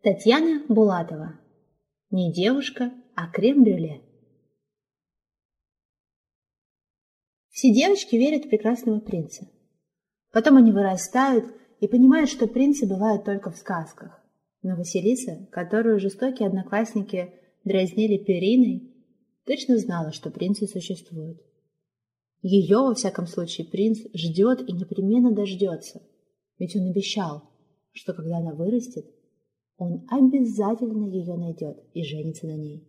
Татьяна Булатова. Не девушка, а крем-брюле. Все девочки верят в прекрасного принца. Потом они вырастают и понимают, что принцы бывают только в сказках. Но Василиса, которую жестокие одноклассники дразнили периной, точно знала, что принцы существуют. Ее, во всяком случае, принц ждет и непременно дождется. Ведь он обещал, что когда она вырастет, он обязательно ее найдет и женится на ней.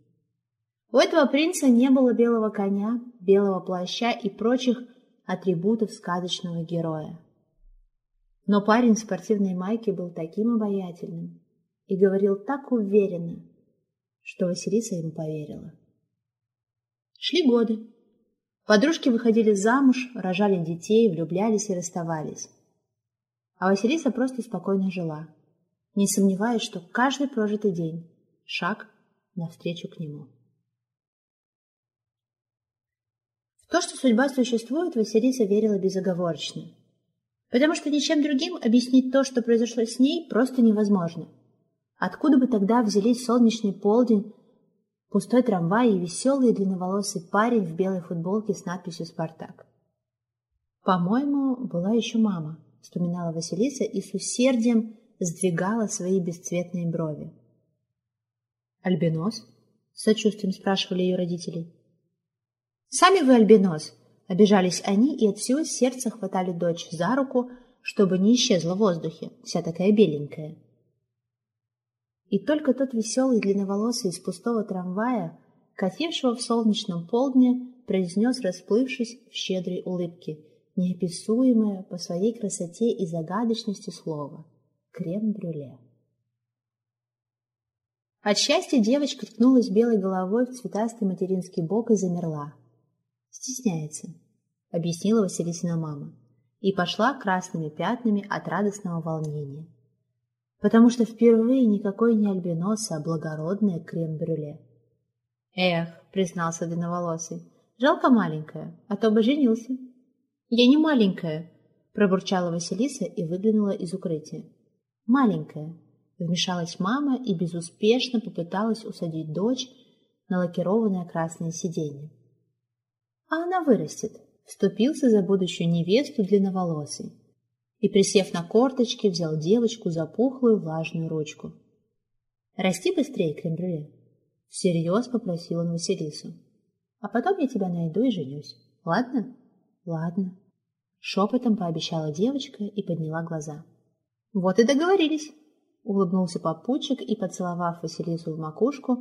У этого принца не было белого коня, белого плаща и прочих атрибутов сказочного героя. Но парень в спортивной майке был таким обаятельным и говорил так уверенно, что Василиса ему поверила. Шли годы. Подружки выходили замуж, рожали детей, влюблялись и расставались. А Василиса просто спокойно жила, не сомневаясь, что каждый прожитый день – шаг навстречу к нему. В то, что судьба существует, Василиса верила безоговорочно, потому что ничем другим объяснить то, что произошло с ней, просто невозможно. Откуда бы тогда взялись солнечный полдень, пустой трамвай и веселый длинноволосый парень в белой футболке с надписью «Спартак»? По-моему, была еще мама –— вспоминала Василиса и с усердием сдвигала свои бесцветные брови. «Альбинос?» — с сочувствием спрашивали ее родители. «Сами вы альбинос!» — обижались они и от всего сердца хватали дочь за руку, чтобы не исчезла в воздухе, вся такая беленькая. И только тот веселый длинноволосый из пустого трамвая, катившего в солнечном полдне, произнес, расплывшись в щедрой улыбке — неописуемое по своей красоте и загадочности слова – крем-брюле. От счастья девочка ткнулась белой головой в цветастый материнский бок и замерла. «Стесняется», — объяснила Василисина мама, и пошла красными пятнами от радостного волнения. Потому что впервые никакой не альбинос, а благородное крем-брюле. «Эх», — признался длинноволосый, — «жалко маленькая, а то бы женился». «Я не маленькая», – пробурчала Василиса и выглянула из укрытия. «Маленькая», – вмешалась мама и безуспешно попыталась усадить дочь на лакированное красное сиденье. «А она вырастет», – вступился за будущую невесту длинноволосый и, присев на корточки, взял девочку за пухлую влажную ручку. «Расти быстрее, крем-брюле», – всерьез попросил он Василису. «А потом я тебя найду и женюсь. Ладно?» «Ладно», — шепотом пообещала девочка и подняла глаза. «Вот и договорились», — улыбнулся попутчик и, поцеловав Василису в макушку,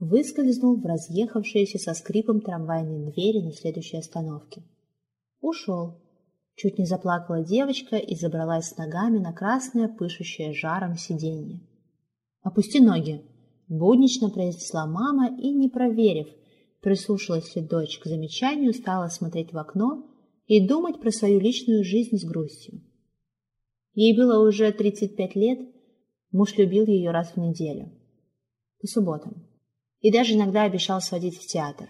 выскользнул в разъехавшиеся со скрипом трамвайные двери на следующей остановке. Ушел. Чуть не заплакала девочка и забралась с ногами на красное, пышущее жаром сиденье. «Опусти ноги!» — буднично произнесла мама и, не проверив, прислушалась ли дочь к замечанию, стала смотреть в окно и думать про свою личную жизнь с грустью. Ей было уже 35 лет, муж любил ее раз в неделю, по субботам, и даже иногда обещал сводить в театр.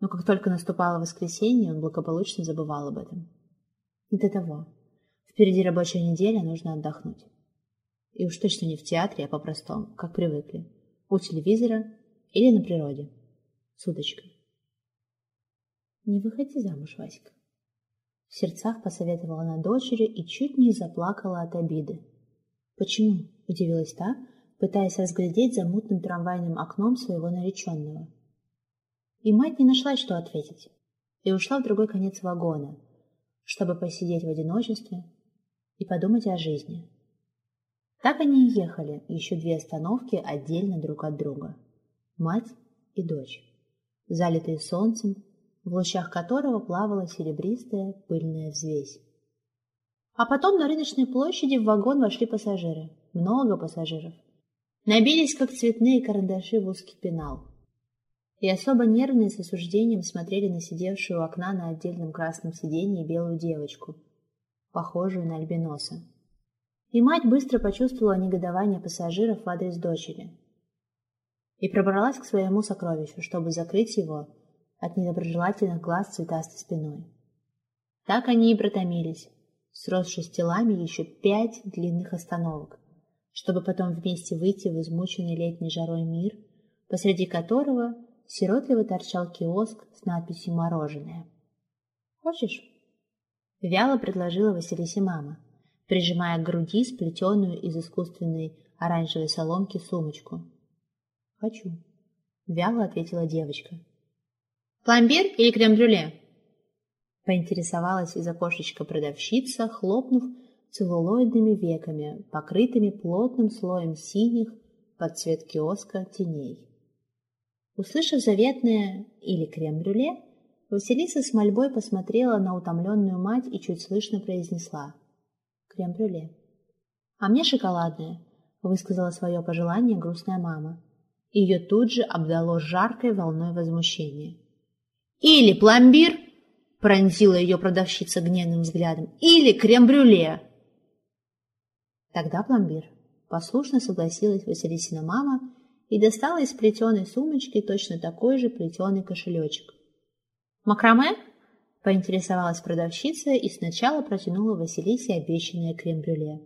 Но как только наступало воскресенье, он благополучно забывал об этом. Не до того. Впереди рабочая неделя, нужно отдохнуть. И уж точно не в театре, а по-простому, как привыкли. У телевизора или на природе. С удочкой. Не выходи замуж, Васька. В сердцах посоветовала она дочери и чуть не заплакала от обиды. «Почему?» – удивилась та, пытаясь разглядеть за мутным трамвайным окном своего нареченного. И мать не нашла, что ответить, и ушла в другой конец вагона, чтобы посидеть в одиночестве и подумать о жизни. Так они и ехали, еще две остановки отдельно друг от друга. Мать и дочь, залитые солнцем, в лучах которого плавала серебристая пыльная взвесь. А потом на рыночной площади в вагон вошли пассажиры. Много пассажиров. Набились, как цветные карандаши в узкий пенал. И особо нервные с осуждением смотрели на сидевшую у окна на отдельном красном сиденье белую девочку, похожую на альбиноса. И мать быстро почувствовала негодование пассажиров в адрес дочери и пробралась к своему сокровищу, чтобы закрыть его от недоброжелательных глаз цветастой спиной. Так они и протомились, сросшись телами еще пять длинных остановок, чтобы потом вместе выйти в измученный летней жарой мир, посреди которого сиротливо торчал киоск с надписью «Мороженое». «Хочешь?» — вяло предложила Василисе мама, прижимая к груди сплетенную из искусственной оранжевой соломки сумочку. «Хочу», — вяло ответила девочка. «Пломбир или крем-брюле?» Поинтересовалась из окошечка продавщица, хлопнув целлулоидными веками, покрытыми плотным слоем синих под цвет киоска теней. Услышав заветное «или крем-брюле», Василиса с мольбой посмотрела на утомленную мать и чуть слышно произнесла «крем-брюле». «А мне шоколадное», — высказала свое пожелание грустная мама. Ее тут же обдало жаркой волной возмущения. «Или пломбир!» — пронзила ее продавщица гневным взглядом. «Или крем-брюле!» Тогда пломбир. Послушно согласилась Василисина мама и достала из плетеной сумочки точно такой же плетеный кошелечек. «Макраме?» – поинтересовалась продавщица и сначала протянула Василисе обещанное крем-брюле.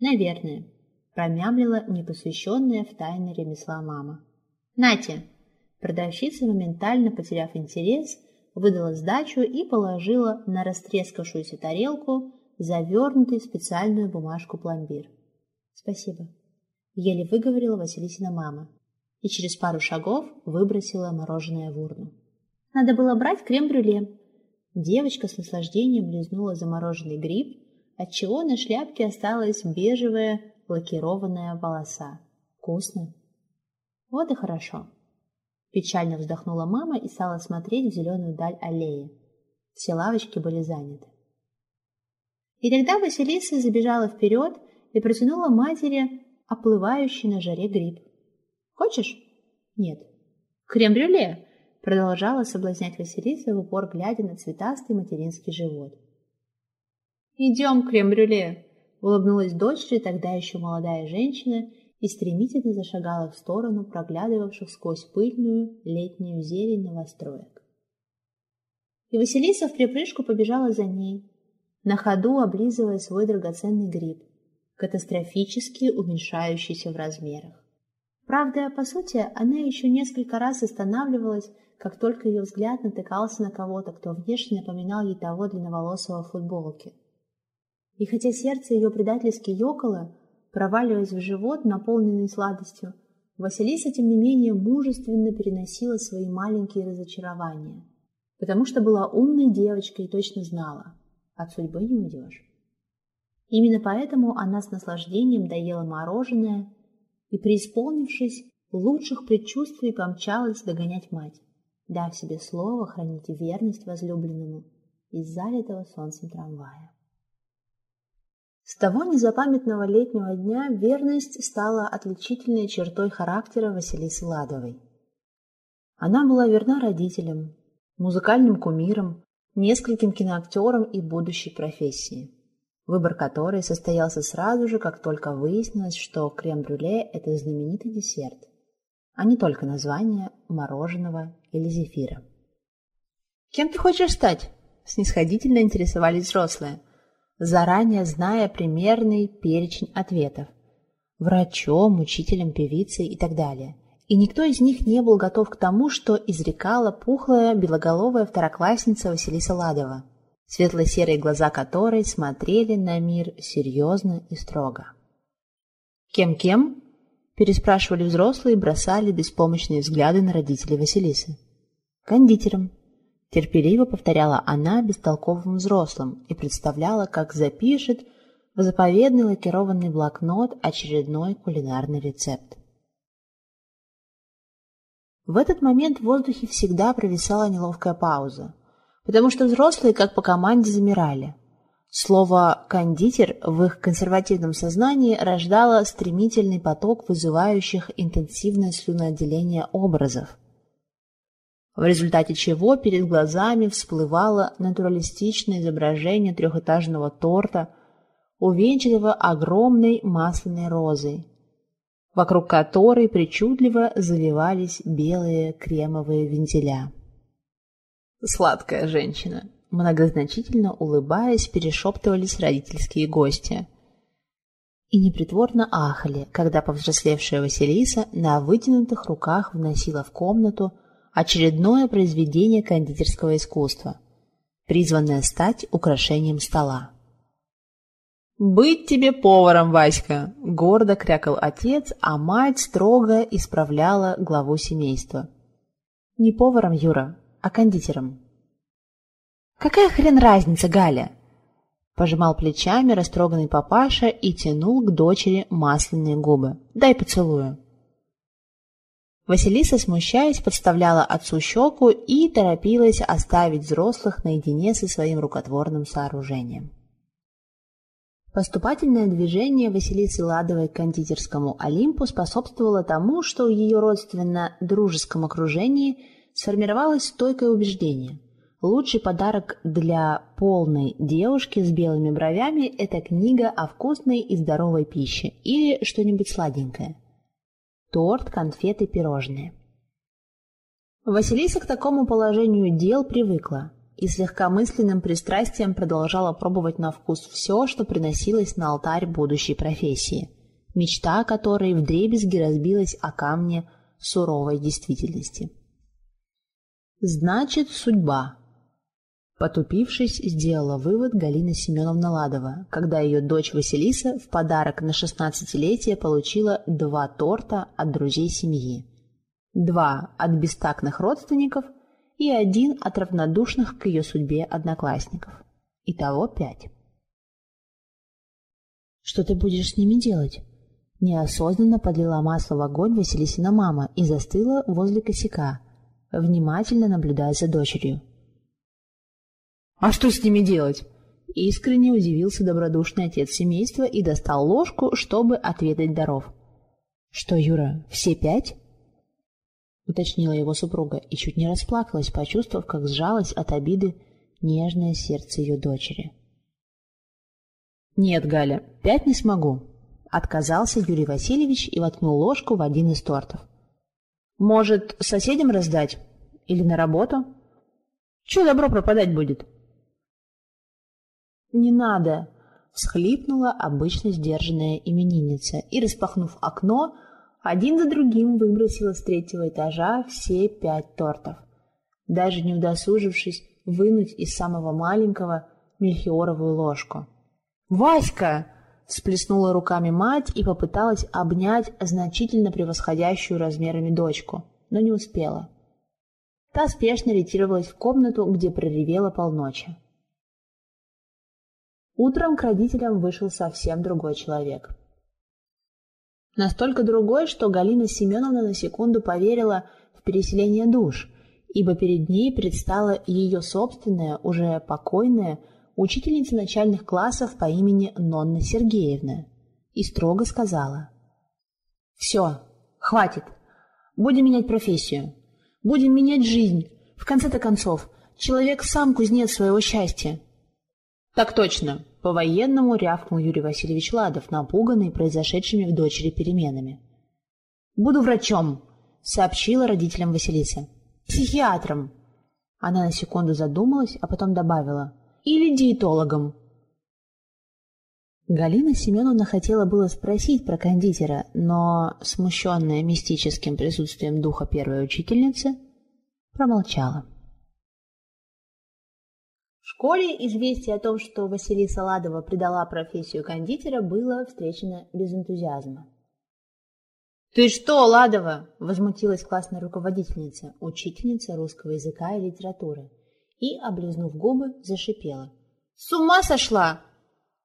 «Наверное», – промямлила непосвященная в тайны ремесла мама. «Нате!» Продавщица, моментально потеряв интерес, выдала сдачу и положила на растрескавшуюся тарелку завернутый в специальную бумажку пломбир. «Спасибо», — еле выговорила Василисина мама и через пару шагов выбросила мороженое в урну. «Надо было брать крем-брюле». Девочка с наслаждением лизнула замороженный гриб, отчего на шляпке осталась бежевая лакированная волоса. «Вкусно!» «Вот и хорошо!» Печально вздохнула мама и стала смотреть в зеленую даль аллеи. Все лавочки были заняты. И тогда Василиса забежала вперед и протянула матери оплывающий на жаре гриб. «Хочешь?» «Нет». «Крем-брюле!» — продолжала соблазнять Василиса в упор, глядя на цветастый материнский живот. «Идем, крем-брюле!» — улыбнулась дочери тогда еще молодая женщина и стремительно зашагала в сторону проглядывавших сквозь пыльную летнюю зелень новостроек. И Василиса в припрыжку побежала за ней, на ходу облизывая свой драгоценный гриб, катастрофически уменьшающийся в размерах. Правда, по сути, она еще несколько раз останавливалась, как только ее взгляд натыкался на кого-то, кто внешне напоминал ей того длинноволосого в футболке. И хотя сердце ее предательски ёкало, проваливаясь в живот, наполненный сладостью, Василиса, тем не менее, мужественно переносила свои маленькие разочарования, потому что была умной девочкой и точно знала, от судьбы не уйдешь. Именно поэтому она с наслаждением доела мороженое и, преисполнившись лучших предчувствий, помчалась догонять мать, дав себе слово хранить верность возлюбленному из залитого солнцем трамвая. С того незапамятного летнего дня верность стала отличительной чертой характера Василисы Ладовой. Она была верна родителям, музыкальным кумирам, нескольким киноактерам и будущей профессии, выбор которой состоялся сразу же, как только выяснилось, что крем-брюле – это знаменитый десерт, а не только название мороженого или зефира. «Кем ты хочешь стать?» – снисходительно интересовались взрослые, заранее зная примерный перечень ответов – врачом, учителем, певицей и так далее – и никто из них не был готов к тому, что изрекала пухлая белоголовая второклассница Василиса Ладова, светло-серые глаза которой смотрели на мир серьезно и строго. «Кем-кем?» – переспрашивали взрослые и бросали беспомощные взгляды на родителей Василисы. «Кондитером», – терпеливо повторяла она бестолковым взрослым и представляла, как запишет в заповедный лакированный блокнот очередной кулинарный рецепт. В этот момент в воздухе всегда провисала неловкая пауза, потому что взрослые как по команде замирали. Слово «кондитер» в их консервативном сознании рождало стремительный поток вызывающих интенсивное слюноотделение образов, в результате чего перед глазами всплывало натуралистичное изображение трехэтажного торта, увенчанного огромной масляной розой, вокруг которой причудливо завивались белые кремовые вентиля. «Сладкая женщина», многозначительно улыбаясь, перешептывались родительские гости. и непритворно ахали, когда повзрослевшая Василиса на вытянутых руках вносила в комнату очередное произведение кондитерского искусства, призванное стать украшением стола. «Быть тебе поваром, Васька!» — гордо крякал отец, а мать строго исправляла главу семейства. «Не поваром, Юра, а кондитером». «Какая хрен разница, Галя?» Пожимал плечами растроганный папаша и тянул к дочери масляные губы. «Дай поцелую». Василиса, смущаясь, подставляла отцу щеку и торопилась оставить взрослых наедине со своим рукотворным сооружением. Поступательное движение Василисы Ладовой к кондитерскому Олимпу способствовало тому, что в ее родственно-дружеском окружении сформировалось стойкое убеждение. Лучший подарок для полной девушки с белыми бровями – это книга о вкусной и здоровой пище или что-нибудь сладенькое. Торт, конфеты, пирожные. Василиса к такому положению дел привыкла и с легкомысленным пристрастием продолжала пробовать на вкус все, что приносилось на алтарь будущей профессии, мечта которой вдребезги разбилась о камне суровой действительности. «Значит, судьба», Потупившись, сделала вывод Галина Семеновна Ладова, когда ее дочь Василиса в подарок на шестнадцатилетие получила два торта от друзей семьи. Два от бестактных родственников и один от равнодушных к ее судьбе одноклассников. Итого пять. «Что ты будешь с ними делать?» Неосознанно подлила масло в огонь Василисина мама и застыла возле косяка, внимательно наблюдая за дочерью. «А что с ними делать?» Искренне удивился добродушный отец семейства и достал ложку, чтобы отведать даров. «Что, Юра, все пять?» Уточнила его супруга и чуть не расплакалась, почувствовав, как сжалось от обиды нежное сердце ее дочери. «Нет, Галя, пять не смогу», — отказался Юрий Васильевич и воткнул ложку в один из тортов. «Может, соседям раздать? Или на работу? Чего добро пропадать будет?» «Не надо!» — всхлипнула обычно сдержанная именинница и, распахнув окно, один за другим выбросила с третьего этажа все пять тортов, даже не удосужившись вынуть из самого маленького мельхиоровую ложку. «Васька!» — всплеснула руками мать и попыталась обнять значительно превосходящую размерами дочку, но не успела. Та спешно ретировалась в комнату, где проревела полночи. Утром к родителям вышел совсем другой человек. Настолько другой, что Галина Семеновна на секунду поверила в переселение душ, ибо перед ней предстала ее собственная, уже покойная, учительница начальных классов по имени Нонна Сергеевна, и строго сказала. «Все, хватит. Будем менять профессию. Будем менять жизнь. В конце-то концов, человек сам кузнец своего счастья. «Так точно!» — по-военному рявкнул Юрий Васильевич Ладов, напуганный произошедшими в дочери переменами. «Буду врачом!» — сообщила родителям Василиса. «Психиатром!» Она на секунду задумалась, а потом добавила. «Или диетологом!» Галина Семеновна хотела было спросить про кондитера, но, смущенная мистическим присутствием духа первой учительницы, промолчала школе известие о том, что Василиса Ладова предала профессию кондитера, было встречено без энтузиазма. «Ты что, Ладова?» – возмутилась классная руководительница, учительница русского языка и литературы, и, облизнув губы, зашипела. «С ума сошла!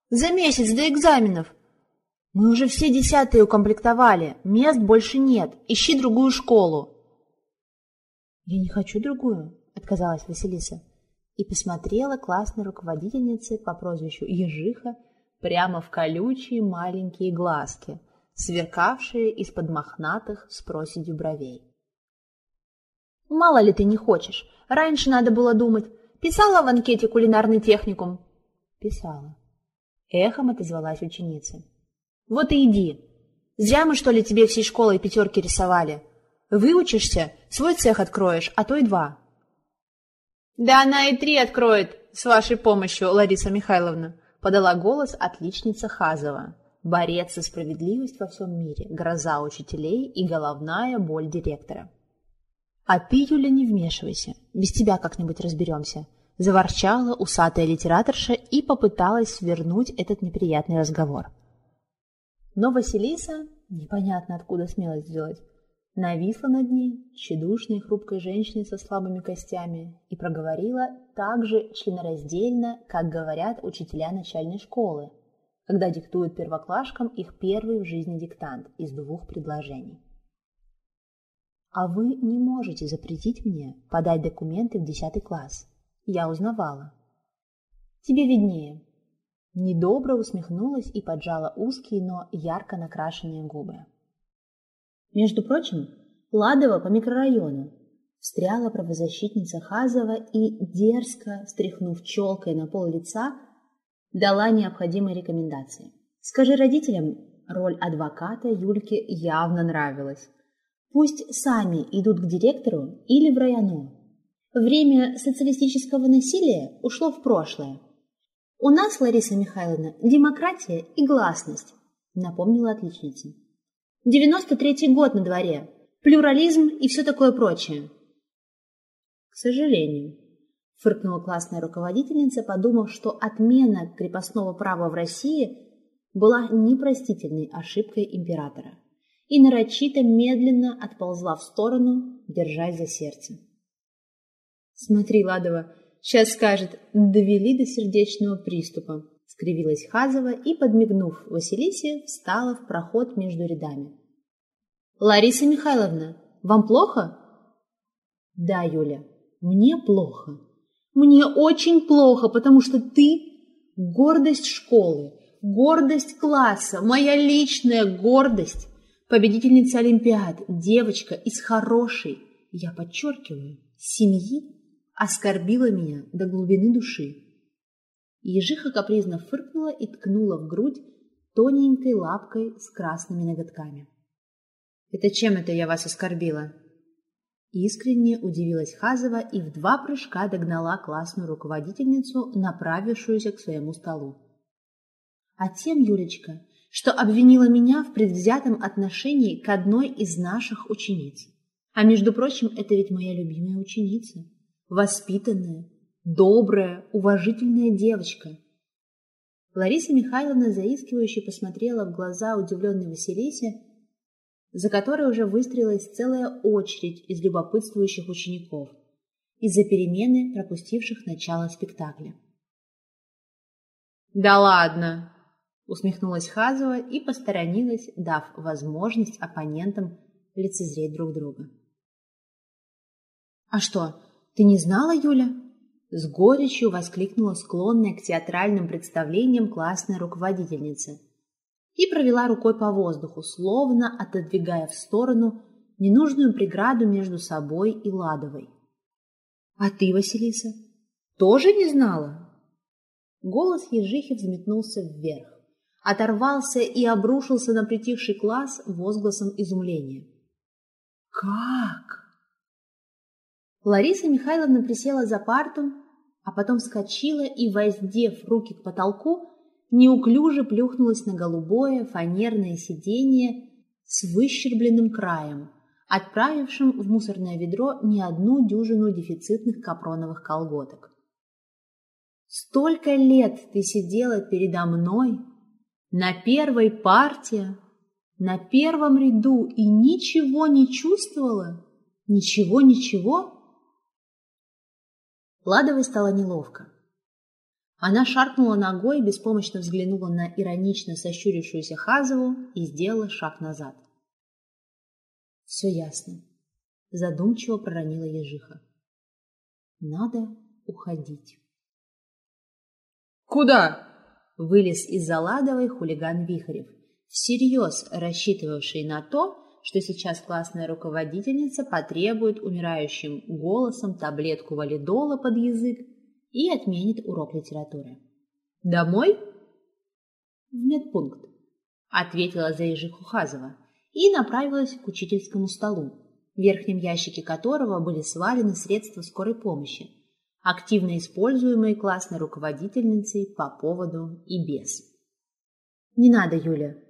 За месяц до экзаменов! Мы уже все десятые укомплектовали, мест больше нет, ищи другую школу!» «Я не хочу другую», – отказалась Василиса и посмотрела классной руководительнице по прозвищу Ежиха прямо в колючие маленькие глазки, сверкавшие из-под мохнатых с проседью бровей. «Мало ли ты не хочешь. Раньше надо было думать. Писала в анкете кулинарный техникум?» «Писала». Эхом отозвалась ученица. «Вот и иди. Зря мы, что ли, тебе всей школой пятерки рисовали. Выучишься, свой цех откроешь, а то и два». «Да она и три откроет, с вашей помощью, Лариса Михайловна», подала голос отличница Хазова. борец за справедливость во всем мире, гроза учителей и головная боль директора. «А ты, Юля, не вмешивайся, без тебя как-нибудь разберемся», заворчала усатая литераторша и попыталась вернуть этот неприятный разговор. Но Василиса, непонятно откуда смелость сделать, нависла над ней, тщедушной хрупкой женщиной со слабыми костями, и проговорила так же членораздельно, как говорят учителя начальной школы, когда диктуют первоклашкам их первый в жизни диктант из двух предложений. А вы не можете запретить мне подать документы в десятый класс. Я узнавала. Тебе виднее. Недобро усмехнулась и поджала узкие, но ярко накрашенные губы. Между прочим, Ладова по микрорайону. Встряла правозащитница Хазова и, дерзко стряхнув челкой на пол лица, дала необходимые рекомендации. Скажи родителям, роль адвоката Юльке явно нравилась. Пусть сами идут к директору или в районо. Время социалистического насилия ушло в прошлое. У нас, Лариса Михайловна, демократия и гласность, напомнила отличница. Девяносто третий год на дворе, плюрализм и все такое прочее. К сожалению, фыркнула классная руководительница, подумав, что отмена крепостного права в России была непростительной ошибкой императора, и нарочито медленно отползла в сторону, держась за сердце. «Смотри, Ладова, сейчас скажет, довели до сердечного приступа», — скривилась Хазова и, подмигнув Василисе, встала в проход между рядами. «Лариса Михайловна, вам плохо?» «Да, Юля, мне плохо. Мне очень плохо, потому что ты — гордость школы, гордость класса, моя личная гордость, победительница Олимпиад, девочка из хорошей, я подчеркиваю, семьи оскорбила меня до глубины души. Ежиха капризно фыркнула и ткнула в грудь тоненькой лапкой с красными ноготками. «Это чем это я вас оскорбила?» Искренне удивилась Хазова и в два прыжка догнала классную руководительницу, направившуюся к своему столу. «А тем, Юлечка, что обвинила меня в предвзятом отношении к одной из наших учениц. А между прочим, это ведь моя любимая ученица воспитанная, добрая, уважительная девочка. Лариса Михайловна заискивающе посмотрела в глаза удивленной Василисе, за которой уже выстроилась целая очередь из любопытствующих учеников, из-за перемены, пропустивших начало спектакля. «Да ладно!» — усмехнулась Хазова и посторонилась, дав возможность оппонентам лицезреть друг друга. «А что, «Ты не знала, Юля?» С горечью воскликнула склонная к театральным представлениям классная руководительница и провела рукой по воздуху, словно отодвигая в сторону ненужную преграду между собой и Ладовой. «А ты, Василиса, тоже не знала?» Голос ежихи взметнулся вверх, оторвался и обрушился на притихший класс возгласом изумления. «Как?» Лариса Михайловна присела за парту, а потом вскочила и, воздев руки к потолку, неуклюже плюхнулась на голубое фанерное сиденье с выщербленным краем, отправившим в мусорное ведро не одну дюжину дефицитных капроновых колготок. «Столько лет ты сидела передо мной, на первой партии, на первом ряду и ничего не чувствовала? Ничего-ничего?» Ладовой стало неловко. Она шаркнула ногой, беспомощно взглянула на иронично сощурившуюся Хазову и сделала шаг назад. «Все ясно», — задумчиво проронила ежиха. «Надо уходить». «Куда?» — вылез из-за Ладовой хулиган Вихарев, всерьез рассчитывавший на то, что сейчас классная руководительница потребует умирающим голосом таблетку валидола под язык и отменит урок литературы. «Домой?» «В медпункт», — ответила Заежи Хухазова и направилась к учительскому столу, в верхнем ящике которого были свалены средства скорой помощи, активно используемые классной руководительницей по поводу и без. «Не надо, Юля!» –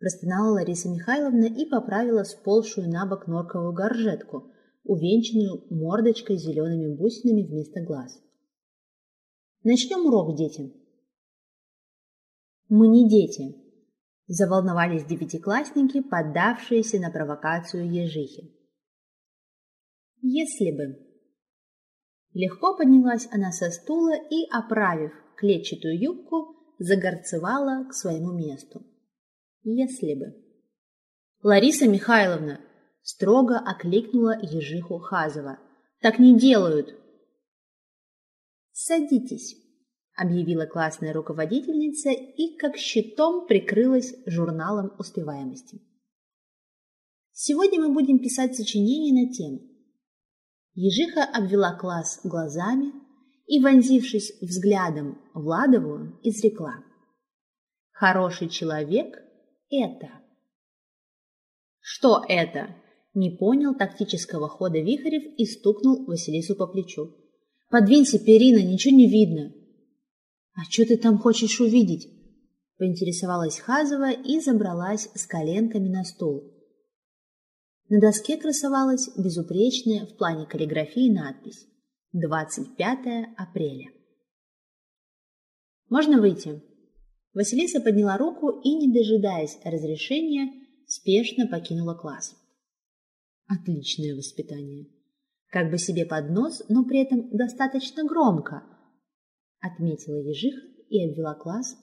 простонала Лариса Михайловна и поправила сползшую на бок норковую горжетку, увенчанную мордочкой с зелеными бусинами вместо глаз. «Начнем урок, дети!» «Мы не дети!» – заволновались девятиклассники, поддавшиеся на провокацию ежихи. «Если бы...» Легко поднялась она со стула и, оправив клетчатую юбку, загорцевала к своему месту. Если бы. Лариса Михайловна строго окликнула ежиху Хазова. Так не делают. Садитесь, объявила классная руководительница и как щитом прикрылась журналом успеваемости. Сегодня мы будем писать сочинение на тему. Ежиха обвела класс глазами, и, вонзившись взглядом в Ладову, изрекла. «Хороший человек — это». «Что это?» — не понял тактического хода Вихарев и стукнул Василису по плечу. «Подвинься, перина, ничего не видно». «А что ты там хочешь увидеть?» — поинтересовалась Хазова и забралась с коленками на стул. На доске красовалась безупречная в плане каллиграфии надпись 25 апреля. «Можно выйти?» Василиса подняла руку и, не дожидаясь разрешения, спешно покинула класс. Отличное воспитание. Как бы себе под нос, но при этом достаточно громко, отметила ежиха и обвела класс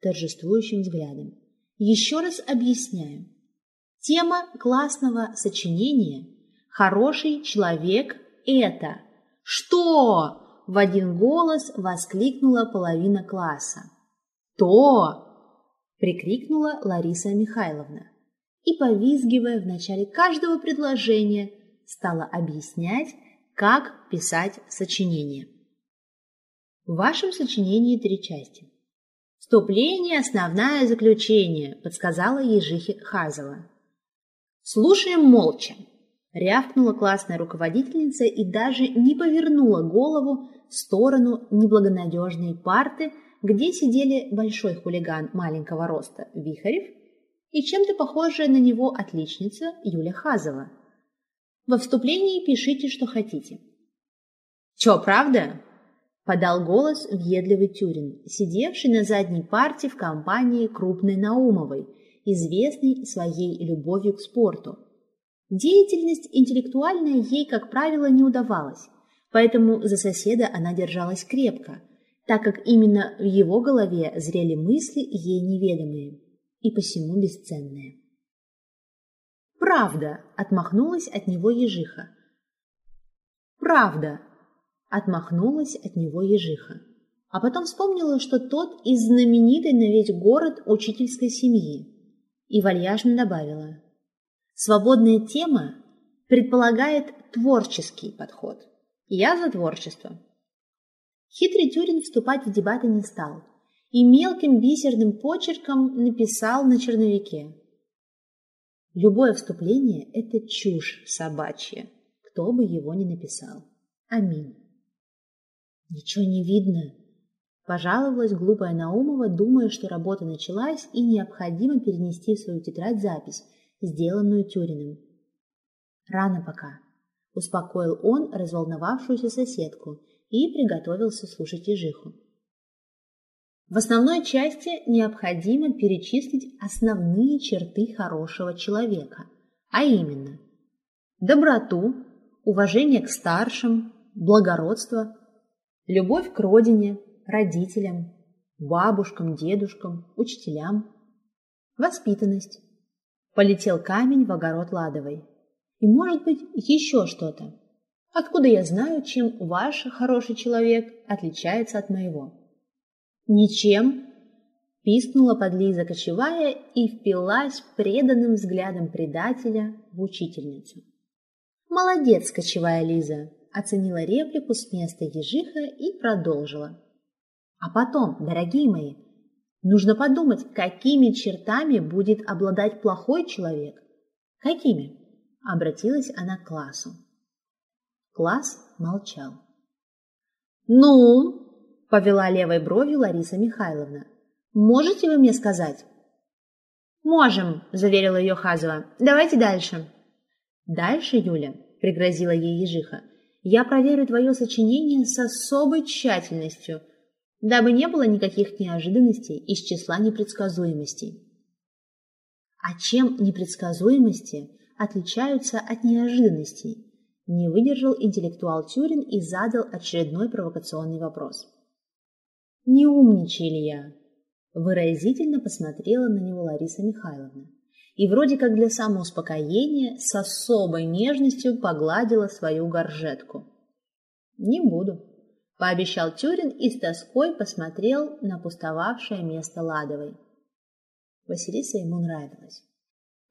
торжествующим взглядом. Еще раз объясняю. Тема классного сочинения «Хороший человек – это» «Что?» – в один голос воскликнула половина класса. «То!» – прикрикнула Лариса Михайловна и, повизгивая в начале каждого предложения, стала объяснять, как писать сочинение. В вашем сочинении три части. Вступление, основное заключение, подсказала Ежихи Хазова. Слушаем молча. Рявкнула классная руководительница и даже не повернула голову в сторону неблагонадежной парты, где сидели большой хулиган маленького роста Вихарев и чем-то похожая на него отличница Юля Хазова. Во вступлении пишите, что хотите. «Чё, правда?» – подал голос въедливый Тюрин, сидевший на задней парте в компании крупной Наумовой, известной своей любовью к спорту – Деятельность интеллектуальная ей, как правило, не удавалась, поэтому за соседа она держалась крепко, так как именно в его голове зрели мысли ей неведомые и посему бесценные. «Правда!» – отмахнулась от него ежиха. «Правда!» – отмахнулась от него ежиха. А потом вспомнила, что тот из знаменитой на весь город учительской семьи, и вальяжно добавила – Свободная тема предполагает творческий подход. Я за творчество. Хитрый Тюрин вступать в дебаты не стал и мелким бисерным почерком написал на черновике. Любое вступление – это чушь собачья, кто бы его ни написал. Аминь. Ничего не видно, Пожаловалась глупая Наумова, думая, что работа началась и необходимо перенести в свою тетрадь запись – сделанную Тюриным. «Рано пока», – успокоил он разволновавшуюся соседку и приготовился слушать ежиху. В основной части необходимо перечислить основные черты хорошего человека, а именно доброту, уважение к старшим, благородство, любовь к родине, родителям, бабушкам, дедушкам, учителям, воспитанность, Полетел камень в огород Ладовой. И, может быть, еще что-то. Откуда я знаю, чем ваш хороший человек отличается от моего? Ничем, пискнула подлиза кочевая и впилась преданным взглядом предателя в учительницу. «Молодец, кочевая Лиза!» – оценила реплику с места ежиха и продолжила. «А потом, дорогие мои, Нужно подумать, какими чертами будет обладать плохой человек. Какими? Обратилась она к классу. Класс молчал. «Ну?» – повела левой бровью Лариса Михайловна. «Можете вы мне сказать?» «Можем», — заверила ее Хазова. «Давайте дальше». «Дальше, Юля», — пригрозила ей ежиха, — «я проверю твое сочинение с особой тщательностью, дабы не было никаких неожиданностей из числа непредсказуемостей». А чем непредсказуемости отличаются от неожиданностей? Не выдержал интеллектуал Тюрин и задал очередной провокационный вопрос. «Не умничай, Илья!» Выразительно посмотрела на него Лариса Михайловна и вроде как для самоуспокоения с особой нежностью погладила свою горжетку. «Не буду», — пообещал Тюрин и с тоской посмотрел на пустовавшее место Ладовой. Василиса ему нравилась.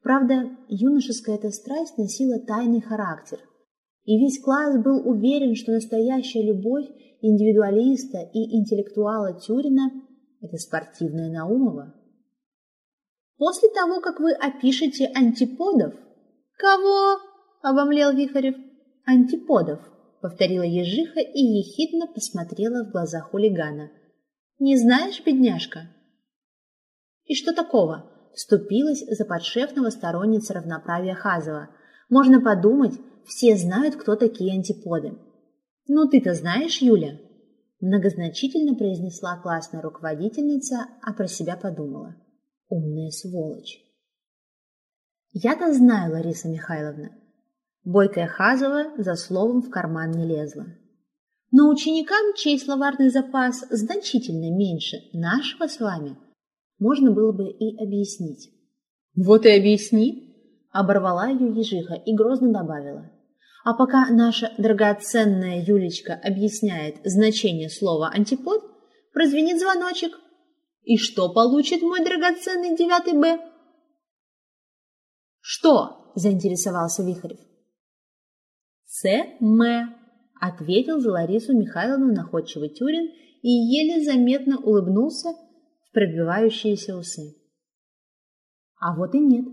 Правда, юношеская эта страсть носила тайный характер, и весь класс был уверен, что настоящая любовь индивидуалиста и интеллектуала Тюрина – это спортивная Наумова. После того, как вы опишете антиподов... Кого? – обомлел Вихарев. Антиподов, повторила ежиха и ехидно посмотрела в глаза хулигана. Не знаешь, бедняжка? И что такого? Вступилась за подшефного сторонница равноправия Хазова. Можно подумать, все знают, кто такие антиподы. «Ну ты-то знаешь, Юля?» Многозначительно произнесла классная руководительница, а про себя подумала. «Умная сволочь!» «Я-то знаю, Лариса Михайловна». Бойкая Хазова за словом в карман не лезла. Но ученикам, чей словарный запас значительно меньше нашего с вами, можно было бы и объяснить. «Вот и объясни!» – оборвала ее ежиха и грозно добавила. А пока наша драгоценная Юлечка объясняет значение слова «антипод», прозвенит звоночек. И что получит мой драгоценный девятый Б? «Что?» – заинтересовался Вихарев. «СМ», – ответил за Ларису Михайловну находчивый Тюрин и еле заметно улыбнулся в пробивающиеся усы. А вот и нет.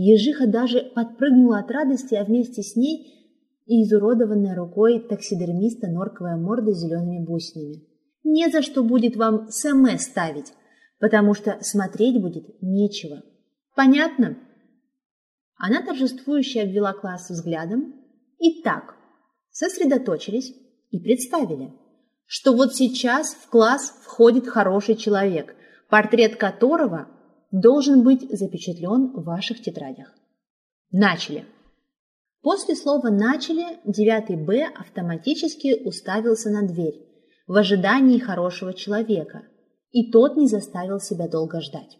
Ежиха даже подпрыгнула от радости, а вместе с ней и изуродованная рукой таксидермиста норковая морда с зелеными бусинами. Не за что будет вам СМС ставить, потому что смотреть будет нечего. Понятно? Она торжествующе обвела класс взглядом. Итак, сосредоточились и представили, что вот сейчас в класс входит хороший человек, портрет которого должен быть запечатлен в ваших тетрадях. Начали! После слова «начали» девятый Б автоматически уставился на дверь в ожидании хорошего человека, и тот не заставил себя долго ждать.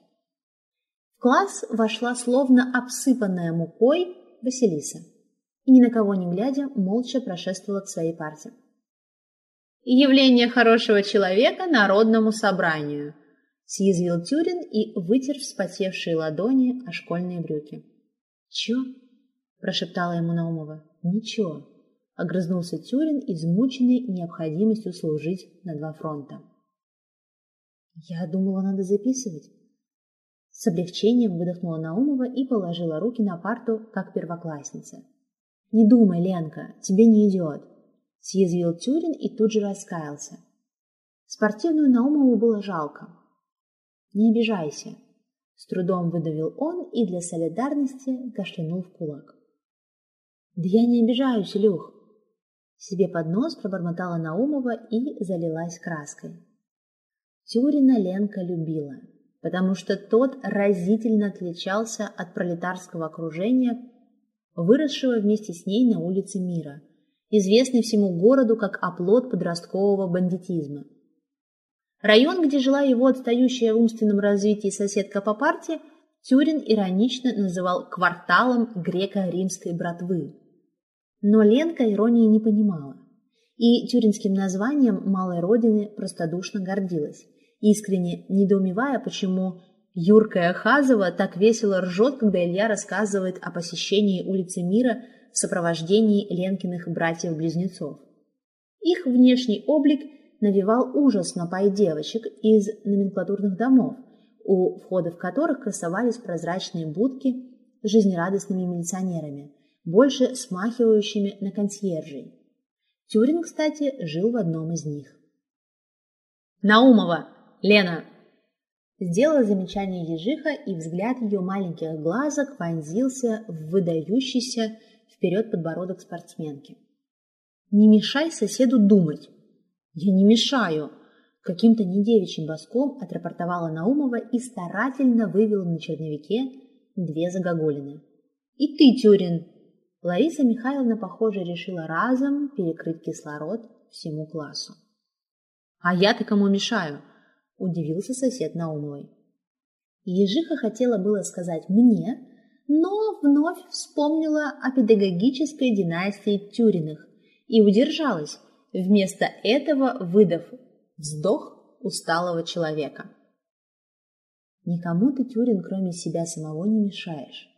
В класс вошла словно обсыпанная мукой Василиса и, ни на кого не глядя, молча прошествовала к своей парте. «Явление хорошего человека народному собранию», съязвил Тюрин и вытер вспотевшие ладони о школьные брюки. «Чё?» – прошептала ему Наумова. «Ничего», – огрызнулся Тюрин, измученный необходимостью служить на два фронта. «Я думала, надо записывать». С облегчением выдохнула Наумова и положила руки на парту, как первоклассница. «Не думай, Ленка, тебе не идет», – съязвил Тюрин и тут же раскаялся. Спортивную Наумову было жалко. «Не обижайся», – с трудом выдавил он и для солидарности кашлянул в кулак. «Да я не обижаюсь, Илюх!» Себе под нос пробормотала Наумова и залилась краской. Тюрина Ленка любила, потому что тот разительно отличался от пролетарского окружения, выросшего вместе с ней на улице Мира, известный всему городу как оплот подросткового бандитизма. Район, где жила его отстающая в умственном развитии соседка по партии, Тюрин иронично называл кварталом греко-римской братвы. Но Ленка иронии не понимала. И тюринским названием малой родины простодушно гордилась, искренне недоумевая, почему Юркая Хазова так весело ржет, когда Илья рассказывает о посещении улицы Мира в сопровождении Ленкиных братьев-близнецов. Их внешний облик навевал ужас на пай девочек из номенклатурных домов, у входов которых красовались прозрачные будки с жизнерадостными милиционерами, больше смахивающими на консьержей. Тюрин, кстати, жил в одном из них. «Наумова! Лена!» Сделала замечание ежиха, и взгляд ее маленьких глазок вонзился в выдающийся вперед подбородок спортсменки. «Не мешай соседу думать!» «Я не мешаю!» Каким-то недевичьим боском отрапортовала Наумова и старательно вывела на черновике две загогулины. «И ты, Тюрин!» Лариса Михайловна, похоже, решила разом перекрыть кислород всему классу. «А я-то кому мешаю?» – удивился сосед Наумовой. Ежиха хотела было сказать «мне», но вновь вспомнила о педагогической династии Тюриных и удержалась, вместо этого выдав вздох усталого человека. «Никому ты, Тюрин, кроме себя самого не мешаешь»,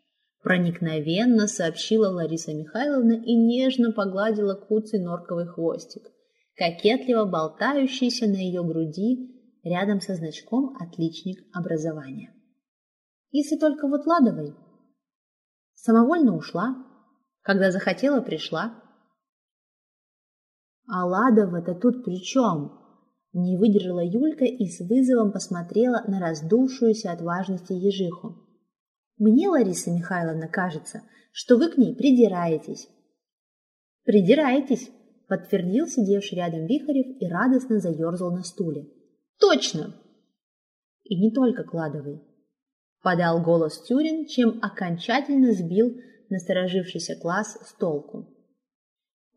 проникновенно сообщила Лариса Михайловна и нежно погладила куцый норковый хвостик, кокетливо болтающийся на ее груди рядом со значком «Отличник образования». Если только вот Ладовой самовольно ушла, когда захотела, пришла. А Ладова-то тут при чем? Не выдержала Юлька и с вызовом посмотрела на раздувшуюся от важности ежиху. Мне, Лариса Михайловна, кажется, что вы к ней придираетесь. Придираетесь, подтвердил сидевший рядом Вихарев и радостно заерзал на стуле. Точно! И не только Кладовый. Подал голос Тюрин, чем окончательно сбил насторожившийся класс с толку.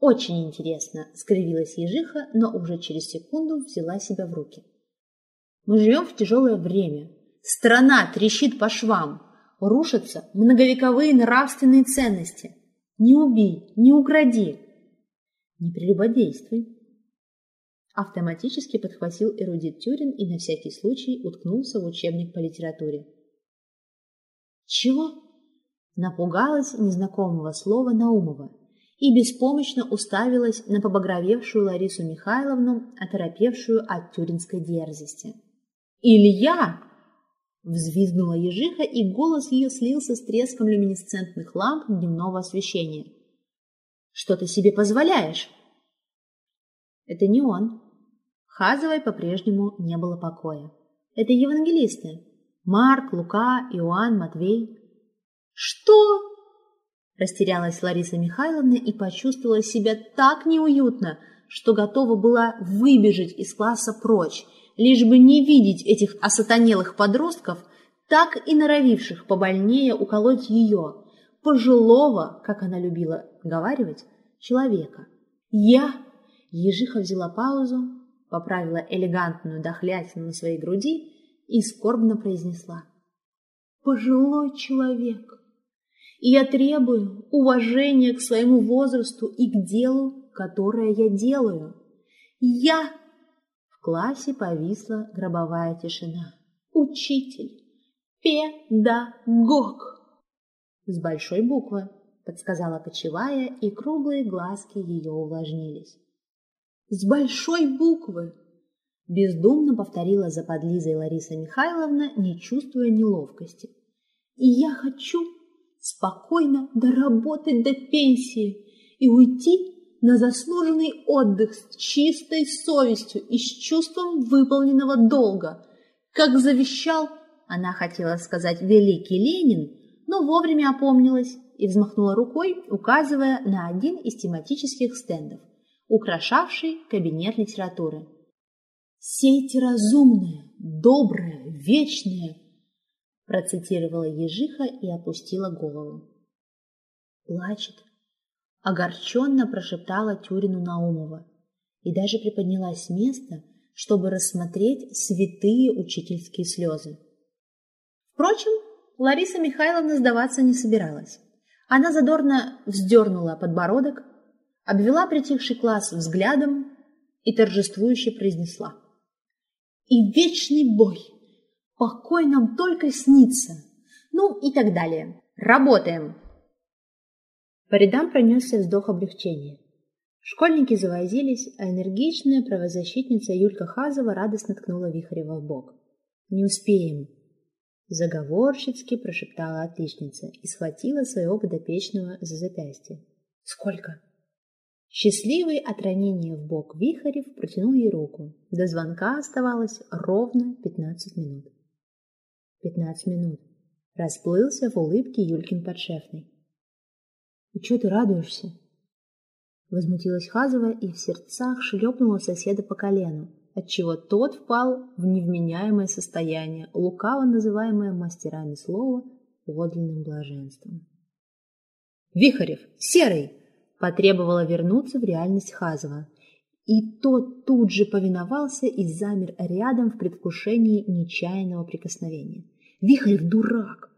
Очень интересно, скривилась ежиха, но уже через секунду взяла себя в руки. Мы живем в тяжелое время. Страна трещит по швам. Рушатся многовековые нравственные ценности. Не убей, не укради. Не прелюбодействуй. Автоматически подхватил эрудит Тюрин и на всякий случай уткнулся в учебник по литературе. Чего? Напугалась незнакомого слова Наумова и беспомощно уставилась на побагровевшую Ларису Михайловну, оторопевшую от тюринской дерзости. «Илья!» – взвизгнула ежиха, и голос ее слился с треском люминесцентных ламп дневного освещения. «Что ты себе позволяешь?» «Это не он». Хазовой по-прежнему не было покоя. «Это евангелисты. Марк, Лука, Иоанн, Матвей». «Что?» Растерялась Лариса Михайловна и почувствовала себя так неуютно, что готова была выбежать из класса прочь, лишь бы не видеть этих осатанелых подростков, так и норовивших побольнее уколоть ее, пожилого, как она любила говаривать, человека. «Я!» Ежиха взяла паузу, поправила элегантную дохлятину на своей груди и скорбно произнесла. «Пожилой человек!» И я требую уважения к своему возрасту и к делу, которое я делаю. Я... В классе повисла гробовая тишина. Учитель. Педагог. С большой буквы, подсказала кочевая, и круглые глазки ее увлажнились. С большой буквы! Бездумно повторила за подлизой Лариса Михайловна, не чувствуя неловкости. И я хочу спокойно доработать до пенсии и уйти на заслуженный отдых с чистой совестью и с чувством выполненного долга, как завещал, она хотела сказать великий Ленин, но вовремя опомнилась и взмахнула рукой, указывая на один из тематических стендов, украшавший кабинет литературы. «Сейте разумное, доброе, вечное, процитировала ежиха и опустила голову. Плачет. Огорченно прошептала Тюрину Наумова и даже приподнялась с места, чтобы рассмотреть святые учительские слезы. Впрочем, Лариса Михайловна сдаваться не собиралась. Она задорно вздернула подбородок, обвела притихший класс взглядом и торжествующе произнесла. «И вечный бой Покой нам только снится. Ну и так далее. Работаем. По рядам пронесся вздох облегчения. Школьники завозились, а энергичная правозащитница Юлька Хазова радостно ткнула Вихарева в бок. «Не успеем!» Заговорщицки прошептала отличница и схватила своего подопечного за запястье. «Сколько?» Счастливый от ранения в бок Вихарев протянул ей руку. До звонка оставалось ровно пятнадцать минут. Пятнадцать минут. Расплылся в улыбке Юлькин подшефный. «И чего ты радуешься?» Возмутилась Хазова и в сердцах шлепнула соседа по колену, отчего тот впал в невменяемое состояние, лукаво называемое мастерами слова подлинным блаженством. «Вихарев! Серый!» потребовала вернуться в реальность Хазова. И тот тут же повиновался и замер рядом в предвкушении нечаянного прикосновения. «Вихарев дурак!»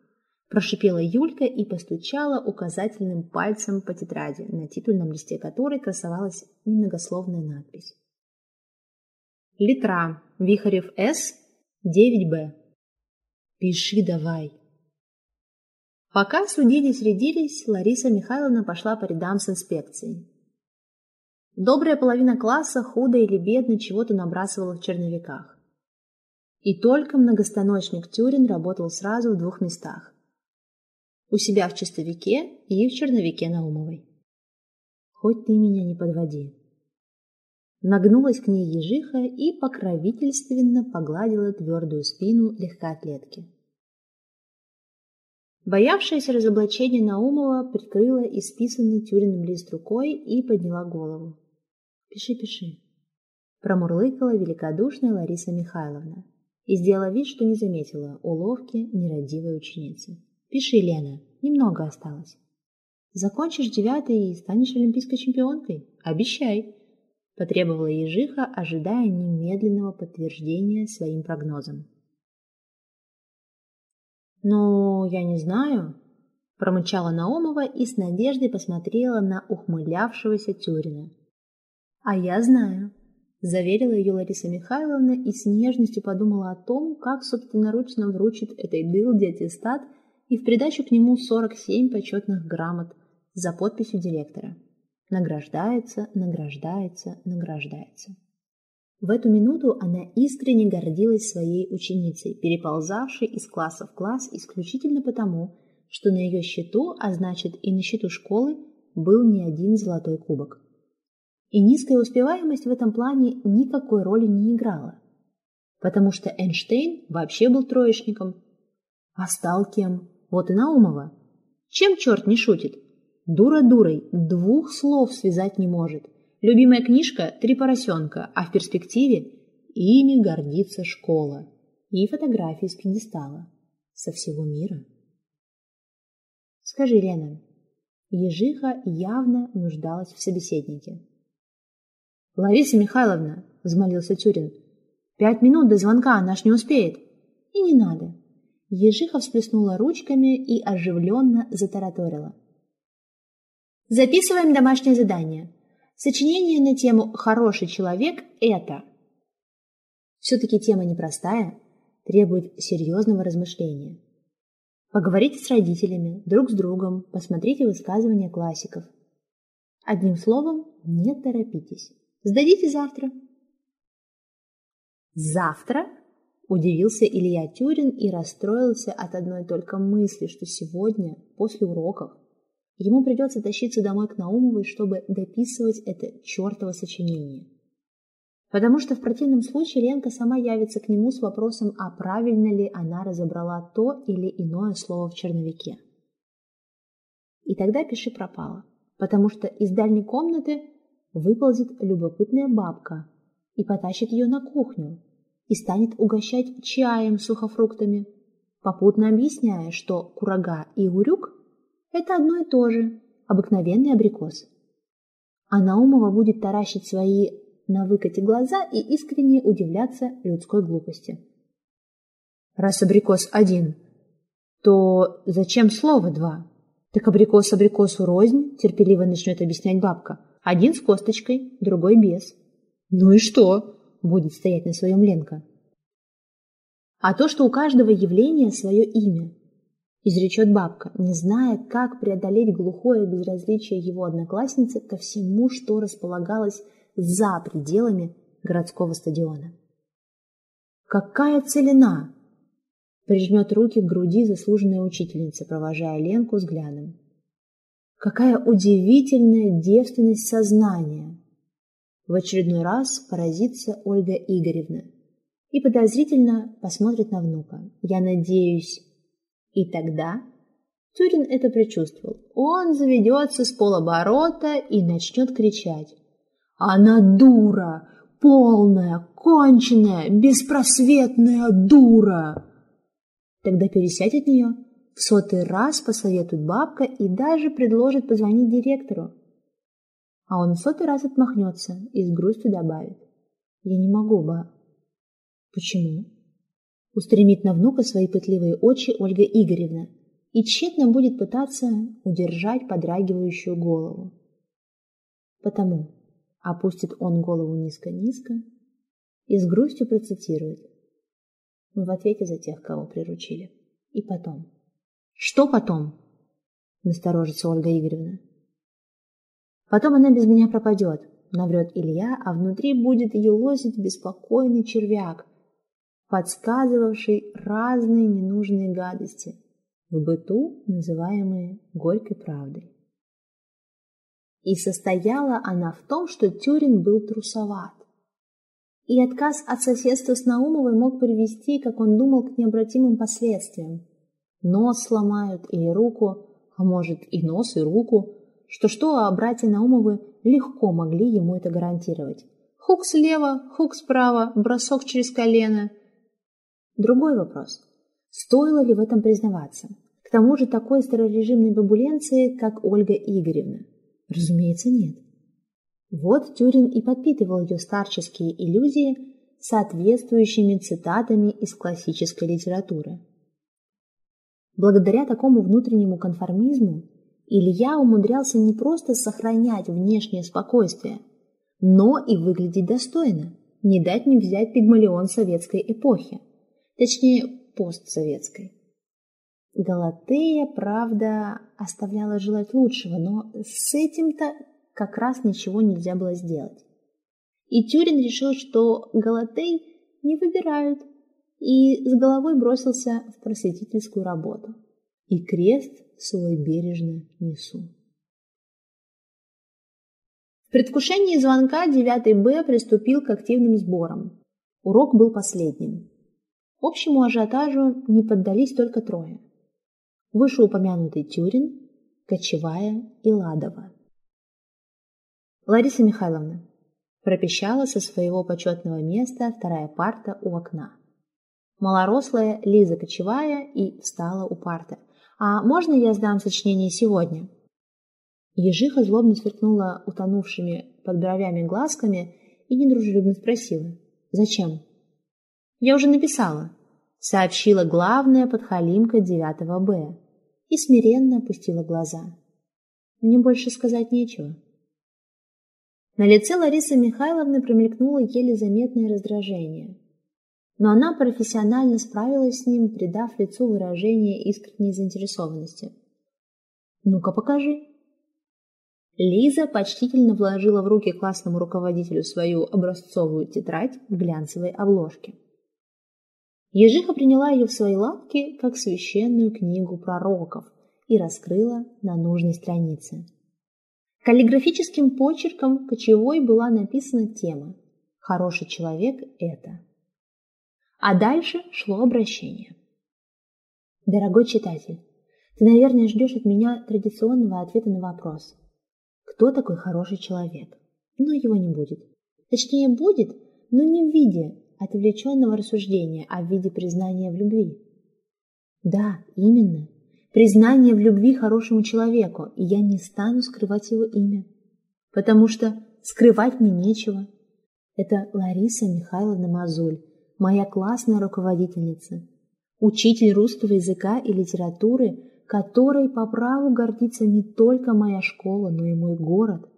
Прошипела Юлька и постучала указательным пальцем по тетради, на титульном листе которой красовалась немногословная надпись. Литра. Вихарев С. 9Б. Пиши давай. Пока судились-рядились, Лариса Михайловна пошла по рядам с инспекцией. Добрая половина класса худо или бедно чего-то набрасывала в черновиках. И только многостаночник Тюрин работал сразу в двух местах. У себя в чистовике и в черновике Наумовой. Хоть ты меня не подводи. Нагнулась к ней ежиха и покровительственно погладила твердую спину легкоатлетки. Боявшаяся разоблачения Наумова прикрыла исписанный тюриным лист рукой и подняла голову. «Пиши, пиши», – промурлыкала великодушная Лариса Михайловна и сделала вид, что не заметила уловки нерадивой ученицы. «Пиши, Лена, немного осталось. Закончишь девятый и станешь олимпийской чемпионкой? Обещай!» – потребовала ежиха, ожидая немедленного подтверждения своим прогнозам. «Ну, я не знаю», – промычала Наумова и с надеждой посмотрела на ухмылявшегося Тюрина. «А я знаю», – заверила ее Лариса Михайловна и с нежностью подумала о том, как собственноручно вручит этой дылде аттестат и в придачу к нему 47 почетных грамот за подписью директора. Награждается, награждается, награждается. В эту минуту она искренне гордилась своей ученицей, переползавшей из класса в класс исключительно потому, что на ее счету, а значит и на счету школы, был не один золотой кубок. И низкая успеваемость в этом плане никакой роли не играла, потому что Эйнштейн вообще был троечником. А стал кем? Вот и Наумова. Чем черт не шутит? Дура дурой, двух слов связать не может. Любимая книжка «Три поросенка», а в перспективе ими гордится школа и фотографии с пьедестала со всего мира. Скажи, Лена, ежиха явно нуждалась в собеседнике. «Лариса Михайловна», — взмолился Тюрин, — «пять минут до звонка, она ж не успеет». «И не надо». Ежиха всплеснула ручками и оживленно затараторила. «Записываем домашнее задание. Сочинение на тему «Хороший человек – это». Все-таки тема непростая, требует серьезного размышления. Поговорите с родителями, друг с другом, посмотрите высказывания классиков. Одним словом, не торопитесь. Сдадите завтра. Завтра? Удивился Илья Тюрин и расстроился от одной только мысли, что сегодня, после уроков, Ему придется тащиться домой к Наумовой, чтобы дописывать это чертово сочинение. Потому что в противном случае Ленка сама явится к нему с вопросом, а правильно ли она разобрала то или иное слово в черновике. И тогда пиши пропало, потому что из дальней комнаты выползет любопытная бабка и потащит ее на кухню и станет угощать чаем с сухофруктами, попутно объясняя, что курага и урюк это одно и то же, обыкновенный абрикос. А Наумова будет таращить свои на выкате глаза и искренне удивляться людской глупости. Раз абрикос один, то зачем слово два? Так абрикос абрикосу рознь, терпеливо начнет объяснять бабка. Один с косточкой, другой без. Ну и что? Будет стоять на своем Ленка. А то, что у каждого явления свое имя, изречет бабка, не зная, как преодолеть глухое безразличие его одноклассницы ко всему, что располагалось за пределами городского стадиона. «Какая целина!» Прижмет руки к груди заслуженная учительница, провожая Ленку взглядом. «Какая удивительная девственность сознания!» В очередной раз поразится Ольга Игоревна. и подозрительно посмотрит на внука. Я надеюсь. И тогда Тюрин это предчувствовал. Он заведется с полоборота и начнет кричать. «Она дура! Полная, конченая, беспросветная дура!» Тогда пересядь от нее, в сотый раз посоветует бабка и даже предложит позвонить директору. А он в сотый раз отмахнется и с грустью добавит. «Я не могу, ба». «Почему?» Устремит на внука свои пытливые очи Ольга Игоревна и тщетно будет пытаться удержать подрагивающую голову. Потому опустит он голову низко-низко и с грустью процитирует. Мы в ответе за тех, кого приручили. И потом. Что потом? Насторожится Ольга Игоревна. Потом она без меня пропадет, наврет Илья, а внутри будет ее лозить беспокойный червяк, подсказывавший разные ненужные гадости, в быту называемые горькой правдой. И состояла она в том, что Тюрин был трусоват. И отказ от соседства с Наумовой мог привести, как он думал, к необратимым последствиям. Нос сломают или руку, а может и нос, и руку, что-что, а братья Наумовы легко могли ему это гарантировать. Хук слева, хук справа, бросок через колено. Другой вопрос. Стоило ли в этом признаваться? К тому же такой старорежимной бабуленции, как Ольга Игоревна. Разумеется, нет. Вот Тюрин и подпитывал ее старческие иллюзии соответствующими цитатами из классической литературы. Благодаря такому внутреннему конформизму Илья умудрялся не просто сохранять внешнее спокойствие, но и выглядеть достойно, не дать не взять пигмалион советской эпохи, точнее постсоветской. Галатея, правда, оставляла желать лучшего, но с этим-то как раз ничего нельзя было сделать. И Тюрин решил, что Галатей не выбирают, и с головой бросился в просветительскую работу. И крест свой бережно несу. В предвкушении звонка 9 Б приступил к активным сборам. Урок был последним. Общему ажиотажу не поддались только трое вышеупомянутый Тюрин, Кочевая и Ладова. Лариса Михайловна пропищала со своего почетного места вторая парта у окна. Малорослая Лиза Кочевая и встала у парты. «А можно я сдам сочинение сегодня?» Ежиха злобно сверкнула утонувшими под бровями глазками и недружелюбно спросила. «Зачем?» «Я уже написала», — сообщила главная подхалимка 9 Б и смиренно опустила глаза. Мне больше сказать нечего. На лице Ларисы Михайловны промелькнуло еле заметное раздражение. Но она профессионально справилась с ним, придав лицу выражение искренней заинтересованности. «Ну-ка, покажи». Лиза почтительно вложила в руки классному руководителю свою образцовую тетрадь в глянцевой обложке. Ежиха приняла ее в свои лапки, как священную книгу пророков, и раскрыла на нужной странице. Каллиграфическим почерком кочевой была написана тема «Хороший человек – это». А дальше шло обращение. Дорогой читатель, ты, наверное, ждешь от меня традиционного ответа на вопрос «Кто такой хороший человек?» Но его не будет. Точнее, будет, но не в виде отвлеченного рассуждения, а в виде признания в любви. Да, именно. Признание в любви хорошему человеку, и я не стану скрывать его имя. Потому что скрывать мне нечего. Это Лариса Михайловна Мазуль, моя классная руководительница, учитель русского языка и литературы, которой по праву гордится не только моя школа, но и мой город –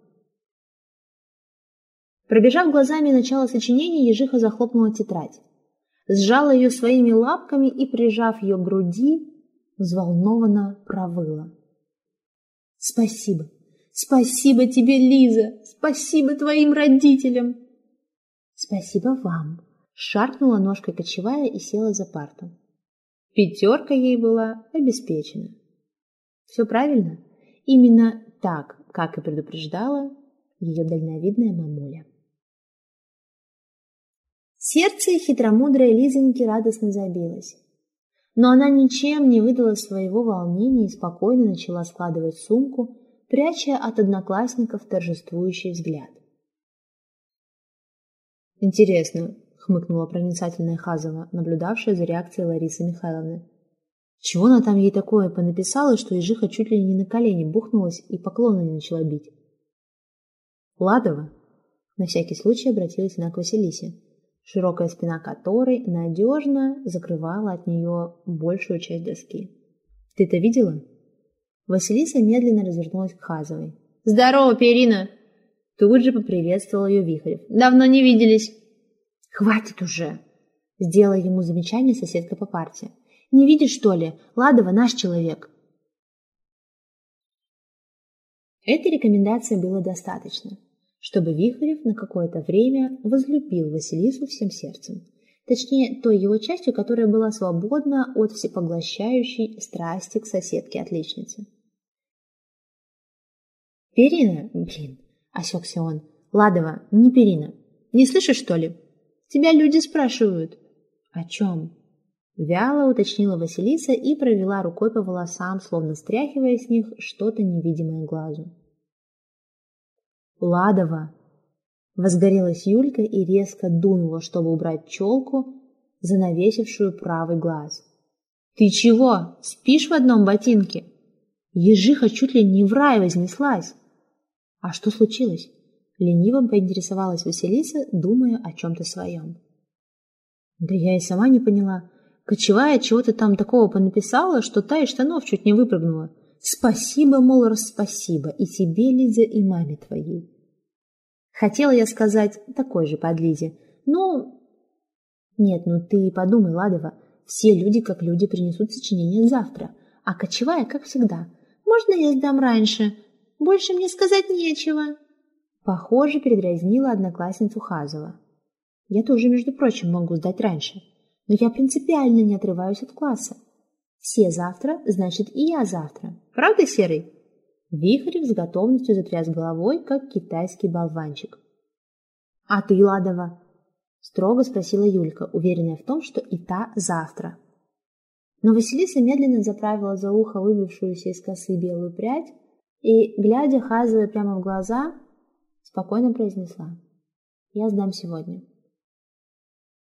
Пробежав глазами начало сочинения, ежиха захлопнула тетрадь. Сжала ее своими лапками и, прижав ее к груди, взволнованно провыла. «Спасибо! Спасибо тебе, Лиза! Спасибо твоим родителям!» «Спасибо вам!» — шаркнула ножкой кочевая и села за парту. Пятерка ей была обеспечена. Все правильно? Именно так, как и предупреждала ее дальновидная мамуля. Сердце хитромудрой Лизоньки радостно забилось. Но она ничем не выдала своего волнения и спокойно начала складывать сумку, пряча от одноклассников торжествующий взгляд. «Интересно», — хмыкнула проницательная Хазова, наблюдавшая за реакцией Ларисы Михайловны. «Чего она там ей такое понаписала, что Ежиха чуть ли не на колени бухнулась и поклоны не начала бить?» «Ладова», — на всякий случай обратилась она к Василисе, широкая спина которой надежно закрывала от нее большую часть доски. «Ты это видела?» Василиса медленно развернулась к Хазовой. «Здорово, Перина!» Тут же поприветствовал ее Вихрев. «Давно не виделись!» «Хватит уже!» Сделала ему замечание соседка по парте. «Не видишь, что ли? Ладова наш человек!» Этой рекомендации было достаточно, чтобы Вихрев на какое-то время возлюбил Василису всем сердцем. Точнее, той его частью, которая была свободна от всепоглощающей страсти к соседке-отличнице. «Перина? Блин!» – осекся он. «Ладова, не перина. Не слышишь, что ли? Тебя люди спрашивают». «О чем?» Вяло уточнила Василиса и провела рукой по волосам, словно стряхивая с них что-то невидимое глазу. «Ладова!» Возгорелась Юлька и резко дунула, чтобы убрать челку, занавесившую правый глаз. «Ты чего? Спишь в одном ботинке?» Ежиха чуть ли не в рай вознеслась. «А что случилось?» Лениво поинтересовалась Василиса, думая о чем-то своем. «Да я и сама не поняла. Кочевая чего-то там такого понаписала, что та из штанов чуть не выпрыгнула. Спасибо, мол, спасибо и тебе, Лиза, и маме твоей». Хотела я сказать такой же под Лизе. Ну, нет, ну ты подумай, Ладова, все люди как люди принесут сочинение завтра, а кочевая, как всегда. Можно я сдам раньше? Больше мне сказать нечего. Похоже, передразнила одноклассницу Хазова. Я тоже, между прочим, могу сдать раньше. Но я принципиально не отрываюсь от класса. Все завтра, значит и я завтра. Правда, Серый? Вихрев с готовностью затряс головой, как китайский болванчик. «А ты, Ладова?» – строго спросила Юлька, уверенная в том, что и та завтра. Но Василиса медленно заправила за ухо выбившуюся из косы белую прядь и, глядя Хазовой прямо в глаза, спокойно произнесла «Я сдам сегодня».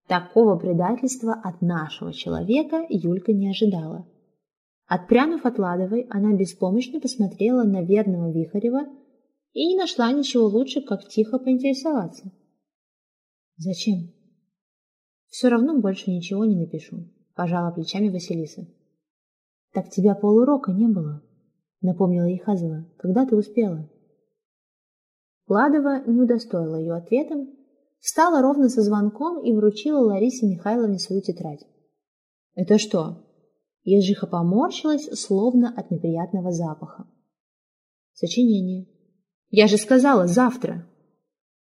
Такого предательства от нашего человека Юлька не ожидала. Отпрянув от Ладовой, она беспомощно посмотрела на верного Вихарева и не нашла ничего лучше, как тихо поинтересоваться. «Зачем?» «Все равно больше ничего не напишу», – пожала плечами Василиса. «Так тебя полурока не было», напомнила ей Хазова. «Когда ты успела?» Ладова не удостоила ее ответом, встала ровно со звонком и вручила Ларисе Михайловне свою тетрадь. «Это что?» Ежиха поморщилась, словно от неприятного запаха. «Сочинение». «Я же сказала, завтра!»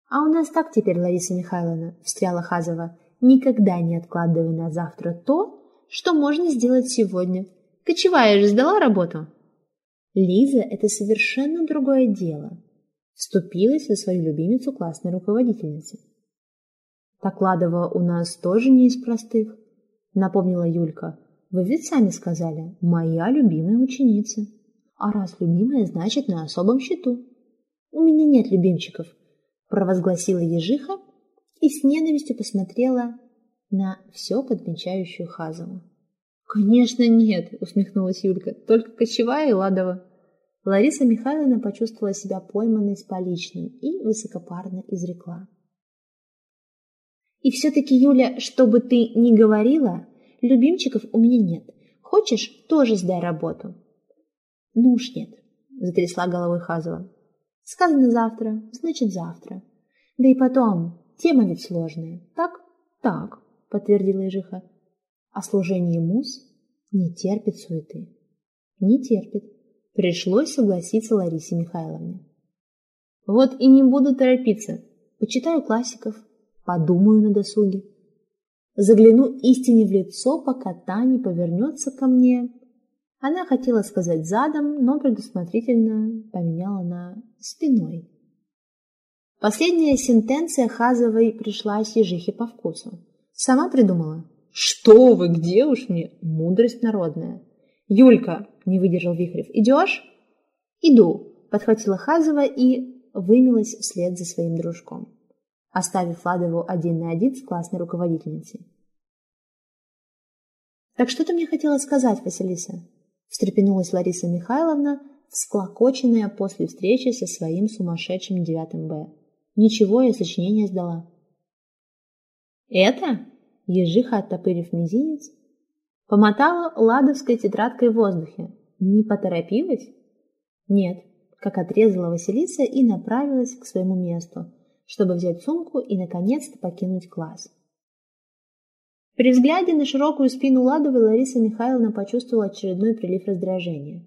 «А у нас так теперь, Лариса Михайловна», — встряла Хазова, «никогда не откладывай на завтра то, что можно сделать сегодня. Кочевая же сдала работу?» Лиза – это совершенно другое дело. Вступилась за свою любимицу классной руководительницы. Покладова у нас тоже не из простых, напомнила Юлька. Вы ведь сами сказали, моя любимая ученица. А раз любимая, значит на особом счету. У меня нет любимчиков, провозгласила ежиха и с ненавистью посмотрела на все подмечающую Хазову. «Конечно нет», — усмехнулась Юлька, — «только кочевая и ладова». Лариса Михайловна почувствовала себя пойманной с поличным и высокопарно изрекла. «И все-таки, Юля, что бы ты ни говорила, любимчиков у меня нет. Хочешь, тоже сдай работу». «Ну уж нет», — затрясла головой Хазова. «Сказано завтра, значит завтра. Да и потом, тема ведь сложная. Так? Так», — подтвердила Ежиха а служение муз не терпит суеты. Не терпит. Пришлось согласиться Ларисе Михайловне. Вот и не буду торопиться. Почитаю классиков, подумаю на досуге. Загляну истине в лицо, пока та не повернется ко мне. Она хотела сказать задом, но предусмотрительно поменяла на спиной. Последняя сентенция Хазовой пришлась ежихе по вкусу. Сама придумала. Что вы, где уж мне? Мудрость народная. Юлька, не выдержал Вихрев, идешь? Иду, подхватила Хазова и вымилась вслед за своим дружком, оставив Ладову один на один с классной руководительницей. «Так что ты мне хотела сказать, Василиса?» встрепенулась Лариса Михайловна, всклокоченная после встречи со своим сумасшедшим девятым Б. «Ничего, я сочинение сдала». «Это?» Ежиха, оттопырив мизинец, помотала ладовской тетрадкой в воздухе. Не поторопилась? Нет, как отрезала Василиса и направилась к своему месту, чтобы взять сумку и, наконец-то, покинуть класс. При взгляде на широкую спину Ладовой Лариса Михайловна почувствовала очередной прилив раздражения.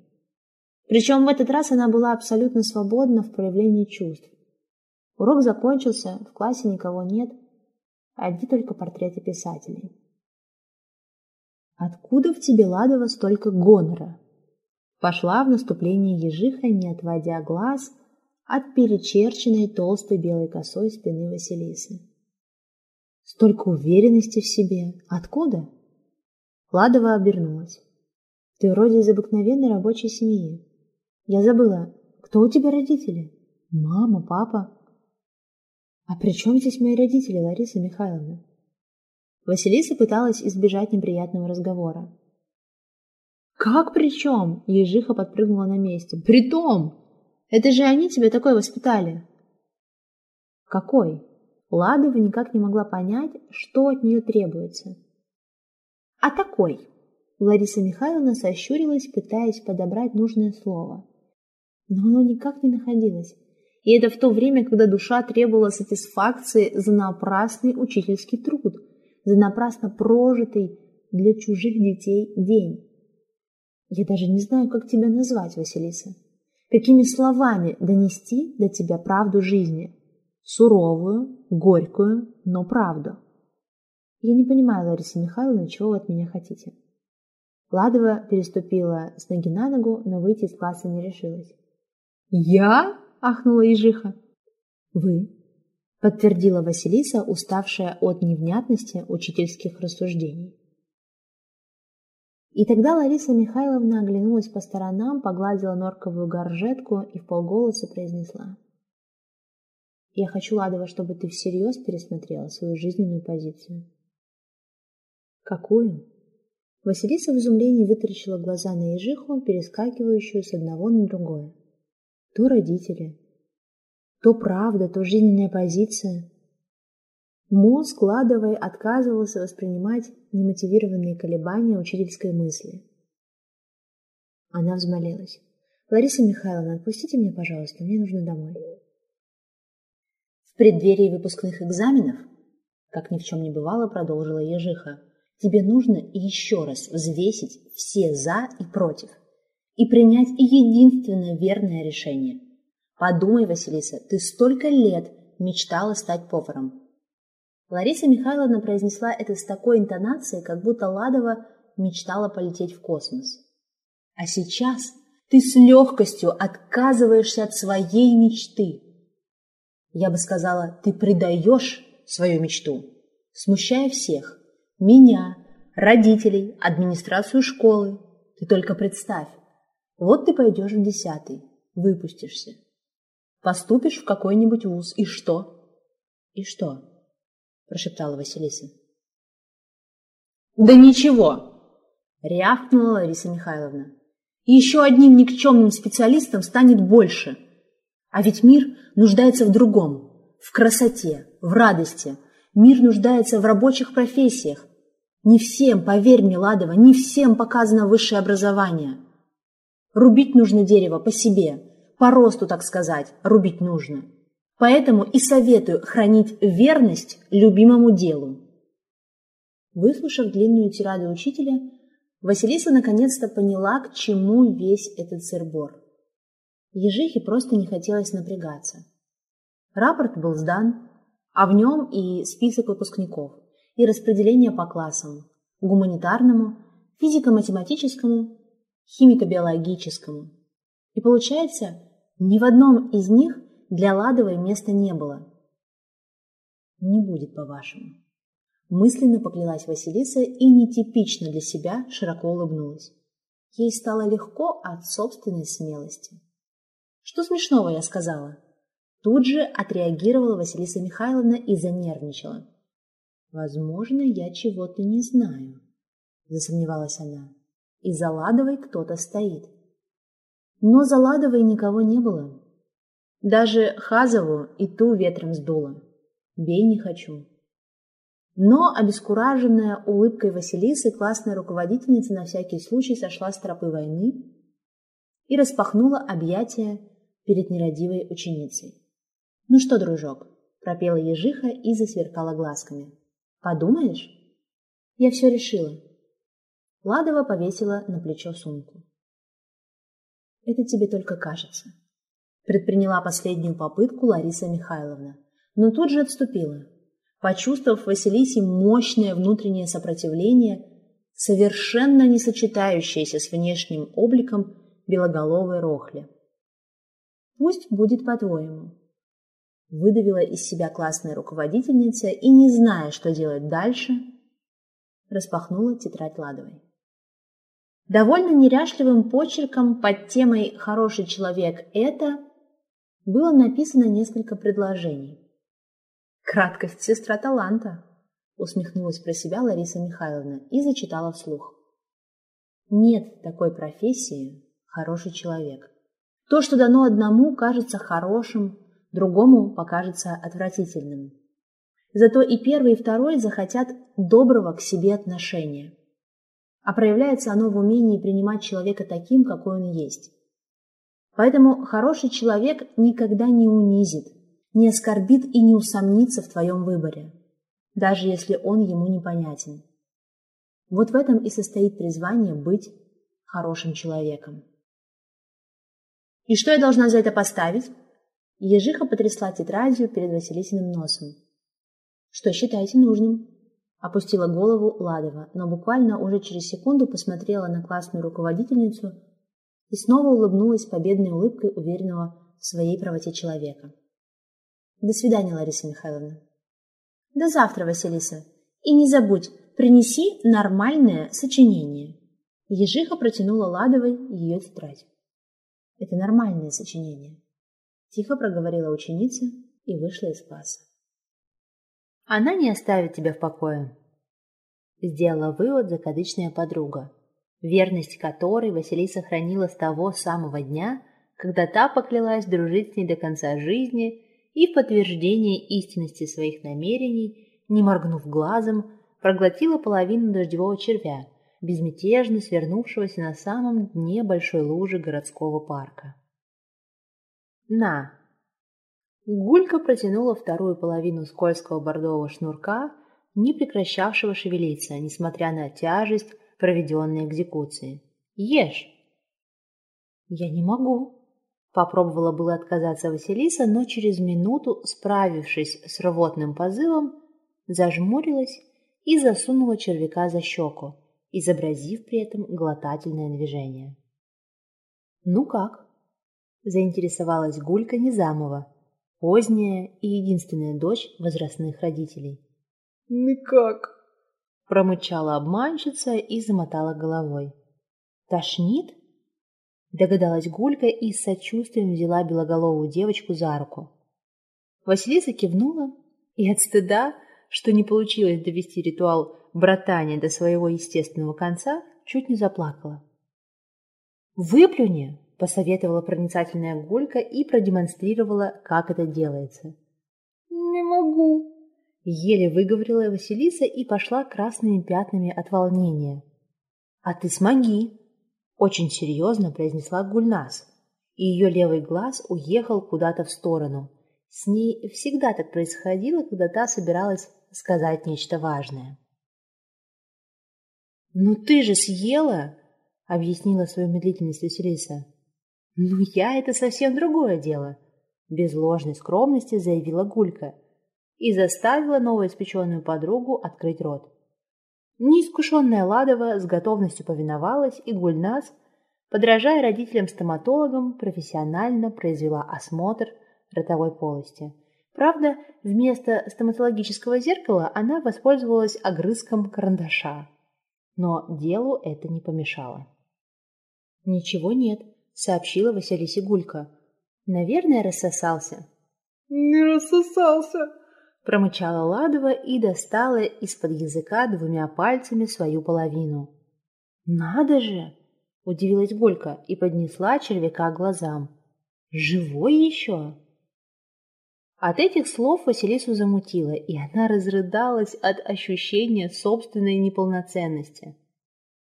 Причем в этот раз она была абсолютно свободна в проявлении чувств. Урок закончился, в классе никого нет, одни только портреты писателей. «Откуда в тебе, Ладова, столько гонора?» Пошла в наступление ежиха, не отводя глаз от перечерченной толстой белой косой спины Василисы. Столько уверенности в себе. Откуда? Ладова обернулась. Ты вроде из обыкновенной рабочей семьи. Я забыла, кто у тебя родители? Мама, папа? А при чем здесь мои родители, Лариса Михайловна? Василиса пыталась избежать неприятного разговора. «Как при чем?» – ежиха подпрыгнула на месте. «При том! Это же они тебя такой воспитали!» «Какой?» Ладова никак не могла понять, что от нее требуется. «А такой!» Лариса Михайловна сощурилась, пытаясь подобрать нужное слово. Но оно никак не находилось. И это в то время, когда душа требовала сатисфакции за напрасный учительский труд, за напрасно прожитый для чужих детей день. Я даже не знаю, как тебя назвать, Василиса. Какими словами донести до тебя правду жизни? Суровую, горькую, но правду. Я не понимаю, Лариса Михайловна, чего вы от меня хотите. Ладова переступила с ноги на ногу, но выйти из класса не решилась. «Я?» – ахнула ежиха. «Вы?» – подтвердила Василиса, уставшая от невнятности учительских рассуждений. И тогда Лариса Михайловна оглянулась по сторонам, погладила норковую горжетку и в полголоса произнесла. Я хочу, Ладова, чтобы ты всерьез пересмотрела свою жизненную позицию. Какую? Василиса в изумлении вытаращила глаза на ежиху, перескакивающую с одного на другое. То родители, то правда, то жизненная позиция. Мозг Ладовой отказывался воспринимать немотивированные колебания учительской мысли. Она взмолилась. «Лариса Михайловна, отпустите меня, пожалуйста, мне нужно домой». В преддверии выпускных экзаменов, как ни в чем не бывало, продолжила Ежиха, тебе нужно еще раз взвесить все «за» и «против» и принять единственное верное решение. Подумай, Василиса, ты столько лет мечтала стать поваром. Лариса Михайловна произнесла это с такой интонацией, как будто Ладова мечтала полететь в космос. А сейчас ты с легкостью отказываешься от своей мечты. Я бы сказала, ты предаешь свою мечту, смущая всех. Меня, родителей, администрацию школы. Ты только представь. Вот ты пойдешь в десятый, выпустишься. Поступишь в какой-нибудь вуз. И что? И что? Прошептала Василиса. Да ничего, рявкнула Лариса Михайловна. Еще одним никчемным специалистом станет больше – а ведь мир нуждается в другом, в красоте, в радости. Мир нуждается в рабочих профессиях. Не всем, поверь мне, Ладова, не всем показано высшее образование. Рубить нужно дерево по себе, по росту, так сказать, рубить нужно. Поэтому и советую хранить верность любимому делу. Выслушав длинную тираду учителя, Василиса наконец-то поняла, к чему весь этот сырбор. Ежихе просто не хотелось напрягаться. Рапорт был сдан, а в нем и список выпускников, и распределение по классам – гуманитарному, физико-математическому, химико-биологическому. И получается, ни в одном из них для Ладовой места не было. Не будет, по-вашему. Мысленно поклялась Василиса и нетипично для себя широко улыбнулась. Ей стало легко от собственной смелости. «Что смешного я сказала?» Тут же отреагировала Василиса Михайловна и занервничала. «Возможно, я чего-то не знаю», – засомневалась она. «И за Ладовой кто-то стоит». Но за Ладовой никого не было. Даже Хазову и ту ветром сдуло. Бей не хочу. Но, обескураженная улыбкой Василисы, классная руководительница на всякий случай сошла с тропы войны и распахнула объятия перед нерадивой ученицей. «Ну что, дружок?» – пропела ежиха и засверкала глазками. «Подумаешь?» «Я все решила». Ладова повесила на плечо сумку. «Это тебе только кажется», – предприняла последнюю попытку Лариса Михайловна, но тут же отступила – почувствовав Василисе мощное внутреннее сопротивление, совершенно не сочетающееся с внешним обликом белоголовой рохли. «Пусть будет по-твоему», – выдавила из себя классная руководительница и, не зная, что делать дальше, распахнула тетрадь Ладовой. Довольно неряшливым почерком под темой «Хороший человек – это» было написано несколько предложений. Краткость – сестра таланта, усмехнулась про себя Лариса Михайловна и зачитала вслух. Нет такой профессии хороший человек. То, что дано одному, кажется хорошим, другому покажется отвратительным. Зато и первый, и второй захотят доброго к себе отношения. А проявляется оно в умении принимать человека таким, какой он есть. Поэтому хороший человек никогда не унизит, не оскорбит и не усомнится в твоем выборе, даже если он ему непонятен. Вот в этом и состоит призвание быть хорошим человеком. «И что я должна за это поставить?» Ежиха потрясла тетрадью перед Василисиным носом. «Что считаете нужным?» Опустила голову Ладова, но буквально уже через секунду посмотрела на классную руководительницу и снова улыбнулась победной улыбкой уверенного в своей правоте человека. До свидания, Лариса Михайловна. До завтра, Василиса. И не забудь, принеси нормальное сочинение. Ежиха протянула Ладовой ее тетрадь. Это нормальное сочинение. Тихо проговорила ученица и вышла из класса. Она не оставит тебя в покое. Сделала вывод закадычная подруга, верность которой Василиса хранила с того самого дня, когда та поклялась дружить с ней до конца жизни и в подтверждение истинности своих намерений, не моргнув глазом, проглотила половину дождевого червя, безмятежно свернувшегося на самом дне большой лужи городского парка. «На!» Гулька протянула вторую половину скользкого бордового шнурка, не прекращавшего шевелиться, несмотря на тяжесть проведенной экзекуции. «Ешь!» «Я не могу!» Попробовала было отказаться Василиса, но через минуту, справившись с рвотным позывом, зажмурилась и засунула червяка за щеку, изобразив при этом глотательное движение. «Ну как?» – заинтересовалась Гулька Низамова, поздняя и единственная дочь возрастных родителей. «Никак!» – промычала обманщица и замотала головой. «Тошнит?» Догадалась Гулька и с сочувствием взяла белоголовую девочку за руку. Василиса кивнула и от стыда, что не получилось довести ритуал братания до своего естественного конца, чуть не заплакала. «Выплюни!» – посоветовала проницательная Гулька и продемонстрировала, как это делается. «Не могу!» – еле выговорила Василиса и пошла красными пятнами от волнения. «А ты смоги!» Очень серьезно произнесла Гульнас, и ее левый глаз уехал куда-то в сторону. С ней всегда так происходило, когда та собиралась сказать нечто важное. «Ну ты же съела!» — объяснила свою медлительность Василиса. «Ну я — это совсем другое дело!» Без ложной скромности заявила Гулька и заставила новоиспеченную подругу открыть рот. Неискушенная Ладова с готовностью повиновалась, и Гульнас, подражая родителям-стоматологам, профессионально произвела осмотр ротовой полости, Правда, вместо стоматологического зеркала она воспользовалась огрызком карандаша. Но делу это не помешало. «Ничего нет», — сообщила Василисе Гулька. «Наверное, рассосался». «Не рассосался», — промычала Ладова и достала из-под языка двумя пальцами свою половину. «Надо же!» — удивилась Гулька и поднесла червяка к глазам. «Живой еще?» От этих слов Василису замутило, и она разрыдалась от ощущения собственной неполноценности.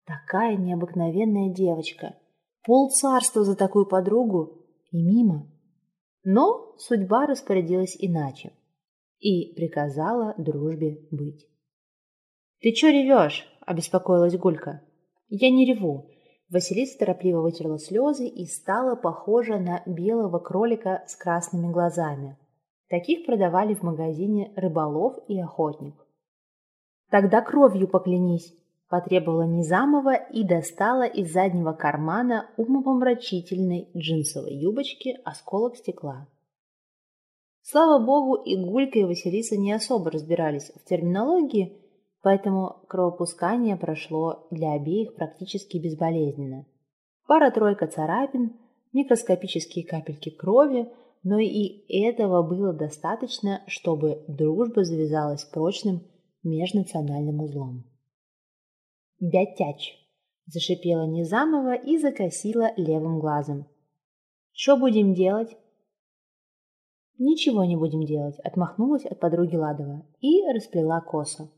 Такая необыкновенная девочка. Пол царства за такую подругу и мимо. Но судьба распорядилась иначе и приказала дружбе быть. «Ты чё ревешь?» – обеспокоилась Гулька. «Я не реву». Василиса торопливо вытерла слезы и стала похожа на белого кролика с красными глазами. Таких продавали в магазине «Рыболов» и «Охотник». «Тогда кровью поклянись», – потребовала Низамова и достала из заднего кармана умопомрачительной джинсовой юбочки осколок стекла. Слава богу, и Гулька, и Василиса не особо разбирались в терминологии, поэтому кровопускание прошло для обеих практически безболезненно. Пара-тройка царапин, микроскопические капельки крови – но и этого было достаточно, чтобы дружба завязалась прочным межнациональным узлом. «Бятяч!» – зашипела Низамова и закосила левым глазом. «Что будем делать?» «Ничего не будем делать», – отмахнулась от подруги Ладова и расплела косу.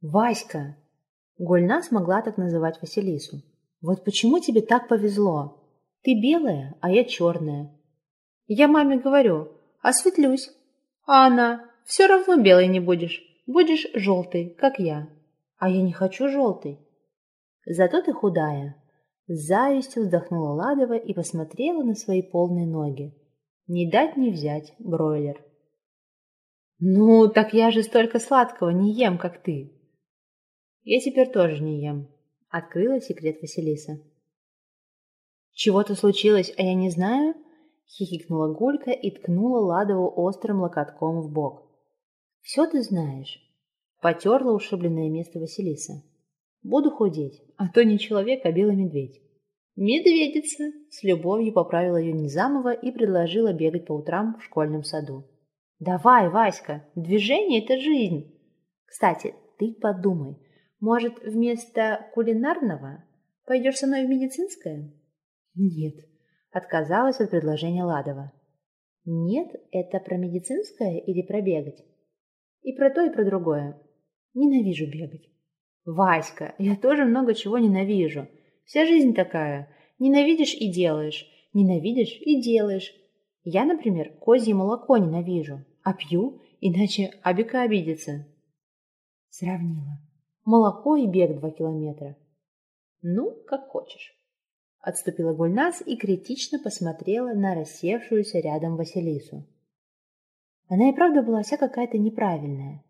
«Васька!» – Гульна смогла так называть Василису. «Вот почему тебе так повезло? Ты белая, а я черная. Я маме говорю, осветлюсь. А она, все равно белой не будешь, будешь желтой, как я. А я не хочу желтой. Зато ты худая. С завистью вздохнула Ладова и посмотрела на свои полные ноги. Не дать не взять, бройлер. Ну, так я же столько сладкого не ем, как ты. Я теперь тоже не ем, открыла секрет Василиса. Чего-то случилось, а я не знаю? Хихикнула Гулька и ткнула Ладову острым локотком в бок. «Все ты знаешь». Потерла ушибленное место Василиса. «Буду худеть, а то не человек, а белый медведь». «Медведица!» – с любовью поправила ее Низамова и предложила бегать по утрам в школьном саду. «Давай, Васька, движение – это жизнь!» «Кстати, ты подумай, может, вместо кулинарного пойдешь со мной в медицинское?» «Нет, Отказалась от предложения Ладова. Нет, это про медицинское или про бегать? И про то, и про другое. Ненавижу бегать. Васька, я тоже много чего ненавижу. Вся жизнь такая. Ненавидишь и делаешь. Ненавидишь и делаешь. Я, например, козье молоко ненавижу, а пью, иначе Абика обидится. Сравнила. Молоко и бег два километра. Ну, как хочешь. Отступила Гульнас и критично посмотрела на рассевшуюся рядом Василису. Она и правда была вся какая-то неправильная.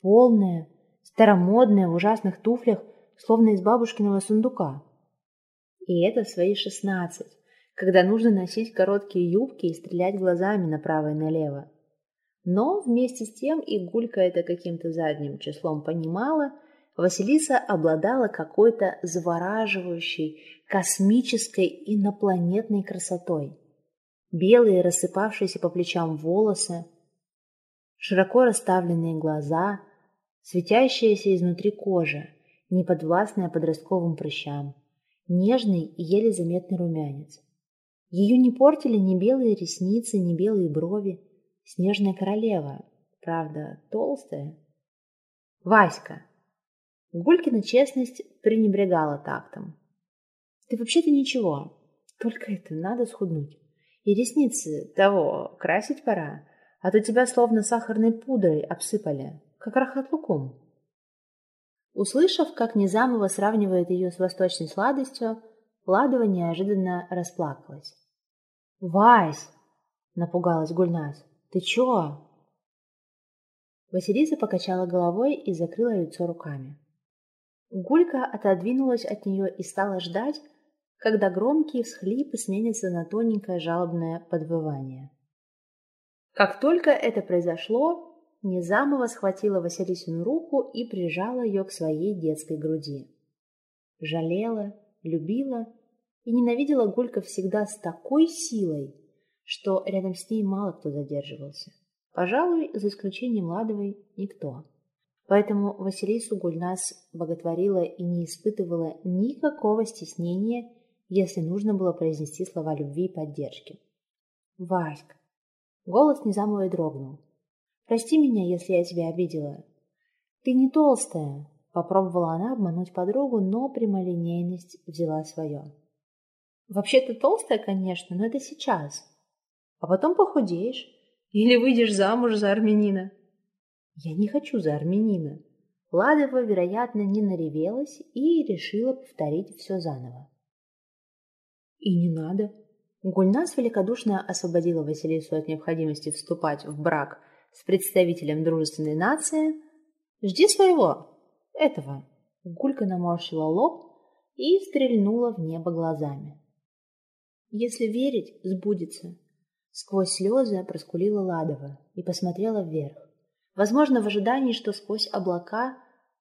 Полная, старомодная, в ужасных туфлях, словно из бабушкиного сундука. И это в свои шестнадцать, когда нужно носить короткие юбки и стрелять глазами направо и налево. Но вместе с тем и Гулька это каким-то задним числом понимала – Василиса обладала какой-то завораживающей, космической, инопланетной красотой. Белые, рассыпавшиеся по плечам волосы, широко расставленные глаза, светящаяся изнутри кожа, неподвластная подростковым прыщам, нежный и еле заметный румянец. Ее не портили ни белые ресницы, ни белые брови. Снежная королева, правда, толстая. «Васька!» Гулькина честность пренебрегала тактом. «Ты вообще-то ничего, только это надо схуднуть. И ресницы того красить пора, а то тебя словно сахарной пудрой обсыпали, как рахат лукум». Услышав, как Низамова сравнивает ее с восточной сладостью, Ладова неожиданно расплакалась. «Вась!» — напугалась Гульнас. «Ты чё?» Василиса покачала головой и закрыла лицо руками. Гулька отодвинулась от нее и стала ждать, когда громкие всхлипы сменятся на тоненькое жалобное подвывание. Как только это произошло, Незамова схватила Василисину руку и прижала ее к своей детской груди. Жалела, любила и ненавидела Гулька всегда с такой силой, что рядом с ней мало кто задерживался. Пожалуй, за исключением Ладовой, никто. Поэтому Василису Гульнас боготворила и не испытывала никакого стеснения, если нужно было произнести слова любви и поддержки. «Васька!» Голос Незамовой дрогнул. «Прости меня, если я тебя обидела. Ты не толстая!» Попробовала она обмануть подругу, но прямолинейность взяла свое. «Вообще-то толстая, конечно, но это сейчас. А потом похудеешь или выйдешь замуж за армянина». Я не хочу за армянина. Ладова, вероятно, не наревелась и решила повторить все заново. И не надо. Гульнас великодушно освободила Василису от необходимости вступать в брак с представителем дружественной нации. Жди своего, этого. Гулька наморщила лоб и стрельнула в небо глазами. Если верить, сбудется. Сквозь слезы проскулила Ладова и посмотрела вверх. Возможно, в ожидании, что сквозь облака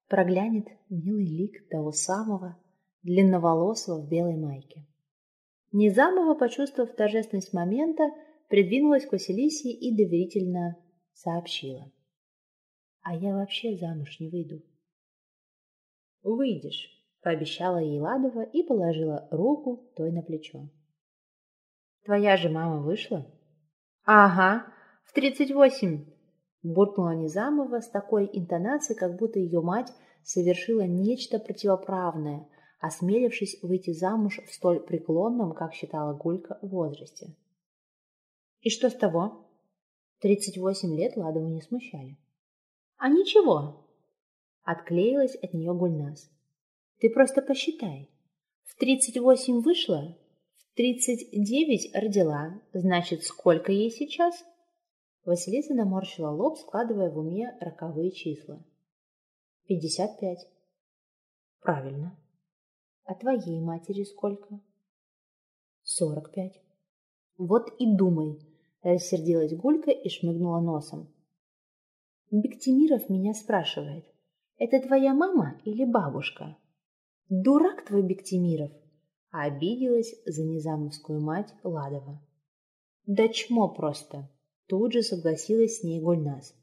проглянет милый лик того самого длинноволосого в белой майке. Незамова, почувствовав торжественность момента, придвинулась к Василисе и доверительно сообщила. «А я вообще замуж не выйду». «Выйдешь», — пообещала ей Ладова и положила руку той на плечо. «Твоя же мама вышла?» «Ага, в тридцать восемь», буркнула Низамова с такой интонацией, как будто ее мать совершила нечто противоправное, осмелившись выйти замуж в столь преклонном, как считала Гулька, возрасте. И что с того? Тридцать восемь лет Ладову не смущали. А ничего, отклеилась от нее Гульнас. Ты просто посчитай. В тридцать восемь вышла, в тридцать девять родила, значит, сколько ей сейчас? Василиса наморщила лоб, складывая в уме роковые числа. «Пятьдесят пять». «Правильно. А твоей матери сколько?» «Сорок пять». «Вот и думай», – рассердилась Гулька и шмыгнула носом. Бектимиров меня спрашивает, это твоя мама или бабушка? Дурак твой Бектимиров, обиделась за незамовскую мать Ладова. Да чмо просто. Тут же согласилась с ней Гульнас.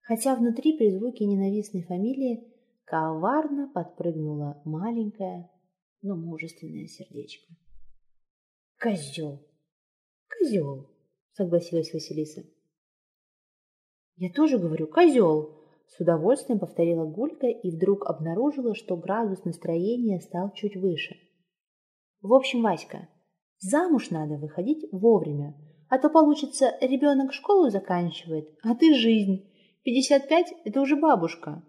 Хотя внутри при звуке ненавистной фамилии коварно подпрыгнуло маленькое, но мужественное сердечко. «Козел! Козел!» — согласилась Василиса. «Я тоже говорю, козел!» С удовольствием повторила Гулька и вдруг обнаружила, что градус настроения стал чуть выше. «В общем, Васька, замуж надо выходить вовремя, а то получится, ребенок школу заканчивает, а ты жизнь. Пятьдесят пять – это уже бабушка.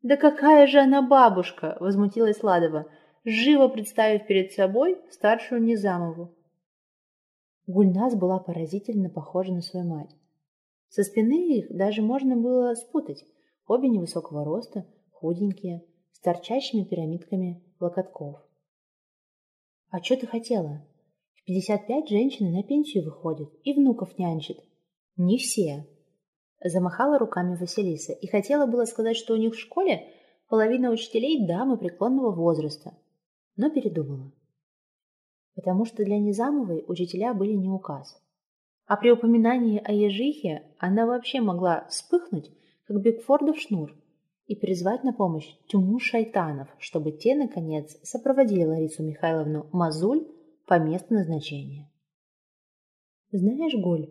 Да какая же она бабушка, возмутилась Ладова, живо представив перед собой старшую Низамову. Гульнас была поразительно похожа на свою мать. Со спины их даже можно было спутать. Обе невысокого роста, худенькие, с торчащими пирамидками локотков. «А что ты хотела?» В 55 женщины на пенсию выходят и внуков нянчат. Не все. Замахала руками Василиса и хотела было сказать, что у них в школе половина учителей дамы преклонного возраста, но передумала. Потому что для Низамовой учителя были не указ. А при упоминании о ежихе она вообще могла вспыхнуть, как Бигфордов шнур, и призвать на помощь тьму шайтанов, чтобы те, наконец, сопроводили Ларису Михайловну Мазуль по месту назначения. «Знаешь, Голь?»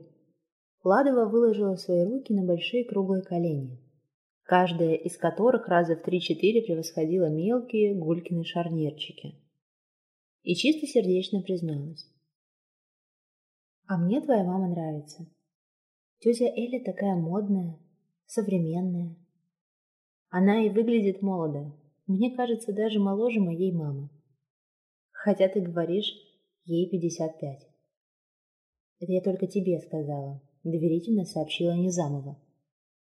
Ладова выложила свои руки на большие круглые колени, каждая из которых раза в три-четыре превосходила мелкие Гулькины шарнирчики. И чисто сердечно призналась. «А мне твоя мама нравится. Тетя Эля такая модная, современная. Она и выглядит молодо. Мне кажется, даже моложе моей мамы. Хотя ты говоришь, Ей 55. Это я только тебе сказала, доверительно сообщила Низамова.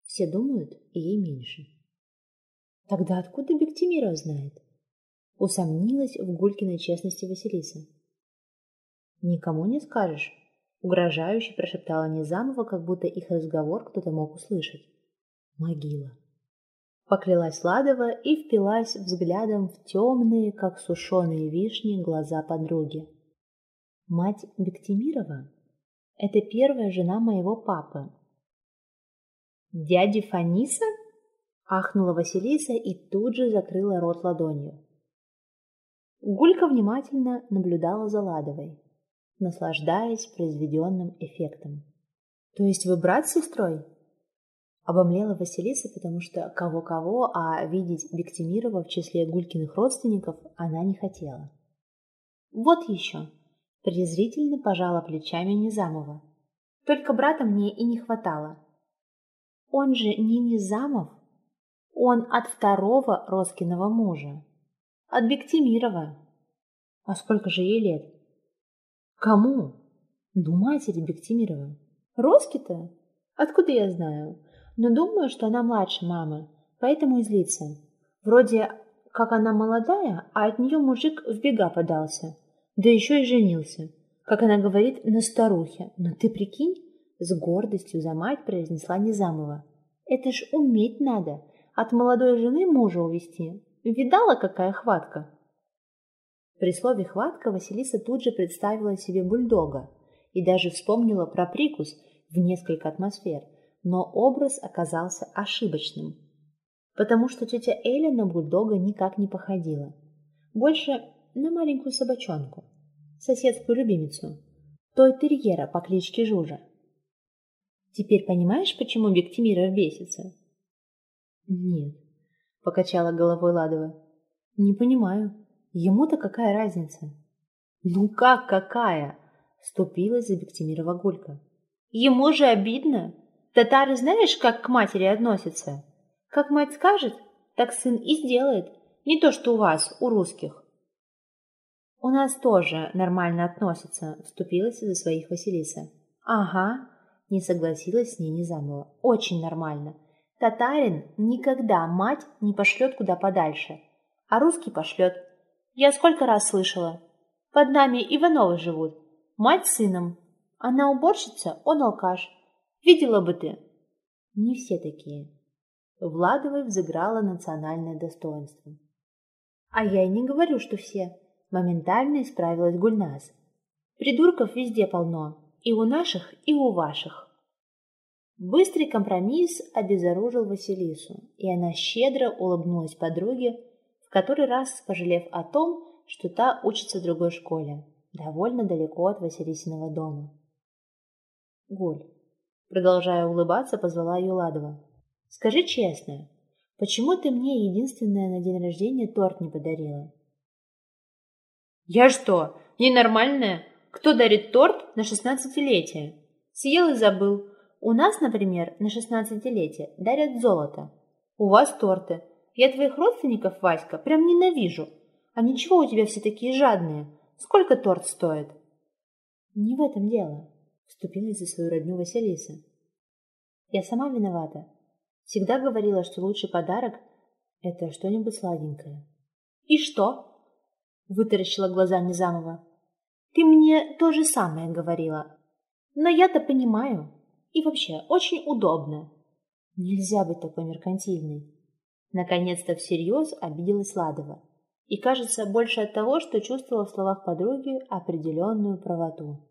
Все думают, ей меньше. Тогда откуда Бектимиров знает? Усомнилась в Гулькиной честности Василиса. Никому не скажешь? Угрожающе прошептала Низамова, как будто их разговор кто-то мог услышать. Могила. Поклялась Ладова и впилась взглядом в темные, как сушеные вишни, глаза подруги. Мать Бектимирова – это первая жена моего папы. «Дяди Фаниса?» – ахнула Василиса и тут же закрыла рот ладонью. Гулька внимательно наблюдала за Ладовой наслаждаясь произведенным эффектом. «То есть вы брат с сестрой?» Обомлела Василиса, потому что кого-кого, а видеть Бектимирова в числе Гулькиных родственников она не хотела. «Вот еще!» – презрительно пожала плечами Низамова. «Только брата мне и не хватало. Он же не Низамов, он от второго Роскиного мужа, от Бектимирова. А сколько же ей лет?» Кому? Ну, матери Бектимирова. Роски-то? Откуда я знаю? Но думаю, что она младше мамы, поэтому и злится. Вроде как она молодая, а от нее мужик в бега подался. Да еще и женился. Как она говорит, на старухе. Но ты прикинь, с гордостью за мать произнесла Низамова. Это ж уметь надо. От молодой жены мужа увести. Видала, какая хватка? При слове «хватка» Василиса тут же представила себе бульдога и даже вспомнила про прикус в несколько атмосфер, но образ оказался ошибочным, потому что тетя Эля на бульдога никак не походила. Больше на маленькую собачонку, соседскую любимицу, той терьера по кличке Жужа. Теперь понимаешь, почему Бектимиров бесится? Нет, покачала головой Ладова. Не понимаю. Ему-то какая разница? Ну как какая? Ступилась за Бектимирова Гулька. Ему же обидно. Татары знаешь, как к матери относятся? Как мать скажет, так сын и сделает. Не то, что у вас, у русских. У нас тоже нормально относятся, вступилась за своих Василиса. Ага, не согласилась с ней Низамова. Очень нормально. Татарин никогда мать не пошлет куда подальше, а русский пошлет я сколько раз слышала. Под нами Ивановы живут. Мать с сыном. Она уборщица, он алкаш. Видела бы ты. Не все такие. Владовой взыграло национальное достоинство. А я и не говорю, что все. Моментально исправилась Гульназ. Придурков везде полно. И у наших, и у ваших. Быстрый компромисс обезоружил Василису, и она щедро улыбнулась подруге, в который раз пожалев о том, что та учится в другой школе, довольно далеко от Василисиного дома. Гуль, продолжая улыбаться, позвала ее Ладова. «Скажи честно, почему ты мне единственное на день рождения торт не подарила?» «Я что, ненормальная? Кто дарит торт на шестнадцатилетие?» «Съел и забыл. У нас, например, на шестнадцатилетие дарят золото. У вас торты. Я твоих родственников, Васька, прям ненавижу. А ничего у тебя все такие жадные. Сколько торт стоит? Не в этом дело, вступилась за свою родню Василиса. Я сама виновата. Всегда говорила, что лучший подарок – это что-нибудь сладенькое. И что? Вытаращила глаза Низамова. Ты мне то же самое говорила. Но я-то понимаю. И вообще, очень удобно. Нельзя быть такой меркантильной. Наконец-то всерьез обиделась Ладова. И, кажется, больше от того, что чувствовала в словах подруги определенную правоту.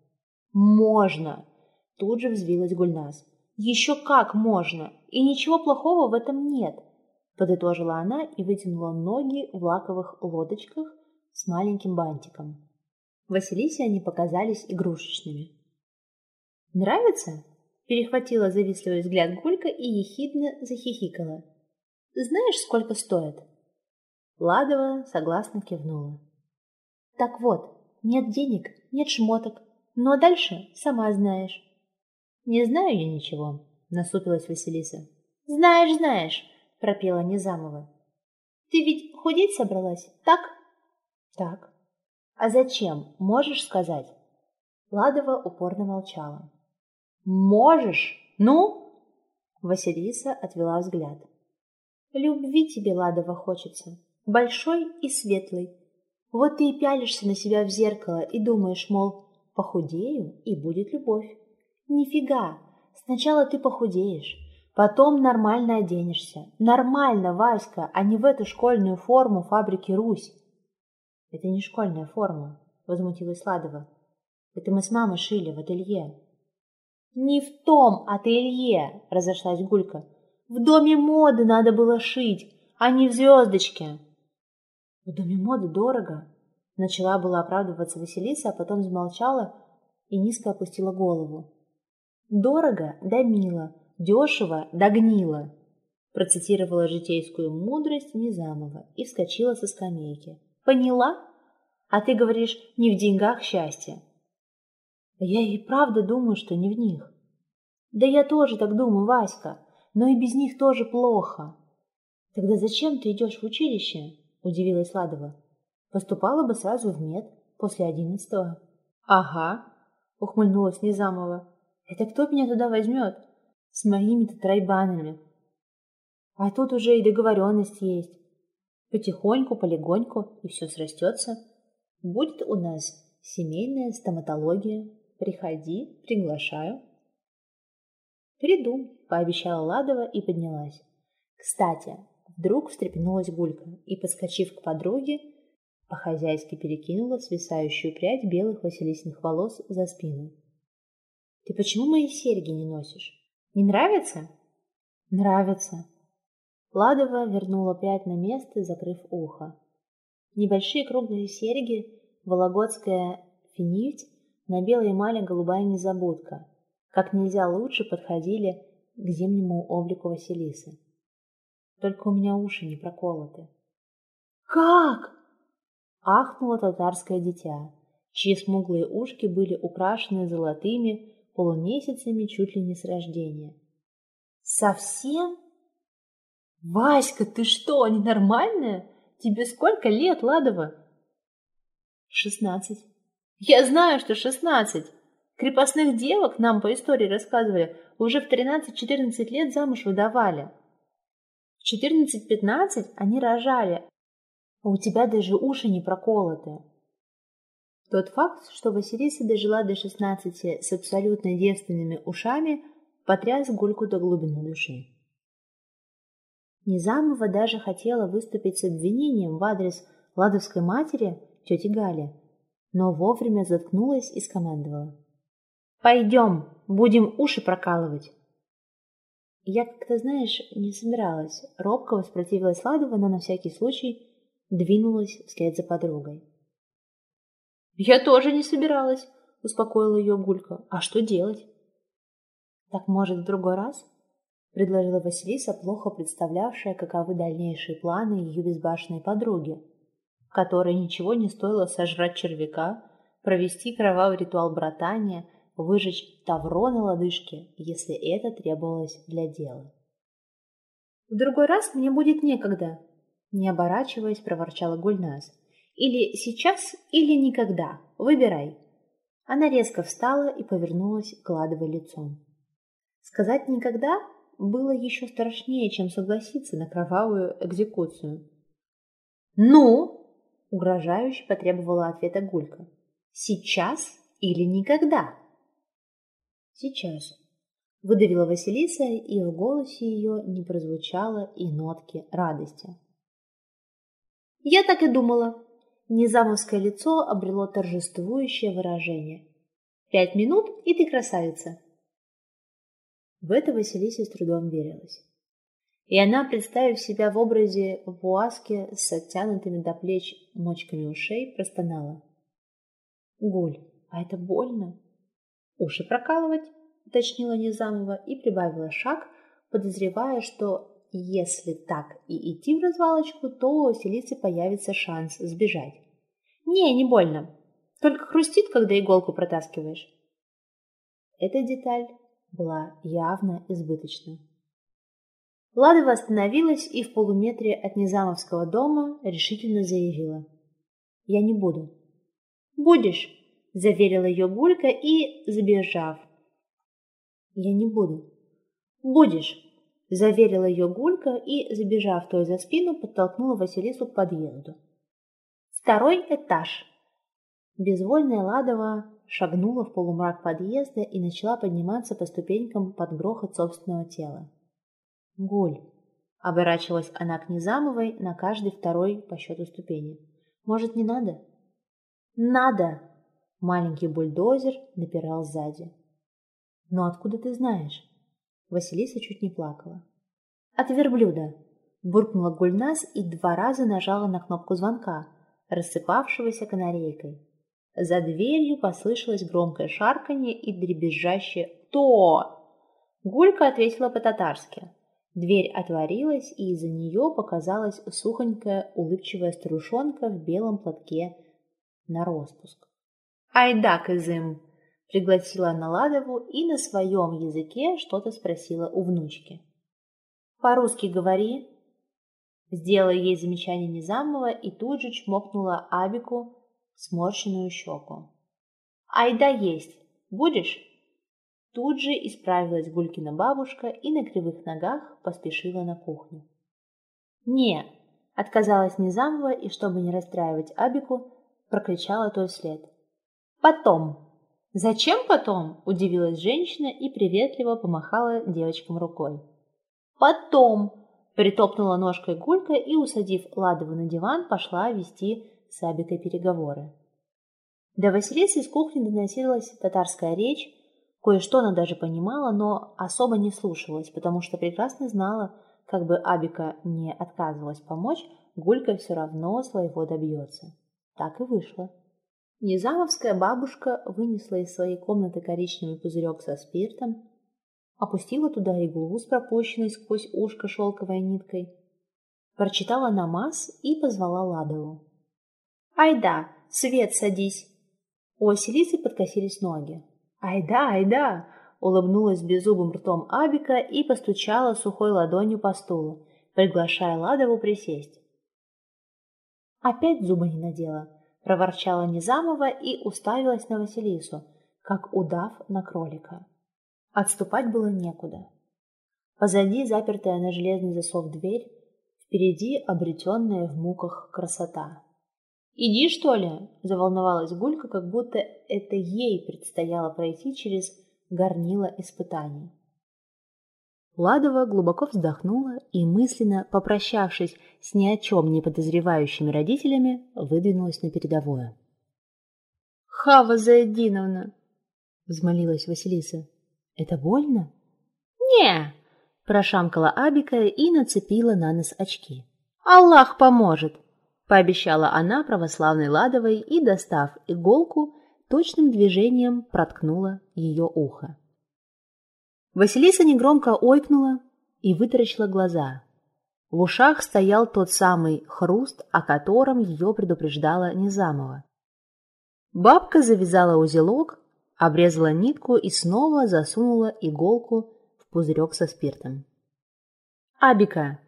«Можно!» – тут же взвилась Гульнас. «Еще как можно! И ничего плохого в этом нет!» – подытожила она и вытянула ноги в лаковых лодочках с маленьким бантиком. Василисе они показались игрушечными. «Нравится?» – перехватила завистливый взгляд Гулька и ехидно захихикала. Знаешь, сколько стоит?» Ладова согласно кивнула. «Так вот, нет денег, нет шмоток, но дальше сама знаешь». «Не знаю я ничего», — насупилась Василиса. «Знаешь, знаешь», — пропела Низамова. «Ты ведь худеть собралась, так?» «Так». «А зачем, можешь сказать?» Ладова упорно молчала. «Можешь? Ну?» Василиса отвела взгляд. Любви тебе, Ладова, хочется, большой и светлый. Вот ты и пялишься на себя в зеркало и думаешь, мол, Похудею, и будет любовь. Нифига! Сначала ты похудеешь, потом нормально оденешься. Нормально, Васька, а не в эту школьную форму фабрики «Русь». Это не школьная форма, возмутилась Ладова. Это мы с мамой шили в ателье. Не в том ателье, разошлась Гулька. В доме моды надо было шить, а не в звездочке. В доме моды дорого. Начала была оправдываться Василиса, а потом замолчала и низко опустила голову. Дорого да мило, дешево да гнило. Процитировала житейскую мудрость Низамова и вскочила со скамейки. Поняла? А ты говоришь, не в деньгах счастье. Я и правда думаю, что не в них. Да я тоже так думаю, Васька, но и без них тоже плохо. Тогда зачем ты идешь в училище? Удивилась Ладова. Поступала бы сразу в мед после одиннадцатого. Ага, ухмыльнулась Низамова. Это кто меня туда возьмет? С моими-то тройбанами. А тут уже и договоренность есть. Потихоньку, полегоньку, и все срастется. Будет у нас семейная стоматология. Приходи, приглашаю. Приду, пообещала Ладова и поднялась. Кстати, вдруг встрепенулась Гулька и, подскочив к подруге, по-хозяйски перекинула свисающую прядь белых василисных волос за спину. «Ты почему мои серьги не носишь? Не нравится?» «Нравится», Ладова вернула прядь на место, закрыв ухо. Небольшие круглые серьги, вологодская финифть, на белой эмали голубая незабудка, как нельзя лучше подходили к зимнему облику Василисы. Только у меня уши не проколоты. «Как?» — ахнуло татарское дитя, чьи смуглые ушки были украшены золотыми полумесяцами чуть ли не с рождения. «Совсем?» «Васька, ты что, ненормальная? Тебе сколько лет, Ладова?» «Шестнадцать». «Я знаю, что шестнадцать. Крепостных девок, нам по истории рассказывали, уже в тринадцать-четырнадцать лет замуж выдавали. В четырнадцать-пятнадцать они рожали, а у тебя даже уши не проколоты». Тот факт, что Василиса дожила до шестнадцати с абсолютно девственными ушами, потряс Гульку до глубины души. Низамова даже хотела выступить с обвинением в адрес ладовской матери, тети Гали, но вовремя заткнулась и скомандовала. «Пойдем, будем уши прокалывать!» Я, как ты знаешь, не собиралась. Робко воспротивилась Ладова, но на всякий случай двинулась вслед за подругой. «Я тоже не собиралась», — успокоила ее Гулька. «А что делать?» «Так, может, в другой раз?» — предложила Василиса, плохо представлявшая, каковы дальнейшие планы ее безбашенной подруги, которой ничего не стоило сожрать червяка, провести кровавый ритуал братания, выжечь тавро на лодыжке, если это требовалось для дела. «В другой раз мне будет некогда», — не оборачиваясь, проворчала Гульназ. «Или сейчас, или никогда. Выбирай». Она резко встала и повернулась, кладывая лицом. Сказать «никогда» было еще страшнее, чем согласиться на кровавую экзекуцию. «Ну?» – угрожающе потребовала ответа Гулька. «Сейчас или никогда?» «Сейчас», – выдавила Василиса, и в голосе ее не прозвучало и нотки радости. «Я так и думала». Низамовское лицо обрело торжествующее выражение. «Пять минут, и ты красавица!» В это Василисе с трудом верилось. И она, представив себя в образе вуаски с оттянутыми до плеч мочками ушей, простонала. «Гуль, а это больно?» «Уши прокалывать?» — уточнила Низамова и прибавила шаг, подозревая, что если так и идти в развалочку, то у Василисы появится шанс сбежать. «Не, не больно. Только хрустит, когда иголку протаскиваешь». Эта деталь была явно избыточна. Ладова остановилась и в полуметре от Низамовского дома решительно заявила. «Я не буду». «Будешь», — заверила ее Гулька и, забежав. «Я не буду». «Будешь», — заверила ее Гулька и, забежав той за спину, подтолкнула Василису к подъезду. «Второй этаж». Безвольная Ладова шагнула в полумрак подъезда и начала подниматься по ступенькам под грохот собственного тела. «Гуль!» — оборачивалась она к Низамовой на каждой второй по счету ступени. «Может, не надо?» «Надо!» — маленький бульдозер напирал сзади. «Но откуда ты знаешь?» Василиса чуть не плакала. «От верблюда!» — буркнула Гульнас и два раза нажала на кнопку звонка, рассыпавшегося канарейкой. За дверью послышалось громкое шарканье и дребезжащее «Кто?». Гулька ответила по-татарски. Дверь отворилась, и из-за нее показалась сухонькая улыбчивая старушонка в белом платке на распуск. «Айда, кызым!» – пригласила она Ладову и на своем языке что-то спросила у внучки. «По-русски говори!» Сделала ей замечание Низамова и тут же чмокнула Абику сморщенную щеку. «Айда есть! Будешь?» Тут же исправилась Гулькина бабушка и на кривых ногах поспешила на кухню. «Не!» – отказалась Низамова и, чтобы не расстраивать Абику, прокричала той вслед. «Потом!» «Зачем потом?» – удивилась женщина и приветливо помахала девочкам рукой. «Потом!» – притопнула ножкой Гулька и, усадив Ладову на диван, пошла вести с Абикой переговоры. До Василисы из кухни доносилась татарская речь, кое-что она даже понимала, но особо не слушалась, потому что прекрасно знала, как бы Абика не отказывалась помочь, Гулька все равно своего добьется. Так и вышло. Низамовская бабушка вынесла из своей комнаты коричневый пузырек со спиртом, опустила туда иглу с пропущенной сквозь ушко шелковой ниткой, прочитала намаз и позвала Ладову. «Айда, Свет, садись!» У Василисы подкосились ноги. «Айда, айда!» — улыбнулась беззубым ртом Абика и постучала сухой ладонью по стулу, приглашая Ладову присесть. «Опять зубы не надела!» — проворчала Низамова и уставилась на Василису, как удав на кролика. Отступать было некуда. Позади запертая на железный засов дверь, впереди обретенная в муках красота. «Иди, что ли?» – заволновалась Гулька, как будто это ей предстояло пройти через горнило испытаний. Ладова глубоко вздохнула и, мысленно попрощавшись с ни о чем не подозревающими родителями, выдвинулась на передовое. «Хава Заединовна!» – взмолилась Василиса. «Это больно?» «Не!» – прошамкала Абика и нацепила на нос очки. «Аллах поможет!» Пообещала она православной Ладовой и, достав иголку, точным движением проткнула ее ухо. Василиса негромко ойкнула и вытаращила глаза. В ушах стоял тот самый хруст, о котором ее предупреждала Незамова. Бабка завязала узелок, обрезала нитку и снова засунула иголку в пузырек со спиртом. «Абика!»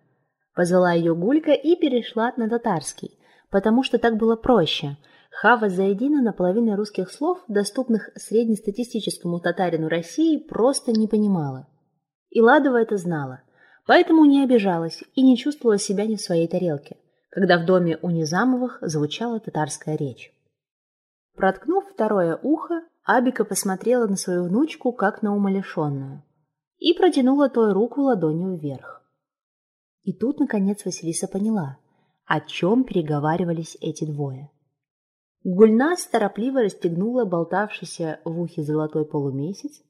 Позвала ее Гулька и перешла на татарский, потому что так было проще. Хава Заедина наполовину русских слов, доступных среднестатистическому татарину России, просто не понимала. И Ладова это знала, поэтому не обижалась и не чувствовала себя не в своей тарелке, когда в доме у Низамовых звучала татарская речь. Проткнув второе ухо, Абика посмотрела на свою внучку, как на умалишенную, и протянула той руку ладонью вверх. И тут, наконец, Василиса поняла, о чем переговаривались эти двое. Гульнас торопливо расстегнула болтавшийся в ухе золотой полумесяц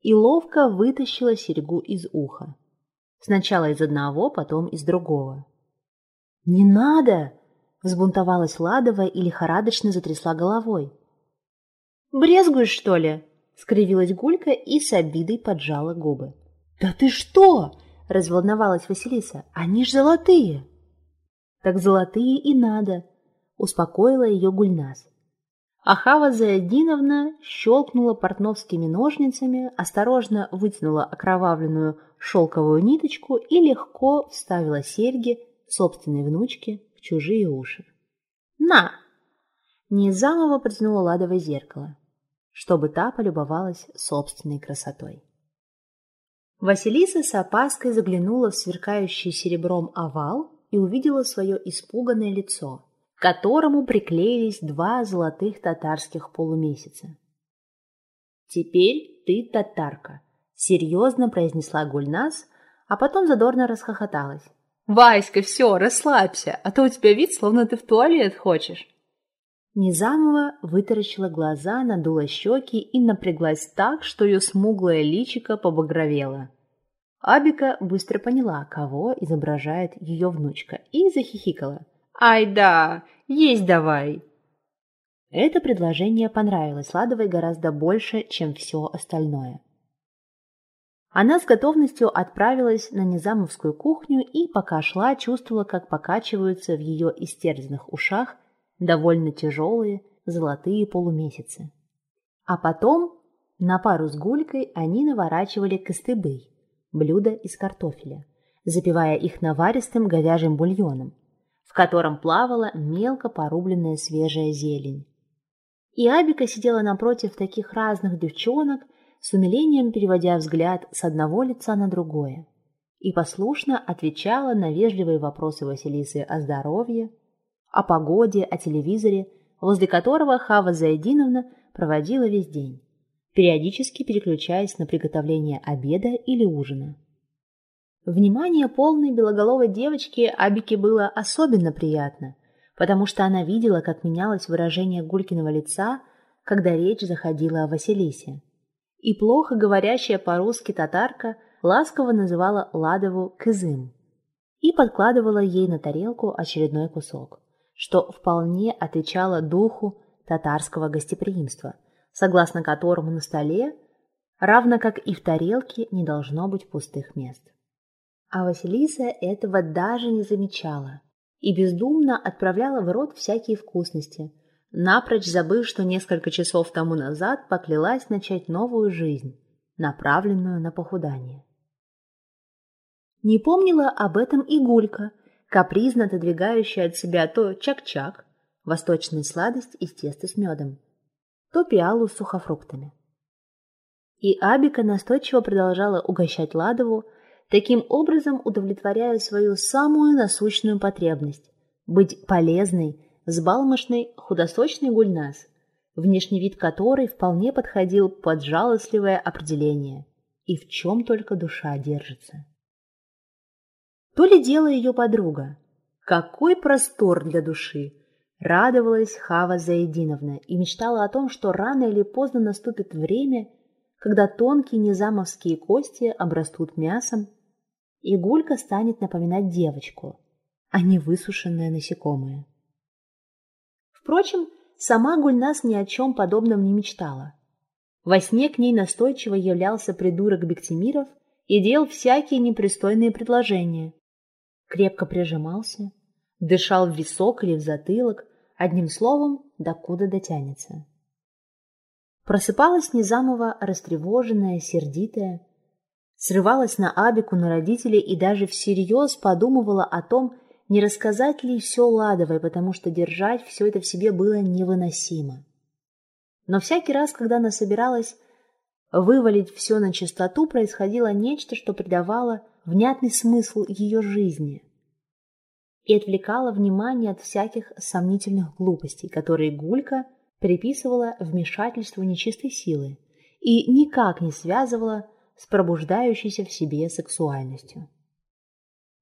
и ловко вытащила серьгу из уха. Сначала из одного, потом из другого. «Не надо!» — взбунтовалась Ладова и лихорадочно затрясла головой. «Брезгуешь, что ли?» — скривилась Гулька и с обидой поджала губы. «Да ты что!» — разволновалась Василиса. «Они ж золотые!» «Так золотые и надо!» — успокоила ее Гульнас. Ахава Заядиновна щелкнула портновскими ножницами, осторожно вытянула окровавленную шелковую ниточку и легко вставила серьги собственной внучке в чужие уши. «На!» Незамова протянула ладовое зеркало, чтобы та полюбовалась собственной красотой. Василиса с опаской заглянула в сверкающий серебром овал и увидела свое испуганное лицо, к которому приклеились два золотых татарских полумесяца. Теперь ты татарка, серьезно произнесла Гульнас, а потом задорно расхохоталась. Васька, все, расслабься, а то у тебя вид, словно ты в туалет хочешь. Низамова вытаращила глаза, надула щеки и напряглась так, что ее смуглое личико побагровело. Абика быстро поняла, кого изображает ее внучка, и захихикала. «Ай да, есть давай!» Это предложение понравилось Ладовой гораздо больше, чем все остальное. Она с готовностью отправилась на Низамовскую кухню и, пока шла, чувствовала, как покачиваются в ее истерзанных ушах довольно тяжелые золотые полумесяцы. А потом на пару с гулькой они наворачивали костыбы, блюда из картофеля, запивая их наваристым говяжьим бульоном, в котором плавала мелко порубленная свежая зелень. И Абика сидела напротив таких разных девчонок, с умилением переводя взгляд с одного лица на другое, и послушно отвечала на вежливые вопросы Василисы о здоровье, о погоде, о телевизоре, возле которого Хава Зайдиновна проводила весь день, периодически переключаясь на приготовление обеда или ужина. Внимание полной белоголовой девочки Абике было особенно приятно, потому что она видела, как менялось выражение Гулькиного лица, когда речь заходила о Василисе и плохо говорящая по-русски татарка ласково называла Ладову «кызым» и подкладывала ей на тарелку очередной кусок, что вполне отвечало духу татарского гостеприимства, согласно которому на столе, равно как и в тарелке, не должно быть пустых мест. А Василиса этого даже не замечала и бездумно отправляла в рот всякие вкусности – напрочь забыв, что несколько часов тому назад поклялась начать новую жизнь, направленную на похудание. Не помнила об этом и Гулька, капризно отодвигающая от себя то чак-чак, восточная сладость из теста с медом, то пиалу с сухофруктами. И Абика настойчиво продолжала угощать Ладову, таким образом удовлетворяя свою самую насущную потребность – быть полезной взбалмошный худосочный гульнас, внешний вид которой вполне подходил под жалостливое определение и в чем только душа держится. То ли дело ее подруга. Какой простор для души! Радовалась Хава Заединовна и мечтала о том, что рано или поздно наступит время, когда тонкие низамовские кости обрастут мясом, и гулька станет напоминать девочку, а не высушенное насекомое. Впрочем, сама Гульнас ни о чем подобном не мечтала. Во сне к ней настойчиво являлся придурок Бектимиров и делал всякие непристойные предложения. Крепко прижимался, дышал в висок или в затылок, одним словом, докуда дотянется. Просыпалась Низамова растревоженная, сердитая, срывалась на Абику, на родителей и даже всерьез подумывала о том, не рассказать ли все Ладовой, потому что держать все это в себе было невыносимо. Но всякий раз, когда она собиралась вывалить все на чистоту, происходило нечто, что придавало внятный смысл ее жизни и отвлекало внимание от всяких сомнительных глупостей, которые Гулька приписывала вмешательству нечистой силы и никак не связывала с пробуждающейся в себе сексуальностью.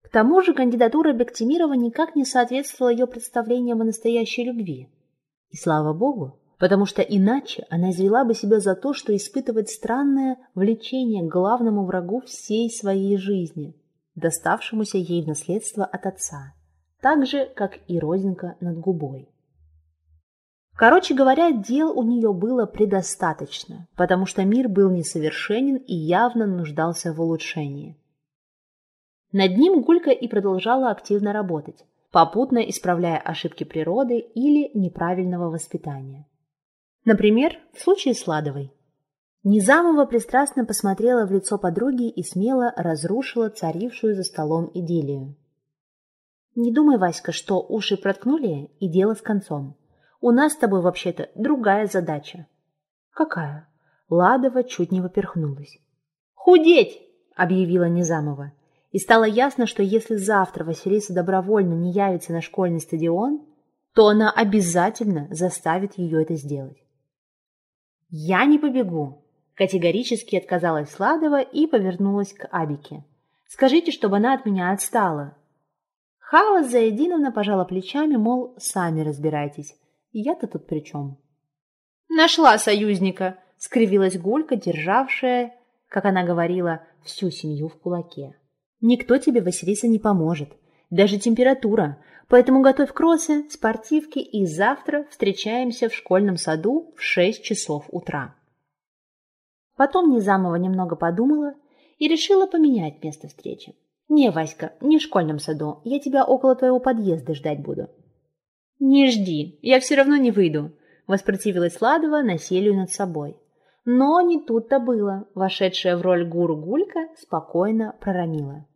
К тому же кандидатура Бектимирова никак не соответствовала ее представлениям о настоящей любви. И слава богу, потому что иначе она извела бы себя за то, что испытывает странное влечение к главному врагу всей своей жизни, доставшемуся ей в наследство от отца, так же, как и родинка над губой. Короче говоря, дел у нее было предостаточно, потому что мир был несовершенен и явно нуждался в улучшении. Над ним Гулька и продолжала активно работать, попутно исправляя ошибки природы или неправильного воспитания. Например, в случае с Ладовой. Низамова пристрастно посмотрела в лицо подруги и смело разрушила царившую за столом идиллию. «Не думай, Васька, что уши проткнули и дело с концом. У нас с тобой вообще-то другая задача». «Какая?» Ладова чуть не поперхнулась. «Худеть!» — объявила Низамова и стало ясно, что если завтра Василиса добровольно не явится на школьный стадион, то она обязательно заставит ее это сделать. «Я не побегу», Категорически отказалась Сладова и повернулась к Абике. «Скажите, чтобы она от меня отстала». Хава Заединовна пожала плечами, мол, сами разбирайтесь. Я-то тут при чем? «Нашла союзника!» — скривилась Гулька, державшая, как она говорила, всю семью в кулаке. «Никто тебе, Василиса, не поможет. Даже температура. Поэтому готовь кроссы, спортивки и завтра встречаемся в школьном саду в шесть часов утра». Потом Низамова немного подумала и решила поменять место встречи. «Не, Васька, не в школьном саду. Я тебя около твоего подъезда ждать буду». «Не жди, я все равно не выйду», — воспротивилась Ладова населью над собой. Но не тут-то было. Вошедшая в роль гуру Гулька спокойно проронила.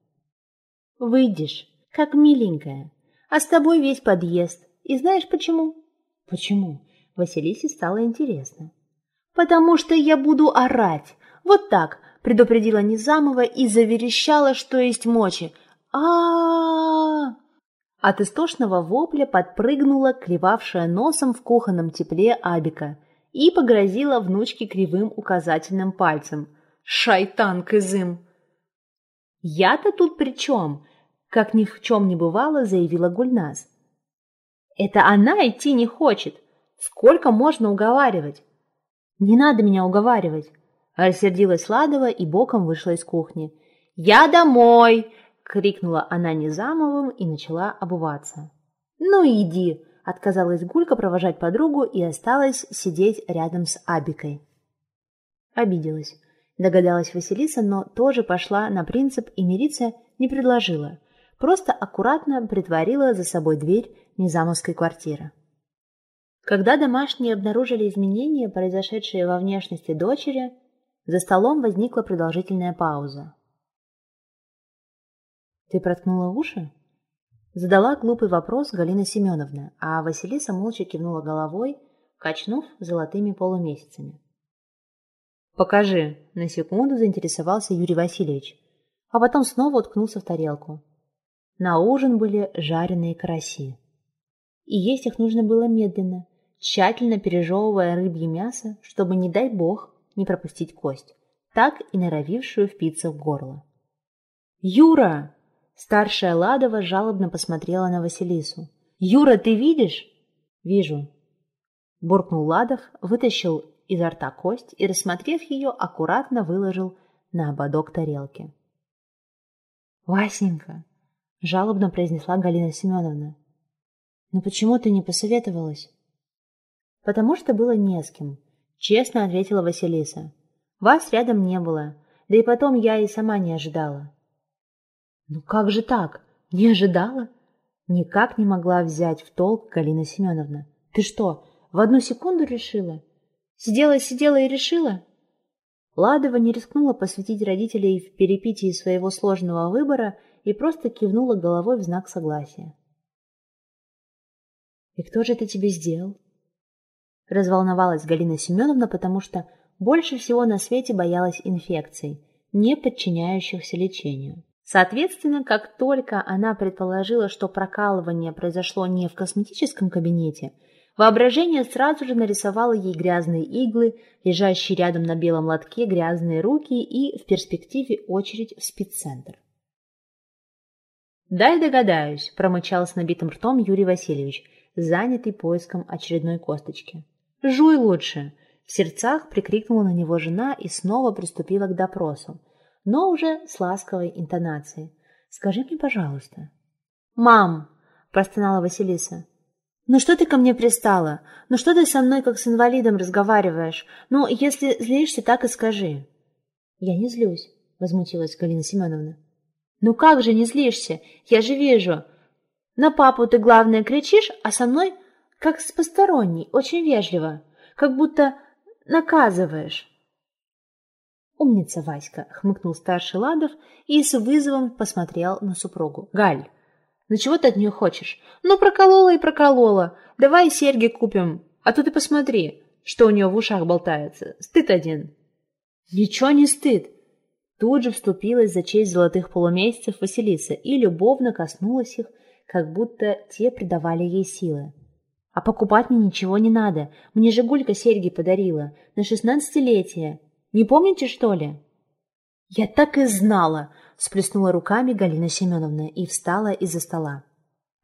«Выйдешь, как миленькая, а с тобой весь подъезд. И знаешь почему?» «Почему?» Василисе стало интересно. «Потому что я буду орать. Вот так», — предупредила Низамова и заверещала, что есть мочи. а От истошного вопля подпрыгнула, клевавшая носом в кухонном тепле Абика, и погрозила внучке кривым указательным пальцем. «Шайтан кызым!» «Я-то тут при чем?» Как ни в чем не бывало, заявила Гульназ. «Это она идти не хочет. Сколько можно уговаривать?» «Не надо меня уговаривать!» Рассердилась Ладова и боком вышла из кухни. «Я домой!» — крикнула она Незамовым и начала обуваться. «Ну иди!» — отказалась Гулька провожать подругу и осталась сидеть рядом с Абикой. Обиделась. Догадалась Василиса, но тоже пошла на принцип и мириться не предложила. Просто аккуратно притворила за собой дверь Низамовской квартиры. Когда домашние обнаружили изменения, произошедшие во внешности дочери, за столом возникла продолжительная пауза. «Ты проткнула уши?» Задала глупый вопрос Галина Семеновна, а Василиса молча кивнула головой, качнув золотыми полумесяцами. «Покажи!» – на секунду заинтересовался Юрий Васильевич, а потом снова уткнулся в тарелку. На ужин были жареные караси. И есть их нужно было медленно, тщательно пережевывая рыбье мясо, чтобы, не дай бог, не пропустить кость, так и норовившую впиться в горло. «Юра!» Старшая Ладова жалобно посмотрела на Василису. «Юра, ты видишь?» «Вижу». Буркнул Ладов, вытащил изо рта кость и, рассмотрев ее, аккуратно выложил на ободок тарелки. «Васенька!» – жалобно произнесла Галина Семеновна. «Но почему ты не посоветовалась?» «Потому что было не с кем», — честно ответила Василиса. «Вас рядом не было, да и потом я и сама не ожидала». «Ну как же так? Не ожидала?» Никак не могла взять в толк Галина Семеновна. «Ты что, в одну секунду решила? Сидела-сидела и решила?» Ладова не рискнула посвятить родителей в перепитии своего сложного выбора и просто кивнула головой в знак согласия. «И кто же это тебе сделал?» Разволновалась Галина Семеновна, потому что больше всего на свете боялась инфекций, не подчиняющихся лечению. Соответственно, как только она предположила, что прокалывание произошло не в косметическом кабинете, воображение сразу же нарисовало ей грязные иглы, лежащие рядом на белом лотке грязные руки и в перспективе очередь в спеццентр. «Дай догадаюсь», – промычал с набитым ртом Юрий Васильевич, занятый поиском очередной косточки. «Жуй лучше!» В сердцах прикрикнула на него жена и снова приступила к допросу, но уже с ласковой интонацией. «Скажи мне, пожалуйста». «Мам!» – простонала Василиса. «Ну что ты ко мне пристала? Ну что ты со мной как с инвалидом разговариваешь? Ну, если злишься, так и скажи». «Я не злюсь», – возмутилась Галина Семеновна. «Ну как же не злишься? Я же вижу. На папу ты, главное, кричишь, а со мной как с посторонней, очень вежливо, как будто наказываешь. «Умница, Васька!» — хмыкнул старший Ладов и с вызовом посмотрел на супругу. «Галь, ну чего ты от нее хочешь? Ну, проколола и проколола. Давай серьги купим, а то ты посмотри, что у нее в ушах болтается. Стыд один». «Ничего не стыд!» Тут же вступилась за честь золотых полумесяцев Василиса и любовно коснулась их, как будто те придавали ей силы. А покупать мне ничего не надо. Мне же Гулька серьги подарила. На шестнадцатилетие. Не помните, что ли?» «Я так и знала!» – сплеснула руками Галина Семеновна и встала из-за стола.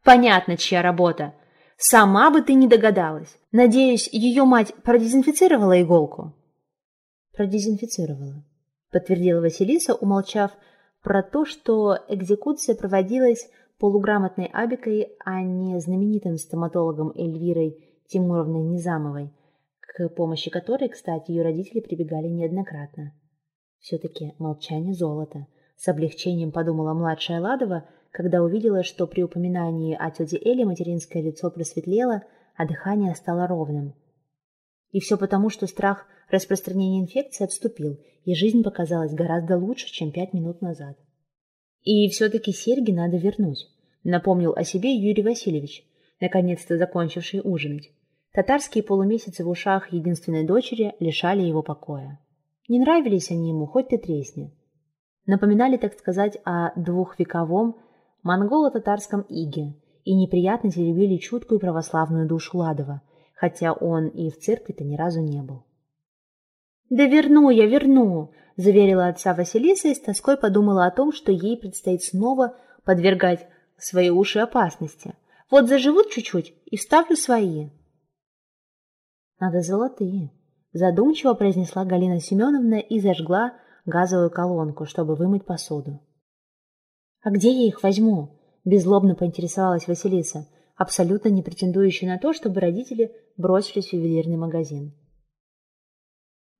«Понятно, чья работа. Сама бы ты не догадалась. Надеюсь, ее мать продезинфицировала иголку?» «Продезинфицировала», – подтвердила Василиса, умолчав про то, что экзекуция проводилась полуграмотной Абикой, а не знаменитым стоматологом Эльвирой Тимуровной Низамовой, к помощи которой, кстати, ее родители прибегали неоднократно. Все-таки молчание золота. С облегчением подумала младшая Ладова, когда увидела, что при упоминании о тете Эле материнское лицо просветлело, а дыхание стало ровным. И все потому, что страх распространения инфекции отступил, и жизнь показалась гораздо лучше, чем пять минут назад. И все-таки серьги надо вернуть, напомнил о себе Юрий Васильевич, наконец-то закончивший ужинать. Татарские полумесяцы в ушах единственной дочери лишали его покоя. Не нравились они ему, хоть ты тресни. Напоминали, так сказать, о двухвековом монголо-татарском иге и неприятно теребили чуткую православную душу Ладова, хотя он и в церкви-то ни разу не был. «Да верну я, верну!» – заверила отца Василиса и с тоской подумала о том, что ей предстоит снова подвергать свои уши опасности. «Вот заживут чуть-чуть и вставлю свои». «Надо золотые», – задумчиво произнесла Галина Семеновна и зажгла газовую колонку, чтобы вымыть посуду. «А где я их возьму?» – беззлобно поинтересовалась Василиса, абсолютно не претендующая на то, чтобы родители бросились в ювелирный магазин.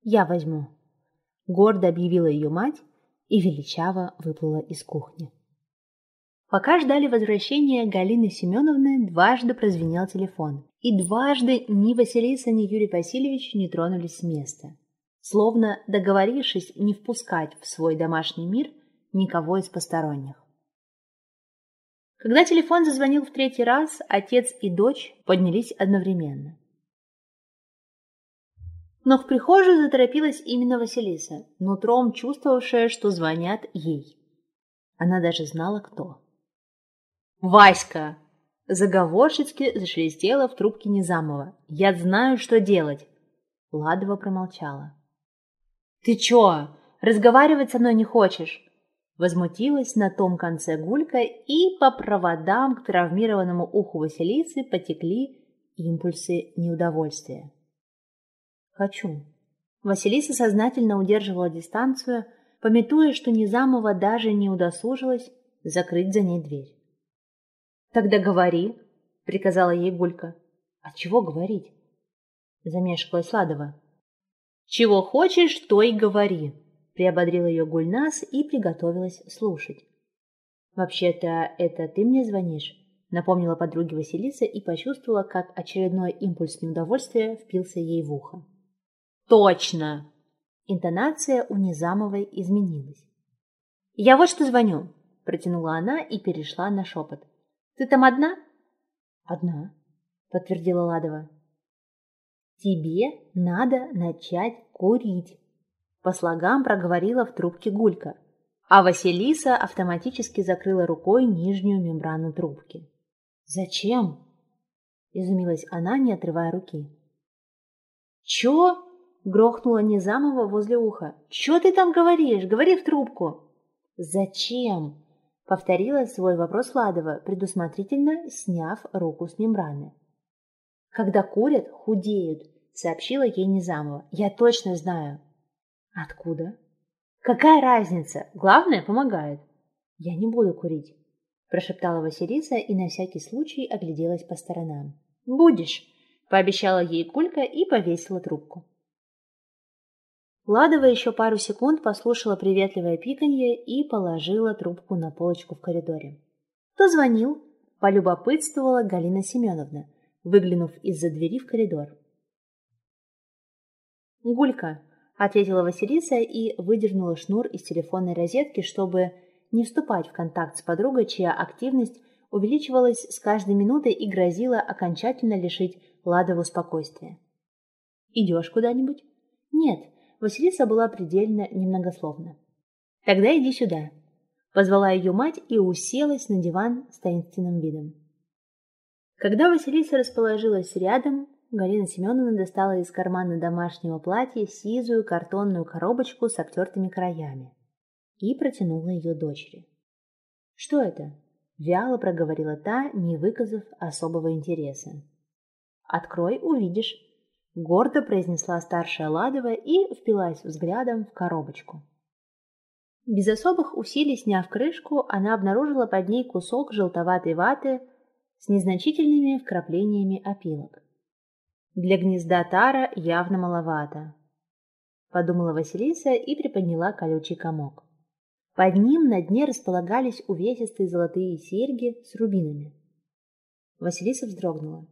«Я возьму», — гордо объявила ее мать и величаво выплыла из кухни. Пока ждали возвращения Галины Семеновны, дважды прозвенел телефон. И дважды ни Василиса, ни Юрий Васильевич не тронулись с места. Словно договорившись не впускать в свой домашний мир никого из посторонних. Когда телефон зазвонил в третий раз, отец и дочь поднялись одновременно. Но в прихожую заторопилась именно Василиса, нутром чувствовавшая, что звонят ей. Она даже знала, кто. «Васька!» Заговорщицки зашелестела в трубке Незамова. «Я знаю, что делать!» Ладова промолчала. «Ты чё, разговаривать со мной не хочешь?» Возмутилась на том конце гулька, и по проводам к травмированному уху Василисы потекли импульсы неудовольствия. Хочу. Василиса сознательно удерживала дистанцию, пометуя, что Низамова даже не удосужилась закрыть за ней дверь. «Тогда говори», — приказала ей Гулька. «А чего говорить?» — замешкалась Ладова. «Чего хочешь, то и говори», — приободрила ее Гульнас и приготовилась слушать. «Вообще-то это ты мне звонишь?» — напомнила подруге Василиса и почувствовала, как очередной импульс неудовольствия впился ей в ухо. Точно! Интонация у Низамовой изменилась. «Я вот что звоню», – протянула она и перешла на шепот. «Ты там одна?» «Одна», – подтвердила Ладова. «Тебе надо начать курить», – по слогам проговорила в трубке Гулька, а Василиса автоматически закрыла рукой нижнюю мембрану трубки. «Зачем?» – изумилась она, не отрывая руки. «Чё?» Грохнула Низамова возле уха. «Чё ты там говоришь? Говори в трубку!» «Зачем?» — повторила свой вопрос Ладова, предусмотрительно сняв руку с мембраны. «Когда курят, худеют», — сообщила ей Низамова. «Я точно знаю». «Откуда?» «Какая разница? Главное, помогает». «Я не буду курить», — прошептала Василиса и на всякий случай огляделась по сторонам. «Будешь», — пообещала ей Кулька и повесила трубку. Ладова еще пару секунд послушала приветливое пиканье и положила трубку на полочку в коридоре. «Кто звонил?» – полюбопытствовала Галина Семеновна, выглянув из-за двери в коридор. «Гулька», – ответила Василиса и выдернула шнур из телефонной розетки, чтобы не вступать в контакт с подругой, чья активность увеличивалась с каждой минутой и грозила окончательно лишить Ладову спокойствия. «Идешь куда-нибудь?» «Нет», Василиса была предельно немногословна. «Тогда иди сюда», — позвала ее мать и уселась на диван с таинственным видом. Когда Василиса расположилась рядом, Галина Семеновна достала из кармана домашнего платья сизую картонную коробочку с обтертыми краями и протянула ее дочери. «Что это?» – вяло проговорила та, не выказав особого интереса. «Открой, увидишь», – гордо произнесла старшая Ладова и впилась взглядом в коробочку. Без особых усилий сняв крышку, она обнаружила под ней кусок желтоватой ваты с незначительными вкраплениями опилок. Для гнезда тара явно маловато, подумала Василиса и приподняла колючий комок. Под ним на дне располагались увесистые золотые серьги с рубинами. Василиса вздрогнула.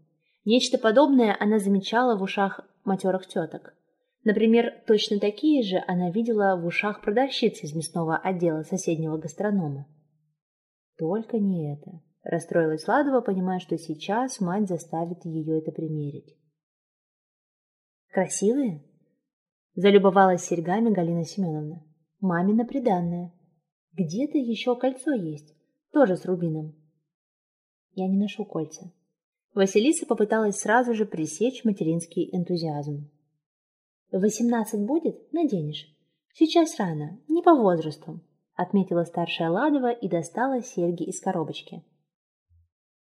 Нечто подобное она замечала в ушах матерых теток. Например, точно такие же она видела в ушах продавщиц из мясного отдела соседнего гастронома. Только не это. Расстроилась Ладова, понимая, что сейчас мать заставит ее это примерить. «Красивые?» Залюбовалась серьгами Галина Семеновна. «Мамина приданная. Где-то еще кольцо есть, тоже с рубином. Я не ношу кольца. Василиса попыталась сразу же пресечь материнский энтузиазм. «Восемнадцать будет? Наденешь. Сейчас рано, не по возрасту», — отметила старшая Ладова и достала серьги из коробочки.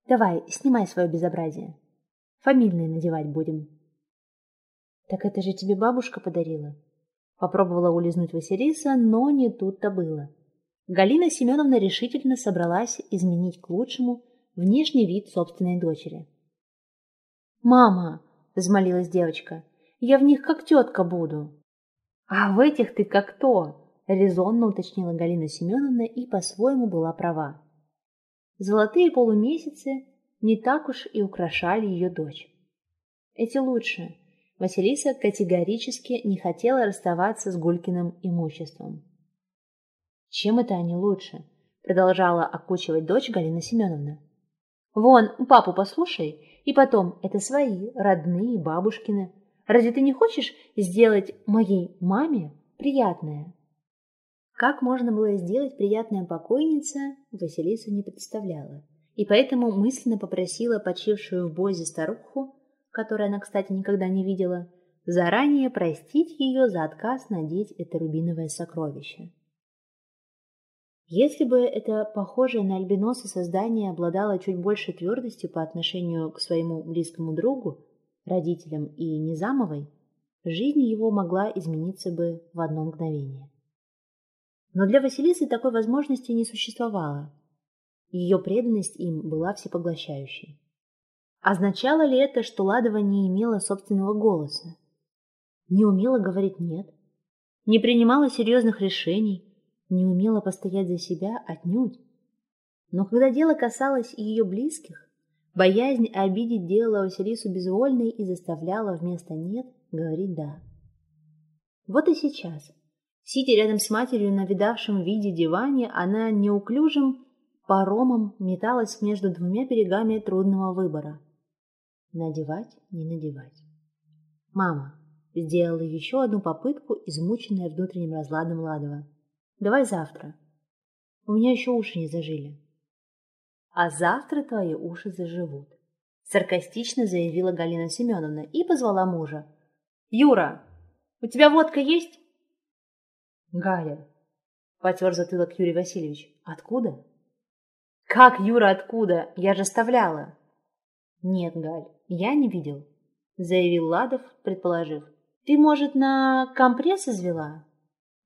«Давай, снимай свое безобразие. Фамильные надевать будем». «Так это же тебе бабушка подарила?» Попробовала улизнуть Василиса, но не тут-то было. Галина Семеновна решительно собралась изменить к лучшему внешний вид собственной дочери. «Мама!» – взмолилась девочка. «Я в них как тетка буду». «А в этих ты как кто?» – резонно уточнила Галина Семеновна и по-своему была права. Золотые полумесяцы не так уж и украшали ее дочь. Эти лучше. Василиса категорически не хотела расставаться с Гулькиным имуществом. Чем это они лучше? Продолжала окучивать дочь Галина Семеновна. Вон, папу послушай, и потом, это свои, родные, бабушкины. Разве ты не хочешь сделать моей маме приятное? Как можно было сделать приятное покойнице, Василиса не представляла, и поэтому мысленно попросила почившую в бозе старуху, которую она, кстати, никогда не видела, заранее простить ее за отказ надеть это рубиновое сокровище. Если бы это похожее на альбиноса создание обладало чуть большей твердостью по отношению к своему близкому другу, родителям и Низамовой, жизнь его могла измениться бы в одно мгновение. Но для Василисы такой возможности не существовало. Ее преданность им была всепоглощающей. Означало ли это, что Ладова не имела собственного голоса? Не умела говорить «нет», не принимала серьезных решений, не умела постоять за себя отнюдь. Но когда дело касалось ее близких, боязнь обидеть делала Василису безвольной и заставляла вместо «нет» говорить «да». Вот и сейчас, сидя рядом с матерью на видавшем виде диване, она неуклюжим паромом металась между двумя берегами трудного выбора. Надевать, не надевать. «Мама!» сделала еще одну попытку, измученная внутренним разладом Ладова. Давай завтра. У меня еще уши не зажили. А завтра твои уши заживут. Саркастично заявила Галина Семеновна и позвала мужа. Юра, у тебя водка есть? Галя, потер затылок Юрий Васильевич. Откуда? Как, Юра, откуда? Я же оставляла. Нет, Галь, я не видел, заявил Ладов, предположив. Ты, может, на компресс извела?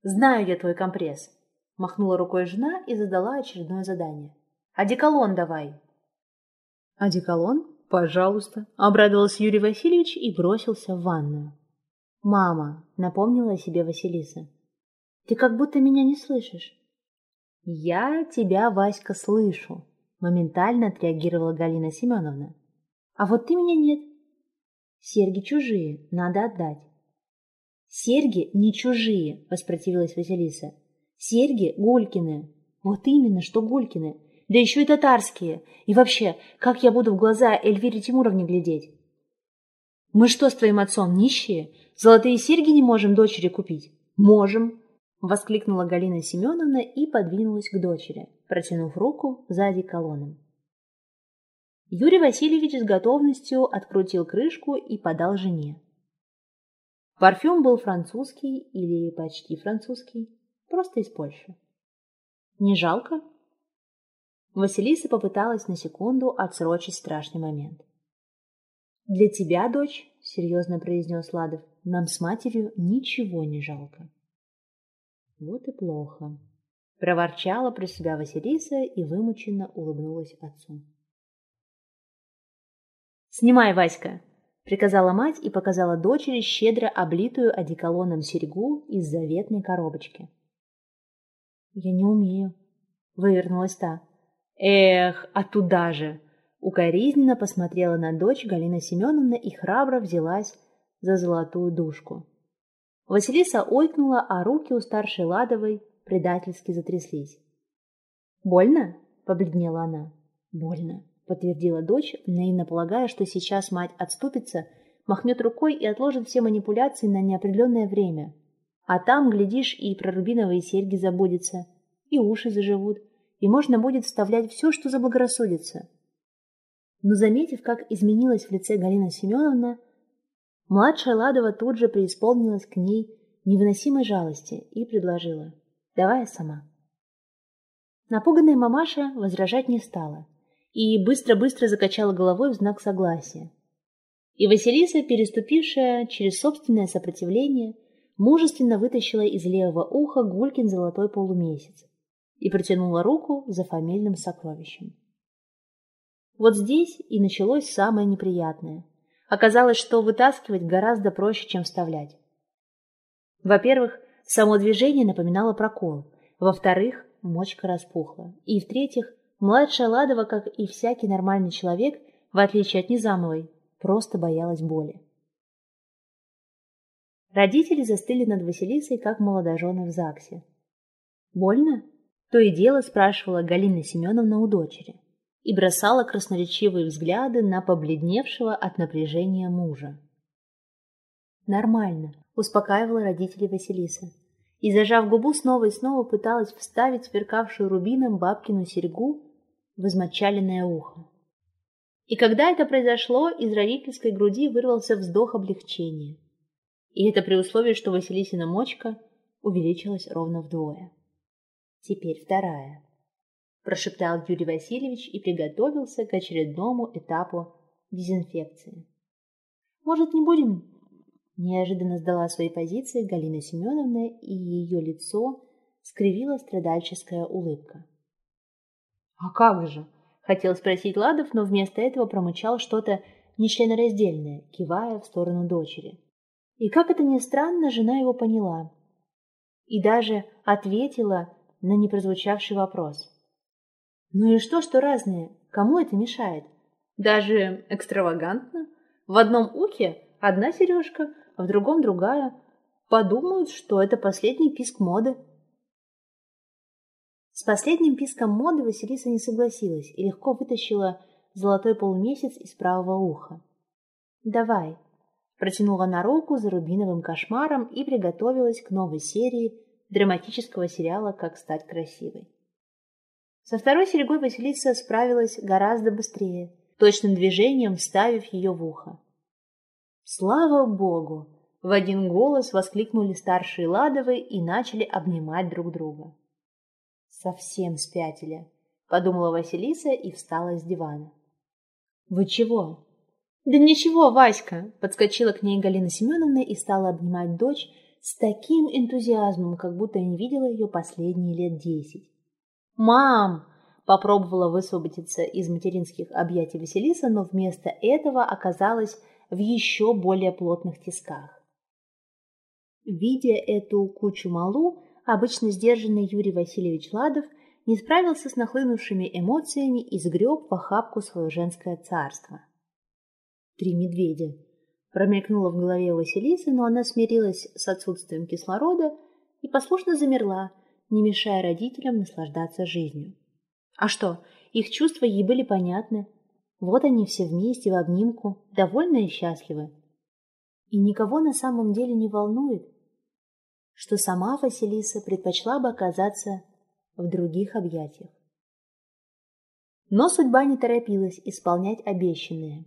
«Знаю я твой компресс», — махнула рукой жена и задала очередное задание. «Одеколон давай». «Одеколон? Пожалуйста», — обрадовался Юрий Васильевич и бросился в ванную. «Мама», — напомнила о себе Василиса, — «ты как будто меня не слышишь». «Я тебя, Васька, слышу», — моментально отреагировала Галина Семеновна. «А вот ты меня нет». «Серьги чужие, надо отдать». «Серьги не чужие», — воспротивилась Василиса. «Серьги Гулькины». «Вот именно, что Гулькины. Да еще и татарские. И вообще, как я буду в глаза Эльвире Тимуровне глядеть?» «Мы что с твоим отцом, нищие? Золотые серьги не можем дочери купить?» «Можем», — воскликнула Галина Семеновна и подвинулась к дочери, протянув руку сзади колонном. Юрий Васильевич с готовностью открутил крышку и подал жене. Парфюм был французский или почти французский, просто из Польши. Не жалко? Василиса попыталась на секунду отсрочить страшный момент. «Для тебя, дочь, — серьезно произнес Ладов, — нам с матерью ничего не жалко». «Вот и плохо», — проворчала про себя Василиса и вымученно улыбнулась отцу. «Снимай, Васька!» — приказала мать и показала дочери щедро облитую одеколоном серьгу из заветной коробочки. «Я не умею», — вывернулась та. «Эх, а туда же!» Укоризненно посмотрела на дочь Галина Семеновна и храбро взялась за золотую дужку. Василиса ойкнула, а руки у старшей Ладовой предательски затряслись. «Больно?» — побледнела она. «Больно», подтвердила дочь, наивно полагая, что сейчас мать отступится, махнет рукой и отложит все манипуляции на неопределенное время. А там, глядишь, и про рубиновые серьги забудется, и уши заживут, и можно будет вставлять все, что заблагорассудится. Но заметив, как изменилась в лице Галина Семеновна, младшая Ладова тут же преисполнилась к ней невыносимой жалости и предложила «давай я сама». Напуганная мамаша возражать не стала – и быстро-быстро закачала головой в знак согласия. И Василиса, переступившая через собственное сопротивление, мужественно вытащила из левого уха Гулькин золотой полумесяц и протянула руку за фамильным сокровищем. Вот здесь и началось самое неприятное. Оказалось, что вытаскивать гораздо проще, чем вставлять. Во-первых, само движение напоминало прокол. Во-вторых, мочка распухла. И в-третьих, Младшая Ладова, как и всякий нормальный человек, в отличие от Низамовой, просто боялась боли. Родители застыли над Василисой, как молодожены в ЗАГСе. «Больно?» – то и дело спрашивала Галина Семеновна у дочери и бросала красноречивые взгляды на побледневшего от напряжения мужа. «Нормально», – успокаивала родителей Василиса. И, зажав губу, снова и снова пыталась вставить сверкавшую рубином бабкину серьгу в измочаленное ухо. И когда это произошло, из родительской груди вырвался вздох облегчения. И это при условии, что Василисина мочка увеличилась ровно вдвое. Теперь вторая. Прошептал Юрий Васильевич и приготовился к очередному этапу дезинфекции. Может, не будем? Неожиданно сдала свои позиции Галина Семеновна, и ее лицо скривила страдальческая улыбка. «А как же?» – хотел спросить Ладов, но вместо этого промычал что-то нечленораздельное, кивая в сторону дочери. И как это ни странно, жена его поняла. И даже ответила на непрозвучавший вопрос. «Ну и что, что разные? Кому это мешает? Даже экстравагантно? В одном ухе одна сережка, а в другом другая. Подумают, что это последний писк моды». С последним писком моды Василиса не согласилась и легко вытащила золотой полумесяц из правого уха. «Давай», – протянула на руку за рубиновым кошмаром и приготовилась к новой серии драматического сериала «Как стать красивой». Со второй серьгой Василиса справилась гораздо быстрее, точным движением вставив ее в ухо. «Слава Богу!» – в один голос воскликнули старшие Ладовы и начали обнимать друг друга. Совсем спятили, подумала Василиса и встала с дивана. Вы чего? Да ничего, Васька, подскочила к ней Галина Семеновна и стала обнимать дочь с таким энтузиазмом, как будто не видела ее последние лет десять. Мам! Попробовала высвободиться из материнских объятий Василиса, но вместо этого оказалась в еще более плотных тисках. Видя эту кучу малу, обычно сдержанный Юрий Васильевич Ладов не справился с нахлынувшими эмоциями и сгреб в охапку свое женское царство. «Три медведя!» Промелькнула в голове Василисы, но она смирилась с отсутствием кислорода и послушно замерла, не мешая родителям наслаждаться жизнью. А что, их чувства ей были понятны. Вот они все вместе в обнимку, довольны и счастливы. И никого на самом деле не волнует, что сама Василиса предпочла бы оказаться в других объятиях. Но судьба не торопилась исполнять обещанное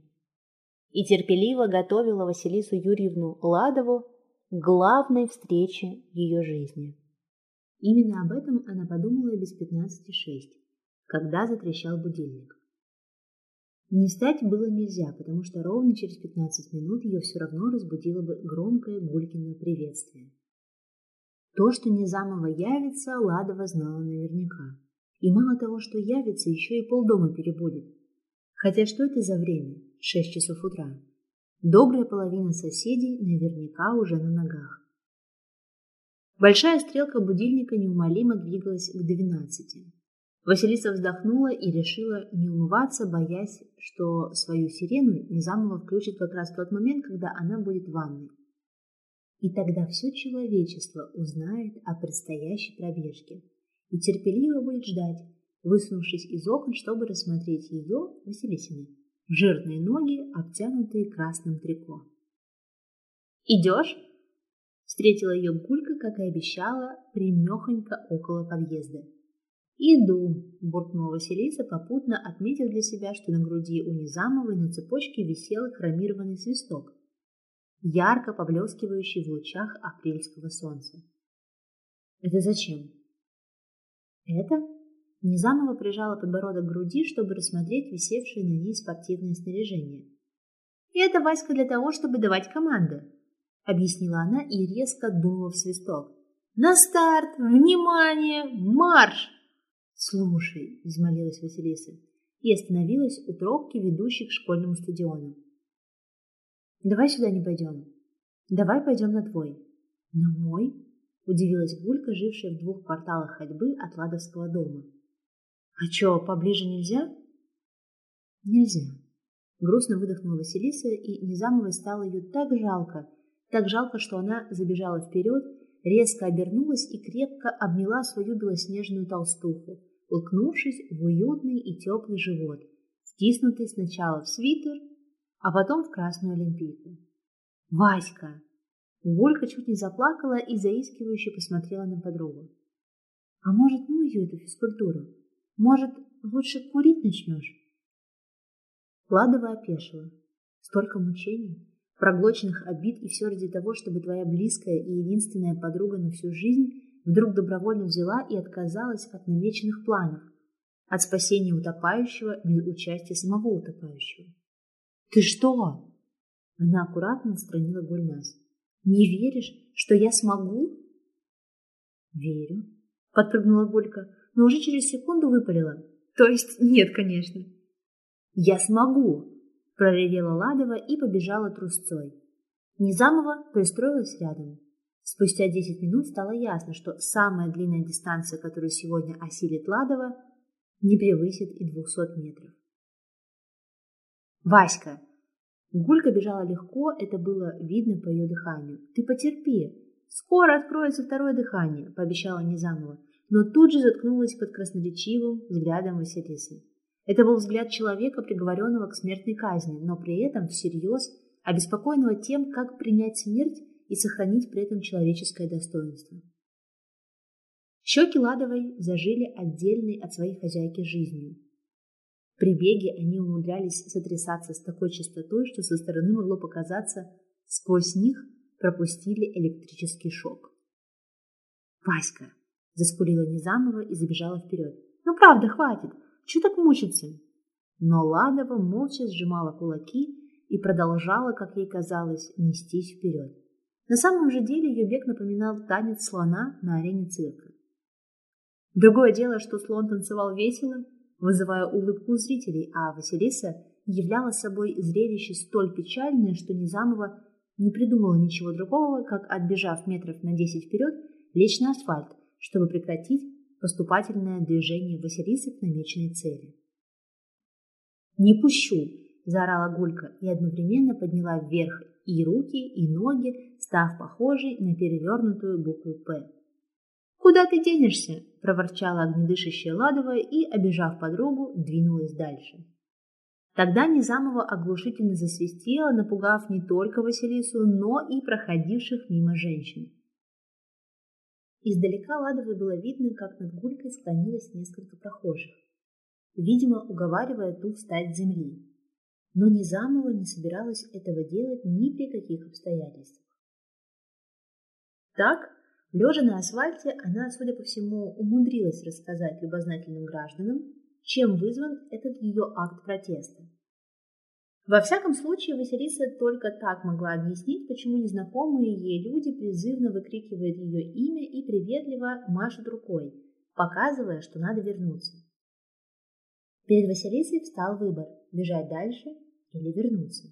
и терпеливо готовила Василису Юрьевну Ладову к главной встрече ее жизни. Именно об этом она подумала без пятнадцати шесть, когда затрещал будильник. Не встать было нельзя, потому что ровно через пятнадцать минут ее все равно разбудило бы громкое Гулькино приветствие. То, что Незамова явится, Ладова знала наверняка. И мало того, что явится, еще и полдома перебудет. Хотя что это за время? Шесть часов утра. Добрая половина соседей наверняка уже на ногах. Большая стрелка будильника неумолимо двигалась к двенадцати. Василиса вздохнула и решила не умываться, боясь, что свою сирену Низамова включит как раз в тот момент, когда она будет в ванной. И тогда все человечество узнает о предстоящей пробежке и терпеливо будет ждать, высунувшись из окон, чтобы рассмотреть ее, Василисины, жирные ноги, обтянутые красным трико. «Идешь?» Встретила ее Гулька, как и обещала, примехонько около подъезда. «Иду», – буркнула Василиса, попутно отметив для себя, что на груди у Низамовой на цепочке висел хромированный свисток, ярко поблескивающий в лучах апрельского солнца. «Это зачем?» «Это?» Низамова прижала подбородок к груди, чтобы рассмотреть висевшее на ней спортивное снаряжение. «Это, Васька, для того, чтобы давать команды», — объяснила она и резко дунула в свисток. «На старт! Внимание! Марш!» «Слушай», — взмолилась Василиса и остановилась у тропки, ведущей к школьному стадиону. «Давай сюда не пойдем. Давай пойдем на твой». «На мой?» — удивилась Гулька, жившая в двух кварталах ходьбы от Ладовского дома. «А чё, поближе нельзя?» «Нельзя». Грустно выдохнула Василиса, и Низамовой стало ее так жалко, так жалко, что она забежала вперед резко обернулась и крепко обняла свою белоснежную толстуху, уткнувшись в уютный и теплый живот, стиснутый сначала в свитер, а потом в красную олимпийку. «Васька!» Голька чуть не заплакала и заискивающе посмотрела на подругу. «А может, ну ее эту физкультуру? Может, лучше курить начнешь?» Ладова опешила. Столько мучений проглоченных обид и все ради того, чтобы твоя близкая и единственная подруга на всю жизнь вдруг добровольно взяла и отказалась от намеченных планов, от спасения утопающего без участия самого утопающего. «Ты что?» Она аккуратно отстранила Гульнас. «Не веришь, что я смогу?» «Верю», — подпрыгнула Гулька, но уже через секунду выпалила. «То есть нет, конечно». «Я смогу!» проревела Ладова и побежала трусцой. Низамова пристроилась рядом. Спустя десять минут стало ясно, что самая длинная дистанция, которую сегодня осилит Ладова, не превысит и двухсот метров. «Васька!» Гулька бежала легко, это было видно по ее дыханию. «Ты потерпи! Скоро откроется второе дыхание!» – пообещала Низамова, но тут же заткнулась под красноречивым взглядом Василисы. Это был взгляд человека, приговоренного к смертной казни, но при этом всерьез обеспокоенного тем, как принять смерть и сохранить при этом человеческое достоинство. Щеки Ладовой зажили отдельной от своей хозяйки жизнью. При беге они умудрялись сотрясаться с такой частотой, что со стороны могло показаться, сквозь них пропустили электрический шок. «Васька!» – заскулила Низамова и забежала вперед. «Ну правда, хватит! Чего так мучиться? Но Ладова молча сжимала кулаки и продолжала, как ей казалось, нестись вперед. На самом же деле ее бег напоминал танец слона на арене цирка. Другое дело, что слон танцевал весело, вызывая улыбку у зрителей, а Василиса являла собой зрелище столь печальное, что Низамова не придумала ничего другого, как, отбежав метров на десять вперед, лечь на асфальт, чтобы прекратить поступательное движение Василисы к намеченной цели. «Не пущу!» – заорала Гулька и одновременно подняла вверх и руки, и ноги, став похожей на перевернутую букву «П». «Куда ты денешься?» – проворчала огнедышащая Ладова и, обижав подругу, двинулась дальше. Тогда Низамова оглушительно засвистела, напугав не только Василису, но и проходивших мимо женщин. Издалека Ладовой было видно, как над Гулькой склонилось несколько прохожих. видимо, уговаривая ту встать с земли. Но Низамова не собиралась этого делать ни при каких обстоятельствах. Так, лежа на асфальте, она, судя по всему, умудрилась рассказать любознательным гражданам, чем вызван этот ее акт протеста. Во всяком случае, Василиса только так могла объяснить, почему незнакомые ей люди призывно выкрикивают ее имя и приветливо машут рукой, показывая, что надо вернуться. Перед Василисой встал выбор – бежать дальше или вернуться.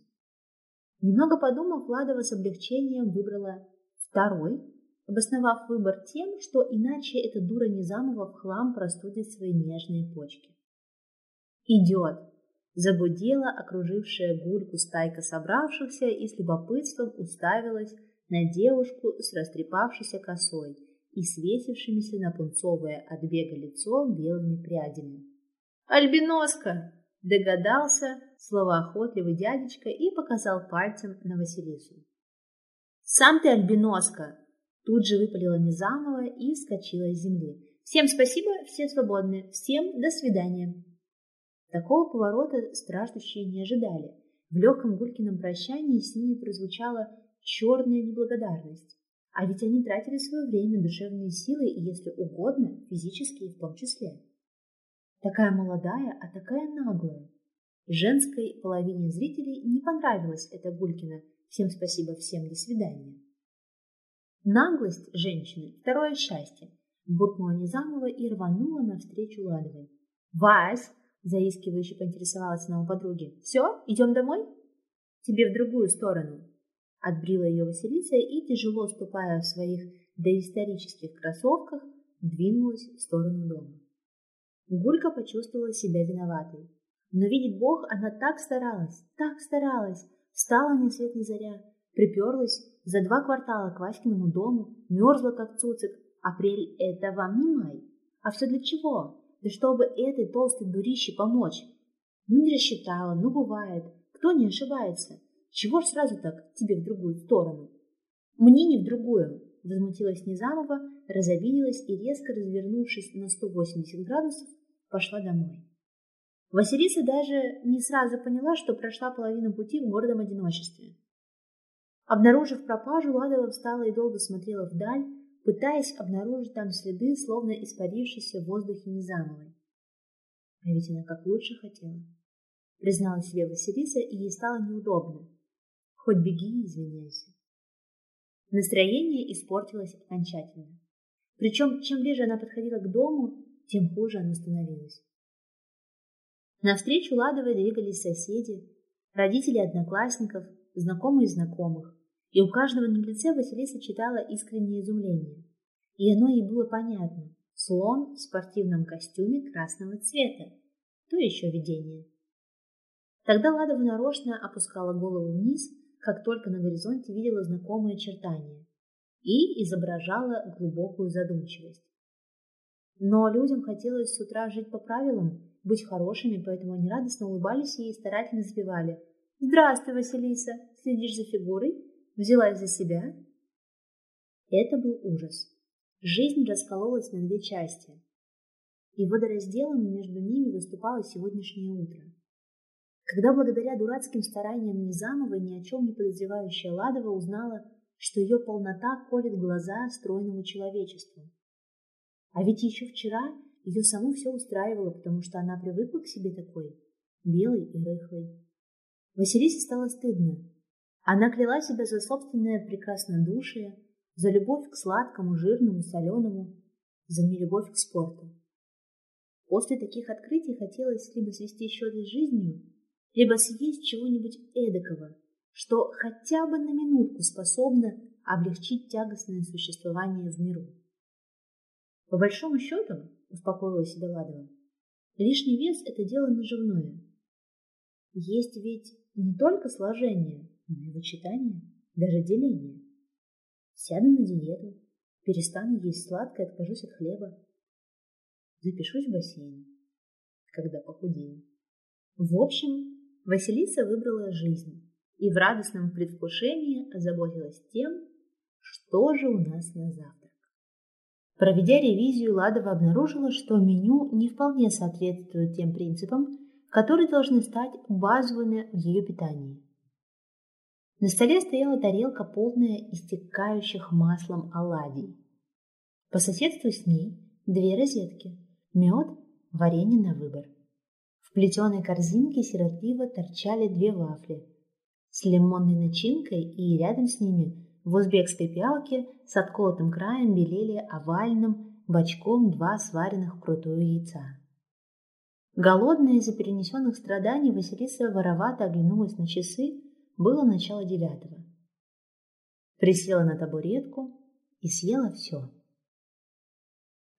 Немного подумав, Ладова с облегчением выбрала второй, обосновав выбор тем, что иначе эта дура Низамова в хлам простудит свои нежные почки. «Идет!» – загудела окружившая гульку стайка собравшихся и с любопытством уставилась на девушку с растрепавшейся косой и свесившимися на пунцовое от бега лицо белыми прядями. «Альбиноска!» – догадался словоохотливый дядечка и показал пальцем на Василису. «Сам ты альбиноска!» Тут же выпалила Низамова и вскочила с земли. «Всем спасибо, все свободны. Всем до свидания!» Такого поворота страждущие не ожидали. В легком Гулькином прощании с ними прозвучала черная неблагодарность. А ведь они тратили свое время, душевные силы и, если угодно, физические в том числе. Такая молодая, а такая наглая. Женской половине зрителей не понравилось это Гулькина «Всем спасибо, всем до свидания». Наглость женщины – второе счастье, буркнула Низамова и рванула навстречу Ладовой. «Вась!» – заискивающе поинтересовалась она у подруги. «Все, идем домой?» «Тебе в другую сторону», – отбрила ее Василиса и, тяжело ступая в своих доисторических кроссовках, двинулась в сторону дома. Гулька почувствовала себя виноватой. Но видит Бог, она так старалась, так старалась, встала ни свет ни заря, приперлась за два квартала к Васькиному дому, мерзла как цуцик. Апрель – это вам не май. А все для чего? Да чтобы этой толстой дурище помочь. Ну не рассчитала, ну бывает. Кто не ошибается? Чего ж сразу так тебе в другую сторону? Мне не в другую, возмутилась Низамова, разобиделась и, резко развернувшись на 180 градусов, пошла домой. Василиса даже не сразу поняла, что прошла половину пути в гордом одиночестве. Обнаружив пропажу, Ладова встала и долго смотрела вдаль, пытаясь обнаружить там следы, словно испарившиеся в воздухе Низамовой. А ведь она как лучше хотела. Признала себе Василиса, и ей стало неудобно. Хоть беги и извиняйся. Настроение испортилось окончательно. Причем, чем ближе она подходила к дому, тем хуже оно становилось. Навстречу Ладовой двигались соседи, родители одноклассников, знакомые знакомых, и у каждого на лице Василиса читала искреннее изумление. И оно ей было понятно. Слон в спортивном костюме красного цвета. То еще видение. Тогда Ладова нарочно опускала голову вниз, как только на горизонте видела знакомые очертания, и изображала глубокую задумчивость. Но людям хотелось с утра жить по правилам, быть хорошими, поэтому они радостно улыбались ей и старательно запевали. «Здравствуй, Василиса! Следишь за фигурой? Взялась за себя?» Это был ужас. Жизнь раскололась на две части. И водоразделом между ними выступало сегодняшнее утро. Когда благодаря дурацким стараниям Низамовой ни о чем не подозревающая Ладова узнала, что ее полнота колет глаза стройному человечеству, а ведь еще вчера ее саму все устраивало, потому что она привыкла к себе такой, белой и рыхлой. Василисе стало стыдно. Она кляла себя за собственное прекраснодушие, за любовь к сладкому, жирному, соленому, за нелюбовь к спорту. После таких открытий хотелось либо свести счеты с жизнью, либо съесть чего-нибудь эдакого, что хотя бы на минутку способно облегчить тягостное существование в миру. По большому счету, успокоила себя Ладова, лишний вес – это дело наживное. Есть ведь не только сложение, но и вычитание, даже деление. Сяду на диету, перестану есть сладкое, откажусь от хлеба. Запишусь в бассейн, когда похудею. В общем, Василиса выбрала жизнь и в радостном предвкушении озаботилась тем, что же у нас на завтра. Проведя ревизию, Ладова обнаружила, что меню не вполне соответствует тем принципам, которые должны стать базовыми в ее питании. На столе стояла тарелка, полная истекающих маслом оладий. По соседству с ней две розетки, мед, варенье на выбор. В плетеной корзинке сиротливо торчали две вафли с лимонной начинкой, и рядом с ними в узбекской пиалке с отколотым краем белели овальным бочком два сваренных вкрутую яйца. Голодная из-за перенесенных страданий, Василиса воровато оглянулась на часы, было начало девятого. Присела на табуретку и съела все.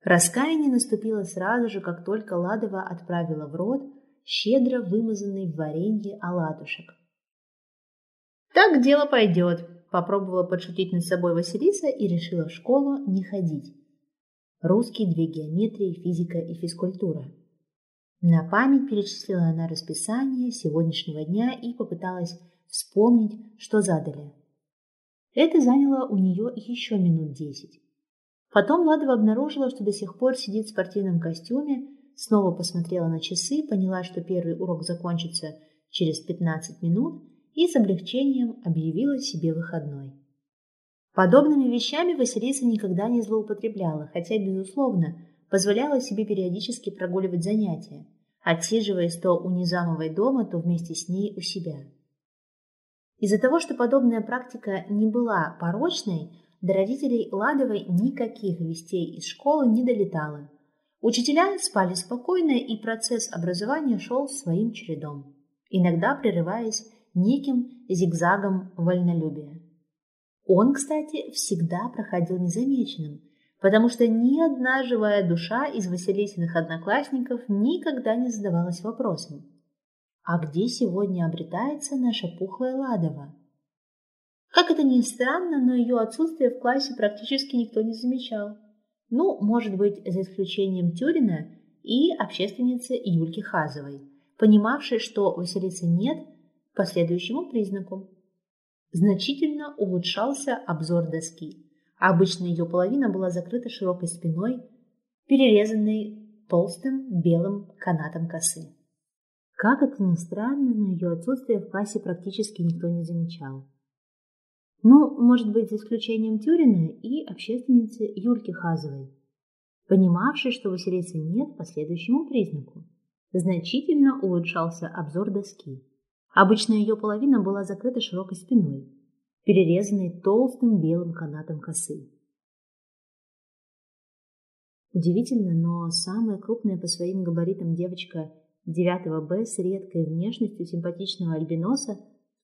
Раскаяние наступило сразу же, как только Ладова отправила в рот щедро вымазанный в варенье оладушек. «Так дело пойдет», – попробовала подшутить над собой Василиса и решила в школу не ходить. Русский, две геометрии, физика и физкультура. На память перечислила она расписание сегодняшнего дня и попыталась вспомнить, что задали. Это заняло у нее еще минут десять. Потом Ладова обнаружила, что до сих пор сидит в спортивном костюме, снова посмотрела на часы, поняла, что первый урок закончится через 15 минут и с облегчением объявила себе выходной. Подобными вещами Василиса никогда не злоупотребляла, хотя, безусловно, позволяла себе периодически прогуливать занятия, отсиживаясь то у Низамовой дома, то вместе с ней у себя. Из-за того, что подобная практика не была порочной, до родителей Ладовой никаких вестей из школы не долетало. Учителя спали спокойно, и процесс образования шел своим чередом, иногда прерываясь неким зигзагом вольнолюбия. Он, кстати, всегда проходил незамеченным, потому что ни одна живая душа из Василисиных одноклассников никогда не задавалась вопросом, а где сегодня обретается наша пухлая Ладова? Как это ни странно, но ее отсутствие в классе практически никто не замечал. Ну, может быть, за исключением Тюрина и общественницы Юльки Хазовой, понимавшей, что Василисы нет по следующему признаку. Значительно улучшался обзор доски. Обычно ее половина была закрыта широкой спиной, перерезанной толстым белым канатом косы. Как это ни странно, но ее отсутствие в классе практически никто не замечал. Ну, может быть, за исключением Тюрина и общественницы Юльки Хазовой, понимавшей, что Василисы нет по следующему признаку. Значительно улучшался обзор доски. Обычно ее половина была закрыта широкой спиной, перерезанной толстым белым канатом косы. Удивительно, но самая крупная по своим габаритам девочка 9 Б с редкой внешностью симпатичного альбиноса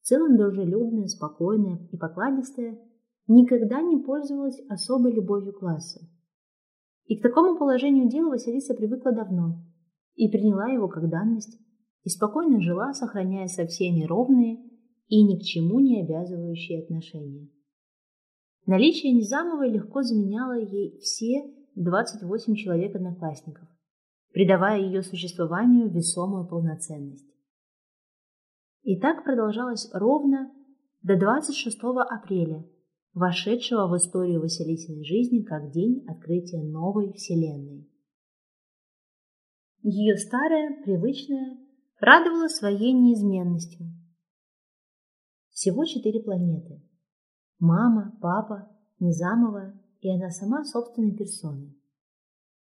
целом дружелюбная, спокойная и покладистая, никогда не пользовалась особой любовью класса. И к такому положению дела Василиса привыкла давно и приняла его как данность, и спокойно жила, сохраняя со всеми ровные и ни к чему не обязывающие отношения. Наличие Низамовой легко заменяло ей все 28 человек-одноклассников, придавая ее существованию весомую полноценность. И так продолжалось ровно до 26 апреля, вошедшего в историю Василисиной жизни как день открытия новой вселенной. Ее старая, привычная, радовала своей неизменностью. Всего четыре планеты. Мама, папа, Низамова и она сама собственной персоной.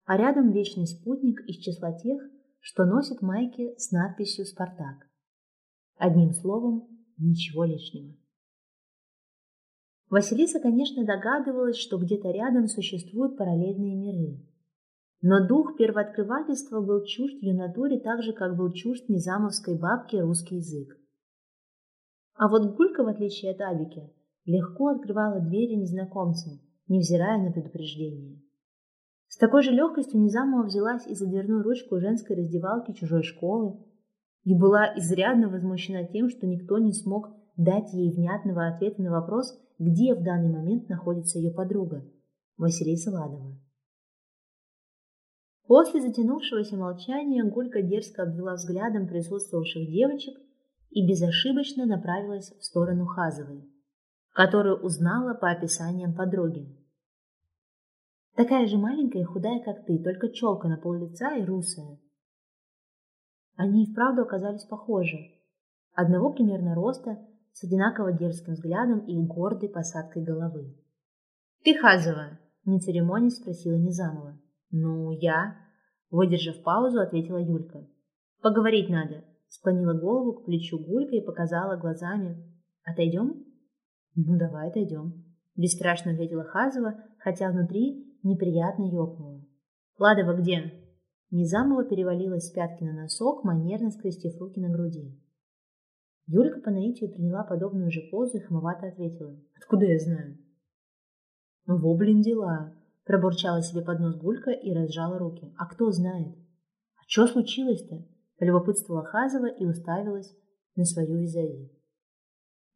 А рядом вечный спутник из числа тех, что носят майки с надписью «Спартак». Одним словом, ничего лишнего. Василиса, конечно, догадывалась, что где-то рядом существуют параллельные миры. Но дух первооткрывательства был чужд ее натуре так же, как был чужд низамовской бабке русский язык. А вот Гулька, в отличие от Абики, легко открывала двери незнакомцам, невзирая на предупреждение. С такой же легкостью Низамова взялась и за дверную ручку женской раздевалки чужой школы, и была изрядно возмущена тем, что никто не смог дать ей внятного ответа на вопрос, где в данный момент находится ее подруга, Василиса Ладова. После затянувшегося молчания Гулька дерзко обвела взглядом присутствовавших девочек и безошибочно направилась в сторону Хазовой, которую узнала по описаниям подруги. Такая же маленькая и худая, как ты, только челка на пол лица и русая. Они и вправду оказались похожи. Одного примерно роста, с одинаково дерзким взглядом и гордой посадкой головы. «Ты Хазова?» – не церемонясь спросила Низамова. «Ну, я?» – выдержав паузу, ответила Юлька. «Поговорить надо», – склонила голову к плечу Гулька и показала глазами. «Отойдем?» «Ну, давай отойдем», – бесстрашно ответила Хазова, хотя внутри неприятно ёкнула. «Ладова где?» Низамова перевалилась с пятки на носок, манерно скрестив руки на груди. Юлька по наитию приняла подобную же позу и хамовато ответила. «Откуда я знаю?» «Во, блин, дела!» – пробурчала себе под нос Гулька и разжала руки. «А кто знает?» «А что случилось-то?» – полюбопытствовала Хазова и уставилась на свою визави.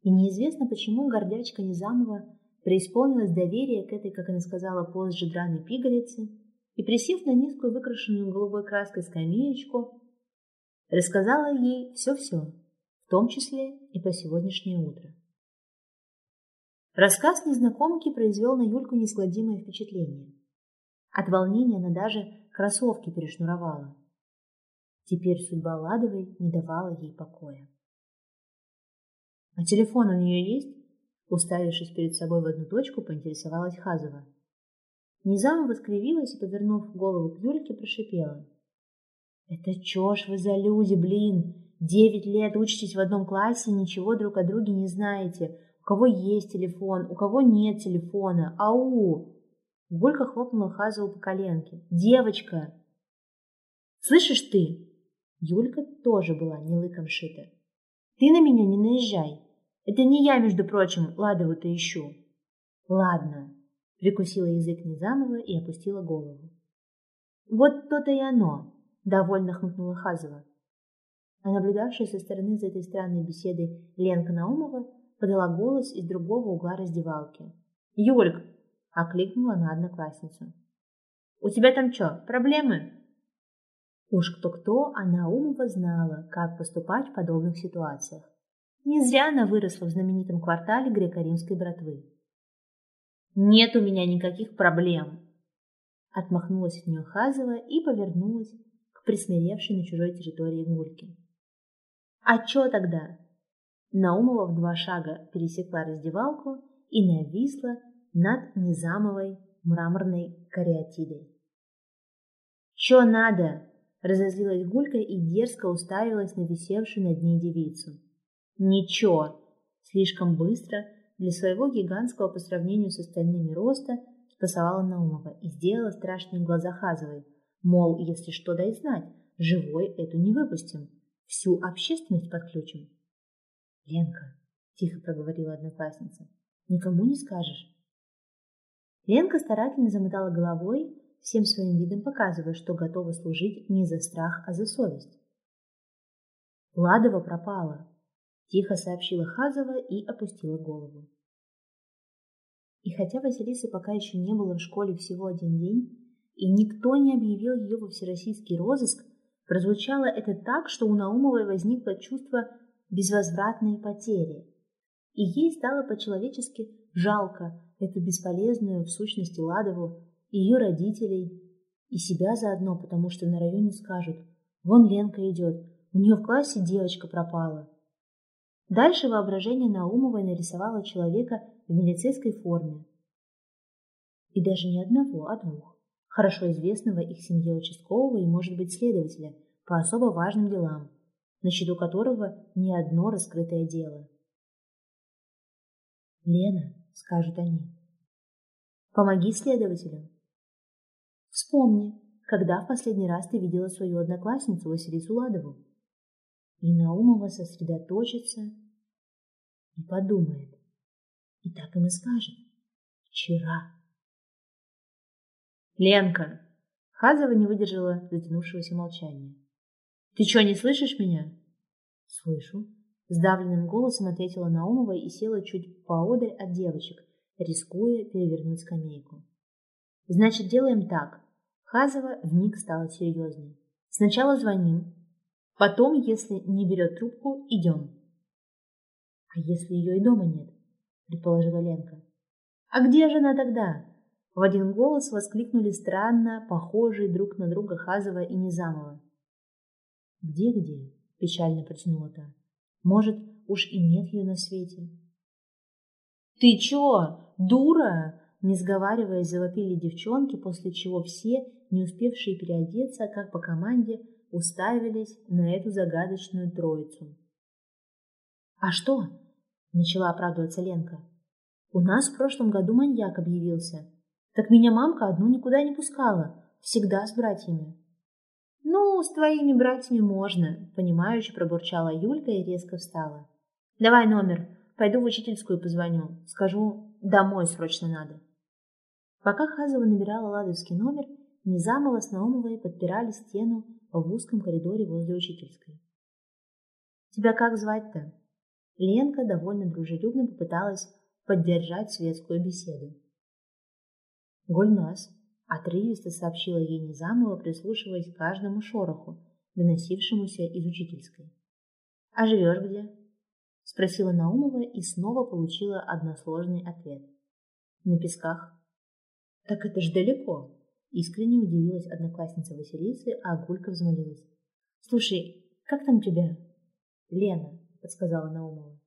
И неизвестно, почему гордячка Низамова преисполнилась доверия к этой, как она сказала позже, драной пигалице, и, присев на низкую выкрашенную голубой краской скамеечку, рассказала ей все-все, в том числе и про сегодняшнее утро. Рассказ незнакомки произвел на Юльку нескладимое впечатление. От волнения она даже кроссовки перешнуровала. Теперь судьба Ладовой не давала ей покоя. «А телефон у нее есть?» Уставившись перед собой в одну точку, поинтересовалась Хазова. Низамова скривилась и, повернув голову к Юльке, прошипела. «Это чё ж вы за люди, блин? Девять лет учитесь в одном классе, ничего друг о друге не знаете. У кого есть телефон, у кого нет телефона. Ау!» Гулька хлопнула Хазову по коленке. «Девочка!» «Слышишь ты?» Юлька тоже была не лыком шита. «Ты на меня не наезжай. Это не я, между прочим, Ладову-то ищу». «Ладно», Прикусила язык Низамова и опустила голову. «Вот то-то и оно!» – довольно хмыкнула Хазова. А наблюдавшая со стороны за этой странной беседой Ленка Наумова подала голос из другого угла раздевалки. «Юльк!» – окликнула на одноклассницу. «У тебя там что, проблемы?» Уж кто-кто, а Наумова знала, как поступать в подобных ситуациях. Не зря она выросла в знаменитом квартале греко-римской братвы. Нет у меня никаких проблем. Отмахнулась от нее Хазова и повернулась к присмиревшей на чужой территории Гульке. А чё тогда? Наумова в два шага пересекла раздевалку и нависла над Низамовой мраморной кариатидой. «Чё надо?» – разозлилась Гулька и дерзко уставилась на висевшую над ней девицу. «Ничего!» – слишком быстро – для своего гигантского по сравнению с остальными роста спасовала Наумова и сделала страшные глаза Хазовой. Мол, если что, дай знать, живой эту не выпустим, всю общественность подключим. «Ленка», – тихо проговорила одноклассница, – «никому не скажешь». Ленка старательно замотала головой, всем своим видом показывая, что готова служить не за страх, а за совесть. Ладова пропала, Тихо сообщила Хазова и опустила голову. И хотя Василисы пока еще не было в школе всего один день, и никто не объявил ее во всероссийский розыск, прозвучало это так, что у Наумовой возникло чувство безвозвратной потери. И ей стало по-человечески жалко эту бесполезную, в сущности, Ладову, ее родителей, и себя заодно, потому что на районе скажут, вон Ленка идет, у нее в классе девочка пропала. Дальше воображение Наумовой нарисовало человека в милицейской форме. И даже не одного, а двух. Хорошо известного их семье участкового и, может быть, следователя по особо важным делам, на счету которого не одно раскрытое дело. «Лена», — скажут они, — «помоги следователю». Вспомни, когда в последний раз ты видела свою одноклассницу Василису Ладову. И Наумова сосредоточится и подумает. И так им и скажет. Вчера. Ленка. Хазова не выдержала затянувшегося молчания. Ты что, не слышишь меня? Слышу. Сдавленным голосом ответила Наумова и села чуть поодаль от девочек, рискуя перевернуть скамейку. Значит, делаем так. Хазова вмиг стала серьезней. Сначала звоним, потом, если не берет трубку, идем. А если ее и дома нет? Предположила Ленка. А где же она тогда? В один голос воскликнули странно похожие друг на друга Хазова и Низамова. «Где-где?» – печально протянула та. «Может, уж и нет ее на свете?» «Ты чё, дура?» Не сговариваясь, завопили девчонки, после чего все, не успевшие переодеться, как по команде, уставились на эту загадочную троицу. «А что?» – начала оправдываться Ленка. «У нас в прошлом году маньяк объявился. Так меня мамка одну никуда не пускала, всегда с братьями». «Ну, с твоими братьями можно», – понимающе пробурчала Юлька и резко встала. «Давай номер, пойду в учительскую позвоню, скажу, домой срочно надо». Пока Хазова набирала ладовский номер, Низамова с Наумовой подпирали стену в узком коридоре возле учительской. «Тебя как звать-то?» Ленка довольно дружелюбно попыталась поддержать светскую беседу. «Гульнас», — отрывисто сообщила ей Низамова, прислушиваясь к каждому шороху, доносившемуся из учительской. «А живешь где?» — спросила Наумова и снова получила односложный ответ. «На песках». «Так это ж далеко!» Искренне удивилась одноклассница Василисы, а Гулька взмолилась. «Слушай, как там тебя?» «Лена», — подсказала Наумова.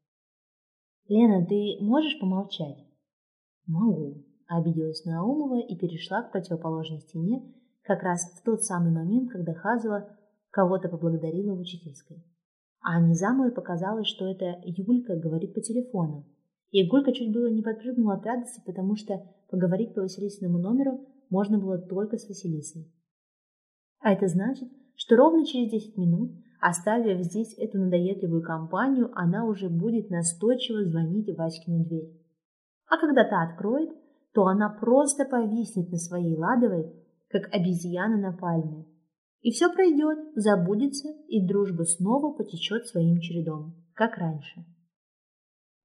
«Лена, ты можешь помолчать?» «Могу», — обиделась Наумова и перешла к противоположной стене как раз в тот самый момент, когда Хазова кого-то поблагодарила в учительской. А Низамовой показалось, что это Юлька говорит по телефону, и Гулька чуть было не подпрыгнула от радости, потому что поговорить по Василисиному номеру можно было только с Василисой. А это значит, что ровно через 10 минут, оставив здесь эту надоедливую компанию, она уже будет настойчиво звонить Васькину дверь. А когда та откроет, то она просто повиснет на своей ладовой, как обезьяна на пальме. И все пройдет, забудется, и дружба снова потечет своим чередом, как раньше.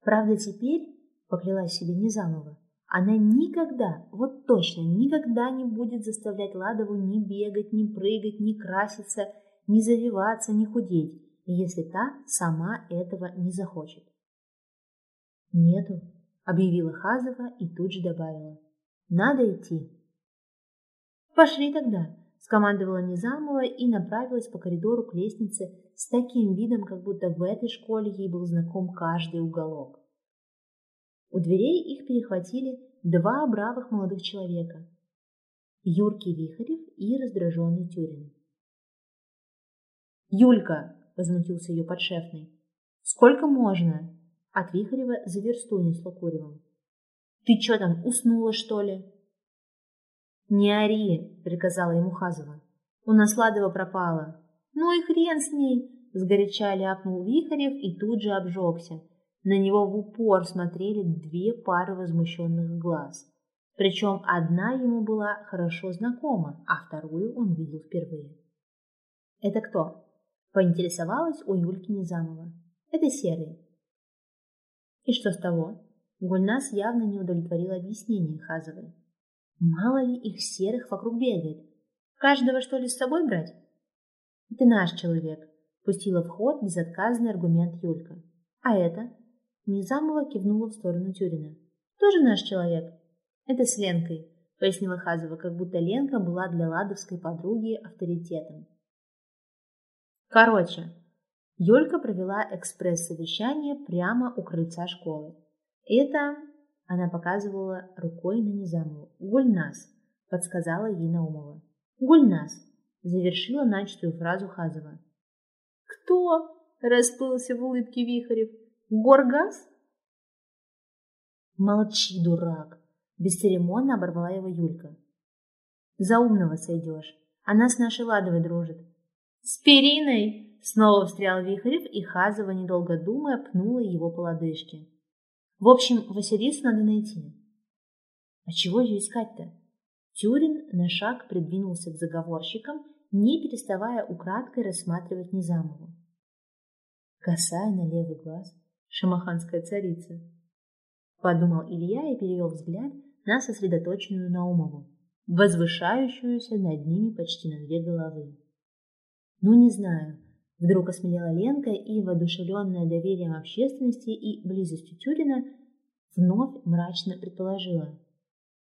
Правда, теперь, поклялась себе Низамова, она никогда, вот точно, никогда не будет заставлять Ладову ни бегать, ни прыгать, ни краситься, ни завиваться, ни худеть, если та сама этого не захочет. «Нету», — объявила Хазова и тут же добавила. «Надо идти». «Пошли тогда», — скомандовала Низамова и направилась по коридору к лестнице с таким видом, как будто в этой школе ей был знаком каждый уголок. У дверей их перехватили два бравых молодых человека – Юркий Вихарев и раздраженный Тюрин. «Юлька!» – возмутился ее подшефный. «Сколько можно?» От Вихарева за версту несло куревом. «Ты что там, уснула, что ли?» «Не ори!» – приказала ему Хазова. «У нас Ладова пропала». «Ну и хрен с ней!» – сгоряча ляпнул Вихарев и тут же обжегся. На него в упор смотрели две пары возмущенных глаз. Причем одна ему была хорошо знакома, а вторую он видел впервые. «Это кто?» – поинтересовалась у Юльки Низамова. «Это Серый». «И что с того?» Гульнас явно не удовлетворил объяснение Хазовой. «Мало ли их серых вокруг бегает. Каждого, что ли, с собой брать?» «Это наш человек», – пустила в ход безотказный аргумент Юлька. «А это?» Низамова кивнула в сторону Тюрина. «Тоже наш человек?» «Это с Ленкой», — пояснила Хазова, как будто Ленка была для ладовской подруги авторитетом. Короче, Юлька провела экспресс-совещание прямо у крыльца школы. Это, она показывала рукой на Низамову, Гульнас, подсказала ей Наумова. Гульнас, завершила начатую фразу Хазова. «Кто?» – расплылся в улыбке Вихарев. Горгаз? Молчи, дурак, бесцеремонно оборвала его Юлька. За умного сойдешь. Она с нашей Ладовой дружит. С Периной! Снова встрял Вихарев, и Хазова, недолго думая, пнула его по лодыжке. В общем, Василису надо найти. А чего ее искать-то? Тюрин на шаг придвинулся к заговорщикам, не переставая украдкой рассматривать Низамову. Косая на левый глаз, шамаханская царица. Подумал Илья и перевел взгляд на сосредоточенную Наумову, возвышающуюся над ними почти на две головы. Ну, не знаю, вдруг осмелела Ленка и, воодушевленная доверием общественности и близостью Тюрина, вновь мрачно предположила.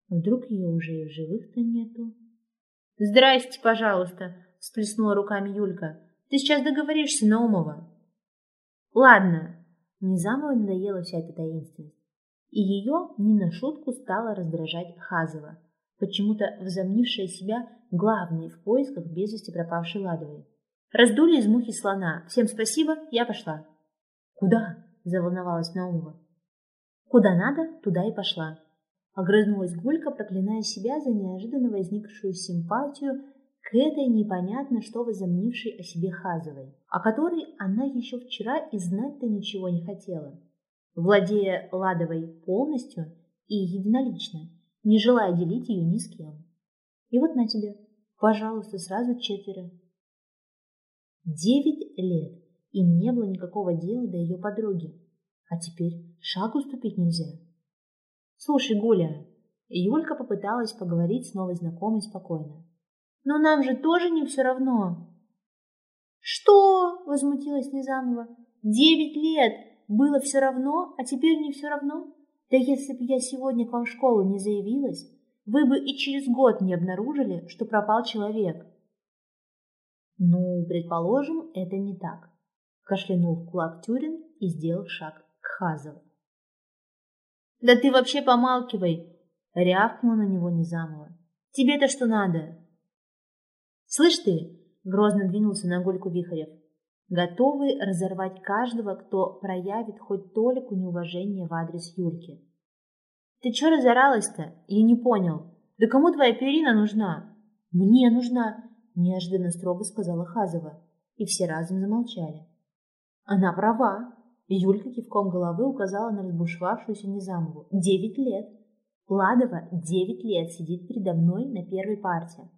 Вдруг ее уже и в живых-то нету? «Здрасте, пожалуйста!» — всплеснула руками Юлька. «Ты сейчас договоришься, Наумова!» «Ладно!» Низамовой надоела вся эта таинственность. И ее не на шутку стала раздражать Хазова, почему-то возомнившая себя главной в поисках без вести пропавшей Ладовой. Раздули из мухи слона. Всем спасибо, я пошла. Куда? Заволновалась Наумова. Куда надо, туда и пошла. Огрызнулась Гулька, проклиная себя за неожиданно возникшую симпатию к этой непонятно что возомнившей о себе Хазовой, о которой она еще вчера и знать-то ничего не хотела. Владея Ладовой полностью и единолично, не желая делить ее ни с кем. И вот на тебе, пожалуйста, сразу четверо. Девять лет им не было никакого дела до ее подруги. А теперь шагу ступить нельзя. Слушай, Гуля, Юлька попыталась поговорить с новой знакомой спокойно. Но нам же тоже не все равно. Что? Возмутилась Низамова. Девять лет было все равно, а теперь не все равно? Да если бы я сегодня к вам в школу не заявилась, вы бы и через год не обнаружили, что пропал человек. Ну, предположим, это не так. Кашлянул в кулак Тюрин и сделал шаг к Хазову. Да ты вообще помалкивай, рявкнула на него Низамова. Тебе-то что надо? Слышь ты, грозно двинулся на Гольку Вихарев, готовый разорвать каждого, кто проявит хоть толику неуважения в адрес Юльки. Ты чё разоралась-то? Я не понял. Да кому твоя перина нужна? Мне нужна, неожиданно строго сказала Хазова, и все разом замолчали. Она права. Юлька кивком головы указала на разбушевавшуюся Низамову. Девять лет. Ладова девять лет сидит передо мной на первой парте.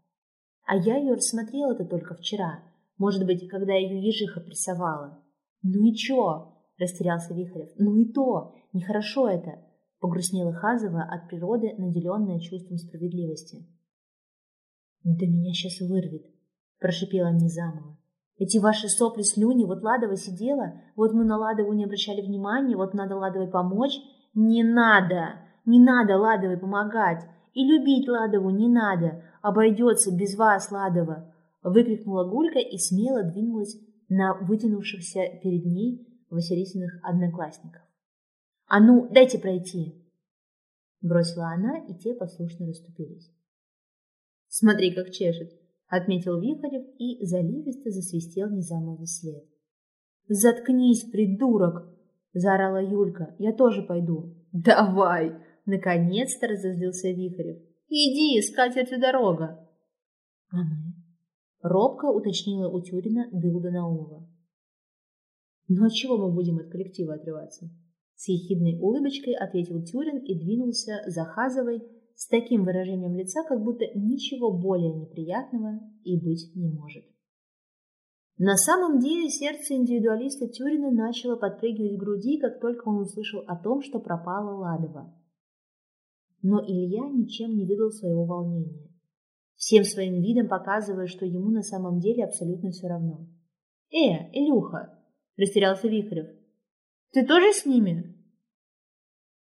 А я ее рассмотрела-то только вчера. Может быть, когда ее ежиха прессовала. Ну и чё? Растерялся Вихарев. Ну и то. Нехорошо это. Погрустнела Хазова от природы, наделенная чувством справедливости. «Да меня сейчас вырвет», – прошипела Низамова. «Эти ваши сопли-слюни, вот Ладова сидела, вот мы на Ладову не обращали внимания, вот надо Ладовой помочь. Не надо! Не надо Ладовой помогать! И любить Ладову не надо! Обойдется без вас, Ладова!» Выкрикнула Гулька и смело двинулась на вытянувшихся перед ней Василисиных одноклассников. «А ну, дайте пройти!» Бросила она, и те послушно расступились. «Смотри, как чешет!» — отметил Вихарев и заливисто засвистел Низамовый след. «Заткнись, придурок!» — заорала Юлька. «Я тоже пойду». «Давай!» — наконец-то разозлился Вихарев. «Иди, с катертью дорога!» «А мы?» — робко уточнила у Тюрина Дылда Наумова. «Ну а чего мы будем от коллектива отрываться?» С ехидной улыбочкой ответил Тюрин и двинулся за Хазовой, с таким выражением лица, как будто ничего более неприятного и быть не может. На самом деле сердце индивидуалиста Тюрина начало подпрыгивать в груди, как только он услышал о том, что пропала Ладова. Но Илья ничем не выдал своего волнения, всем своим видом показывая, что ему на самом деле абсолютно все равно. «Э, Илюха!» – растерялся Вихрев. «Ты тоже с ними?»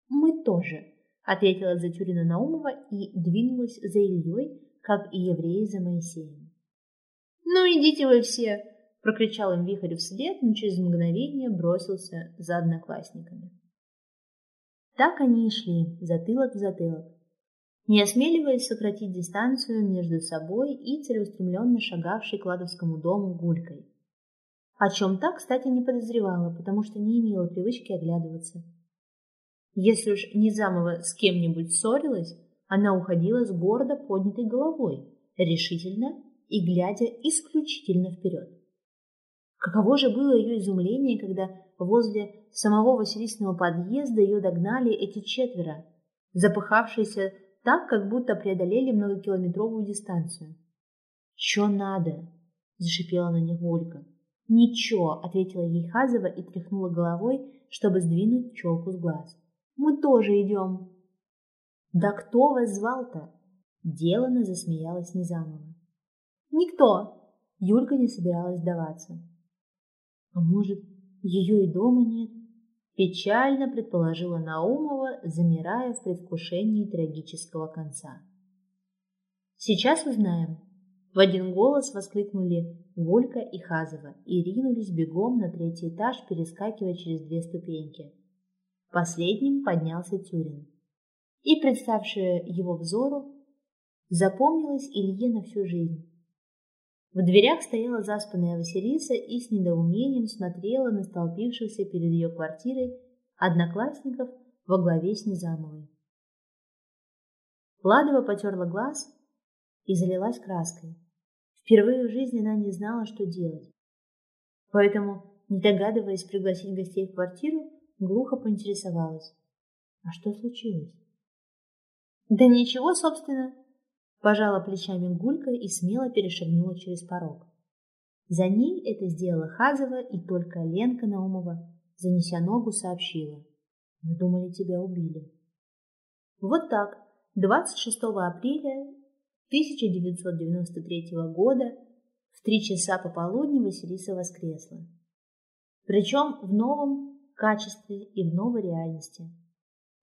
«Мы тоже», ответила Затюрина Наумова и двинулась за Ильей, как и евреи за Моисеем. «Ну, идите вы все!» – прокричал им Вихарь вслед, но через мгновение бросился за одноклассниками. Так они и шли, затылок в затылок, не осмеливаясь сократить дистанцию между собой и целеустремленно шагавшей к Ладовскому дому гулькой. О чем так, кстати, не подозревала, потому что не имела привычки оглядываться. Если уж Низамова с кем-нибудь ссорилась, она уходила с гордо поднятой головой, решительно и глядя исключительно вперед. Каково же было ее изумление, когда возле самого Василисного подъезда ее догнали эти четверо, запыхавшиеся так, как будто преодолели многокилометровую дистанцию. «Чё надо?» – зашипела на них Ольга. «Ничего», – ответила ей Хазова и тряхнула головой, чтобы сдвинуть челку с глаз. Мы тоже идем. Да кто вас звал-то? Делано засмеялась Низамова. Никто. Юлька не собиралась сдаваться. А может, ее и дома нет? Печально предположила Наумова, замирая в предвкушении трагического конца. Сейчас узнаем. В один голос воскликнули Гулька и Хазова и ринулись бегом на третий этаж, перескакивая через две ступеньки. Последним поднялся Тюрин. И, представшая его взору, запомнилась Илье на всю жизнь. В дверях стояла заспанная Василиса и с недоумением смотрела на столпившихся перед ее квартирой одноклассников во главе с Низамовой. Ладова потерла глаз и залилась краской. Впервые в жизни она не знала, что делать. Поэтому, не догадываясь пригласить гостей в квартиру, глухо поинтересовалась. А что случилось? Да ничего, собственно, Пожала плечами Гулька и смело перешагнула через порог. За ней это сделала Хазова, и только Ленка Наумова, занеся ногу, сообщила. «Мы думали, тебя убили». Вот так, 26 апреля 1993 года в три часа пополудни Василиса воскресла. Причем в новом качестве и в новой реальности.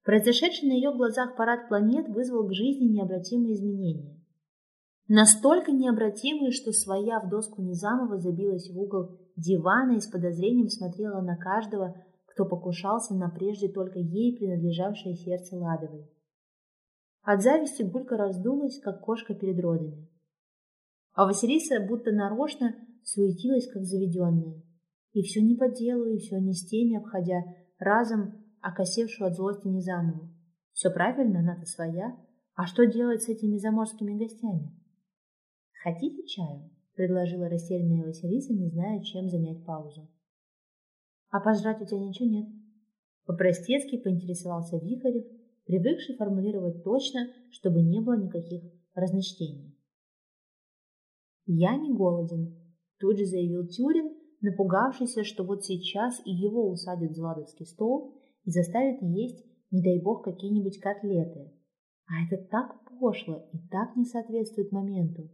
Произошедший на ее глазах парад планет вызвал к жизни необратимые изменения. Настолько необратимые, что своя в доску Низамова забилась в угол дивана и с подозрением смотрела на каждого, кто покушался на прежде только ей принадлежавшее сердце Ладовой. От зависти Гулька раздулась, как кошка перед родами. А Василиса будто нарочно суетилась, как заведенная. И все не по делу, и все не с теми, обходя разом окосевшую от злости Низамову. Все правильно, она-то своя. А что делать с этими заморскими гостями? Хотите чаю? предложила растерянная Василиса, не зная, чем занять паузу. А пожрать у тебя ничего нет? По-простецки поинтересовался Вихарев, привыкший формулировать точно, чтобы не было никаких разночтений. «Я не голоден», – тут же заявил Тюрин, напугавшийся, что вот сейчас и его усадят за ладовский стол и заставит есть, не дай бог, какие-нибудь котлеты. А это так пошло и так не соответствует моменту.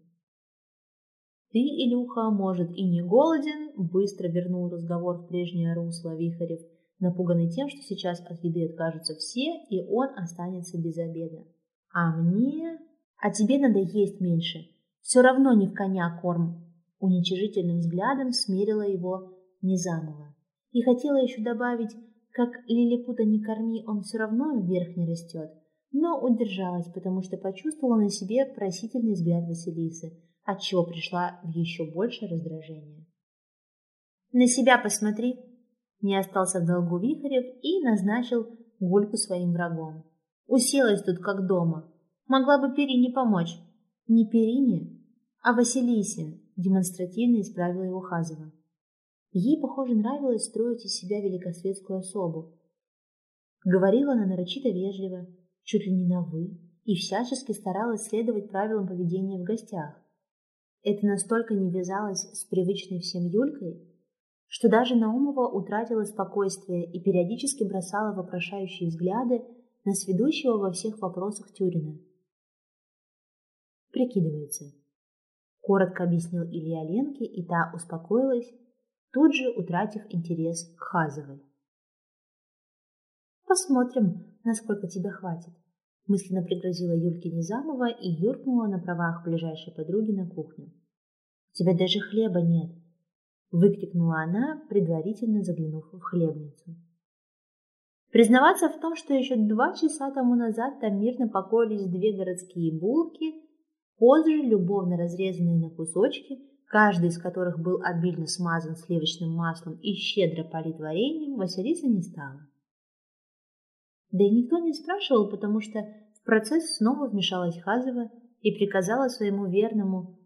«Ты, Илюха, может, и не голоден?» Быстро вернул разговор в прежнее русло Вихарев, напуганный тем, что сейчас от еды откажутся все, и он останется без обеда. «А мне...» «А тебе надо есть меньше. Все равно не в коня корм». Уничижительным взглядом смерила его Низамова. И хотела еще добавить как лилипута не корми, он все равно вверх не растет. Но удержалась, потому что почувствовала на себе просительный взгляд Василисы, отчего пришла в еще большее раздражение. «На себя посмотри!» Не остался в долгу Вихарев и назначил Гульку своим врагом. Уселась тут как дома. Могла бы Перине помочь. Не Перине, а Василисе, демонстративно исправила его Хазова. Ей, похоже, нравилось строить из себя великосветскую особу. Говорила она нарочито вежливо, чуть ли не на «вы», и всячески старалась следовать правилам поведения в гостях. Это настолько не вязалось с привычной всем Юлькой, что даже Наумова утратила спокойствие и периодически бросала вопрошающие взгляды на сведущего во всех вопросах Тюрина. «Прикидывается», — коротко объяснил Илья Ленке, и та успокоилась, тут же утратив интерес к Хазовой. «Посмотрим, насколько тебе хватит», – мысленно пригрозила Юльке Низамова и юркнула на правах ближайшей подруги на кухню. «У тебя даже хлеба нет», – выкрикнула она, предварительно заглянув в хлебницу. Признаваться в том, что еще два часа тому назад там мирно покоились две городские булки, позже любовно разрезанные на кусочки – каждый из которых был обильно смазан сливочным маслом и щедро полит вареньем, Василиса не стала. Да и никто не спрашивал, потому что в процесс снова вмешалась Хазова и приказала своему верному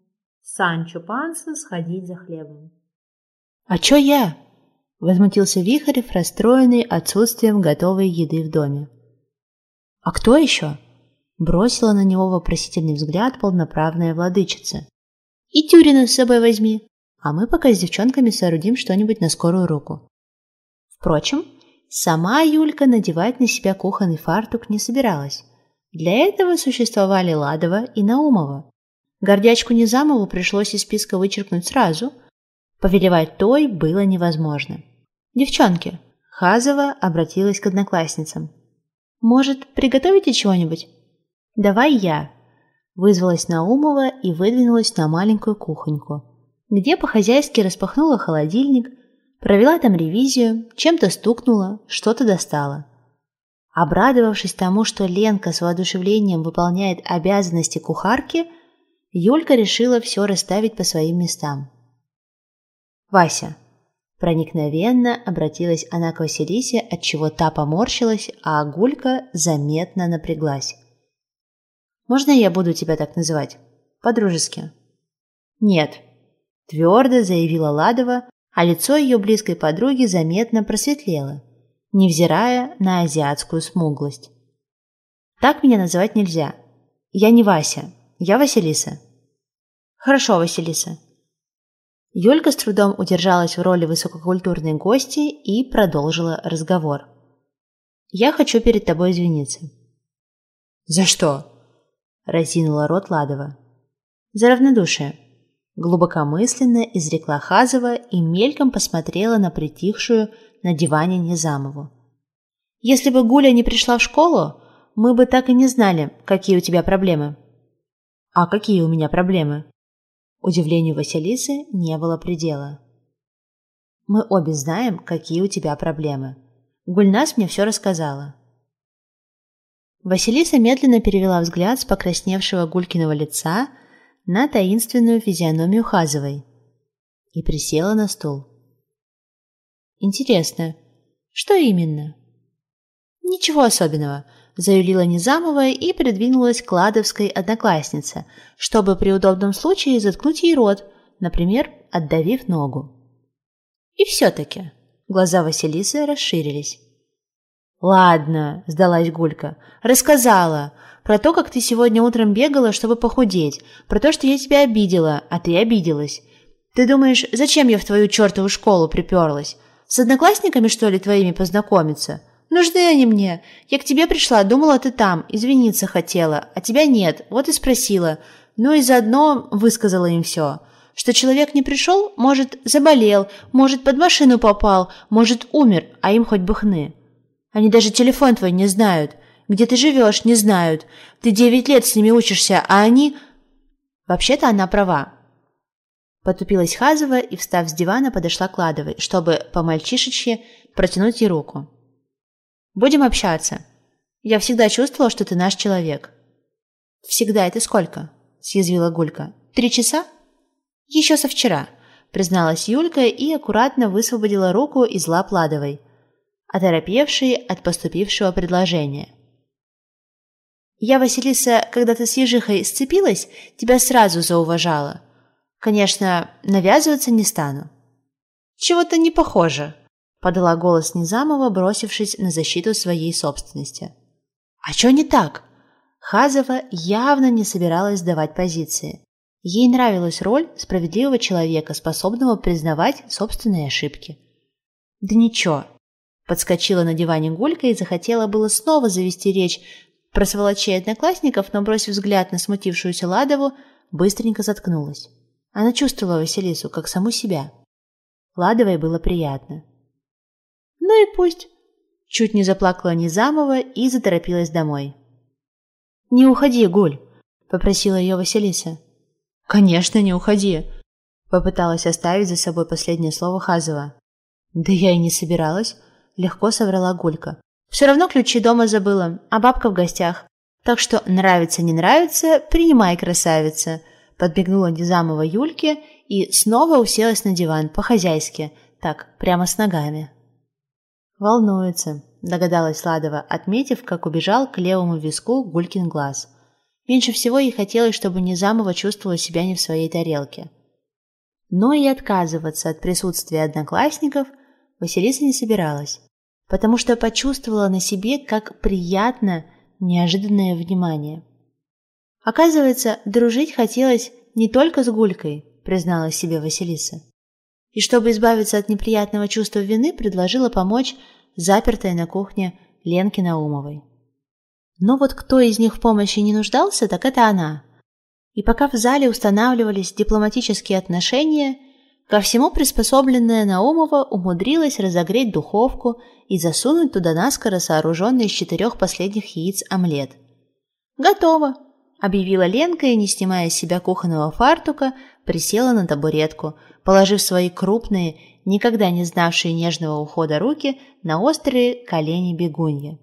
Санчо Панса сходить за хлебом. «А чё я?» – возмутился Вихарев, расстроенный отсутствием готовой еды в доме. «А кто еще?» – бросила на него вопросительный взгляд полноправная владычица. И Тюрина с собой возьми, а мы пока с девчонками соорудим что-нибудь на скорую руку. Впрочем, сама Юлька надевать на себя кухонный фартук не собиралась. Для этого существовали Ладова и Наумова. Гордячку Низамову пришлось из списка вычеркнуть сразу. Повелевать той было невозможно. «Девчонки, Хазова обратилась к одноклассницам. «Может, приготовите чего-нибудь?» «Давай я», – вызвалась Наумова и выдвинулась на маленькую кухоньку, где по-хозяйски распахнула холодильник, провела там ревизию, чем-то стукнула, что-то достала. Обрадовавшись тому, что Ленка с воодушевлением выполняет обязанности кухарки, Юлька решила все расставить по своим местам. «Вася, Проникновенно обратилась она к Василисе, отчего та поморщилась, а Гулька заметно напряглась. «Можно я буду тебя так называть? По-дружески?» «Нет», – твердо заявила Ладова, а лицо ее близкой подруги заметно просветлело, невзирая на азиатскую смуглость. «Так меня называть нельзя. Я не Вася, я Василиса». «Хорошо, Василиса», Юлька с трудом удержалась в роли высококультурной гости и продолжила разговор. «Я хочу перед тобой извиниться». «За что?» – разинула рот Ладова. «За равнодушие», – глубокомысленно изрекла Хазова и мельком посмотрела на притихшую на диване Незамову. «Если бы Гуля не пришла в школу, мы бы так и не знали, какие у тебя проблемы». «А какие у меня проблемы?» Удивлению Василисы не было предела. «Мы обе знаем, какие у тебя проблемы. Гульнас мне все рассказала». Василиса медленно перевела взгляд с покрасневшего Гулькиного лица на таинственную физиономию Хазовой и присела на стул. «Интересно, что именно?» «Ничего особенного заюлила Низамова и придвинулась к Ладовской однокласснице, чтобы при удобном случае заткнуть ей рот, например, отдавив ногу. И все-таки глаза Василисы расширились. «Ладно», – сдалась Гулька, – «рассказала. Про то, как ты сегодня утром бегала, чтобы похудеть, про то, что я тебя обидела, а ты обиделась. Ты думаешь, зачем я в твою чертову школу приперлась? С одноклассниками, что ли, твоими познакомиться? «Нужны они мне. Я к тебе пришла, думала, ты там, извиниться хотела, а тебя нет, вот и спросила. Ну и заодно высказала им все. Что человек не пришел, может, заболел, может, под машину попал, может, умер, а им хоть бы хны. Они даже телефон твой не знают. Где ты живешь, не знают. Ты девять лет с ними учишься, а они...» Вообще-то она права. Потупилась Хазова и, встав с дивана, подошла к Ладовой, чтобы по-мальчишечьи протянуть ей руку. Будем общаться. Я всегда чувствовала, что ты наш человек». «Всегда это сколько?» – съязвила Гулька. «Три часа?» «Еще со вчера», – призналась Юлька и аккуратно высвободила руку из лап Ладовой, оторопевшей от поступившего предложения. «Я, Василиса, когда ты с ежихой сцепилась, тебя сразу зауважала. Конечно, навязываться не стану». «Чего-то не похоже», подала голос Низамова, бросившись на защиту своей собственности. «А что не так?» Хазова явно не собиралась сдавать позиции. Ей нравилась роль справедливого человека, способного признавать собственные ошибки. «Да ничего», – подскочила на диване Гулька и захотела было снова завести речь про сволочей одноклассников, но, бросив взгляд на смутившуюся Ладову, быстренько заткнулась. Она чувствовала Василису, как саму себя. Ладовой было приятно. «Ну и пусть!» Чуть не заплакала Низамова и заторопилась домой. «Не уходи, Гуль!» – попросила ее Василиса. «Конечно, не уходи!» – попыталась оставить за собой последнее слово Хазова. «Да я и не собиралась», – легко соврала Гулька. «Все равно ключи дома забыла, а бабка в гостях. Так что нравится, не нравится, принимай, красавица!» Подбегнула Низамова Юльке и снова уселась на диван по-хозяйски, так, прямо с ногами. «Волнуется», – догадалась Ладова, отметив, как убежал к левому виску Гулькин глаз. Меньше всего ей хотелось, чтобы Низамова чувствовала себя не в своей тарелке. Но и отказываться от присутствия одноклассников Василиса не собиралась, потому что почувствовала на себе, как приятно неожиданное внимание. Оказывается, дружить хотелось не только с Гулькой, призналась себе Василиса и, чтобы избавиться от неприятного чувства вины, предложила помочь запертой на кухне Ленке Наумовой. Но вот кто из них в помощи не нуждался, так это она. И пока в зале устанавливались дипломатические отношения, Ко всему приспособленная Наумова умудрилась разогреть духовку и засунуть туда наскоро сооруженный из четырех последних яиц омлет. «Готово!» – объявила Ленка и, не снимая с себя кухонного фартука, присела на табуретку, положив свои крупные, никогда не знавшие нежного ухода руки на острые колени бегунья.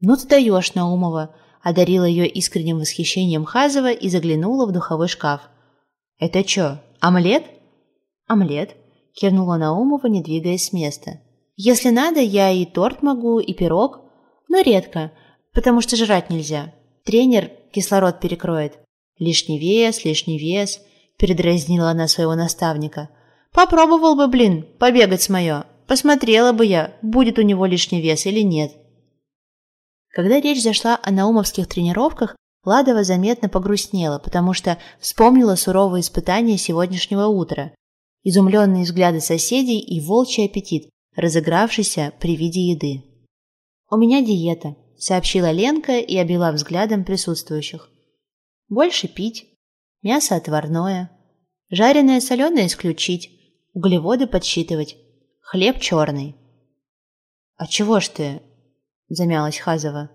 «Ну ты даешь, Наумова!» – одарила ее искренним восхищением Хазова и заглянула в духовой шкаф. «Это что, омлет?» «Омлет», – кивнула Наумова, не двигаясь с места. «Если надо, я и торт могу, и пирог, но редко, потому что жрать нельзя. Тренер кислород перекроет. Лишний вес, лишний вес», – передразнила она своего наставника. «Попробовал бы, блин, побегать с моё. Посмотрела бы я, будет у него лишний вес или нет». Когда речь зашла о наумовских тренировках, Ладова заметно погрустнела, потому что вспомнила суровые испытания сегодняшнего утра изумленные взгляды соседей и волчий аппетит, разыгравшийся при виде еды. «У меня диета», — сообщила Ленка и обвела взглядом присутствующих. «Больше пить, мясо отварное, жареное соленое исключить, углеводы подсчитывать, хлеб черный». «А чего ж ты?» — замялась Хазова.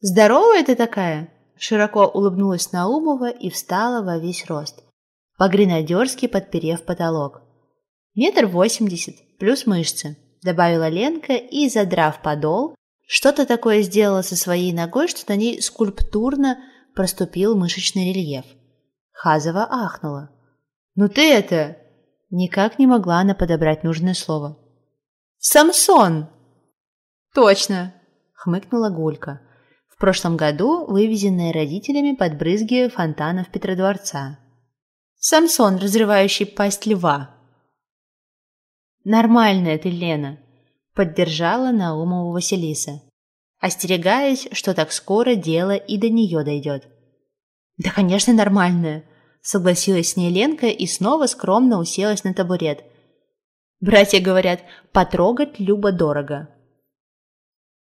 «Здоровая ты такая!» Широко улыбнулась Наумова и встала во весь рост по-гренадерски подперев потолок. «Метр восемьдесят, плюс мышцы», — добавила Ленка и, задрав подол, что-то такое сделала со своей ногой, что на ней скульптурно проступил мышечный рельеф. Хазова ахнула. «Ну ты это...» Никак не могла она подобрать нужное слово. «Самсон!» «Точно!» — хмыкнула Гулька. В прошлом году вывезенная родителями под брызги фонтанов Петродворца. Самсон, разрывающий пасть льва. «Нормальная ты, Лена», — поддержала Наумову Василиса, остерегаясь, что так скоро дело и до нее дойдет. «Да, конечно, нормальная», — согласилась с ней Ленка и снова скромно уселась на табурет. Братья говорят, потрогать любо-дорого.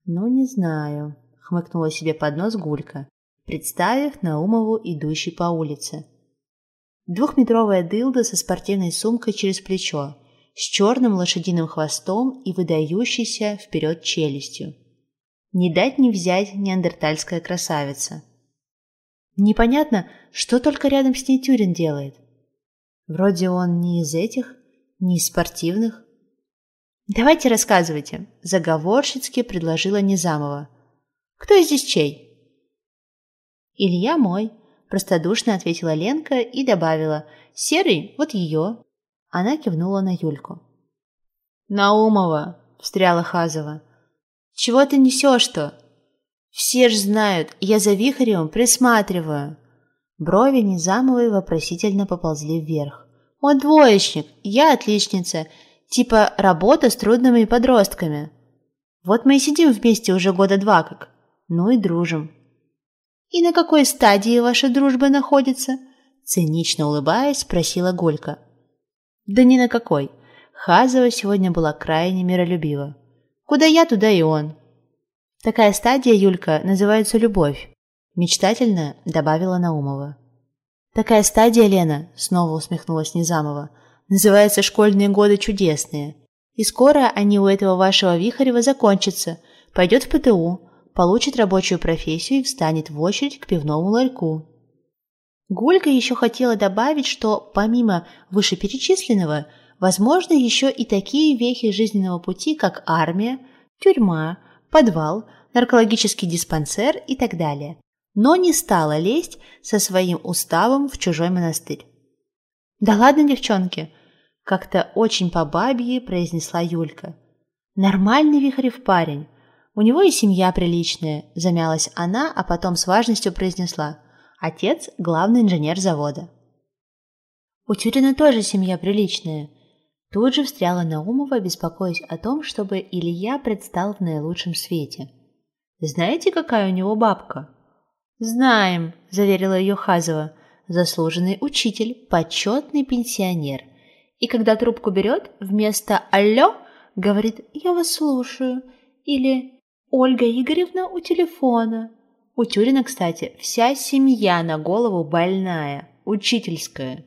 «Ну, не знаю», — хмыкнула себе под нос Гулька, представив Наумову, идущей по улице. Двухметровая дылда со спортивной сумкой через плечо, с черным лошадиным хвостом и выдающейся вперед челюстью. Не дать не взять неандертальская красавица. Непонятно, что только рядом с ней Тюрин делает. Вроде он не из этих, не из спортивных. «Давайте рассказывайте», – заговорщицки предложила Низамова. «Кто здесь чей?» «Илья мой», Простодушно ответила Ленка и добавила «Серый, вот ее». Она кивнула на Юльку. «Наумова!» – встряла Хазова. «Чего ты несешь-то? Все ж знают, я за Вихаревым присматриваю». Брови Низамовой вопросительно поползли вверх. «Он двоечник, я отличница, типа работа с трудными подростками. Вот мы и сидим вместе уже года два как, ну и дружим». «И на какой стадии ваша дружба находится?» Цинично улыбаясь, спросила Голька. «Да ни на какой. Хазова сегодня была крайне миролюбива. Куда я, туда и он». «Такая стадия, Юлька, называется любовь», – мечтательно добавила Наумова. «Такая стадия, Лена», – снова усмехнулась Низамова, – «называется школьные годы чудесные. И скоро они у этого вашего Вихарева закончатся, пойдет в ПТУ, получит рабочую профессию и встанет в очередь к пивному ларьку. Голька еще хотела добавить, что помимо вышеперечисленного, возможны еще и такие вехи жизненного пути, как армия, тюрьма, подвал, наркологический диспансер и так далее, но не стала лезть со своим уставом в чужой монастырь. «Да ладно, девчонки!» – как-то очень по бабье произнесла Юлька. «Нормальный Вихарев парень, у него и семья приличная, замялась она, а потом с важностью произнесла. Отец – главный инженер завода. У Тюрина тоже семья приличная. Тут же встряла Наумова, беспокоясь о том, чтобы Илья предстал в наилучшем свете. «Знаете, какая у него бабка?» «Знаем», – заверила ее Хазова. «Заслуженный учитель, почетный пенсионер. И когда трубку берет, вместо «Алло» говорит «Я вас слушаю» или Ольга Игоревна у телефона. У Тюрина, кстати, вся семья на голову больная, учительская.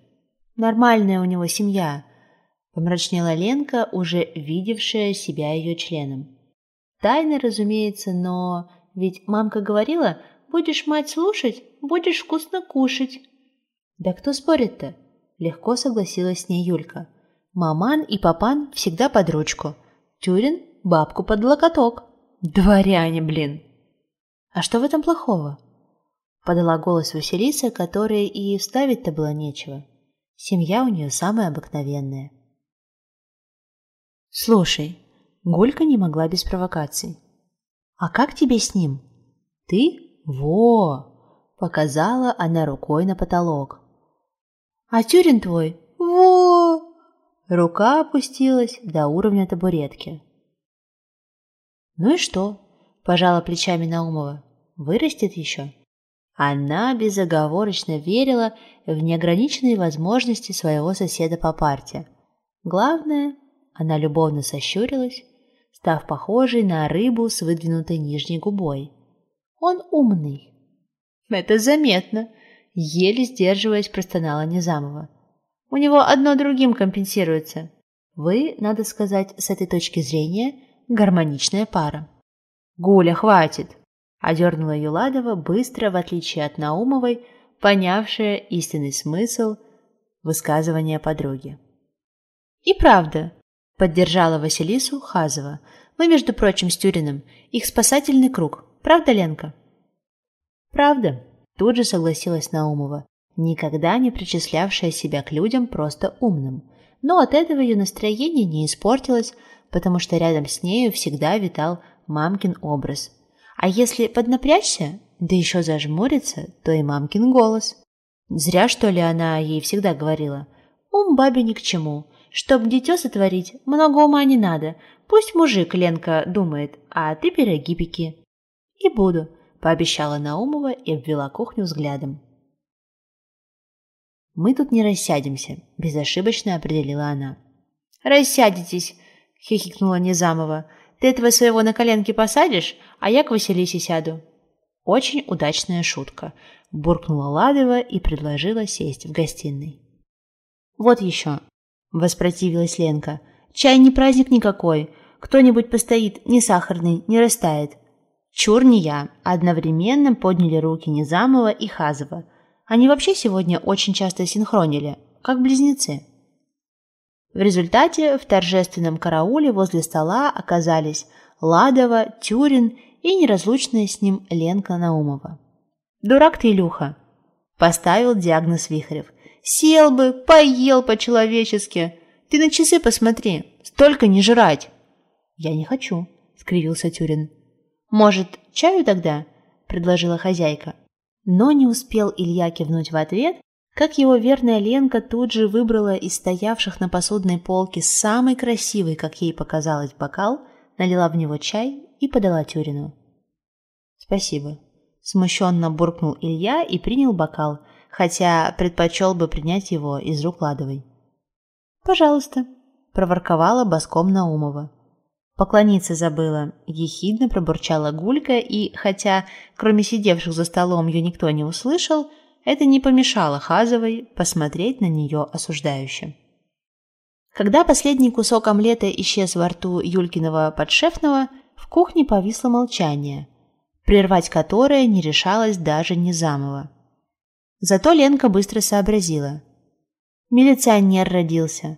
Нормальная у него семья, помрачнела Ленка, уже видевшая себя ее членом. Тайны, разумеется, но ведь мамка говорила, будешь мать слушать, будешь вкусно кушать. Да кто спорит-то? Легко согласилась с ней Юлька. Маман и папан всегда под ручку. Тюрин – бабку под локоток. Дворяне, блин! А что в этом плохого? Подала голос Василиса, которой и вставить-то было нечего. Семья у нее самая обыкновенная. Слушай, Гулька не могла без провокаций. А как тебе с ним? Ты? Во! Показала она рукой на потолок. А Тюрин твой? Во! Рука опустилась до уровня табуретки. «Ну и что?» – пожала плечами Наумова. «Вырастет еще?» Она безоговорочно верила в неограниченные возможности своего соседа по парте. Главное, она любовно сощурилась, став похожей на рыбу с выдвинутой нижней губой. Он умный. «Это заметно», – еле сдерживаясь, простонала Незамова. «У него одно другим компенсируется. Вы, надо сказать, с этой точки зрения, гармоничная пара». «Гуля, хватит!» одернула Юладова, быстро, в отличие от Наумовой, понявшая истинный смысл высказывания подруги. «И правда», — поддержала Василису Хазова, «мы, между прочим, с Тюриным, их спасательный круг. Правда, Ленка?» «Правда», — тут же согласилась Наумова, никогда не причислявшая себя к людям просто умным. Но от этого ее настроение не испортилось, потому что рядом с нею всегда витал мамкин образ — а если поднапрячься, да еще зажмуриться, то и мамкин голос. Зря, что ли, она ей всегда говорила. Ум бабе ни к чему. Чтоб дитё сотворить, много ума не надо. Пусть мужик, Ленка, думает, а ты пироги пеки. И буду, пообещала Наумова и обвела кухню взглядом. «Мы тут не рассядемся», – безошибочно определила она. «Рассядетесь», – хихикнула Незамова. Ты этого своего на коленке посадишь, а я к Василисе сяду». Очень удачная шутка, буркнула Ладова и предложила сесть в гостиной. «Вот еще», — воспротивилась Ленка, — «чай не праздник никакой. Кто-нибудь постоит, не сахарный, не растает». Чур не я, одновременно подняли руки Низамова и Хазова. Они вообще сегодня очень часто синхронили, как близнецы. В результате в торжественном карауле возле стола оказались Ладова, Тюрин и неразлучная с ним Ленка Наумова. «Дурак ты, Илюха!» – поставил диагноз Вихрев. «Сел бы, поел по-человечески. Ты на часы посмотри, столько не жрать!» «Я не хочу», – скривился Тюрин. «Может, чаю тогда?» – предложила хозяйка. Но не успел Илья кивнуть в ответ, как его верная Ленка тут же выбрала из стоявших на посудной полке самый красивый, как ей показалось, бокал, налила в него чай и подала Тюрину. «Спасибо», – смущенно буркнул Илья и принял бокал, хотя предпочел бы принять его из рук Ладовой. «Пожалуйста», – проворковала боском Наумова. Поклониться забыла, ехидно пробурчала Гулька и, хотя кроме сидевших за столом ее никто не услышал, – это не помешало Хазовой посмотреть на нее осуждающе. Когда последний кусок омлета исчез во рту Юлькиного подшефного, в кухне повисло молчание, прервать которое не решалось даже Незамова. Зато Ленка быстро сообразила. Милиционер родился.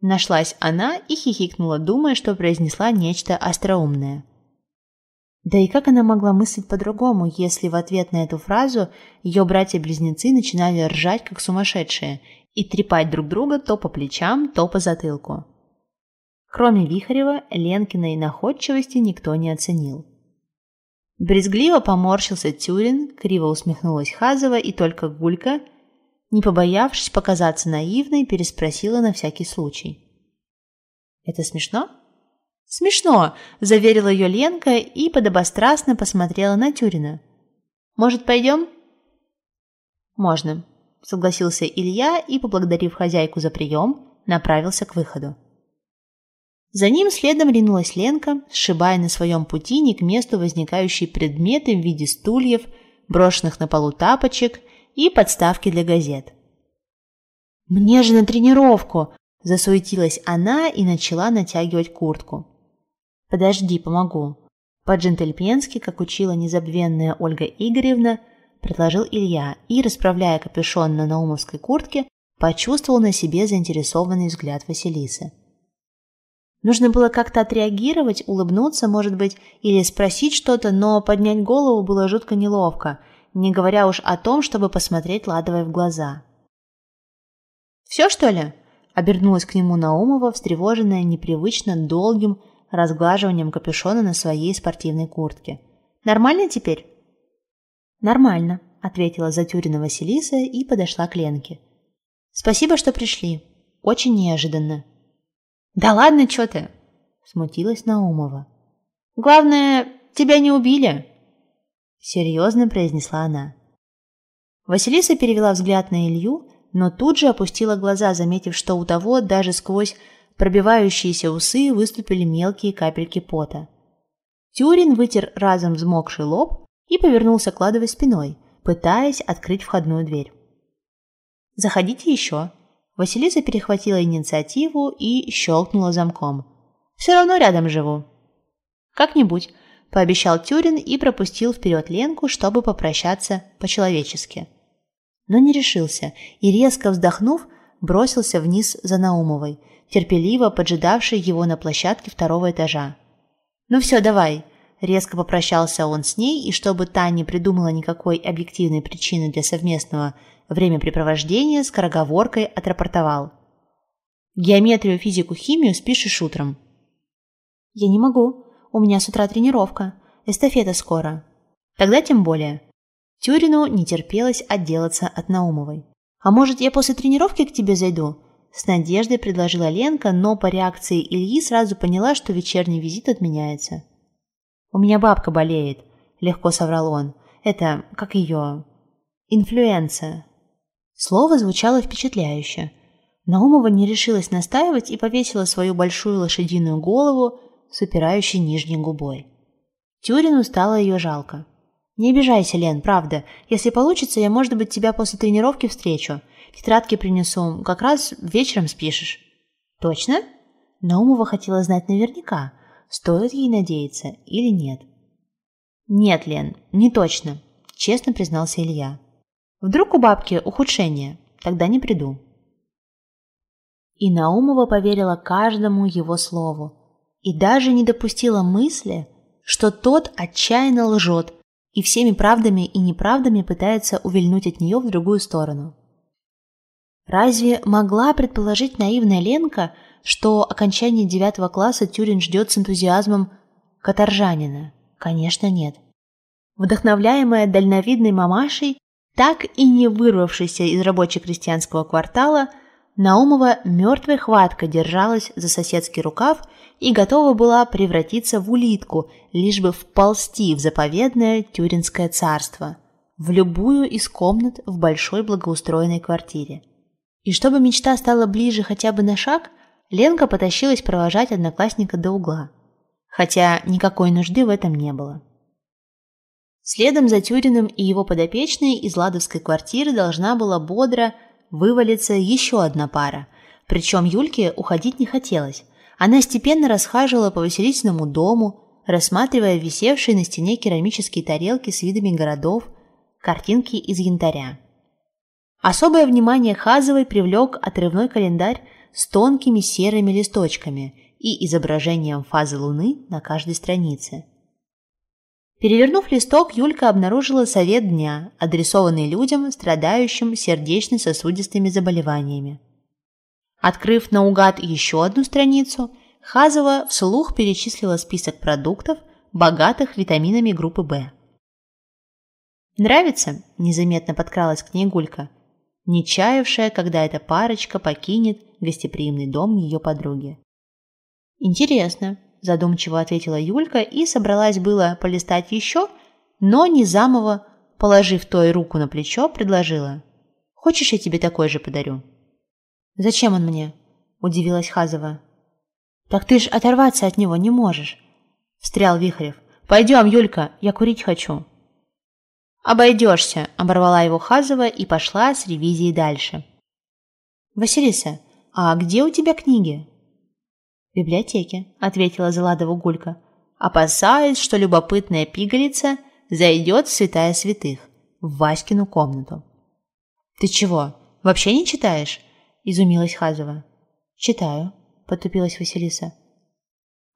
Нашлась она и хихикнула, думая, что произнесла нечто остроумное. Да и как она могла мыслить по-другому, если в ответ на эту фразу ее братья-близнецы начинали ржать, как сумасшедшие, и трепать друг друга то по плечам, то по затылку. Кроме Вихарева, Ленкиной находчивости никто не оценил. Брезгливо поморщился Тюрин, криво усмехнулась Хазова, и только Гулька, не побоявшись показаться наивной, переспросила на всякий случай. «Это смешно?» «Смешно», – заверила ее Ленка и подобострастно посмотрела на Тюрина. «Может, пойдем?» «Можно», – согласился Илья и, поблагодарив хозяйку за прием, направился к выходу. За ним следом ринулась Ленка, сшибая на своем пути не к месту возникающие предметы в виде стульев, брошенных на полу тапочек и подставки для газет. «Мне же на тренировку!» – засуетилась она и начала натягивать куртку. «Подожди, помогу». По-джентльменски, как учила незабвенная Ольга Игоревна, предложил Илья и, расправляя капюшон на наумовской куртке, почувствовал на себе заинтересованный взгляд Василисы. Нужно было как-то отреагировать, улыбнуться, может быть, или спросить что-то, но поднять голову было жутко неловко, не говоря уж о том, чтобы посмотреть Ладовой в глаза. «Все, что ли?» – обернулась к нему Наумова, встревоженная непривычно долгим разглаживанием капюшона на своей спортивной куртке. «Нормально теперь?» «Нормально», – ответила Затюрина Василиса и подошла к Ленке. «Спасибо, что пришли. Очень неожиданно». «Да ладно, что ты?» – смутилась Наумова. «Главное, тебя не убили», – серьезно произнесла она. Василиса перевела взгляд на Илью, но тут же опустила глаза, заметив, что у того даже сквозь пробивающиеся усы выступили мелкие капельки пота. Тюрин вытер разом взмокший лоб и повернулся кладовой спиной, пытаясь открыть входную дверь. «Заходите еще». Василиса перехватила инициативу и щелкнула замком. «Все равно рядом живу». «Как-нибудь», – пообещал Тюрин и пропустил вперед Ленку, чтобы попрощаться по-человечески. Но не решился и, резко вздохнув, бросился вниз за Наумовой – терпеливо поджидавший его на площадке второго этажа. «Ну все, давай!» Резко попрощался он с ней, и чтобы та не придумала никакой объективной причины для совместного времяпрепровождения, скороговоркой отрапортовал. «Геометрию, физику, химию спишешь утром». «Я не могу. У меня с утра тренировка. Эстафета скоро». «Тогда тем более». Тюрину не терпелось отделаться от Наумовой. «А может, я после тренировки к тебе зайду? С надеждой предложила Ленка, но по реакции Ильи сразу поняла, что вечерний визит отменяется. «У меня бабка болеет», – легко соврал он. «Это, как ее... инфлюенция». Слово звучало впечатляюще. Наумова не решилась настаивать и повесила свою большую лошадиную голову с упирающей нижней губой. Тюрину стало ее жалко. «Не обижайся, Лен, правда. Если получится, я, может быть, тебя после тренировки встречу. Тетрадки принесу. Как раз вечером спишешь». «Точно?» Наумова хотела знать наверняка, стоит ей надеяться или нет. «Нет, Лен, не точно», – честно признался Илья. «Вдруг у бабки ухудшение? Тогда не приду». И Наумова поверила каждому его слову и даже не допустила мысли, что тот отчаянно лжет и всеми правдами и неправдами пытается увильнуть от нее в другую сторону. Разве могла предположить наивная Ленка, что окончание девятого класса Тюрин ждет с энтузиазмом каторжанина? Конечно, нет. Вдохновляемая дальновидной мамашей, так и не вырвавшейся из рабоче-крестьянского квартала, Наумова мертвой хваткой держалась за соседский рукав и готова была превратиться в улитку, лишь бы вползти в заповедное Тюринское царство, в любую из комнат в большой благоустроенной квартире. И чтобы мечта стала ближе хотя бы на шаг, Ленка потащилась провожать одноклассника до угла, хотя никакой нужды в этом не было. Следом за Тюриным и его подопечной из Ладовской квартиры должна была бодро вывалиться еще одна пара, причем Юльке уходить не хотелось. Она степенно расхаживала по Василисному дому, рассматривая висевшие на стене керамические тарелки с видами городов, картинки из янтаря. Особое внимание Хазовой привлек отрывной календарь с тонкими серыми листочками и изображением фазы Луны на каждой странице. Перевернув листок, Юлька обнаружила совет дня, адресованный людям, страдающим сердечно-сосудистыми заболеваниями. Открыв наугад еще одну страницу, Хазова вслух перечислила список продуктов, богатых витаминами группы В. «Нравится?» – незаметно подкралась к ней Гулька – не чаявшая, когда эта парочка покинет гостеприимный дом ее подруги. «Интересно», – задумчиво ответила Юлька и собралась было полистать еще, но Низамова, положив той руку на плечо, предложила. «Хочешь, я тебе такой же подарю?» «Зачем он мне?» – удивилась Хазова. «Так ты ж оторваться от него не можешь», – встрял Вихрев. «Пойдем, Юлька, я курить хочу». «Обойдешься», – оборвала его Хазова и пошла с ревизией дальше. «Василиса, а где у тебя книги?» «В библиотеке», — ответила Заладова Гулька, опасаясь, что любопытная пигалица зайдет в святая святых, в Васькину комнату. «Ты чего, вообще не читаешь?» — изумилась Хазова. «Читаю», — потупилась Василиса.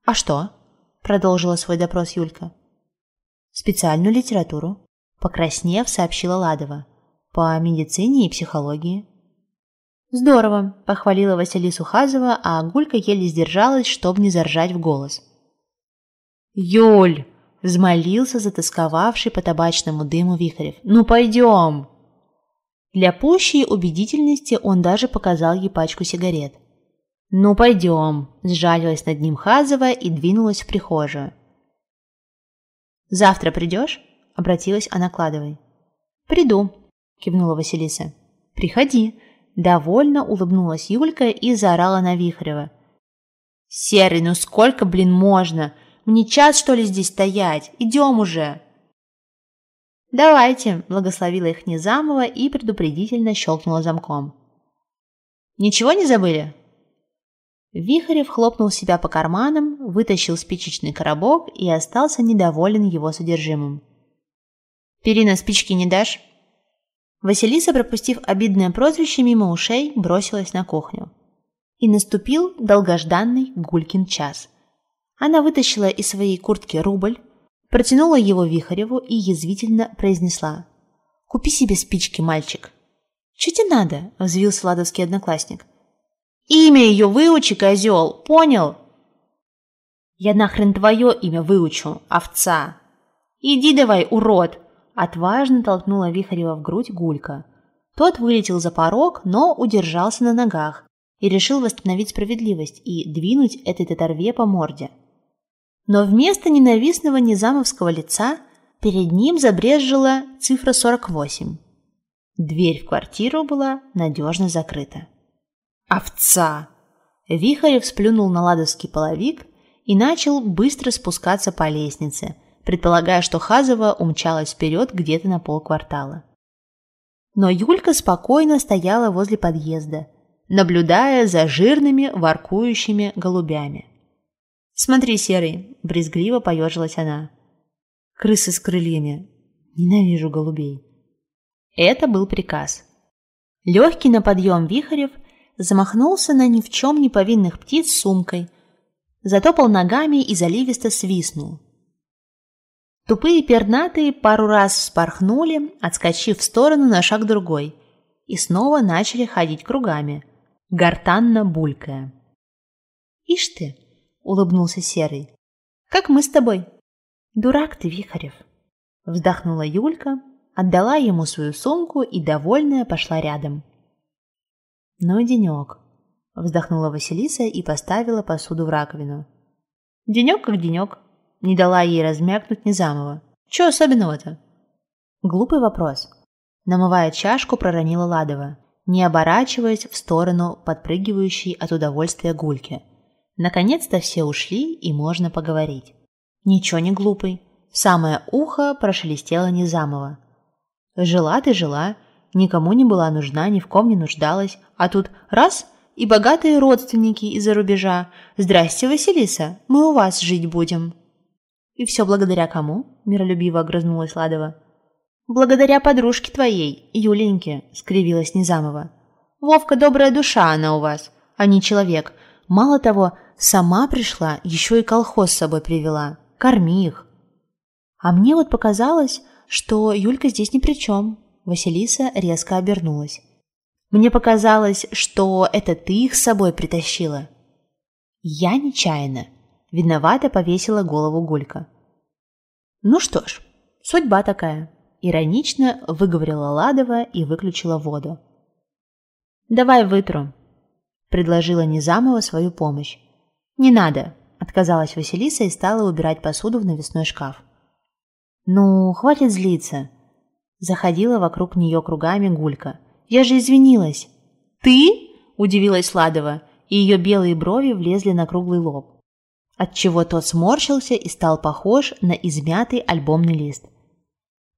«А что?» — продолжила свой допрос Юлька. «Специальную литературу», — покраснев, сообщила Ладова. «По медицине и психологии». «Здорово!» – похвалила Василису Хазова, а Гулька еле сдержалась, чтобы не заржать в голос. «Юль!» – взмолился затасковавший по табачному дыму Вихарев. «Ну пойдем!» Для пущей убедительности он даже показал ей пачку сигарет. «Ну пойдем!» – сжалилась над ним Хазова и двинулась в прихожую. «Завтра придешь?» – обратилась она к Ладовой. «Приду», – кивнула Василиса. «Приходи», Довольно улыбнулась Юлька и заорала на Вихрева. «Серый, ну сколько, блин, можно? Мне час, что ли, здесь стоять? Идем уже!» «Давайте», – благословила их Незамова и предупредительно щелкнула замком. «Ничего не забыли?» Вихарев хлопнул себя по карманам, вытащил спичечный коробок и остался недоволен его содержимым. «Перина, спички не дашь?» Василиса, пропустив обидное прозвище мимо ушей, бросилась на кухню. И наступил долгожданный Гулькин час. Она вытащила из своей куртки рубль, протянула его Вихареву и язвительно произнесла. «Купи себе спички, мальчик». «Че тебе надо?» – взвился ладовский одноклассник. «Имя ее выучи, козел, понял?» «Я нахрен твое имя выучу, овца!» «Иди давай, урод!» Отважно толкнула Вихарева в грудь Гулька. Тот вылетел за порог, но удержался на ногах и решил восстановить справедливость и двинуть этой татарве по морде. Но вместо ненавистного низамовского лица перед ним забрезжила цифра 48. Дверь в квартиру была надежно закрыта. «Овца!» Вихарев сплюнул на ладовский половик и начал быстро спускаться по лестнице – предполагая, что Хазова умчалась вперед где-то на полквартала. Но Юлька спокойно стояла возле подъезда, наблюдая за жирными, воркующими голубями. «Смотри, Серый!» – брезгливо поежилась она. «Крысы с крыльями! Ненавижу голубей!» Это был приказ. Легкий на подъем Вихарев замахнулся на ни в чем не повинных птиц сумкой, затопал ногами и заливисто свистнул – Тупые пернатые пару раз вспорхнули, отскочив в сторону на шаг другой, и снова начали ходить кругами, гортанно булькая. «Ишь ты!» — улыбнулся Серый. «Как мы с тобой?» «Дурак ты, Вихарев!» Вздохнула Юлька, отдала ему свою сумку и, довольная, пошла рядом. «Ну денек!» — вздохнула Василиса и поставила посуду в раковину. «Денек как денек!» Не дала ей размякнуть Низамова. Чего особенного-то? Глупый вопрос. Намывая чашку, проронила Ладова, не оборачиваясь в сторону подпрыгивающей от удовольствия гульки. Наконец-то все ушли, и можно поговорить. Ничего не глупый. В самое ухо прошелестела Низамова. Жила ты жила, никому не была нужна, ни в ком не нуждалась, а тут раз – и богатые родственники из-за рубежа. «Здрасте, Василиса, мы у вас жить будем». «И все благодаря кому?» – миролюбиво огрызнулась Ладова. «Благодаря подружке твоей, Юленьке», – скривилась Низамова. «Вовка добрая душа она у вас, а не человек. Мало того, сама пришла, еще и колхоз с собой привела. Корми их». А мне вот показалось, что Юлька здесь ни при чем. Василиса резко обернулась. Мне показалось, что это ты их с собой притащила. Я нечаянно. Виновато повесила голову Гулька. «Ну что ж, судьба такая», – иронично выговорила Ладова и выключила воду. «Давай вытру», – предложила Низамова свою помощь. «Не надо», – отказалась Василиса и стала убирать посуду в навесной шкаф. «Ну, хватит злиться», – заходила вокруг нее кругами Гулька. «Я же извинилась». «Ты?» – удивилась Ладова, и ее белые брови влезли на круглый лоб отчего тот сморщился и стал похож на измятый альбомный лист.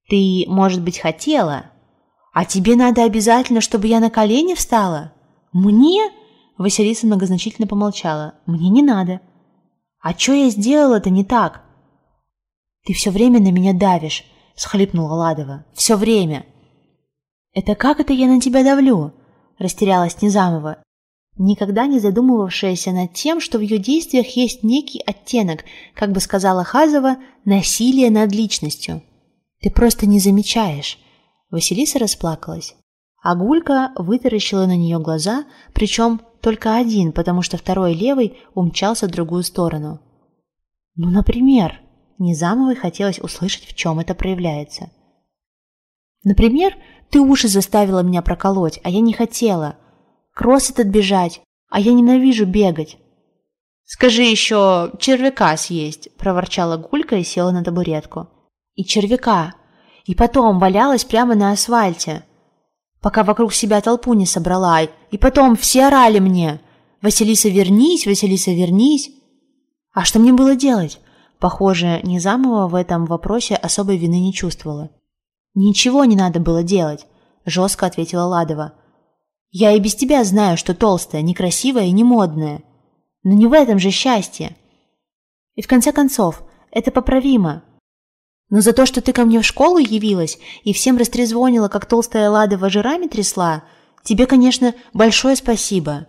«Ты, может быть, хотела? А тебе надо обязательно, чтобы я на колени встала?» «Мне?» Василиса многозначительно помолчала. «Мне не надо». «А что я сделала-то не так?» «Ты все время на меня давишь», — схлипнула Ладова. «Все время». «Это как это я на тебя давлю?» — растерялась Незамова, никогда не задумывавшаяся над тем, что в ее действиях есть некий оттенок, как бы сказала Хазова, насилия над личностью. «Ты просто не замечаешь». Василиса расплакалась. А Гулька вытаращила на нее глаза, причем только один, потому что второй левый умчался в другую сторону. «Ну, например...» Низамовой хотелось услышать, в чем это проявляется. «Например, ты уши заставила меня проколоть, а я не хотела. Кросс этот бежать, а я ненавижу бегать». «Скажи еще, червяка съесть», – проворчала Гулька и села на табуретку. «И червяка. И потом валялась прямо на асфальте пока вокруг себя толпу не собрала, и потом все орали мне «Василиса, вернись! Василиса, вернись!» А что мне было делать? Похоже, Низамова в этом вопросе особой вины не чувствовала. «Ничего не надо было делать», – жестко ответила Ладова. «Я и без тебя знаю, что толстая, некрасивая и не модная. Но не в этом же счастье. И в конце концов, это поправимо. Но за то, что ты ко мне в школу явилась и всем растрезвонила, как толстая ладова жирами трясла, тебе, конечно, большое спасибо.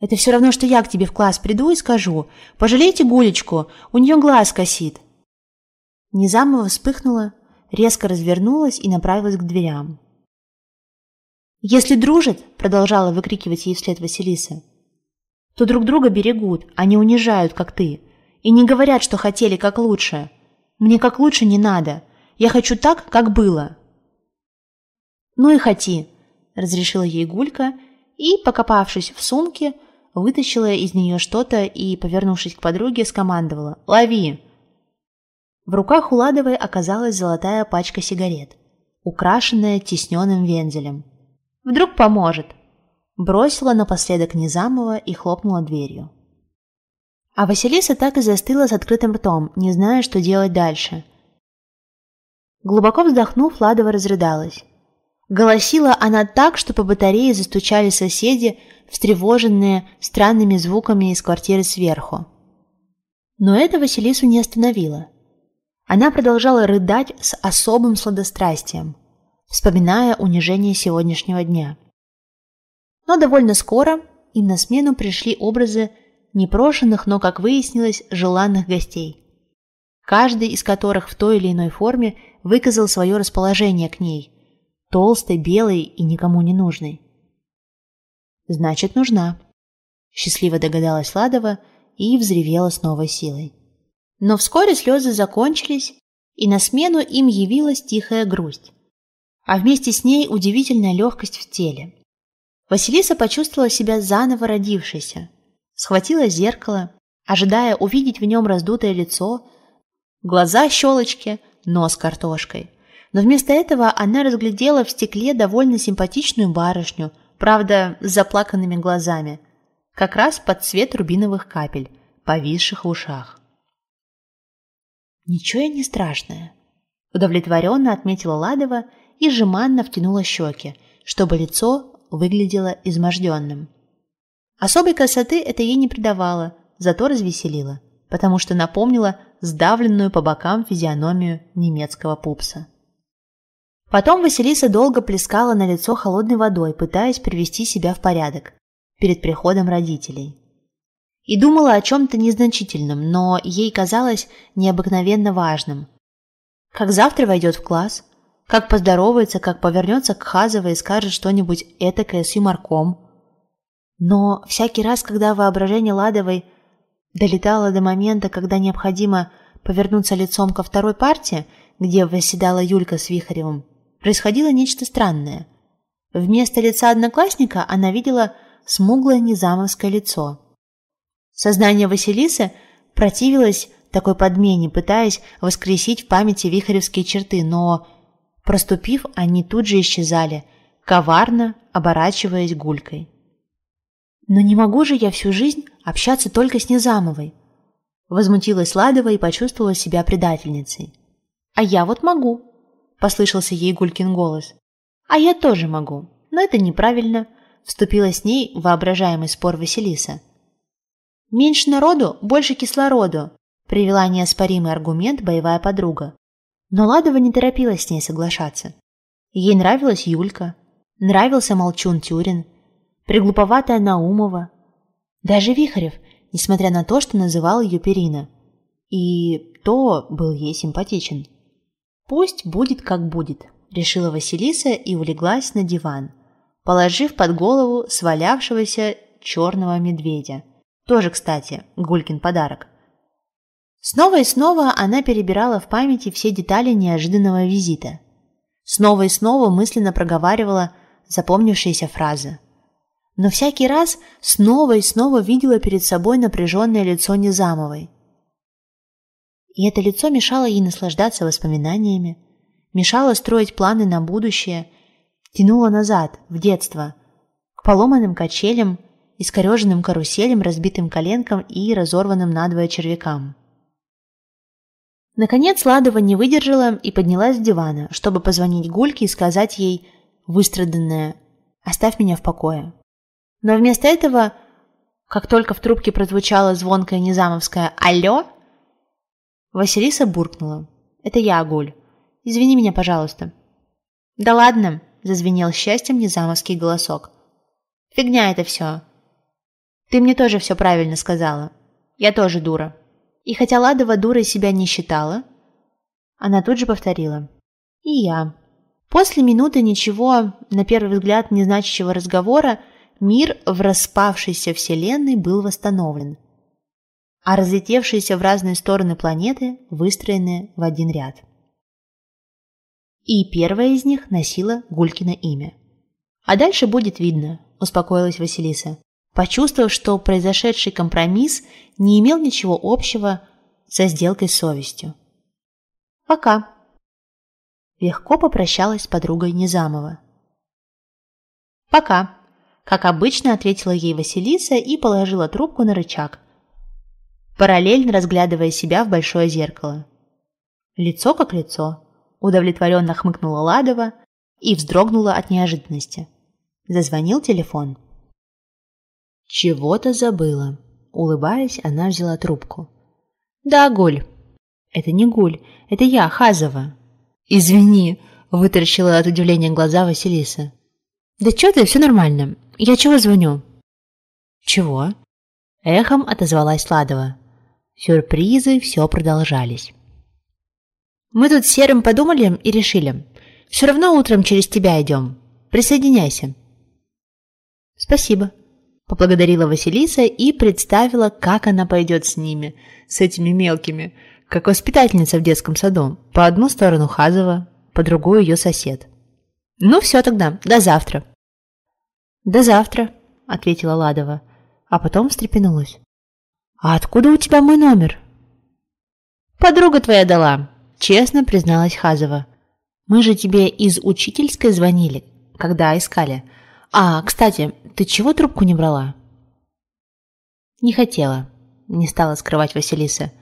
Это все равно, что я к тебе в класс приду и скажу, пожалейте Гулечку, у нее глаз косит. Низамова вспыхнула, резко развернулась и направилась к дверям. «Если дружат», — продолжала выкрикивать ей вслед Василиса, «то друг друга берегут, а не унижают, как ты, и не говорят, что хотели как лучше». Мне как лучше не надо. Я хочу так, как было». «Ну и хоти», – разрешила ей Гулька и, покопавшись в сумке, вытащила из нее что-то и, повернувшись к подруге, скомандовала «Лови!». В руках у Ладовой оказалась золотая пачка сигарет, украшенная тисненным вензелем. «Вдруг поможет!» Бросила напоследок Низамова и хлопнула дверью. А Василиса так и застыла с открытым ртом, не зная, что делать дальше. Глубоко вздохнув, Ладова разрыдалась. Голосила она так, что по батарее застучали соседи, встревоженные странными звуками из квартиры сверху. Но это Василису не остановило. Она продолжала рыдать с особым сладострастием, вспоминая унижение сегодняшнего дня. Но довольно скоро им на смену пришли образы непрошенных, но, как выяснилось, желанных гостей. Каждый из которых в той или иной форме выказал свое расположение к ней, толстой, белой и никому не нужной. «Значит, нужна», – счастливо догадалась Ладова и взревела с новой силой. Но вскоре слезы закончились, и на смену им явилась тихая грусть, а вместе с ней удивительная легкость в теле. Василиса почувствовала себя заново родившейся, схватила зеркало, ожидая увидеть в нем раздутое лицо, глаза щелочки, нос картошкой. Но вместо этого она разглядела в стекле довольно симпатичную барышню, правда, с заплаканными глазами, как раз под цвет рубиновых капель, повисших в ушах. «Ничего я не страшная», – удовлетворенно отметила Ладова и жеманно втянула щеки, чтобы лицо выглядело изможденным. Особой красоты это ей не придавало, зато развеселило, потому что напомнила сдавленную по бокам физиономию немецкого пупса. Потом Василиса долго плескала на лицо холодной водой, пытаясь привести себя в порядок перед приходом родителей. И думала о чем-то незначительном, но ей казалось необыкновенно важным. Как завтра войдет в класс, как поздоровается, как повернется к Хазовой и скажет что-нибудь этакое с юморком – но всякий раз, когда воображение Ладовой долетало до момента, когда необходимо повернуться лицом ко второй партии, где восседала Юлька с Вихаревым, происходило нечто странное. Вместо лица одноклассника она видела смуглое незамовское лицо. Сознание Василисы противилось такой подмене, пытаясь воскресить в памяти вихаревские черты, но, проступив, они тут же исчезали, коварно оборачиваясь гулькой. «Но не могу же я всю жизнь общаться только с Незамовой!» Возмутилась Ладова и почувствовала себя предательницей. «А я вот могу!» – послышался ей Гулькин голос. «А я тоже могу, но это неправильно. вступила с ней в воображаемый спор Василиса. «Меньше народу, больше кислороду», привела неоспоримый аргумент боевая подруга. Но Ладова не торопилась с ней соглашаться. Ей нравилась Юлька, нравился Молчун Тюрин, приглуповатая Наумова, даже Вихарев, несмотря на то, что называл ее Перина. И то был ей симпатичен. «Пусть будет, как будет», – решила Василиса и улеглась на диван, положив под голову свалявшегося черного медведя. Тоже, кстати, Гулькин подарок. Снова и снова она перебирала в памяти все детали неожиданного визита. Снова и снова мысленно проговаривала запомнившиеся фразы. Но всякий раз снова и снова видела перед собой напряженное лицо Незамовой. И это лицо мешало ей наслаждаться воспоминаниями, мешало строить планы на будущее, тянуло назад, в детство, к поломанным качелям, искореженным каруселям, разбитым коленкам и разорванным надвое червякам. Наконец Ладова не выдержала и поднялась с дивана, чтобы позвонить Гульке и сказать ей выстраданное «Оставь меня в покое». Но вместо этого, как только в трубке прозвучало звонкое незамовское «Алло», Василиса буркнула «Это я, Гуль. Извини меня, пожалуйста». «Да ладно», – зазвенел счастьем незамовский голосок. «Фигня это все. Ты мне тоже все правильно сказала. Я тоже дура». И хотя Ладова дурой себя не считала, она тут же повторила. «И я». После минуты ничего, на первый взгляд, незначащего разговора, мир в распавшейся вселенной был восстановлен, а разлетевшиеся в разные стороны планеты выстроены в один ряд. И первая из них носила Гулькино имя. «А дальше будет видно», – успокоилась Василиса почувствовав, что произошедший компромисс не имел ничего общего со сделкой с совестью. «Пока», – легко попрощалась с подругой Низамова. «Пока», – как обычно ответила ей Василиса и положила трубку на рычаг, параллельно разглядывая себя в большое зеркало. Лицо как лицо, удовлетворенно хмыкнула Ладова и вздрогнула от неожиданности. Зазвонил телефон. «Чего-то забыла». Улыбаясь, она взяла трубку. «Да, Гуль». «Это не Гуль, это я, Хазова». «Извини», – вытаращила от удивления глаза Василиса. «Да что ты, все нормально. Я чего звоню?» «Чего?» Эхом отозвалась Ладова. Сюрпризы все продолжались. «Мы тут с Серым подумали и решили. Все равно утром через тебя идем. Присоединяйся». «Спасибо», Поблагодарила Василиса и представила, как она пойдет с ними, с этими мелкими, как воспитательница в детском саду. По одну сторону Хазова, по другую ее сосед. «Ну все тогда, до завтра». «До завтра», — ответила Ладова, а потом встрепенулась. «А откуда у тебя мой номер?» «Подруга твоя дала», — честно призналась Хазова. «Мы же тебе из учительской звонили, когда искали. А, кстати, ты чего трубку не брала?» «Не хотела», – не стала скрывать Василиса.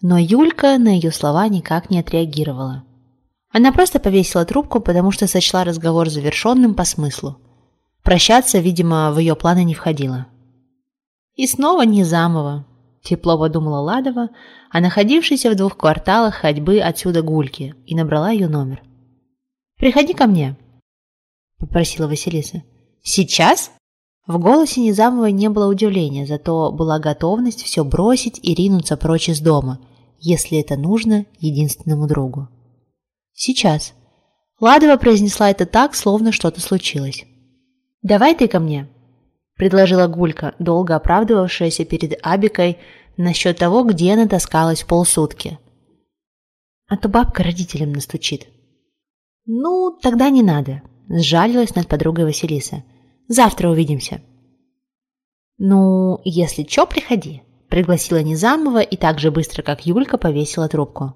Но Юлька на ее слова никак не отреагировала. Она просто повесила трубку, потому что сочла разговор завершенным по смыслу. Прощаться, видимо, в ее планы не входило. И снова не замово, тепло подумала Ладова, а находившейся в двух кварталах ходьбы отсюда Гульки, и набрала ее номер. «Приходи ко мне», – попросила Василиса. «Сейчас?» В голосе Низамовой не было удивления, зато была готовность все бросить и ринуться прочь из дома, если это нужно единственному другу. «Сейчас». Ладова произнесла это так, словно что-то случилось. «Давай ты ко мне», – предложила Гулька, долго оправдывавшаяся перед Абикой насчет того, где она таскалась полсутки. «А то бабка родителям настучит». «Ну, тогда не надо», – сжалилась над подругой Василиса. Завтра увидимся». «Ну, если чё, приходи», – пригласила Низамова и так же быстро, как Юлька, повесила трубку.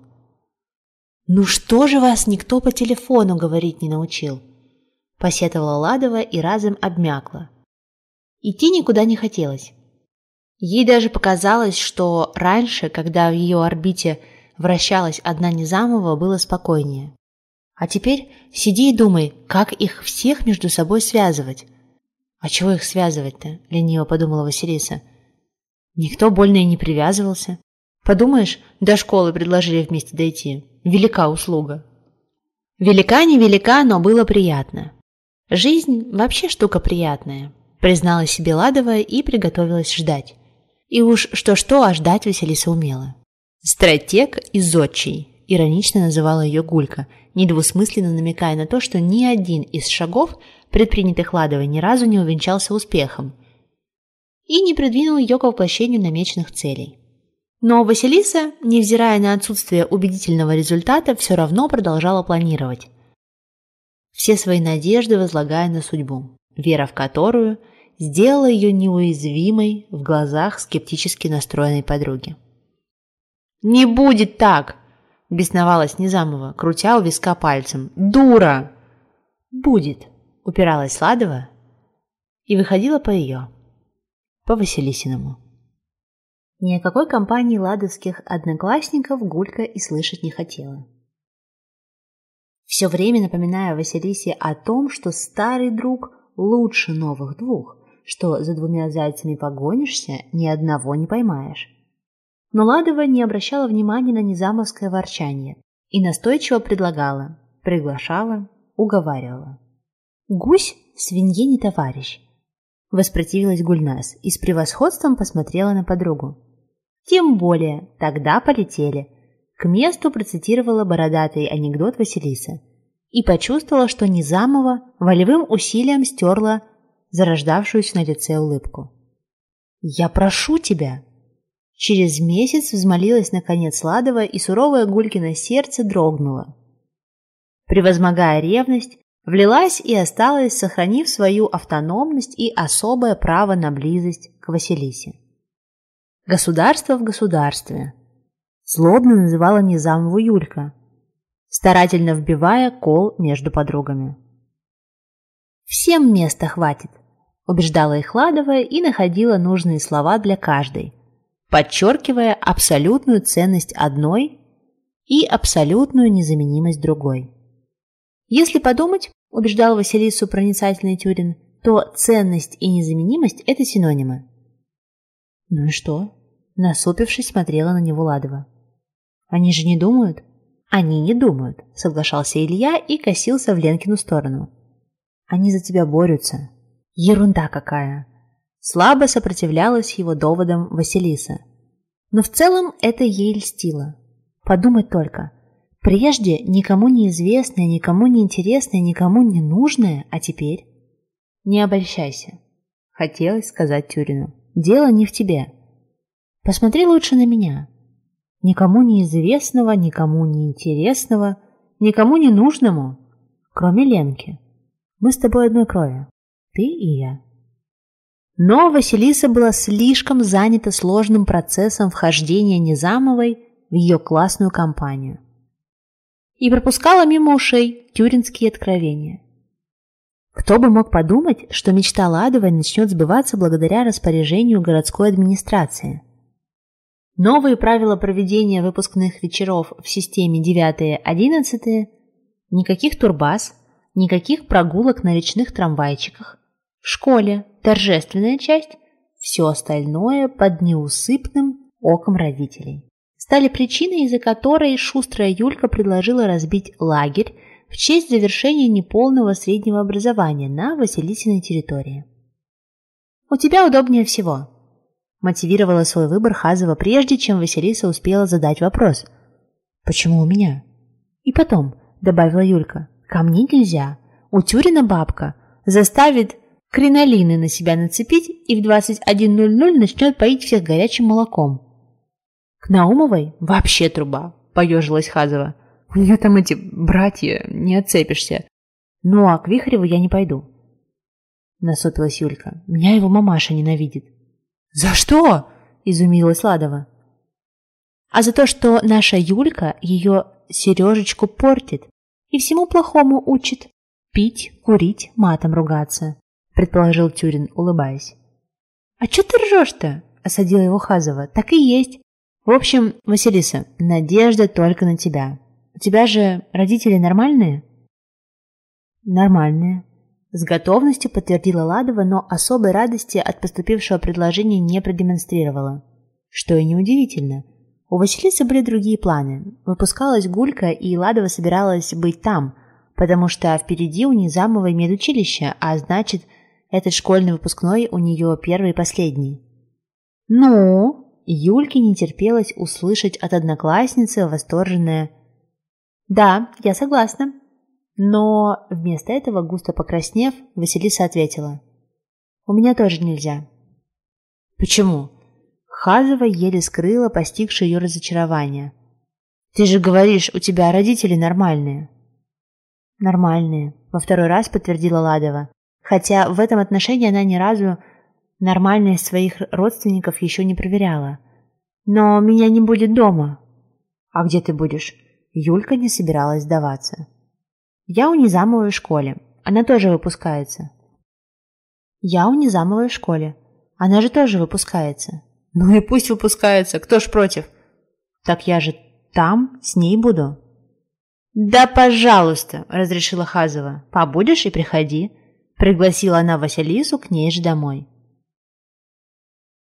«Ну что же вас никто по телефону говорить не научил?» – посетовала Ладова и разом обмякла. Идти никуда не хотелось. Ей даже показалось, что раньше, когда в ее орбите вращалась одна Низамова, было спокойнее. А теперь сиди и думай, как их всех между собой связывать, А чего их связывать-то? Лениво подумала Василиса. Никто больно и не привязывался. Подумаешь, до школы предложили вместе дойти. Велика услуга. Велика не велика, но было приятно. Жизнь вообще штука приятная, призналась себе Ладова и приготовилась ждать. И уж что-что, а ждать Василиса умела. Стратег и зодчий, иронично называла ее Гулька, недвусмысленно намекая на то, что ни один из шагов, предпринятых Ладовой, ни разу не увенчался успехом и не придвинул ее к воплощению намеченных целей. Но Василиса, невзирая на отсутствие убедительного результата, все равно продолжала планировать. Все свои надежды возлагая на судьбу, вера в которую сделала ее неуязвимой в глазах скептически настроенной подруги. «Не будет так!» – бесновалась Низамова, крутя у виска пальцем. «Дура!» «Будет!» – упиралась Ладова и выходила по ее, по Василисиному. Ни о какой компании ладовских одноклассников Гулька и слышать не хотела. Все время напоминая Василисе о том, что старый друг лучше новых двух, что за двумя зайцами погонишься, ни одного не поймаешь. Но Ладова не обращала внимания на низамовское ворчание и настойчиво предлагала, приглашала, уговаривала. «Гусь свинье не товарищ», – воспротивилась Гульнас и с превосходством посмотрела на подругу. «Тем более, тогда полетели», – к месту процитировала бородатый анекдот Василиса и почувствовала, что Низамова волевым усилием стерла зарождавшуюся на лице улыбку. «Я прошу тебя!» Через месяц взмолилась наконец Ладова, и суровое Гулькино сердце дрогнуло. Превозмогая ревность, влилась и осталась, сохранив свою автономность и особое право на близость к Василисе. Государство в государстве. Злобно называла Низамову Юлька, старательно вбивая кол между подругами. «Всем места хватит», – убеждала их Ладова и находила нужные слова для каждой, подчеркивая абсолютную ценность одной и абсолютную незаменимость другой. Если подумать, убеждал Василису проницательный Тюрин, то ценность и незаменимость – это синонимы. Ну и что? Насупившись, смотрела на него Ладова. Они же не думают? Они не думают, соглашался Илья и косился в Ленкину сторону. Они за тебя борются. Ерунда какая. Слабо сопротивлялась его доводам Василиса. Но в целом это ей льстило. Подумать только. Прежде никому неизвестное, никому не интересное, никому не нужное, а теперь... Не обольщайся. Хотелось сказать Тюрину. Дело не в тебе. Посмотри лучше на меня. Никому неизвестного, никому не интересного, никому не нужному, кроме Ленки. Мы с тобой одной крови. Ты и я. Но Василиса была слишком занята сложным процессом вхождения Низамовой в ее классную компанию и пропускала мимо ушей тюринские откровения. Кто бы мог подумать, что мечта Ладовой начнет сбываться благодаря распоряжению городской администрации. Новые правила проведения выпускных вечеров в системе 9-11, никаких турбаз, никаких прогулок на речных трамвайчиках, в школе торжественная часть, все остальное под неусыпным оком родителей. Стали причиной, из-за которой шустрая Юлька предложила разбить лагерь в честь завершения неполного среднего образования на Василисиной территории. «У тебя удобнее всего», – мотивировала свой выбор Хазова, прежде чем Василиса успела задать вопрос. «Почему у меня?» «И потом», – добавила Юлька, – «ко мне нельзя. У Тюрина бабка заставит кринолины на себя нацепить и в 21.00 начнет поить всех горячим молоком. К Наумовой вообще труба, поежилась Хазова. У нее там эти братья, не отцепишься. Ну а к Вихреву я не пойду. Насупилась Юлька. Меня его мамаша ненавидит. За что? Изумилась Ладова. А за то, что наша Юлька ее Сережечку портит и всему плохому учит. Пить, курить, матом ругаться предположил Тюрин, улыбаясь. «А что ты ржешь-то?» – осадила его Хазова. «Так и есть. В общем, Василиса, надежда только на тебя. У тебя же родители нормальные?» «Нормальные», – С готовностью подтвердила Ладова, но особой радости от поступившего предложения не продемонстрировала. Что и неудивительно. У Василисы были другие планы. Выпускалась Гулька, и Ладова собиралась быть там, потому что впереди у Низамовой медучилище, а значит, этот школьный выпускной у нее первый и последний. «Ну?» Юльке не терпелось услышать от одноклассницы восторженное «Да, я согласна». Но вместо этого, густо покраснев, Василиса ответила «У меня тоже нельзя». «Почему?» Хазова еле скрыла постигшее ее разочарование. «Ты же говоришь, у тебя родители нормальные». «Нормальные», — во второй раз подтвердила Ладова, хотя в этом отношении она ни разу нормальность своих родственников еще не проверяла. «Но меня не будет дома». «А где ты будешь?» Юлька не собиралась сдаваться. «Я у Низамовой школе. Она тоже выпускается». «Я у Низамовой школе. Она же тоже выпускается». «Ну и пусть выпускается. Кто ж против?» «Так я же там с ней буду». «Да, пожалуйста», — разрешила Хазова. «Побудешь и приходи». Пригласила она Василису к ней же домой.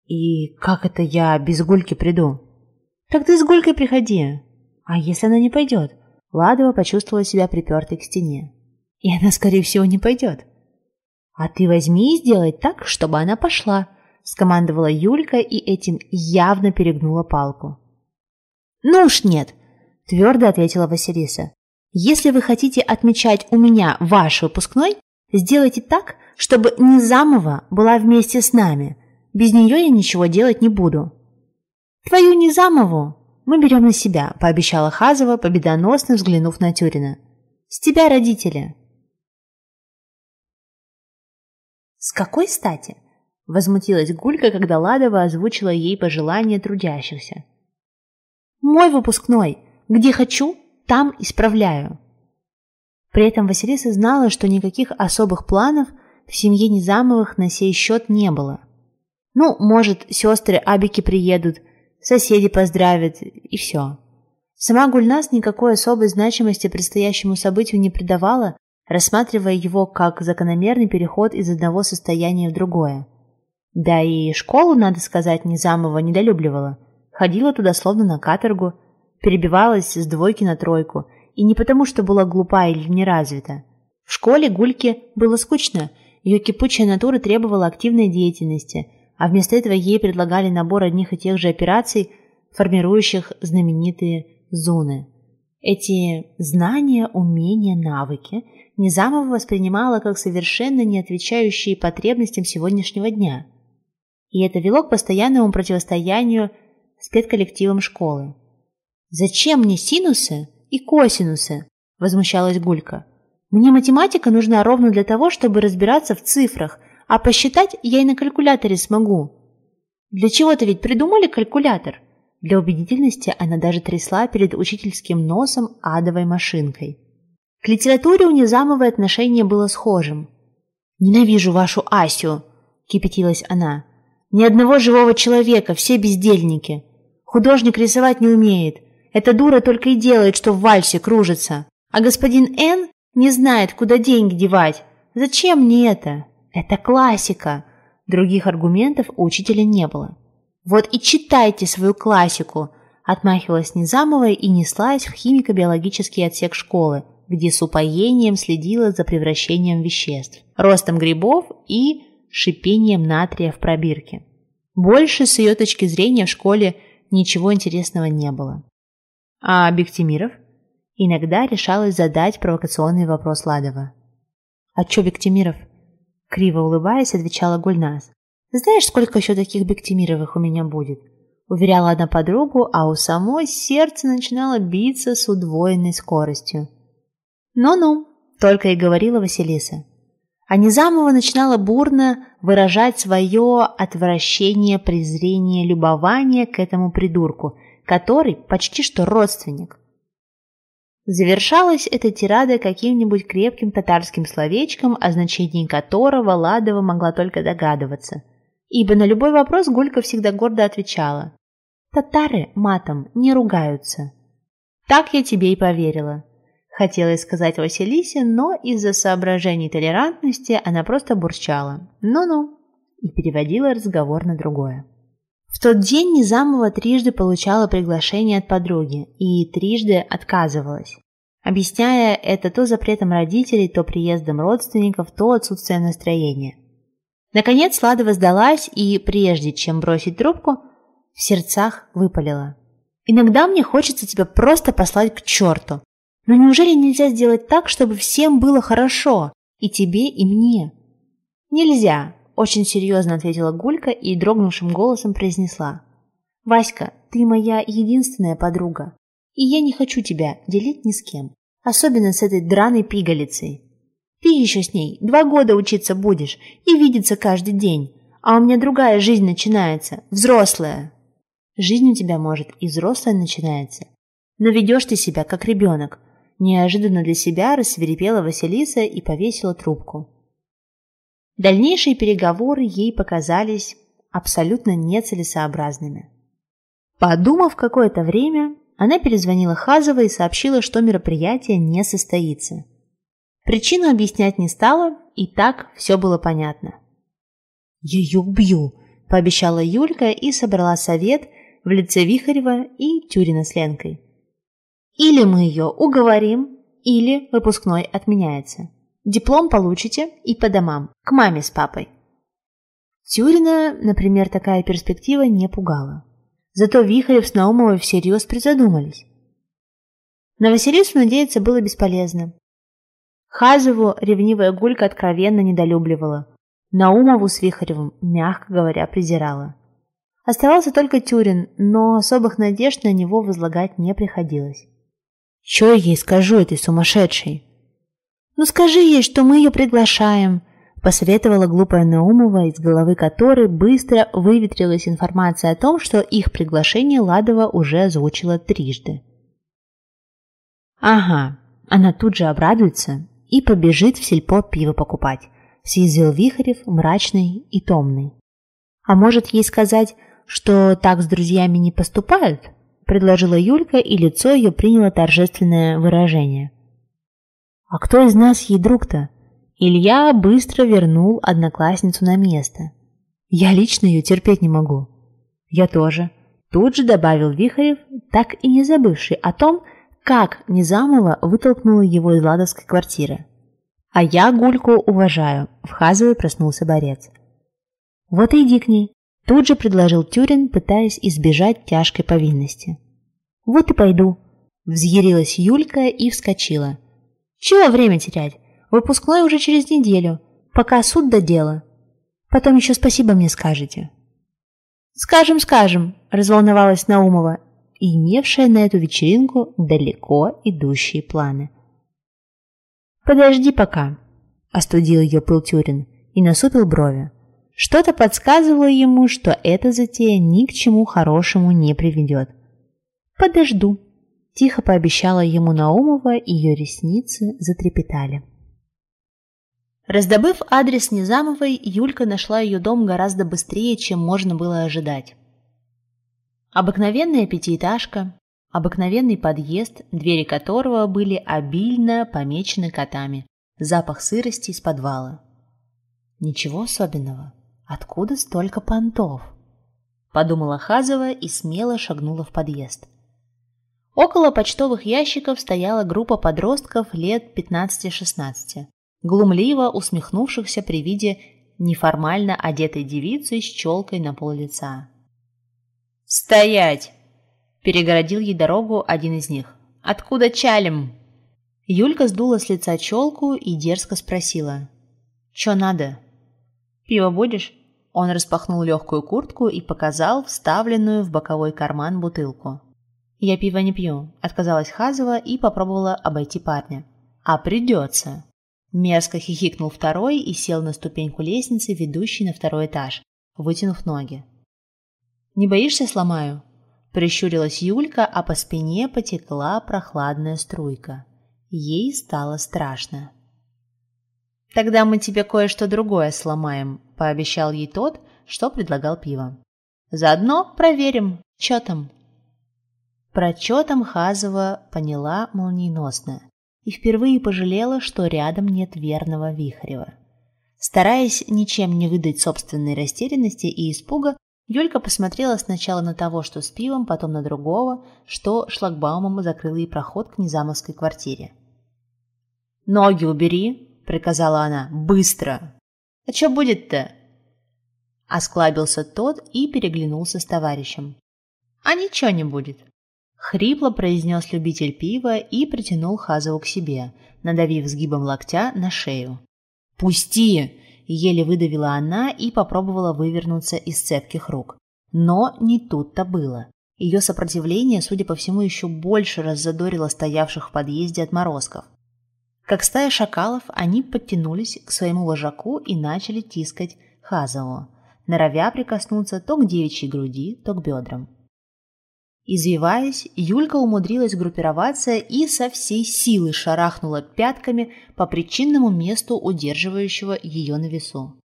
«И как это я без Гульки приду?» «Так ты с Гулькой приходи. А если она не пойдет? Ладова почувствовала себя припертой к стене. И она, скорее всего, не пойдет. А ты возьми и сделай так, чтобы она пошла, скомандовала Юлька и этим явно перегнула палку. Ну уж нет, твердо ответила Василиса. Если вы хотите отмечать у меня ваш выпускной, сделайте так, чтобы Низамова была вместе с нами. Без нее я ничего делать не буду. Твою Низамову мы берем на себя», – пообещала Хазова, победоносно взглянув на Тюрина. «С тебя родители». «С какой стати?» – возмутилась Гулька, когда Ладова озвучила ей пожелания трудящихся. «Мой выпускной. Где хочу, там исправляю». При этом Василиса знала, что никаких особых планов в семье Низамовых на сей счет не было. Ну, может, сестры Абики приедут – соседи поздравят, и все. Сама Гульнас никакой особой значимости предстоящему событию не придавала, рассматривая его как закономерный переход из одного состояния в другое. Да и школу, надо сказать, Низамова недолюбливала. Ходила туда словно на каторгу, перебивалась с двойки на тройку, и не потому, что была глупа или неразвита. В школе Гульке было скучно, ее кипучая натура требовала активной деятельности, а вместо этого ей предлагали набор одних и тех же операций, формирующих знаменитые зоны. Эти знания, умения, навыки Низамова воспринимала как совершенно не отвечающие потребностям сегодняшнего дня. И это вело к постоянному противостоянию с педколлективом школы. «Зачем мне синусы и косинусы?» – возмущалась Гулька. «Мне математика нужна ровно для того, чтобы разбираться в цифрах, а посчитать я и на калькуляторе смогу. Для чего-то ведь придумали калькулятор. Для убедительности она даже трясла перед учительским носом адовой машинкой. К литературе у Низамовой отношение было схожим. «Ненавижу вашу Асю!» – кипятилась она. «Ни одного живого человека, все бездельники. Художник рисовать не умеет. Эта дура только и делает, что в вальсе кружится. А господин Н не знает, куда деньги девать. Зачем мне это?» Это классика. Других аргументов у учителя не было. Вот и читайте свою классику, отмахивалась Низамова и неслась в химико-биологический отсек школы, где с упоением следила за превращением веществ, ростом грибов и шипением натрия в пробирке. Больше с ее точки зрения в школе ничего интересного не было. А Бектимиров? Иногда решалась задать провокационный вопрос Ладова. «А чё Бектимиров?» Криво улыбаясь, отвечала Гульнас. «Знаешь, сколько еще таких Бектимировых у меня будет?» Уверяла одна подругу, а у самой сердце начинало биться с удвоенной скоростью. «Ну-ну», — только и говорила Василиса. А Низамова начинала бурно выражать свое отвращение, презрение, любование к этому придурку, который почти что родственник. Завершалась эта тирада каким-нибудь крепким татарским словечком, о значении которого Ладова могла только догадываться. Ибо на любой вопрос Гулька всегда гордо отвечала. «Татары матом не ругаются». Так я тебе и поверила. Хотелось сказать Василисе, но из-за соображений толерантности она просто бурчала. «Ну-ну», и переводила разговор на другое. В тот день Низамова трижды получала приглашение от подруги и трижды отказывалась, объясняя это то запретом родителей, то приездом родственников, то отсутствием настроения. Наконец Ладова сдалась и, прежде чем бросить трубку, в сердцах выпалила. «Иногда мне хочется тебя просто послать к черту. Но неужели нельзя сделать так, чтобы всем было хорошо? И тебе, и мне?» «Нельзя», – очень серьезно ответила Гулька и дрогнувшим голосом произнесла. «Васька, ты моя единственная подруга, и я не хочу тебя делить ни с кем, особенно с этой драной пигалицей. Ты еще с ней два года учиться будешь и видеться каждый день, а у меня другая жизнь начинается, взрослая». Жизнь у тебя, может, и взрослая начинается. Но ведешь ты себя, как ребенок. Неожиданно для себя рассверепела Василиса и повесила трубку. Дальнейшие переговоры ей показались абсолютно нецелесообразными. Подумав какое-то время, она перезвонила Хазова и сообщила, что мероприятие не состоится. Причину объяснять не стала, и так все было понятно. «Ее убью!» – пообещала Юлька и собрала совет, в лице Вихарева и Тюрина с Ленкой. Или мы ее уговорим, или выпускной отменяется. Диплом получите и по домам, к маме с папой. Тюрина, например, такая перспектива не пугала. Зато Вихарев с Наумовой всерьез призадумались. На Василису надеяться было бесполезно. Хазову ревнивая Гулька откровенно недолюбливала. Наумову с Вихаревым, мягко говоря, презирала. Оставался только Тюрин, но особых надежд на него возлагать не приходилось. «Чё я ей скажу этой сумасшедшей?» «Ну скажи ей, что мы ее приглашаем», – посоветовала глупая Наумова, из головы которой быстро выветрилась информация о том, что их приглашение Ладова уже озвучила трижды. «Ага, она тут же обрадуется и побежит в сельпо пиво покупать», – съязвил Вихарев, мрачный и томный. «А может ей сказать, что так с друзьями не поступают?» – предложила Юлька, и лицо ее приняло торжественное выражение. «А кто из нас ей друг-то?» Илья быстро вернул одноклассницу на место. «Я лично ее терпеть не могу». «Я тоже», – тут же добавил Вихарев, так и не забывший о том, как Низамова вытолкнула его из ладовской квартиры. «А я Гульку уважаю», – в Хазовой проснулся борец. «Вот и иди к ней», Тут же предложил Тюрин, пытаясь избежать тяжкой повинности. «Вот и пойду», – взъярилась Юлька и вскочила. «Чего время терять? Выпускной уже через неделю, пока суд до дела. Потом еще спасибо мне скажете». «Скажем, скажем», – разволновалась Наумова, имевшая на эту вечеринку далеко идущие планы. «Подожди пока», – остудил ее пыл Тюрин и насупил брови. Что-то подсказывало ему, что эта затея ни к чему хорошему не приведет. «Подожду», – тихо пообещала ему Наумова, и ее ресницы затрепетали. Раздобыв адрес Незамовой, Юлька нашла ее дом гораздо быстрее, чем можно было ожидать. Обыкновенная пятиэтажка, обыкновенный подъезд, двери которого были обильно помечены котами, запах сырости из подвала. Ничего особенного. Откуда столько понтов? Подумала Хазова и смело шагнула в подъезд. Около почтовых ящиков стояла группа подростков лет 15-16, глумливо усмехнувшихся при виде неформально одетой девицы с челкой на пол лица. «Стоять!» – перегородил ей дорогу один из них. «Откуда чалим?» Юлька сдула с лица челку и дерзко спросила. «Чё надо?» «Пиво будешь?» Он распахнул легкую куртку и показал вставленную в боковой карман бутылку. «Я пиво не пью», – отказалась Хазова и попробовала обойти парня. «А придется». Мерзко хихикнул второй и сел на ступеньку лестницы, ведущей на второй этаж, вытянув ноги. «Не боишься, сломаю?» Прищурилась Юлька, а по спине потекла прохладная струйка. Ей стало страшно. «Тогда мы тебе кое-что другое сломаем», – пообещал ей тот, что предлагал пиво. «Заодно проверим, что там». Про что там Хазова поняла молниеносно. и впервые пожалела, что рядом нет верного Вихарева. Стараясь ничем не выдать собственной растерянности и испуга, Юлька посмотрела сначала на того, что с пивом, потом на другого, что шлагбаумом закрыл ей проход к Низамовской квартире. «Ноги убери!» — приказала она. «Быстро!» «А что будет-то?» Осклабился тот и переглянулся с товарищем. «А ничего не будет!» Хрипло произнес любитель пива и притянул Хазову к себе, надавив сгибом локтя на шею. «Пусти!» – еле выдавила она и попробовала вывернуться из цепких рук. Но не тут-то было. Ее сопротивление, судя по всему, еще больше раззадорило стоявших в подъезде отморозков. Как стая шакалов, они подтянулись к своему вожаку и начали тискать Хазову, норовя прикоснуться то к девичьей груди, то к бедрам. Извиваясь, Юлька умудрилась группироваться и со всей силы шарахнула пятками по причинному месту удерживающего ее на весу.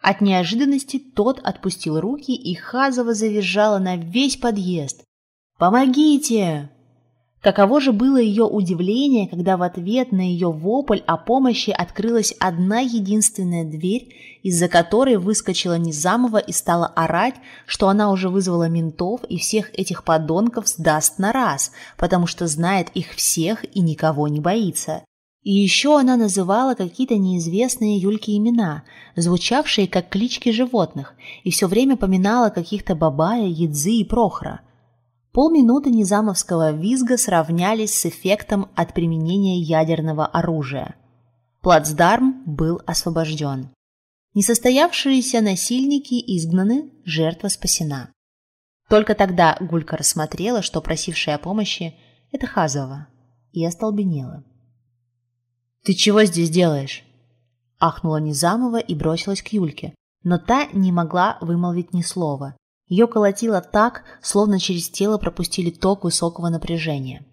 От неожиданности тот отпустил руки, и Хазова завизжала на весь подъезд. «Помогите!» Каково же было ее удивление, когда в ответ на ее вопль о помощи открылась одна единственная дверь, из-за которой выскочила Низамова и стала орать, что она уже вызвала ментов и всех этих подонков сдаст на раз, потому что знает их всех и никого не боится. И еще она называла какие-то неизвестные Юльке имена, звучавшие как клички животных, и все время поминала каких-то Бабая, Ядзы и Прохора – Полминуты низамовского визга сравнялись с эффектом от применения ядерного оружия. Плацдарм был освобожден. Несостоявшиеся насильники изгнаны, жертва спасена. Только тогда Гулька рассмотрела, что просившая о помощи – это Хазова, и остолбенела. «Ты чего здесь делаешь?» – ахнула Низамова и бросилась к Юльке, но та не могла вымолвить ни слова, ее колотило так, словно через тело пропустили ток высокого напряжения.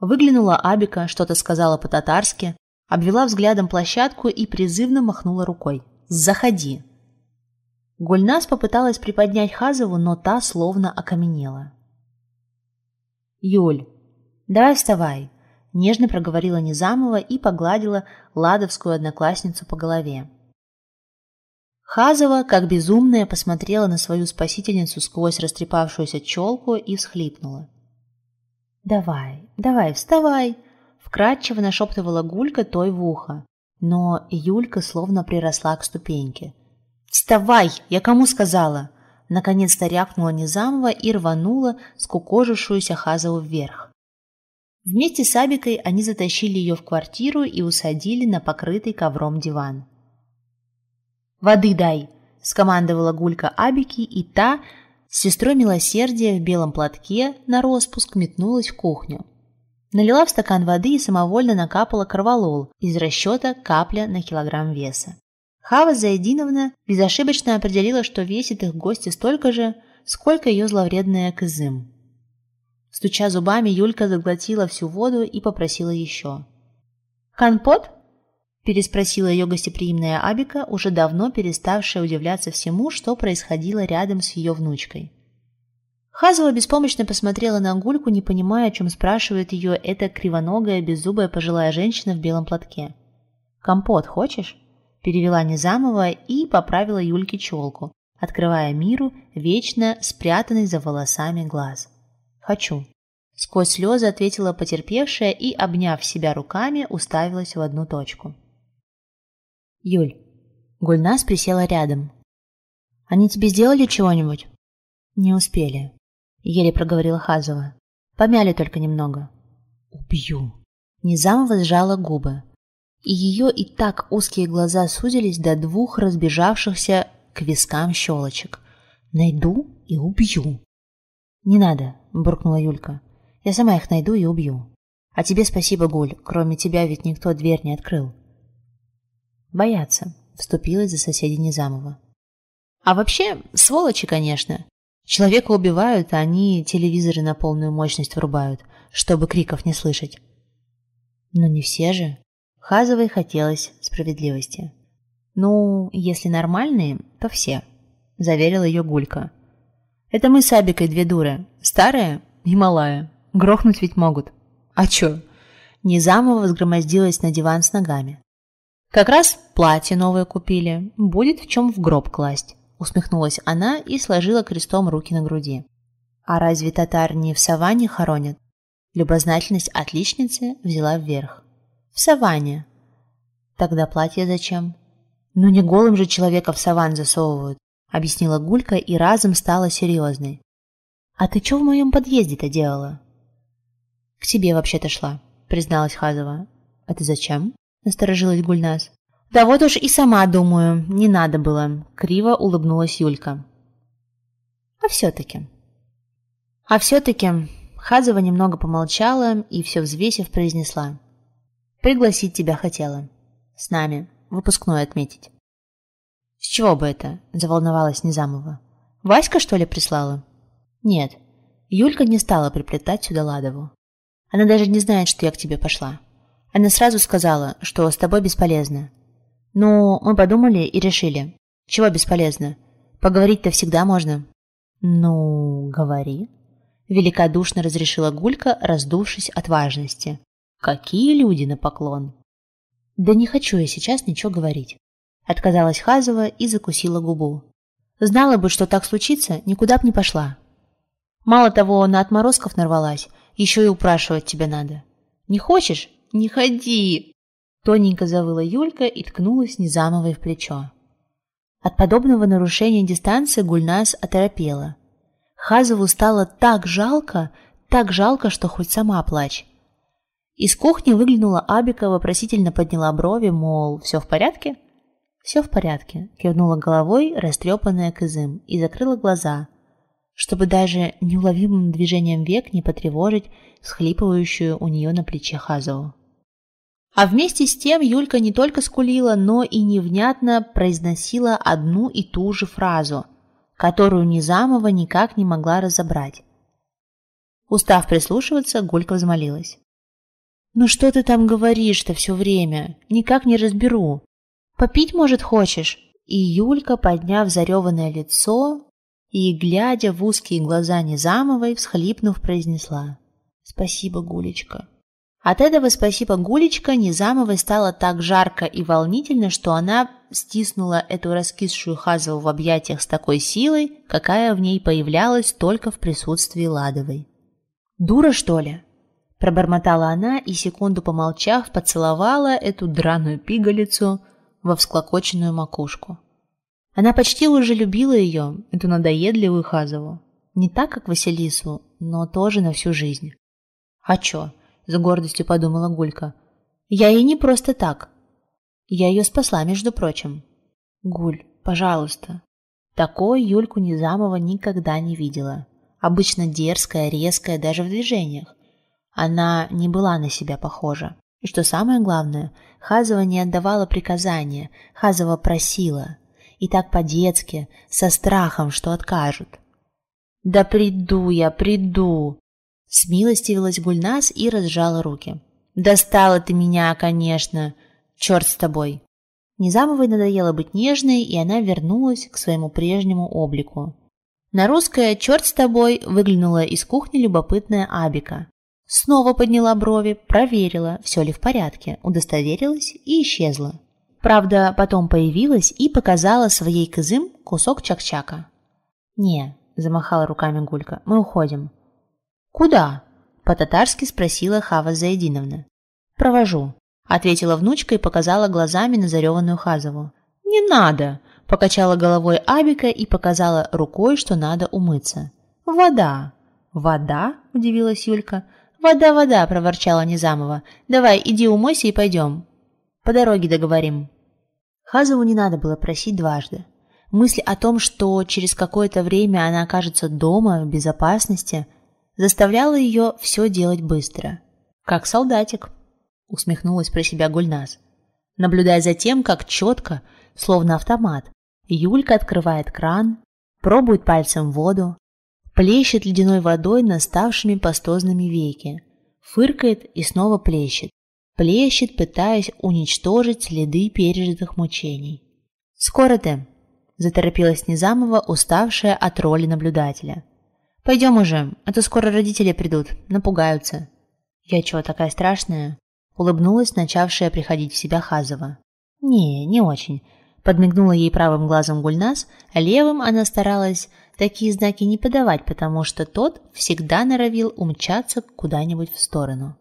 Выглянула Абика, что-то сказала по-татарски, обвела взглядом площадку и призывно махнула рукой. «Заходи!» Гульнас попыталась приподнять Хазову, но та словно окаменела. «Юль, давай вставай!» – нежно проговорила Низамова и погладила ладовскую одноклассницу по голове. Хазова, как безумная, посмотрела на свою спасительницу сквозь растрепавшуюся челку и всхлипнула. «Давай, давай, вставай!» Вкратчиво нашептывала Гулька той в ухо, но Юлька словно приросла к ступеньке. «Вставай! Я кому сказала?» Наконец-то рявкнула Низамова и рванула скукожившуюся Хазову вверх. Вместе с Абикой они затащили ее в квартиру и усадили на покрытый ковром диван. «Воды дай!» – скомандовала Гулька Абики, и та, с сестрой милосердия в белом платке, на распуск метнулась в кухню. Налила в стакан воды и самовольно накапала корвалол из расчета капля на килограмм веса. Хава Заединовна безошибочно определила, что весит их гости столько же, сколько ее зловредная кызым. Стуча зубами, Юлька заглотила всю воду и попросила еще. «Компот?» Переспросила ее гостеприимная Абика, уже давно переставшая удивляться всему, что происходило рядом с ее внучкой. Хазова беспомощно посмотрела на Гульку, не понимая, о чем спрашивает ее эта кривоногая, беззубая пожилая женщина в белом платке. «Компот хочешь?» – перевела Низамова и поправила Юльке челку, открывая миру вечно спрятанный за волосами глаз. «Хочу». Сквозь слезы ответила потерпевшая и, обняв себя руками, уставилась в одну точку. «Юль». Гульнас присела рядом. «Они тебе сделали чего-нибудь?» «Не успели», — еле проговорила Хазова. «Помяли только немного». «Убью». Низамова сжала губы, и ее и так узкие глаза сузились до двух разбежавшихся к вискам щелочек. «Найду и убью». «Не надо», — буркнула Юлька. «Я сама их найду и убью. А тебе спасибо, Гуль, кроме тебя ведь никто дверь не открыл». Боятся, вступилась за соседей Низамова. А вообще, сволочи, конечно. Человека убивают, а они телевизоры на полную мощность врубают, чтобы криков не слышать. Но не все же. Хазовой хотелось справедливости. «Ну, если нормальные, то все», – заверила ее Гулька. «Это мы с Абикой две дуры. Старая и малая. Грохнуть ведь могут. А чё? Низамова взгромоздилась на диван с ногами. «Как раз платье новое купили. Будет в чем в гроб класть», — усмехнулась она и сложила крестом руки на груди. «А разве татар не в саванне хоронят?» Любознательность отличницы взяла вверх. «В саванне». «Тогда платье зачем?» «Ну не голым же человека в саван засовывают», — объяснила Гулька и разом стала серьезной. «А ты что в моем подъезде-то делала?» «К тебе вообще-то шла», — призналась Хазова. «А ты зачем?» — насторожилась Гульнас. «Да вот уж и сама думаю, не надо было», — криво улыбнулась Юлька. «А все-таки...» «А все-таки...» Хазова немного помолчала и, все взвесив, произнесла. «Пригласить тебя хотела. С нами. Выпускной отметить». «С чего бы это?» – заволновалась Низамова. «Васька, что ли, прислала?» «Нет». Юлька не стала приплетать сюда Ладову. Она даже не знает, что я к тебе пошла. Она сразу сказала, что с тобой бесполезно. Ну, мы подумали и решили. Чего бесполезно? Поговорить-то всегда можно. Ну, говори. Великодушно разрешила Гулька, раздувшись от важности. Какие люди на поклон. Да не хочу я сейчас ничего говорить. Отказалась Хазова и закусила губу. Знала бы, что так случится, никуда б не пошла. Мало того, на отморозков нарвалась, еще и упрашивать тебя надо. Не хочешь? Не ходи!» Тоненько завыла Юлька и ткнулась Низамовой в плечо. От подобного нарушения дистанции Гульнас оторопела. Хазову стало так жалко, так жалко, что хоть сама плачь. Из кухни выглянула Абика, вопросительно подняла брови, мол, все в порядке? «Все в порядке», – кивнула головой, растрепанная Кызым, и закрыла глаза, чтобы даже неуловимым движением век не потревожить схлипывающую у нее на плече Хазову. А вместе с тем Юлька не только скулила, но и невнятно произносила одну и ту же фразу, которую Низамова никак не могла разобрать. Устав прислушиваться, Гулька взмолилась. «Ну что ты там говоришь-то все время? Никак не разберу. Попить, может, хочешь?» И Юлька, подняв зареванное лицо, и, глядя в узкие глаза Незамовой, всхлипнув, произнесла «Спасибо, Гулечка». От этого «спасибо, Гулечка» Незамовой стало так жарко и волнительно, что она стиснула эту раскисшую Хазову в объятиях с такой силой, какая в ней появлялась только в присутствии Ладовой. «Дура, что ли?» Пробормотала она и, секунду помолчав, поцеловала эту драную пигалицу во всклокоченную макушку. Она почти уже любила ее, эту надоедливую Хазову. Не так, как Василису, но тоже на всю жизнь. «А чё?» – с гордостью подумала Гулька. «Я ей не просто так. Я ее спасла, между прочим». «Гуль, пожалуйста». Такой Юльку Низамова никогда не видела. Обычно дерзкая, резкая даже в движениях. Она не была на себя похожа. И что самое главное, Хазова не отдавала приказания, Хазова просила – и так по-детски, со страхом, что откажут. «Да приду я, приду!» Смилостивилась Гульнас и разжала руки. «Достала ты меня, конечно! Черт с тобой!» Низамовой надоело быть нежной, и она вернулась к своему прежнему облику. На русское «черт с тобой» выглянула из кухни любопытная Абика. Снова подняла брови, проверила, все ли в порядке, удостоверилась и исчезла. Правда, потом появилась и показала своей кызым кусок чак-чака. «Не», – замахала руками Гулька, – «мы уходим». «Куда?» – по-татарски спросила Хава Заединовна. «Провожу», – ответила внучка и показала глазами на зареванную Хазову. «Не надо!» – покачала головой Абика и показала рукой, что надо умыться. «Вода!» «Вода?» – удивилась Юлька. «Вода, вода!» – проворчала Низамова. «Давай, иди умойся и пойдем. По дороге договорим». Хазову не надо было просить дважды. Мысль о том, что через какое-то время она окажется дома, в безопасности, заставляла ее все делать быстро. «Как солдатик», — усмехнулась про себя Гульнас, наблюдая за тем, как четко, словно автомат, Юлька открывает кран, пробует пальцем воду, плещет ледяной водой наставшими пастозными веки, фыркает и снова плещет, плещет, пытаясь уничтожить следы пережитых мучений. «Скоро ты», – заторопилась Низамова, уставшая от роли наблюдателя. «Пойдем уже, а то скоро родители придут, напугаются». «Я чего, такая страшная?» Улыбнулась начавшая приходить в себя Хазова. «Не, не очень». Подмигнула ей правым глазом Гульнас, а левым она старалась такие знаки не подавать, потому что тот всегда норовил умчаться куда-нибудь в сторону.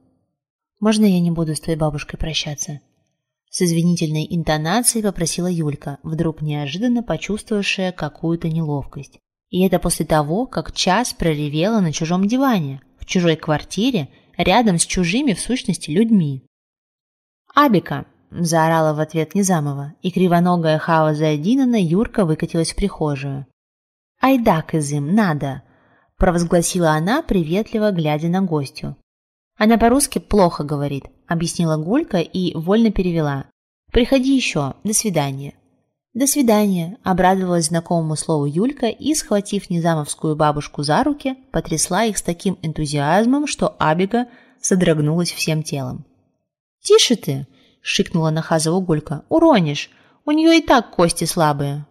«Можно я не буду с твоей бабушкой прощаться?» С извинительной интонацией попросила Юлька, вдруг неожиданно почувствовавшая какую-то неловкость. И это после того, как час проревела на чужом диване, в чужой квартире, рядом с чужими, в сущности, людьми. «Абика!» – заорала в ответ Низамова, и кривоногая Хава Зайдинана Юрка выкатилась в прихожую. «Айдак из им, надо!» – провозгласила она, приветливо глядя на гостю. «Она по-русски плохо говорит», – объяснила Гулька и вольно перевела. «Приходи еще. До свидания». «До свидания», – обрадовалась знакомому слову Юлька и, схватив низамовскую бабушку за руки, потрясла их с таким энтузиазмом, что Абига содрогнулась всем телом. «Тише ты!» – шикнула на Хазову Гулька. «Уронишь! У нее и так кости слабые!»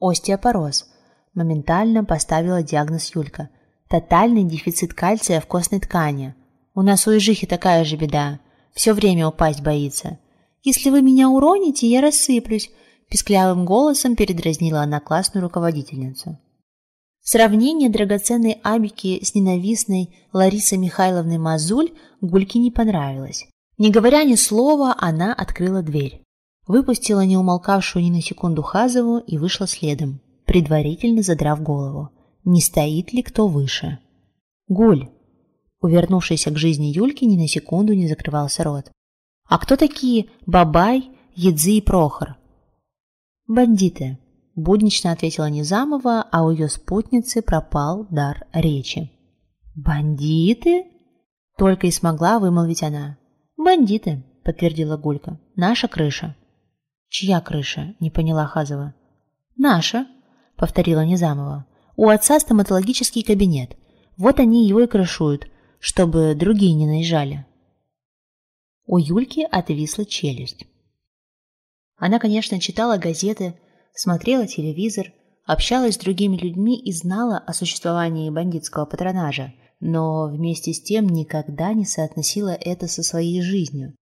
«Остеопороз», – моментально поставила диагноз Юлька. «Тотальный дефицит кальция в костной ткани. У нас у Ижихи такая же беда. Все время упасть боится. Если вы меня уроните, я рассыплюсь», – писклявым голосом передразнила она классную руководительницу. Сравнение драгоценной Абики с ненавистной Ларисой Михайловной Мазуль Гульке не понравилось. Не говоря ни слова, она открыла дверь. Выпустила неумолкавшую ни на секунду Хазову и вышла следом, предварительно задрав голову. Не стоит ли кто выше? «Гуль!» Увернувшийся к жизни Юльки ни на секунду не закрывался рот. «А кто такие Бабай, Едзы и Прохор?» «Бандиты», – буднично ответила Низамова, а у ее спутницы пропал дар речи. «Бандиты?» – только и смогла вымолвить она. «Бандиты», – подтвердила Гулька. «Наша крыша». «Чья крыша?» – не поняла Хазова. «Наша», – повторила Низамова. «У отца стоматологический кабинет. Вот они его и крышуют чтобы другие не наезжали. У Юльки отвисла челюсть. Она, конечно, читала газеты, смотрела телевизор, общалась с другими людьми и знала о существовании бандитского патронажа, но вместе с тем никогда не соотносила это со своей жизнью.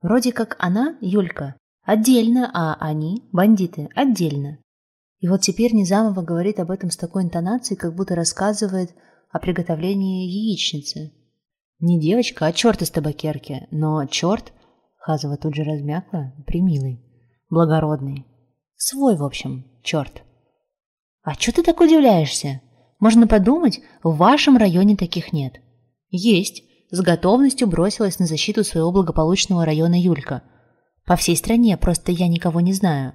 Вроде как она, Юлька, отдельно, а они, бандиты, отдельно. И вот теперь Низамова говорит об этом с такой интонацией, как будто рассказывает о приготовлении яичницы. Не девочка, а черт из табакерки, но черт, Хазова тут же размякла, примилый, благородный. Свой, в общем, черт. А что ты так удивляешься? Можно подумать, в вашем районе таких нет. Есть. С готовностью бросилась на защиту своего благополучного района Юлька. По всей стране, просто я никого не знаю.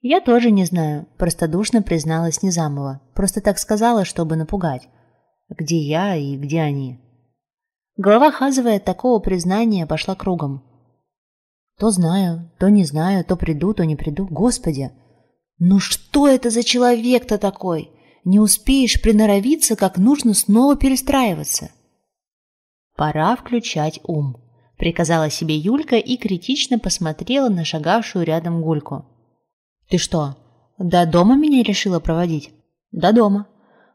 Я тоже не знаю, простодушно призналась Низамова. Просто так сказала, чтобы напугать. Где я и где они? Голова Хазовой от такого признания пошла кругом. То знаю, то не знаю, то приду, то не приду. Господи! Ну что это за человек-то такой? Не успеешь приноровиться, как нужно снова перестраиваться. Пора включать ум, приказала себе Юлька и критично посмотрела на шагавшую рядом Гульку. Ты что, до дома меня решила проводить? До дома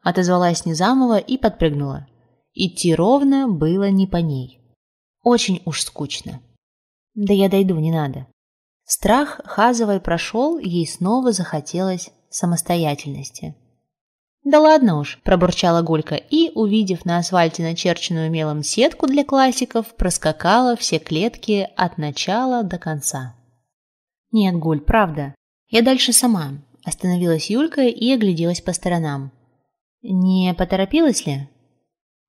отозвалась Низамова и подпрыгнула. Идти ровно было не по ней. Очень уж скучно. Да я дойду, не надо. Страх Хазовой прошел, ей снова захотелось самостоятельности. «Да ладно уж», – пробурчала Гулька и, увидев на асфальте начерченную мелом сетку для классиков, проскакала все клетки от начала до конца. «Нет, Гуль, правда. Я дальше сама», – остановилась Юлька и огляделась по сторонам. «Не поторопилась ли?»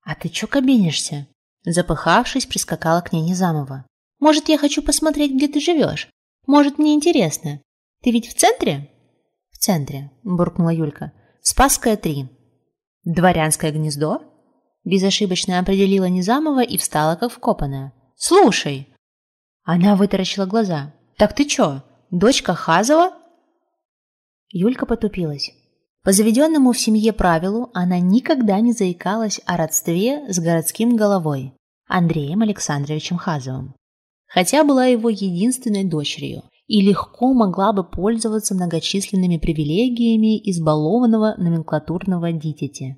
«А ты чё кабинишься?» Запыхавшись, прискакала к ней Незамова. «Может, я хочу посмотреть, где ты живешь? Может, мне интересно. Ты ведь в центре?» «В центре», – буркнула Юлька. «Спасская, 3». «Дворянское гнездо?» Безошибочно определила Незамова и встала, как вкопанная. «Слушай!» Она вытаращила глаза. «Так ты чё, дочка Хазова?» Юлька потупилась. По заведенному в семье правилу она никогда не заикалась о родстве с городским головой Андреем Александровичем Хазовым, хотя была его единственной дочерью и легко могла бы пользоваться многочисленными привилегиями избалованного номенклатурного дитяти.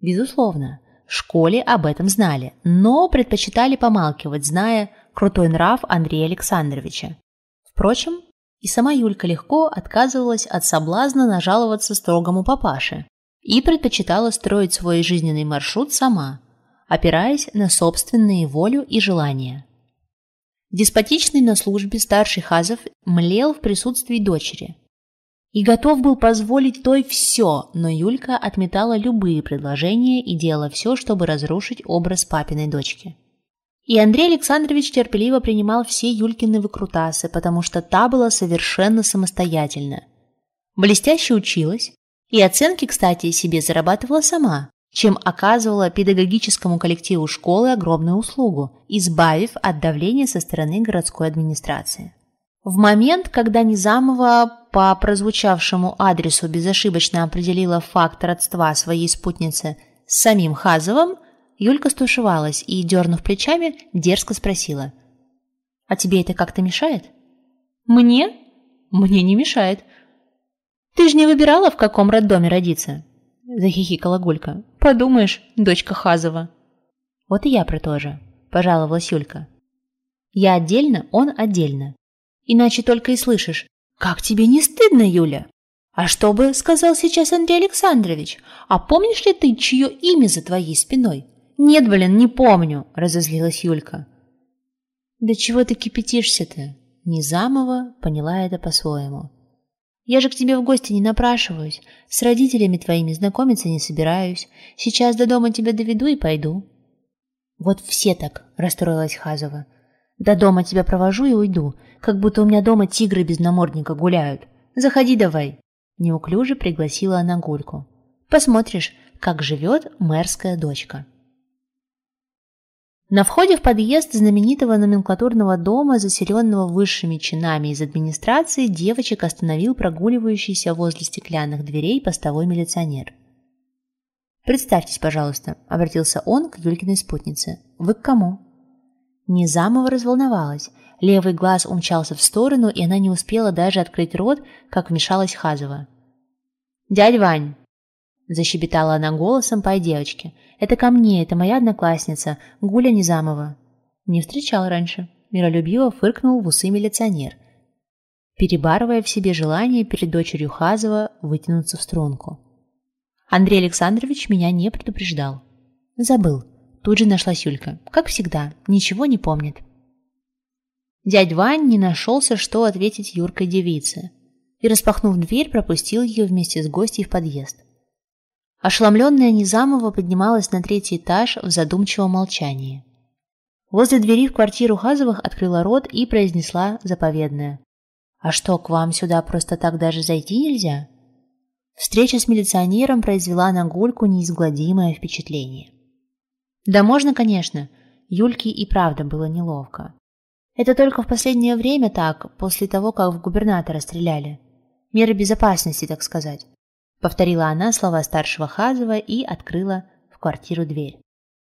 Безусловно, В школе об этом знали, но предпочитали помалкивать, зная крутой нрав Андрея Александровича. Впрочем, и сама Юлька легко отказывалась от соблазна нажаловаться строгому папаше и предпочитала строить свой жизненный маршрут сама, опираясь на собственные волю и желания. Деспотичный на службе старший Хазов млел в присутствии дочери и готов был позволить той все, но Юлька отметала любые предложения и делала все, чтобы разрушить образ папиной дочки. И Андрей Александрович терпеливо принимал все Юлькины выкрутасы, потому что та была совершенно самостоятельна. Блестяще училась, и оценки, кстати, себе зарабатывала сама, чем оказывала педагогическому коллективу школы огромную услугу, избавив от давления со стороны городской администрации. В момент, когда Низамова по прозвучавшему адресу безошибочно определила факт родства своей спутницы с самим Хазовым, Юлька стушевалась и, дернув плечами, дерзко спросила. «А тебе это как-то мешает?» «Мне? Мне не мешает. Ты же не выбирала, в каком роддоме родиться?» Захихикала Гулька. «Подумаешь, дочка Хазова». «Вот и я про то же», – пожаловалась Юлька. «Я отдельно, он отдельно. Иначе только и слышишь. Как тебе не стыдно, Юля? А что бы сказал сейчас Андрей Александрович? А помнишь ли ты, чье имя за твоей спиной? Нет, блин, не помню, разозлилась Юлька. Да чего ты кипятишься-то? Низамова поняла это по-своему. Я же к тебе в гости не напрашиваюсь, с родителями твоими знакомиться не собираюсь. Сейчас до дома тебя доведу и пойду. Вот все так, расстроилась Хазова. До дома тебя провожу и уйду, как будто у меня дома тигры без намордника гуляют. Заходи давай. Неуклюже пригласила она Гульку. Посмотришь, как живет мэрская дочка. На входе в подъезд знаменитого номенклатурного дома, заселенного высшими чинами из администрации, девочек остановил прогуливающийся возле стеклянных дверей постовой милиционер. «Представьтесь, пожалуйста», — обратился он к Юлькиной спутнице. «Вы к кому?» Низамова разволновалась. Левый глаз умчался в сторону, и она не успела даже открыть рот, как вмешалась Хазова. «Дядь Вань!» – защебетала она голосом по девочке. «Это ко мне, это моя одноклассница, Гуля Низамова». «Не встречал раньше», – миролюбиво фыркнул в усы милиционер, перебарывая в себе желание перед дочерью Хазова вытянуться в струнку. Андрей Александрович меня не предупреждал. Забыл. Тут же нашлась Юлька. Как всегда, ничего не помнит. Дядь Вань не нашелся, что ответить юркой девице, и, распахнув дверь, пропустил ее вместе с гостьей в подъезд. Ошеломленная Низамова поднималась на третий этаж в задумчивом молчании. Возле двери в квартиру Хазовых открыла рот и произнесла заповедное. «А что, к вам сюда просто так даже зайти нельзя?» Встреча с милиционером произвела на Гульку неизгладимое впечатление. Да можно, конечно. Юльке и правда было неловко. Это только в последнее время так, после того, как в губернатора стреляли. Меры безопасности, так сказать. Повторила она слова старшего Хазова и открыла в квартиру дверь.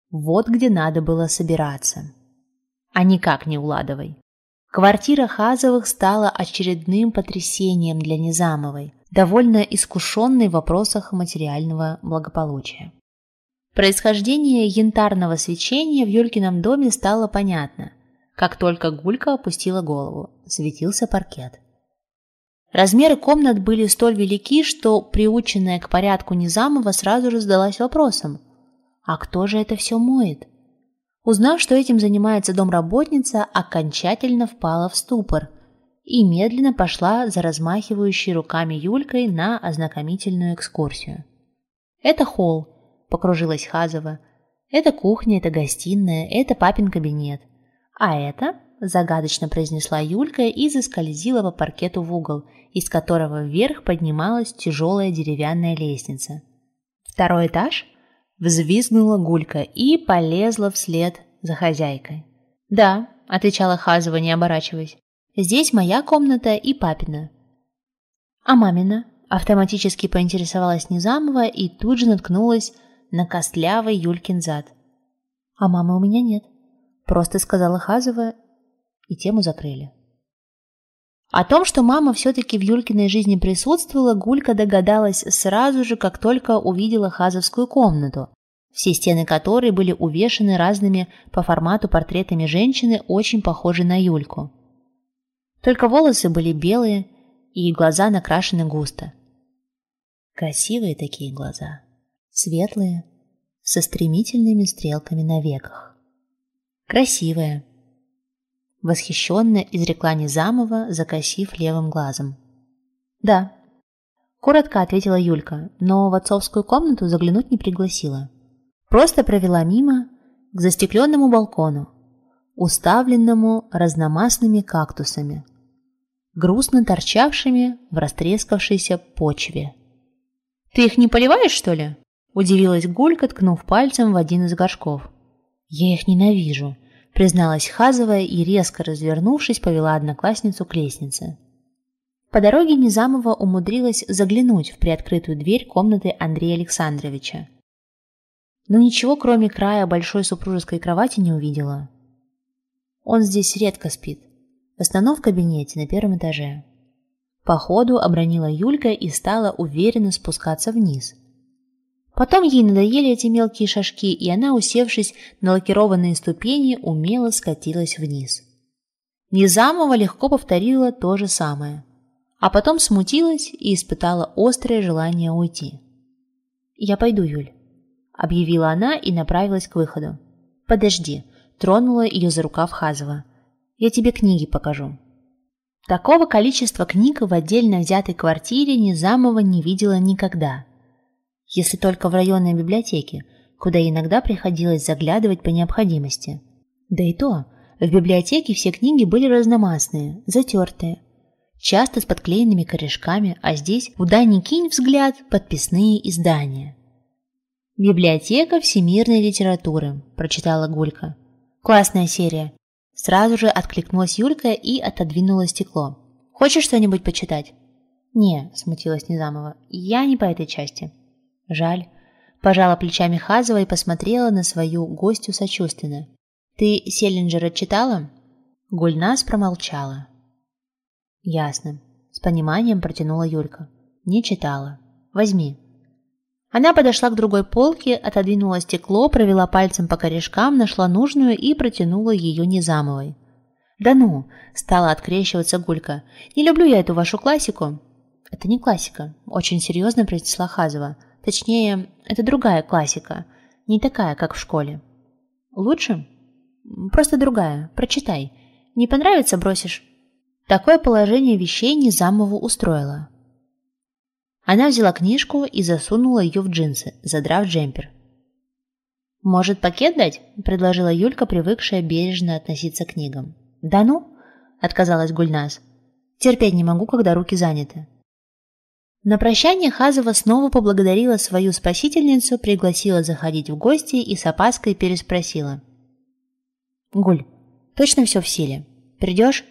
Вот где надо было собираться. А никак не уладовой. Квартира Хазовых стала очередным потрясением для Низамовой, довольно искушенной в вопросах материального благополучия. Происхождение янтарного свечения в Юлькином доме стало понятно. Как только Гулька опустила голову, светился паркет. Размеры комнат были столь велики, что приученная к порядку Низамова сразу же задалась вопросом «А кто же это все моет?» Узнав, что этим занимается домработница, окончательно впала в ступор и медленно пошла за размахивающей руками Юлькой на ознакомительную экскурсию. Это холл, покружилась Хазова. «Это кухня, это гостиная, это папин кабинет. А это...» – загадочно произнесла Юлька и заскользила по паркету в угол, из которого вверх поднималась тяжелая деревянная лестница. «Второй этаж?» – взвизгнула Гулька и полезла вслед за хозяйкой. «Да», – отвечала Хазова, не оборачиваясь. «Здесь моя комната и папина». «А мамина?» – автоматически поинтересовалась Низамова и тут же наткнулась на костлявый Юлькин зад. «А мамы у меня нет», — просто сказала Хазова, и тему закрыли. О том, что мама все-таки в Юлькиной жизни присутствовала, Гулька догадалась сразу же, как только увидела Хазовскую комнату, все стены которой были увешаны разными по формату портретами женщины, очень похожей на Юльку. Только волосы были белые и глаза накрашены густо. Красивые такие глаза, светлые, со стремительными стрелками на веках. Красивая. Восхищенно изрекла Низамова, закосив левым глазом. «Да», – коротко ответила Юлька, но в отцовскую комнату заглянуть не пригласила. Просто провела мимо к застекленному балкону, уставленному разномастными кактусами, грустно торчавшими в растрескавшейся почве. «Ты их не поливаешь, что ли?» – удивилась Гулька, ткнув пальцем в один из горшков. «Я их ненавижу», – призналась Хазовая и, резко развернувшись, повела одноклассницу к лестнице. По дороге Низамова умудрилась заглянуть в приоткрытую дверь комнаты Андрея Александровича. Но ничего, кроме края большой супружеской кровати, не увидела. Он здесь редко спит, в основном в кабинете на первом этаже. По ходу обронила Юлька и стала уверенно спускаться вниз. Потом ей надоели эти мелкие шажки, и она, усевшись на лакированные ступени, умело скатилась вниз. Низамова легко повторила то же самое – а потом смутилась и испытала острое желание уйти. «Я пойду, Юль», — объявила она и направилась к выходу. «Подожди», — тронула ее за рукав Хазова. «Я тебе книги покажу». Такого количества книг в отдельно взятой квартире Низамова не видела никогда. Если только в районной библиотеке, куда иногда приходилось заглядывать по необходимости. Да и то, в библиотеке все книги были разномастные, затертые, часто с подклеенными корешками, а здесь, куда ни кинь взгляд, подписные издания. «Библиотека всемирной литературы», – прочитала Гулька. «Классная серия». Сразу же откликнулась Юлька и отодвинула стекло. «Хочешь что-нибудь почитать?» «Не», – смутилась Низамова, – «я не по этой части». «Жаль». Пожала плечами Хазова и посмотрела на свою гостью сочувственно. «Ты Селлинджера читала?» Гульнас промолчала. «Ясно», — с пониманием протянула Юлька. «Не читала. Возьми». Она подошла к другой полке, отодвинула стекло, провела пальцем по корешкам, нашла нужную и протянула ее Низамовой. «Да ну!» – стала открещиваться Гулька. «Не люблю я эту вашу классику». «Это не классика», – очень серьезно произнесла Хазова. «Точнее, это другая классика, не такая, как в школе». «Лучше?» «Просто другая. Прочитай. Не понравится – бросишь». Такое положение вещей Низамову устроило. Она взяла книжку и засунула ее в джинсы, задрав джемпер. «Может, пакет дать?» – предложила Юлька, привыкшая бережно относиться к книгам. «Да ну?» – отказалась Гульнас. «Терпеть не могу, когда руки заняты». На прощание Хазова снова поблагодарила свою спасительницу, пригласила заходить в гости и с опаской переспросила. «Гуль, точно все в силе? Придешь?»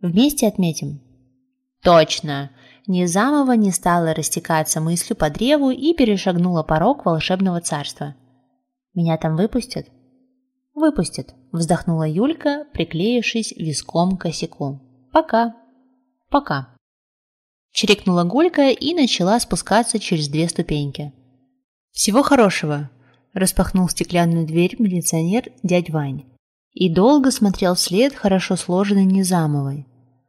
Вместе отметим». «Точно!» Низамова не стала растекаться мыслью по древу и перешагнула порог волшебного царства. «Меня там выпустят?» «Выпустят», – вздохнула Юлька, приклеившись виском к косяку. «Пока». «Пока». Чирикнула Гулька и начала спускаться через две ступеньки. «Всего хорошего!» – распахнул стеклянную дверь милиционер дядь Вань и долго смотрел вслед хорошо сложенной Низамовой,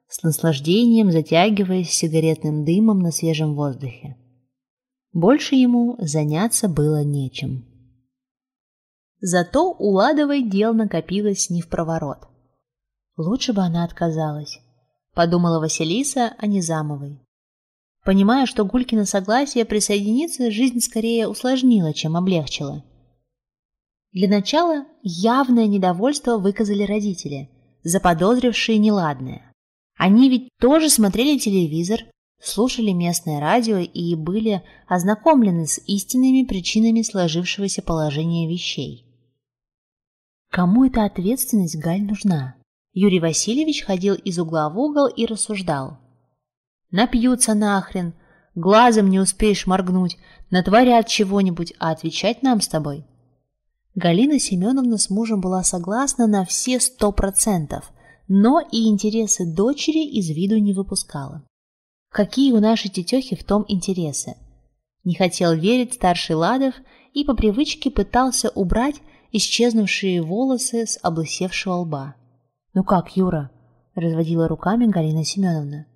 с наслаждением затягиваясь сигаретным дымом на свежем воздухе. Больше ему заняться было нечем. Зато у Ладовой дел накопилось не в проворот. Лучше бы она отказалась, подумала Василиса о Низамовой. Понимая, что Гулькина согласие присоединиться, жизнь скорее усложнила, чем облегчила – для начала явное недовольство выказали родители, заподозрившие неладное. Они ведь тоже смотрели телевизор, слушали местное радио и были ознакомлены с истинными причинами сложившегося положения вещей. Кому эта ответственность, Галь, нужна? Юрий Васильевич ходил из угла в угол и рассуждал. Напьются нахрен, глазом не успеешь моргнуть, натворят чего-нибудь, а отвечать нам с тобой – Галина Семеновна с мужем была согласна на все сто процентов, но и интересы дочери из виду не выпускала. Какие у нашей тетехи в том интересы? Не хотел верить старший Ладов и по привычке пытался убрать исчезнувшие волосы с облысевшего лба. «Ну как, Юра?» – разводила руками Галина Семеновна.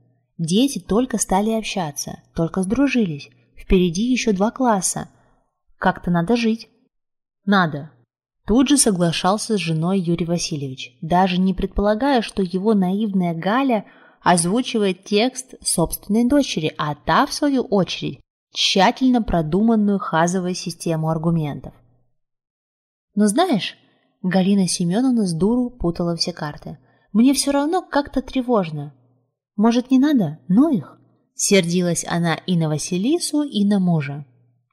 «Дети только стали общаться, только сдружились. Впереди еще два класса. Как-то надо жить». «Надо», Тут же соглашался с женой Юрий Васильевич, даже не предполагая, что его наивная Галя озвучивает текст собственной дочери, а та, в свою очередь, тщательно продуманную хазовую систему аргументов. Но знаешь, Галина Семеновна с дуру путала все карты. Мне все равно как-то тревожно. Может, не надо? Ну их. Сердилась она и на Василису, и на мужа.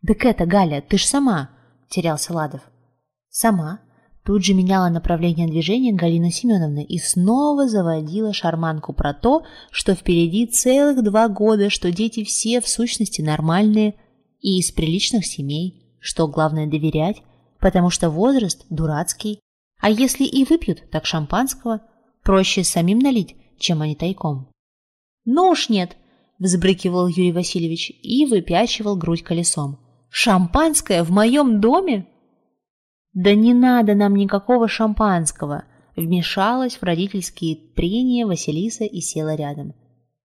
«Так это, Галя, ты ж сама!» – терялся Ладов. Сама тут же меняла направление движения Галина Семеновна и снова заводила шарманку про то, что впереди целых два года, что дети все в сущности нормальные и из приличных семей, что главное доверять, потому что возраст дурацкий. А если и выпьют, так шампанского, проще самим налить, чем они тайком. «Ну уж нет!» – взбрыкивал Юрий Васильевич и выпячивал грудь колесом. «Шампанское в моем доме?» «Да не надо нам никакого шампанского!» Вмешалась в родительские прения Василиса и села рядом.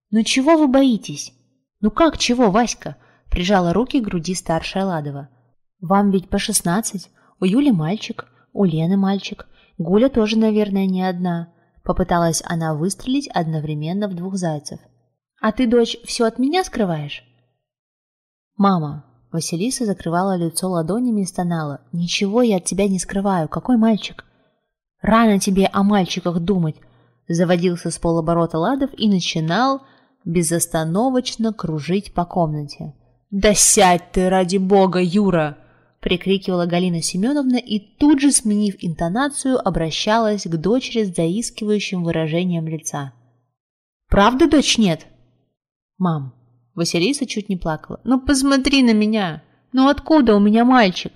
«Ну чего вы боитесь?» «Ну как чего, Васька?» Прижала руки к груди старшая Ладова. «Вам ведь по шестнадцать. У Юли мальчик, у Лены мальчик. Гуля тоже, наверное, не одна». Попыталась она выстрелить одновременно в двух зайцев. «А ты, дочь, все от меня скрываешь?» «Мама, Василиса закрывала лицо ладонями и стонала. «Ничего я от тебя не скрываю. Какой мальчик?» «Рано тебе о мальчиках думать!» Заводился с полоборота Ладов и начинал безостановочно кружить по комнате. «Да сядь ты, ради бога, Юра!» прикрикивала Галина Семеновна и тут же, сменив интонацию, обращалась к дочери с заискивающим выражением лица. «Правда, дочь, нет?» «Мам, Василиса чуть не плакала. «Ну посмотри на меня! Ну откуда у меня мальчик?»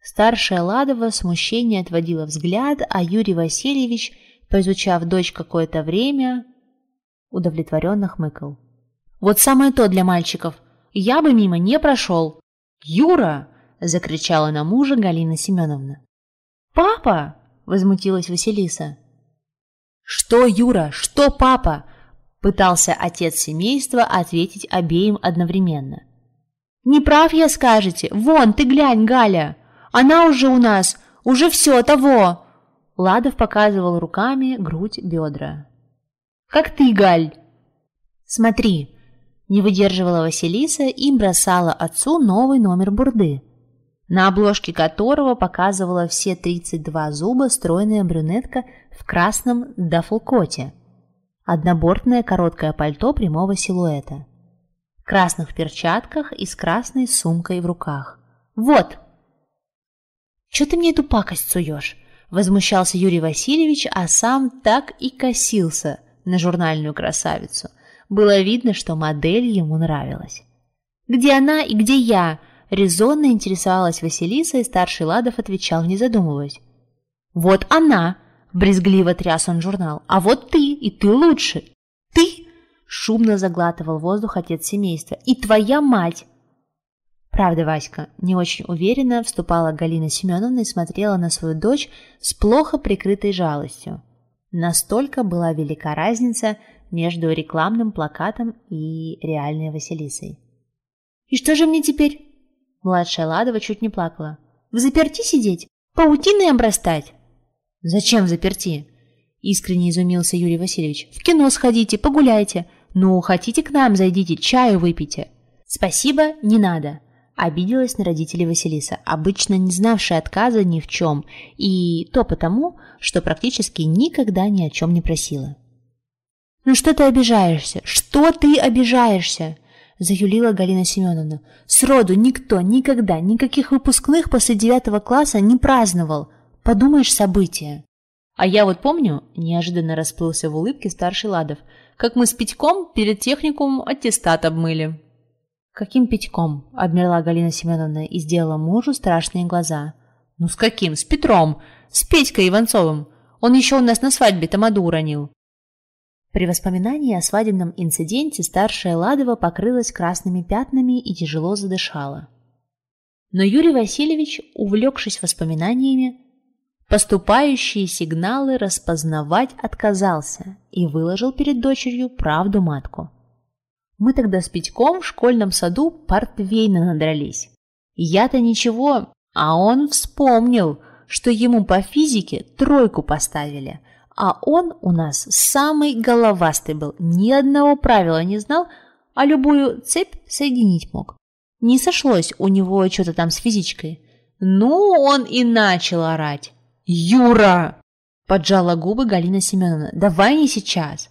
Старшая Ладова смущение отводила взгляд, а Юрий Васильевич, поизучав дочь какое-то время, удовлетворенно хмыкал. «Вот самое то для мальчиков! Я бы мимо не прошел!» «Юра!» – закричала на мужа Галина Семеновна. «Папа!» – возмутилась Василиса. «Что, Юра? Что, папа? Пытался отец семейства ответить обеим одновременно. «Не прав я, скажете? Вон, ты глянь, Галя! Она уже у нас! Уже все того!» Ладов показывал руками грудь, бедра. «Как ты, Галь?» «Смотри!» Не выдерживала Василиса и бросала отцу новый номер бурды, на обложке которого показывала все 32 зуба стройная брюнетка в красном дафлкоте – однобортное короткое пальто прямого силуэта. В красных перчатках и с красной сумкой в руках. «Вот!» «Чё ты мне эту пакость суешь?» Возмущался Юрий Васильевич, а сам так и косился на журнальную красавицу. Было видно, что модель ему нравилась. «Где она и где я?» Резонно интересовалась Василиса, и старший Ладов отвечал, не задумываясь. «Вот она!» Брезгливо тряс он журнал. «А вот ты, и ты лучше! Ты!» Шумно заглатывал воздух отец семейства. «И твоя мать!» Правда, Васька, не очень уверенно вступала Галина Семеновна и смотрела на свою дочь с плохо прикрытой жалостью. Настолько была велика разница между рекламным плакатом и реальной Василисой. «И что же мне теперь?» Младшая Ладова чуть не плакала. «В заперти сидеть? Паутиной обрастать?» «Зачем заперти?» – искренне изумился Юрий Васильевич. «В кино сходите, погуляйте. Ну, хотите к нам, зайдите, чаю выпейте». «Спасибо, не надо», – обиделась на родителей Василиса, обычно не знавшая отказа ни в чем, и то потому, что практически никогда ни о чем не просила. «Ну что ты обижаешься? Что ты обижаешься?» – заюлила Галина Семеновна. «Сроду никто никогда никаких выпускных после девятого класса не праздновал. Подумаешь, события. А я вот помню, неожиданно расплылся в улыбке старший Ладов, как мы с Петьком перед техникум аттестат обмыли. «Каким Петьком?» – обмерла Галина Семеновна и сделала мужу страшные глаза. «Ну с каким? С Петром! С Петькой Иванцовым! Он еще у нас на свадьбе тамаду уронил!» При воспоминании о свадебном инциденте старшая Ладова покрылась красными пятнами и тяжело задышала. Но Юрий Васильевич, увлекшись воспоминаниями, поступающие сигналы распознавать отказался и выложил перед дочерью правду матку. Мы тогда с Петьком в школьном саду портвейно надрались. Я-то ничего, а он вспомнил, что ему по физике тройку поставили, а он у нас самый головастый был, ни одного правила не знал, а любую цепь соединить мог. Не сошлось у него что-то там с физичкой. Ну, он и начал орать. «Юра!» – поджала губы Галина Семеновна. «Давай не сейчас!»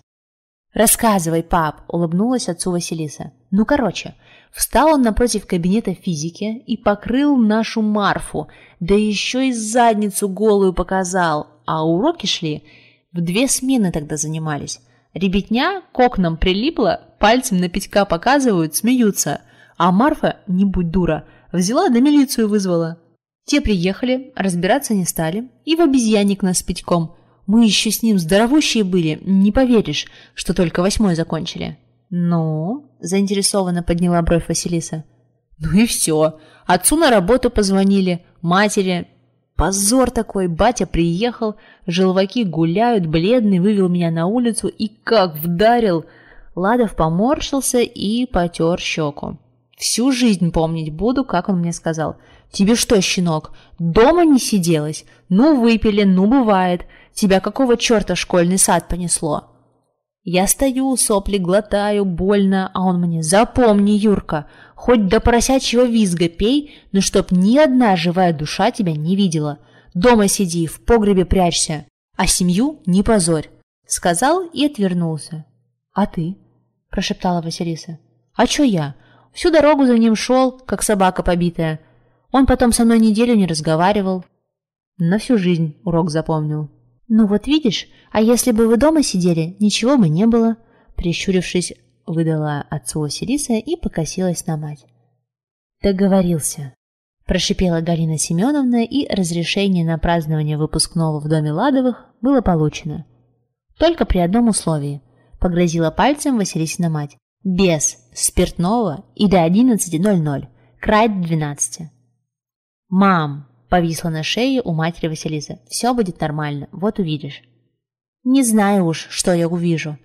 «Рассказывай, пап!» – улыбнулась отцу Василиса. «Ну, короче, встал он напротив кабинета физики и покрыл нашу Марфу, да еще и задницу голую показал, а уроки шли, в две смены тогда занимались. Ребятня к окнам прилипла, пальцем на Петька показывают, смеются, а Марфа, не будь дура, взяла да милицию вызвала. Те приехали, разбираться не стали, и в обезьянник нас с Петьком. Мы еще с ним здоровущие были, не поверишь, что только восьмой закончили. «Ну?» – заинтересованно подняла бровь Василиса. «Ну и все. Отцу на работу позвонили, матери. Позор такой, батя приехал, желваки гуляют, бледный, вывел меня на улицу и как вдарил!» Ладов поморщился и потер щеку. «Всю жизнь помнить буду, как он мне сказал. Тебе что, щенок, дома не сиделась? Ну, выпили, ну, бывает. Тебя какого черта школьный сад понесло?» Я стою, сопли глотаю, больно, а он мне «Запомни, Юрка, хоть до поросячьего визга пей, но чтоб ни одна живая душа тебя не видела. Дома сиди, в погребе прячься, а семью не позорь», — сказал и отвернулся. «А ты?» — прошептала Василиса. «А чё я? Всю дорогу за ним шел, как собака побитая. Он потом со мной неделю не разговаривал. На всю жизнь урок запомнил». «Ну вот видишь, а если бы вы дома сидели, ничего бы не было», прищурившись, выдала отцу Василиса и покосилась на мать. «Договорился», – прошипела Галина Семеновна, и разрешение на празднование выпускного в доме Ладовых было получено. Только при одном условии – погрозила пальцем Василисина мать. «Без спиртного и до 11.00, край до 12». «Мам!» Повисла на шее у матери Василиса. «Все будет нормально, вот увидишь». «Не знаю уж, что я увижу».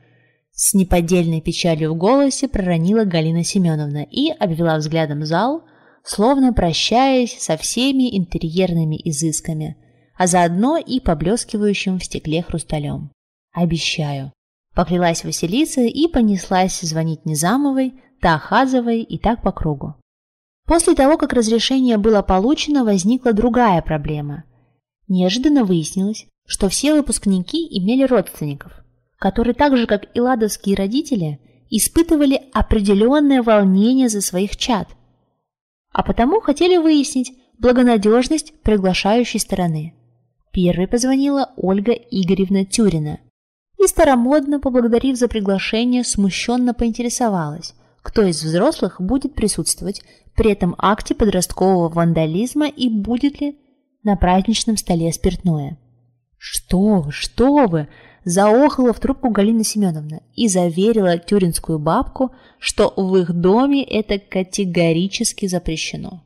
С неподдельной печалью в голосе проронила Галина Семеновна и обвела взглядом зал, словно прощаясь со всеми интерьерными изысками, а заодно и поблескивающим в стекле хрусталем. «Обещаю». Поклялась Василиса и понеслась звонить Низамовой, Тахазовой и так по кругу. После того, как разрешение было получено, возникла другая проблема. Неожиданно выяснилось, что все выпускники имели родственников, которые так же, как и ладовские родители, испытывали определенное волнение за своих чад, а потому хотели выяснить благонадежность приглашающей стороны. Первой позвонила Ольга Игоревна Тюрина и старомодно, поблагодарив за приглашение, смущенно поинтересовалась, кто из взрослых будет присутствовать при этом акте подросткового вандализма и будет ли на праздничном столе спиртное. «Что вы, что вы!» – заохала в трубку Галина Семеновна и заверила тюринскую бабку, что в их доме это категорически запрещено.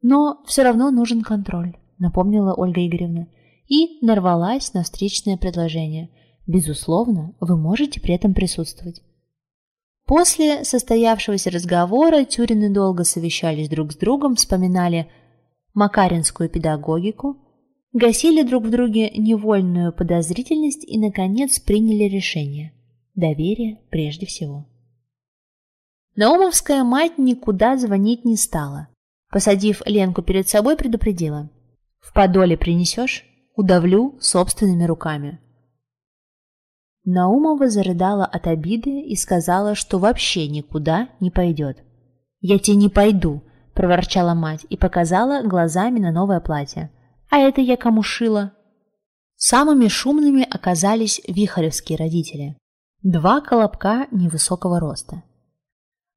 «Но все равно нужен контроль», – напомнила Ольга Игоревна, и нарвалась на встречное предложение. «Безусловно, вы можете при этом присутствовать. После состоявшегося разговора Тюрины долго совещались друг с другом, вспоминали макаринскую педагогику, гасили друг в друге невольную подозрительность и, наконец, приняли решение. Доверие прежде всего. Наумовская мать никуда звонить не стала. Посадив Ленку перед собой, предупредила. «В подоле принесешь? Удавлю собственными руками». Наумова зарыдала от обиды и сказала, что вообще никуда не пойдет. «Я тебе не пойду», – проворчала мать и показала глазами на новое платье. «А это я кому шила?» Самыми шумными оказались вихаревские родители. Два колобка невысокого роста.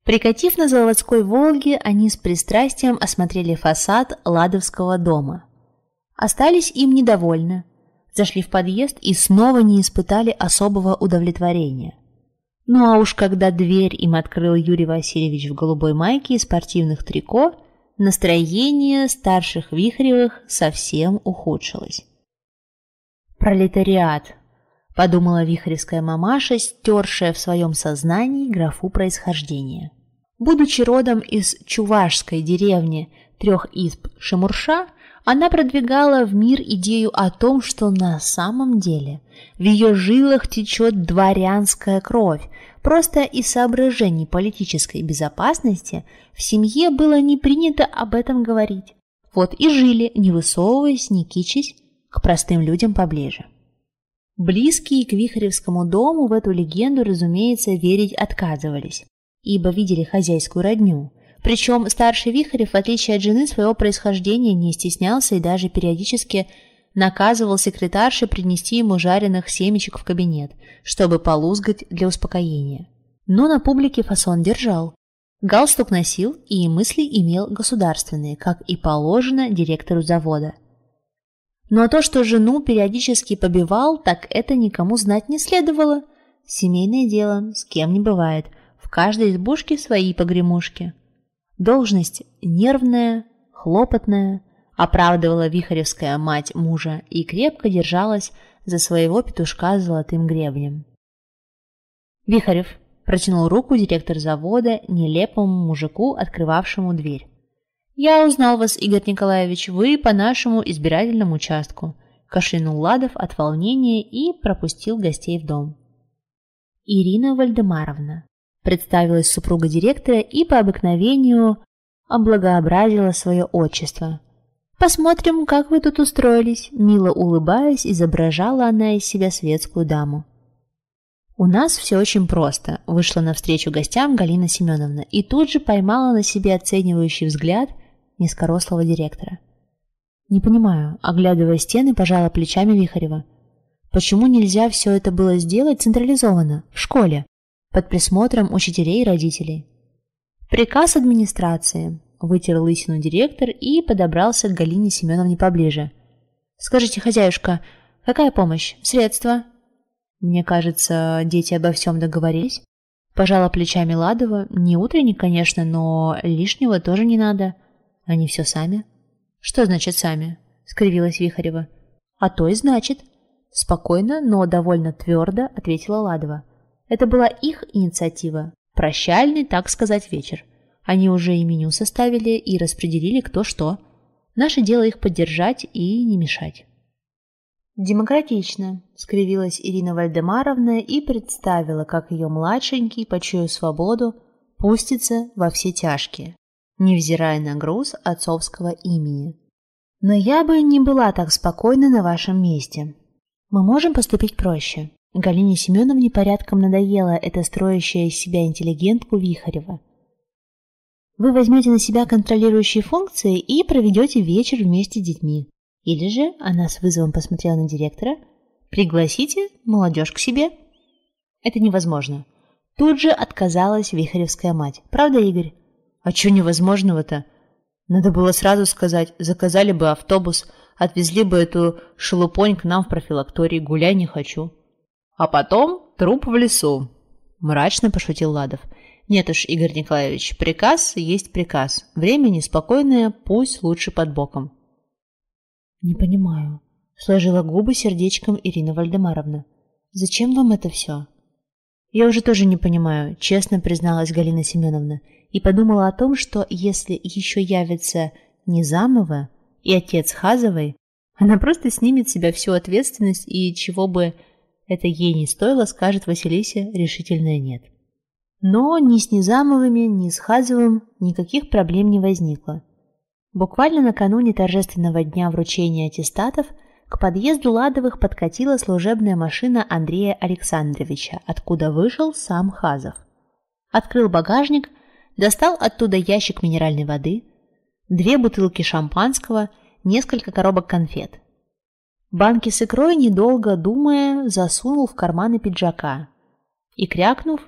Прикатив на заводской «Волге», они с пристрастием осмотрели фасад Ладовского дома. Остались им недовольны – Зашли в подъезд и снова не испытали особого удовлетворения. Ну а уж когда дверь им открыл Юрий Васильевич в голубой майке и спортивных трико, настроение старших Вихревых совсем ухудшилось. «Пролетариат», — подумала вихревская мамаша, стершая в своем сознании графу происхождения. Будучи родом из чувашской деревни трех изб Шамурша, она продвигала в мир идею о том, что на самом деле в ее жилах течет дворянская кровь. Просто из соображений политической безопасности в семье было не принято об этом говорить. Вот и жили, не высовываясь, не кичась, к простым людям поближе. Близкие к Вихаревскому дому в эту легенду, разумеется, верить отказывались, ибо видели хозяйскую родню – причем старший Вихарев, в отличие от жены своего происхождения, не стеснялся и даже периодически наказывал секретарше принести ему жареных семечек в кабинет, чтобы полузгать для успокоения. Но на публике фасон держал. Галстук носил и мысли имел государственные, как и положено директору завода. Но то, что жену периодически побивал, так это никому знать не следовало. Семейное дело, с кем не бывает. В каждой избушке свои погремушки. Должность нервная, хлопотная, оправдывала вихаревская мать мужа и крепко держалась за своего петушка с золотым гребнем. «Вихарев», – протянул руку директор завода нелепому мужику, открывавшему дверь. «Я узнал вас, Игорь Николаевич, вы по нашему избирательному участку», – кашлянул Ладов от волнения и пропустил гостей в дом. Ирина Вальдемаровна, представилась супруга директора и по обыкновению облагообразила свое отчество. «Посмотрим, как вы тут устроились», – мило улыбаясь, изображала она из себя светскую даму. «У нас все очень просто», – вышла навстречу гостям Галина Семеновна и тут же поймала на себе оценивающий взгляд низкорослого директора. «Не понимаю», – оглядывая стены, пожала плечами Вихарева. «Почему нельзя все это было сделать централизованно, в школе? Под присмотром учителей и родителей. Приказ администрации. Вытер лысину директор и подобрался к Галине Семеновне поближе. «Скажите, хозяюшка, какая помощь? Средства?» «Мне кажется, дети обо всем договорились». Пожала плечами Ладова. «Не утренник, конечно, но лишнего тоже не надо. Они все сами». «Что значит сами?» — скривилась Вихарева. «А то и значит». Спокойно, но довольно твердо ответила Ладова. Это была их инициатива. Прощальный, так сказать, вечер. Они уже и меню составили и распределили кто что. Наше дело их поддержать и не мешать. «Демократично», — скривилась Ирина Вальдемаровна и представила, как ее младшенький, почуяв свободу, пустится во все тяжкие, невзирая на груз отцовского имени. «Но я бы не была так спокойна на вашем месте. Мы можем поступить проще. Галине Семеновне порядком надоела эта строящая из себя интеллигентку Вихарева. Вы возьмете на себя контролирующие функции и проведете вечер вместе с детьми. Или же, она с вызовом посмотрела на директора, пригласите молодежь к себе. Это невозможно. Тут же отказалась Вихаревская мать. Правда, Игорь? А что невозможного-то? Надо было сразу сказать, заказали бы автобус, отвезли бы эту шелупонь к нам в профилакторий, гуляй не хочу. А потом труп в лесу. Мрачно пошутил Ладов. Нет уж, Игорь Николаевич, приказ есть приказ. Время неспокойное, пусть лучше под боком. Не понимаю. Сложила губы сердечком Ирина Вальдемаровна. Зачем вам это все? Я уже тоже не понимаю, честно призналась Галина Семеновна, и подумала о том, что если еще явится Низамова и отец Хазовой, она просто снимет с себя всю ответственность и чего бы это ей не стоило, скажет Василисе решительное «нет». Но ни с Низамовыми, ни с Хазовым никаких проблем не возникло. Буквально накануне торжественного дня вручения аттестатов к подъезду Ладовых подкатила служебная машина Андрея Александровича, откуда вышел сам Хазов. Открыл багажник, достал оттуда ящик минеральной воды, две бутылки шампанского, несколько коробок конфет – Банки с икрой, недолго думая, засунул в карманы пиджака и, крякнув,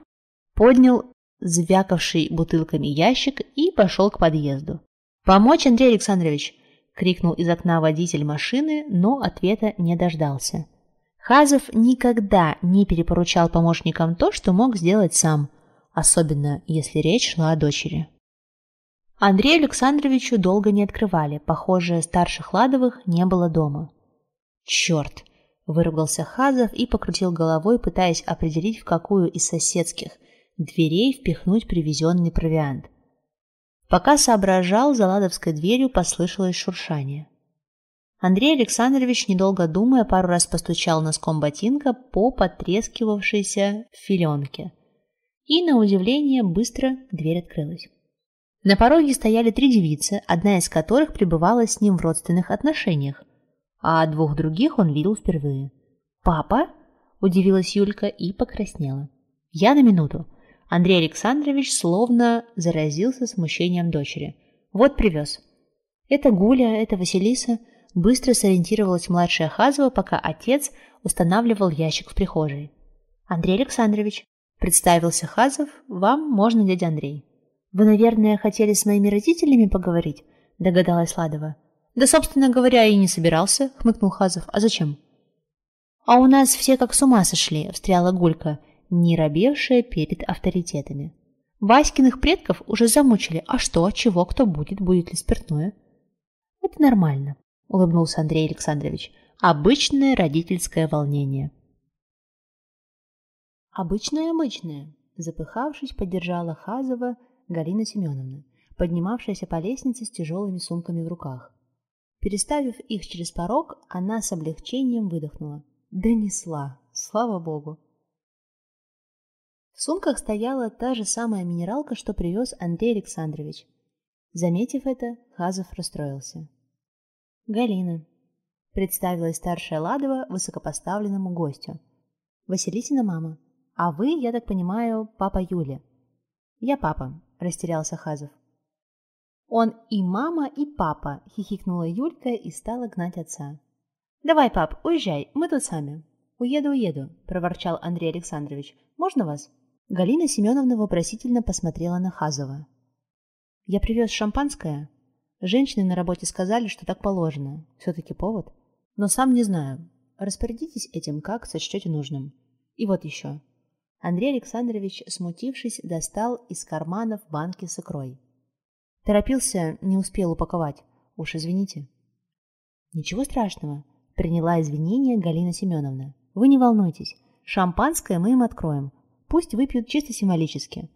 поднял звякавший бутылками ящик и пошел к подъезду. «Помочь, Андрей Александрович?» — крикнул из окна водитель машины, но ответа не дождался. Хазов никогда не перепоручал помощникам то, что мог сделать сам, особенно если речь шла о дочери. Андрею Александровичу долго не открывали, похоже, старших Ладовых не было дома. «Черт!» – выругался Хазов и покрутил головой, пытаясь определить, в какую из соседских дверей впихнуть привезенный провиант. Пока соображал, за ладовской дверью послышалось шуршание. Андрей Александрович, недолго думая, пару раз постучал носком ботинка по потрескивавшейся филенке. И, на удивление, быстро дверь открылась. На пороге стояли три девицы, одна из которых пребывала с ним в родственных отношениях, а двух других он видел впервые. «Папа?» – удивилась Юлька и покраснела. «Я на минуту». Андрей Александрович словно заразился смущением дочери. «Вот привез». «Это Гуля, это Василиса», – быстро сориентировалась младшая Хазова, пока отец устанавливал ящик в прихожей. «Андрей Александрович», – представился Хазов, – «вам можно дядя Андрей». «Вы, наверное, хотели с моими родителями поговорить?» – догадалась Ладова. «Да, собственно говоря, и не собирался», – хмыкнул Хазов. «А зачем?» «А у нас все как с ума сошли», – встряла Гулька, не робевшая перед авторитетами. «Васькиных предков уже замучили. А что, чего, кто будет, будет ли спиртное?» «Это нормально», – улыбнулся Андрей Александрович. «Обычное родительское волнение». «Обычное-обычное», – запыхавшись, поддержала Хазова – Галина Семеновна, поднимавшаяся по лестнице с тяжелыми сумками в руках. Переставив их через порог, она с облегчением выдохнула. Донесла, слава богу. В сумках стояла та же самая минералка, что привез Андрей Александрович. Заметив это, Хазов расстроился. «Галина», — представилась старшая Ладова высокопоставленному гостю. «Василисина мама. А вы, я так понимаю, папа Юля». «Я папа», растерялся Хазов. «Он и мама, и папа», — хихикнула Юлька и стала гнать отца. «Давай, пап, уезжай, мы тут сами». «Уеду, уеду», — проворчал Андрей Александрович. «Можно вас?» Галина Семеновна вопросительно посмотрела на Хазова. «Я привез шампанское. Женщины на работе сказали, что так положено. Все-таки повод. Но сам не знаю. Распорядитесь этим, как сочтете нужным. И вот еще. Андрей Александрович, смутившись, достал из карманов банки с икрой. Торопился, не успел упаковать. Уж извините. Ничего страшного, приняла извинения Галина Семеновна. Вы не волнуйтесь, шампанское мы им откроем. Пусть выпьют чисто символически.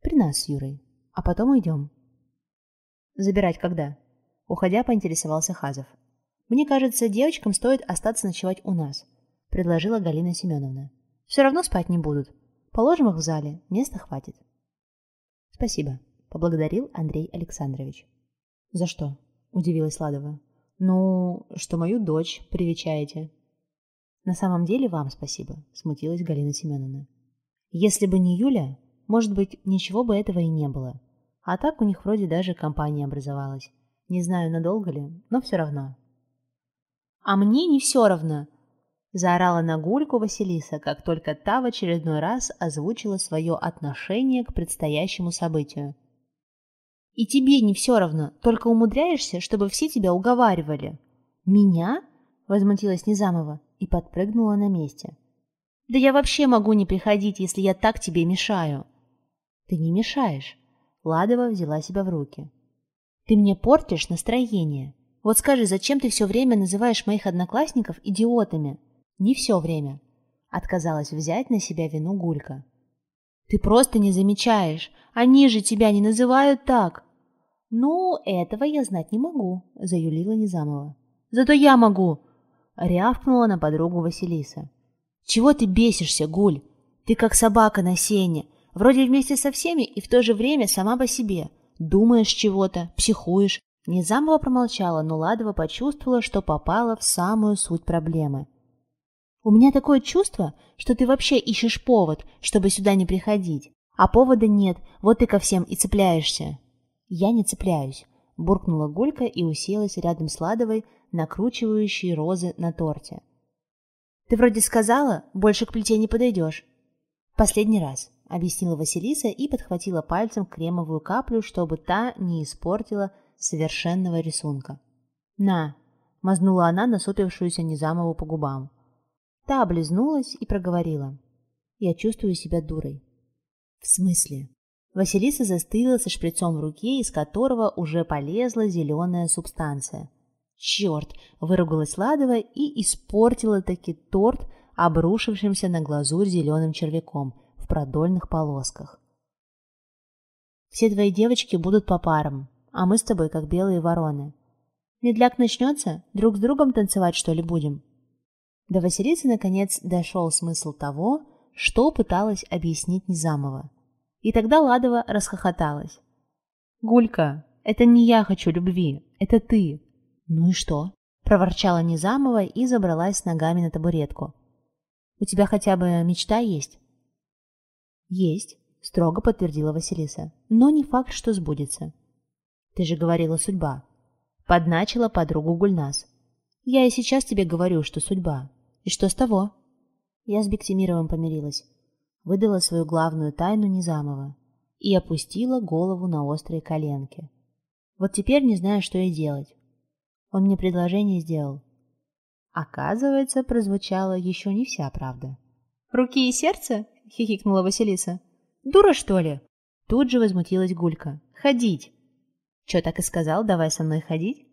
При нас с Юрой. А потом уйдем. Забирать когда? Уходя, поинтересовался Хазов. Мне кажется, девочкам стоит остаться ночевать у нас, предложила Галина Семеновна. Все равно спать не будут. Положим их в зале, места хватит. Спасибо, поблагодарил Андрей Александрович. За что? Удивилась Ладова. Ну, что мою дочь привечаете. На самом деле вам спасибо, смутилась Галина Семеновна. Если бы не Юля, может быть, ничего бы этого и не было. А так у них вроде даже компания образовалась. Не знаю, надолго ли, но все равно. «А мне не все равно!» Заорала на Гульку Василиса, как только та в очередной раз озвучила свое отношение к предстоящему событию. «И тебе не все равно, только умудряешься, чтобы все тебя уговаривали». «Меня?» – возмутилась Низамова и подпрыгнула на месте. «Да я вообще могу не приходить, если я так тебе мешаю». «Ты не мешаешь». Ладова взяла себя в руки. «Ты мне портишь настроение. Вот скажи, зачем ты все время называешь моих одноклассников идиотами?» Не все время. Отказалась взять на себя вину Гулька. Ты просто не замечаешь. Они же тебя не называют так. Ну, этого я знать не могу, заюлила Низамова. Зато я могу, рявкнула на подругу Василиса. Чего ты бесишься, Гуль? Ты как собака на сене. Вроде вместе со всеми и в то же время сама по себе. Думаешь чего-то, психуешь. Низамова промолчала, но Ладова почувствовала, что попала в самую суть проблемы. У меня такое чувство, что ты вообще ищешь повод, чтобы сюда не приходить. А повода нет, вот ты ко всем и цепляешься. Я не цепляюсь, буркнула Гулька и уселась рядом с Ладовой, накручивающей розы на торте. Ты вроде сказала, больше к плите не подойдешь. Последний раз, объяснила Василиса и подхватила пальцем кремовую каплю, чтобы та не испортила совершенного рисунка. «На!» — мазнула она насупившуюся Низамову по губам. Та облизнулась и проговорила. «Я чувствую себя дурой». «В смысле?» Василиса застыла со шприцом в руке, из которого уже полезла зеленая субстанция. «Черт!» — выругалась Ладова и испортила таки торт, обрушившимся на глазурь зеленым червяком в продольных полосках. «Все твои девочки будут по парам, а мы с тобой как белые вороны. Медляк начнется, друг с другом танцевать, что ли, будем?» До Василисы, наконец, дошел смысл того, что пыталась объяснить Низамова. И тогда Ладова расхохоталась. «Гулька, это не я хочу любви, это ты». «Ну и что?» – проворчала Низамова и забралась ногами на табуретку. «У тебя хотя бы мечта есть?» «Есть», – строго подтвердила Василиса. «Но не факт, что сбудется». «Ты же говорила судьба». Подначила подругу Гульнас. «Я и сейчас тебе говорю, что судьба. И что с того?» Я с Бектимировым помирилась. Выдала свою главную тайну Низамова и опустила голову на острые коленки. Вот теперь не знаю, что и делать. Он мне предложение сделал. Оказывается, прозвучала еще не вся правда. «Руки и сердце?» — хихикнула Василиса. «Дура, что ли?» Тут же возмутилась Гулька. «Ходить!» «Че, так и сказал, давай со мной ходить?»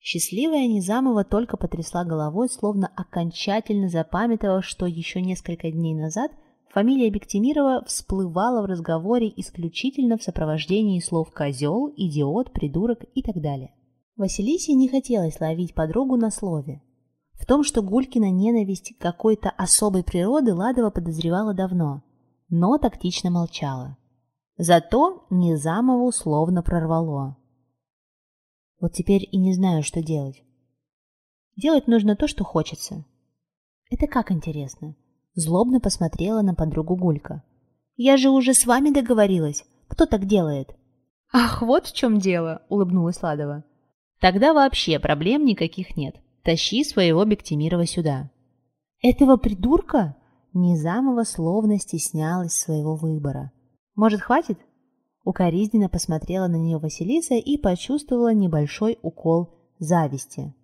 Счастливая Низамова только потрясла головой, словно окончательно запамятовав, что еще несколько дней назад фамилия Бектимирова всплывала в разговоре исключительно в сопровождении слов «козел», «идиот», «придурок» и так далее. Василисе не хотелось ловить подругу на слове. В том, что Гулькина ненависть какой-то особой природы Ладова подозревала давно, но тактично молчала. Зато Низамову словно прорвало. Вот теперь и не знаю, что делать. Делать нужно то, что хочется. Это как интересно. Злобно посмотрела на подругу Гулька. Я же уже с вами договорилась. Кто так делает? Ах, вот в чем дело, улыбнулась Ладова. Тогда вообще проблем никаких нет. Тащи своего Бектимирова сюда. Этого придурка? Низамова словно стеснялась своего выбора. Может, хватит? Укоризненно посмотрела на нее Василиса и почувствовала небольшой укол зависти.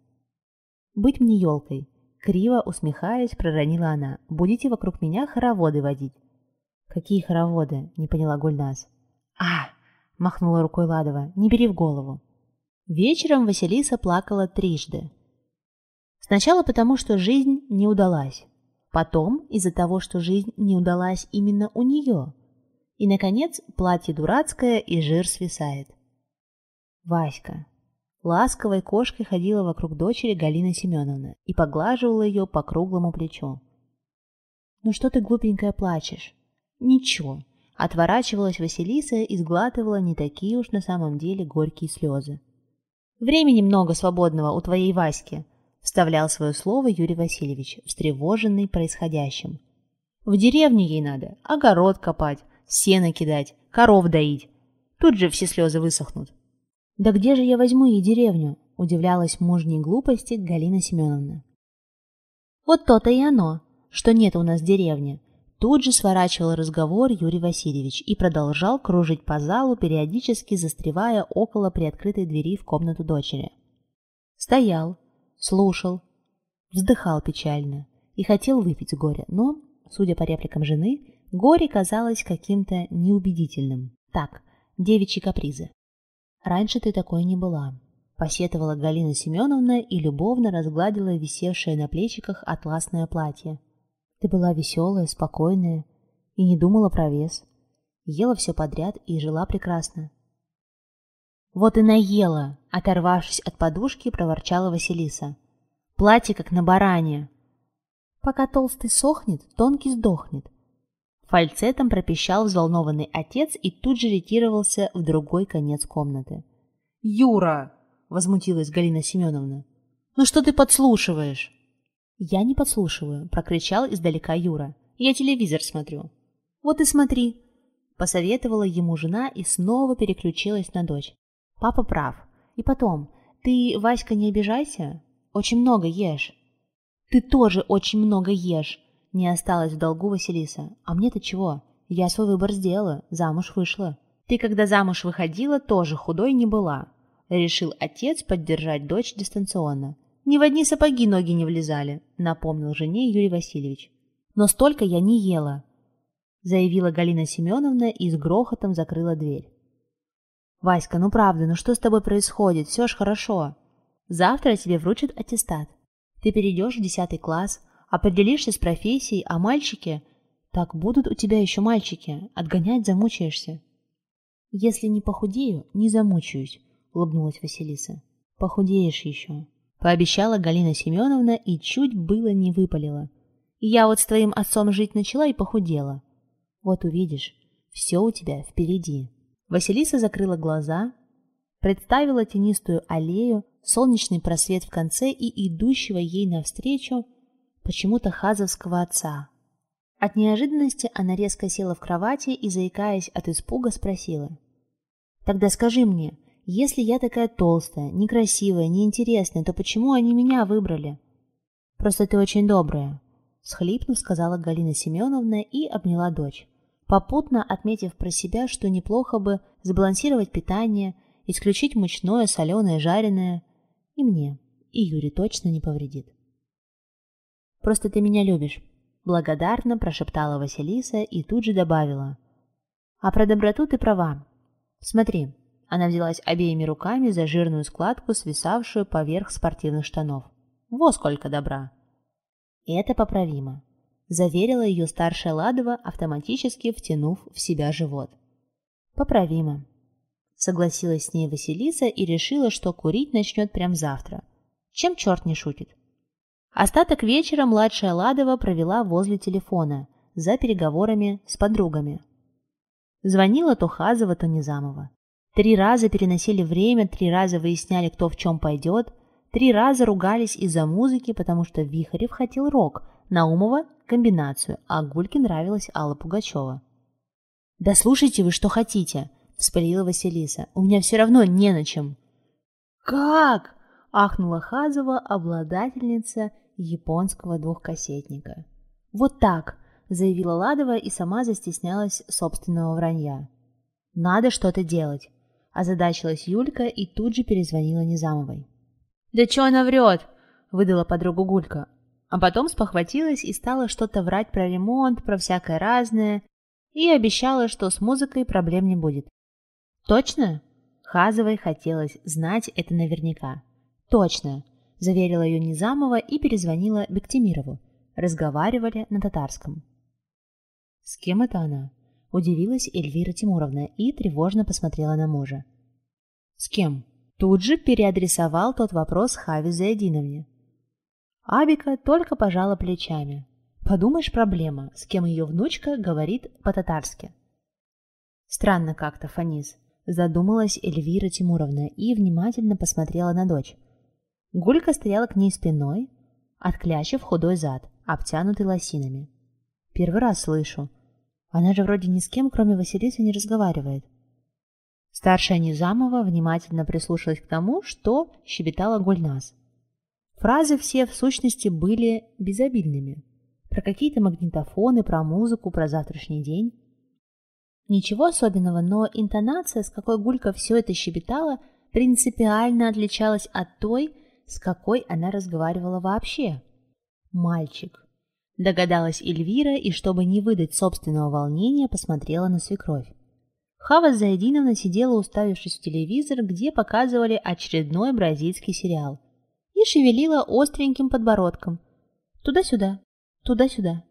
«Быть мне елкой!» Криво усмехаясь, проронила она. «Будете вокруг меня хороводы водить». «Какие хороводы?» — не поняла Гульнас. «А!» — махнула рукой Ладова. «Не бери в голову». Вечером Василиса плакала трижды. Сначала потому, что жизнь не удалась. Потом из-за того, что жизнь не удалась именно у нее. И, наконец, платье дурацкое и жир свисает. Васька. Ласковой кошкой ходила вокруг дочери Галина Семеновна и поглаживала ее по круглому плечу. «Ну что ты, глупенькая, плачешь?» «Ничего», — отворачивалась Василиса и сглатывала не такие уж на самом деле горькие слезы. Времени много свободного у твоей Васьки», — вставлял свое слово Юрий Васильевич, встревоженный происходящим. «В деревню ей надо огород копать, сено кидать, коров доить. Тут же все слезы высохнут». «Да где же я возьму ей деревню?» — удивлялась мужней глупости Галина Семеновна. «Вот то-то и оно, что нет у нас деревни. Тут же сворачивал разговор Юрий Васильевич и продолжал кружить по залу, периодически застревая около приоткрытой двери в комнату дочери. Стоял, слушал, вздыхал печально и хотел выпить с горя, но, судя по репликам жены, горе казалось каким-то неубедительным. Так, девичьи капризы. «Раньше ты такой не была», — посетовала Галина Семеновна и любовно разгладила висевшее на плечиках атласное платье. Ты была веселая, спокойная и не думала про вес. Ела все подряд и жила прекрасно. «Вот и наела!» — оторвавшись от подушки, проворчала Василиса. «Платье как на баране!» «Пока толстый сохнет, тонкий сдохнет!» Фальцетом пропищал взволнованный отец и тут же ретировался в другой конец комнаты. «Юра!» — возмутилась Галина Семеновна. «Ну что ты подслушиваешь?» «Я не подслушиваю», — прокричал издалека Юра. «Я телевизор смотрю». «Вот и смотри», — посоветовала ему жена и снова переключилась на дочь. «Папа прав. И потом, ты, Васька, не обижайся. Очень много ешь». «Ты тоже очень много ешь», — не осталось в долгу Василиса. «А мне-то чего? Я свой выбор сделала, замуж вышла». «Ты, когда замуж выходила, тоже худой не была», — Решил отец поддержать дочь дистанционно. Ни в одни сапоги ноги не влезали, напомнил жене Юрий Васильевич. Но столько я не ела, заявила Галина Семеновна и с грохотом закрыла дверь. «Васька, ну правда, ну что с тобой происходит? Все ж хорошо. Завтра тебе вручат аттестат. Ты перейдешь в десятый класс, определишься с профессией, а мальчики... Так будут у тебя еще мальчики, отгонять замучаешься». «Если не похудею, не замучаюсь», — улыбнулась Василиса. «Похудеешь еще», — пообещала Галина Семеновна и чуть было не выпалила. «Я вот с твоим отцом жить начала и похудела. Вот увидишь, все у тебя впереди». Василиса закрыла глаза, представила тенистую аллею, солнечный просвет в конце и идущего ей навстречу почему-то хазовского отца. От неожиданности она резко села в кровати и, заикаясь от испуга, спросила. «Тогда скажи мне, если я такая толстая, некрасивая, неинтересная, то почему они меня выбрали?» «Просто ты очень добрая», — схлипнув, сказала Галина Семеновна и обняла дочь попутно отметив про себя, что неплохо бы сбалансировать питание, исключить мучное, соленое, жареное. И мне, и Юре точно не повредит. «Просто ты меня любишь», — благодарно прошептала Василиса и тут же добавила. «А про доброту ты права. Смотри». Она взялась обеими руками за жирную складку, свисавшую поверх спортивных штанов. «Во сколько добра!» «Это поправимо заверила ее старшая Ладова, автоматически втянув в себя живот. «Поправимо», — согласилась с ней Василиса и решила, что курить начнет прямо завтра. Чем черт не шутит? Остаток вечера младшая Ладова провела возле телефона, за переговорами с подругами. Звонила то Хазова, то Низамова. Три раза переносили время, три раза выясняли, кто в чем пойдет, три раза ругались из-за музыки, потому что Вихарев хотел рок, Наумова – комбинацию, а Гульке нравилась Алла Пугачева. «Да слушайте вы, что хотите!» – вспылила Василиса. «У меня все равно не на чем!» «Как?» – ахнула Хазова, обладательница японского двухкассетника. «Вот так!» – заявила Ладова и сама застеснялась собственного вранья. «Надо что-то делать!» – озадачилась Юлька и тут же перезвонила Низамовой. «Да что она врет?» – выдала подругу Гулька. А потом спохватилась и стала что-то врать про ремонт, про всякое разное, и обещала, что с музыкой проблем не будет. «Точно?» Хазовой хотелось знать это наверняка. «Точно!» – заверила ее Низамова и перезвонила Бектимирову. Разговаривали на татарском. «С кем это она?» – удивилась Эльвира Тимуровна и тревожно посмотрела на мужа. «С кем?» Тут же переадресовал тот вопрос Хави Заядиновне. Абика только пожала плечами. Подумаешь, проблема, с кем ее внучка говорит по-татарски. Странно как-то, Фанис, задумалась Эльвира Тимуровна и внимательно посмотрела на дочь. Гулька стояла к ней спиной, отклячив худой зад, обтянутый лосинами. Первый раз слышу. Она же вроде ни с кем, кроме Василисы, не разговаривает. Старшая Низамова внимательно прислушалась к тому, что щебетала Гульнас. Фразы все, в сущности, были безобидными. Про какие-то магнитофоны, про музыку, про завтрашний день. Ничего особенного, но интонация, с какой Гулька все это щебетала, принципиально отличалась от той, с какой она разговаривала вообще. «Мальчик», — догадалась Эльвира, и чтобы не выдать собственного волнения, посмотрела на свекровь. Хава Заединовна сидела, уставившись в телевизор, где показывали очередной бразильский сериал — и шевелила остреньким подбородком. Туда-сюда, туда-сюда.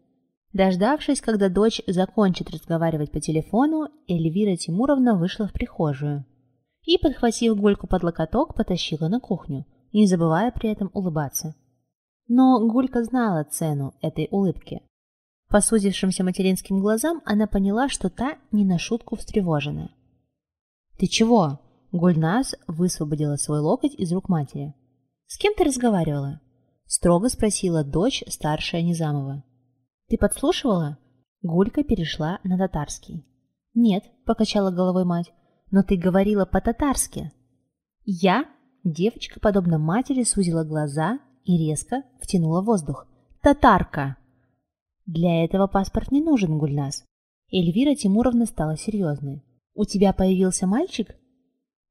Дождавшись, когда дочь закончит разговаривать по телефону, Эльвира Тимуровна вышла в прихожую и, подхватив Гульку под локоток, потащила на кухню, не забывая при этом улыбаться. Но Гулька знала цену этой улыбки. По сузившимся материнским глазам она поняла, что та не на шутку встревожена. «Ты чего?» Гульнас высвободила свой локоть из рук матери. «С кем ты разговаривала?» — строго спросила дочь старшая Низамова. «Ты подслушивала?» Гулька перешла на татарский. «Нет», — покачала головой мать, — «но ты говорила по-татарски». «Я?» — девочка, подобно матери, сузила глаза и резко втянула воздух. «Татарка!» «Для этого паспорт не нужен, Гульнас». Эльвира Тимуровна стала серьезной. «У тебя появился мальчик?»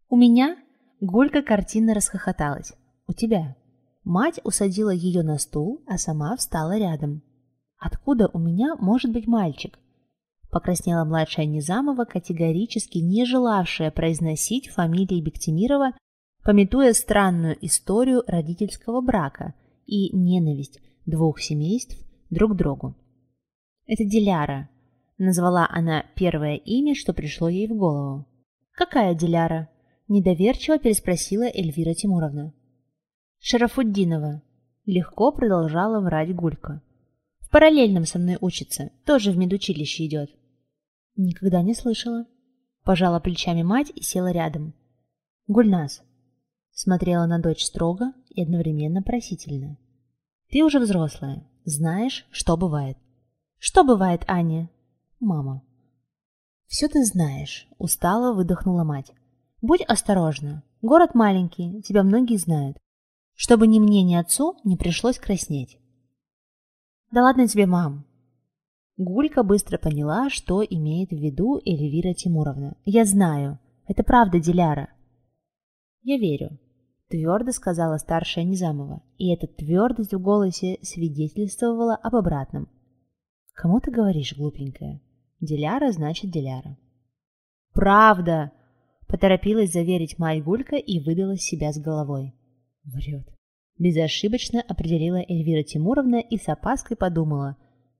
«У меня?» Гулька картинно расхохоталась. «У тебя». Мать усадила ее на стул, а сама встала рядом. «Откуда у меня может быть мальчик?» Покраснела младшая Низамова, категорически не желавшая произносить фамилии Бектимирова, пометуя странную историю родительского брака и ненависть двух семейств друг к другу. «Это Диляра», — назвала она первое имя, что пришло ей в голову. «Какая Диляра?» — недоверчиво переспросила Эльвира Тимуровна. «Шарафуддинова», — легко продолжала врать Гулька. «В параллельном со мной учится, тоже в медучилище идет». «Никогда не слышала». Пожала плечами мать и села рядом. «Гульнас», — смотрела на дочь строго и одновременно просительно. «Ты уже взрослая, знаешь, что бывает». «Что бывает, Аня?» «Мама». «Все ты знаешь», — устало выдохнула мать. «Будь осторожна. Город маленький, тебя многие знают чтобы ни мне, ни отцу не пришлось краснеть. «Да ладно тебе, мам!» Гулька быстро поняла, что имеет в виду Эльвира Тимуровна. «Я знаю. Это правда, Диляра». «Я верю», — твердо сказала старшая Низамова, и эта твердость в голосе свидетельствовала об обратном. «Кому ты говоришь, глупенькая? Диляра значит Диляра». «Правда!» — поторопилась заверить мать Гулька и выдала себя с головой. Врет. Безошибочно определила Эльвира Тимуровна и с опаской подумала,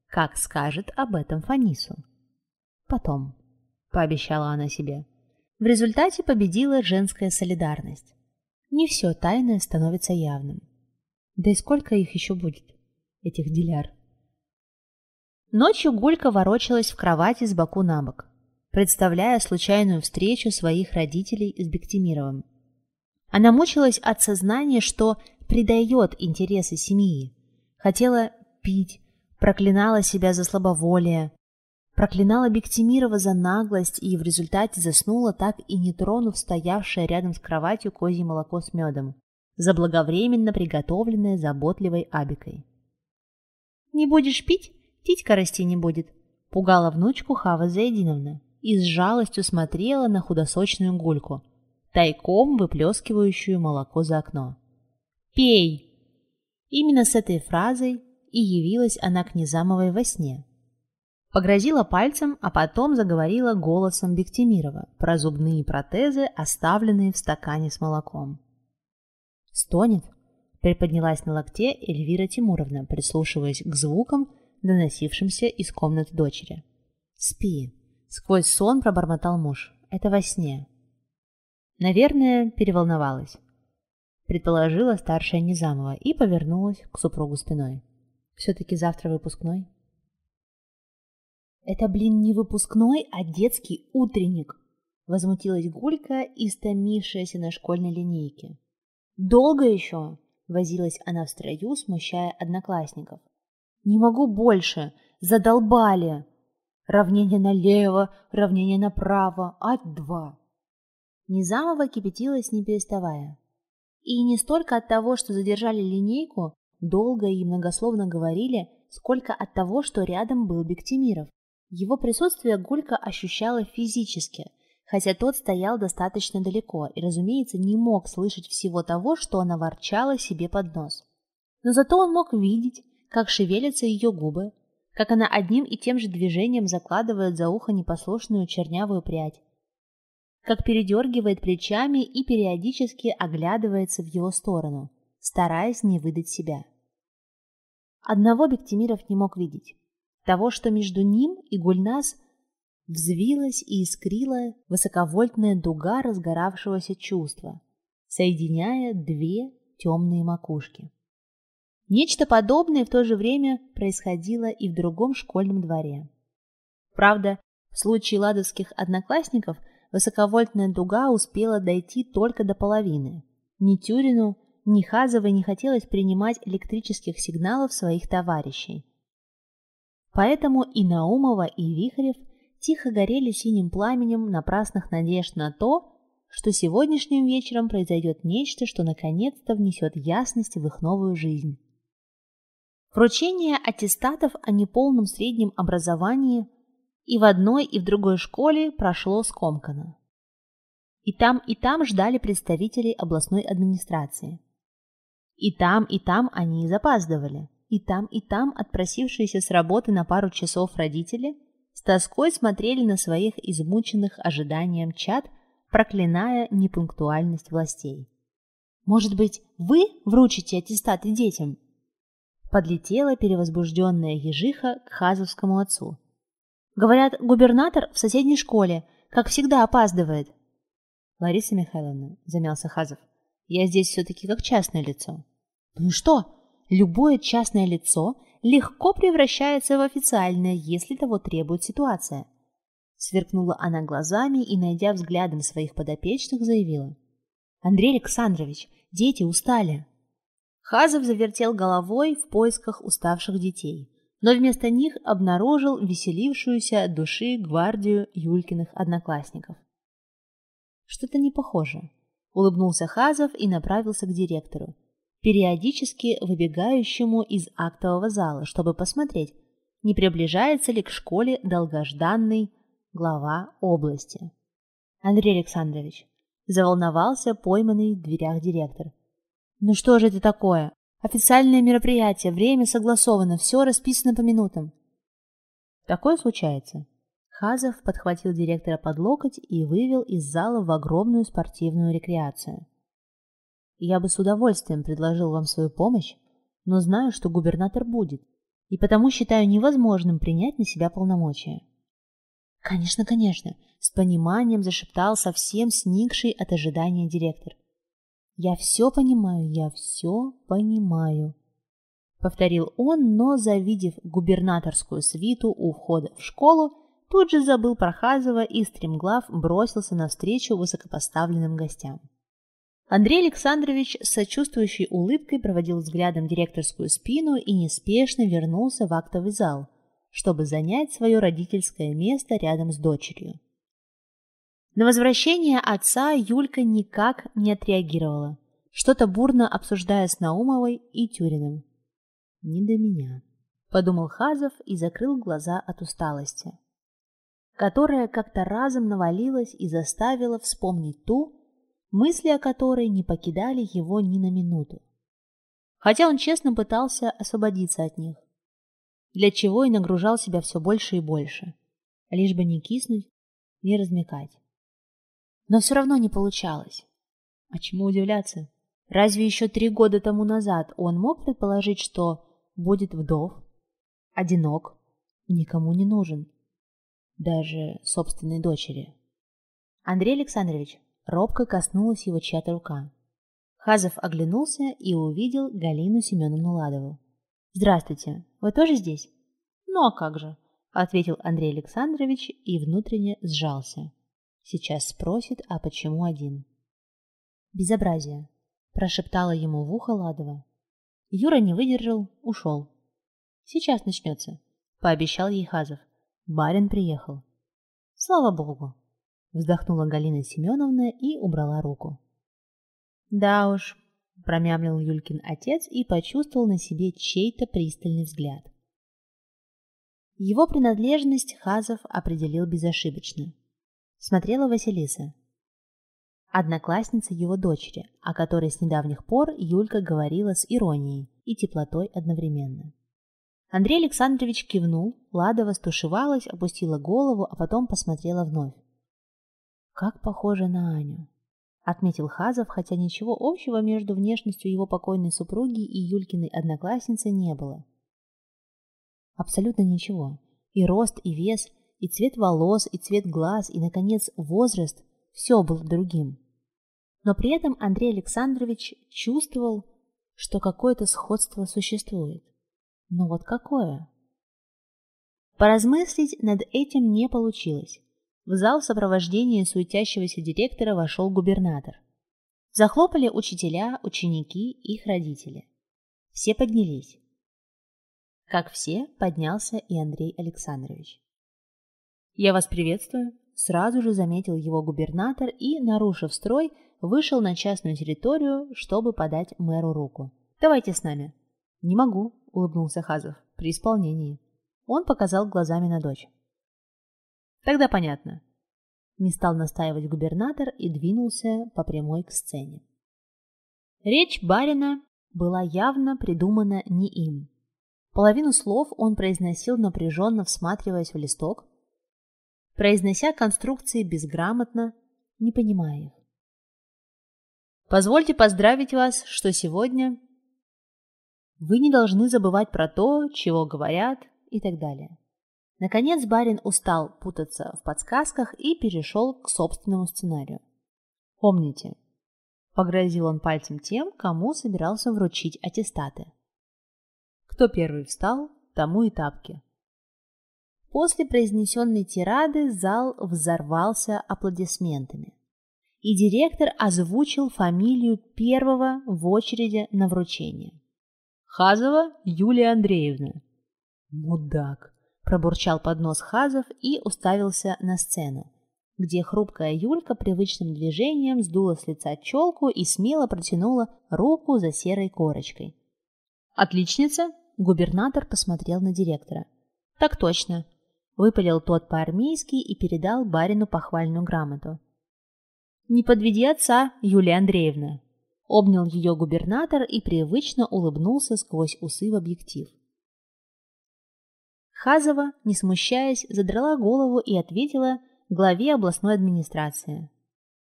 как скажет об этом Фанису. Потом, пообещала она себе. В результате победила женская солидарность. Не все тайное становится явным. Да и сколько их еще будет, этих деляр? Ночью Гулька ворочалась в кровати с боку на бок, представляя случайную встречу своих родителей с Бектимировым. Она мучилась от сознания, что предает интересы семьи. Хотела пить, проклинала себя за слабоволие, проклинала Бектимирова за наглость и в результате заснула, так и не тронув стоявшее рядом с кроватью козье молоко с медом, заблаговременно приготовленное заботливой Абикой. «Не будешь пить, титька расти не будет», — пугала внучку Хава Заединовна и с жалостью смотрела на худосочную гульку — тайком выплескивающую молоко за окно. «Пей!» Именно с этой фразой и явилась она к Низамовой во сне. Погрозила пальцем, а потом заговорила голосом Бектимирова про зубные протезы, оставленные в стакане с молоком. «Стонет?» — приподнялась на локте Эльвира Тимуровна, прислушиваясь к звукам, доносившимся из комнаты дочери. «Спи!» — сквозь сон пробормотал муж. «Это во сне. Наверное, переволновалась. Предположила старшая Низамова и повернулась к супругу спиной. Все-таки завтра выпускной. Это, блин, не выпускной, а детский утренник. Возмутилась Гулька, истомившаяся на школьной линейке. Долго еще? Возилась она в строю, смущая одноклассников. Не могу больше, задолбали. Равнение налево, равнение направо, от два. Низамова кипятилась, не переставая. И не столько от того, что задержали линейку, долго и многословно говорили, сколько от того, что рядом был Бектимиров. Его присутствие Гулька ощущала физически, хотя тот стоял достаточно далеко и, разумеется, не мог слышать всего того, что она ворчала себе под нос. Но зато он мог видеть, как шевелятся ее губы, как она одним и тем же движением закладывает за ухо непослушную чернявую прядь, как передергивает плечами и периодически оглядывается в его сторону, стараясь не выдать себя. Одного Бектимиров не мог видеть. Того, что между ним и Гульнас взвилась и искрила высоковольтная дуга разгоравшегося чувства, соединяя две темные макушки. Нечто подобное в то же время происходило и в другом школьном дворе. Правда, в случае ладовских одноклассников – высоковольтная дуга успела дойти только до половины. Ни Тюрину, ни Хазовой не хотелось принимать электрических сигналов своих товарищей. Поэтому и Наумова, и Вихрев тихо горели синим пламенем напрасных надежд на то, что сегодняшним вечером произойдет нечто, что наконец-то внесет ясность в их новую жизнь. Вручение аттестатов о неполном среднем образовании – и в одной, и в другой школе прошло скомканно. И там, и там ждали представителей областной администрации. И там, и там они запаздывали. И там, и там отпросившиеся с работы на пару часов родители с тоской смотрели на своих измученных ожиданием чат, проклиная непунктуальность властей. «Может быть, вы вручите аттестаты детям?» Подлетела перевозбужденная ежиха к хазовскому отцу. «Говорят, губернатор в соседней школе, как всегда, опаздывает». «Лариса Михайловна», — замялся Хазов, — «я здесь все-таки как частное лицо». «Ну и что? Любое частное лицо легко превращается в официальное, если того требует ситуация». Сверкнула она глазами и, найдя взглядом своих подопечных, заявила. «Андрей Александрович, дети устали». Хазов завертел головой в поисках уставших детей, но вместо них обнаружил веселившуюся от души гвардию Юлькиных одноклассников. «Что-то не похоже», — улыбнулся Хазов и направился к директору, периодически выбегающему из актового зала, чтобы посмотреть, не приближается ли к школе долгожданный глава области. Андрей Александрович заволновался пойманный в дверях директор. «Ну что же это такое? Официальное мероприятие, время согласовано, все расписано по минутам». Такое случается. Хазов подхватил директора под локоть и вывел из зала в огромную спортивную рекреацию. Я бы с удовольствием предложил вам свою помощь, но знаю, что губернатор будет, и потому считаю невозможным принять на себя полномочия. Конечно, конечно, с пониманием зашептал совсем сникший от ожидания директор. Я все понимаю, я все понимаю. Повторил он, но, завидев губернаторскую свиту у входа в школу, тут же забыл про Хазова и стремглав бросился навстречу высокопоставленным гостям. Андрей Александрович с сочувствующей улыбкой проводил взглядом директорскую спину и неспешно вернулся в актовый зал, чтобы занять свое родительское место рядом с дочерью. На возвращение отца Юлька никак не отреагировала, что-то бурно обсуждая с Наумовой и Тюриным. «Не до меня», — подумал Хазов и закрыл глаза от усталости, которая как-то разом навалилась и заставила вспомнить ту, мысли о которой не покидали его ни на минуту. Хотя он честно пытался освободиться от них, для чего и нагружал себя все больше и больше, лишь бы не киснуть, не размекать. Но все равно не получалось. А чему удивляться? Разве еще три года тому назад он мог предположить, что будет вдов, одинок, никому не нужен, даже собственной дочери? Андрей Александрович, Робко коснулась его чья-то рука. Хазов оглянулся и увидел Галину Семеновну Ладову. «Здравствуйте, вы тоже здесь?» «Ну а как же?» — ответил Андрей Александрович и внутренне сжался. Сейчас спросит, а почему один? «Безобразие», — прошептала ему в ухо Ладова. Юра не выдержал, ушел. «Сейчас начнется», — пообещал ей Хазов. Барин приехал. «Слава богу», Вздохнула Галина Семеновна и убрала руку. «Да уж», — промямлил Юлькин отец и почувствовал на себе чей-то пристальный взгляд. Его принадлежность Хазов определил безошибочно. Смотрела Василиса. Одноклассница его дочери, о которой с недавних пор Юлька говорила с иронией и теплотой одновременно. Андрей Александрович кивнул, Ладова стушевалась, опустила голову, а потом посмотрела вновь. «Как похоже на Аню», — отметил Хазов, хотя ничего общего между внешностью его покойной супруги и Юлькиной одноклассницы не было. Абсолютно ничего. И рост, и вес, и цвет волос, и цвет глаз, и, наконец, возраст – все было другим. Но при этом Андрей Александрович чувствовал, что какое-то сходство существует. Но вот какое? Поразмыслить над этим не получилось. В зал в сопровождении суетящегося директора вошел губернатор. Захлопали учителя, ученики, их родители. Все поднялись. Как все, поднялся и Андрей Александрович. «Я вас приветствую», — сразу же заметил его губернатор и, нарушив строй, вышел на частную территорию, чтобы подать мэру руку. «Давайте с нами». «Не могу», — улыбнулся Хазов, — «при исполнении». Он показал глазами на дочь. Тогда понятно. Не стал настаивать губернатор и двинулся по прямой к сцене. Речь барина была явно придумана не им. Половину слов он произносил напряженно, всматриваясь в листок, произнося конструкции безграмотно, не понимая их. Позвольте поздравить вас, что сегодня вы не должны забывать про то, чего говорят и так далее. Наконец барин устал путаться в подсказках и перешел к собственному сценарию. Помните, погрозил он пальцем тем, кому собирался вручить аттестаты. Кто первый встал, тому и тапки. После произнесенной тирады зал взорвался аплодисментами. И директор озвучил фамилию первого в очереди на вручение. Хазова Юлия Андреевна. Мудак, пробурчал под нос Хазов и уставился на сцену, где хрупкая Юлька привычным движением сдула с лица челку и смело протянула руку за серой корочкой. «Отличница?» Губернатор посмотрел на директора. «Так точно», — выпалил тот по-армейски и передал барину похвальную грамоту. «Не подведи отца, Юлия Андреевна», — обнял ее губернатор и привычно улыбнулся сквозь усы в объектив. Хазова, не смущаясь, задрала голову и ответила главе областной администрации.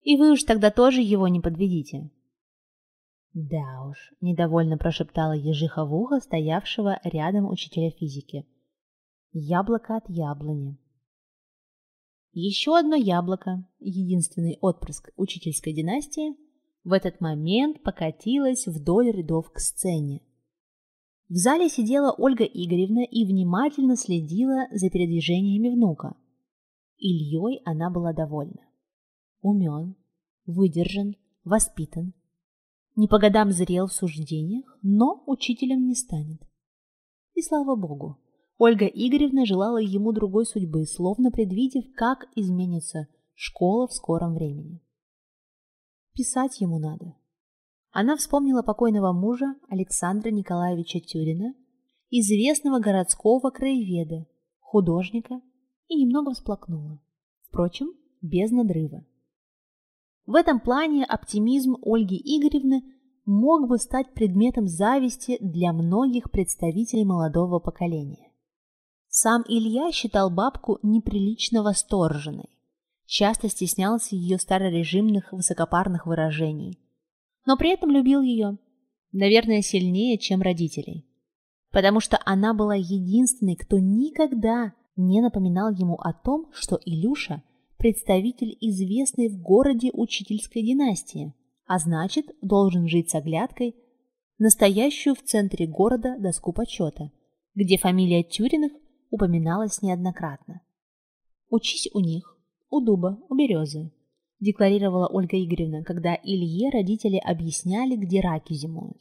«И вы уж тогда тоже его не подведите». «Да уж», — недовольно прошептала ежиха в ухо стоявшего рядом учителя физики. «Яблоко от яблони». Еще одно яблоко, единственный отпрыск учительской династии, в этот момент покатилось вдоль рядов к сцене. В зале сидела Ольга Игоревна и внимательно следила за передвижениями внука. Ильей она была довольна. Умен, выдержан, воспитан, не по годам зрел в суждениях, но учителем не станет. И слава богу, Ольга Игоревна желала ему другой судьбы, словно предвидев, как изменится школа в скором времени. Писать ему надо. Она вспомнила покойного мужа Александра Николаевича Тюрина, известного городского краеведа, художника, и немного всплакнула. Впрочем, без надрыва. В этом плане оптимизм Ольги Игоревны мог бы стать предметом зависти для многих представителей молодого поколения. Сам Илья считал бабку неприлично восторженной, часто стеснялся ее старорежимных высокопарных выражений, но при этом любил ее, наверное, сильнее, чем родителей, потому что она была единственной, кто никогда не напоминал ему о том, что Илюша – представитель известной в городе учительской династии, а значит, должен жить с оглядкой настоящую в центре города доску почета, где фамилия Тюриных упоминалась неоднократно. «Учись у них, у дуба, у березы», – декларировала Ольга Игоревна, когда Илье родители объясняли, где раки зимуют.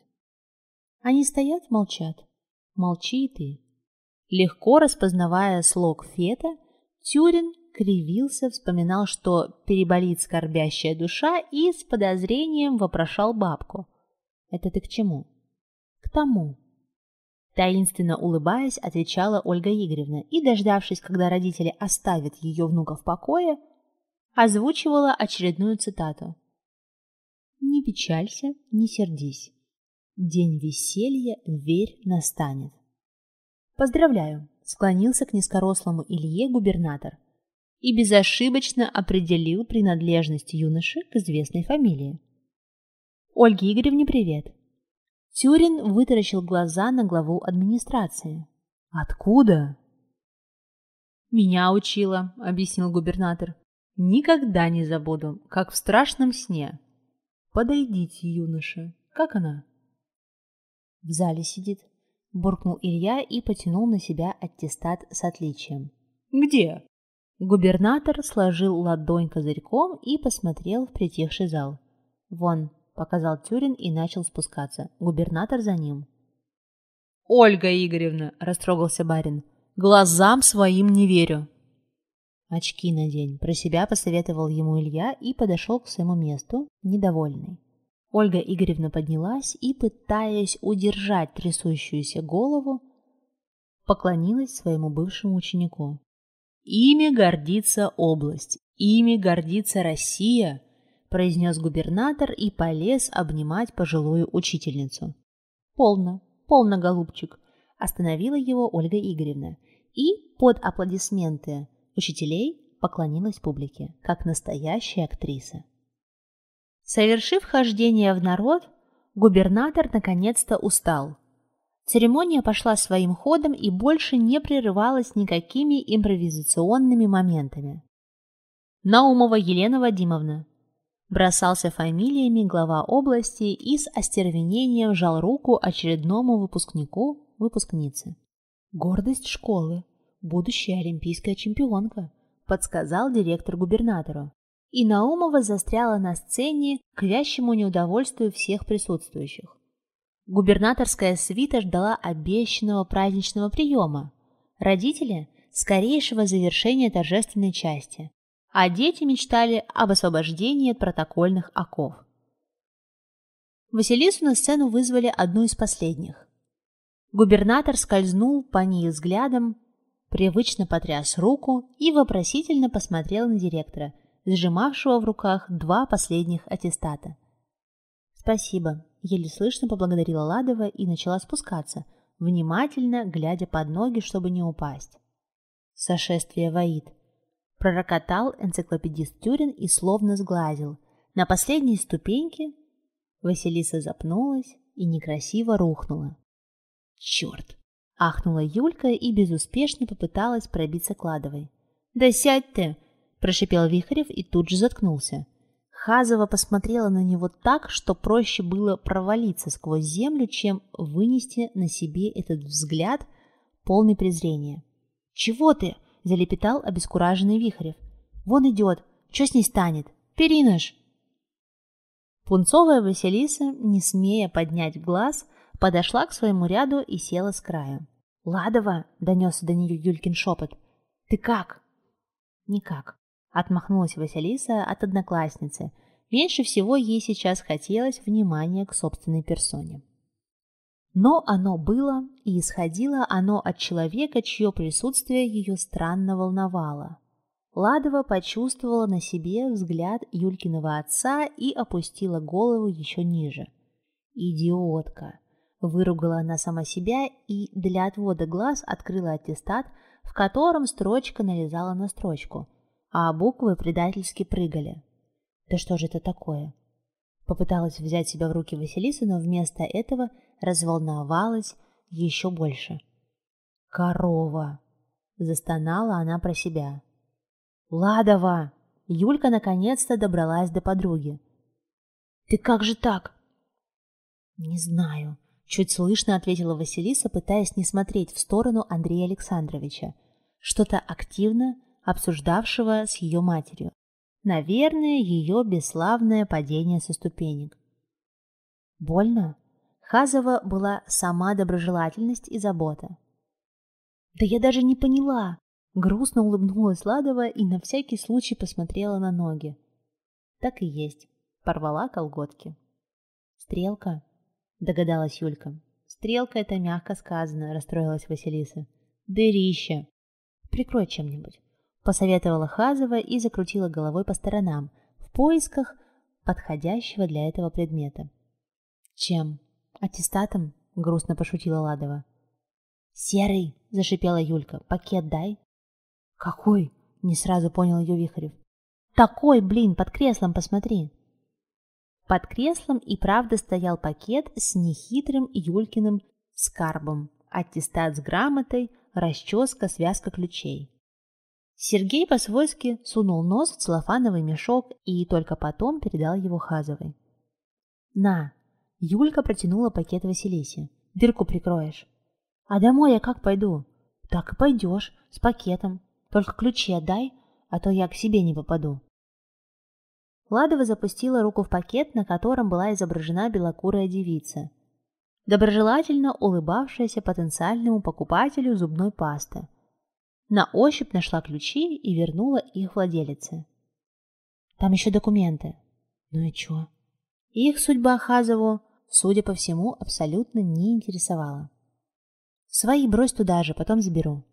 Они стоят, молчат. Молчи ты. Легко распознавая слог фета, Тюрин кривился, вспоминал, что переболит скорбящая душа и с подозрением вопрошал бабку. «Это ты к чему?» «К тому». Таинственно улыбаясь, отвечала Ольга Игоревна и, дождавшись, когда родители оставят ее внука в покое, озвучивала очередную цитату. «Не печалься, не сердись. День веселья, верь, настанет». «Поздравляю!» — склонился к низкорослому Илье губернатор – и безошибочно определил принадлежность юноши к известной фамилии. «Ольге Игоревне привет!» Тюрин вытаращил глаза на главу администрации. «Откуда?» «Меня учила», — объяснил губернатор. «Никогда не забуду, как в страшном сне». «Подойдите, юноша. Как она?» «В зале сидит», — буркнул Илья и потянул на себя аттестат с отличием. «Где?» Губернатор сложил ладонь козырьком и посмотрел в притихший зал. «Вон», — показал Тюрин и начал спускаться. Губернатор за ним. «Ольга Игоревна!» — растрогался барин. «Глазам своим не верю!» «Очки надень», — про себя посоветовал ему Илья и подошел к своему месту, недовольный. Ольга Игоревна поднялась и, пытаясь удержать трясущуюся голову, поклонилась своему бывшему ученику. Ими гордится область, Ими гордится Россия, произнес губернатор и полез обнимать пожилую учительницу. Полно, полно, голубчик, остановила его Ольга Игоревна и под аплодисменты учителей поклонилась публике, как настоящая актриса. Совершив хождение в народ, губернатор наконец-то устал. Церемония пошла своим ходом и больше не прерывалась никакими импровизационными моментами. Наумова Елена Вадимовна бросался фамилиями глава области и с остервенением жал руку очередному выпускнику, выпускнице. Гордость школы, будущая олимпийская чемпионка, подсказал директор губернатору. И Наумова застряла на сцене к вящему неудовольствию всех присутствующих. Губернаторская свита ждала обещанного праздничного приема. Родители – скорейшего завершения торжественной части, а дети мечтали об освобождении от протокольных оков. Василису на сцену вызвали одну из последних. Губернатор скользнул по ней взглядом, привычно потряс руку и вопросительно посмотрел на директора, сжимавшего в руках два последних аттестата. «Спасибо», — еле слышно поблагодарила Ладова и начала спускаться, внимательно глядя под ноги, чтобы не упасть. «Сошествие воит», — пророкотал энциклопедист Тюрин и словно сглазил. На последней ступеньке Василиса запнулась и некрасиво рухнула. «Черт!» Ахнула Юлька и безуспешно попыталась пробиться кладовой. «Да сядь ты!» – прошипел Вихарев и тут же заткнулся. Хазова посмотрела на него так, что проще было провалиться сквозь землю, чем вынести на себе этот взгляд, полный презрения. «Чего ты?» – залепетал обескураженный Вихарев. «Вон идет. Что с ней станет? Перинош!» Пунцовая Василиса, не смея поднять глаз, подошла к своему ряду и села с краю. «Ладова!» — донесся до нее Юлькин шепот. «Ты как?» «Никак», — отмахнулась Василиса от одноклассницы. Меньше всего ей сейчас хотелось внимания к собственной персоне. Но оно было, и исходило оно от человека, чье присутствие ее странно волновало. Ладова почувствовала на себе взгляд Юлькиного отца и опустила голову еще ниже. «Идиотка!» Выругала она сама себя и для отвода глаз открыла аттестат, в котором строчка налезала на строчку, а буквы предательски прыгали. Да что же это такое? Попыталась взять себя в руки Василиса, но вместо этого разволновалась еще больше. «Корова!» – застонала она про себя. «Ладова!» Юлька наконец-то добралась до подруги. «Ты как же так?» «Не знаю», Чуть слышно ответила Василиса, пытаясь не смотреть в сторону Андрея Александровича, что-то активно обсуждавшего с ее матерью. Наверное, ее бесславное падение со ступенек. Больно? Хазова была сама доброжелательность и забота. «Да я даже не поняла!» Грустно улыбнулась Ладова и на всякий случай посмотрела на ноги. Так и есть. Порвала колготки. «Стрелка?» Догадалась Юлька. Стрелка это мягко сказано, расстроилась Василиса. Дырища. Прикрой чем-нибудь. Посоветовала Хазова и закрутила головой по сторонам, в поисках подходящего для этого предмета. Чем? Аттестатом? Грустно пошутила Ладова. Серый, зашипела Юлька. Пакет дай. Какой? Не сразу понял ее Вихарев. Такой, блин, под креслом посмотри. Под креслом и правда стоял пакет с нехитрым Юлькиным скарбом, аттестат с грамотой, расческа, связка ключей. Сергей по-свойски сунул нос в целлофановый мешок и только потом передал его Хазовой. «На!» Юлька протянула пакет Василисе. «Дырку прикроешь». «А домой я как пойду?» «Так и пойдешь, с пакетом. Только ключи отдай, а то я к себе не попаду». Ладова запустила руку в пакет, на котором была изображена белокурая девица, доброжелательно улыбавшаяся потенциальному покупателю зубной пасты. На ощупь нашла ключи и вернула их владелице. Там еще документы. Ну и чё? Их судьба Хазову, судя по всему, абсолютно не интересовала. Свои брось туда же, потом заберу.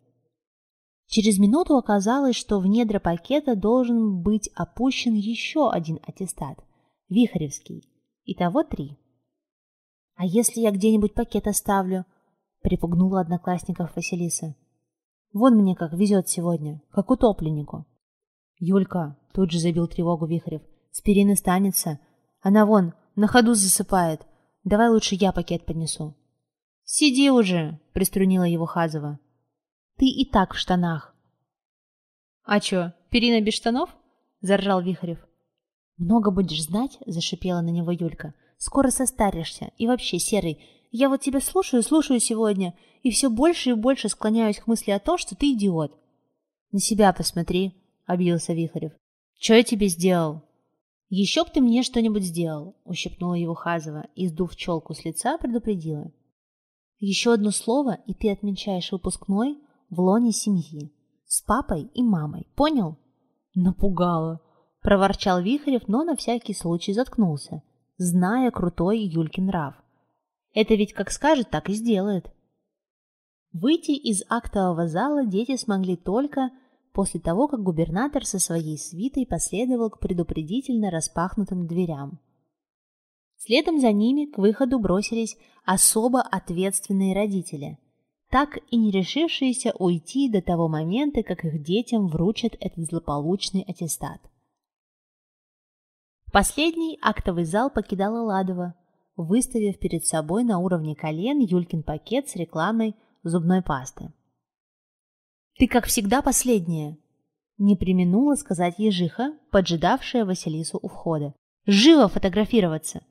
Через минуту оказалось, что в недра пакета должен быть опущен еще один аттестат – Вихаревский. Итого три. «А если я где-нибудь пакет оставлю?» – припугнула одноклассников Василиса. «Вон мне как везет сегодня, как утопленнику». «Юлька», – тут же забил тревогу Вихарев, – «с перины станется. Она вон, на ходу засыпает. Давай лучше я пакет поднесу». «Сиди уже!» — приструнила его Хазова. «Ты и так в штанах». «А чё, перина без штанов?» — заржал Вихарев. «Много будешь знать?» — зашипела на него Юлька. «Скоро состаришься. И вообще, Серый, я вот тебя слушаю, слушаю сегодня, и все больше и больше склоняюсь к мысли о том, что ты идиот». «На себя посмотри», — обиделся Вихарев. «Чё я тебе сделал?» «Еще б ты мне что-нибудь сделал», — ущипнула его Хазова и, сдув челку с лица, предупредила. Еще одно слово, и ты отмечаешь выпускной в лоне семьи. С папой и мамой. Понял? Напугала. Проворчал Вихарев, но на всякий случай заткнулся, зная крутой Юлькин нрав. Это ведь как скажет, так и сделает. Выйти из актового зала дети смогли только после того, как губернатор со своей свитой последовал к предупредительно распахнутым дверям. Следом за ними к выходу бросились особо ответственные родители, так и не решившиеся уйти до того момента, как их детям вручат этот злополучный аттестат. Последний актовый зал покидала Ладова, выставив перед собой на уровне колен Юлькин пакет с рекламой зубной пасты. «Ты, как всегда, последняя!» не применула сказать ежиха, поджидавшая Василису у входа. «Живо фотографироваться!»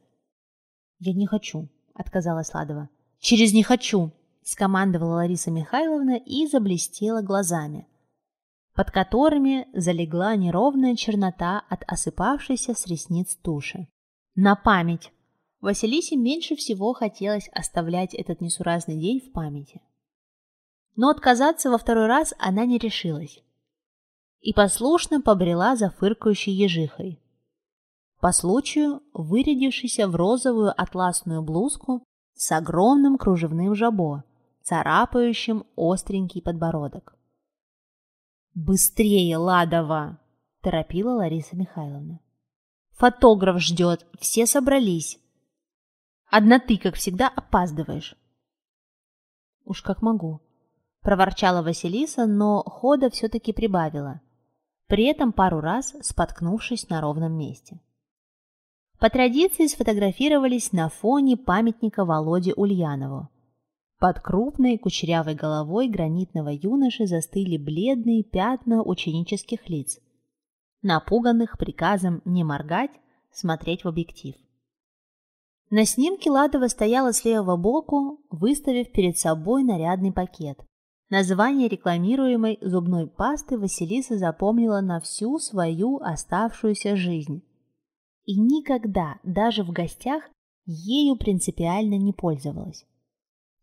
«Я не хочу», — отказалась Ладова. «Через «не хочу», — скомандовала Лариса Михайловна и заблестела глазами, под которыми залегла неровная чернота от осыпавшейся с ресниц туши. «На память!» Василисе меньше всего хотелось оставлять этот несуразный день в памяти. Но отказаться во второй раз она не решилась и послушно побрела за фыркающей ежихой, по случаю вырядившийся в розовую атласную блузку с огромным кружевным жабо, царапающим остренький подбородок. «Быстрее, Ладова!» – торопила Лариса Михайловна. «Фотограф ждет, все собрались. Одна ты, как всегда, опаздываешь». «Уж как могу», – проворчала Василиса, но хода все-таки прибавила, при этом пару раз споткнувшись на ровном месте. По традиции сфотографировались на фоне памятника Володе Ульянову. Под крупной кучерявой головой гранитного юноши застыли бледные пятна ученических лиц, напуганных приказом не моргать, смотреть в объектив. На снимке Ладова стояла с левого боку, выставив перед собой нарядный пакет. Название рекламируемой зубной пасты Василиса запомнила на всю свою оставшуюся жизнь и никогда, даже в гостях, ею принципиально не пользовалась.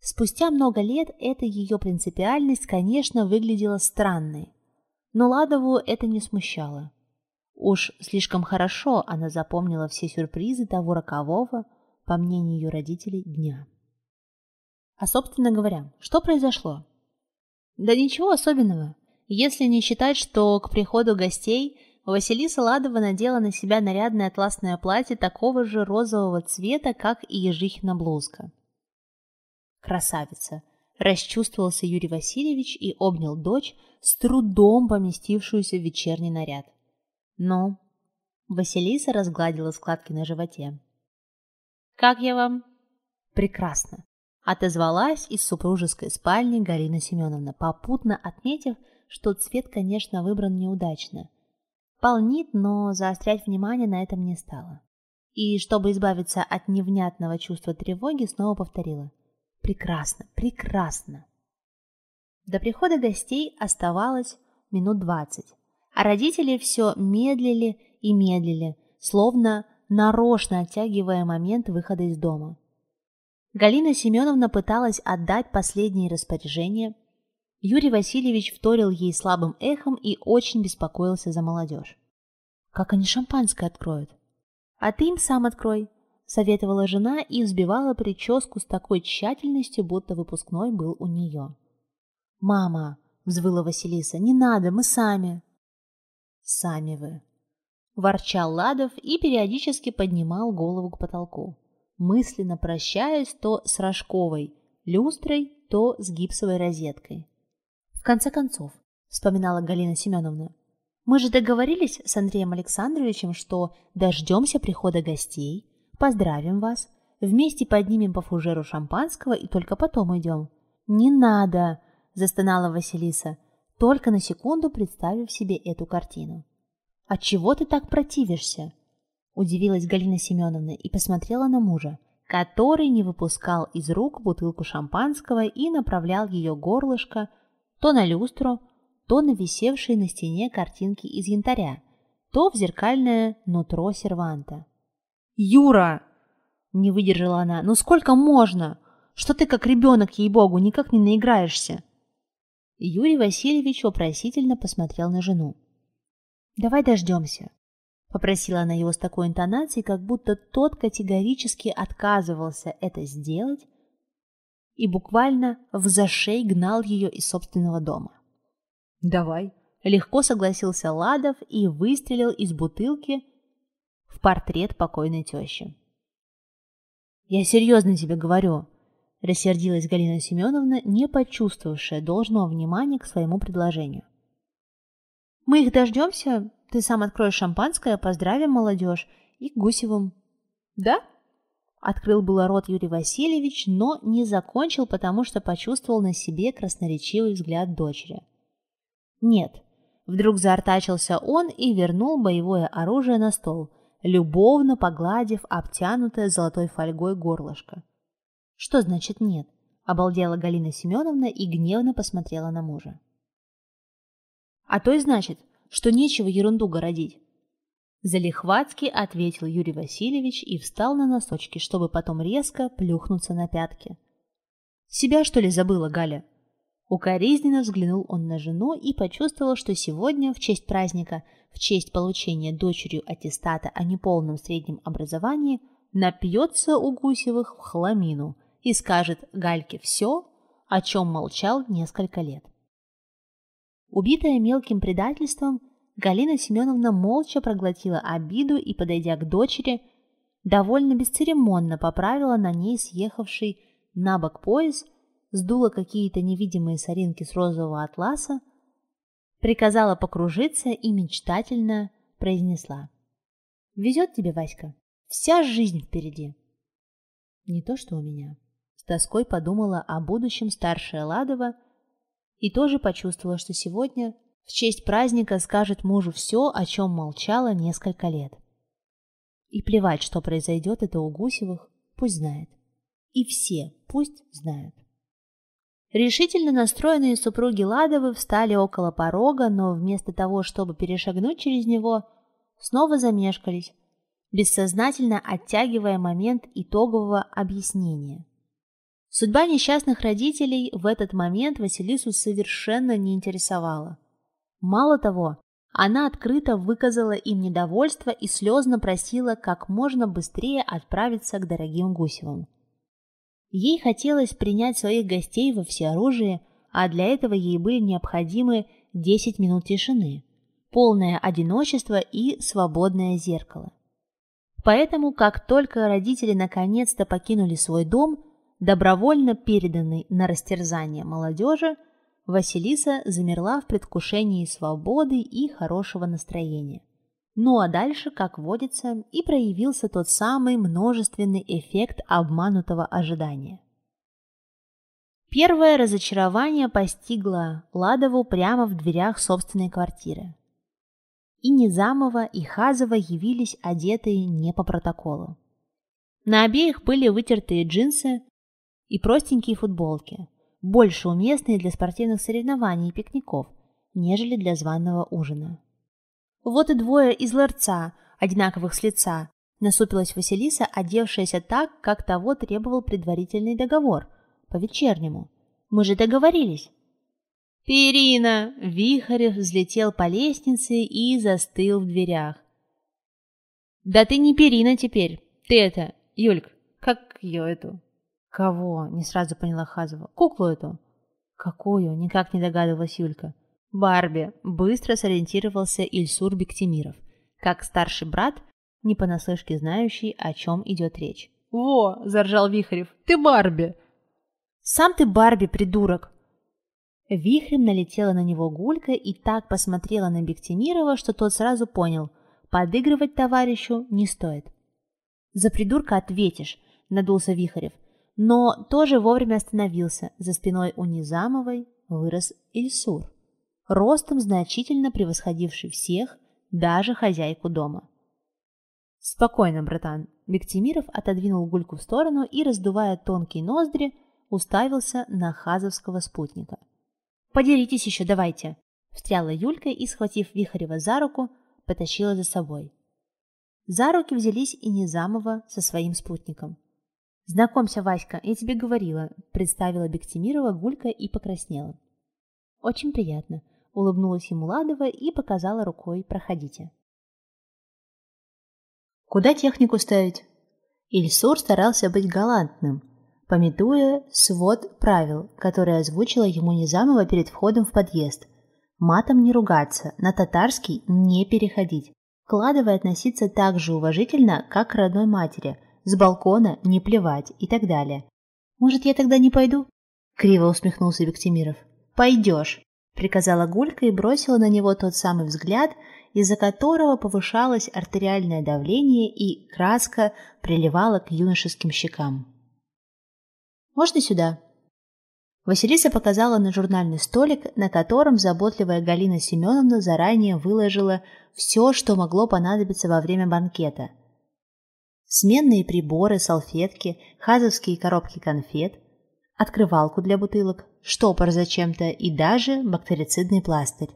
Спустя много лет эта ее принципиальность, конечно, выглядела странной, но Ладову это не смущало. Уж слишком хорошо она запомнила все сюрпризы того рокового, по мнению ее родителей, дня. А, собственно говоря, что произошло? Да ничего особенного, если не считать, что к приходу гостей Василиса Ладова надела на себя нарядное атласное платье такого же розового цвета, как и ежихина блузка. «Красавица!» – расчувствовался Юрий Васильевич и обнял дочь, с трудом поместившуюся в вечерний наряд. «Ну?» – Василиса разгладила складки на животе. «Как я вам?» «Прекрасно!» – отозвалась из супружеской спальни Галина Семеновна, попутно отметив, что цвет, конечно, выбран неудачно – Полнит, но заострять внимание на этом не стала. И, чтобы избавиться от невнятного чувства тревоги, снова повторила. «Прекрасно, прекрасно!» До прихода гостей оставалось минут двадцать, а родители все медлили и медлили, словно нарочно оттягивая момент выхода из дома. Галина Семеновна пыталась отдать последние распоряжения, Юрий Васильевич вторил ей слабым эхом и очень беспокоился за молодежь. «Как они шампанское откроют?» «А ты им сам открой», — советовала жена и взбивала прическу с такой тщательностью, будто выпускной был у нее. «Мама, — взвыла Василиса. «Не надо, мы сами». «Сами вы», — ворчал Ладов и периодически поднимал голову к потолку, мысленно прощаясь то с рожковой люстрой, то с гипсовой розеткой. «В конце концов», — вспоминала Галина Семеновна, «мы же договорились с Андреем Александровичем, что дождемся прихода гостей, поздравим вас, вместе поднимем по фужеру шампанского и только потом идем». «Не надо!» застонала Василиса, только на секунду представив себе эту картину. «Отчего ты так противишься?» Удивилась Галина Семеновна и посмотрела на мужа, который не выпускал из рук бутылку шампанского и направлял ее горлышко то на люстру, то на висевшие на стене картинки из янтаря, то в зеркальное нутро серванта. «Юра!» — не выдержала она. «Ну сколько можно? Что ты как ребенок, ей-богу, никак не наиграешься?» Юрий Васильевич вопросительно посмотрел на жену. «Давай дождемся», — попросила она его с такой интонацией, как будто тот категорически отказывался это сделать и буквально в зашей гнал ее из собственного дома. «Давай», — легко согласился Ладов и выстрелил из бутылки в портрет покойной тещи. «Я серьезно тебе говорю», Рассердилась Галина Семеновна, не почувствовавшая должного внимания к своему предложению. «Мы их дождемся, ты сам откроешь шампанское, поздравим молодежь и Гусевым». «Да?» Открыл было рот Юрий Васильевич, но не закончил, потому что почувствовал на себе красноречивый взгляд дочери. «Нет», Вдруг заортачился он и вернул боевое оружие на стол, любовно погладив обтянутое золотой фольгой горлышко. «Что значит нет?» – обалдела Галина Семеновна и гневно посмотрела на мужа. «А то и значит, что нечего ерунду городить». Залихватски ответил Юрий Васильевич и встал на носочки, чтобы потом резко плюхнуться на пятки. «Себя, что ли, забыла Галя?» Укоризненно взглянул он на жену и почувствовал, что сегодня, в честь праздника, в честь получения дочерью аттестата о неполном среднем образовании, напьется у Гусевых в хламину – и скажет Гальке все, о чем молчал несколько лет. Убитая мелким предательством, Галина Семеновна молча проглотила обиду и, подойдя к дочери, довольно бесцеремонно поправила на ней съехавший на бок пояс, сдула какие-то невидимые соринки с розового атласа, приказала покружиться и мечтательно произнесла. «Везет тебе, Васька, вся жизнь впереди». «Не то, что у меня», тоской подумала о будущем старшая Ладова и тоже почувствовала, что сегодня в честь праздника скажет мужу все, о чем молчала несколько лет. И плевать, что произойдет это у Гусевых, пусть знает. И все пусть знают. Решительно настроенные супруги Ладовы встали около порога, но вместо того, чтобы перешагнуть через него, снова замешкались, бессознательно оттягивая момент итогового объяснения. Судьба несчастных родителей в этот момент Василису совершенно не интересовала. Мало того, она открыто выказала им недовольство и слезно просила как можно быстрее отправиться к дорогим Гусевым. Ей хотелось принять своих гостей во всеоружие, а для этого ей были необходимы 10 минут тишины, полное одиночество и свободное зеркало. Поэтому, как только родители наконец-то покинули свой дом, добровольно переданной на растерзание молодежи, Василиса замерла в предвкушении свободы и хорошего настроения. Ну а дальше, как водится, и проявился тот самый множественный эффект обманутого ожидания. Первое разочарование постигло Ладову прямо в дверях собственной квартиры. И Низамова, и Хазова явились одетые не по протоколу. На обеих были вытертые джинсы, и простенькие футболки, больше уместные для спортивных соревнований и пикников, нежели для званого ужина. Вот и двое из ларца, одинаковых с лица, насупилась Василиса, одевшаяся так, как того требовал предварительный договор, по-вечернему. Мы же договорились. Перина! Вихарев взлетел по лестнице и застыл в дверях. Да ты не Перина теперь, ты это, Юльк, как ее эту, «Кого?» – не сразу поняла Хазова. «Куклу эту». Какую? Никак не догадывалась Юлька. Барби. Быстро сориентировался Ильсур Бектимиров, как старший брат, не понаслышке знающий, о чем идет речь. «Во!» – заржал Вихрев. «Ты Барби!» «Сам ты Барби, придурок!» Вихрем налетела на него гулька и так посмотрела на Бектимирова, что тот сразу понял – подыгрывать товарищу не стоит. «За придурка ответишь», – надулся Вихарев, но тоже вовремя остановился. За спиной у Низамовой вырос Ильсур, ростом значительно превосходивший всех, даже хозяйку дома. «Спокойно, братан», – Бектимиров отодвинул гульку в сторону и, раздувая тонкие ноздри, уставился на хазовского спутника. «Поделитесь еще, давайте!» Встряла Юлька и, схватив Вихарева за руку, потащила за собой. За руки взялись и Низамова со своим спутником. «Знакомься, Васька, я тебе говорила», — представила Бектимирова Гулька и покраснела. «Очень приятно», — улыбнулась ему Ладова и показала рукой «проходите». «Куда технику ставить?» Ильсур старался быть галантным, пометуя свод правил, которые озвучила ему Низамова перед входом в подъезд. Матом не ругаться, на татарский не переходить. Кладовой относиться так же уважительно, как к родной матери, с балкона не плевать и так далее. «Может, я тогда не пойду?» – криво усмехнулся Бектимиров. «Пойдешь», – приказала Гулька и бросила на него тот самый взгляд, из-за которого повышалось артериальное давление и краска приливала к юношеским щекам. Можно сюда?» Василиса показала на журнальный столик, на котором заботливая Галина Семеновна заранее выложила все, что могло понадобиться во время банкета. Сменные приборы, салфетки, хазовские коробки конфет, открывалку для бутылок, штопор зачем-то и даже бактерицидный пластырь.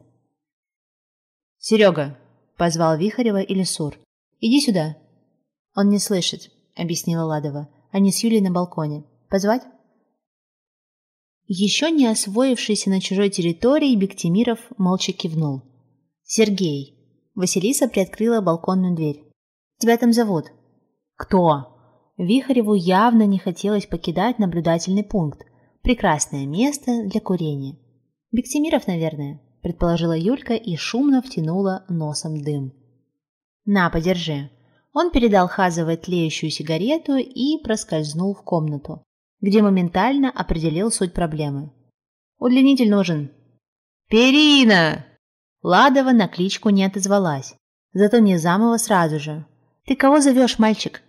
«Серега!» – позвал Вихарева или Сур. «Иди сюда!» «Он не слышит», – объяснила Ладова. «Они с Юлей на балконе. Позвать? Еще не освоившийся на чужой территории, Бектимиров молча кивнул. «Сергей». Василиса приоткрыла балконную дверь. «Тебя там зовут?» «Кто?» Вихареву явно не хотелось покидать наблюдательный пункт. Прекрасное место для курения. «Бектимиров, наверное», – предположила Юлька и шумно втянула носом дым. «На, подержи». Он передал Хазовой тлеющую сигарету и проскользнул в комнату где моментально определил суть проблемы. «Удлинитель нужен». «Перина!» Ладова на кличку не отозвалась, зато Незамова сразу же. «Ты кого зовешь, мальчик?»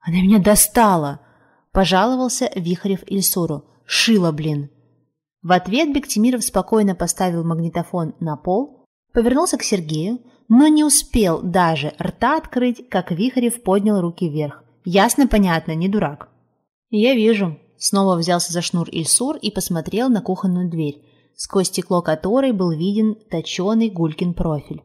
«Она меня достала!» – пожаловался Вихарев Ильсуру. «Шила, блин!» В ответ Бектимиров спокойно поставил магнитофон на пол, повернулся к Сергею, но не успел даже рта открыть, как Вихарев поднял руки вверх. Ясно-понятно, не дурак. «Я вижу», Снова взялся за шнур Ильсур и посмотрел на кухонную дверь, сквозь стекло которой был виден точеный Гулькин профиль.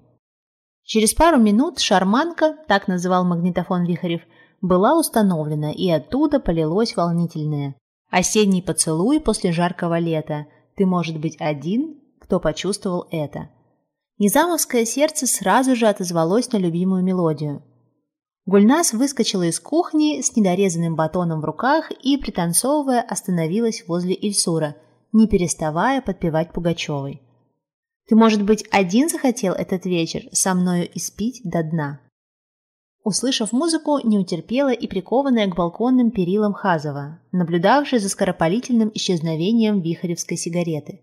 Через пару минут шарманка, так называл магнитофон Вихарев, была установлена, и оттуда полилось волнительное. Осенний поцелуй после жаркого лета. Ты, может быть, один, кто почувствовал это. Низамовское сердце сразу же отозвалось на любимую мелодию. Гульнас выскочила из кухни с недорезанным батоном в руках и, пританцовывая, остановилась возле Ильсура, не переставая подпевать Пугачевой. «Ты, может быть, один захотел этот вечер со мною испить до дна?» Услышав музыку, не утерпела и прикованная к балконным перилам Хазова, наблюдавшая за скоропалительным исчезновением вихаревской сигареты.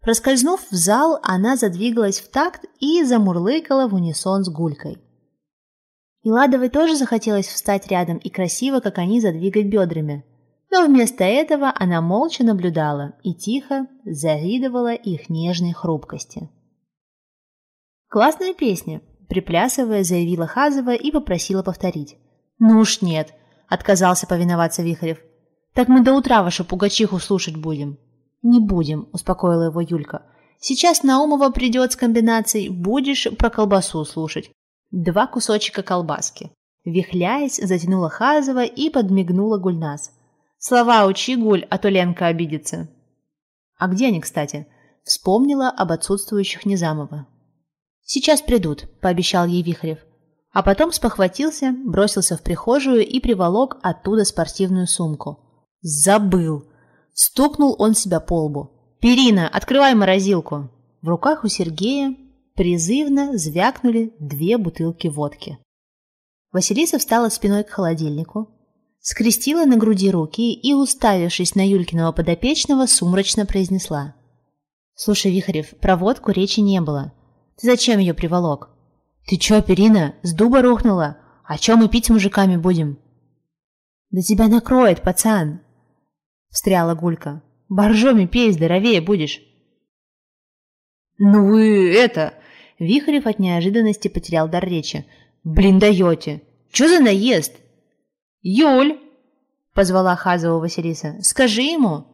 Проскользнув в зал, она задвигалась в такт и замурлыкала в унисон с гулькой. И Ладовой тоже захотелось встать рядом и красиво, как они, задвигать бедрами. Но вместо этого она молча наблюдала и тихо завидовала их нежной хрупкости. «Классная песня», – приплясывая, заявила Хазова и попросила повторить. «Ну уж нет», – отказался повиноваться Вихарев. «Так мы до утра вашу пугачиху слушать будем». «Не будем», – успокоила его Юлька. «Сейчас Наумова придет с комбинацией, будешь про колбасу слушать два кусочка колбаски. Вихляясь, затянула Хазова и подмигнула Гульнас. «Слова учи, Гуль, а то Ленка обидится». «А где они, кстати?» Вспомнила об отсутствующих Низамова. «Сейчас придут», – пообещал ей Вихарев. А потом спохватился, бросился в прихожую и приволок оттуда спортивную сумку. «Забыл!» Стукнул он себя по лбу. «Перина, открывай морозилку!» В руках у Сергея призывно звякнули две бутылки водки. Василиса встала спиной к холодильнику, скрестила на груди руки и, уставившись на Юлькиного подопечного, сумрачно произнесла. «Слушай, Вихарев, про водку речи не было. Ты зачем ее приволок?» «Ты чё, Перина, с дуба рухнула? О чем мы пить с мужиками будем?» «Да тебя накроет, пацан!» — встряла Гулька. «Боржоми пей, здоровее будешь!» «Ну вы это...» Вихарев от неожиданности потерял дар речи. «Блин, даете! Чё за наезд?» «Юль!» — позвала Хазова Василиса. «Скажи ему!»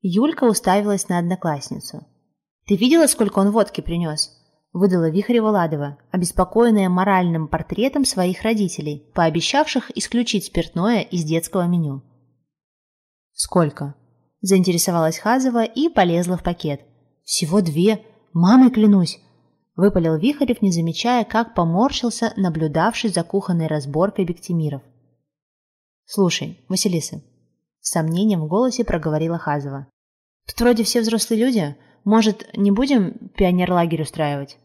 Юлька уставилась на одноклассницу. «Ты видела, сколько он водки принес?» Выдала Вихарева Ладова, обеспокоенная моральным портретом своих родителей, пообещавших исключить спиртное из детского меню. «Сколько?» – заинтересовалась Хазова и полезла в пакет. «Всего две. Мамой клянусь!» – выпалил Вихарев, не замечая, как поморщился, наблюдавший за кухонной разборкой Бектимиров. «Слушай, Василиса», – с сомнением в голосе проговорила Хазова. «Тут вроде все взрослые люди. Может, не будем пионерлагерь устраивать?»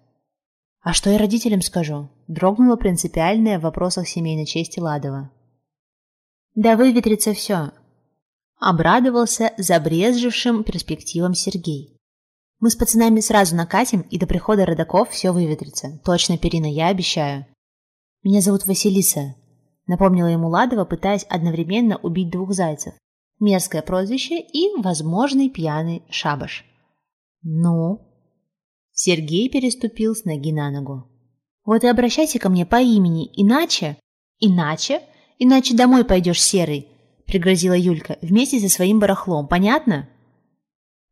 «А что я родителям скажу?» – дрогнула принципиальная в вопросах семейной чести Ладова. «Да выветрится все!» – обрадовался забрезжившим перспективам Сергей. «Мы с пацанами сразу накатим, и до прихода родаков все выветрится. Точно, Перина, я обещаю». «Меня зовут Василиса», – напомнила ему Ладова, пытаясь одновременно убить двух зайцев. Мерзкое прозвище и возможный пьяный шабаш. «Ну?» Сергей переступил с ноги на ногу. «Вот и обращайся ко мне по имени, иначе...» «Иначе? Иначе домой пойдешь серый», — пригрозила Юлька, вместе со своим барахлом. «Понятно?»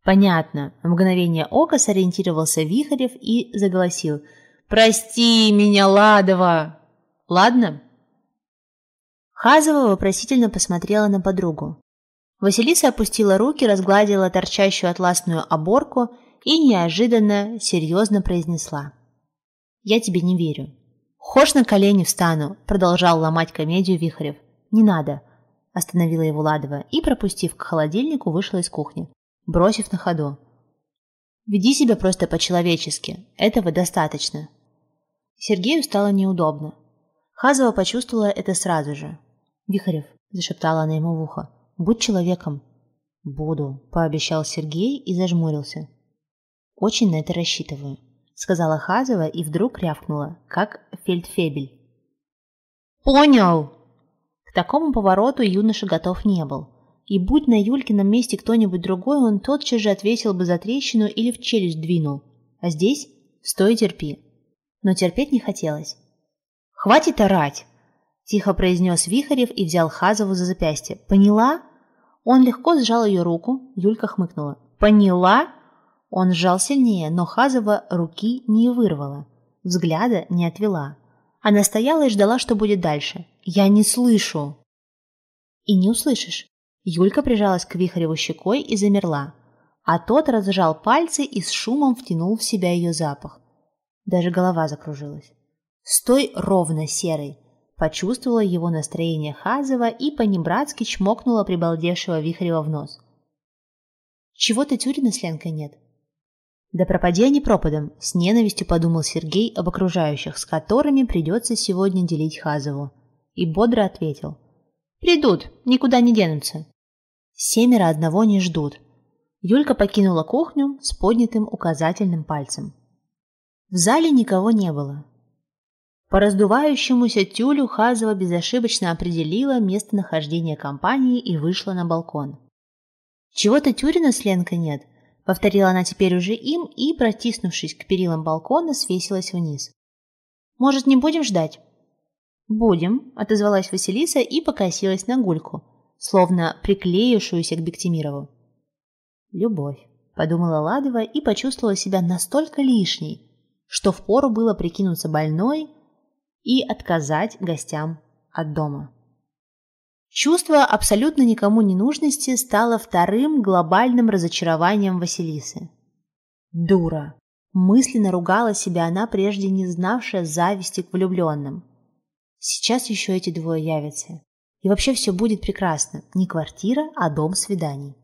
«Понятно». В мгновение ока сориентировался Вихарев и заголосил. «Прости меня, Ладова!» «Ладно?» Хазова вопросительно посмотрела на подругу. Василиса опустила руки, разгладила торчащую атласную оборку и неожиданно серьезно произнесла. «Я тебе не верю». «Хошь на колени встану», — продолжал ломать комедию Вихарев. «Не надо», — остановила его Ладова и, пропустив к холодильнику, вышла из кухни, бросив на ходу. «Веди себя просто по-человечески. Этого достаточно». Сергею стало неудобно. Хазова почувствовала это сразу же. «Вихарев», — зашептала она ему в ухо, — «будь человеком». «Буду», — пообещал Сергей и зажмурился. «Очень на это рассчитываю», — сказала Хазова и вдруг рявкнула, как фельдфебель. «Понял!» К такому повороту юноша готов не был. И будь на Юлькином месте кто-нибудь другой, он тотчас же ответил бы за трещину или в челюсть двинул. А здесь стой терпи. Но терпеть не хотелось. «Хватит орать!» – тихо произнес Вихарев и взял Хазову за запястье. «Поняла?» Он легко сжал ее руку, Юлька хмыкнула. «Поняла?» Он сжал сильнее, но Хазова руки не вырвала, взгляда не отвела. Она стояла и ждала, что будет дальше. «Я не слышу!» «И не услышишь!» Юлька прижалась к Вихареву щекой и замерла, а тот разжал пальцы и с шумом втянул в себя ее запах. Даже голова закружилась. «Стой ровно, серый!» Почувствовала его настроение Хазова и понебратски чмокнула прибалдевшего Вихарева в нос. «Чего-то Тюрина с Ленкой нет?» Да пропади они пропадом, с ненавистью подумал Сергей об окружающих, с которыми придется сегодня делить Хазову. И бодро ответил. Придут, никуда не денутся. Семеро одного не ждут. Юлька покинула кухню с поднятым указательным пальцем. В зале никого не было. По раздувающемуся тюлю Хазова безошибочно определила местонахождение компании и вышла на балкон. «Чего-то Тюрина с Ленкой нет», Повторила она теперь уже им и, протиснувшись к перилам балкона, свесилась вниз. «Может, не будем ждать?» «Будем», — отозвалась Василиса и покосилась на гульку, словно приклеившуюся к Бектимирову. «Любовь», — подумала Ладова и почувствовала себя настолько лишней, что впору было прикинуться больной и отказать гостям от дома. Чувство абсолютно никому не нужности стало вторым глобальным разочарованием Василисы. Дура. Мысленно ругала себя она, прежде не знавшая зависти к влюбленным. Сейчас еще эти двое явятся. И вообще все будет прекрасно. Не квартира, а дом свиданий.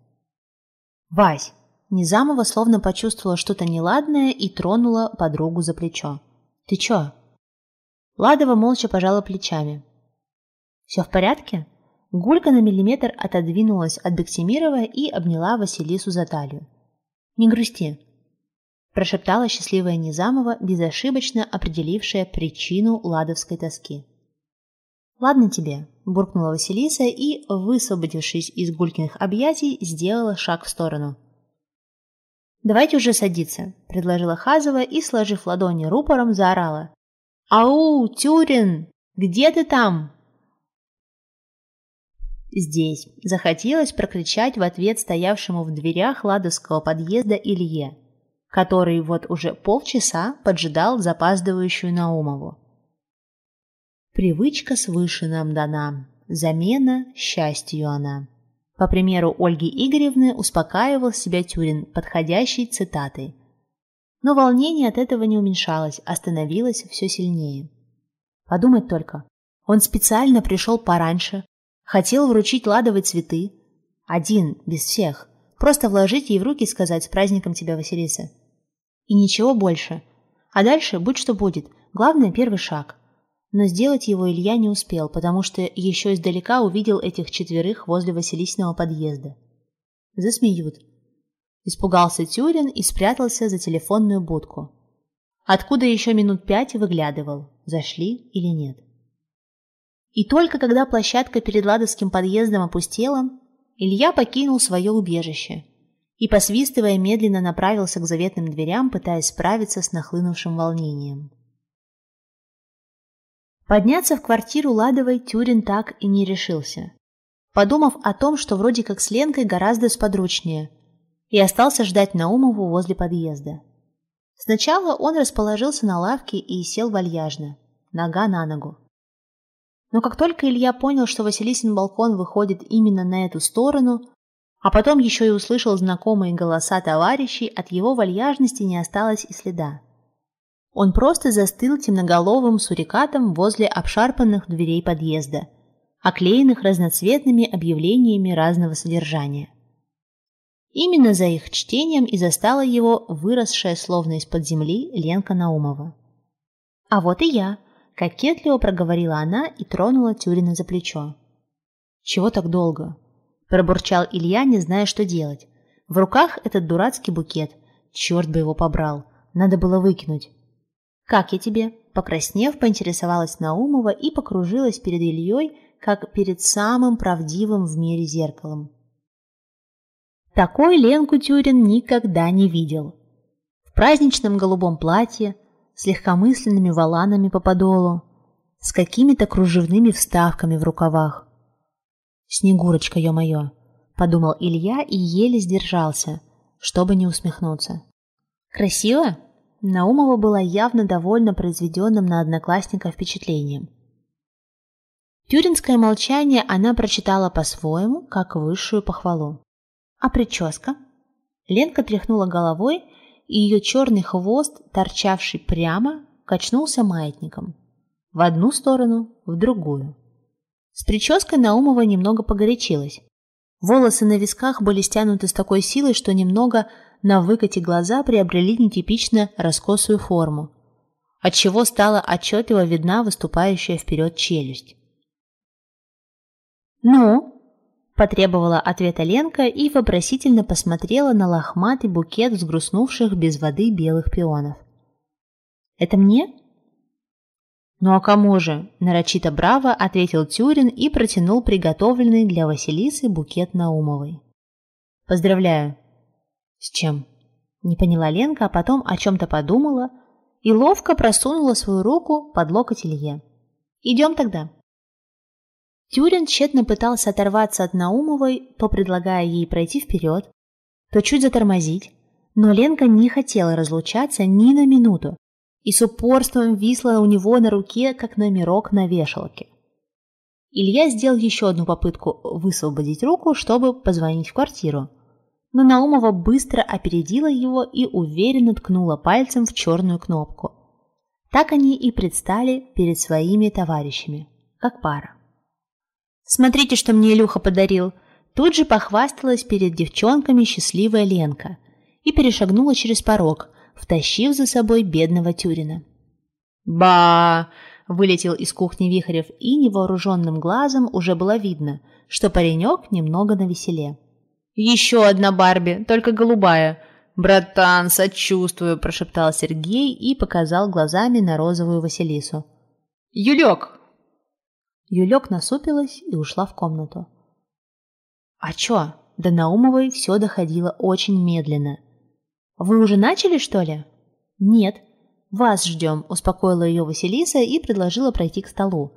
«Вась!» Низамова словно почувствовала что-то неладное и тронула подругу за плечо. «Ты чё?» Ладова молча пожала плечами. «Все в порядке?» Гулька на миллиметр отодвинулась от Бектимирова и обняла Василису за талию. «Не грусти», – прошептала счастливая Низамова, безошибочно определившая причину ладовской тоски. «Ладно тебе», – буркнула Василиса и, высвободившись из Гулькиных объятий, сделала шаг в сторону. «Давайте уже садиться», – предложила Хазова и, сложив ладони рупором, заорала. «Ау, Тюрин! Где ты там?» Здесь захотелось прокричать в ответ стоявшему в дверях ладовского подъезда Илье, который вот уже полчаса поджидал запаздывающую Наумову. Привычка свыше нам дана, замена счастью она. По примеру Ольги Игоревны успокаивал себя Тюрин подходящей цитатой. Но волнение от этого не уменьшалось, а становилось все сильнее. Подумать только, он специально пришел пораньше, Хотел вручить ладовые цветы. Один, без всех. Просто вложить ей в руки и сказать «С праздником тебя, Василиса». И ничего больше. А дальше будь что будет. Главное – первый шаг. Но сделать его Илья не успел, потому что еще издалека увидел этих четверых возле Василисиного подъезда. Засмеют. Испугался Тюрин и спрятался за телефонную будку. Откуда еще минут пять выглядывал, зашли или нет. И только когда площадка перед Ладовским подъездом опустела, Илья покинул свое убежище и, посвистывая, медленно направился к заветным дверям, пытаясь справиться с нахлынувшим волнением. Подняться в квартиру Ладовой Тюрин так и не решился, подумав о том, что вроде как с Ленкой гораздо сподручнее, и остался ждать Наумову возле подъезда. Сначала он расположился на лавке и сел вальяжно, нога на ногу. Но как только Илья понял, что Василисин балкон выходит именно на эту сторону, а потом еще и услышал знакомые голоса товарищей, от его вальяжности не осталось и следа. Он просто застыл темноголовым сурикатом возле обшарпанных дверей подъезда, оклеенных разноцветными объявлениями разного содержания. Именно за их чтением и застала его выросшая словно из-под земли Ленка Наумова. «А вот и я», Кокетливо проговорила она и тронула Тюрина за плечо. «Чего так долго?» Пробурчал Илья, не зная, что делать. В руках этот дурацкий букет. Черт бы его побрал. Надо было выкинуть. «Как я тебе?» Покраснев, поинтересовалась Наумова и покружилась перед Ильей, как перед самым правдивым в мире зеркалом. Такой Ленку Тюрин никогда не видел. В праздничном голубом платье, с легкомысленными воланами по подолу, с какими-то кружевными вставками в рукавах. «Снегурочка, ё-моё!» – подумал Илья и еле сдержался, чтобы не усмехнуться. «Красиво?» Наумова была явно довольна произведенным на одноклассника впечатлением. Тюринское молчание она прочитала по-своему, как высшую похвалу. «А прическа?» Ленка тряхнула головой и ее черный хвост, торчавший прямо, качнулся маятником. В одну сторону, в другую. С прической Наумова немного погорячилась. Волосы на висках были стянуты с такой силой, что немного на выкате глаза приобрели нетипично раскосую форму, отчего стала отчетливо видна выступающая вперед челюсть. «Ну?» Потребовала ответа Ленка и вопросительно посмотрела на лохматый букет взгрустнувших без воды белых пионов. «Это мне?» «Ну а кому же?» – нарочито браво ответил Тюрин и протянул приготовленный для Василисы букет Наумовой. «Поздравляю». «С чем?» – не поняла Ленка, а потом о чем-то подумала и ловко просунула свою руку под локоть Илье. «Идем тогда». Тюрин тщетно пытался оторваться от Наумовой, то предлагая ей пройти вперед, то чуть затормозить, но Ленка не хотела разлучаться ни на минуту и с упорством висла у него на руке, как номерок на вешалке. Илья сделал еще одну попытку высвободить руку, чтобы позвонить в квартиру, но Наумова быстро опередила его и уверенно ткнула пальцем в черную кнопку. Так они и предстали перед своими товарищами, как пара. «Смотрите, что мне Илюха подарил!» Тут же похвасталась перед девчонками счастливая Ленка и перешагнула через порог, втащив за собой бедного Тюрина. «Ба!» – вылетел из кухни Вихарев, и невооруженным глазом уже было видно, что паренек немного навеселе. «Еще одна Барби, только голубая!» «Братан, сочувствую!» – прошептал Сергей и показал глазами на розовую Василису. «Юлек!» Юлек насупилась и ушла в комнату. «А чё?» До Наумовой все доходило очень медленно. «Вы уже начали, что ли?» «Нет. Вас ждем», – успокоила ее Василиса и предложила пройти к столу.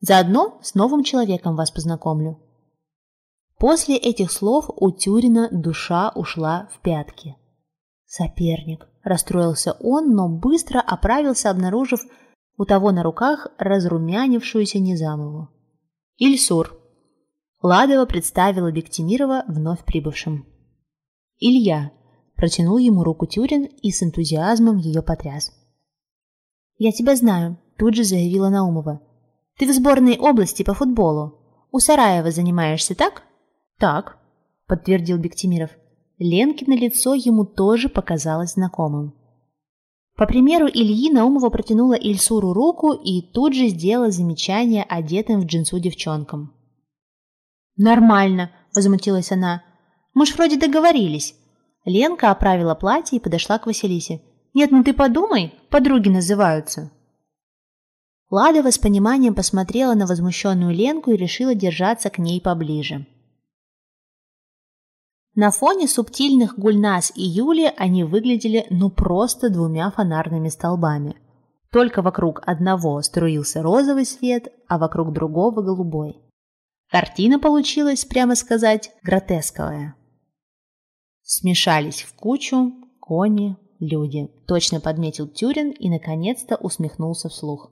«Заодно с новым человеком вас познакомлю». После этих слов у Тюрина душа ушла в пятки. «Соперник», – расстроился он, но быстро оправился, обнаружив у того на руках разрумянившуюся Низамову. «Ильсур», Ладова представила Бектимирова вновь прибывшим. «Илья», – протянул ему руку Тюрин и с энтузиазмом ее потряс. «Я тебя знаю», – тут же заявила Наумова. «Ты в сборной области по футболу. У Сараева занимаешься, так?» «Так», – подтвердил Бектимиров. Ленкино лицо ему тоже показалось знакомым. По примеру Ильи Наумова протянула Ильсуру руку и тут же сделала замечание одетым в джинсу девчонкам. «Нормально», – возмутилась она. «Мы ж вроде договорились». Ленка оправила платье и подошла к Василисе. «Нет, ну ты подумай, подруги называются». Ладова с пониманием посмотрела на возмущенную Ленку и решила держаться к ней поближе. На фоне субтильных Гульнас и Юли они выглядели ну просто двумя фонарными столбами. Только вокруг одного струился розовый свет, а вокруг другого – голубой. Картина получилась, прямо сказать, гротесковая. Смешались в кучу кони, люди, точно подметил Тюрин и наконец-то усмехнулся вслух.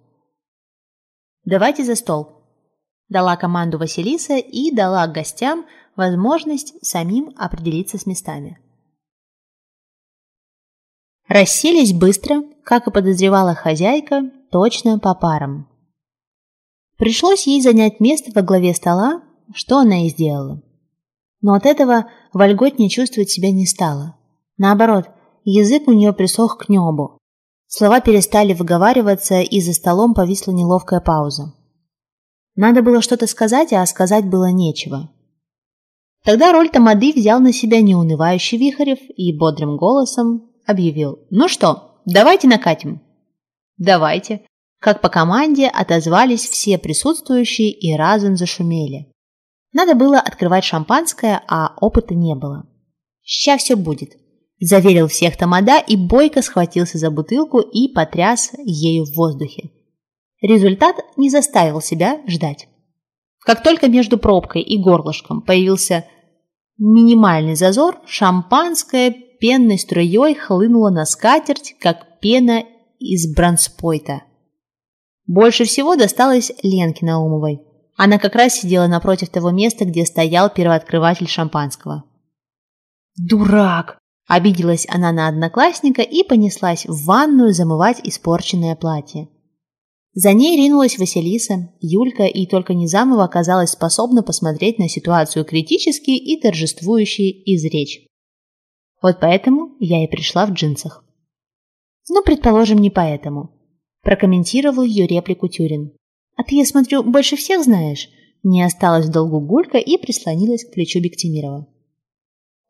«Давайте за стол», – дала команду Василиса и дала гостям возможность самим определиться с местами. Расселись быстро, как и подозревала хозяйка, точно по парам. Пришлось ей занять место во главе стола, что она и сделала. Но от этого вольготнее чувствовать себя не стала. Наоборот, язык у нее присох к небу. Слова перестали выговариваться, и за столом повисла неловкая пауза. Надо было что-то сказать, а сказать было нечего. Тогда роль Тамады взял на себя неунывающий Вихарев и бодрым голосом объявил «Ну что, давайте накатим». «Давайте», как по команде отозвались все присутствующие и разом зашумели. Надо было открывать шампанское, а опыта не было. «Ща все будет», – заверил всех Тамада и бойко схватился за бутылку и потряс ею в воздухе. Результат не заставил себя ждать. Как только между пробкой и горлышком появился минимальный зазор, шампанское пенной струей хлынуло на скатерть, как пена из бронспойта. Больше всего досталось Ленке Наумовой. Она как раз сидела напротив того места, где стоял первооткрыватель шампанского. «Дурак!» – обиделась она на одноклассника и понеслась в ванную замывать испорченное платье. За ней ринулась Василиса, Юлька, и только Низамова оказалась способна посмотреть на ситуацию критически и торжествующе изречь. Вот поэтому я и пришла в джинсах. Ну, предположим, не поэтому прокомментировал ее реплику Тюрин. «А ты, я смотрю, больше всех знаешь?» Не осталось в долгу Гулька и прислонилась к плечу Бектимирова.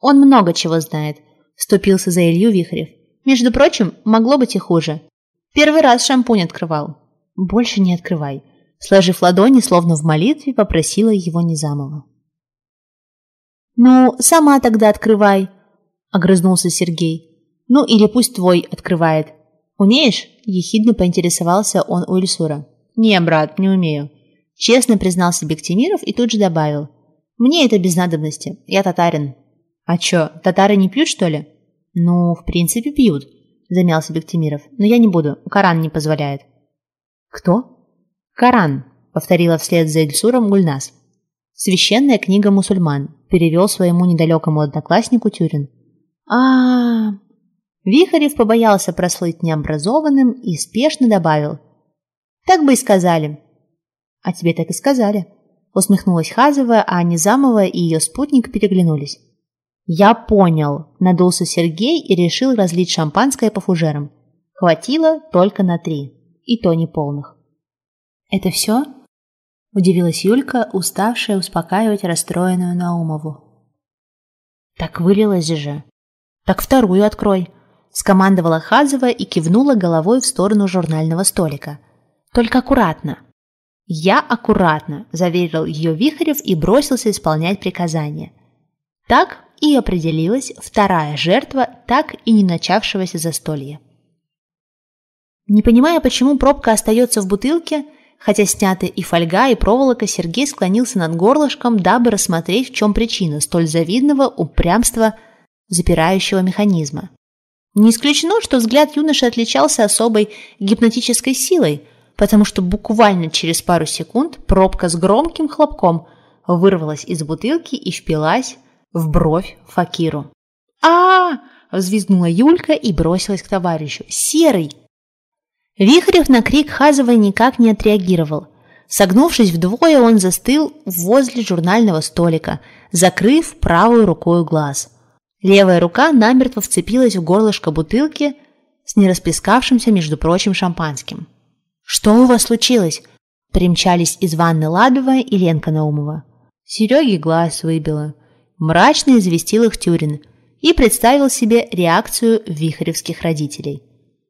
«Он много чего знает», – вступился за Илью Вихрев. «Между прочим, могло быть и хуже. Первый раз шампунь открывал». «Больше не открывай», – сложив ладони, словно в молитве, попросила его Низамова. «Ну, сама тогда открывай», – огрызнулся Сергей. «Ну, или пусть твой открывает. «Умеешь?» – ехидно поинтересовался он у Ильсура. «Не, брат, не умею», – честно признался Бектимиров и тут же добавил. «Мне это без надобности. Я татарин». «А чё, татары не пьют, что ли?» «Ну, в принципе, пьют», – замялся Бектимиров. «Но я не буду, Коран не позволяет». «Кто?» «Коран», – повторила вслед за Ильсуром Гульнас. «Священная книга мусульман», – перевел своему недалекому однокласснику Тюрин. а, -а, -а Вихарев побоялся прослыть необразованным и спешно добавил. «Так бы и сказали». «А тебе так и сказали». Усмехнулась Хазова, а Низамова и ее спутник переглянулись. «Я понял», – надулся Сергей и решил разлить шампанское по фужерам. Хватило только на три, и то не полных. «Это все?» – удивилась Юлька, уставшая успокаивать расстроенную Наумову. «Так вылилось же!» «Так вторую открой!» – скомандовала Хазова и кивнула головой в сторону журнального столика. «Только аккуратно!» «Я аккуратно», – заверил ее Вихарев и бросился исполнять приказание. Так и определилась вторая жертва так и не начавшегося застолья. Не понимая, почему пробка остается в бутылке, хотя сняты и фольга, и проволока, Сергей склонился над горлышком, дабы рассмотреть, в чем причина столь завидного упрямства запирающего механизма. Не исключено, что взгляд юноши отличался особой гипнотической силой – потому что буквально через пару секунд пробка с громким хлопком вырвалась из бутылки и впилась в бровь Факиру. а, -а, взвизгнула Юлька и бросилась к товарищу. «Серый!» Вихрев на крик Хазовой никак не отреагировал. Согнувшись вдвое, он застыл возле журнального столика, закрыв правую рукой глаз. Левая рука намертво вцепилась в горлышко бутылки с нераспескавшимся, между прочим, шампанским. «Что у вас случилось?» Примчались из ванны Ладовая и Ленка Наумова. Сереге глаз выбило. Мрачно известил их Тюрин и представил себе реакцию вихревских родителей.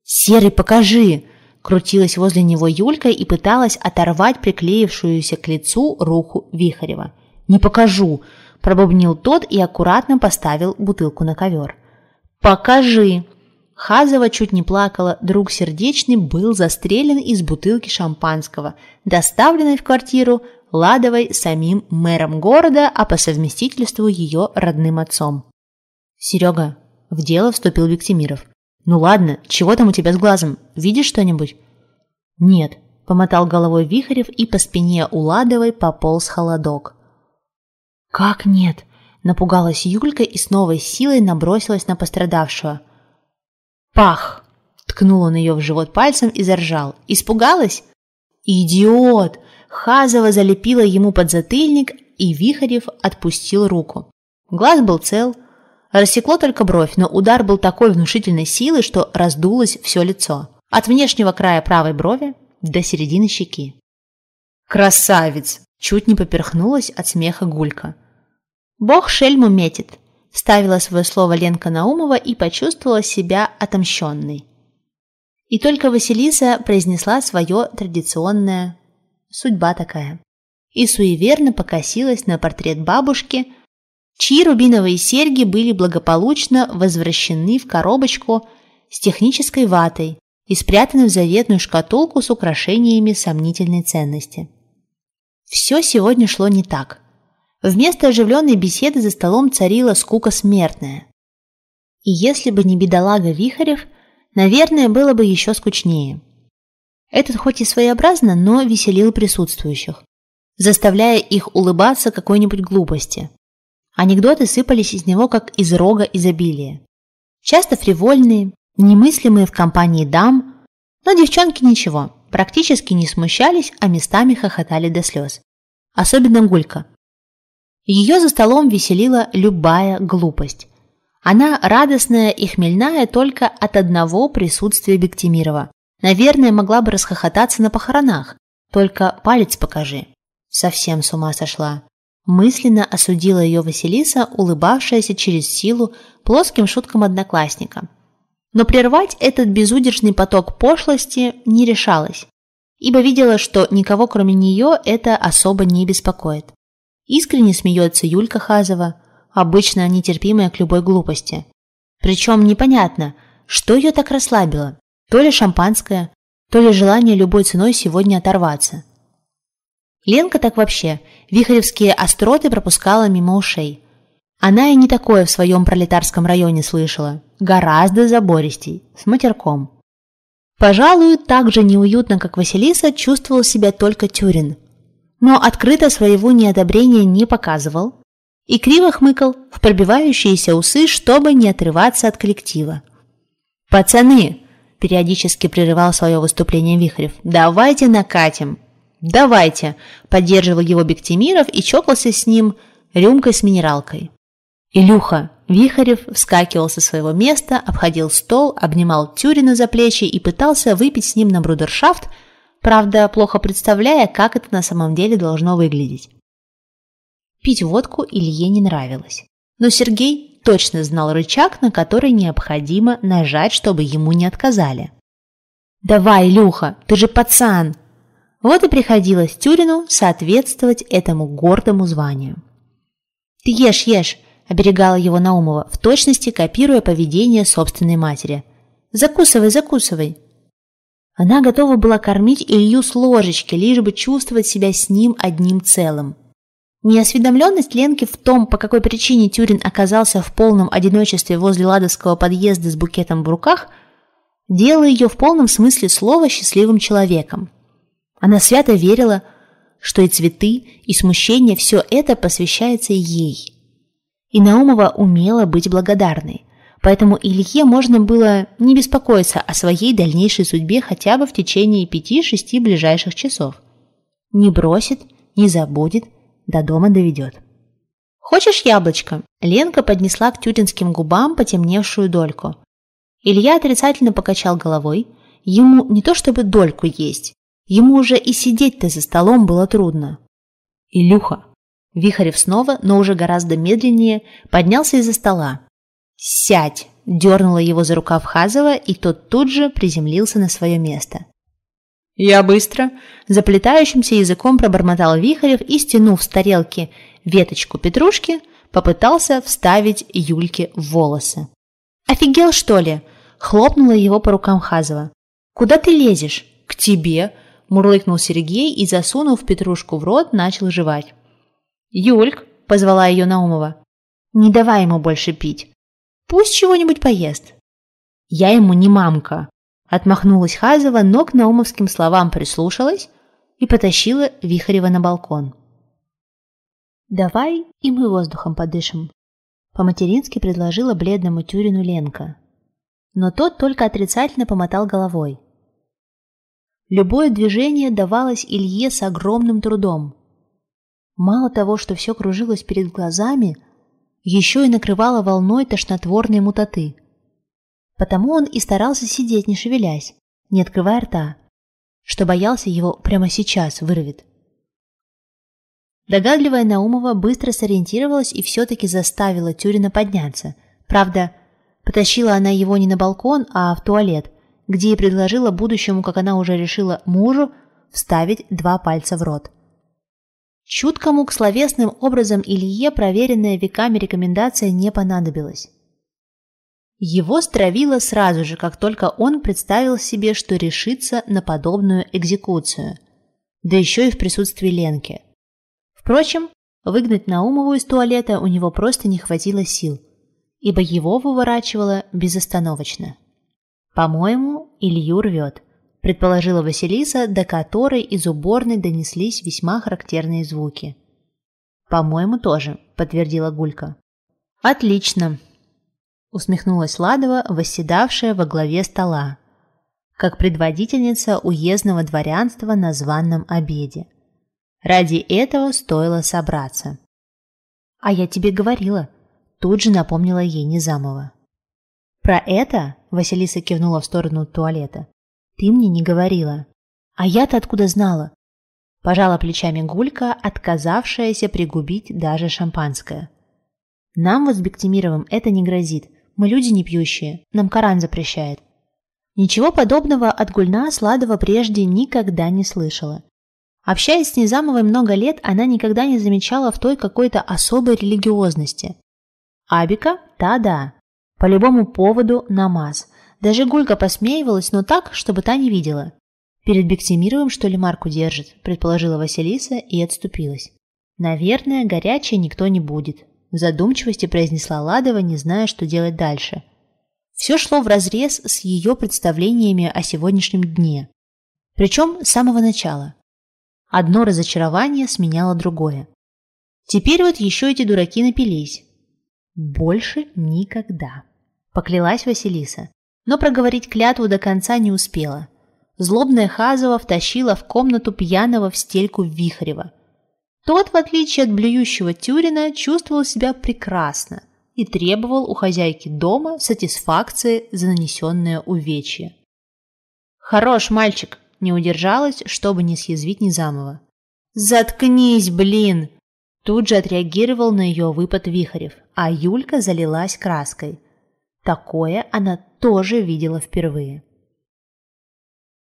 «Серый, покажи!» Крутилась возле него Юлька и пыталась оторвать приклеившуюся к лицу руку Вихарева. «Не покажу!» – пробубнил тот и аккуратно поставил бутылку на ковер. «Покажи!» Хазова чуть не плакала, друг сердечный был застрелен из бутылки шампанского, доставленной в квартиру Ладовой самим мэром города, а по совместительству ее родным отцом. «Серега», – в дело вступил Виктимиров. «Ну ладно, чего там у тебя с глазом? Видишь что-нибудь?» «Нет», – помотал головой Вихарев, и по спине у Ладовой пополз холодок. «Как нет?» – напугалась Юлька и с новой силой набросилась на пострадавшего – Пах! Ткнул он ее в живот пальцем и заржал. Испугалась? Идиот! Хазова залепила ему под затыльник, и Вихарев отпустил руку. Глаз был цел. Рассекло только бровь, но удар был такой внушительной силы, что раздулось все лицо. От внешнего края правой брови до середины щеки. «Красавец!» – чуть не поперхнулась от смеха Гулька. «Бог шельму метит», Ставила свое слово Ленка Наумова и почувствовала себя отомщенной. И только Василиса произнесла свое традиционное «судьба такая» и суеверно покосилась на портрет бабушки, чьи рубиновые серьги были благополучно возвращены в коробочку с технической ватой и спрятаны в заветную шкатулку с украшениями сомнительной ценности. Все сегодня шло не так – Вместо оживленной беседы за столом царила скука смертная. И если бы не бедолага Вихарев, наверное, было бы еще скучнее. Этот хоть и своеобразно, но веселил присутствующих, заставляя их улыбаться какой-нибудь глупости. Анекдоты сыпались из него, как из рога изобилия. Часто фривольные, немыслимые в компании дам, но девчонки ничего, практически не смущались, а местами хохотали до слез. Особенно Гулька – ее за столом веселила любая глупость. Она радостная и хмельная только от одного присутствия Бектимирова. Наверное, могла бы расхохотаться на похоронах. Только палец покажи. Совсем с ума сошла. Мысленно осудила ее Василиса, улыбавшаяся через силу плоским шуткам одноклассника. Но прервать этот безудержный поток пошлости не решалась, ибо видела, что никого кроме нее это особо не беспокоит. Искренне смеется Юлька Хазова, обычно нетерпимая к любой глупости. Причем непонятно, что ее так расслабило. То ли шампанское, то ли желание любой ценой сегодня оторваться. Ленка так вообще вихревские остроты пропускала мимо ушей. Она и не такое в своем пролетарском районе слышала. Гораздо забористей, с матерком. Пожалуй, так же неуютно, как Василиса, чувствовал себя только Тюрин – но открыто своего неодобрения не показывал и криво хмыкал в пробивающиеся усы, чтобы не отрываться от коллектива. «Пацаны!» – периодически прерывал свое выступление Вихрев. «Давайте накатим! «Давайте!» – поддерживал его Бектимиров и чокался с ним рюмкой с минералкой. Илюха Вихарев вскакивал со своего места, обходил стол, обнимал Тюрина за плечи и пытался выпить с ним на брудершафт, правда, плохо представляя, как это на самом деле должно выглядеть. Пить водку Илье не нравилось. Но Сергей точно знал рычаг, на который необходимо нажать, чтобы ему не отказали. «Давай, Илюха, ты же пацан!» Вот и приходилось Тюрину соответствовать этому гордому званию. «Ты ешь, ешь!» – оберегала его Наумова, в точности копируя поведение собственной матери. «Закусывай, закусывай!» Она готова была кормить Илью с ложечки, лишь бы чувствовать себя с ним одним целым. Неосведомленность Ленки в том, по какой причине Тюрин оказался в полном одиночестве возле ладовского подъезда с букетом в руках, делала ее в полном смысле слова счастливым человеком. Она свято верила, что и цветы, и смущение – все это посвящается ей. И Наумова умела быть благодарной, поэтому Илье можно было не беспокоиться о своей дальнейшей судьбе хотя бы в течение пяти-шести ближайших часов. Не бросит, не забудет, до дома доведет. «Хочешь яблочко?» Ленка поднесла к тютинским губам потемневшую дольку. Илья отрицательно покачал головой. Ему не то чтобы дольку есть, ему уже и сидеть-то за столом было трудно. «Илюха, Вихарев снова, но уже гораздо медленнее, поднялся из-за стола. «Сядь!» – дернула его за рукав Хазова, и тот тут же приземлился на свое место. «Я быстро!» – заплетающимся языком пробормотал Вихарев и, стянув с тарелки веточку петрушки, попытался вставить Юльке в волосы. «Офигел, что ли?» – хлопнула его по рукам Хазова. «Куда ты лезешь?» «К тебе!» – мурлыкнул Сергей и, засунув петрушку в рот, начал жевать. «Юльк!» – позвала ее Наумова. «Не давай ему больше пить. Пусть чего-нибудь поест». «Я ему не мамка!» – отмахнулась Хазова, но к наумовским словам прислушалась и потащила Вихарева на балкон. «Давай и мы воздухом подышим», – по-матерински предложила бледному Тюрину Ленка. Но тот только отрицательно помотал головой. Любое движение давалось Илье с огромным трудом. Мало того, что все кружилось перед глазами, еще и накрывало волной тошнотворной мутоты. Потому он и старался сидеть, не шевелясь, не открывая рта, что боялся его прямо сейчас вырвет. Догадливая Наумова быстро сориентировалась и все-таки заставила Тюрина подняться. Правда, потащила она его не на балкон, а в туалет, где и предложила будущему, как она уже решила, мужу вставить два пальца в рот. Чуткому к словесным образом Илье проверенная веками рекомендация не понадобилась. Его стравило сразу же, как только он представил себе, что решится на подобную экзекуцию, да еще и в присутствии Ленки. Впрочем, выгнать Наумову из туалета у него просто не хватило сил, ибо его выворачивало безостановочно. По-моему, Илью рвет предположила Василиса, до которой из уборной донеслись весьма характерные звуки. «По-моему, тоже», – подтвердила Гулька. «Отлично», – усмехнулась Ладова, восседавшая во главе стола, как предводительница уездного дворянства на званном обеде. Ради этого стоило собраться. «А я тебе говорила», – тут же напомнила ей Незамова. «Про это?» – Василиса кивнула в сторону туалета. Ты мне не говорила. А я-то откуда знала? Пожала плечами Гулька, отказавшаяся пригубить даже шампанское. Нам вот с Бектимировым это не грозит. Мы люди не пьющие. Нам Коран запрещает. Ничего подобного от Гульна Сладова прежде никогда не слышала. Общаясь с Низамовой много лет, она никогда не замечала в той какой-то особой религиозности. Абика – да-да. По любому поводу намаз – даже Гулька посмеивалась, но так, чтобы та не видела. «Перед Бектимировым, что ли, марку держит?» – предположила Василиса и отступилась. «Наверное, горячей никто не будет», – в задумчивости произнесла Ладова, не зная, что делать дальше. Все шло вразрез с ее представлениями о сегодняшнем дне. Причем с самого начала. Одно разочарование сменяло другое. Теперь вот еще эти дураки напились. Больше никогда. Поклялась Василиса но проговорить клятву до конца не успела. Злобная Хазова втащила в комнату пьяного в стельку Вихарева. Тот, в отличие от блюющего Тюрина, чувствовал себя прекрасно и требовал у хозяйки дома сатисфакции за нанесенное увечье. «Хорош, мальчик!» – не удержалась, чтобы не съязвить Низамова. «Заткнись, блин!» Тут же отреагировал на ее выпад Вихарев, а Юлька залилась краской. Такое она тоже видела впервые.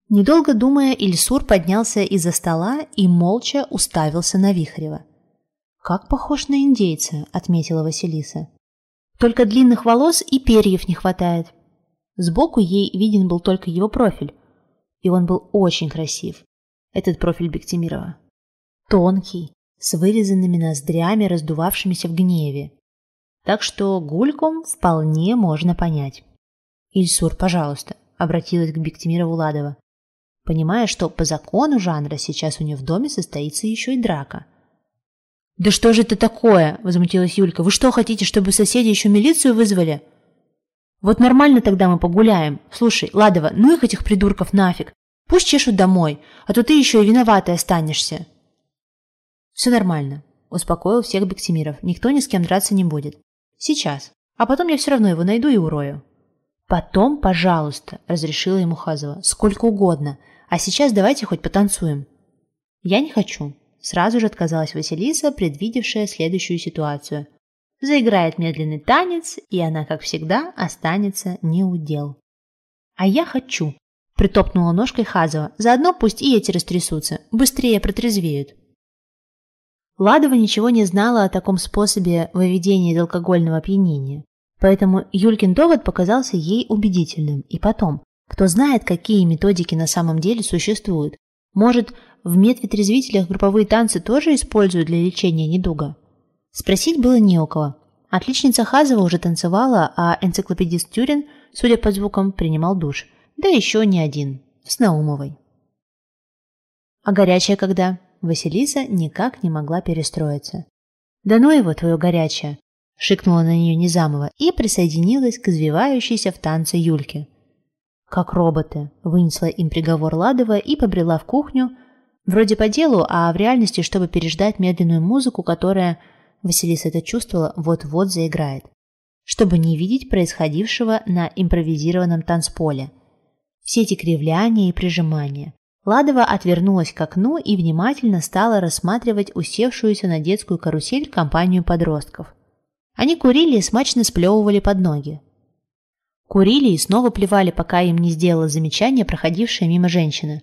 Недолго думая, Ильсур поднялся из-за стола и молча уставился на Вихарева. «Как похож на индейца», — отметила Василиса. «Только длинных волос и перьев не хватает». Сбоку ей виден был только его профиль, и он был очень красив, этот профиль Бектимирова. Тонкий, с вырезанными ноздрями, раздувавшимися в гневе. Так что гульком вполне можно понять. «Ильсур, пожалуйста», — обратилась к Бектимирову Ладова понимая, что по закону жанра сейчас у нее в доме состоится еще и драка. «Да что же это такое?» – возмутилась Юлька. «Вы что, хотите, чтобы соседи еще милицию вызвали?» «Вот нормально тогда мы погуляем. Слушай, Ладова, ну их этих придурков нафиг. Пусть чешут домой, а то ты еще и виноватой останешься». «Все нормально», – успокоил всех Бектимиров. «Никто ни с кем драться не будет. Сейчас. А потом я все равно его найду и урою». «Потом, пожалуйста», – разрешила ему Хазова. «Сколько угодно. А сейчас давайте хоть потанцуем». «Я не хочу», – сразу же отказалась Василиса, предвидевшая следующую ситуацию. Заиграет медленный танец, и она, как всегда, останется неудел. «А я хочу», – притопнула ножкой Хазова. «Заодно пусть и эти растрясутся, быстрее протрезвеют». Ладова ничего не знала о таком способе выведения из алкогольного опьянения. Поэтому Юлькин довод показался ей убедительным. И потом, кто знает, какие методики на самом деле существуют. Может, в медвитрезвителях групповые танцы тоже используют для лечения недуга? Спросить было не у кого. Отличница Хазова уже танцевала, а энциклопедист Тюрин, судя по звукам, принимал душ. Да еще не один, с Наумовой. А горячая когда? Василиса никак не могла перестроиться. «Да ну его, твое горячее!» – шикнула на нее Низамова и присоединилась к извивающейся в танце Юльке. Как роботы, вынесла им приговор Ладова и побрела в кухню, вроде по делу, а в реальности, чтобы переждать медленную музыку, которая, Василиса это чувствовала, вот-вот заиграет, чтобы не видеть происходившего на импровизированном танцполе. Все эти кривляния и прижимания. Ладова отвернулась к окну и внимательно стала рассматривать усевшуюся на детскую карусель компанию подростков. Они курили и смачно сплевывали под ноги. Курили и снова плевали, пока им не сделала замечание проходившая мимо женщина.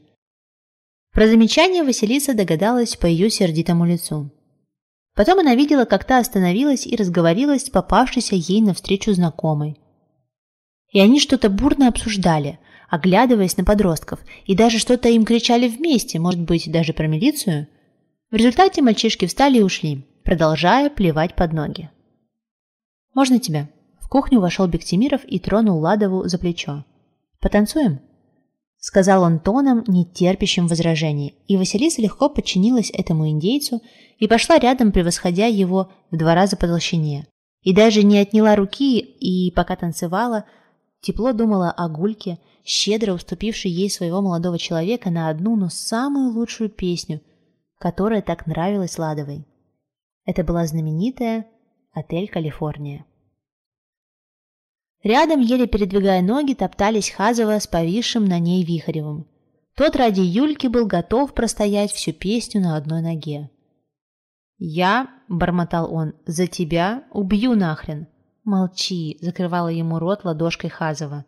Про замечание Василиса догадалась по ее сердитому лицу. Потом она видела, как та остановилась и разговорилась с попавшейся ей навстречу знакомой. И они что-то бурно обсуждали, оглядываясь на подростков, и даже что-то им кричали вместе, может быть, даже про милицию. В результате мальчишки встали и ушли, продолжая плевать под ноги. «Можно тебя?» В кухню вошел Бектимиров и тронул Ладову за плечо. «Потанцуем?» Сказал он тоном, не терпящим возражений, и Василиса легко подчинилась этому индейцу и пошла рядом, превосходя его в два раза по толщине. И даже не отняла руки, и пока танцевала, тепло думала о Гульке, щедро уступившей ей своего молодого человека на одну, но самую лучшую песню, которая так нравилась Ладовой. Это была знаменитая «Отель Калифорния». Рядом, еле передвигая ноги, топтались Хазова с повисшим на ней Вихаревым. Тот ради Юльки был готов простоять всю песню на одной ноге. «Я», — бормотал он, — «за тебя убью нахрен». «Молчи», — закрывала ему рот ладошкой Хазова.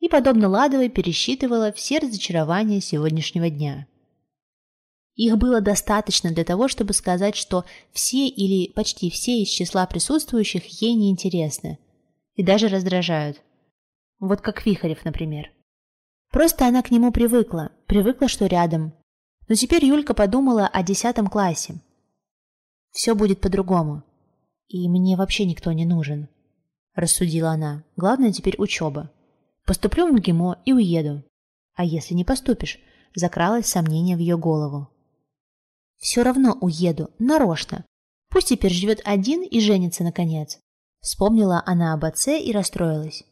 И, подобно Ладовой, пересчитывала все разочарования сегодняшнего дня. Их было достаточно для того, чтобы сказать, что все или почти все из числа присутствующих ей неинтересны и даже раздражают. Вот как Вихарев, например. Просто она к нему привыкла, привыкла, что рядом. Но теперь Юлька подумала о десятом классе. Все будет по-другому. И мне вообще никто не нужен, рассудила она. Главное теперь учеба. Поступлю в МГИМО и уеду. А если не поступишь? Закралось сомнение в ее голову. Все равно уеду, нарочно. Пусть теперь живет один и женится наконец. Вспомнила она об отце и расстроилась.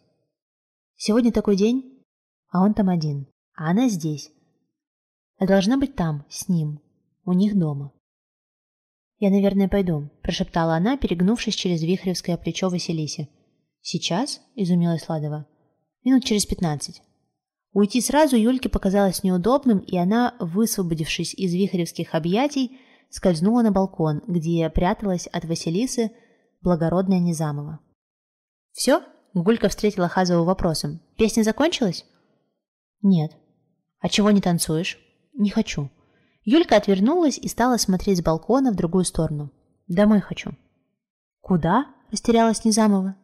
Сегодня такой день, а он там один. а она здесь. А должна быть там, с ним, у них дома. «Я, наверное, пойду», – прошептала она, перегнувшись через вихревское плечо Василисе. «Сейчас?» – изумилась Ладова. «Минут через пятнадцать». Уйти сразу Юльке показалось неудобным, и она, высвободившись из вихревских объятий, скользнула на балкон, где пряталась от Василисы благородная Низамова. «Все?» – Гулька встретила Хазову вопросом. «Песня закончилась?» «Нет». «А чего не танцуешь?» «Не хочу». Юлька отвернулась и стала смотреть с балкона в другую сторону. «Домой хочу». «Куда?» – растерялась Низамова.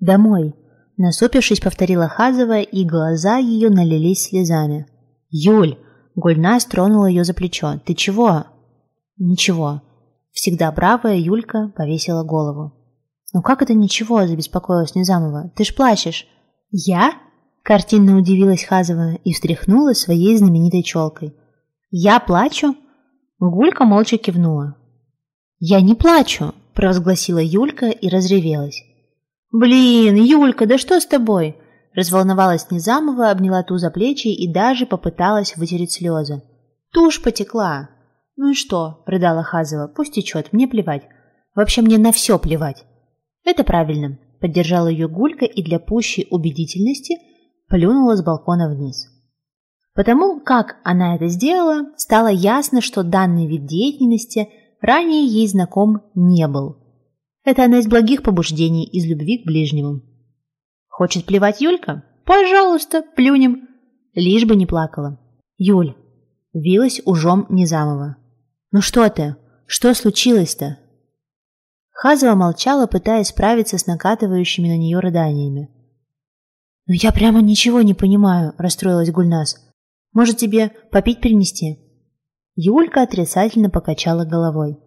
«Домой», – насупившись, повторила Хазова, и глаза ее налились слезами. «Юль!» – Гульнас тронула ее за плечо. «Ты чего?» «Ничего». Всегда бравая Юлька повесила голову. «Ну как это ничего?» – забеспокоилась Низамова. «Ты ж плачешь». «Я?» – картинно удивилась Хазова и встряхнула своей знаменитой челкой. «Я плачу?» Гулька молча кивнула. «Я не плачу!» – провозгласила Юлька и разревелась. «Блин, Юлька, да что с тобой?» Разволновалась Низамова, обняла ту за плечи и даже попыталась вытереть слезы. «Тушь потекла!» «Ну и что?» – рыдала Хазова. «Пусть течет, мне плевать. Вообще мне на все плевать». «Это правильно», – поддержала ее Гулька и для пущей убедительности плюнула с балкона вниз. Потому как она это сделала, стало ясно, что данный вид деятельности ранее ей знаком не был. Это она из благих побуждений, из любви к ближнему. Хочет плевать Юлька? Пожалуйста, плюнем. Лишь бы не плакала. Юль, вилась ужом Низамова. «Ну что ты? Что случилось-то?» Хазова молчала, пытаясь справиться с накатывающими на нее рыданиями. «Ну я прямо ничего не понимаю», – расстроилась Гульнас. Может, тебе попить принести?» Юлька отрицательно покачала головой.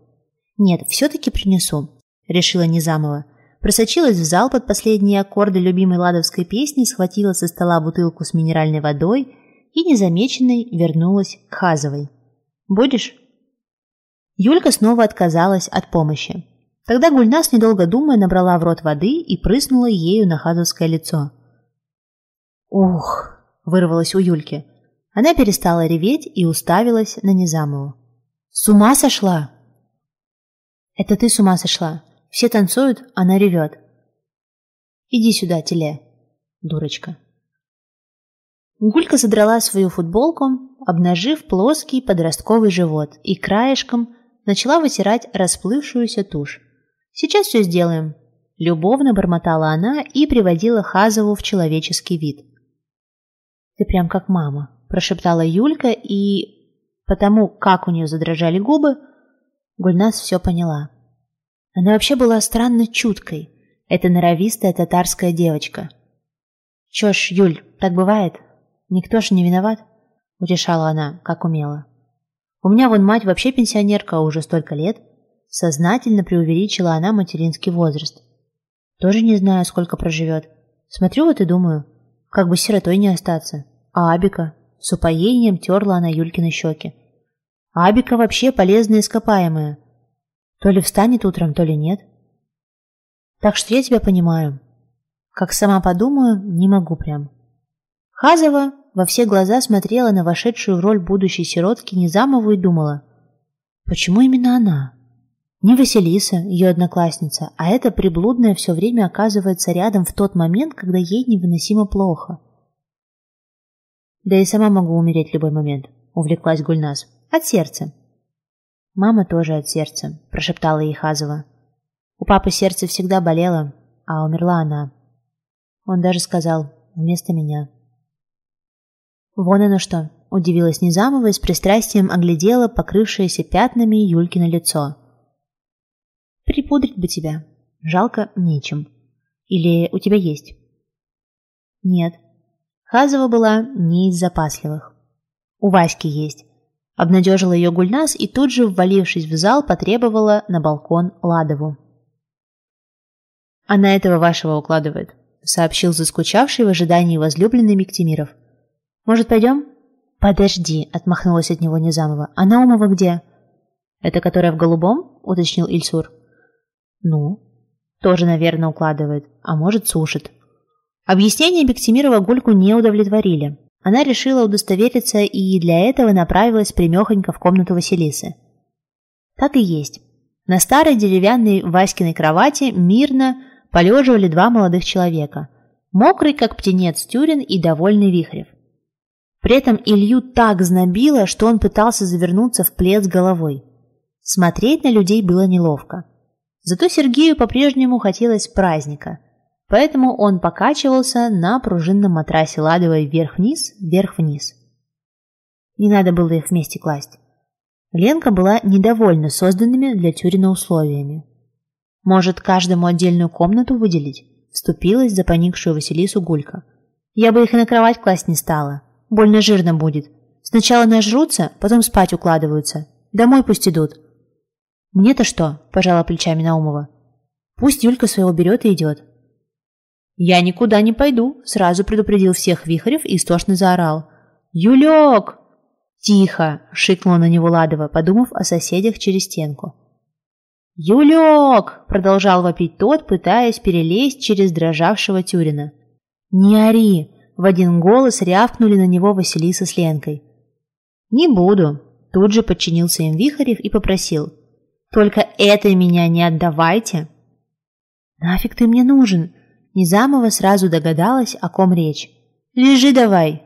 «Нет, все-таки принесу», — решила Низамова. Просочилась в зал под последние аккорды любимой ладовской песни, схватила со стола бутылку с минеральной водой и незамеченной вернулась к Хазовой. «Будешь?» Юлька снова отказалась от помощи. Тогда Гульнас, недолго думая, набрала в рот воды и прыснула ею на хазовское лицо. «Ух!» – вырвалось у Юльки. Она перестала реветь и уставилась на Низамову. «С ума сошла?» «Это ты с ума сошла. Все танцуют, она ревет». «Иди сюда, теле, дурочка». Гулька задрала свою футболку, обнажив плоский подростковый живот, и краешком начала вытирать расплывшуюся тушь. «Сейчас все сделаем», – любовно бормотала она и приводила Хазову в человеческий вид. «Ты прям как мама», прошептала Юлька, и потому, как у нее задрожали губы, Гульнас все поняла. Она вообще была странно чуткой, эта норовистая татарская девочка. «Чё ж, Юль, так бывает? Никто ж не виноват?» – утешала она, как умела. «У меня вон мать вообще пенсионерка, а уже столько лет». Сознательно преувеличила она материнский возраст. Тоже не знаю, сколько проживет. Смотрю вот и думаю, как бы сиротой не остаться. А Абика? С упоением терла она Юлькины щеки. Абика вообще полезная ископаемая. То ли встанет утром, то ли нет. Так что я тебя понимаю. Как сама подумаю, не могу прям. Хазова во все глаза смотрела на вошедшую в роль будущей сиротки Низамову и думала, почему именно она? Не Василиса, ее одноклассница, а эта приблудная все время оказывается рядом в тот момент, когда ей невыносимо плохо. Да и сама могу умереть в любой момент, увлеклась Гульнас. От сердца. Мама тоже от сердца, прошептала ей Хазова. У папы сердце всегда болело, а умерла она. Он даже сказал, вместо меня. Вон оно что, удивилась Низамова и с пристрастием оглядела покрывшееся пятнами Юлькино лицо. Припудрить бы тебя. Жалко нечем. Или у тебя есть? Нет, Хазова была не из запасливых. «У Васьки есть», – обнадежила ее Гульнас и тут же, ввалившись в зал, потребовала на балкон Ладову. «Она этого вашего укладывает», – сообщил заскучавший в ожидании возлюбленный Миктимиров. «Может, пойдем?» «Подожди», – отмахнулась от него Низамова. «А Наумова где?» «Это которая в голубом?» – уточнил Ильсур. «Ну?» «Тоже, наверное, укладывает, а может, сушит», Объяснения Бектимирова Гульку не удовлетворили. Она решила удостовериться и для этого направилась примехонько в комнату Василисы. Так и есть. На старой деревянной Васькиной кровати мирно полеживали два молодых человека. Мокрый, как птенец Тюрин, и довольный Вихрев. При этом Илью так знобило, что он пытался завернуться в плед с головой. Смотреть на людей было неловко. Зато Сергею по-прежнему хотелось праздника, поэтому он покачивался на пружинном матрасе, ладывая вверх-вниз, вверх-вниз. Не надо было их вместе класть. Ленка была недовольна созданными для Тюрина условиями. Может, каждому отдельную комнату выделить? Вступилась за поникшую Василису Гулька. Я бы их и на кровать класть не стала. Больно жирно будет. Сначала нажрутся, потом спать укладываются. Домой пусть идут. Мне-то что? Пожала плечами Наумова. Пусть Юлька своего берет и идет. Я никуда не пойду, сразу предупредил всех Вихарев и истошно заорал. Юлек! Тихо! шикнула на него Ладова, подумав о соседях через стенку. «Юлек!» – продолжал вопить тот, пытаясь перелезть через дрожавшего Тюрина. «Не ори!» – в один голос рявкнули на него Василиса с Ленкой. «Не буду!» – тут же подчинился им Вихарев и попросил. «Только это меня не отдавайте!» «Нафиг ты мне нужен?» Низамова сразу догадалась, о ком речь. «Лежи давай!»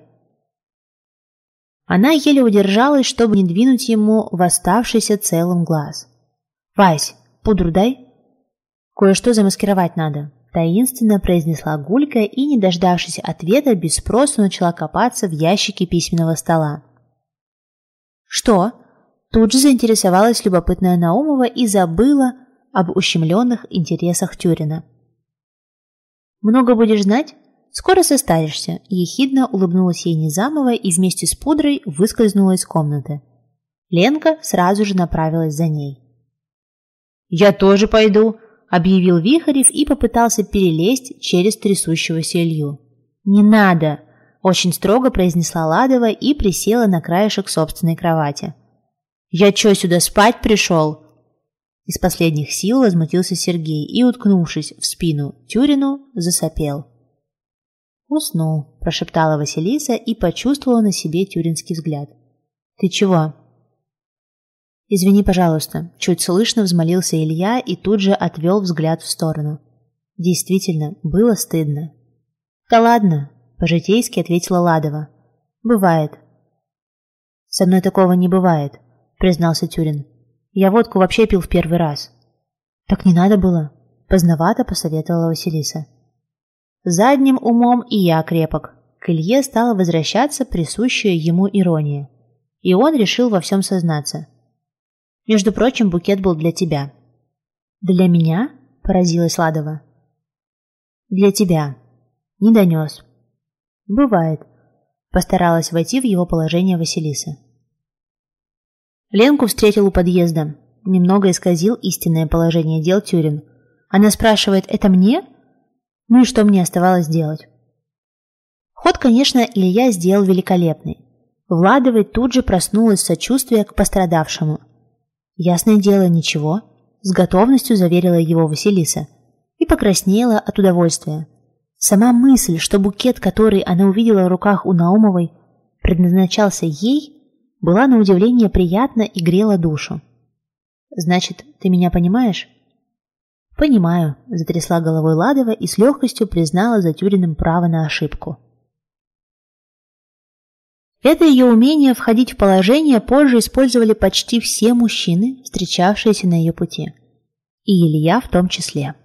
Она еле удержалась, чтобы не двинуть ему в оставшийся целым глаз. «Вась, Пудру дай. Кое-что замаскировать надо. Таинственно произнесла Гулька и, не дождавшись ответа, без спросу начала копаться в ящике письменного стола. «Что?» Тут же заинтересовалась любопытная Наумова и забыла об ущемленных интересах Тюрина. «Много будешь знать? Скоро состаришься», – ехидно улыбнулась ей Незамова и вместе с пудрой выскользнула из комнаты. Ленка сразу же направилась за ней. «Я тоже пойду», — объявил Вихарев и попытался перелезть через трясущегося Илью. «Не надо», — очень строго произнесла Ладова и присела на краешек собственной кровати. «Я чё, сюда спать пришел?» Из последних сил возмутился Сергей и, уткнувшись в спину Тюрину, засопел. «Уснул», – прошептала Василиса и почувствовала на себе тюринский взгляд. «Ты чего?» «Извини, пожалуйста», – чуть слышно взмолился Илья и тут же отвел взгляд в сторону. Действительно, было стыдно. «Да ладно», – по-житейски ответила Ладова. «Бывает». «Со мной такого не бывает», – признался Тюрин. «Я водку вообще пил в первый раз». «Так не надо было», – поздновато посоветовала Василиса. Задним умом и я крепок. К Илье стала возвращаться присущая ему ирония. И он решил во всем сознаться – между прочим, букет был для тебя». «Для меня?» – поразилась Ладова. «Для тебя. Не донес». «Бывает», – постаралась войти в его положение Василиса. Ленку встретил у подъезда. Немного исказил истинное положение дел Тюрин. Она спрашивает «Это мне?» Ну и что мне оставалось делать? Ход, конечно, Илья сделал великолепный. Владовой тут же проснулось сочувствие к пострадавшему – Ясное дело, ничего. С готовностью заверила его Василиса. И покраснела от удовольствия. Сама мысль, что букет, который она увидела в руках у Наумовой, предназначался ей, была на удивление приятна и грела душу. «Значит, ты меня понимаешь?» «Понимаю», – затрясла головой Ладова и с легкостью признала за Тюриным право на ошибку. Это ее умение входить в положение позже использовали почти все мужчины, встречавшиеся на ее пути. И Илья в том числе.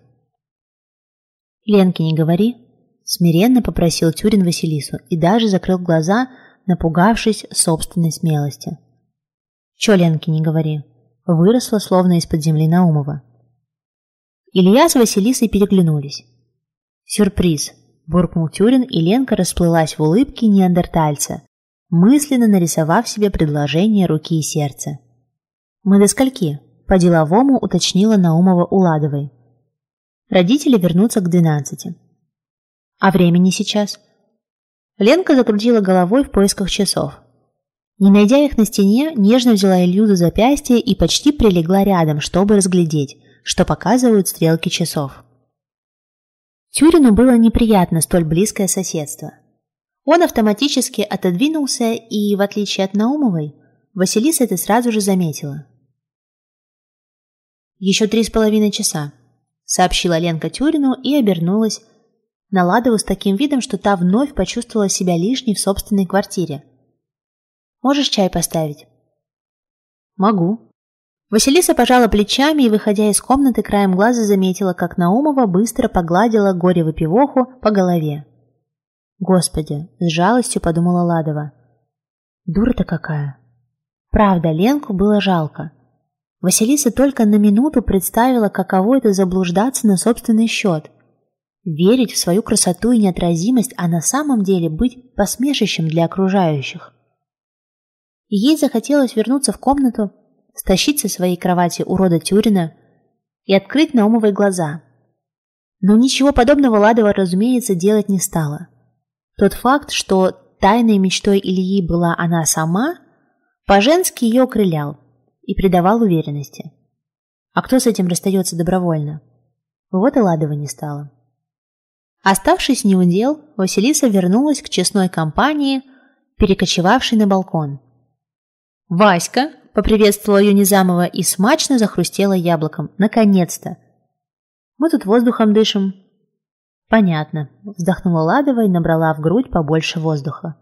«Ленке не говори», – смиренно попросил Тюрин Василису и даже закрыл глаза, напугавшись собственной смелости. «Чё Ленке не говори?» – выросла словно из-под земли Наумова. Илья с Василисой переглянулись. «Сюрприз!» – буркнул Тюрин, и Ленка расплылась в улыбке неандертальца, мысленно нарисовав себе предложение руки и сердца. «Мы до скольки?» – по-деловому уточнила Наумова Уладовой. Родители вернутся к двенадцати. «А времени сейчас?» Ленка закрутила головой в поисках часов. Не найдя их на стене, нежно взяла Илью за запястье и почти прилегла рядом, чтобы разглядеть, что показывают стрелки часов. Тюрину было неприятно столь близкое соседство – Он автоматически отодвинулся, и, в отличие от Наумовой, Василиса это сразу же заметила. «Еще три с половиной часа», — сообщила Ленка Тюрину и обернулась на Ладову с таким видом, что та вновь почувствовала себя лишней в собственной квартире. «Можешь чай поставить?» «Могу». Василиса пожала плечами и, выходя из комнаты, краем глаза заметила, как Наумова быстро погладила горе-выпивоху по голове. Господи, с жалостью подумала Ладова. Дура-то какая. Правда, Ленку было жалко. Василиса только на минуту представила, каково это заблуждаться на собственный счет. Верить в свою красоту и неотразимость, а на самом деле быть посмешищем для окружающих. ей захотелось вернуться в комнату, стащить со своей кровати урода Тюрина и открыть Наумовой глаза. Но ничего подобного Ладова, разумеется, делать не стала. Тот факт, что тайной мечтой Ильи была она сама, по-женски ее окрылял и придавал уверенности. А кто с этим расстается добровольно? Вот и Ладова не стало. Оставшись неудел, Василиса вернулась к честной компании, перекочевавшей на балкон. «Васька!» – поприветствовала ее Незамова и смачно захрустела яблоком. «Наконец-то! Мы тут воздухом дышим, «Понятно», – вздохнула Ладова и набрала в грудь побольше воздуха.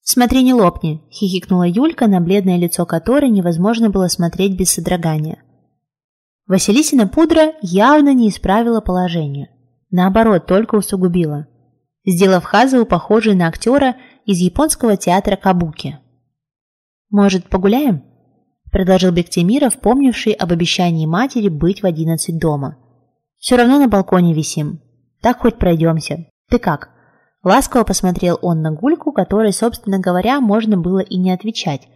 «Смотри, не лопни», – хихикнула Юлька, на бледное лицо которой невозможно было смотреть без содрогания. Василисина пудра явно не исправила положение. Наоборот, только усугубила, сделав Хазову похожей на актера из японского театра Кабуки. «Может, погуляем?» – предложил Бектимиров, помнивший об обещании матери быть в одиннадцать дома. «Все равно на балконе висим. Так хоть пройдемся. Ты как?» Ласково посмотрел он на Гульку, которой, собственно говоря, можно было и не отвечать.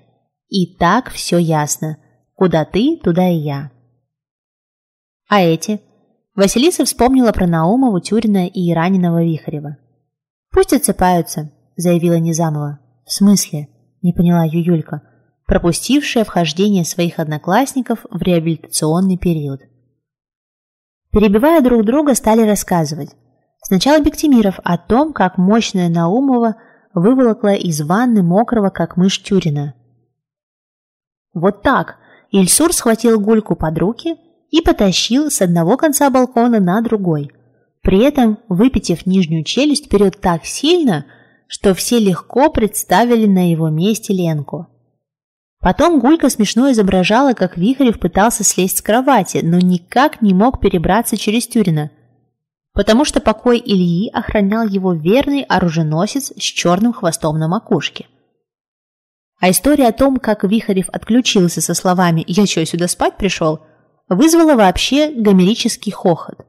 И так все ясно. Куда ты, туда и я. А эти? Василиса вспомнила про Наумову, Тюрина и раненого Вихарева. «Пусть отсыпаются», — заявила Низамова. «В смысле?» — не поняла Ююлька, пропустившая вхождение своих одноклассников в реабилитационный период. Перебивая друг друга, стали рассказывать. Сначала Бектимиров о том, как мощная Наумова выволокла из ванны мокрого, как мышь Тюрина. Вот так Ильсур схватил Гульку под руки и потащил с одного конца балкона на другой, при этом выпитив нижнюю челюсть вперед так сильно, что все легко представили на его месте Ленку. Потом Гулька смешно изображала, как Вихарев пытался слезть с кровати, но никак не мог перебраться через Тюрина, потому что покой Ильи охранял его верный оруженосец с черным хвостом на макушке. А история о том, как Вихарев отключился со словами «Я что, сюда спать пришел?», вызвала вообще гомерический хохот.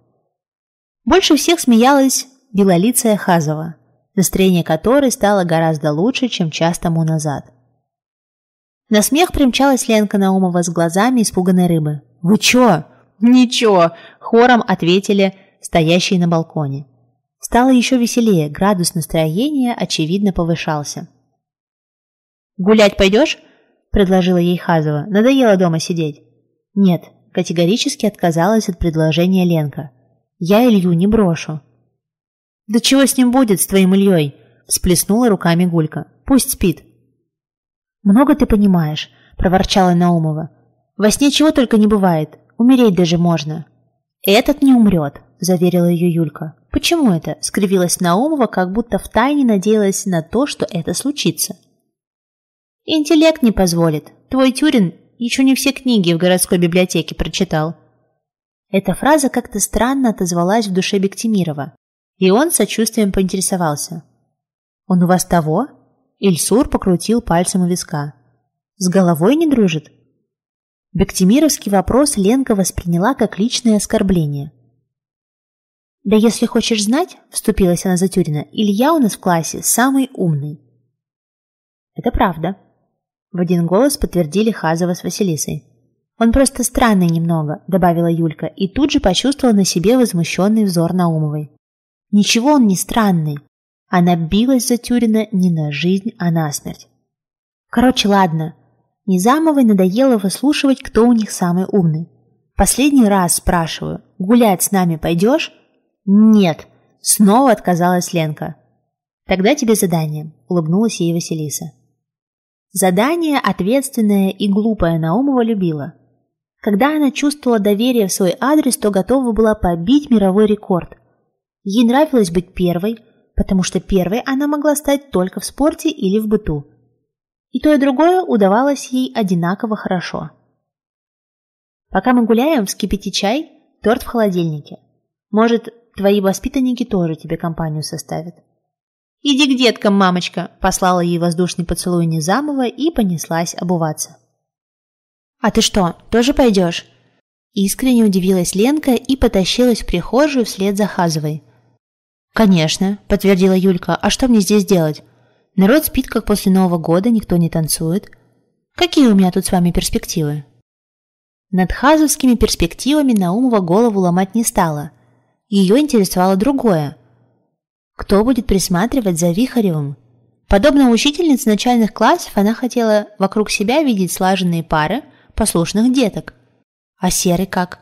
Больше всех смеялась белолицая Хазова, настроение которой стало гораздо лучше, чем час тому назад – на смех примчалась Ленка Наумова с глазами испуганной рыбы. «Вы чё?» «Ничего!» – хором ответили стоящие на балконе. Стало еще веселее, градус настроения, очевидно, повышался. «Гулять пойдешь?» – предложила ей Хазова. «Надоело дома сидеть». «Нет», – категорически отказалась от предложения Ленка. «Я Илью не брошу». «Да чего с ним будет, с твоим Ильей?» – всплеснула руками Гулька. «Пусть спит». «Много ты понимаешь», – проворчала Наумова. «Во сне чего только не бывает. Умереть даже можно». «Этот не умрет», – заверила ее Юлька. «Почему это?» – скривилась Наумова, как будто втайне надеялась на то, что это случится. «Интеллект не позволит. Твой Тюрин еще не все книги в городской библиотеке прочитал». Эта фраза как-то странно отозвалась в душе Бектимирова, и он сочувствием поинтересовался. «Он у вас того?» Ильсур покрутил пальцем у виска. «С головой не дружит?» Бектимировский вопрос Ленка восприняла как личное оскорбление. «Да если хочешь знать, — вступилась она за Тюрина, — Илья у нас в классе самый умный». «Это правда», — в один голос подтвердили Хазова с Василисой. «Он просто странный немного», — добавила Юлька, и тут же почувствовала на себе возмущенный взор Наумовой. «Ничего он не странный. Она билась за Тюрина не на жизнь, а на смерть. Короче, ладно. Низамовой надоело выслушивать, кто у них самый умный. Последний раз спрашиваю, гулять с нами пойдешь? Нет. Снова отказалась Ленка. Тогда тебе задание, улыбнулась ей Василиса. Задание ответственное и глупое Наумова любила. Когда она чувствовала доверие в свой адрес, то готова была побить мировой рекорд. Ей нравилось быть первой, потому что первой она могла стать только в спорте или в быту. И то и другое удавалось ей одинаково хорошо. Пока мы гуляем, вскипяти чай, торт в холодильнике. Может, твои воспитанники тоже тебе компанию составят. «Иди к деткам, мамочка!» – послала ей воздушный поцелуй Незамова и понеслась обуваться. «А ты что, тоже пойдешь?» Искренне удивилась Ленка и потащилась в прихожую вслед за Хазовой. «Конечно», – подтвердила Юлька, – «а что мне здесь делать? Народ спит, как после Нового года, никто не танцует. Какие у меня тут с вами перспективы?» Над хазовскими перспективами Наумова голову ломать не стала. Ее интересовало другое. Кто будет присматривать за Вихаревым? Подобно учительнице начальных классов, она хотела вокруг себя видеть слаженные пары послушных деток. А Серый как?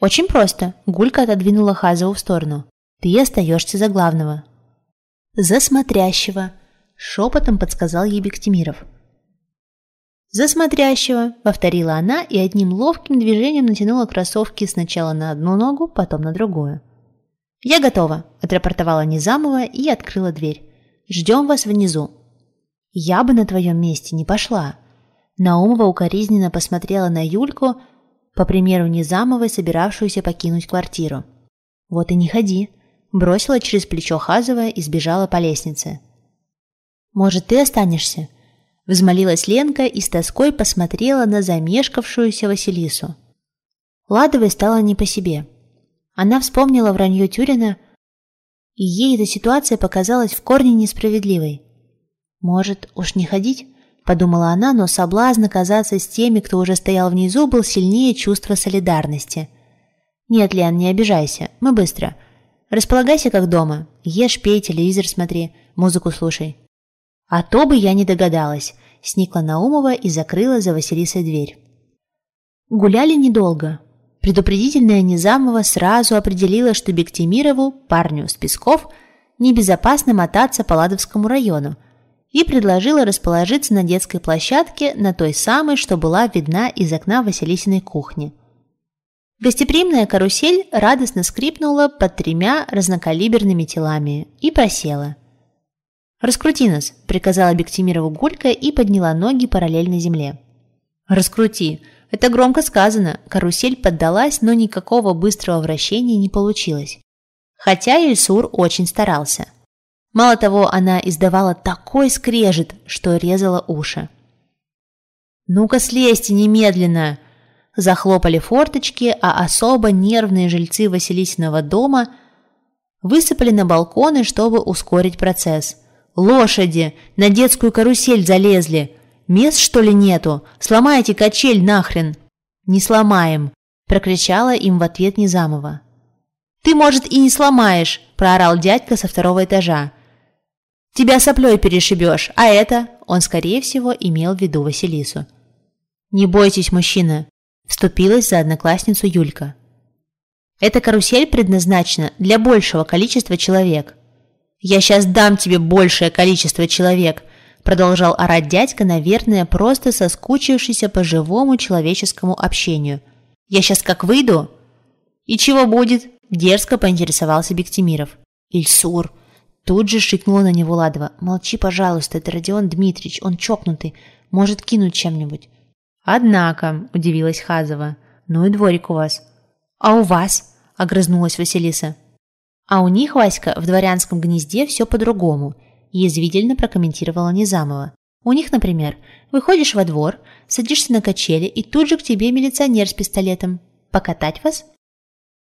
Очень просто. Гулька отодвинула Хазову в сторону. Ты остаешься за главного. За смотрящего, шепотом подсказал ей Бектимиров. «За смотрящего!» — повторила она и одним ловким движением натянула кроссовки сначала на одну ногу, потом на другую. «Я готова!» — отрапортовала Низамова и открыла дверь. «Ждем вас внизу». «Я бы на твоем месте не пошла». Наумова укоризненно посмотрела на Юльку, по примеру Низамовой, собиравшуюся покинуть квартиру. «Вот и не ходи», — бросила через плечо Хазова и сбежала по лестнице. «Может, ты останешься?» Взмолилась Ленка и с тоской посмотрела на замешкавшуюся Василису. Ладовой стало не по себе. Она вспомнила вранье Тюрина, и ей эта ситуация показалась в корне несправедливой. «Может, уж не ходить?» – подумала она, но соблазн оказаться с теми, кто уже стоял внизу, был сильнее чувства солидарности. «Нет, Лен, не обижайся, мы быстро. Располагайся как дома. Ешь, пей, телевизор смотри, музыку слушай. А то бы я не догадалась, сникла Наумова и закрыла за Василисой дверь. Гуляли недолго. Предупредительная Низамова сразу определила, что Бектимирову, парню с Песков, небезопасно мотаться по Ладовскому району, и предложила расположиться на детской площадке, на той самой, что была видна из окна Василисиной кухни. Гостеприимная карусель радостно скрипнула под тремя разнокалиберными телами и просела – «Раскрути нас», – приказала Бектимирову Гулька и подняла ноги параллельно земле. «Раскрути!» Это громко сказано. Карусель поддалась, но никакого быстрого вращения не получилось. Хотя Ильсур очень старался. Мало того, она издавала такой скрежет, что резала уши. «Ну-ка слезьте немедленно!» Захлопали форточки, а особо нервные жильцы Василисиного дома высыпали на балконы, чтобы ускорить процесс – Лошади! На детскую карусель залезли! Мест, что ли, нету? Сломайте качель нахрен!» «Не сломаем!» – прокричала им в ответ Низамова. «Ты, может, и не сломаешь!» – проорал дядька со второго этажа. «Тебя соплей перешибешь, а это...» – он, скорее всего, имел в виду Василису. «Не бойтесь, мужчина!» – вступилась за одноклассницу Юлька. «Эта карусель предназначена для большего количества человек. «Я сейчас дам тебе большее количество человек», продолжал орать дядька, наверное, просто соскучившийся по живому человеческому общению. «Я сейчас как выйду?» «И чего будет?» – дерзко поинтересовался Бектимиров. «Ильсур!» Тут же шикнула на него Ладова. «Молчи, пожалуйста, это Родион Дмитриевич, он чокнутый, может кинуть чем-нибудь». «Однако», – удивилась Хазова, – «ну и дворик у вас». «А у вас?» – огрызнулась Василиса. А у них, Васька, в дворянском гнезде все по-другому, язвительно прокомментировала Низамова. У них, например, выходишь во двор, садишься на качели, и тут же к тебе милиционер с пистолетом. Покатать вас?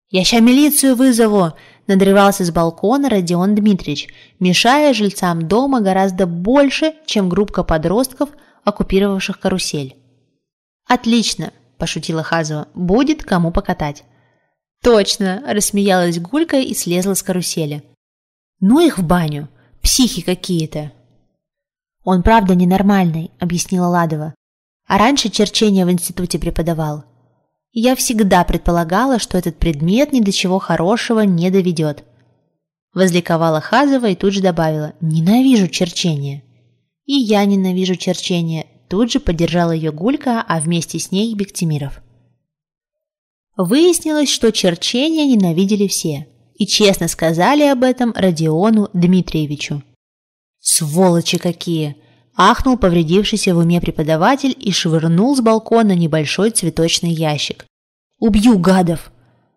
«Я ща милицию вызову!» – надрывался с балкона Родион Дмитриевич, мешая жильцам дома гораздо больше, чем группка подростков, оккупировавших карусель. «Отлично!» – пошутила Хазова. «Будет кому покатать». «Точно!» – рассмеялась Гулька и слезла с карусели. «Ну их в баню! Психи какие-то!» «Он правда ненормальный», – объяснила Ладова. «А раньше черчение в институте преподавал. Я всегда предполагала, что этот предмет ни до чего хорошего не доведет». Возликовала Хазова и тут же добавила «Ненавижу черчение». «И я ненавижу черчение», тут же поддержала ее Гулька, а вместе с ней Бектимиров. Выяснилось, что черчение ненавидели все, и честно сказали об этом Родиону Дмитриевичу. «Сволочи какие!» – ахнул повредившийся в уме преподаватель и швырнул с балкона небольшой цветочный ящик. «Убью гадов!»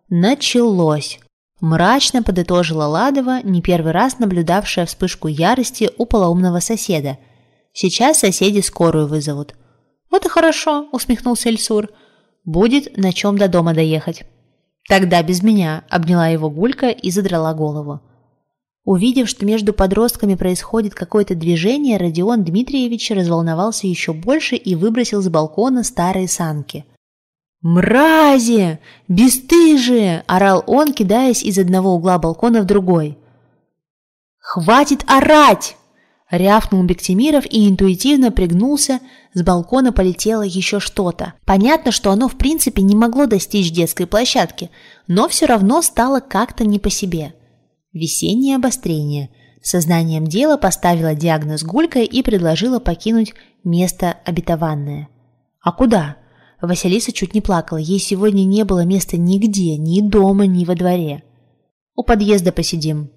Началось. Мрачно подытожила Ладова, не первый раз наблюдавшая вспышку ярости у полоумного соседа. Сейчас соседи скорую вызовут. «Вот и хорошо», — усмехнулся Эльсур. «Будет на чем до дома доехать». «Тогда без меня», — обняла его Гулька и задрала голову. Увидев, что между подростками происходит какое-то движение, Родион Дмитриевич разволновался еще больше и выбросил с балкона старые санки – «Мрази! Бестыжие!» – орал он, кидаясь из одного угла балкона в другой. «Хватит орать!» – рявкнул Бектимиров и интуитивно пригнулся, с балкона полетело еще что-то. Понятно, что оно в принципе не могло достичь детской площадки, но все равно стало как-то не по себе. Весеннее обострение. Сознанием дела поставила диагноз Гулька и предложила покинуть место обетованное. «А куда?» Василиса чуть не плакала. Ей сегодня не было места нигде, ни дома, ни во дворе. «У подъезда посидим», –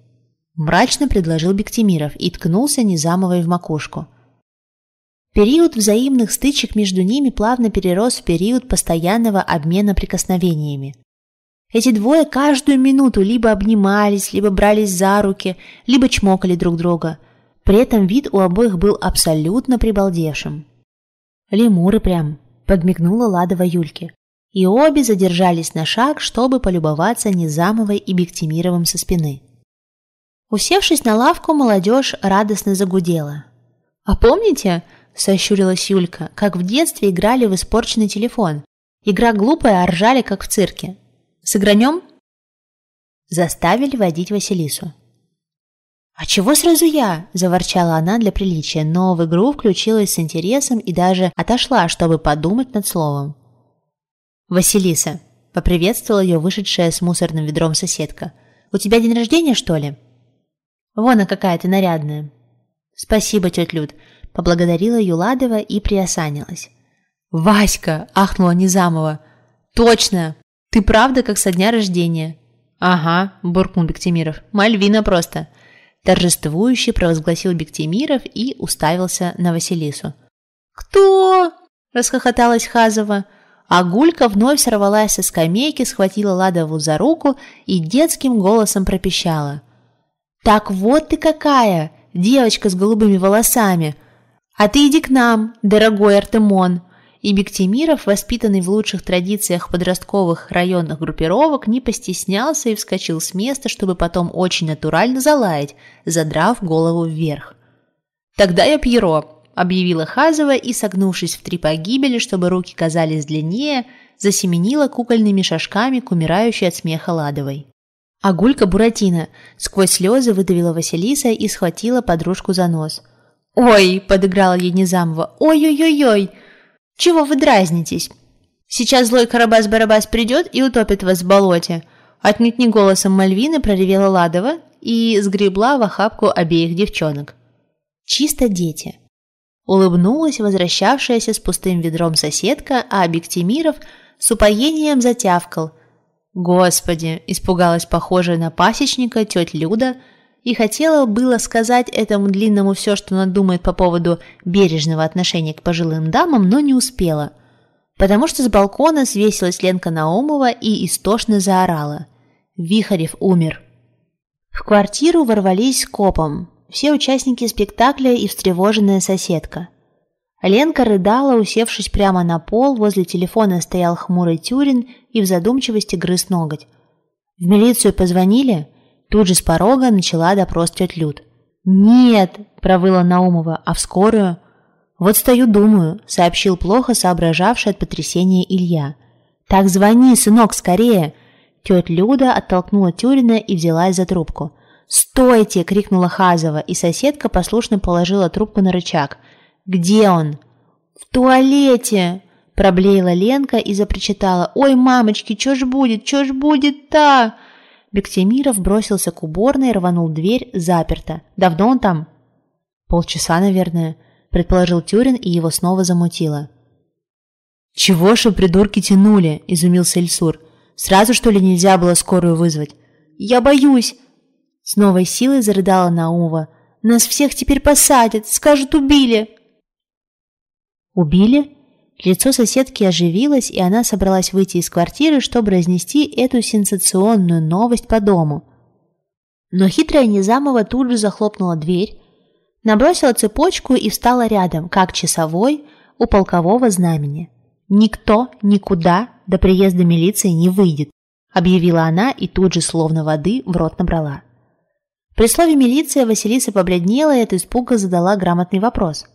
мрачно предложил Бектимиров и ткнулся Низамовой в макушку. Период взаимных стычек между ними плавно перерос в период постоянного обмена прикосновениями. Эти двое каждую минуту либо обнимались, либо брались за руки, либо чмокали друг друга. При этом вид у обоих был абсолютно прибалдевшим. Лемуры прям, подмигнула Ладова Юльке. И обе задержались на шаг, чтобы полюбоваться Низамовой и Бектимировым со спины. Усевшись на лавку, молодежь радостно загудела. «А помните, — сощурилась Юлька, — как в детстве играли в испорченный телефон? Игра глупая, а ржали, как в цирке. Сыгранем?» Заставили водить Василису. «А чего сразу я?» – заворчала она для приличия, но в игру включилась с интересом и даже отошла, чтобы подумать над словом. «Василиса», – поприветствовала ее вышедшая с мусорным ведром соседка. «У тебя день рождения, что ли?» «Вон она какая ты нарядная». «Спасибо, тетя Люд», – поблагодарила Юладова и приосанилась. «Васька!» – ахнула Низамова. «Точно! Ты правда как со дня рождения?» «Ага», – буркнул Бектимиров. «Мальвина просто!» торжествующе провозгласил Бектимиров и уставился на Василису. «Кто?» – расхохоталась Хазова. А Гулька вновь сорвалась со скамейки, схватила Ладову за руку и детским голосом пропищала. «Так вот ты какая, девочка с голубыми волосами! А ты иди к нам, дорогой Артемон!» и Бектимиров, воспитанный в лучших традициях подростковых районных группировок, не постеснялся и вскочил с места, чтобы потом очень натурально залаять, задрав голову вверх. «Тогда я Пьеро», – объявила Хазова и, согнувшись в три погибели, чтобы руки казались длиннее, засеменила кукольными шажками к умирающей от смеха Ладовой. А Гулька Буратино сквозь слезы выдавила Василиса и схватила подружку за нос. «Ой!» – подыграла ей Незамова. «Ой-ой-ой-ой!» Чего вы дразнитесь? Сейчас злой Карабас-Барабас придет и утопит вас в болоте. Отнюдь не голосом Мальвины проревела Ладова и сгребла в охапку обеих девчонок. Чисто дети. Улыбнулась возвращавшаяся с пустым ведром соседка, а Бектимиров с упоением затявкал. «Господи!» – испугалась похожая на пасечника тетя Люда – и хотела было сказать этому длинному все, что она думает по поводу бережного отношения к пожилым дамам, но не успела, потому что с балкона свесилась Ленка Наумова и истошно заорала. Вихарев умер. В квартиру ворвались копом, все участники спектакля и встревоженная соседка. Ленка рыдала, усевшись прямо на пол, возле телефона стоял хмурый Тюрин и в задумчивости грыз ноготь. «В милицию позвонили?» Тут же с порога начала допрос тет Люд. «Нет», – провыла Наумова, – «а в скорую?» «Вот стою, думаю», – сообщил плохо соображавший от потрясения Илья. «Так звони, сынок, скорее!» Тетя Люда оттолкнула Тюрина и взялась за трубку. «Стойте!» – крикнула Хазова, и соседка послушно положила трубку на рычаг. «Где он?» «В туалете!» – проблеяла Ленка и запричитала. «Ой, мамочки, чё ж будет, чё ж будет-то?» Бектемиров бросился к уборной, рванул дверь, заперта. Давно он там? Полчаса, наверное, предположил Тюрин, и его снова замутило. «Чего ж придурки тянули?» – изумился Ильсур. «Сразу, что ли, нельзя было скорую вызвать?» «Я боюсь!» С новой силой зарыдала Наува. «Нас всех теперь посадят! Скажут, убили!» «Убили?» Лицо соседки оживилось, и она собралась выйти из квартиры, чтобы разнести эту сенсационную новость по дому. Но хитрая Низамова тут же захлопнула дверь, набросила цепочку и встала рядом, как часовой у полкового знамени. «Никто никуда до приезда милиции не выйдет», объявила она и тут же словно воды в рот набрала. При слове «милиция» Василиса побледнела и от испуга задала грамотный вопрос.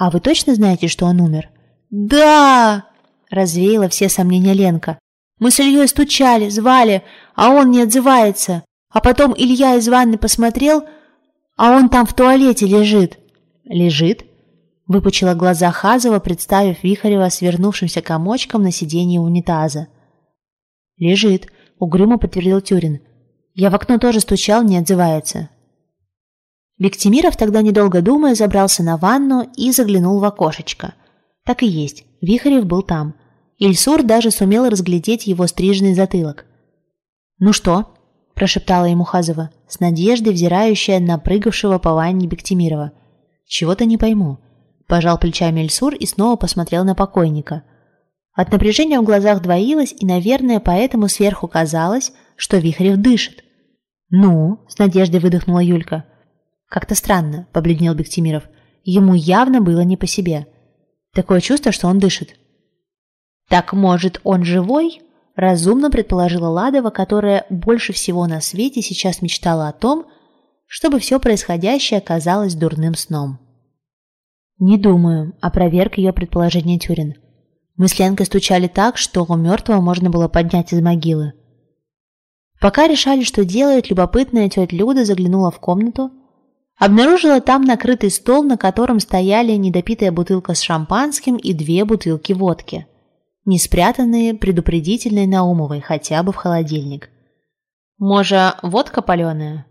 «А вы точно знаете, что он умер?» «Да!» – развеяла все сомнения Ленка. «Мы с Ильей стучали, звали, а он не отзывается. А потом Илья из ванны посмотрел, а он там в туалете лежит». «Лежит?» – выпучила глаза Хазова, представив Вихарева свернувшимся комочком на сиденье унитаза. «Лежит», – угрюмо подтвердил Тюрин. «Я в окно тоже стучал, не отзывается». Бектимиров тогда, недолго думая, забрался на ванну и заглянул в окошечко – так и есть, Вихарев был там. Ильсур даже сумел разглядеть его стриженный затылок. «Ну что?» – прошептала ему Хазова, с надеждой взирающая на прыгавшего по ванне Бектимирова. «Чего-то не пойму». Пожал плечами Ильсур и снова посмотрел на покойника. От напряжения в глазах двоилось, и, наверное, поэтому сверху казалось, что Вихарев дышит. «Ну?» – с надеждой выдохнула Юлька. «Как-то странно», – побледнел Бектимиров. Ему явно было не по себе – Такое чувство, что он дышит. «Так, может, он живой?» – разумно предположила Ладова, которая больше всего на свете сейчас мечтала о том, чтобы все происходящее оказалось дурным сном. «Не думаю», – опроверг ее предположение Тюрин. Мы с Ленкой стучали так, что у мертвого можно было поднять из могилы. Пока решали, что делает, любопытная тетя Люда заглянула в комнату Обнаружила там накрытый стол, на котором стояли недопитая бутылка с шампанским и две бутылки водки, не спрятанные предупредительной Наумовой хотя бы в холодильник. «Може, водка паленая?»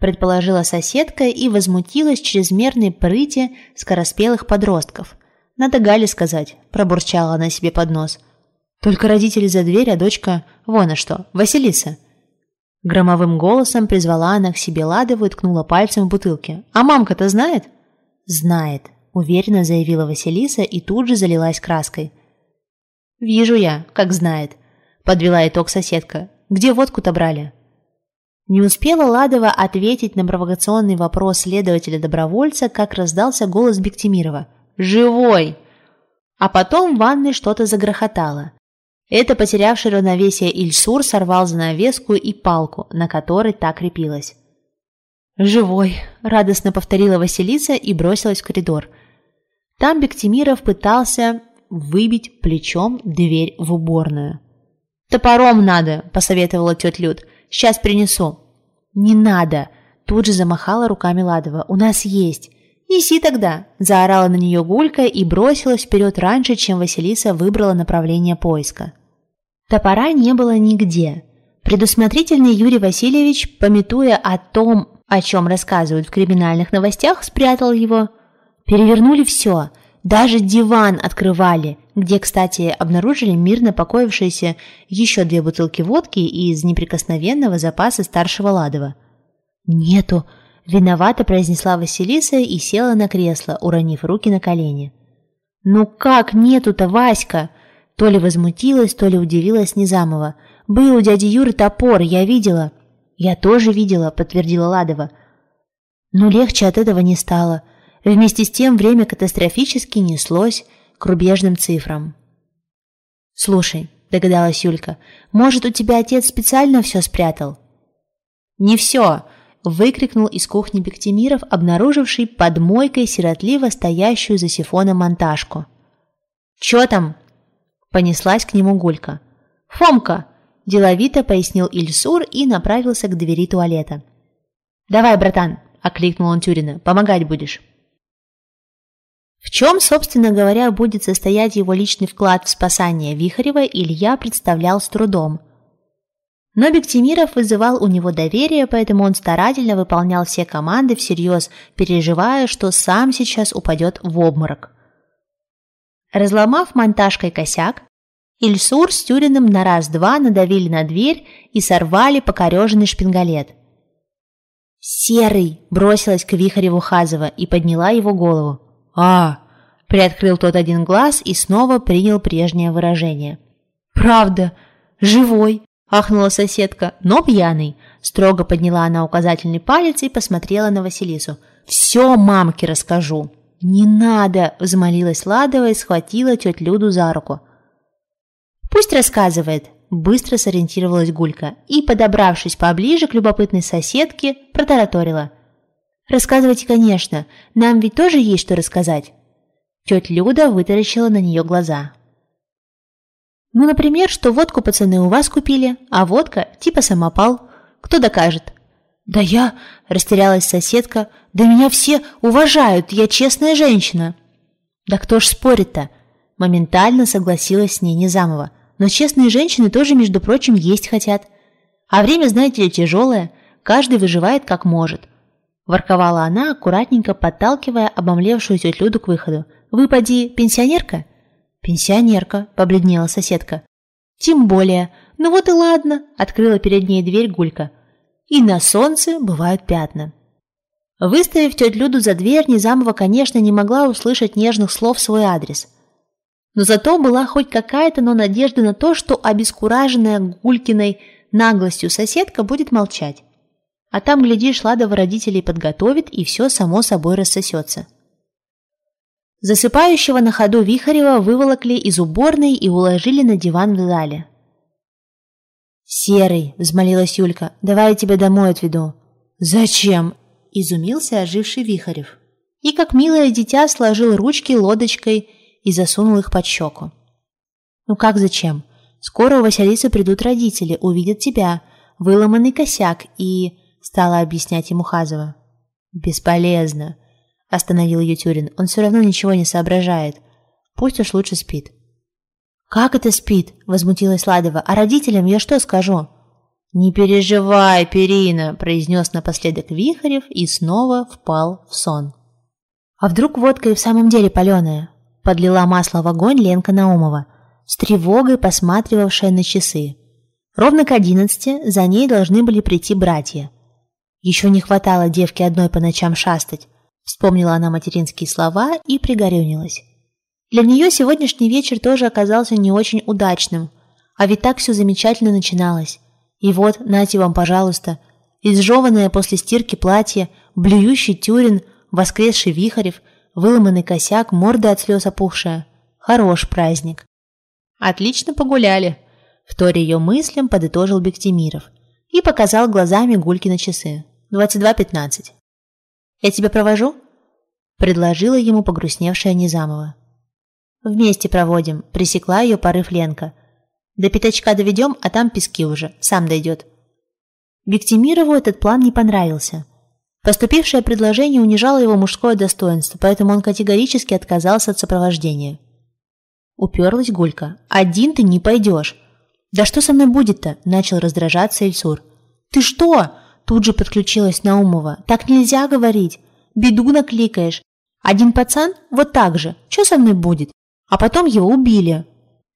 предположила соседка и возмутилась чрезмерной прыти скороспелых подростков. «Надо Гале сказать», – пробурчала она себе под нос. «Только родители за дверь, а дочка... Вон а что, Василиса!» Громовым голосом призвала она к себе Ладову и ткнула пальцем в бутылке. «А мамка-то знает?» «Знает», – уверенно заявила Василиса и тут же залилась краской. «Вижу я, как знает», – подвела итог соседка. «Где водку-то брали?» Не успела Ладова ответить на провокационный вопрос следователя-добровольца, как раздался голос Бектимирова. «Живой!» А потом в ванной что-то загрохотало. Это потерявший равновесие Ильсур сорвал занавеску и палку, на которой так крепилась. «Живой!» – радостно повторила Василиса и бросилась в коридор. Там Бектимиров пытался выбить плечом дверь в уборную. «Топором надо!» – посоветовала тетя Люд. «Сейчас принесу». «Не надо!» – тут же замахала руками Ладова. «У нас есть!» «Неси тогда!» – заорала на нее Гулька и бросилась вперед раньше, чем Василиса выбрала направление поиска. Топора не было нигде. Предусмотрительный Юрий Васильевич, пометуя о том, о чем рассказывают в криминальных новостях, спрятал его. Перевернули все, даже диван открывали, где, кстати, обнаружили мирно покоившиеся еще две бутылки водки из неприкосновенного запаса старшего Ладова. «Нету», – виновато произнесла Василиса и села на кресло, уронив руки на колени. «Ну как нету-то, Васька?» То ли возмутилась, то ли удивилась Низамова. «Был у дяди Юры топор, я видела». «Я тоже видела», — подтвердила Ладова. Но легче от этого не стало. Вместе с тем время катастрофически неслось к рубежным цифрам. «Слушай», — догадалась Юлька, — «может, у тебя отец специально все спрятал?» «Не все», — выкрикнул из кухни Бектимиров, обнаруживший под мойкой сиротливо стоящую за сифоном монтажку. «Чё там?» Понеслась к нему Гулька. «Фомка!» – деловито пояснил Ильсур и направился к двери туалета. «Давай, братан!» – окликнул он Тюрина. «Помогать будешь!» В чем, собственно говоря, будет состоять его личный вклад в спасание Вихарева, Илья представлял с трудом. Но Бектимиров вызывал у него доверие, поэтому он старательно выполнял все команды всерьез, переживая, что сам сейчас упадет в обморок. Разломав монтажкой косяк, Ильсур с Тюриным на раз-два надавили на дверь и сорвали покореженный шпингалет. «Серый!» – бросилась к Вихареву Хазова и подняла его голову. «А!» – приоткрыл тот один глаз и снова принял прежнее выражение. «Правда! Живой!» – ахнула соседка, но пьяный. Строго подняла она указательный палец и посмотрела на Василису. «Все мамке расскажу!» «Не надо!» – взмолилась Ладова и схватила тетю Люду за руку. «Пусть рассказывает!» – быстро сориентировалась Гулька и, подобравшись поближе к любопытной соседке, протараторила. «Рассказывайте, конечно, нам ведь тоже есть что рассказать!» Тетя Люда вытаращила на нее глаза. «Ну, например, что водку пацаны у вас купили, а водка типа самопал. Кто докажет?» «Да я...» – растерялась соседка. «Да меня все уважают, я честная женщина». «Да кто ж спорит-то?» – моментально согласилась с ней Незамова. «Но честные женщины тоже, между прочим, есть хотят. А время, знаете ли, тяжелое, каждый выживает как может». Ворковала она, аккуратненько подталкивая обомлевшую тетю Люду к выходу. «Вы, поди, пенсионерка?» «Пенсионерка», – побледнела соседка. «Тем более. Ну вот и ладно», – открыла перед ней дверь Гулька – и на солнце бывают пятна. Выставив тетю Люду за дверь, Низамова, конечно, не могла услышать нежных слов в свой адрес. Но зато была хоть какая-то, но надежда на то, что обескураженная Гулькиной наглостью соседка будет молчать. А там, глядишь, Ладова родителей подготовит, и все само собой рассосется. Засыпающего на ходу Вихарева выволокли из уборной и уложили на диван в зале. «Серый», — взмолилась Юлька, — «давай я тебя домой отведу». «Зачем?» — изумился оживший Вихарев. И как милое дитя сложил ручки лодочкой и засунул их под щеку. «Ну как зачем? Скоро у Василисы придут родители, увидят тебя, выломанный косяк и...» — стала объяснять ему Хазова. «Бесполезно», — остановил ее Тюрин. «Он все равно ничего не соображает. Пусть уж лучше спит». «Как это спит?» – возмутилась Ладова. «А родителям я что скажу?» «Не переживай, Перина», – произнес напоследок Вихарев и снова впал в сон. «А вдруг водка и в самом деле паленая?» – подлила масло в огонь Ленка Наумова, с тревогой посматривавшая на часы. Ровно к одиннадцати за ней должны были прийти братья. Еще не хватало девке одной по ночам шастать. Вспомнила она материнские слова и пригорюнилась. Для нее сегодняшний вечер тоже оказался не очень удачным, а ведь так все замечательно начиналось. И вот, нате вам, пожалуйста, изжеванное после стирки платье, блюющий тюрин, воскресший вихарев, выломанный косяк, морда от слез опухшая. Хорош праздник. Отлично погуляли. Вторя ее мыслям подытожил Бектимиров и показал глазами гульки на часы. 22.15. «Я тебя провожу?» предложила ему погрустневшая Низамова. «Вместе проводим», – пресекла ее порыв Ленка. «До пятачка доведем, а там пески уже, сам дойдет». Бектимирову этот план не понравился. Поступившее предложение унижало его мужское достоинство, поэтому он категорически отказался от сопровождения. Уперлась Гулька. «Один ты не пойдешь». «Да что со мной будет-то?» – начал раздражаться Эльсур. «Ты что?» – тут же подключилась Наумова. «Так нельзя говорить. Беду накликаешь. Один пацан? Вот так же. Что со мной будет? а потом его убили.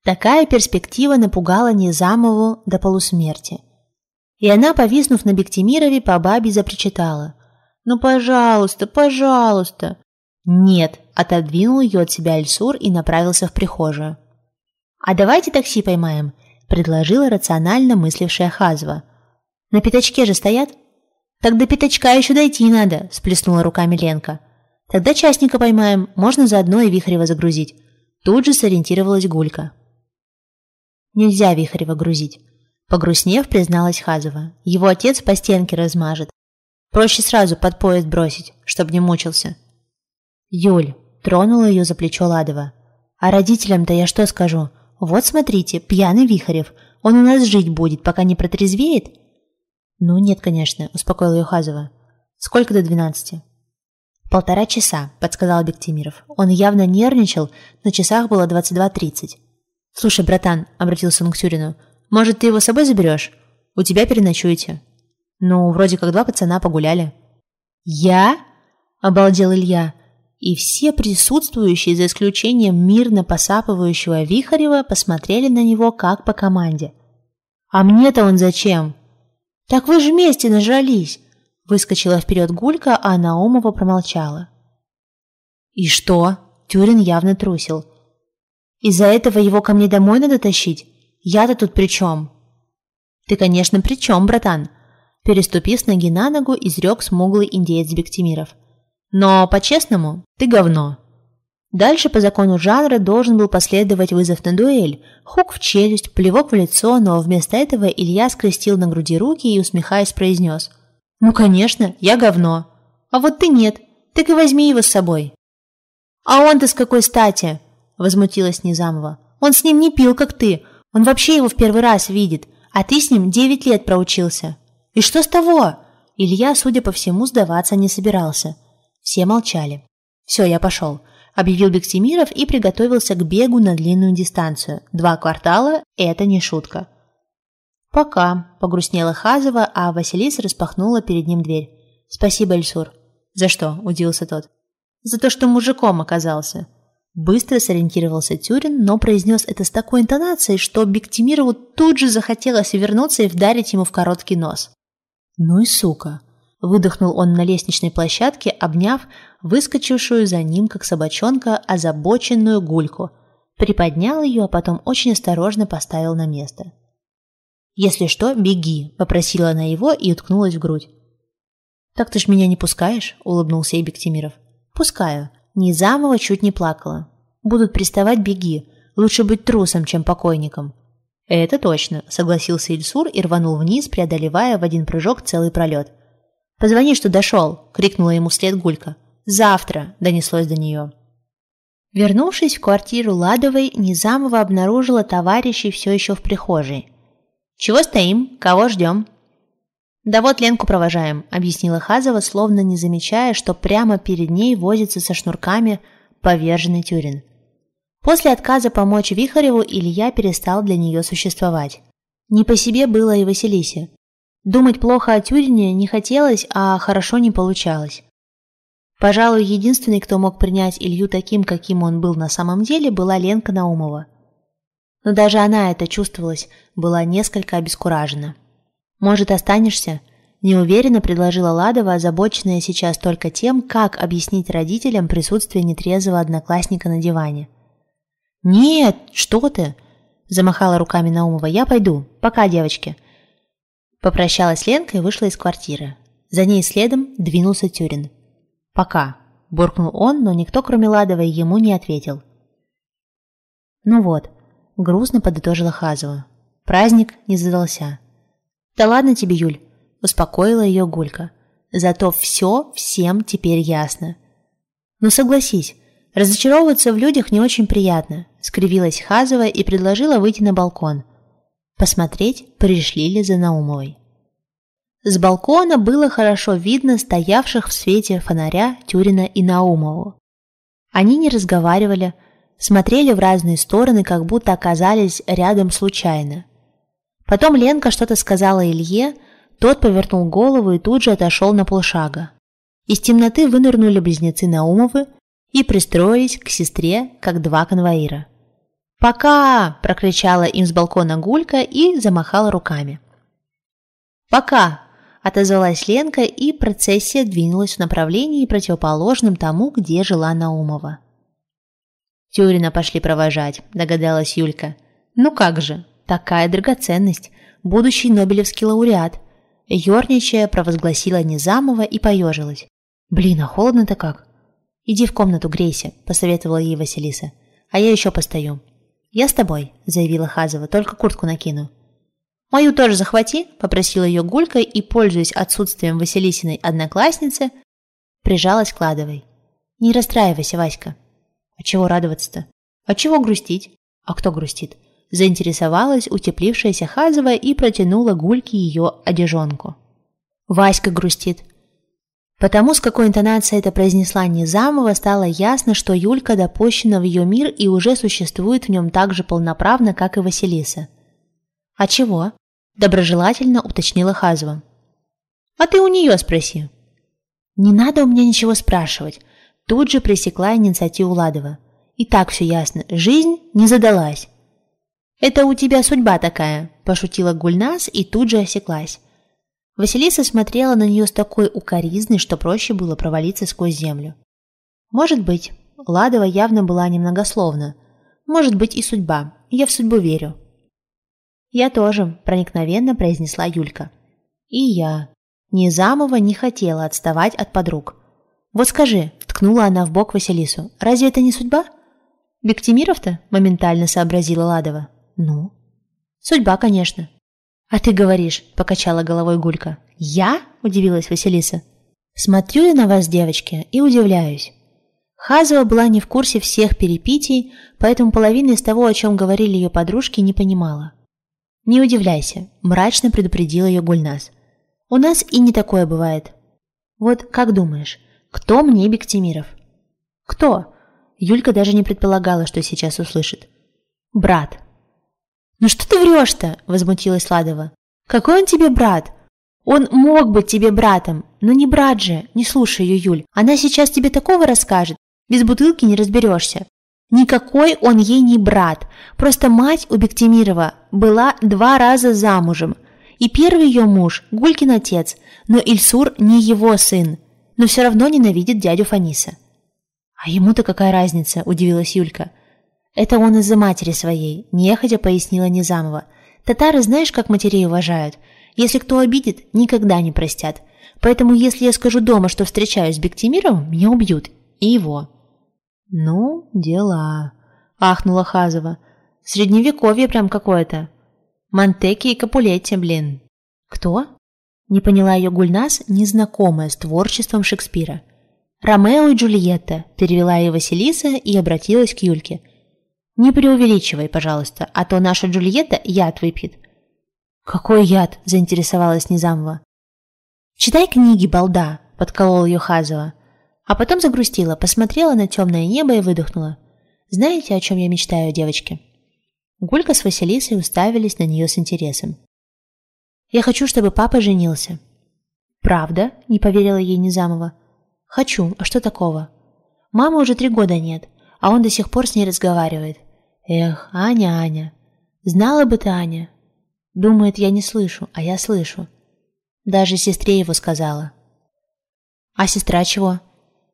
Такая перспектива напугала Низамову до полусмерти. И она, повиснув на Бектимирове, по бабе запричитала. «Ну, пожалуйста, пожалуйста!» «Нет!» – отодвинул ее от себя Эльсур и направился в прихожую. «А давайте такси поймаем», – предложила рационально мыслившая Хазва. «На пятачке же стоят?» «Так до пятачка еще дойти надо», – сплеснула руками Ленка. «Тогда частника поймаем, можно заодно и Вихрева загрузить. Тут же сориентировалась Гулька. Нельзя Вихарева грузить. Погрустнев, призналась Хазова. Его отец по стенке размажет. Проще сразу под поезд бросить, чтоб не мучился. Юль, тронула ее за плечо Ладова. А родителям-то я что скажу? Вот смотрите, пьяный Вихарев. Он у нас жить будет, пока не протрезвеет? Ну нет, конечно, успокоила ее Хазова. Сколько до двенадцати? «Полтора часа», – подсказал Бектимиров. Он явно нервничал, на часах было 22.30. «Слушай, братан», – обратился он к Тюрину, – «может, ты его с собой заберешь? У тебя переночуете. Ну, вроде как два пацана погуляли. Я? Обалдел Илья. И все присутствующие, за исключением мирно посапывающего Вихарева, посмотрели на него как по команде. А мне-то он зачем? Так вы же вместе нажрались. Выскочила вперед Гулька, а Наумова промолчала. И что? Тюрин явно трусил. Из-за этого его ко мне домой надо тащить? Я-то тут при чем? Ты, конечно, при чем, братан? Переступив с ноги на ногу, изрек смуглый индеец Бектимиров. Но, по-честному, ты говно. Дальше по закону жанра должен был последовать вызов на дуэль, хук в челюсть, плевок в лицо, но вместо этого Илья скрестил на груди руки и, усмехаясь, произнес. «Ну, конечно, я говно. А вот ты нет, так и возьми его с собой». «А он-то с какой стати?» – возмутилась Низамова. «Он с ним не пил, как ты. Он вообще его в первый раз видит, а ты с ним девять лет проучился». «И что с того?» Илья, судя по всему, сдаваться не собирался. Все молчали. «Все, я пошел», – объявил Бектимиров и приготовился к бегу на длинную дистанцию. Два квартала – это не шутка. «Пока», – погрустнела Хазова, а Василиса распахнула перед ним дверь. «Спасибо, Эльсур». «За что?» – удивился тот за то, что мужиком оказался. Быстро сориентировался Тюрин, но произнес это с такой интонацией, что Бектимирову тут же захотелось вернуться и вдарить ему в короткий нос. «Ну и сука!» – выдохнул он на лестничной площадке, обняв выскочившую за ним, как собачонка, озабоченную гульку. Приподнял ее, а потом очень осторожно поставил на место. «Если что, беги», – попросила она его и уткнулась в грудь. «Так ты ж меня не пускаешь?» – улыбнулся ей Бектимиров. «Пускаю». Низамова чуть не плакала. «Будут приставать, беги. Лучше быть трусом, чем покойником». «Это точно», — согласился Ильсур и рванул вниз, преодолевая в один прыжок целый пролет. «Позвони, что дошел!» — крикнула ему вслед Гулька. «Завтра!» — донеслось до нее. Вернувшись в квартиру Ладовой, Низамова обнаружила товарищей все еще в прихожей. «Чего стоим? Кого ждем?» «Да вот Ленку провожаем», — объяснила Хазова, словно не замечая, что прямо перед ней возится со шнурками поверженный Тюрин. После отказа помочь Вихареву Илья перестал для нее существовать. Не по себе было и Василисе. Думать плохо о Тюрине не хотелось, а хорошо не получалось. Пожалуй, единственный, кто мог принять Илью таким, каким он был на самом деле, была Ленка Наумова. Но даже она это чувствовалась, была несколько обескуражена. «Может, останешься?» – неуверенно предложила Ладова, озабоченная сейчас только тем, как объяснить родителям присутствие нетрезвого одноклассника на диване. «Нет, что ты!» – замахала руками Наумова. «Я пойду. Пока, девочки!» Попрощалась Ленка и вышла из квартиры. За ней следом двинулся Тюрин. «Пока!» – буркнул он, но никто, кроме Ладовой, ему не ответил. «Ну вот», – грустно подытожила Хазова. Праздник не задался. «Да ладно тебе, Юль», – успокоила ее Гулька. «Зато все всем теперь ясно». «Ну согласись, разочаровываться в людях не очень приятно», – скривилась Хазова и предложила выйти на балкон. Посмотреть, пришли ли за Наумовой. С балкона было хорошо видно стоявших в свете фонаря Тюрина и Наумову. Они не разговаривали, смотрели в разные стороны, как будто оказались рядом случайно – Потом Ленка что-то сказала Илье, тот повернул голову и тут же отошел на полшага. Из темноты вынырнули близнецы Наумовы и пристроились к сестре, как два конвоира. «Пока!» – прокричала им с балкона Гулька и замахала руками. «Пока!» – отозвалась Ленка, и процессия двинулась в направлении, противоположном тому, где жила Наумова. «Тюрина пошли провожать», – догадалась Юлька. «Ну как же, Такая драгоценность, будущий Нобелевский лауреат. Ёрничая, провозгласила Низамова и поежилась. «Блин, а холодно-то как?» «Иди в комнату, грейся», – посоветовала ей Василиса. «А я еще постою». «Я с тобой», – заявила Хазова, – «только куртку накину». «Мою тоже захвати», – попросила ее Гулька и, пользуясь отсутствием Василисиной одноклассницы, прижалась к Ладовой. «Не расстраивайся, Васька». «А чего радоваться-то? А чего грустить? А кто грустит? Заинтересовалась утеплившаяся Хазова и протянула Гульке ее одежонку. Васька грустит. Потому, с какой интонацией это произнесла Низамова, стало ясно, что Юлька допущена в ее мир и уже существует в нем так же полноправно, как и Василиса. «А чего?» Доброжелательно уточнила Хазова. А ты у нее спроси. Не надо у меня ничего спрашивать. Тут же пресекла инициативу Ладова. И так все ясно. Жизнь не задалась. «Это у тебя судьба такая», – пошутила Гульнас и тут же осеклась. Василиса смотрела на нее с такой укоризной, что проще было провалиться сквозь землю. Может быть, Ладова явно была немногословна. Может быть и судьба. Я в судьбу верю. «Я тоже», – проникновенно произнесла Юлька. «И я». Низамова не хотела отставать от подруг. «Вот скажи», – ткнула она в бок Василису, – «разве это не судьба?» «Бектимиров-то?» – моментально сообразила Ладова. «Ну?» «Судьба, конечно». «А ты говоришь», – покачала головой Гулька. «Я?» – удивилась Василиса. «Смотрю я на вас, девочки, и удивляюсь. Хазова была не в курсе всех перипетий, поэтому половины из того, о чем говорили ее подружки, не понимала. «Не удивляйся», – мрачно предупредила ее Гульнас. «У нас и не такое бывает. Вот как думаешь, кто мне Бектимиров?» «Кто?» Юлька даже не предполагала, что сейчас услышит. «Брат». «Ну что ты врешь-то?» – возмутилась Ладова. «Какой он тебе брат? Он мог быть тебе братом, но не брат же. Не слушай ее, Юль. Она сейчас тебе такого расскажет. Без бутылки не разберешься. Никакой он ей не брат. Просто мать у Бектимирова была два раза замужем. И первый ее муж – Гулькин отец, но Ильсур не его сын. Но все равно ненавидит дядю Фаниса. «А ему-то какая разница?» – удивилась Юлька. «Это он из-за матери своей», – нехотя пояснила Низамова. «Татары знаешь, как матерей уважают? Если кто обидит, никогда не простят. Поэтому если я скажу дома, что встречаюсь с Бектимировым, меня убьют. И его». «Ну, дела», – ахнула Хазова. «Средневековье прям какое-то. Монтеки и Капулетти, блин». «Кто?» – не поняла ее Гульнас, незнакомая с творчеством Шекспира. «Ромео и Джульетта», – перевела ее Василиса и обратилась к Юльке. «Не преувеличивай, пожалуйста, а то наша Джульетта яд выпьет». «Какой яд?» – заинтересовалась Низамова. «Читай книги, балда», – подколол ее Хазова. А потом загрустила, посмотрела на темное небо и выдохнула. «Знаете, о чем я мечтаю, девочки?» Гулька с Василисой уставились на нее с интересом. «Я хочу, чтобы папа женился». «Правда?» – не поверила ей Низамова. «Хочу. А что такого?» «Мамы уже три года нет, а он до сих пор с ней разговаривает. Эх, Аня, Аня. Знала бы ты, Аня. Думает, я не слышу, а я слышу. Даже сестре его сказала. А сестра чего?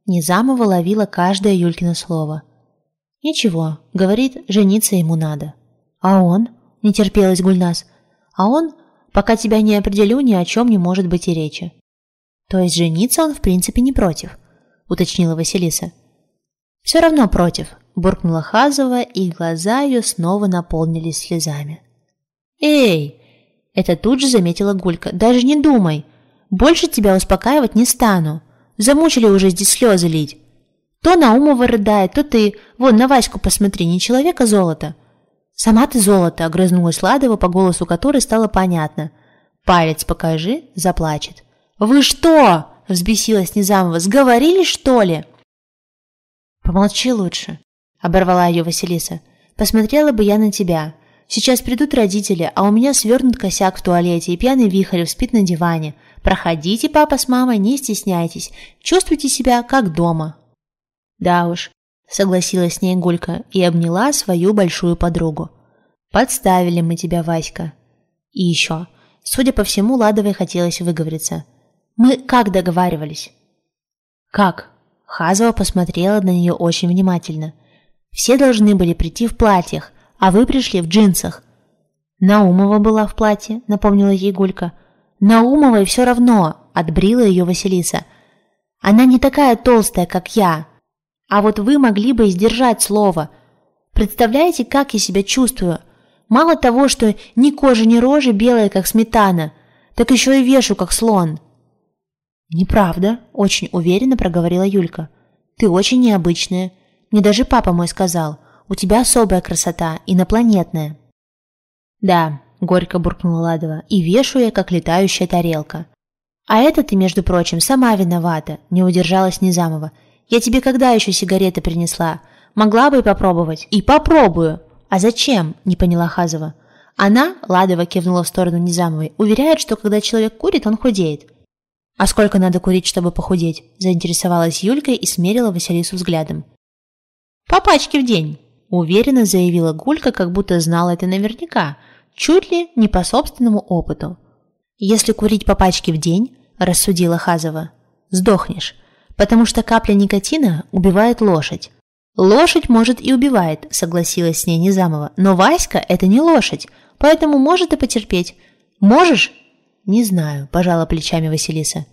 Низамова ловила каждое Юлькино слово. «Ничего», — говорит, жениться ему надо. «А он?» — не терпелась Гульнас. «А он, пока тебя не определю, ни о чем не может быть и речи». «То есть жениться он в принципе не против», — уточнила Василиса. «Все равно против», — буркнула Хазова, и глаза ее снова наполнились слезами. «Эй!» — это тут же заметила Гулька. «Даже не думай! Больше тебя успокаивать не стану!» Замучили уже здесь слезы лить. То Наумова рыдает, то ты. Вон, на Ваську посмотри, не человек, а золото. Сама ты золото, огрызнулась Ладова, по голосу которой стало понятно. Палец покажи, заплачет. Вы что? Взбесилась Низамова. Сговорились, что ли? Помолчи лучше, оборвала ее Василиса. Посмотрела бы я на тебя. Сейчас придут родители, а у меня свернут косяк в туалете, и пьяный Вихарев спит на диване. Проходите, папа с мамой, не стесняйтесь. Чувствуйте себя как дома». «Да уж», — согласилась с ней Гулька и обняла свою большую подругу. «Подставили мы тебя, Васька». И еще. Судя по всему, Ладовой хотелось выговориться. «Мы как договаривались?» «Как?» Хазова посмотрела на нее очень внимательно. «Все должны были прийти в платьях, а вы пришли в джинсах». «Наумова была в платье», — напомнила ей Гулька. Наумовой все равно, отбрила ее Василиса. Она не такая толстая, как я. А вот вы могли бы сдержать слово. Представляете, как я себя чувствую? Мало того, что ни кожи, ни рожи белая, как сметана, так еще и вешу, как слон. Неправда, очень уверенно проговорила Юлька. Ты очень необычная. Мне даже папа мой сказал. У тебя особая красота, инопланетная. Да, горько буркнула Ладова, и вешу я, как летающая тарелка. А это ты, между прочим, сама виновата, не удержалась Низамова. Я тебе когда еще сигареты принесла? Могла бы и попробовать. И попробую. А зачем? Не поняла Хазова. Она, Ладова кивнула в сторону Низамовой, уверяет, что когда человек курит, он худеет. «А сколько надо курить, чтобы похудеть?» – заинтересовалась Юлька и смерила Василису взглядом. «По пачке в день», – уверенно заявила Гулька, как будто знала это наверняка, чуть ли не по собственному опыту. «Если курить по пачке в день», – рассудила Хазова, – «сдохнешь, потому что капля никотина убивает лошадь. «Лошадь, может, и убивает», – согласилась с ней Низамова. «Но Васька – это не лошадь, поэтому может и потерпеть. Можешь?» «Не знаю», – пожала плечами Василиса.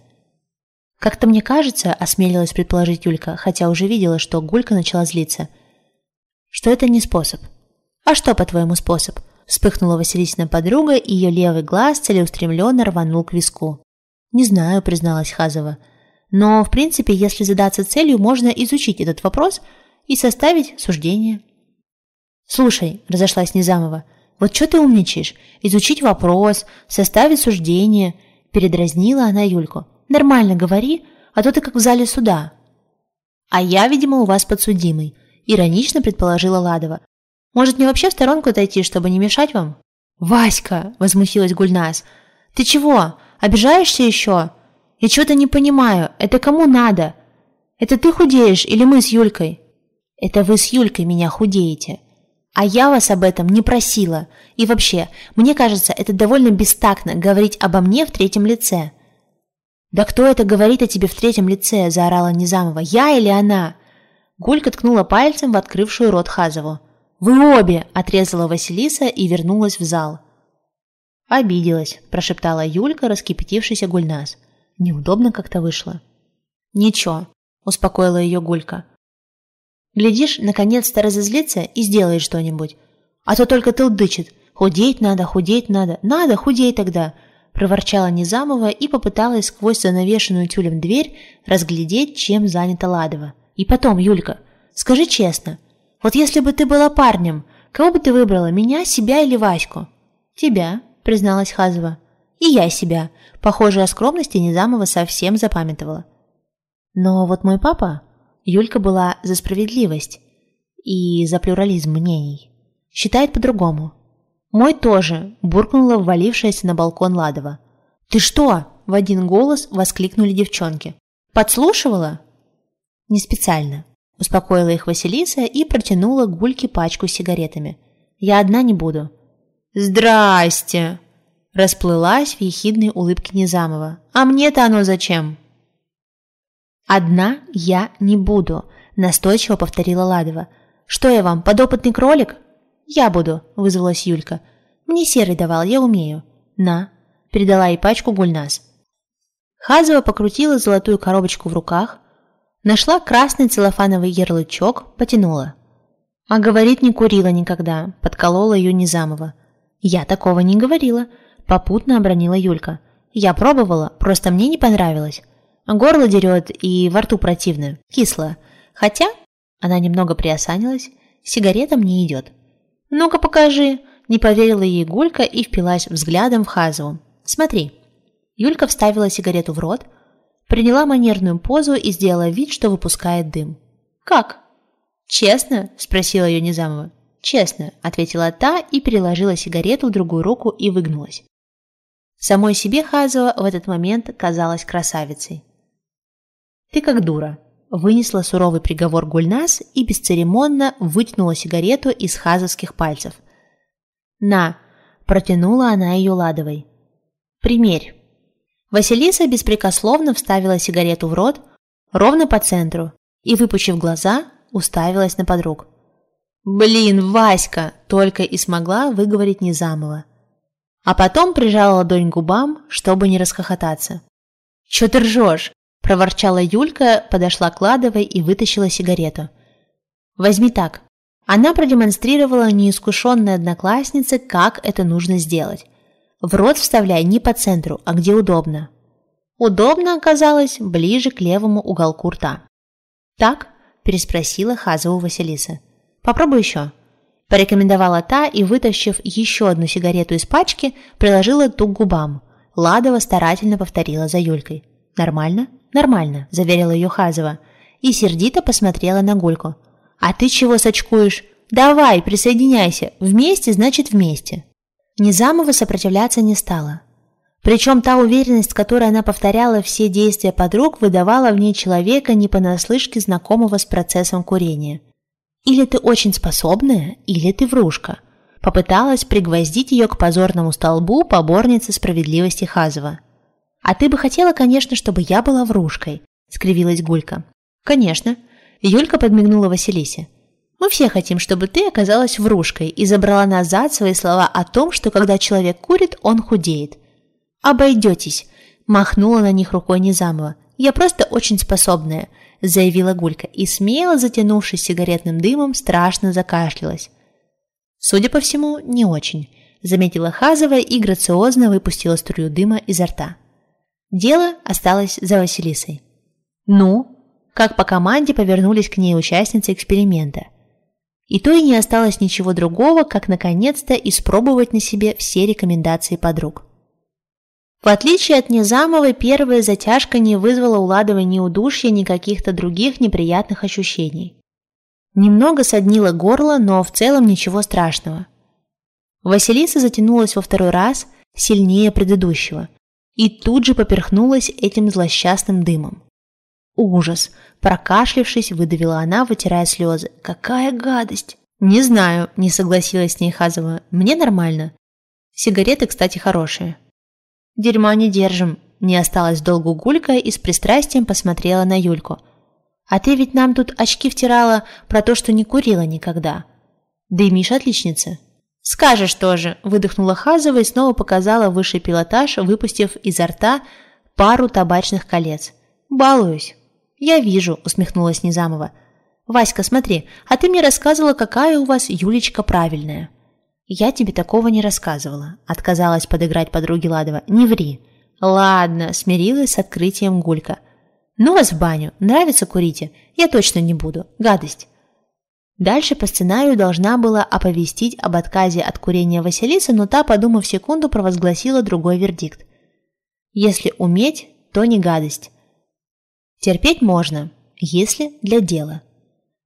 «Как-то мне кажется», – осмелилась предположить Юлька, хотя уже видела, что Гулька начала злиться, – «что это не способ». «А что, по-твоему, способ?» – вспыхнула Василисина подруга, и ее левый глаз целеустремленно рванул к виску. «Не знаю», – призналась Хазова. «Но, в принципе, если задаться целью, можно изучить этот вопрос – и составить суждение. «Слушай», – разошлась Низамова, – «вот что ты умничаешь? Изучить вопрос, составить суждение». Передразнила она Юльку. «Нормально говори, а то ты как в зале суда». «А я, видимо, у вас подсудимый», – иронично предположила Ладова. «Может, мне вообще в сторонку отойти, чтобы не мешать вам?» «Васька!» – возмутилась Гульнас. «Ты чего? Обижаешься еще? Я чего-то не понимаю. Это кому надо? Это ты худеешь или мы с Юлькой?» Это вы с Юлькой меня худеете. А я вас об этом не просила. И вообще, мне кажется, это довольно бестактно говорить обо мне в третьем лице. «Да кто это говорит о тебе в третьем лице?» – заорала Низамова. «Я или она?» Гулька ткнула пальцем в открывшую рот Хазову. «Вы обе!» – отрезала Василиса и вернулась в зал. «Обиделась», – прошептала Юлька, раскипятившийся Гульнас. Неудобно как-то вышло. «Ничего», – успокоила ее Гулька. Глядишь, наконец-то разозлится и сделает что-нибудь. А то только тылдычит. Худеть надо, худеть надо. Надо, худей тогда!» Проворчала Низамова и попыталась сквозь занавешенную тюлем дверь разглядеть, чем занята Ладова. «И потом, Юлька, скажи честно, вот если бы ты была парнем, кого бы ты выбрала, меня, себя или Ваську?» «Тебя», — призналась Хазова. «И я себя». Похоже, о скромности Низамова совсем запамятовала. «Но вот мой папа...» Юлька была за справедливость и за плюрализм мнений. Считает по-другому. «Мой тоже», – буркнула ввалившаяся на балкон Ладова. «Ты что?» – в один голос воскликнули девчонки. «Подслушивала?» «Не специально», – успокоила их Василиса и протянула Гульке пачку с сигаретами. «Я одна не буду». «Здрасте!» – расплылась в ехидной улыбке Незамова. «А мне-то оно зачем?» «Одна я не буду», – настойчиво повторила Ладова. «Что я вам, подопытный кролик?» «Я буду», – вызвалась Юлька. «Мне серый давал, я умею». «На», – передала ей пачку гульнас. Хазова покрутила золотую коробочку в руках, нашла красный целлофановый ярлычок, потянула. «А говорит, не курила никогда», – подколола ее Низамова. «Я такого не говорила», – попутно обронила Юлька. «Я пробовала, просто мне не понравилось». Горло дерет и во рту противно, кисло. Хотя, она немного приосанилась, сигарета мне идет. «Ну-ка покажи!» – не поверила ей Гулька и впилась взглядом в Хазову. «Смотри». Юлька вставила сигарету в рот, приняла манерную позу и сделала вид, что выпускает дым. «Как?» «Честно?» – спросила ее Незамова. «Честно», – ответила та и переложила сигарету в другую руку и выгнулась. Самой себе Хазова в этот момент казалась красавицей. «Ты как дура», – вынесла суровый приговор Гульнас и бесцеремонно вытянула сигарету из хазовских пальцев. «На!» – протянула она ее ладовой. «Примерь». Василиса беспрекословно вставила сигарету в рот, ровно по центру, и, выпучив глаза, уставилась на подруг. «Блин, Васька!» – только и смогла выговорить Незамова. А потом прижала ладонь к губам, чтобы не расхохотаться. «Чё ты ржёшь? Проворчала Юлька, подошла к Ладовой и вытащила сигарету. «Возьми так». Она продемонстрировала неискушенной однокласснице, как это нужно сделать. В рот вставляй не по центру, а где удобно. Удобно оказалось ближе к левому уголку рта. «Так?» – переспросила Хазову Василиса. «Попробуй еще». Порекомендовала та и, вытащив еще одну сигарету из пачки, приложила ту к губам. Ладова старательно повторила за Юлькой. «Нормально?» «Нормально», – заверила ее Хазова. И сердито посмотрела на Гульку. «А ты чего сочкуешь? Давай, присоединяйся. Вместе значит вместе». Низамова сопротивляться не стала. Причем та уверенность, которой она повторяла все действия подруг, выдавала в ней человека не понаслышке знакомого с процессом курения. «Или ты очень способная, или ты врушка», попыталась пригвоздить ее к позорному столбу поборницы справедливости Хазова. «А ты бы хотела, конечно, чтобы я была врушкой», — скривилась Гулька. «Конечно». Юлька подмигнула Василисе. «Мы все хотим, чтобы ты оказалась врушкой и забрала назад свои слова о том, что когда человек курит, он худеет. «Обойдетесь», – махнула на них рукой Низамова. «Я просто очень способная», – заявила Гулька и, смело затянувшись сигаретным дымом, страшно закашлялась. «Судя по всему, не очень», – заметила Хазова и грациозно выпустила струю дыма изо рта. Дело осталось за Василисой. «Ну?» Как по команде повернулись к ней участницы эксперимента. И то и не осталось ничего другого, как наконец-то испробовать на себе все рекомендации подруг. В отличие от Незамовой, первая затяжка не вызвала у Ладовой ни удушья, ни каких-то других неприятных ощущений. Немного соднило горло, но в целом ничего страшного. Василиса затянулась во второй раз, сильнее предыдущего, и тут же поперхнулась этим злосчастным дымом. Ужас! Прокашлившись, выдавила она, вытирая слезы. Какая гадость! Не знаю, не согласилась с ней Хазова. Мне нормально. Сигареты, кстати, хорошие. «Дерьма не держим», – не осталось долго Гулька и с пристрастием посмотрела на Юльку. «А ты ведь нам тут очки втирала про то, что не курила никогда. Да и Миша отличница». «Скажешь тоже», – выдохнула Хазова и снова показала высший пилотаж, выпустив изо рта пару табачных колец. «Балуюсь». «Я вижу», – усмехнулась Низамова. «Васька, смотри, а ты мне рассказывала, какая у вас Юлечка правильная». «Я тебе такого не рассказывала», – отказалась подыграть подруге Ладова. «Не ври». «Ладно», – смирилась с открытием Гулька. «Ну вас в баню. Нравится курите? Я точно не буду. Гадость». Дальше по сценарию должна была оповестить об отказе от курения Василиса, но та, подумав секунду, провозгласила другой вердикт. «Если уметь, то не гадость. Терпеть можно, если для дела.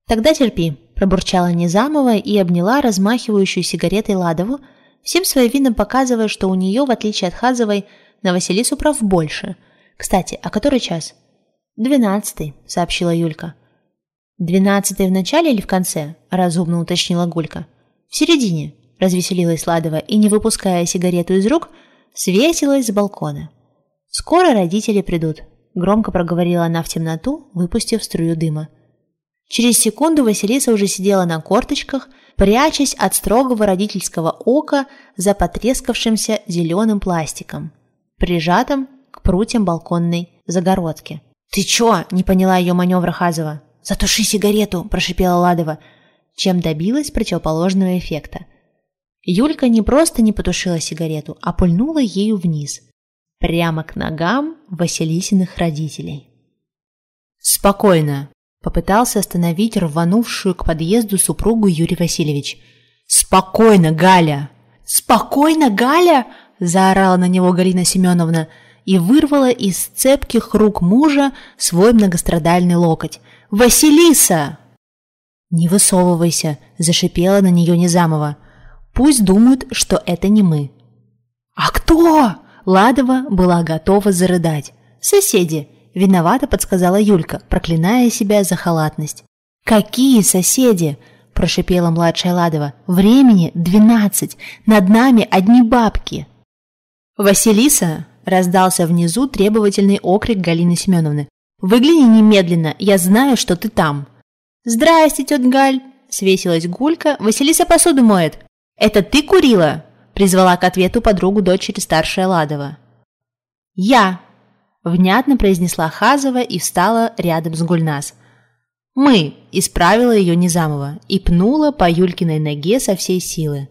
Тогда терпи, пробурчала Низамова и обняла размахивающую сигаретой Ладову, всем своим видом показывая, что у нее, в отличие от Хазовой, на Василису прав больше. Кстати, а который час? «Двенадцатый», — сообщила Юлька. «Двенадцатый в начале или в конце?» – разумно уточнила Гулька. «В середине», – развеселилась Ладова и, не выпуская сигарету из рук, свесилась с балкона. «Скоро родители придут», – громко проговорила она в темноту, выпустив струю дыма. Через секунду Василиса уже сидела на корточках, прячась от строгого родительского ока за потрескавшимся зеленым пластиком, прижатым к прутьям балконной загородки. «Ты чё?» – не поняла ее маневра Хазова. «Затуши сигарету!» – прошипела Ладова, чем добилась противоположного эффекта. Юлька не просто не потушила сигарету, а пульнула ею вниз, прямо к ногам Василисиных родителей. «Спокойно!» Попытался остановить рванувшую к подъезду супругу Юрий Васильевич. «Спокойно, Галя!» «Спокойно, Галя!» – заорала на него Галина Семеновна и вырвала из цепких рук мужа свой многострадальный локоть. «Василиса!» «Не высовывайся!» – зашипела на нее Незамова. «Пусть думают, что это не мы». «А кто?» Ладова была готова зарыдать. «Соседи!» Виновато подсказала Юлька, проклиная себя за халатность. «Какие соседи?» – прошипела младшая Ладова. «Времени двенадцать, над нами одни бабки». «Василиса!» – раздался внизу требовательный окрик Галины Семеновны. «Выгляни немедленно, я знаю, что ты там». «Здрасте, тетя Галь!» – свесилась Гулька. «Василиса посуду моет». «Это ты курила?» – призвала к ответу подругу дочери старшая Ладова. «Я!» Внятно произнесла Хазова и встала рядом с Гульнас. «Мы!» – исправила ее Низамова и пнула по Юлькиной ноге со всей силы.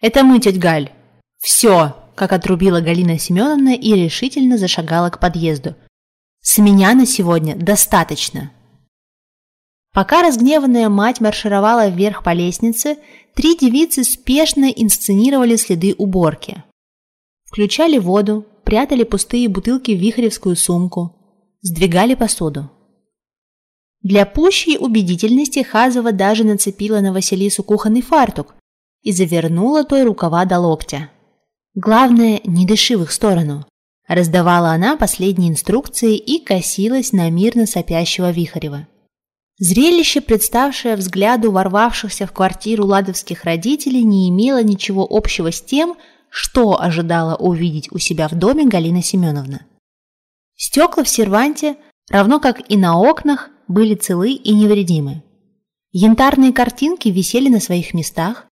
«Это мы, тетя Галь!» «Все!» – как отрубила Галина Семеновна и решительно зашагала к подъезду. «С меня на сегодня достаточно!» Пока разгневанная мать маршировала вверх по лестнице, три девицы спешно инсценировали следы уборки. Включали воду, прятали пустые бутылки в вихревскую сумку, сдвигали посуду. Для пущей убедительности Хазова даже нацепила на Василису кухонный фартук и завернула той рукава до локтя. Главное, не дыши в их сторону. Раздавала она последние инструкции и косилась на мирно сопящего Вихарева. Зрелище, представшее взгляду ворвавшихся в квартиру ладовских родителей, не имело ничего общего с тем, что ожидала увидеть у себя в доме Галина Семеновна. Стекла в серванте, равно как и на окнах, были целы и невредимы. Янтарные картинки висели на своих местах,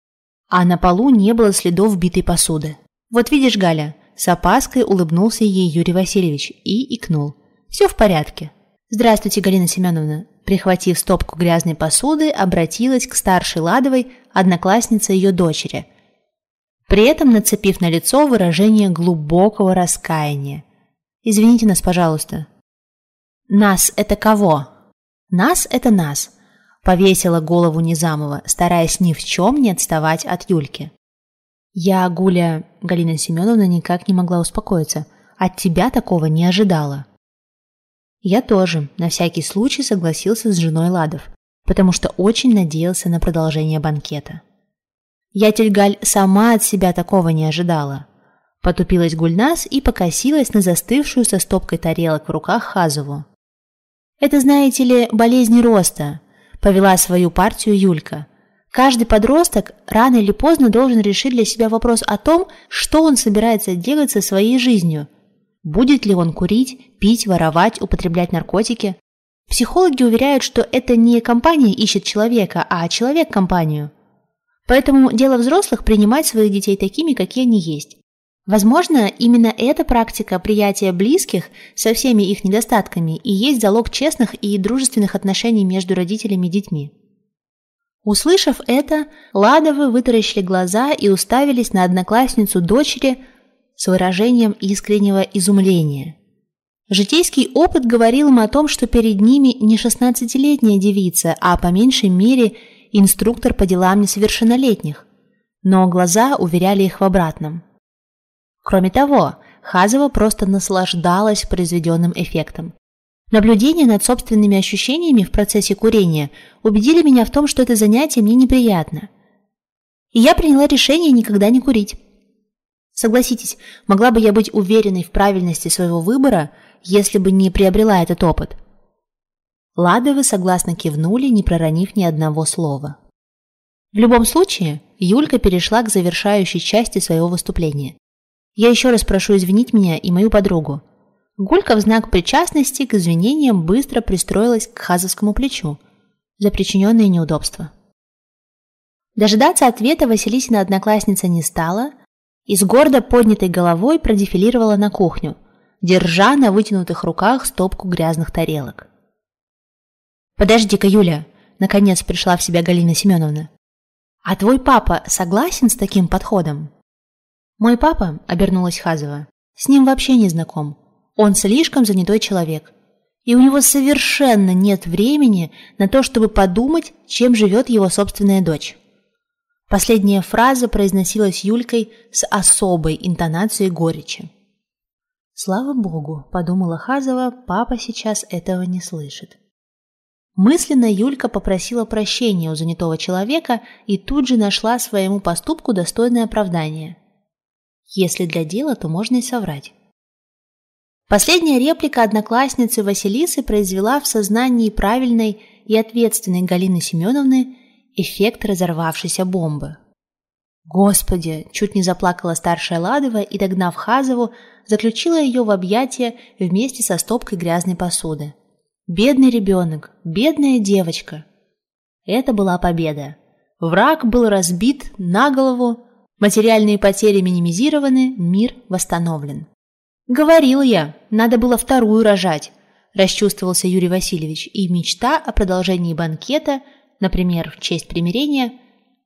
а на полу не было следов битой посуды. «Вот видишь, Галя», – с опаской улыбнулся ей Юрий Васильевич и икнул. «Все в порядке». «Здравствуйте, Галина Семеновна», прихватив стопку грязной посуды, обратилась к старшей Ладовой, однокласснице ее дочери, при этом нацепив на лицо выражение глубокого раскаяния. «Извините нас, пожалуйста». «Нас – это кого?» «Нас – это нас», – повесила голову Низамова, стараясь ни в чем не отставать от Юльки. «Я, Гуля...» – Галина Семеновна никак не могла успокоиться. «От тебя такого не ожидала». Я тоже, на всякий случай, согласился с женой Ладов, потому что очень надеялся на продолжение банкета. Я, Тельгаль, сама от себя такого не ожидала. Потупилась Гульнас и покосилась на застывшую со стопкой тарелок в руках Хазову. «Это, знаете ли, болезнь роста», – повела свою партию Юлька. «Каждый подросток рано или поздно должен решить для себя вопрос о том, что он собирается делать со своей жизнью – Будет ли он курить, пить, воровать, употреблять наркотики? Психологи уверяют, что это не компания ищет человека, а человек компанию. Поэтому дело взрослых принимать своих детей такими, какие они есть. Возможно, именно эта практика приятия близких со всеми их недостатками и есть залог честных и дружественных отношений между родителями и детьми. Услышав это, Ладовы вытаращили глаза и уставились на одноклассницу дочери, с выражением искреннего изумления. Житейский опыт говорил им о том, что перед ними не шестнадцатилетняя девица, а по меньшей мере инструктор по делам несовершеннолетних. Но глаза уверяли их в обратном. Кроме того, Хазова просто наслаждалась произведенным эффектом. Наблюдения над собственными ощущениями в процессе курения убедили меня в том, что это занятие мне неприятно. И я приняла решение никогда не курить. Согласитесь, могла бы я быть уверенной в правильности своего выбора, если бы не приобрела этот опыт? Ладовы согласно кивнули, не проронив ни одного слова. В любом случае, Юлька перешла к завершающей части своего выступления. Я еще раз прошу извинить меня и мою подругу. Гулька в знак причастности к извинениям быстро пристроилась к хазовскому плечу за причиненные неудобства. Дожидаться ответа Василисина одноклассница не стала – и с гордо поднятой головой продефилировала на кухню, держа на вытянутых руках стопку грязных тарелок. «Подожди-ка, Юля!» – наконец пришла в себя Галина Семеновна. «А твой папа согласен с таким подходом?» «Мой папа», – обернулась Хазова, – «с ним вообще не знаком. Он слишком занятой человек. И у него совершенно нет времени на то, чтобы подумать, чем живет его собственная дочь». Последняя фраза произносилась Юлькой с особой интонацией горечи. «Слава Богу», – подумала Хазова, – «папа сейчас этого не слышит». Мысленно Юлька попросила прощения у занятого человека и тут же нашла своему поступку достойное оправдание. Если для дела, то можно и соврать. Последняя реплика одноклассницы Василисы произвела в сознании правильной и ответственной Галины Семеновны эффект разорвавшейся бомбы. «Господи!» – чуть не заплакала старшая Ладова и, догнав Хазову, заключила ее в объятия вместе со стопкой грязной посуды. «Бедный ребенок! Бедная девочка!» Это была победа. Враг был разбит на голову, материальные потери минимизированы, мир восстановлен. «Говорил я, надо было вторую рожать», – расчувствовался Юрий Васильевич, и мечта о продолжении банкета – например, в честь примирения,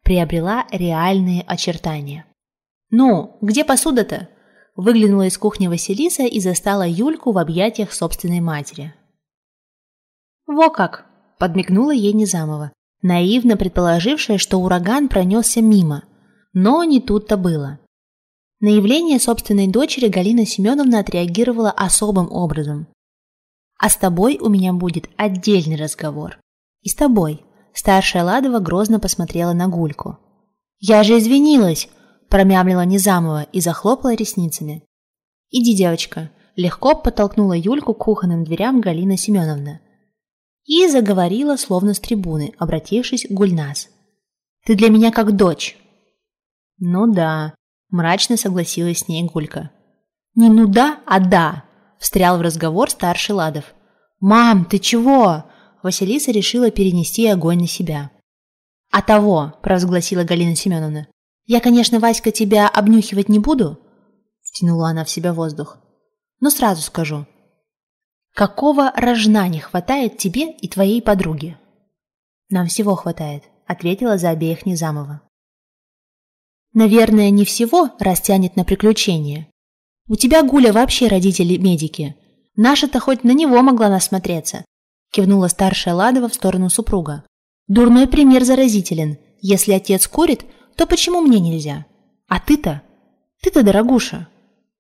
приобрела реальные очертания. «Ну, где посуда-то?» Выглянула из кухни Василиса и застала Юльку в объятиях собственной матери. «Во как!» – подмигнула ей Незамова, наивно предположившая, что ураган пронесся мимо. Но не тут-то было. На явление собственной дочери Галина Семеновна отреагировала особым образом. «А с тобой у меня будет отдельный разговор. И с тобой. Старшая Ладова грозно посмотрела на Гульку. «Я же извинилась!» – промямлила Низамова и захлопала ресницами. «Иди, девочка», – легко подтолкнула Юльку к кухонным дверям Галина Семеновна. И заговорила, словно с трибуны, обратившись к Гульнас. «Ты для меня как дочь». «Ну да», – мрачно согласилась с ней Гулька. «Не ну да, а да», – встрял в разговор старший Ладов. «Мам, ты чего?» Василиса решила перенести огонь на себя. «А того», – провозгласила Галина Семеновна. «Я, конечно, Васька, тебя обнюхивать не буду», – втянула она в себя воздух. «Но сразу скажу. Какого рожна не хватает тебе и твоей подруге?» «Нам всего хватает», – ответила за обеих Низамова. «Наверное, не всего, раз тянет на приключения. У тебя, Гуля, вообще родители медики. Наша-то хоть на него могла насмотреться», – кивнула старшая Ладова в сторону супруга. Дурной пример заразителен. Если отец курит, то почему мне нельзя? А ты-то? Ты-то, дорогуша.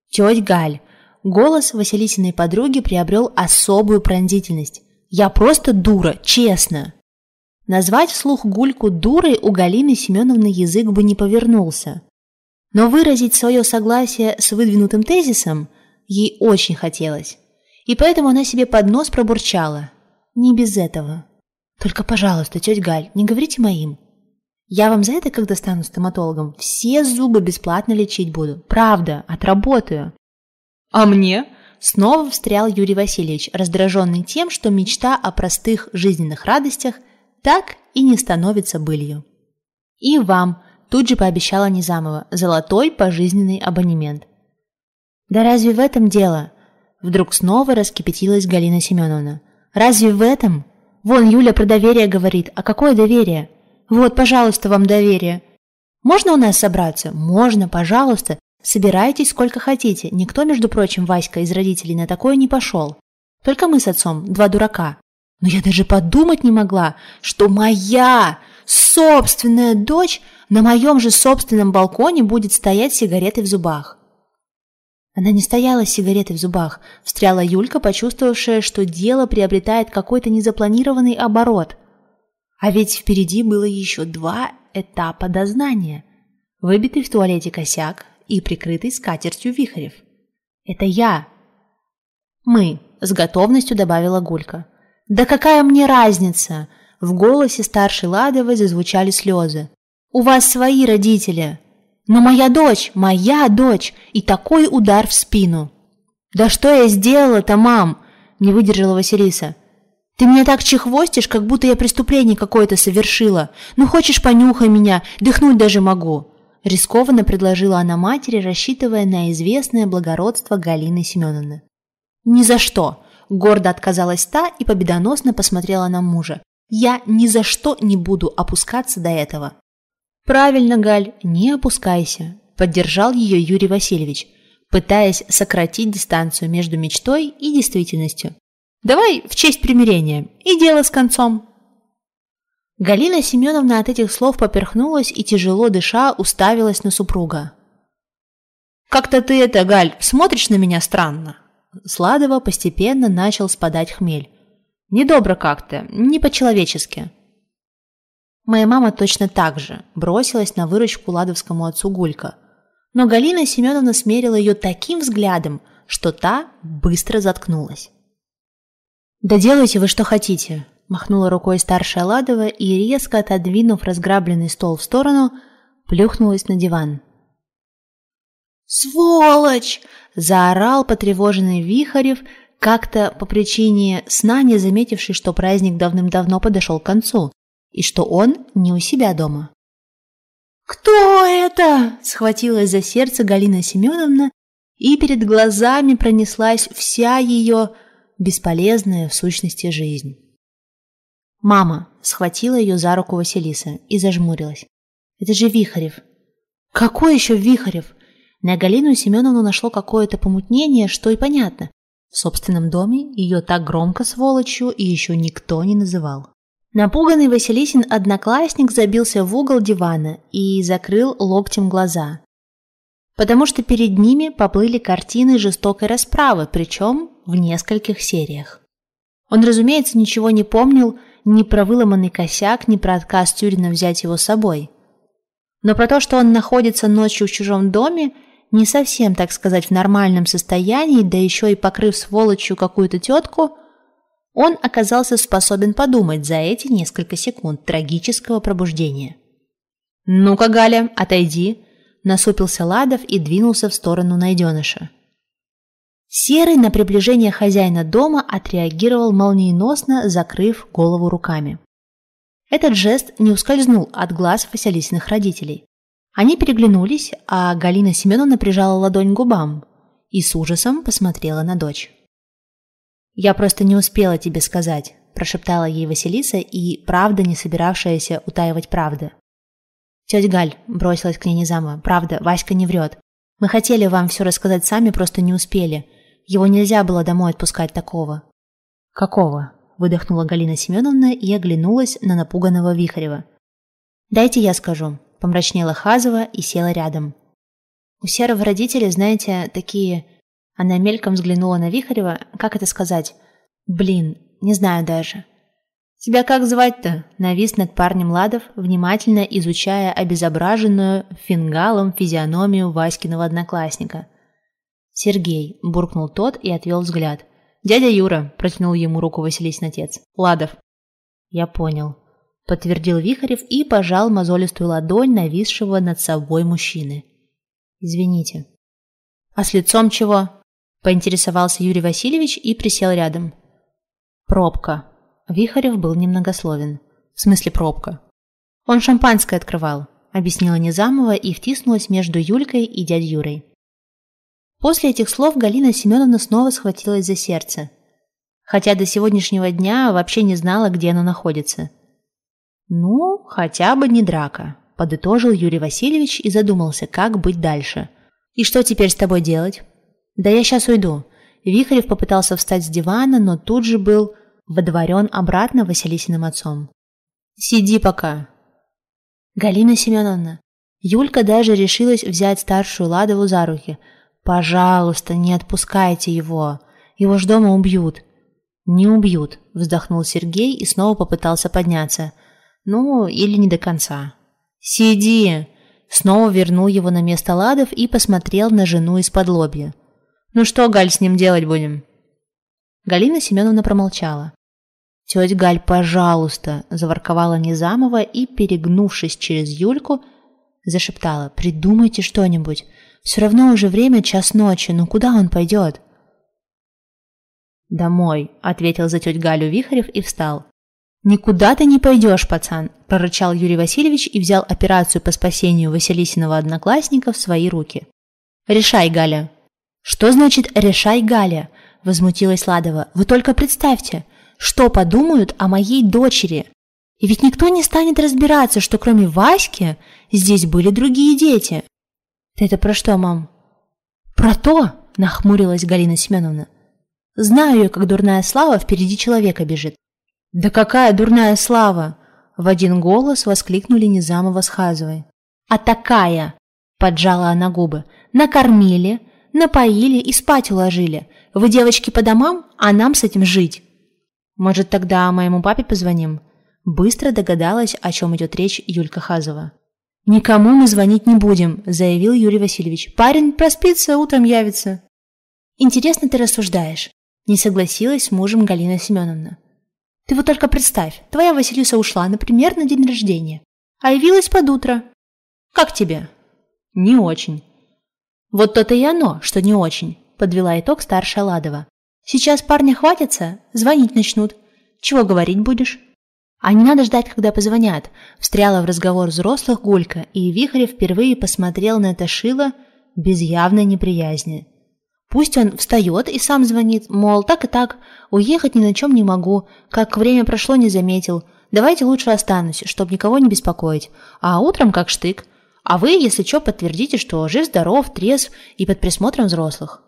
Теть Галь. Голос Василисиной подруги приобрел особую пронзительность. Я просто дура, честно. Назвать вслух Гульку дурой у Галины Семеновны язык бы не повернулся. Но выразить свое согласие с выдвинутым тезисом ей очень хотелось. И поэтому она себе под нос пробурчала. Не без этого. Только, пожалуйста, тетя Галь, не говорите моим. Я вам за это, когда стану стоматологом, все зубы бесплатно лечить буду. Правда, отработаю. А мне? Снова встрял Юрий Васильевич, раздраженный тем, что мечта о простых жизненных радостях так и не становится былью. И вам, тут же пообещала Низамова, золотой пожизненный абонемент. Да разве в этом дело? Вдруг снова раскипятилась Галина Семеновна. Разве в этом? Вон Юля про доверие говорит. А какое доверие? Вот, пожалуйста, вам доверие. Можно у нас собраться? Можно, пожалуйста. Собирайтесь сколько хотите. Никто, между прочим, Васька из родителей на такое не пошел. Только мы с отцом, два дурака. Но я даже подумать не могла, что моя собственная дочь на моем же собственном балконе будет стоять с сигаретой в зубах. Она не стояла с сигаретой в зубах, встряла Юлька, почувствовавшая, что дело приобретает какой-то незапланированный оборот. А ведь впереди было еще два этапа дознания. Выбитый в туалете косяк и прикрытый скатертью Вихарев. «Это я!» «Мы», — с готовностью добавила Гулька. «Да какая мне разница?» В голосе старшей Ладовой зазвучали слезы. «У вас свои родители!» Но моя дочь, моя дочь, и такой удар в спину. Да что я сделала-то, мам? Не выдержала Василиса. Ты меня так чехвостишь, как будто я преступление какое-то совершила. Ну хочешь, понюхай меня, дыхнуть даже могу. Рискованно предложила она матери, рассчитывая на известное благородство Галины Семеновны. «Ни за что!» – гордо отказалась та и победоносно посмотрела на мужа. «Я ни за что не буду опускаться до этого!» «Правильно, Галь, не опускайся», – поддержал ее Юрий Васильевич, пытаясь сократить дистанцию между мечтой и действительностью. «Давай в честь примирения, и дело с концом». Галина Семеновна от этих слов поперхнулась и, тяжело дыша, уставилась на супруга. «Как-то ты это, Галь, смотришь на меня странно». Сладова постепенно начал спадать хмель. «Недобро как-то, не по-человечески». Моя мама точно так же бросилась на выручку ладовскому отцу Гулька. Но Галина Семеновна смерила ее таким взглядом, что та быстро заткнулась. «Да делайте вы что хотите», – махнула рукой старшая Ладова и, резко отодвинув разграбленный стол в сторону, плюхнулась на диван. «Сволочь!» – заорал потревоженный Вихарев, как-то по причине сна не заметивший, что праздник давным-давно подошел к концу и что он не у себя дома. «Кто это?» – схватилась за сердце Галина Семеновна, и перед глазами пронеслась вся ее бесполезная в сущности жизнь. Мама схватила ее за руку Василиса и зажмурилась. «Это же Вихарев!» «Какой еще Вихарев?» На Галину Семеновну нашло какое-то помутнение, что и понятно. В собственном доме ее так громко сволочью и еще никто не называл. Напуганный Василисин одноклассник забился в угол дивана и закрыл локтем глаза, потому что перед ними поплыли картины жестокой расправы, причем в нескольких сериях. Он, разумеется, ничего не помнил ни про выломанный косяк, ни про отказ Тюрина взять его с собой. Но про то, что он находится ночью в чужом доме, не совсем, так сказать, в нормальном состоянии, да еще и покрыв сволочью какую-то тетку, он оказался способен подумать за эти несколько секунд трагического пробуждения. «Ну-ка, Галя, отойди!» – насупился Ладов и двинулся в сторону найденыша. Серый на приближение хозяина дома отреагировал молниеносно, закрыв голову руками. Этот жест не ускользнул от глаз Василисиных родителей. Они переглянулись, а Галина Семеновна прижала ладонь к губам и с ужасом посмотрела на дочь. «Я просто не успела тебе сказать», – прошептала ей Василиса и правда не собиравшаяся утаивать правды. «Тетя Галь», – бросилась к ней Низама, – «правда, Васька не врет. Мы хотели вам все рассказать сами, просто не успели. Его нельзя было домой отпускать такого». «Какого?» – выдохнула Галина Семеновна и оглянулась на напуганного Вихарева. «Дайте я скажу», – помрачнела Хазова и села рядом. «У Серого родители, знаете, такие она мельком взглянула на Вихарева. Как это сказать? Блин, не знаю даже. «Тебя как звать-то?» – навис над парнем Ладов, внимательно изучая обезображенную фингалом физиономию Васькиного одноклассника. «Сергей», – буркнул тот и отвел взгляд. «Дядя Юра», – протянул ему руку Василисин отец. «Ладов». «Я понял», – подтвердил Вихарев и пожал мозолистую ладонь нависшего над собой мужчины. «Извините». «А с лицом чего?» Поинтересовался Юрий Васильевич и присел рядом. Пробка. Вихарев был немногословен. В смысле пробка. Он шампанское открывал, объяснила Низамова и втиснулась между Юлькой и дядей Юрой. После этих слов Галина Семеновна снова схватилась за сердце. Хотя до сегодняшнего дня вообще не знала, где оно находится. «Ну, хотя бы не драка», – подытожил Юрий Васильевич и задумался, как быть дальше. «И что теперь с тобой делать?» «Да я сейчас уйду». Вихарев попытался встать с дивана, но тут же был водворен обратно Василисиным отцом. «Сиди пока». «Галина Семеновна». Юлька даже решилась взять старшую Ладову за руки. «Пожалуйста, не отпускайте его. Его ж дома убьют». «Не убьют», – вздохнул Сергей и снова попытался подняться. «Ну, или не до конца». «Сиди!» Снова вернул его на место Ладов и посмотрел на жену из-под лобья. «Ну что, Галь, с ним делать будем?» Галина Семеновна промолчала. «Тетя Галь, пожалуйста!» – заворковала Низамова и, перегнувшись через Юльку, зашептала. «Придумайте что-нибудь. Все равно уже время час ночи. Ну куда он пойдет?» «Домой», – ответил за тетю Галю Вихарев и встал. «Никуда ты не пойдешь, пацан», – прорычал Юрий Васильевич и взял операцию по спасению Василисиного одноклассника в свои руки. «Решай, Галя, «Что значит «решай, Галя»?» – возмутилась Ладова. «Вы только представьте, что подумают о моей дочери? И ведь никто не станет разбираться, что кроме Васьки здесь были другие дети». «Ты это про что, мам?» «Про то!» – нахмурилась Галина Семеновна. «Знаю я, как дурная слава впереди человека бежит». «Да какая дурная слава!» – в один голос воскликнули Низамова с Хазовой. «А такая!» – поджала она губы. «Накормили, напоили и спать уложили. Вы, девочки, по домам, а нам с этим жить. Может, тогда моему папе позвоним? Быстро догадалась, о чем идет речь Юлька Хазова. «Никому мы звонить не будем», – заявил Юрий Васильевич. «Парень проспится, утром явится». «Интересно ты рассуждаешь», – не согласилась с мужем Галина Семеновна. «Ты вот только представь, твоя Василиса ушла, например, на день рождения, а явилась под утро. Как тебе?» «Не очень», «Вот то-то и оно, что не очень», – подвела итог старшая Ладова. «Сейчас парня хватится, звонить начнут. Чего говорить будешь?» «А не надо ждать, когда позвонят», – встряла в разговор взрослых Гулька, и Вихарев впервые посмотрел на это шило без явной неприязни. Пусть он встает и сам звонит, мол, так и так, уехать ни на чем не могу, как время прошло не заметил, давайте лучше останусь, чтобы никого не беспокоить, а утром как штык, а вы, если что, подтвердите, что жив-здоров, трезв и под присмотром взрослых».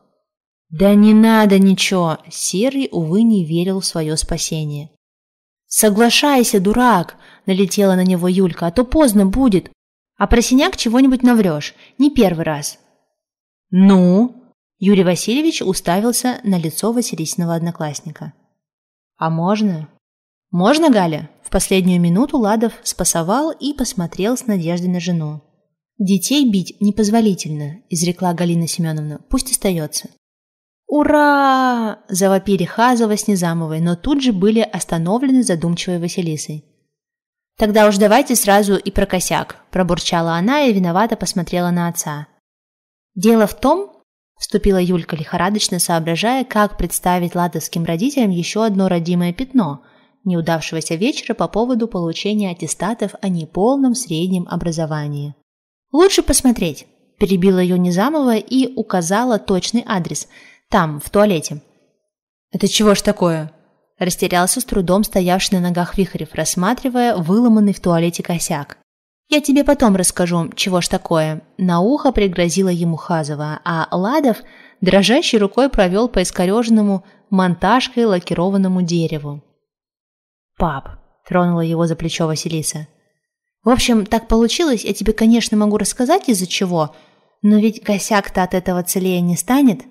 «Да не надо ничего!» Серый, увы, не верил в свое спасение. «Соглашайся, дурак!» – налетела на него Юлька, «а то поздно будет. А про синяк чего-нибудь наврешь. Не первый раз». «Ну?» – Юрий Васильевич уставился на лицо Василисиного одноклассника. «А можно?» «Можно, Галя?» В последнюю минуту Ладов спасовал и посмотрел с надеждой на жену. «Детей бить непозволительно», – изрекла Галина Семеновна. «Пусть остается». «Ура!» – завопили Хазова с Низамовой, но тут же были остановлены задумчивой Василисой. «Тогда уж давайте сразу и про косяк», – пробурчала она и виновато посмотрела на отца. «Дело в том, – вступила Юлька лихорадочно, соображая, как представить ладовским родителям еще одно родимое пятно неудавшегося вечера по поводу получения аттестатов о неполном среднем образовании. «Лучше посмотреть», – перебила ее Низамова и указала точный адрес. «Там, в туалете». «Это чего ж такое?» Растерялся с трудом стоявший на ногах Вихрев, рассматривая выломанный в туалете косяк. «Я тебе потом расскажу, чего ж такое». На ухо пригрозила ему Хазова, а Ладов дрожащей рукой провел по искореженному монтажкой лакированному дереву. «Пап», – тронула его за плечо Василиса. «В общем, так получилось, я тебе, конечно, могу рассказать, из-за чего, но ведь косяк-то от этого целее не станет».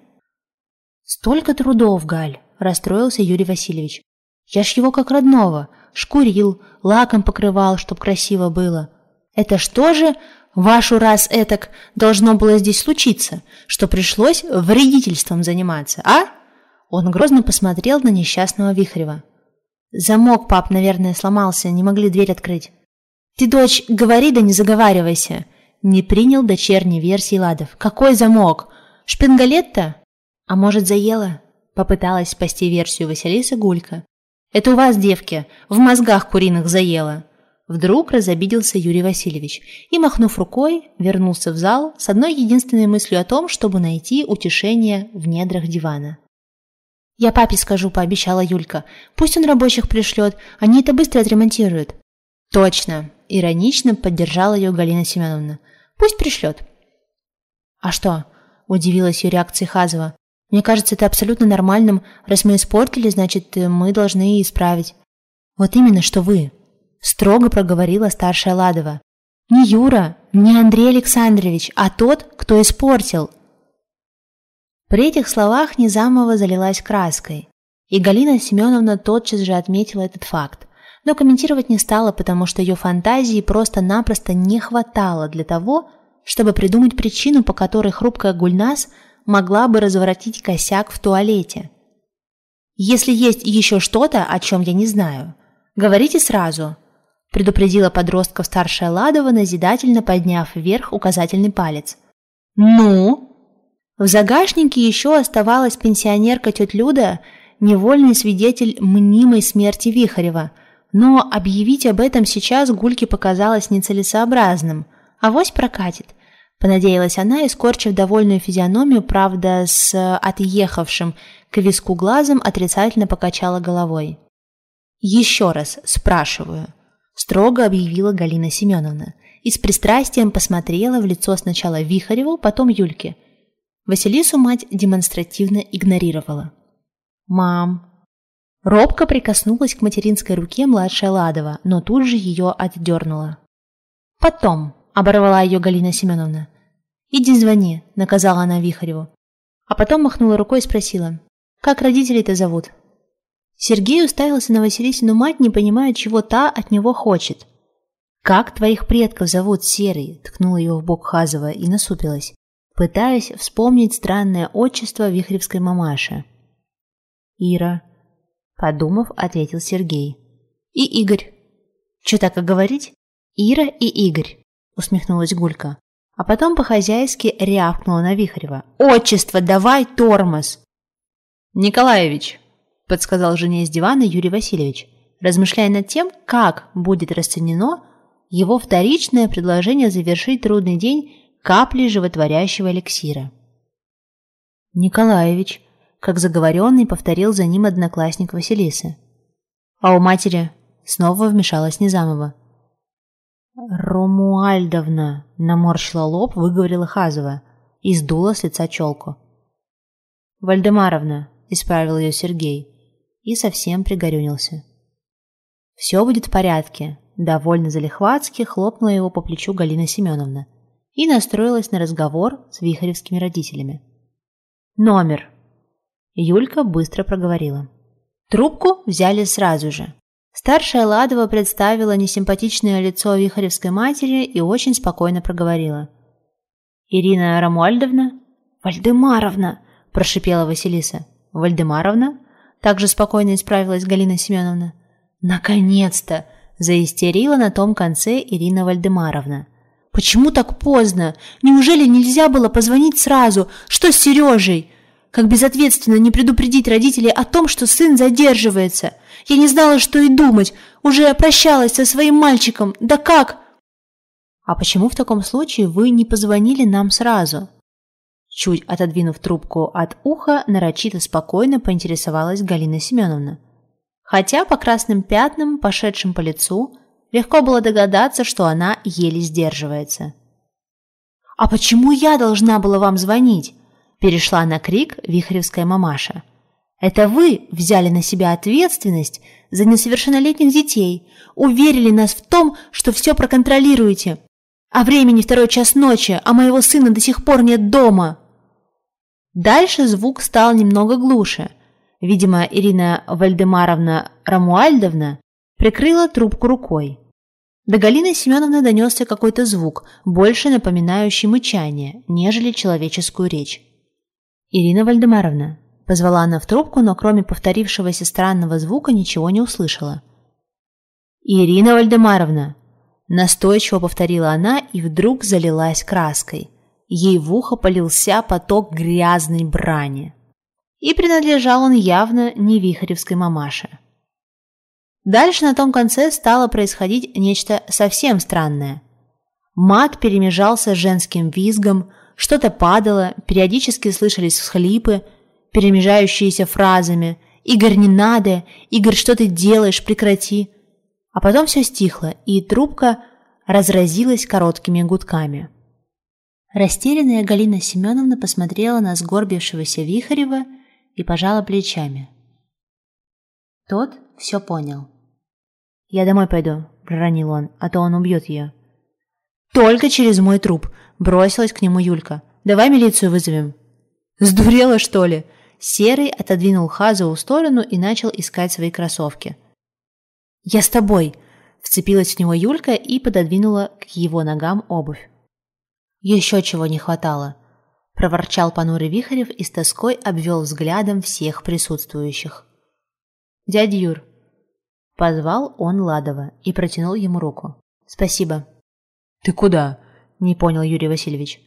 «Столько трудов, Галь», – расстроился Юрий Васильевич. «Я ж его как родного, шкурил, лаком покрывал, чтоб красиво было. Это что же, вашу раз этак, должно было здесь случиться, что пришлось вредительством заниматься, а?» Он грозно посмотрел на несчастного Вихрева. Замок, пап, наверное, сломался, не могли дверь открыть. Ты, дочь, говори да не заговаривайся. Не принял дочерней версии Ладов. Какой замок? Шпингалет-то? А может, заела? Попыталась спасти версию Василиса Гулька. Это у вас, девки, в мозгах куриных заело. Вдруг разобиделся Юрий Васильевич и, махнув рукой, вернулся в зал с одной единственной мыслью о том, чтобы найти утешение в недрах дивана. «Я папе скажу», – пообещала Юлька. «Пусть он рабочих пришлет, они это быстро отремонтируют». «Точно», – иронично поддержала ее Галина Семеновна. «Пусть пришлет». «А что?» – удивилась ее реакцией Хазова. «Мне кажется, это абсолютно нормальным. Раз мы испортили, значит, мы должны исправить». «Вот именно, что вы», – строго проговорила старшая Ладова. «Не Юра, не Андрей Александрович, а тот, кто испортил». При этих словах Низамова залилась краской, и Галина Семеновна тотчас же отметила этот факт, но комментировать не стала, потому что ее фантазии просто-напросто не хватало для того, чтобы придумать причину, по которой хрупкая Гульнас могла бы разворотить косяк в туалете. «Если есть еще что-то, о чем я не знаю, говорите сразу», предупредила подростков старшая Ладова, назидательно подняв вверх указательный палец. «Ну?» В загашнике еще оставалась пенсионерка тетя Люда, невольный свидетель мнимой смерти Вихарева, но объявить об этом сейчас Гульке показалось нецелесообразным. Авось прокатит. Понадеялась она, искорчив довольную физиономию, правда, с отъехавшим к виску глазом, отрицательно покачала головой. «Еще раз спрашиваю», – строго объявила Галина Семеновна и с пристрастием посмотрела в лицо сначала Вихареву, потом Юльке – Василису мать демонстративно игнорировала. «Мам!» Робко прикоснулась к материнской руке младшая Ладова, но тут же ее отдернула. «Потом!» – оборвала ее Галина Семеновна. «Иди звони», – наказала она Вихареву. А потом махнула рукой и спросила, «Как родителей-то зовут?» Сергей уставился на Василисину мать, не понимая, чего та от него хочет. «Как твоих предков зовут, Серый?» – ткнула его в бок Хазова и насупилась пытаясь вспомнить странное отчество вихревской мамаши. «Ира», — подумав, ответил Сергей. «И Игорь». «Че так и говорить?» «Ира и Игорь», — усмехнулась Гулька. А потом по-хозяйски рявкнула на Вихрева. «Отчество давай, тормоз!» «Николаевич», — подсказал жене с дивана Юрий Васильевич, размышляя над тем, как будет расценено его вторичное предложение завершить трудный день капли животворящего эликсира. Николаевич, как заговоренный, повторил за ним одноклассник Василисы. А у матери снова вмешалась Низамова. «Ромуальдовна!» – наморщила лоб, выговорила Хазова и сдула с лица челку. «Вальдемаровна!» – исправил ее Сергей и совсем пригорюнился. «Все будет в порядке», – довольно залихватски хлопнула его по плечу Галина Семеновна – и настроилась на разговор с вихаревскими родителями. «Номер!» Юлька быстро проговорила. Трубку взяли сразу же. Старшая Ладова представила несимпатичное лицо вихаревской матери и очень спокойно проговорила. Ирина Рамуальдовна? Вальдемаровна, прошипела Василиса. Вальдемаровна? Также спокойно исправилась Галина Семеновна. Наконец-то! Заистерила на том конце Ирина Вальдемаровна. Почему так поздно? Неужели нельзя было позвонить сразу? Что с Сережей? Как безответственно не предупредить родителей о том, что сын задерживается? Я не знала, что и думать. Уже прощалась со своим мальчиком. Да как? А почему в таком случае вы не позвонили нам сразу? Чуть отодвинув трубку от уха, нарочито спокойно поинтересовалась Галина Семеновна. Хотя по красным пятнам, пошедшим по лицу, легко было догадаться, что она еле сдерживается. «А почему я должна была вам звонить?» Перешла на крик вихревская мамаша. «Это вы взяли на себя ответственность за несовершеннолетних детей, уверили нас в том, что все проконтролируете. А времени второй час ночи, а моего сына до сих пор нет дома!» Дальше звук стал немного глуше. Видимо, Ирина Вальдемаровна Рамуальдовна прикрыла трубку рукой. До Галины Семеновны донесся какой-то звук, больше напоминающий мычание, нежели человеческую речь. «Ирина Вальдемаровна», – позвала она в трубку, но кроме повторившегося странного звука ничего не услышала. «Ирина Вальдемаровна», – настойчиво повторила она и вдруг залилась краской. Ей в ухо полился поток грязной брани. И принадлежал он явно не вихревской мамаше. Дальше на том конце стало происходить нечто совсем странное. Мат перемежался с женским визгом, что-то падало, периодически слышались всхлипы, перемежающиеся фразами «Игорь, не надо! Игорь, что ты делаешь? Прекрати!» А потом все стихло, и трубка разразилась короткими гудками. Растерянная Галина Семеновна посмотрела на сгорбившегося Вихарева и пожала плечами. Тот все понял. «Я домой пойду», — проронил он, — «а то он убьет ее». «Только через мой труп», — бросилась к нему Юлька. «Давай милицию вызовем». «Сдурела, что ли?» Серый отодвинул Хазову в сторону и начал искать свои кроссовки. «Я с тобой!» — вцепилась в него Юлька и пододвинула к его ногам обувь. «Еще чего не хватало!» — проворчал понурый Вихарев и с тоской обвел взглядом всех присутствующих. «Дядя Юр, Позвал он Ладова и протянул ему руку. «Спасибо». «Ты куда?» – не понял Юрий Васильевич.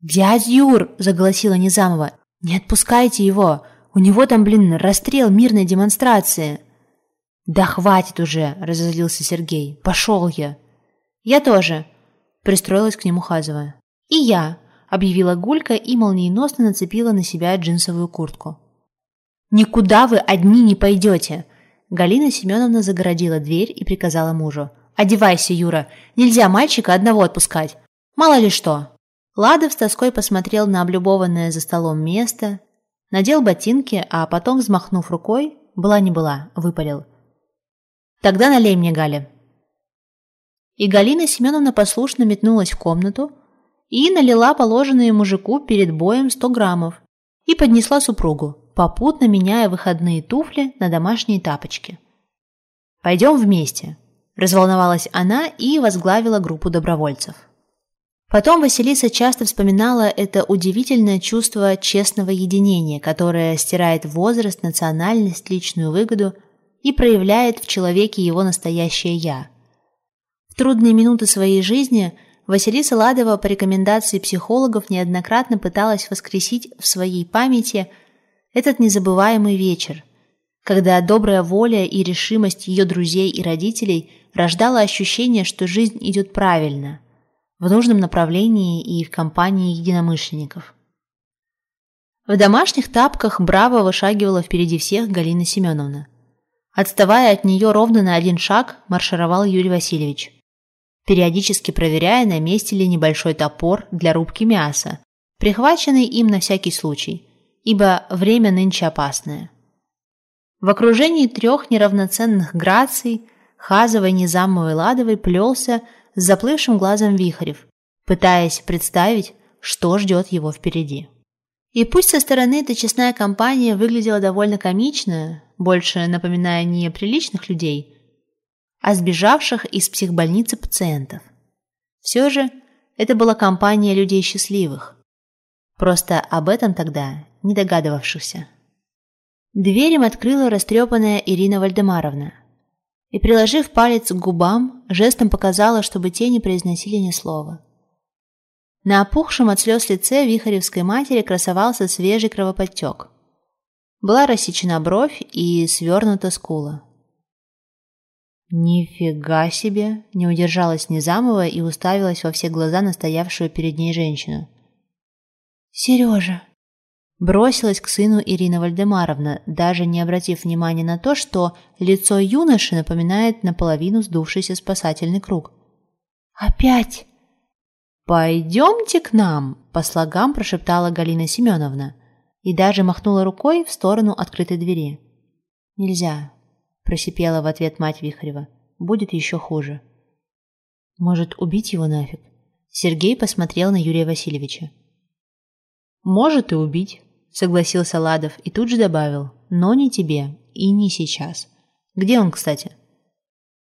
«Дядь Юр!» – заголосила Низамова. «Не отпускайте его! У него там, блин, расстрел мирной демонстрации!» «Да хватит уже!» – разозлился Сергей. «Пошел я!» «Я тоже!» – пристроилась к нему Хазова. «И я!» – объявила Гулька и молниеносно нацепила на себя джинсовую куртку. «Никуда вы одни не пойдете!» Галина Семеновна загородила дверь и приказала мужу. «Одевайся, Юра, нельзя мальчика одного отпускать. Мало ли что». Ладов с тоской посмотрел на облюбованное за столом место, надел ботинки, а потом, взмахнув рукой, была не была, выпалил. «Тогда налей мне, Галя». И Галина Семеновна послушно метнулась в комнату и налила положенные мужику перед боем 100 граммов и поднесла супругу попутно меняя выходные туфли на домашние тапочки. «Пойдем вместе», – разволновалась она и возглавила группу добровольцев. Потом Василиса часто вспоминала это удивительное чувство честного единения, которое стирает возраст, национальность, личную выгоду и проявляет в человеке его настоящее «я». Трудные минуты своей жизни Василиса Ладова по рекомендации психологов неоднократно пыталась воскресить в своей памяти – этот незабываемый вечер, когда добрая воля и решимость ее друзей и родителей рождала ощущение, что жизнь идет правильно, в нужном направлении и в компании единомышленников. В домашних тапках браво вышагивала впереди всех Галина Семеновна. Отставая от нее ровно на один шаг, маршировал Юрий Васильевич, периодически проверяя, на месте ли небольшой топор для рубки мяса, прихваченный им на всякий случай – ибо время нынче опасное. В окружении трех неравноценных граций Хазовой, Низамовой, Ладовой плелся с заплывшим глазом Вихарев, пытаясь представить, что ждет его впереди. И пусть со стороны эта честная компания выглядела довольно комично, больше напоминая не приличных людей, а сбежавших из психбольницы пациентов. Все же Это была компания людей счастливых. Просто об этом тогда не догадывавшихся. Дверь им открыла растрепанная Ирина Вальдемаровна и, приложив палец к губам, жестом показала, чтобы те не произносили ни слова. На опухшем от слез лице Вихаревской матери красовался свежий кровоподтек. Была рассечена бровь и свернута скула. «Нифига себе!» – не удержалась Низамова и уставилась во все глаза на стоявшую перед ней женщину. «Сережа!» Бросилась к сыну Ирина Вальдемаровна, даже не обратив внимания на то, что лицо юноши напоминает наполовину сдувшийся спасательный круг. «Опять!» «Пойдемте к нам!» – по слогам прошептала Галина Семеновна и даже махнула рукой в сторону открытой двери. «Нельзя!» Просипела в ответ мать Вихарева. Будет еще хуже. Может, убить его нафиг? Сергей посмотрел на Юрия Васильевича. Может и убить, согласился Ладов и тут же добавил. Но не тебе и не сейчас. Где он, кстати?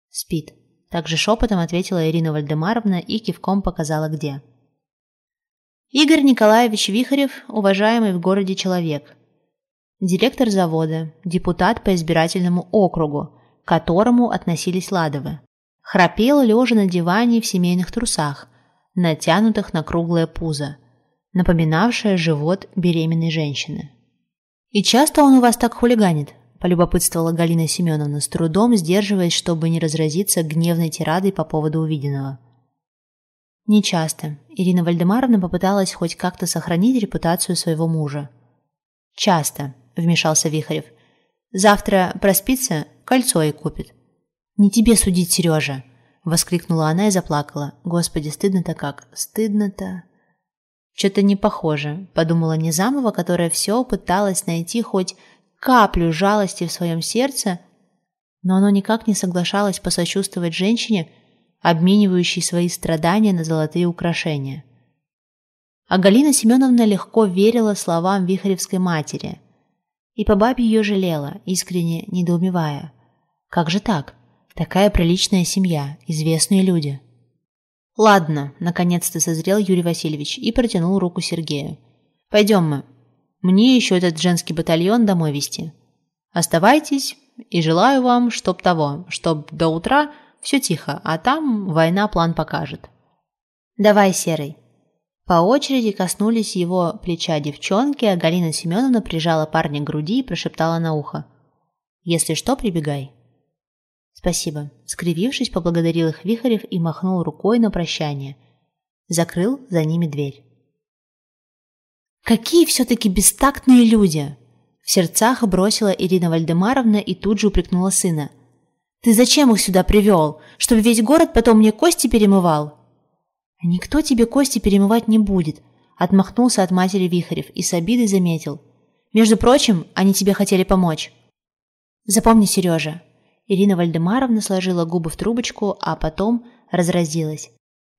Спит. Также шепотом ответила Ирина Вальдемаровна и кивком показала где. Игорь Николаевич Вихарев, уважаемый в городе человек, директор завода, депутат по избирательному округу, к которому относились Ладовы. Храпел лежа на диване в семейных трусах, натянутых на круглое пузо, напоминавшее живот беременной женщины. «И часто он у вас так хулиганит?» – полюбопытствовала Галина Семеновна, с трудом сдерживаясь, чтобы не разразиться гневной тирадой по поводу увиденного. «Не часто. Ирина Вальдемаровна попыталась хоть как-то сохранить репутацию своего мужа. «Часто», вмешался Вихарев. «Завтра проспится, кольцо и купит». «Не тебе судить, Сережа!» — воскликнула она и заплакала. «Господи, стыдно-то как! Стыдно-то!» «Что-то не похоже», — подумала Незамова, которая все пыталась найти хоть каплю жалости в своем сердце, но оно никак не соглашалось посочувствовать женщине, обменивающей свои страдания на золотые украшения. А Галина Семеновна легко верила словам Вихаревской матери — и по бабе ее жалела, искренне недоумевая. Как же так? Такая приличная семья, известные люди. Ладно, наконец-то созрел Юрий Васильевич и протянул руку Сергею. Пойдем мы. Мне еще этот женский батальон домой вести. Оставайтесь и желаю вам, чтоб того, чтоб до утра все тихо, а там война план покажет. Давай, Серый, по очереди коснулись его плеча девчонки, а Галина Семеновна прижала парня к груди и прошептала на ухо. «Если что, прибегай». «Спасибо», — скривившись, поблагодарил их Вихарев и махнул рукой на прощание. Закрыл за ними дверь. «Какие все-таки бестактные люди!» В сердцах бросила Ирина Вальдемаровна и тут же упрекнула сына. «Ты зачем их сюда привел? Чтобы весь город потом мне кости перемывал?» «Никто тебе кости перемывать не будет», – отмахнулся от матери Вихарев и с обидой заметил. «Между прочим, они тебе хотели помочь». «Запомни, Сережа». Ирина Вальдемаровна сложила губы в трубочку, а потом разразилась.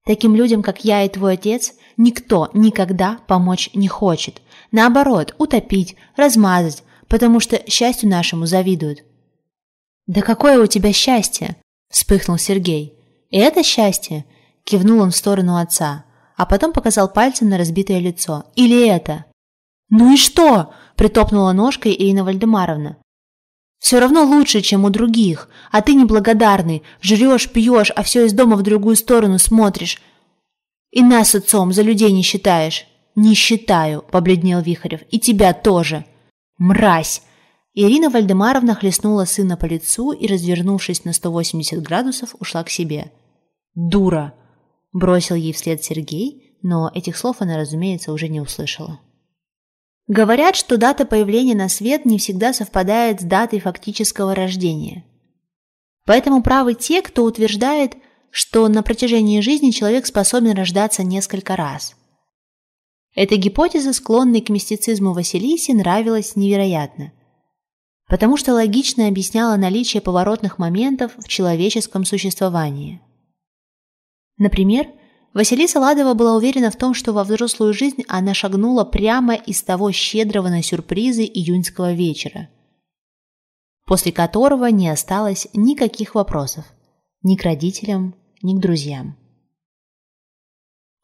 «Таким людям, как я и твой отец, никто никогда помочь не хочет. Наоборот, утопить, размазать, потому что счастью нашему завидуют». «Да какое у тебя счастье!» – вспыхнул Сергей. «И это счастье – Кивнул он в сторону отца, а потом показал пальцем на разбитое лицо. «Или это?» «Ну и что?» – притопнула ножкой Ирина Вальдемаровна. «Все равно лучше, чем у других, а ты неблагодарный, жрешь, пьешь, а все из дома в другую сторону смотришь. И нас с отцом за людей не считаешь». «Не считаю», – побледнел Вихарев, – «и тебя тоже». «Мразь!» Ирина Вальдемаровна хлестнула сына по лицу и, развернувшись на 180 градусов, ушла к себе. «Дура!» Бросил ей вслед Сергей, но этих слов она, разумеется, уже не услышала. Говорят, что дата появления на свет не всегда совпадает с датой фактического рождения. Поэтому правы те, кто утверждает, что на протяжении жизни человек способен рождаться несколько раз. Эта гипотеза, склонной к мистицизму Василисе, нравилась невероятно, потому что логично объясняла наличие поворотных моментов в человеческом существовании – Например, Василиса Ладова была уверена в том, что во взрослую жизнь она шагнула прямо из того щедрого на сюрпризы июньского вечера, после которого не осталось никаких вопросов ни к родителям, ни к друзьям.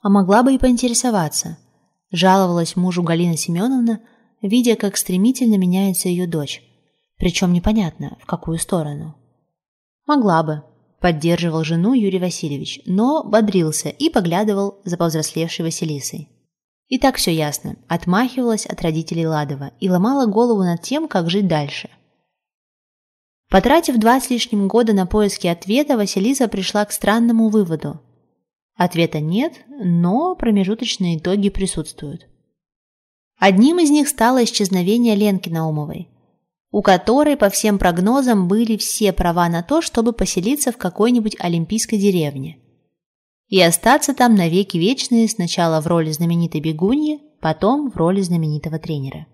А могла бы и поинтересоваться. Жаловалась мужу Галина Семеновна, видя, как стремительно меняется ее дочь. Причем непонятно, в какую сторону. Могла бы, поддерживал жену Юрий Васильевич, но бодрился и поглядывал за повзрослевшей Василисой. И так все ясно, отмахивалась от родителей Ладова и ломала голову над тем, как жить дальше. Потратив два с лишним года на поиски ответа, Василиса пришла к странному выводу. Ответа нет, но промежуточные итоги присутствуют. Одним из них стало исчезновение Ленки Наумовой, у которой, по всем прогнозам, были все права на то, чтобы поселиться в какой-нибудь олимпийской деревне и остаться там навеки вечные сначала в роли знаменитой бегуньи, потом в роли знаменитого тренера.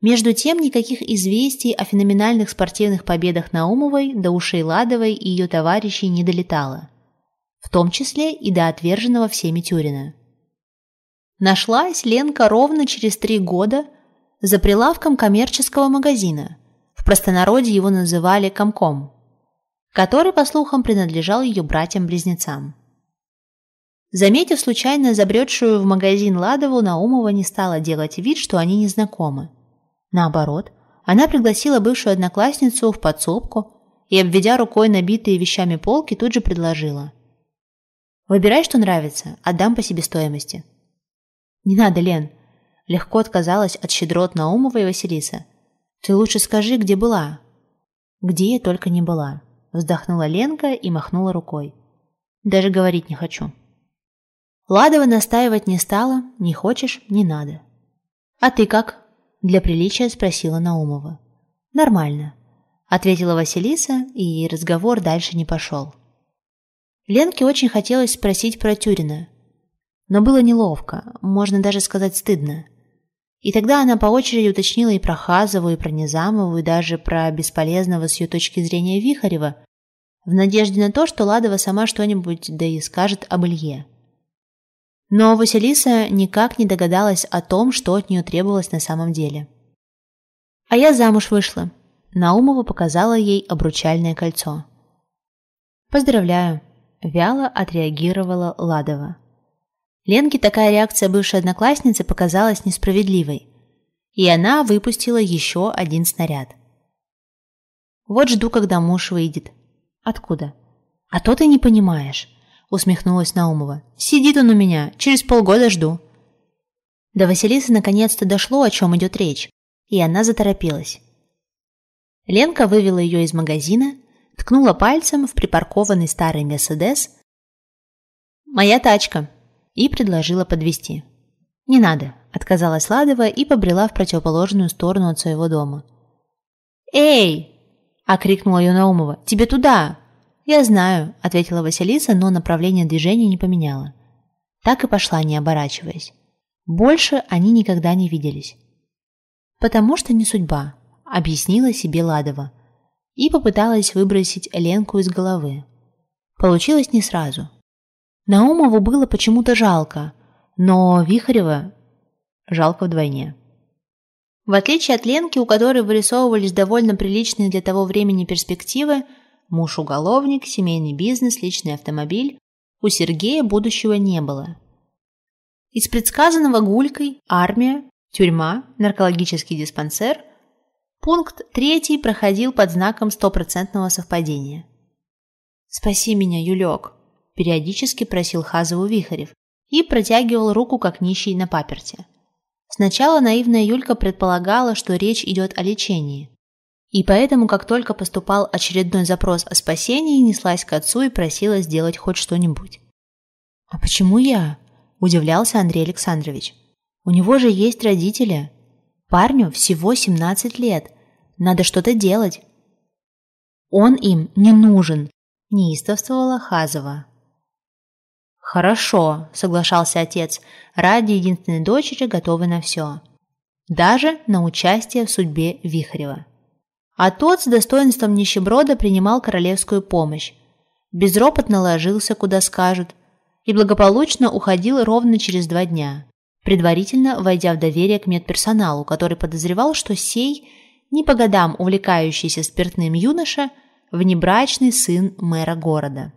Между тем, никаких известий о феноменальных спортивных победах Наумовой до ушей Ладовой и ее товарищей не долетало, в том числе и до отверженного всеми Тюрина. Нашлась Ленка ровно через три года за прилавком коммерческого магазина. В простонародье его называли «Комком», который, по слухам, принадлежал ее братьям-близнецам. Заметив случайно забредшую в магазин Ладову, Наумова не стала делать вид, что они не знакомы. Наоборот, она пригласила бывшую одноклассницу в подсобку и, обведя рукой набитые вещами полки, тут же предложила. «Выбирай, что нравится, отдам по себестоимости». «Не надо, Лен», – легко отказалась от щедрот Наумова и Василиса. «Ты лучше скажи, где была». «Где я только не была», Вздохнула Ленка и махнула рукой. Даже говорить не хочу. Ладова настаивать не стала. Не хочешь – не надо. А ты как? Для приличия спросила Наумова. Нормально. Ответила Василиса, и разговор дальше не пошел. Ленке очень хотелось спросить про Тюрина. Но было неловко, можно даже сказать стыдно. И тогда она по очереди уточнила и про Хазову, и про Низамову, и даже про бесполезного с ее точки зрения Вихарева, в надежде на то, что Ладова сама что-нибудь да и скажет об Илье. Но Василиса никак не догадалась о том, что от нее требовалось на самом деле. «А я замуж вышла», – Наумова показала ей обручальное кольцо. «Поздравляю», – вяло отреагировала Ладова. Ленке такая реакция бывшей одноклассницы показалась несправедливой, и она выпустила еще один снаряд. «Вот жду, когда муж выйдет». «Откуда?» «А то ты не понимаешь», — усмехнулась Наумова. «Сидит он у меня, через полгода жду». До Василисы наконец-то дошло, о чем идет речь, и она заторопилась. Ленка вывела ее из магазина, ткнула пальцем в припаркованный старый «Мерседес». «Моя тачка», и предложила подвести. «Не надо», – отказалась Ладова и побрела в противоположную сторону от своего дома. «Эй!» – окрикнула ее Наумова. «Тебе туда!» «Я знаю», – ответила Василиса, но направление движения не поменяла. Так и пошла, не оборачиваясь. Больше они никогда не виделись. «Потому что не судьба», – объяснила себе Ладова. И попыталась выбросить Ленку из головы. Получилось не сразу. Наумову было почему-то жалко, но Вихарева жалко вдвойне. В отличие от Ленки, у которой вырисовывались довольно приличные для того времени перспективы, муж-уголовник, семейный бизнес, личный автомобиль, у Сергея будущего не было. Из предсказанного Гулькой армия, тюрьма, наркологический диспансер пункт третий проходил под знаком стопроцентного совпадения. «Спаси меня, Юлек», периодически просил Хазову Вихарев и протягивал руку как нищий на паперте. Сначала наивная Юлька предполагала, что речь идет о лечении. И поэтому, как только поступал очередной запрос о спасении, неслась к отцу и просила сделать хоть что-нибудь. «А почему я?» – удивлялся Андрей Александрович. «У него же есть родители. Парню всего 17 лет. Надо что-то делать». «Он им не нужен», – неистовствовала Хазова. «Хорошо», – соглашался отец, – «ради единственной дочери готовы на все. Даже на участие в судьбе Вихарева». А тот с достоинством нищеброда принимал королевскую помощь. Безропотно ложился, куда скажут, и благополучно уходил ровно через два дня, предварительно войдя в доверие к медперсоналу, который подозревал, что сей, не по годам увлекающийся спиртным юноша, внебрачный сын мэра города.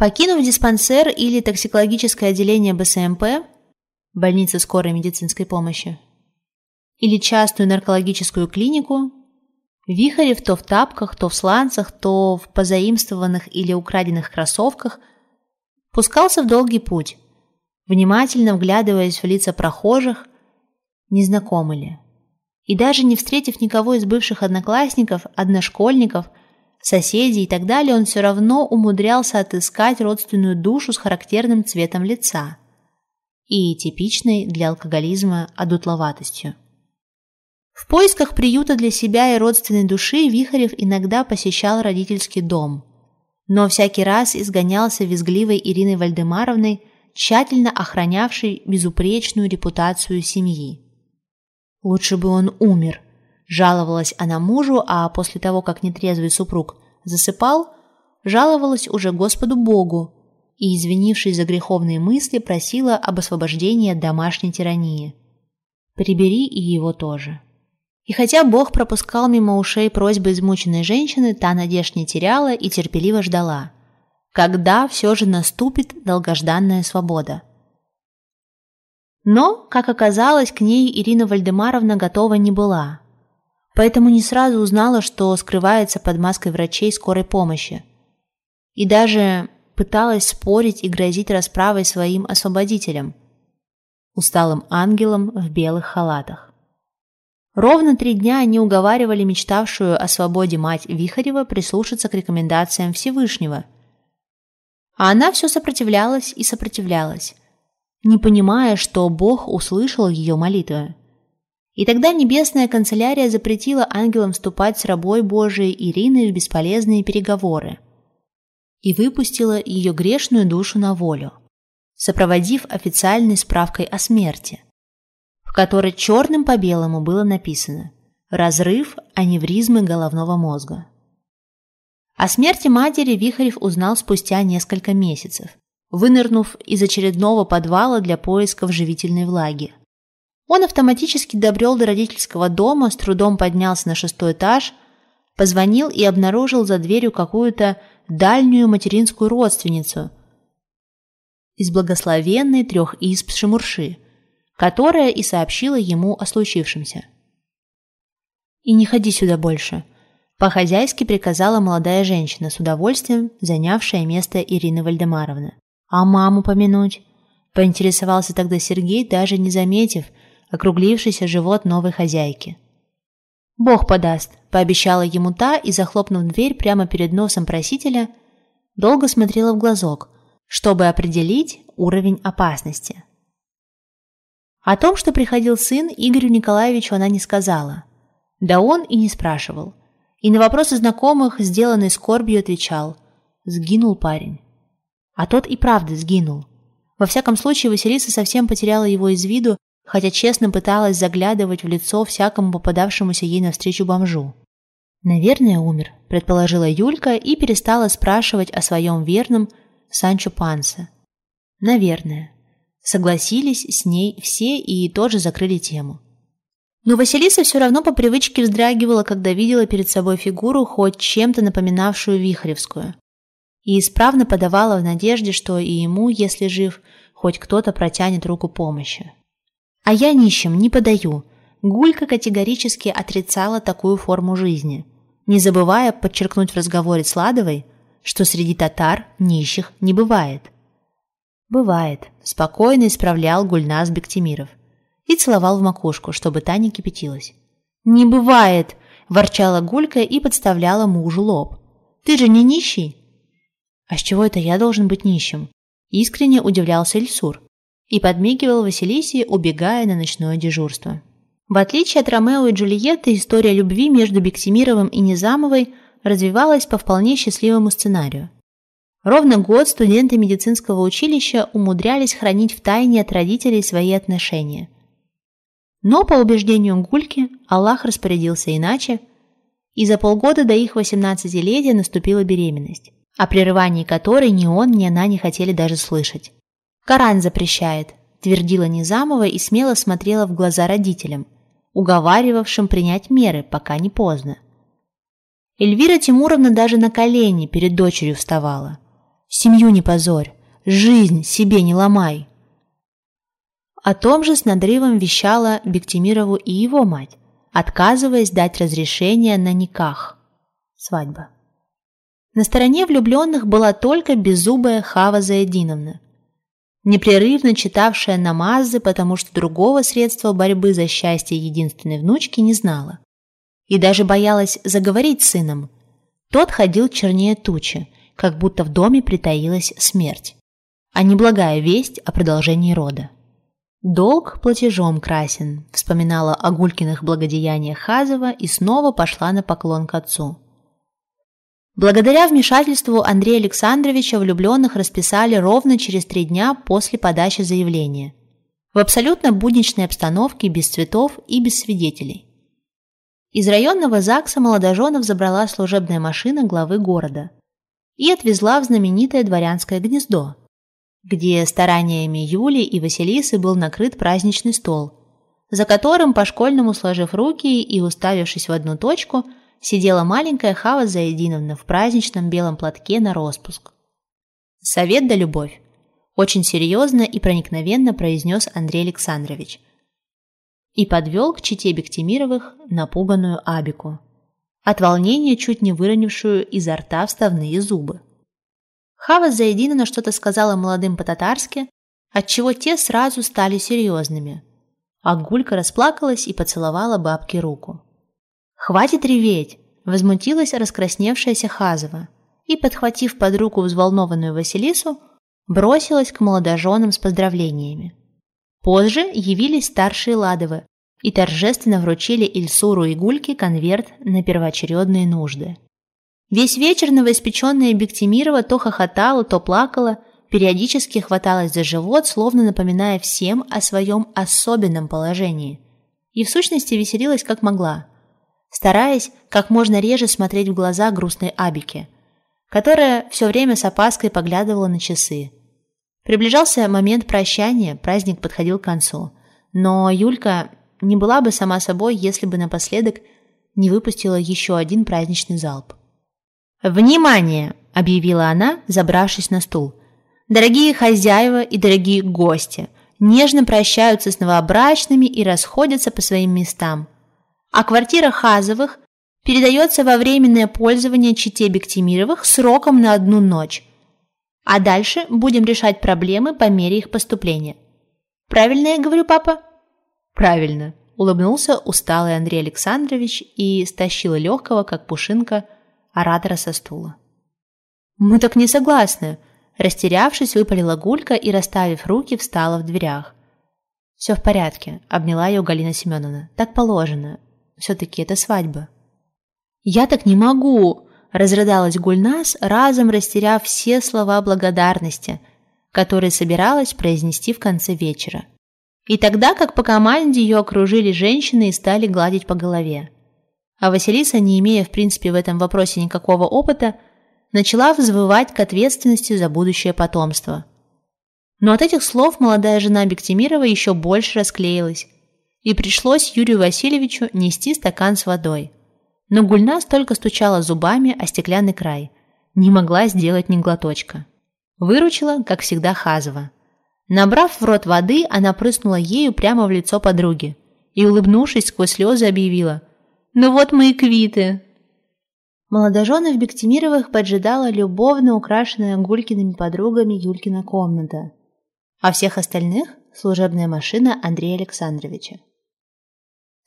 Покинув диспансер или токсикологическое отделение БСМП, больницы скорой медицинской помощи, или частную наркологическую клинику, Вихарев то в тапках, то в сланцах, то в позаимствованных или украденных кроссовках пускался в долгий путь, внимательно вглядываясь в лица прохожих, незнакомы ли. И даже не встретив никого из бывших одноклассников, одношкольников, соседей и так далее, он все равно умудрялся отыскать родственную душу с характерным цветом лица и типичной для алкоголизма одутловатостью. В поисках приюта для себя и родственной души Вихарев иногда посещал родительский дом, но всякий раз изгонялся визгливой Ириной Вальдемаровной, тщательно охранявшей безупречную репутацию семьи. «Лучше бы он умер», – жаловалась она мужу, а после того, как нетрезвый супруг засыпал, жаловалась уже Господу Богу и, извинившись за греховные мысли, просила об освобождении от домашней тирании. «Прибери и его тоже». И хотя Бог пропускал мимо ушей просьбы измученной женщины, та надежд не теряла и терпеливо ждала. Когда все же наступит долгожданная свобода? Но, как оказалось, к ней Ирина Вальдемаровна готова не была. Поэтому не сразу узнала, что скрывается под маской врачей скорой помощи. И даже пыталась спорить и грозить расправой своим освободителям, усталым ангелам в белых халатах. Ровно три дня они уговаривали мечтавшую о свободе мать Вихарева прислушаться к рекомендациям Всевышнего. А она все сопротивлялась и сопротивлялась, не понимая, что Бог услышал ее молитвы. И тогда небесная канцелярия запретила ангелам вступать с рабой Божией Ириной в бесполезные переговоры и выпустила ее грешную душу на волю, сопроводив официальной справкой о смерти – в которой черным по белому было написано «Разрыв аневризмы головного мозга». О смерти матери Вихарев узнал спустя несколько месяцев, вынырнув из очередного подвала для поисков живительной влаги. Он автоматически добрел до родительского дома, с трудом поднялся на шестой этаж, позвонил и обнаружил за дверью какую-то дальнюю материнскую родственницу из благословенной трех исп Шамурши – которая и сообщила ему о случившемся. «И не ходи сюда больше», – по-хозяйски приказала молодая женщина, с удовольствием занявшая место Ирины Вальдемаровны. «А маму помянуть?» – поинтересовался тогда Сергей, даже не заметив округлившийся живот новой хозяйки. «Бог подаст», – пообещала ему та и, захлопнув дверь прямо перед носом просителя, долго смотрела в глазок, чтобы определить уровень опасности. О том, что приходил сын, Игорю Николаевичу она не сказала. Да он и не спрашивал. И на вопросы знакомых, сделанный скорбью, отвечал «Сгинул парень». А тот и правда сгинул. Во всяком случае, Василиса совсем потеряла его из виду, хотя честно пыталась заглядывать в лицо всякому попадавшемуся ей навстречу бомжу. «Наверное, умер», – предположила Юлька и перестала спрашивать о своем верном Санчо Панса. «Наверное». Согласились с ней все и тоже закрыли тему. Но Василиса все равно по привычке вздрагивала, когда видела перед собой фигуру, хоть чем-то напоминавшую Вихревскую. И исправно подавала в надежде, что и ему, если жив, хоть кто-то протянет руку помощи. А я нищим не подаю. Гулька категорически отрицала такую форму жизни, не забывая подчеркнуть в разговоре с Ладовой, что среди татар нищих не бывает. «Бывает», – спокойно исправлял Гульнас Бектимиров. И целовал в макушку, чтобы та не кипятилась. «Не бывает!» – ворчала Гулька и подставляла мужу лоб. «Ты же не нищий?» «А с чего это я должен быть нищим?» Искренне удивлялся Ильсур и подмигивал Василисе, убегая на ночное дежурство. В отличие от Ромео и Джульетты, история любви между Бектимировым и Низамовой развивалась по вполне счастливому сценарию. Ровно год студенты медицинского училища умудрялись хранить в тайне от родителей свои отношения. Но, по убеждению Гульки, Аллах распорядился иначе, и за полгода до их 18-летия наступила беременность, о прерывании которой ни он, ни она не хотели даже слышать. «Коран запрещает», – твердила Низамова и смело смотрела в глаза родителям, уговаривавшим принять меры, пока не поздно. Эльвира Тимуровна даже на колени перед дочерью вставала – Семью не позорь, жизнь себе не ломай. О том же с надрывом вещала Бектимирову и его мать, отказываясь дать разрешение на никах. Свадьба. На стороне влюбленных была только беззубая Хава Заединовна, непрерывно читавшая намазы, потому что другого средства борьбы за счастье единственной внучки не знала. И даже боялась заговорить с сыном. Тот ходил чернее тучи, как будто в доме притаилась смерть, а не благая весть о продолжении рода. «Долг платежом красен», – вспоминала о Гулькиных благодеяниях Хазова и снова пошла на поклон к отцу. Благодаря вмешательству Андрея Александровича влюбленных расписали ровно через три дня после подачи заявления. В абсолютно будничной обстановке, без цветов и без свидетелей. Из районного ЗАГСа молодоженов забрала служебная машина главы города и отвезла в знаменитое дворянское гнездо, где стараниями Юли и Василисы был накрыт праздничный стол, за которым, по-школьному сложив руки и уставившись в одну точку – сидела маленькая Хава Заединовна в праздничном белом платке на распуск. «Совет да любовь», – очень серьезно и проникновенно произнес Андрей Александрович. И подвел к чите Бектимировых напуганную Абику, от волнения чуть не выронившую изо рта вставные зубы. Хава Заединовна что-то сказала молодым по-татарски, отчего те сразу стали серьезными, а Гулька расплакалась и поцеловала бабке руку. «Хватит реветь!» – возмутилась раскрасневшаяся Хазова и, подхватив под руку взволнованную Василису, бросилась к молодоженам с поздравлениями. Позже явились старшие Ладовы и торжественно вручили Ильсуру и Гульке конверт на первоочередные нужды. Весь вечер новоиспеченная Бектимирова то хохотала, то плакала, периодически хваталась за живот, словно напоминая всем о своем особенном положении. И в сущности веселилась как могла – стараясь как можно реже смотреть в глаза грустной Абике, которая все время с опаской поглядывала на часы. Приближался момент прощания, праздник подходил к концу. Но Юлька не была бы сама собой, если бы напоследок не выпустила еще один праздничный залп. «Внимание!» – объявила она, забравшись на стул. «Дорогие хозяева и дорогие гости!» нежно прощаются с новобрачными и расходятся по своим местам – а квартира Хазовых передается во временное пользование Чите Бектимировых сроком на одну ночь. А дальше будем решать проблемы по мере их поступления. Правильно я говорю, папа? Правильно, улыбнулся усталый Андрей Александрович и стащил легкого, как пушинка, оратора со стула. Мы так не согласны. Растерявшись, выпалила Гулька и, расставив руки, встала в дверях. «Все в порядке», — обняла ее Галина Семеновна. «Так положено. Все-таки это свадьба. «Я так не могу!» – разрыдалась Гульнас, разом растеряв все слова благодарности, которые собиралась произнести в конце вечера. И тогда, как по команде, ее окружили женщины и стали гладить по голове. А Василиса, не имея в принципе в этом вопросе никакого опыта, начала взвывать к ответственности за будущее потомство. Но от этих слов молодая жена Бектимирова еще больше расклеилась и пришлось Юрию Васильевичу нести стакан с водой. Но Гульнас только стучала зубами о стеклянный край, не могла сделать ни глоточка. Выручила, как всегда, Хазова. Набрав в рот воды, она прыснула ею прямо в лицо подруги и, улыбнувшись сквозь слезы, объявила «Ну вот мы и квиты!» Молодоженов Бектимировых поджидала любовно украшенная Гулькиными подругами Юлькина комната, а всех остальных – служебная машина Андрея Александровича.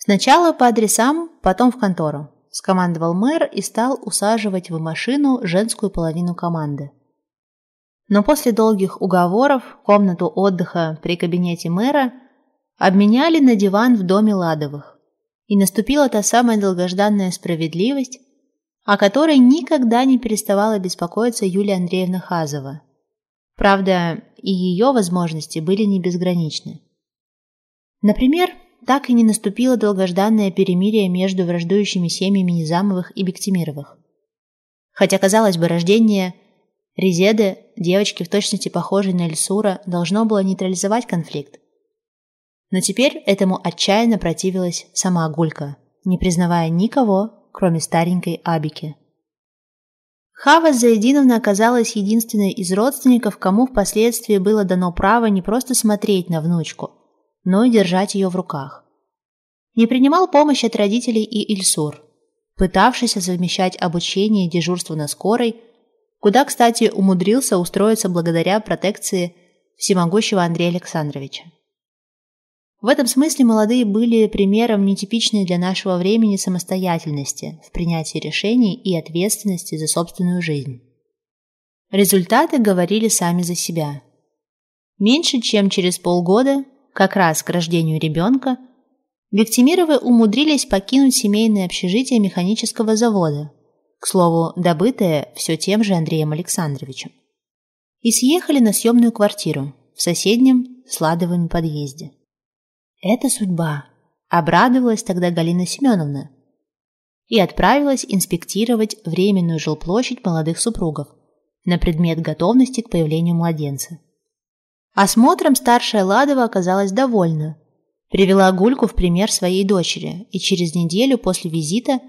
Сначала по адресам, потом в контору. Скомандовал мэр и стал усаживать в машину женскую половину команды. Но после долгих уговоров комнату отдыха при кабинете мэра обменяли на диван в доме Ладовых. И наступила та самая долгожданная справедливость, о которой никогда не переставала беспокоиться Юлия Андреевна Хазова. Правда, и ее возможности были не безграничны. Например, так и не наступило долгожданное перемирие между враждующими семьями Низамовых и Бектимировых. Хотя, казалось бы, рождение Резеды, девочки в точности похожей на Эльсура, должно было нейтрализовать конфликт. Но теперь этому отчаянно противилась сама Гулька, не признавая никого, кроме старенькой Абики. Хава Заединовна оказалась единственной из родственников, кому впоследствии было дано право не просто смотреть на внучку, но и держать ее в руках. Не принимал помощь от родителей и Ильсур, пытавшийся совмещать обучение и дежурство на скорой, куда, кстати, умудрился устроиться благодаря протекции всемогущего Андрея Александровича. В этом смысле молодые были примером нетипичной для нашего времени самостоятельности в принятии решений и ответственности за собственную жизнь. Результаты говорили сами за себя. Меньше чем через полгода, как раз к рождению ребенка, Бектимировы умудрились покинуть семейное общежитие механического завода, к слову, добытое все тем же Андреем Александровичем, и съехали на съемную квартиру в соседнем Сладовом подъезде. «Это судьба», – обрадовалась тогда Галина Семеновна и отправилась инспектировать временную жилплощадь молодых супругов на предмет готовности к появлению младенца. Осмотром старшая Ладова оказалась довольна – Привела Гульку в пример своей дочери, и через неделю после визита,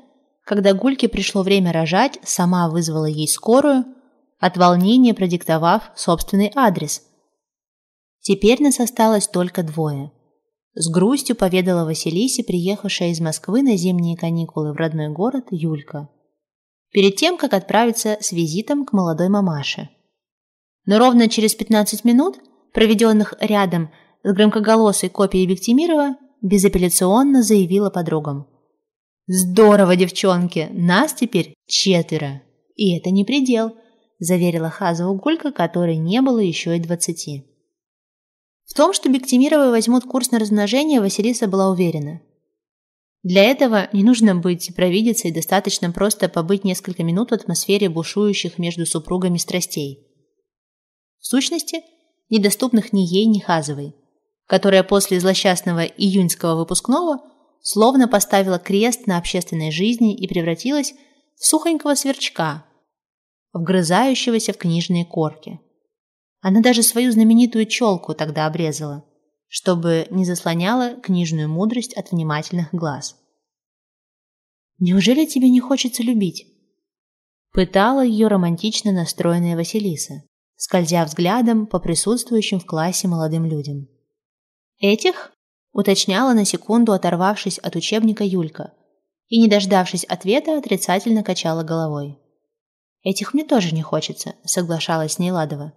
когда Гульке пришло время рожать, сама вызвала ей скорую, от волнения продиктовав собственный адрес. Теперь нас осталось только двое. С грустью поведала Василисе, приехавшая из Москвы на зимние каникулы в родной город Юлька. Перед тем, как отправиться с визитом к молодой мамаше. Но ровно через 15 минут, проведенных рядом с громкоголосой копией Бектимирова безапелляционно заявила подругам. «Здорово, девчонки! Нас теперь четверо! И это не предел!» заверила Хазова Гулька, которой не было еще и двадцати. В том, что Бектимировы возьмут курс на размножение, Василиса была уверена. Для этого не нужно быть провидицей, достаточно просто побыть несколько минут в атмосфере бушующих между супругами страстей. В сущности, недоступных ни ей, ни Хазовой которая после злосчастного июньского выпускного словно поставила крест на общественной жизни и превратилась в сухонького сверчка, вгрызающегося в книжные корки. Она даже свою знаменитую челку тогда обрезала, чтобы не заслоняла книжную мудрость от внимательных глаз. «Неужели тебе не хочется любить?» Пытала ее романтично настроенная Василиса, скользя взглядом по присутствующим в классе молодым людям. «Этих?» – уточняла на секунду, оторвавшись от учебника Юлька, и, не дождавшись ответа, отрицательно качала головой. «Этих мне тоже не хочется», – соглашалась с ней Ладова.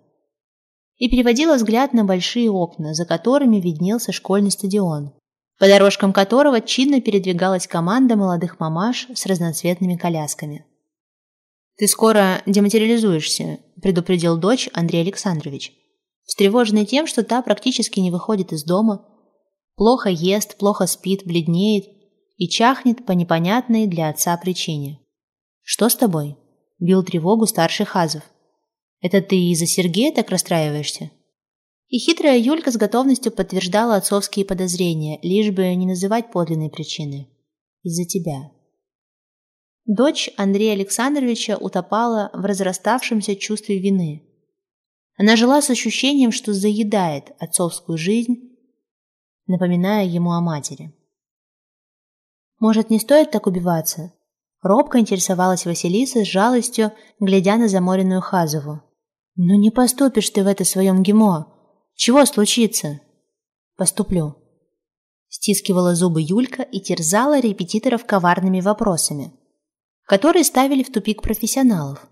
И переводила взгляд на большие окна, за которыми виднелся школьный стадион, по дорожкам которого чинно передвигалась команда молодых мамаш с разноцветными колясками. «Ты скоро дематериализуешься», – предупредил дочь Андрей Александрович встревоженный тем, что та практически не выходит из дома, плохо ест, плохо спит, бледнеет и чахнет по непонятной для отца причине. «Что с тобой?» – бил тревогу старший Хазов. «Это ты из-за Сергея так расстраиваешься?» И хитрая Юлька с готовностью подтверждала отцовские подозрения, лишь бы не называть подлинной причины. «Из-за тебя». Дочь Андрея Александровича утопала в разраставшемся чувстве вины – она жила с ощущением, что заедает отцовскую жизнь, напоминая ему о матери. «Может, не стоит так убиваться?» Робко интересовалась Василиса с жалостью, глядя на заморенную Хазову. «Ну не поступишь ты в это своем ГИМО. Чего случится?» «Поступлю». Стискивала зубы Юлька и терзала репетиторов коварными вопросами, которые ставили в тупик профессионалов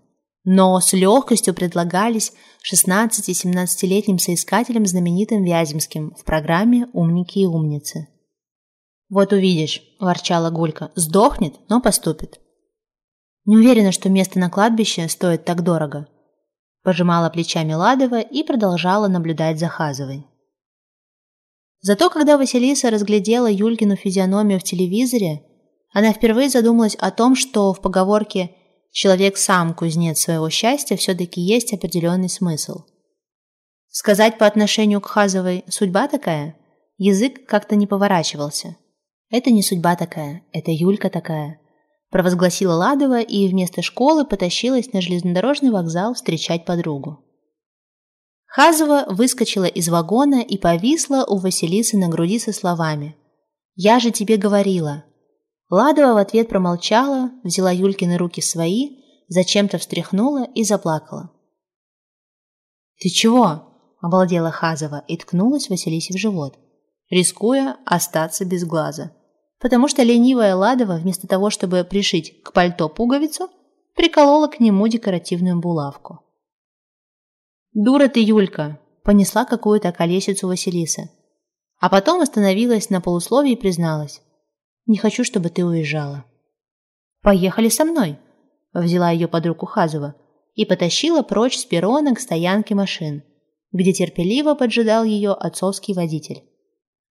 но с легкостью предлагались 16-17-летним соискателям знаменитым Вяземским в программе «Умники и умницы». «Вот увидишь», – ворчала Гулька, – «сдохнет, но поступит». «Не уверена, что место на кладбище стоит так дорого», – пожимала плечами Ладова и продолжала наблюдать за Хазовой. Зато когда Василиса разглядела Юлькину физиономию в телевизоре, она впервые задумалась о том, что в поговорке человек сам кузнец своего счастья, все-таки есть определенный смысл. Сказать по отношению к Хазовой «судьба такая» язык как-то не поворачивался. «Это не судьба такая, это Юлька такая», провозгласила Ладова и вместо школы потащилась на железнодорожный вокзал встречать подругу. Хазова выскочила из вагона и повисла у Василисы на груди со словами «Я же тебе говорила, Ладова в ответ промолчала, взяла Юлькины руки свои, зачем-то встряхнула и заплакала. «Ты чего?» – обалдела Хазова и ткнулась Василисе в живот, рискуя остаться без глаза. Потому что ленивая Ладова, вместо того, чтобы пришить к пальто пуговицу, приколола к нему декоративную булавку. «Дура ты, Юлька!» – понесла какую-то колесицу Василиса. А потом остановилась на полусловии и призналась. «Не хочу, чтобы ты уезжала». «Поехали со мной!» – взяла ее под руку Хазова и потащила прочь с перрона к стоянке машин, где терпеливо поджидал ее отцовский водитель.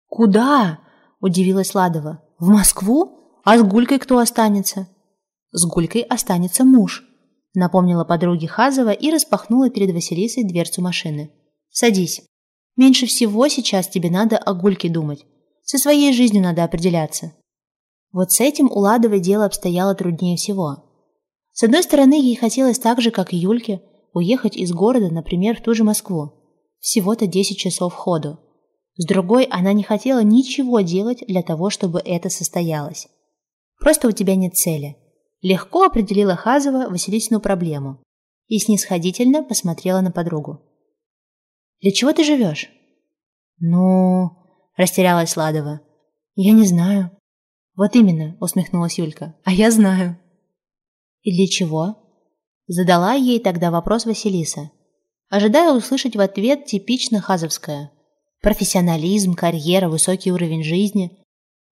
«Куда?» – удивилась Ладова. «В Москву? А с Гулькой кто останется?» «С Гулькой останется муж», – напомнила подруге Хазова и распахнула перед Василисой дверцу машины. «Садись. Меньше всего сейчас тебе надо о Гульке думать. Со своей жизнью надо определяться». Вот с этим у Ладовой дело обстояло труднее всего. С одной стороны, ей хотелось так же, как и Юльке, уехать из города, например, в ту же Москву. Всего-то 10 часов ходу. С другой, она не хотела ничего делать для того, чтобы это состоялось. Просто у тебя нет цели. Легко определила Хазова Василисину проблему и снисходительно посмотрела на подругу. «Для чего ты живешь?» «Ну...» – растерялась Ладова. «Я не знаю». «Вот именно», – усмехнулась Юлька. «А я знаю». «И для чего?» Задала ей тогда вопрос Василиса, ожидая услышать в ответ типично хазовское. Профессионализм, карьера, высокий уровень жизни.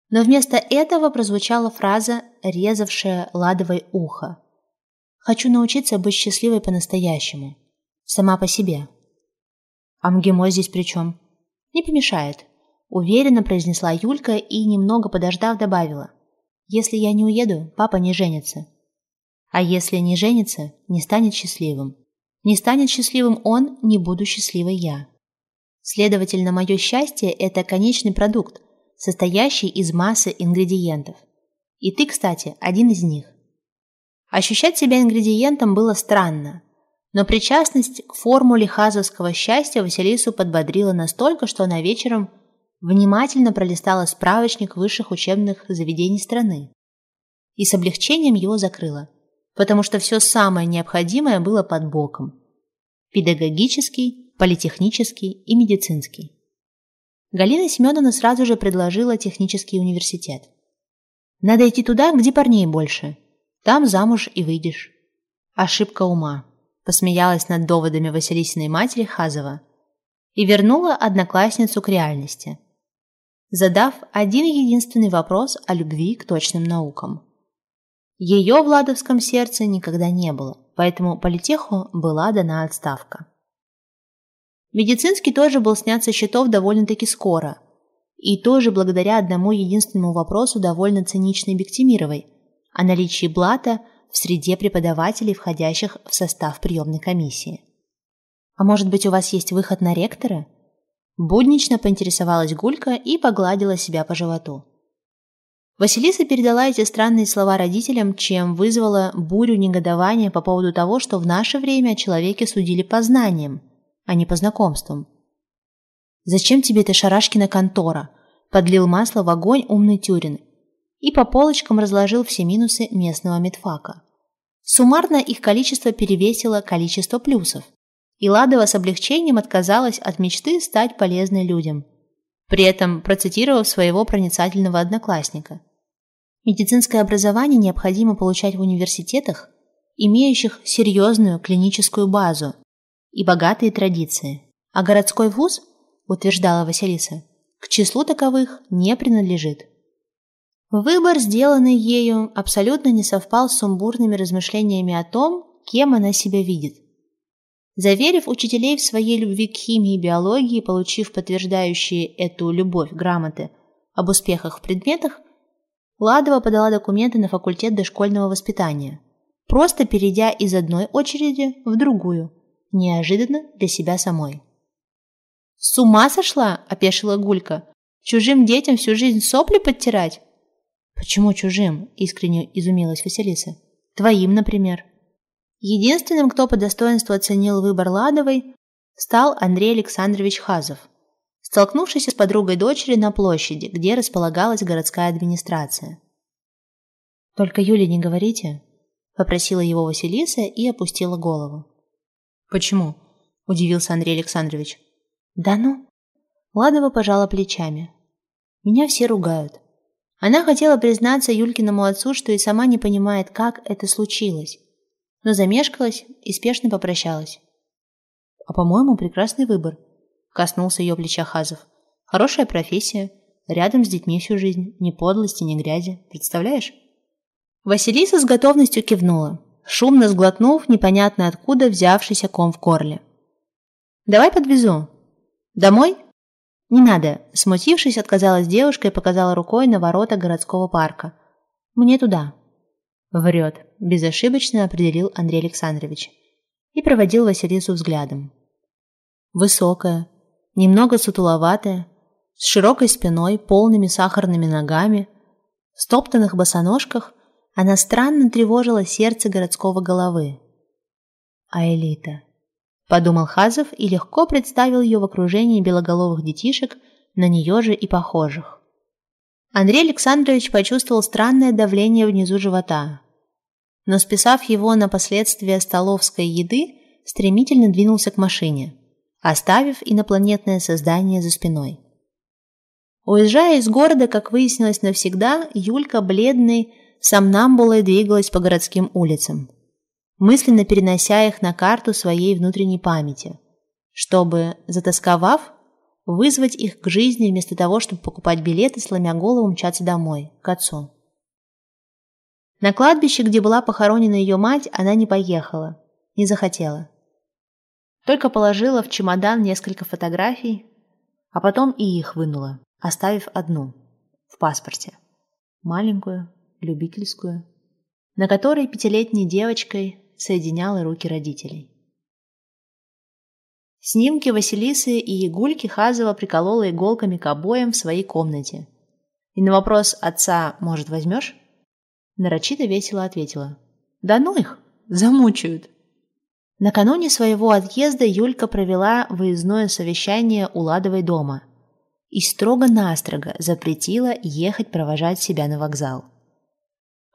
Но вместо этого прозвучала фраза, резавшая ладовой ухо. «Хочу научиться быть счастливой по-настоящему. Сама по себе». «А МГИМО здесь при чем?» «Не помешает», – уверенно произнесла Юлька и, немного подождав, добавила. «Если я не уеду, папа не женится. А если не женится, не станет счастливым. Не станет счастливым он, не буду счастливой я. Следовательно, мое счастье – это конечный продукт, состоящий из массы ингредиентов. И ты, кстати, один из них. Ощущать себя ингредиентом было странно, но причастность к формуле хазовского счастья Василису подбодрила настолько, что она вечером внимательно пролистала справочник высших учебных заведений страны и с облегчением его закрыла – потому что все самое необходимое было под боком. Педагогический, политехнический и медицинский. Галина Семеновна сразу же предложила технический университет. Надо идти туда, где парней больше. Там замуж и выйдешь. Ошибка ума. Посмеялась над доводами Василисиной матери Хазова и вернула одноклассницу к реальности, задав один единственный вопрос о любви к точным наукам. Ее в Ладовском сердце никогда не было, поэтому политеху была дана отставка. Медицинский тоже был снят со счетов довольно-таки скоро, и тоже благодаря одному единственному вопросу довольно циничной Бектимировой о наличии блата в среде преподавателей, входящих в состав приемной комиссии. «А может быть, у вас есть выход на ректора?» Буднично поинтересовалась Гулька и погладила себя по животу. Василиса передала эти странные слова родителям, чем вызвала бурю негодования по поводу того, что в наше время о человеке судили по знаниям, а не по знакомствам. «Зачем тебе эта шарашкина контора?» – подлил масло в огонь умный Тюрин и по полочкам разложил все минусы местного медфака. Суммарно их количество перевесило количество плюсов, и Ладова с облегчением отказалась от мечты стать полезной людям, при этом процитировав своего проницательного одноклассника – Медицинское образование необходимо получать в университетах, имеющих серьезную клиническую базу и богатые традиции. А городской вуз, утверждала Василиса, к числу таковых не принадлежит. Выбор, сделанный ею, абсолютно не совпал с сумбурными размышлениями о том, кем она себя видит. Заверив учителей в своей любви к химии и биологии, получив подтверждающие эту любовь грамоты об успехах в предметах, Ладова подала документы на факультет дошкольного воспитания, просто перейдя из одной очереди в другую, неожиданно для себя самой. «С ума сошла?» – опешила Гулька. «Чужим детям всю жизнь сопли подтирать?» «Почему чужим?» – искренне изумилась Василиса. «Твоим, например». Единственным, кто по достоинству оценил выбор Ладовой, стал Андрей Александрович Хазов столкнувшись с подругой дочери на площади, где располагалась городская администрация. «Только Юле не говорите», – попросила его Василиса и опустила голову. «Почему?» – удивился Андрей Александрович. «Да ну?» Ладова пожала плечами. «Меня все ругают. Она хотела признаться Юлькиному отцу, что и сама не понимает, как это случилось. Но замешкалась и спешно попрощалась. «А, по-моему, прекрасный выбор», – коснулся ее плеча Хазов. «Хорошая профессия, рядом с детьми всю жизнь, ни подлости, ни грязи. Представляешь?» Василиса с готовностью кивнула, шумно сглотнув непонятно откуда взявшийся ком в горле. «Давай подвезу. Домой?» «Не надо», – смутившись, отказалась девушка и показала рукой на ворота городского парка. «Мне туда». «Врет», – безошибочно определил Андрей Александрович и проводил Василису взглядом. Высокая, немного сутуловатая, с широкой спиной, полными сахарными ногами, в стоптанных босоножках она странно тревожила сердце городского головы. А элита подумал Хазов и легко представил ее в окружении белоголовых детишек, на нее же и похожих. Андрей Александрович почувствовал странное давление внизу живота, но, списав его на последствия столовской еды, стремительно двинулся к машине, оставив инопланетное создание за спиной. Уезжая из города, как выяснилось навсегда, Юлька, бледной, сомнамбулой двигалась по городским улицам – мысленно перенося их на карту своей внутренней памяти, чтобы, затасковав, вызвать их к жизни вместо того, чтобы покупать билеты, сломя голову, мчаться домой, к отцу. На кладбище, где была похоронена ее мать, она не поехала, не захотела. Только положила в чемодан несколько фотографий, а потом и их вынула, оставив одну в паспорте. Маленькую, любительскую, на которой пятилетней девочкой соединяла руки родителей. Снимки Василисы и Егульки Хазова приколола иголками к обоям в своей комнате. И на вопрос отца «может, возьмешь?» Нарочито весело ответила «Да ну их, замучают». Накануне своего отъезда Юлька провела выездное совещание у Ладовой дома и строго-настрого запретила ехать провожать себя на вокзал.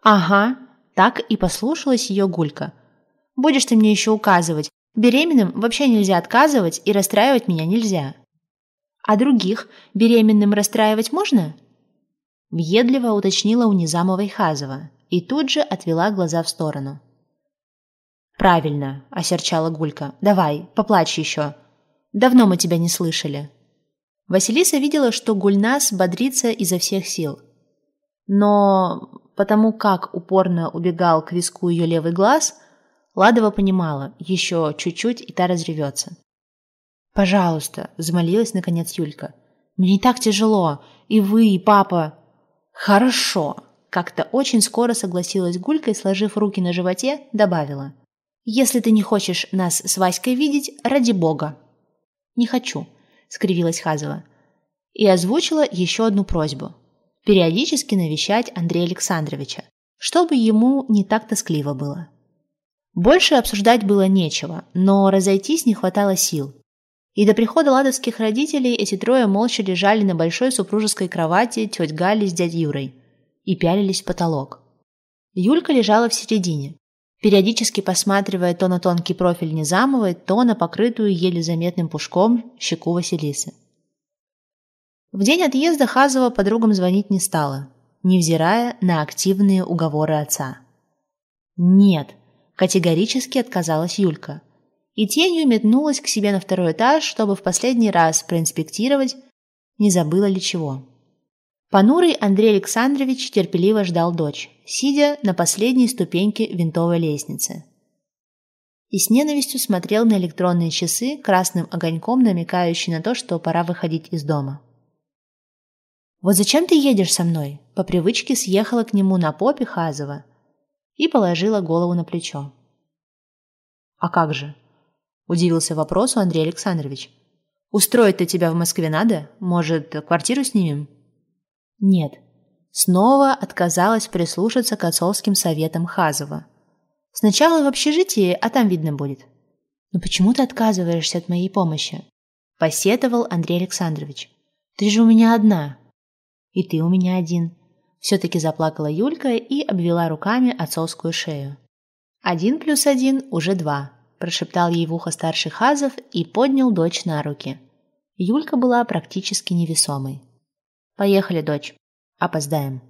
Ага, так и послушалась ее Гулька – Будешь ты мне еще указывать. Беременным вообще нельзя отказывать и расстраивать меня нельзя. А других беременным расстраивать можно? Въедливо уточнила у Низамова Хазова и тут же отвела глаза в сторону. «Правильно», – осерчала Гулька. «Давай, поплачь еще. Давно мы тебя не слышали». Василиса видела, что Гульнас бодрится изо всех сил. Но потому как упорно убегал к виску ее левый глаз – Ладова понимала, еще чуть-чуть, и та разревется. «Пожалуйста», – взмолилась наконец Юлька. «Мне и так тяжело. И вы, и папа». «Хорошо», – как-то очень скоро согласилась Гулька и, сложив руки на животе, добавила. «Если ты не хочешь нас с Васькой видеть, ради бога». «Не хочу», – скривилась Хазова. И озвучила еще одну просьбу – периодически навещать Андрея Александровича, чтобы ему не так тоскливо было. Больше обсуждать было нечего, но разойтись не хватало сил. И до прихода ладовских родителей эти трое молча лежали на большой супружеской кровати теть Гали с дядей Юрой и пялились в потолок. Юлька лежала в середине, периодически посматривая то на тонкий профиль Незамовой, то на покрытую еле заметным пушком щеку Василисы. В день отъезда Хазова подругам звонить не стала, невзирая на активные уговоры отца. «Нет», Категорически отказалась Юлька. И тенью метнулась к себе на второй этаж, чтобы в последний раз проинспектировать, не забыла ли чего. Понурый Андрей Александрович терпеливо ждал дочь, сидя на последней ступеньке винтовой лестницы. И с ненавистью смотрел на электронные часы, красным огоньком намекающий на то, что пора выходить из дома. «Вот зачем ты едешь со мной?» По привычке съехала к нему на попе Хазова – и положила голову на плечо. «А как же?» – удивился вопросу Андрей Александрович. «Устроить-то тебя в Москве надо? Может, квартиру снимем?» «Нет». Снова отказалась прислушаться к отцовским советам Хазова. «Сначала в общежитии, а там видно будет». «Но почему ты отказываешься от моей помощи?» – посетовал Андрей Александрович. «Ты же у меня одна». «И ты у меня один. Все-таки заплакала Юлька и обвела руками отцовскую шею. «Один плюс один уже два», – прошептал ей в ухо старший Хазов и поднял дочь на руки. Юлька была практически невесомой. «Поехали, дочь. Опоздаем».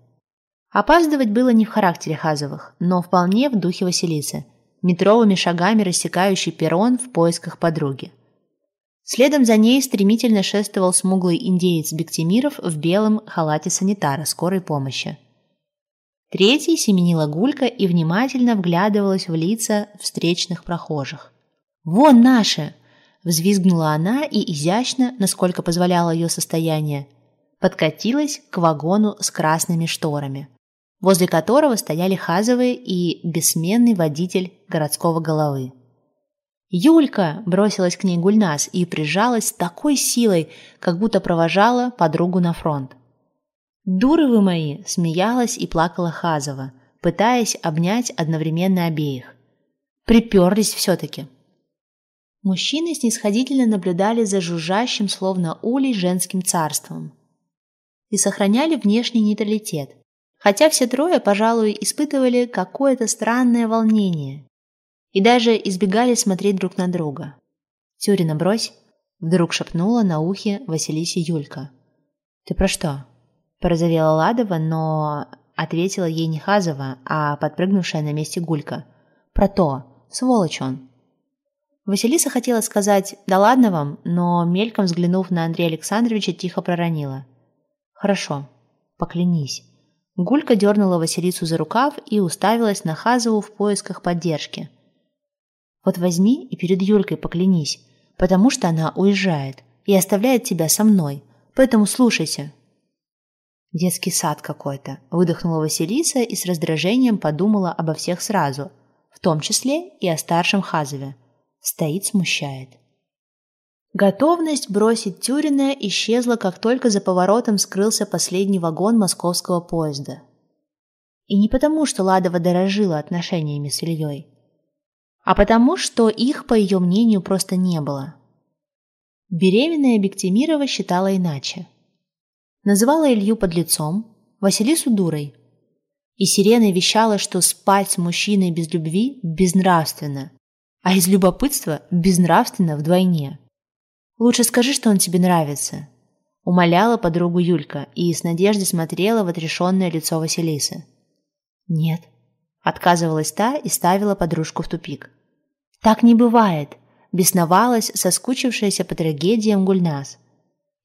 Опаздывать было не в характере Хазовых, но вполне в духе Василисы, метровыми шагами рассекающий перрон в поисках подруги. Следом за ней стремительно шествовал смуглый индеец Бектимиров в белом халате санитара скорой помощи. Третий семенила Гулька и внимательно вглядывалась в лица встречных прохожих. «Вон наши!» – взвизгнула она и изящно, насколько позволяло ее состояние, подкатилась к вагону с красными шторами, возле которого стояли Хазовые и бессменный водитель городского головы. «Юлька!» – бросилась к ней Гульнас и прижалась с такой силой, как будто провожала подругу на фронт. «Дуры вы мои!» – смеялась и плакала Хазова, пытаясь обнять одновременно обеих. Приперлись все-таки. Мужчины снисходительно наблюдали за жужжащим, словно улей, женским царством и сохраняли внешний нейтралитет, хотя все трое, пожалуй, испытывали какое-то странное волнение, и даже избегали смотреть друг на друга. «Тюрина, брось!» – вдруг шепнула на ухе Василисе Юлька. «Ты про что?» – порозовела Ладова, но ответила ей не Хазова, а подпрыгнувшая на месте Гулька. «Про то! Сволочь он!» Василиса хотела сказать «да ладно вам», но, мельком взглянув на Андрея Александровича, тихо проронила. «Хорошо, поклянись». Гулька дернула Василису за рукав и уставилась на Хазову в поисках поддержки. Вот возьми и перед Юлькой поклянись, потому что она уезжает и оставляет тебя со мной, поэтому слушайся». «Детский сад какой-то», – выдохнула Василиса и с раздражением подумала обо всех сразу, в том числе и о старшем Хазове. Стоит, смущает. Готовность бросить Тюрина исчезла, как только за поворотом скрылся последний вагон московского поезда. И не потому, что Ладова дорожила отношениями с Ильей а потому, что их, по ее мнению, просто не было. Беременная Бектимирова считала иначе. Называла Илью подлецом, Василису дурой. И Сирена вещала, что спать с мужчиной без любви безнравственно, а из любопытства безнравственно вдвойне. «Лучше скажи, что он тебе нравится», – умоляла подругу Юлька и с надеждой смотрела в отрешенное лицо Василисы. «Нет», – отказывалась та и ставила подружку в тупик. «Так не бывает», – бесновалась соскучившаяся по трагедиям Гульнас.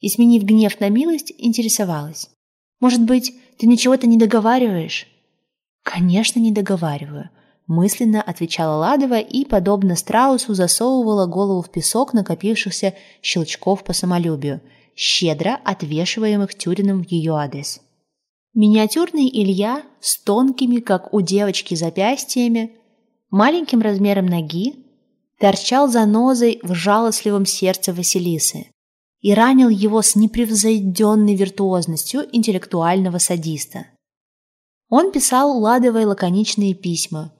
И, сменив гнев на милость, интересовалась. «Может быть, ты ничего-то не договариваешь?» «Конечно, не договариваю», – мысленно отвечала Ладова и, подобно страусу, засовывала голову в песок накопившихся щелчков по самолюбию, щедро отвешиваемых Тюриным в ее адрес. Миниатюрный Илья с тонкими, как у девочки, запястьями, маленьким размером ноги, торчал занозой в жалостливом сердце Василисы и ранил его с непревзойденной виртуозностью интеллектуального садиста. Он писал ладовые лаконичные письма,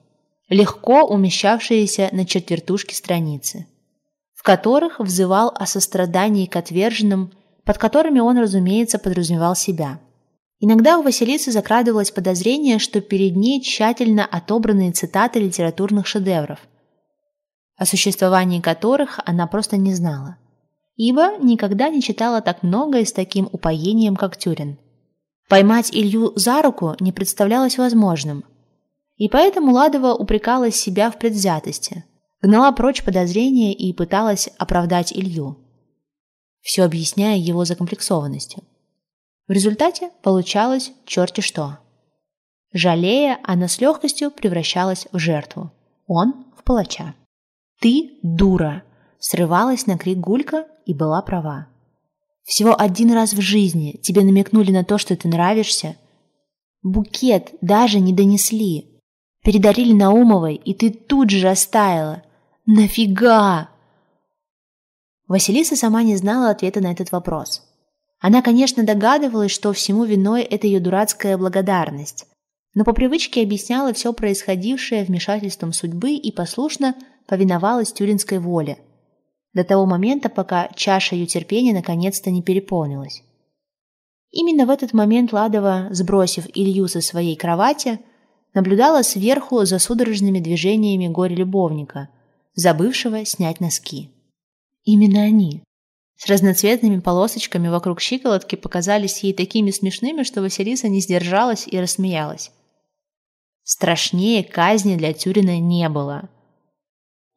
легко умещавшиеся на четвертушке страницы, в которых взывал о сострадании к отверженным, под которыми он, разумеется, подразумевал себя. Иногда у Василисы закрадывалось подозрение, что перед ней тщательно отобранные цитаты литературных шедевров, о существовании которых она просто не знала, ибо никогда не читала так много и с таким упоением, как Тюрин. Поймать Илью за руку не представлялось возможным, и поэтому Ладова упрекала себя в предвзятости, гнала прочь подозрения и пыталась оправдать Илью, все объясняя его закомплексованностью. В результате получалось черти что. Жалея, она с легкостью превращалась в жертву, он – в палача. «Ты дура!» Срывалась на крик Гулька и была права. «Всего один раз в жизни тебе намекнули на то, что ты нравишься. Букет даже не донесли. Передарили Наумовой, и ты тут же растаяла. Нафига?» Василиса сама не знала ответа на этот вопрос. Она, конечно, догадывалась, что всему виной это ее дурацкая благодарность, но по привычке объясняла все происходившее вмешательством судьбы и послушно повиновалась тюринской воле, до того момента, пока чаша ее терпения наконец-то не переполнилась. Именно в этот момент Ладова, сбросив Илью со своей кровати, наблюдала сверху за судорожными движениями горе-любовника, забывшего снять носки. Именно они, с разноцветными полосочками вокруг щиколотки, показались ей такими смешными, что Василиса не сдержалась и рассмеялась. Страшнее казни для Тюрина не было.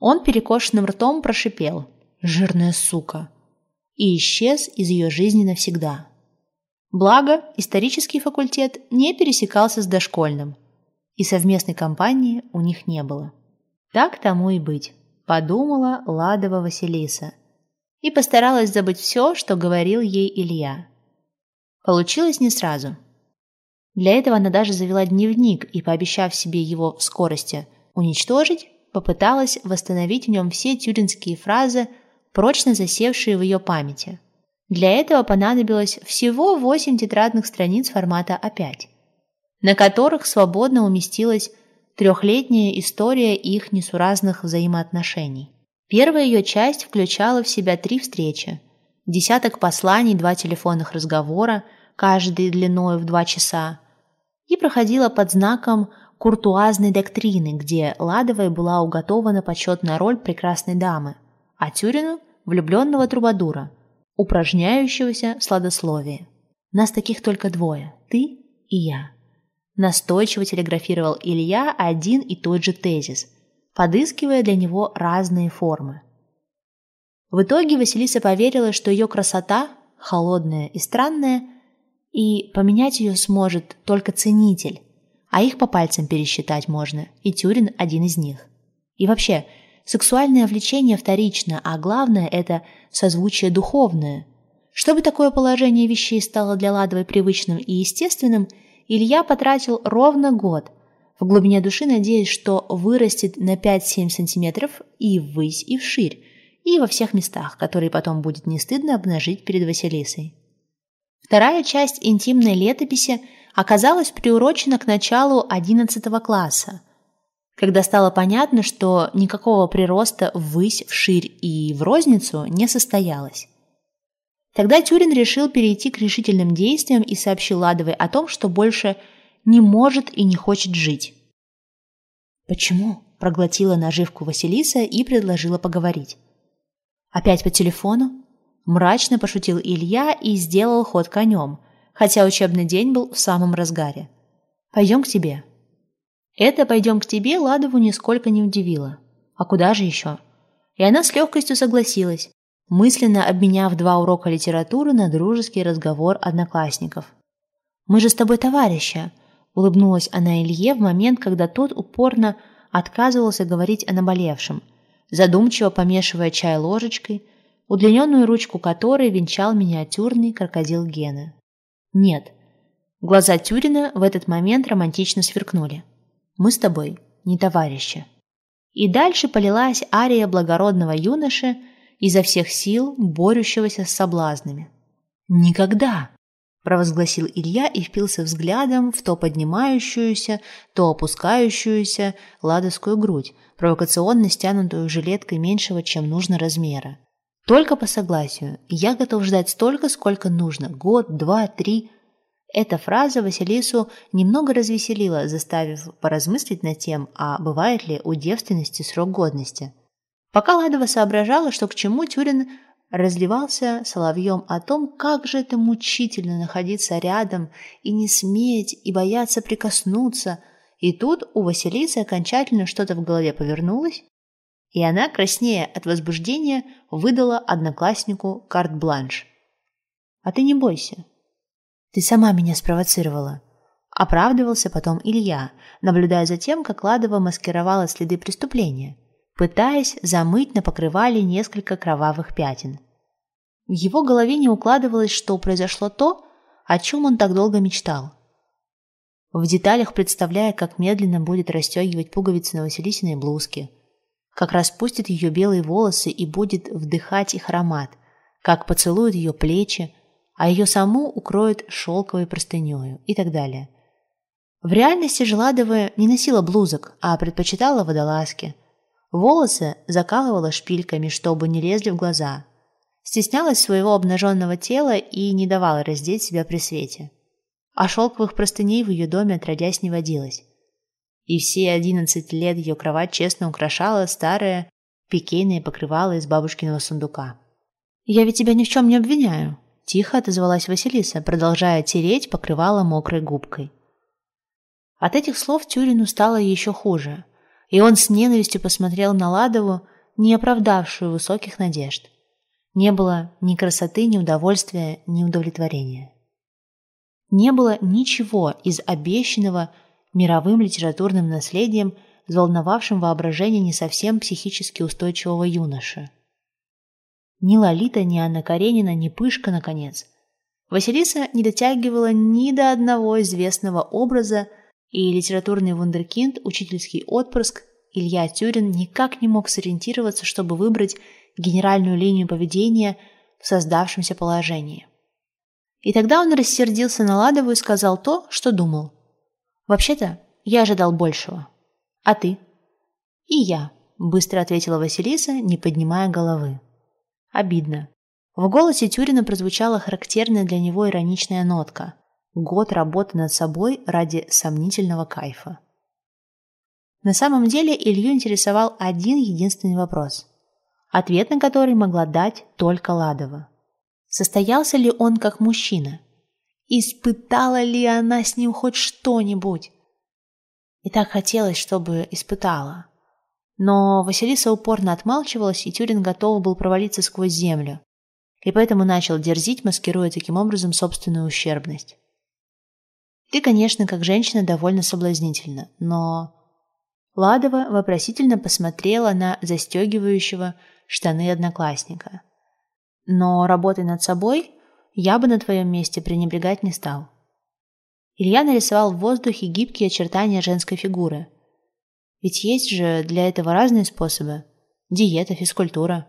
Он перекошенным ртом прошипел «Жирная сука!» и исчез из ее жизни навсегда. Благо, исторический факультет не пересекался с дошкольным, и совместной компании у них не было. Так тому и быть, подумала Ладова Василиса и постаралась забыть все, что говорил ей Илья. Получилось не сразу. Для этого она даже завела дневник и, пообещав себе его в скорости уничтожить, попыталась восстановить в нем все тюринские фразы, прочно засевшие в ее памяти. Для этого понадобилось всего 8 тетрадных страниц формата А5, на которых свободно уместилась трехлетняя история их несуразных взаимоотношений. Первая ее часть включала в себя три встречи, десяток посланий, два телефонных разговора, каждый длиной в два часа, и проходила под знаком куртуазной доктрины, где Ладовой была уготована почетная роль прекрасной дамы, а Тюрину – влюбленного трубадура, упражняющегося в сладословии. Нас таких только двое – ты и я. Настойчиво телеграфировал Илья один и тот же тезис, подыскивая для него разные формы. В итоге Василиса поверила, что ее красота, холодная и странная, и поменять ее сможет только ценитель, а их по пальцам пересчитать можно, и Тюрин один из них. И вообще, сексуальное влечение вторично, а главное – это созвучие духовное. Чтобы такое положение вещей стало для Ладовой привычным и естественным, Илья потратил ровно год, в глубине души надеясь, что вырастет на 5-7 сантиметров и ввысь, и вширь, и во всех местах, которые потом будет не стыдно обнажить перед Василисой. Вторая часть интимной летописи – оказалась приурочена к началу 11 класса, когда стало понятно, что никакого прироста ввысь, вширь и в розницу не состоялось. Тогда Тюрин решил перейти к решительным действиям и сообщил Ладовой о том, что больше не может и не хочет жить. «Почему?» – проглотила наживку Василиса и предложила поговорить. «Опять по телефону?» – мрачно пошутил Илья и сделал ход конем, хотя учебный день был в самом разгаре. «Пойдем к тебе». Это «пойдем к тебе» Ладову нисколько не удивило. А куда же еще? И она с легкостью согласилась, мысленно обменяв два урока литературы на дружеский разговор одноклассников. «Мы же с тобой товарищи», – улыбнулась она Илье в момент, когда тот упорно отказывался говорить о наболевшем, задумчиво помешивая чай ложечкой, удлиненную ручку которой венчал миниатюрный крокодил Гена. Нет. Глаза Тюрина в этот момент романтично сверкнули. Мы с тобой не товарищи. И дальше полилась ария благородного юноши, изо всех сил борющегося с соблазнами. «Никогда!» – провозгласил Илья и впился взглядом в то поднимающуюся, то опускающуюся ладовскую грудь, провокационно стянутую жилеткой меньшего, чем нужно размера. Только по согласию. Я готов ждать столько, сколько нужно. Год, два, три. Эта фраза Василису немного развеселила, заставив поразмыслить над тем, а бывает ли у девственности срок годности. Пока Ладова соображала, что к чему, Тюрин разливался соловьем о том, как же это мучительно находиться рядом и не сметь, и бояться прикоснуться. И тут у Василисы окончательно что-то в голове повернулось, и она, краснея от возбуждения, выдала однокласснику карт-бланш. «А ты не бойся. Ты сама меня спровоцировала». Оправдывался потом Илья, наблюдая за тем, как Ладова маскировала следы преступления, пытаясь замыть на покрывале несколько кровавых пятен. В его голове не укладывалось, что произошло то, о чем он так долго мечтал. В деталях представляя, как медленно будет расстегивать пуговицы на Василисиной блузке – как распустит ее белые волосы и будет вдыхать их аромат, как поцелует ее плечи, а ее саму укроет шелковой простынею и так далее. В реальности Желадова не носила блузок, а предпочитала водолазки. Волосы закалывала шпильками, чтобы не лезли в глаза. Стеснялась своего обнаженного тела и не давала раздеть себя при свете. А шелковых простыней в ее доме отродясь не водилось. И все одиннадцать лет ее кровать честно украшала старое пикейное покрывало из бабушкиного сундука. «Я ведь тебя ни в чем не обвиняю», – тихо отозвалась Василиса, продолжая тереть покрывало мокрой губкой. От этих слов Тюрину стало еще хуже, и он с ненавистью посмотрел на Ладову, не оправдавшую высоких надежд. Не было ни красоты, ни удовольствия, ни удовлетворения. Не было ничего из обещанного мировым литературным наследием, взволновавшим воображение не совсем психически устойчивого юноши. Ни Лолита, ни Анна Каренина, ни Пышка, наконец. Василиса не дотягивала ни до одного известного образа, и литературный вундеркинд, учительский отпрыск, Илья Тюрин никак не мог сориентироваться, чтобы выбрать генеральную линию поведения в создавшемся положении. И тогда он рассердился на Ладову и сказал то, что думал. «Вообще-то, я ожидал большего. А ты?» «И я», – быстро ответила Василиса, не поднимая головы. Обидно. В голосе Тюрина прозвучала характерная для него ироничная нотка. Год работы над собой ради сомнительного кайфа. На самом деле Илью интересовал один единственный вопрос, ответ на который могла дать только Ладова. Состоялся ли он как мужчина? Испытала ли она с ним хоть что-нибудь? И так хотелось, чтобы испытала. Но Василиса упорно отмалчивалась, и Тюрин готов был провалиться сквозь землю, и поэтому начал дерзить, маскируя таким образом собственную ущербность. Ты, конечно, как женщина довольно соблазнительна, но...» Ладова вопросительно посмотрела на застегивающего штаны одноклассника. «Но работой над собой я бы на твоем месте пренебрегать не стал». Илья нарисовал в воздухе гибкие очертания женской фигуры. Ведь есть же для этого разные способы. Диета, физкультура.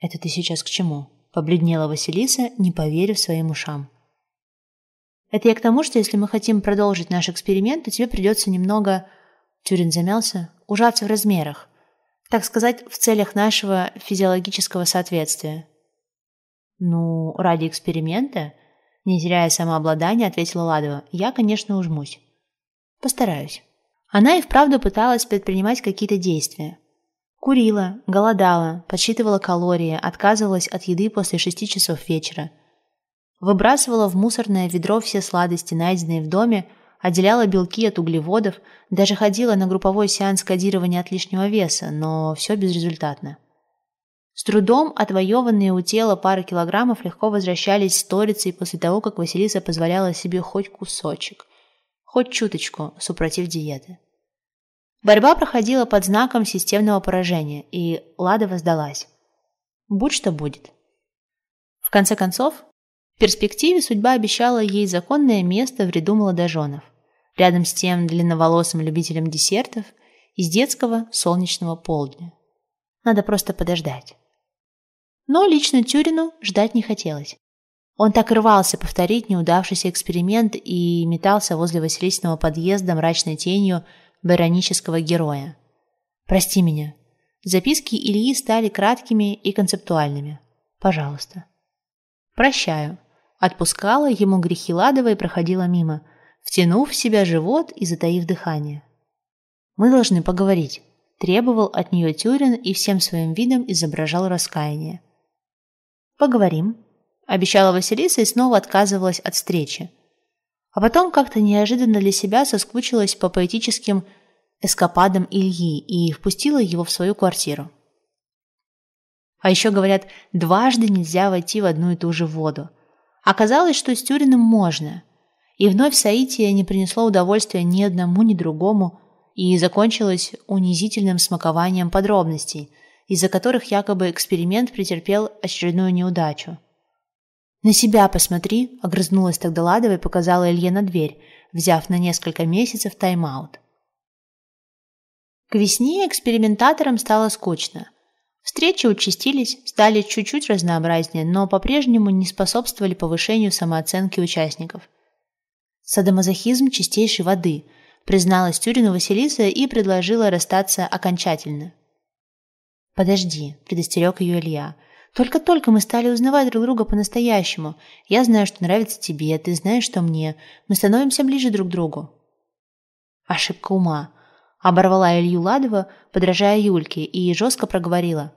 «Это ты сейчас к чему?» – побледнела Василиса, не поверив своим ушам. Это я к тому, что если мы хотим продолжить наш эксперимент, то тебе придется немного, Тюрин замялся, ужаться в размерах. Так сказать, в целях нашего физиологического соответствия. Ну, ради эксперимента, не теряя самообладания, ответила Ладова, я, конечно, ужмусь. Постараюсь. Она и вправду пыталась предпринимать какие-то действия. Курила, голодала, подсчитывала калории, отказывалась от еды после шести часов вечера – Выбрасывала в мусорное ведро все сладости, найденные в доме, отделяла белки от углеводов, даже ходила на групповой сеанс кодирования от лишнего веса, но все безрезультатно. С трудом отвоеванные у тела пары килограммов легко возвращались сторицей после того, как Василиса позволяла себе хоть кусочек, хоть чуточку, супротив диеты. Борьба проходила под знаком системного поражения, и Ладова сдалась. Будь что будет. В конце концов, перспективе судьба обещала ей законное место в ряду молодоженов, рядом с тем длинноволосым любителем десертов из детского солнечного полдня. Надо просто подождать. Но лично Тюрину ждать не хотелось. Он так рвался повторить неудавшийся эксперимент и метался возле Василисиного подъезда мрачной тенью баронического героя. «Прости меня». Записки Ильи стали краткими и концептуальными. «Пожалуйста». «Прощаю», Отпускала ему грехи Ладова и проходила мимо, втянув в себя живот и затаив дыхание. «Мы должны поговорить», – требовал от нее Тюрин и всем своим видом изображал раскаяние. «Поговорим», – обещала Василиса и снова отказывалась от встречи. А потом как-то неожиданно для себя соскучилась по поэтическим эскападам Ильи и впустила его в свою квартиру. А еще, говорят, дважды нельзя войти в одну и ту же воду – Оказалось, что с Тюриным можно. И вновь соитие не принесло удовольствия ни одному, ни другому, и закончилось унизительным смакованием подробностей, из-за которых якобы эксперимент претерпел очередную неудачу. «На себя посмотри», — огрызнулась тогда Ладова и показала Илье на дверь, взяв на несколько месяцев тайм-аут. К весне экспериментаторам стало скучно. Встречи участились, стали чуть-чуть разнообразнее, но по-прежнему не способствовали повышению самооценки участников. Садомазохизм чистейшей воды, призналась Тюрину Василиса и предложила расстаться окончательно. «Подожди», – предостерег ее Илья. «Только-только мы стали узнавать друг друга по-настоящему. Я знаю, что нравится тебе, ты знаешь, что мне. Мы становимся ближе друг к другу». Ошибка ума. Оборвала Илью Ладова, подражая Юльке, и жестко проговорила.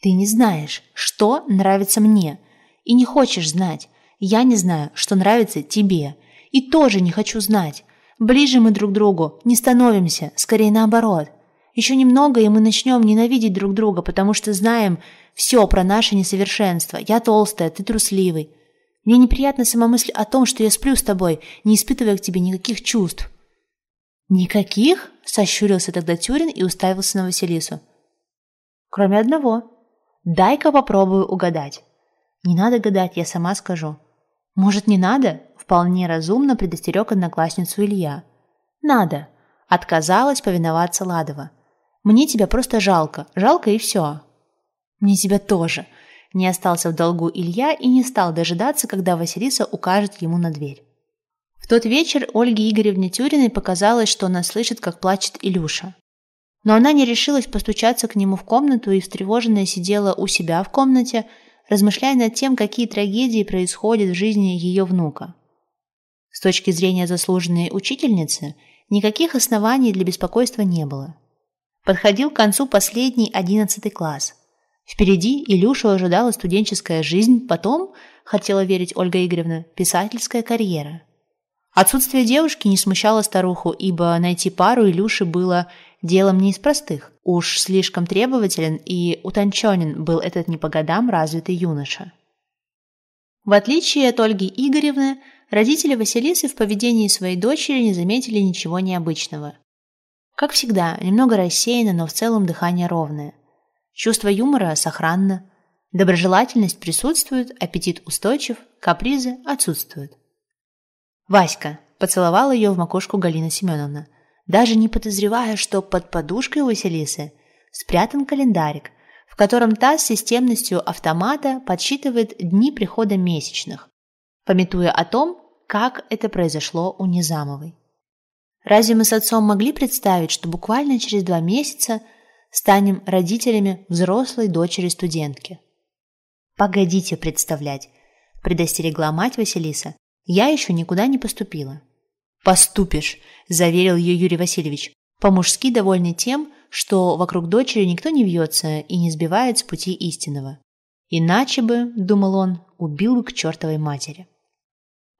«Ты не знаешь, что нравится мне, и не хочешь знать. Я не знаю, что нравится тебе, и тоже не хочу знать. Ближе мы друг другу не становимся, скорее наоборот. Еще немного, и мы начнем ненавидеть друг друга, потому что знаем все про наше несовершенство. Я толстая, ты трусливый. Мне неприятна сама мысль о том, что я сплю с тобой, не испытывая к тебе никаких чувств». «Никаких?» – сощурился тогда Тюрин и уставился на Василису. «Кроме одного. Дай-ка попробую угадать». «Не надо гадать, я сама скажу». «Может, не надо?» – вполне разумно предостерег одноклассницу Илья. «Надо». Отказалась повиноваться Ладова. «Мне тебя просто жалко. Жалко и все». «Мне тебя тоже», не остался в долгу Илья и не стал дожидаться, когда Василиса укажет ему на дверь. Тот вечер Ольге Игоревне Тюриной показалось, что она слышит, как плачет Илюша. Но она не решилась постучаться к нему в комнату и встревоженная сидела у себя в комнате, размышляя над тем, какие трагедии происходят в жизни ее внука. С точки зрения заслуженной учительницы, никаких оснований для беспокойства не было. Подходил к концу последний одиннадцатый класс. Впереди Илюшу ожидала студенческая жизнь, потом, хотела верить Ольга Игоревна, писательская карьера. Отсутствие девушки не смущало старуху, ибо найти пару Илюши было делом не из простых. Уж слишком требователен и утонченен был этот не по годам развитый юноша. В отличие от Ольги Игоревны, родители Василисы в поведении своей дочери не заметили ничего необычного. Как всегда, немного рассеяно, но в целом дыхание ровное. Чувство юмора сохранно. Доброжелательность присутствует, аппетит устойчив, капризы отсутствуют. Васька поцеловала ее в макушку Галина Семеновна, даже не подозревая, что под подушкой Василисы спрятан календарик, в котором та с системностью автомата подсчитывает дни прихода месячных, пометуя о том, как это произошло у Низамовой. Разве мы с отцом могли представить, что буквально через два месяца – станем родителями взрослой дочери студентки. «Погодите представлять», – предостерегла мать Василиса. «Я еще никуда не поступила». «Поступишь», – заверил ее Юрий Васильевич, по-мужски довольный тем, что вокруг дочери никто не вьется и не сбивает с пути истинного. Иначе бы, думал он, убил бы к чертовой матери.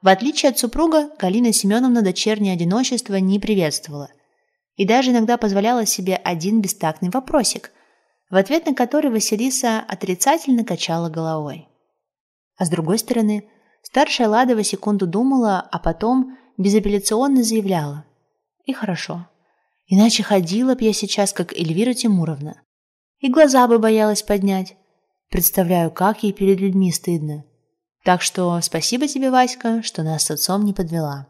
В отличие от супруга, Галина Семеновна дочернее одиночество не приветствовала и даже иногда позволяла себе один бестактный вопросик, в ответ на который Василиса отрицательно качала головой. А с другой стороны, старшая Ладова секунду думала, а потом безапелляционно заявляла. И хорошо. Иначе ходила б я сейчас, как Эльвира Тимуровна. И глаза бы боялась поднять. Представляю, как ей перед людьми стыдно. Так что спасибо тебе, Васька, что нас с отцом не подвела.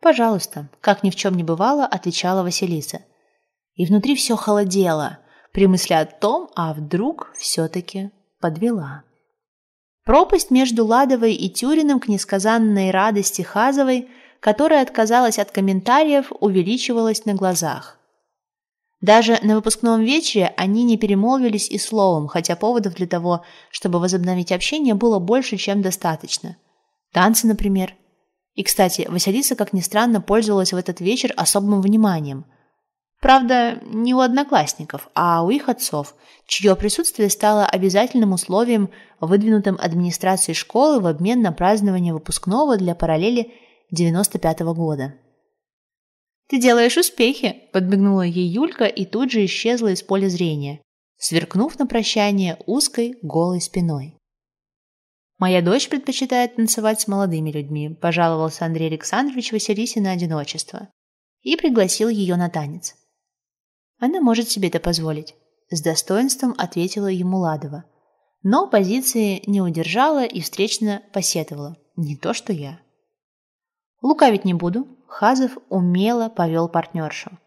«Пожалуйста», – как ни в чем не бывало, отвечала Василиса. И внутри все холодело, при мысли о том, а вдруг все-таки подвела. Пропасть между Ладовой и Тюриным к несказанной радости Хазовой, которая отказалась от комментариев, увеличивалась на глазах. Даже на выпускном вечере они не перемолвились и словом, хотя поводов для того, чтобы возобновить общение, было больше, чем достаточно. Танцы, например, и, кстати, Василиса, как ни странно, пользовалась в этот вечер особым вниманием. Правда, не у одноклассников, а у их отцов, чье присутствие стало обязательным условием, выдвинутым администрацией школы в обмен на празднование выпускного для параллели 95-го года. «Ты делаешь успехи!» – подмигнула ей Юлька и тут же исчезла из поля зрения, сверкнув на прощание узкой голой спиной. «Моя дочь предпочитает танцевать с молодыми людьми», – пожаловался Андрей Александрович Василисе на одиночество и пригласил ее на танец. «Она может себе это позволить», – с достоинством ответила ему Ладова. Но позиции не удержала и встречно посетовала. «Не то, что я». «Лукавить не буду», – Хазов умело повел партнершу.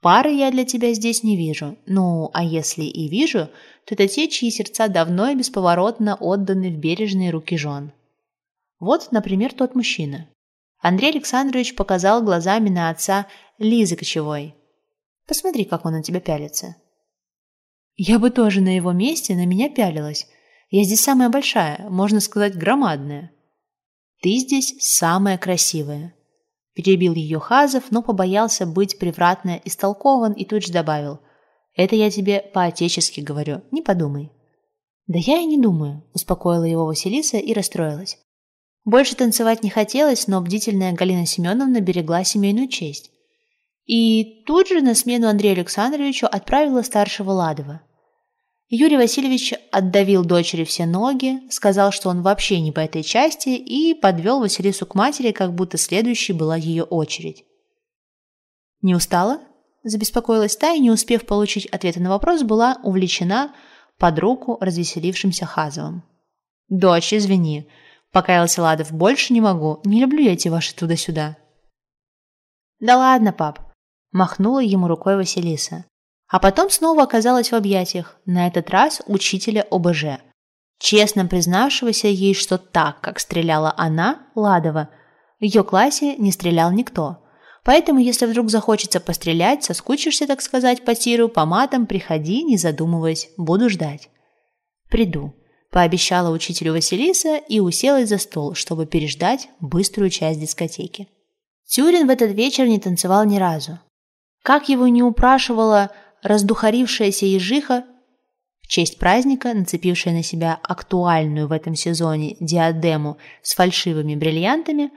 Пары я для тебя здесь не вижу. Ну, а если и вижу, то это те, чьи сердца давно и бесповоротно отданы в бережные руки жен. Вот, например, тот мужчина. Андрей Александрович показал глазами на отца Лизы Кочевой. Посмотри, как он на тебя пялится. Я бы тоже на его месте на меня пялилась. Я здесь самая большая, можно сказать, громадная. Ты здесь самая красивая. Перебил ее Хазов, но побоялся быть превратно истолкован и тут же добавил. Это я тебе по-отечески говорю, не подумай. Да я и не думаю, успокоила его Василиса и расстроилась. Больше танцевать не хотелось, но бдительная Галина Семеновна берегла семейную честь. И тут же на смену Андрею Александровичу отправила старшего Ладова. Юрий Васильевич отдавил дочери все ноги, сказал, что он вообще не по этой части, и подвел Василису к матери, как будто следующей была ее очередь. «Не устала?» – забеспокоилась та, и, не успев получить ответа на вопрос, была увлечена под руку развеселившимся Хазовым. «Дочь, извини», – покаялся Ладов, – «больше не могу, не люблю я эти ваши туда-сюда». «Да ладно, пап», – махнула ему рукой Василиса а потом снова оказалась в объятиях, на этот раз учителя ОБЖ, честно признавшегося ей, что так, как стреляла она, Ладова, в ее классе не стрелял никто. Поэтому, если вдруг захочется пострелять, соскучишься, так сказать, по тиру, по матам, приходи, не задумываясь, буду ждать. Приду, пообещала учителю Василиса и уселась за стол, чтобы переждать быструю часть дискотеки. Тюрин в этот вечер не танцевал ни разу. Как его не упрашивала раздухарившаяся ежиха, в честь праздника, нацепившая на себя актуальную в этом сезоне диадему с фальшивыми бриллиантами,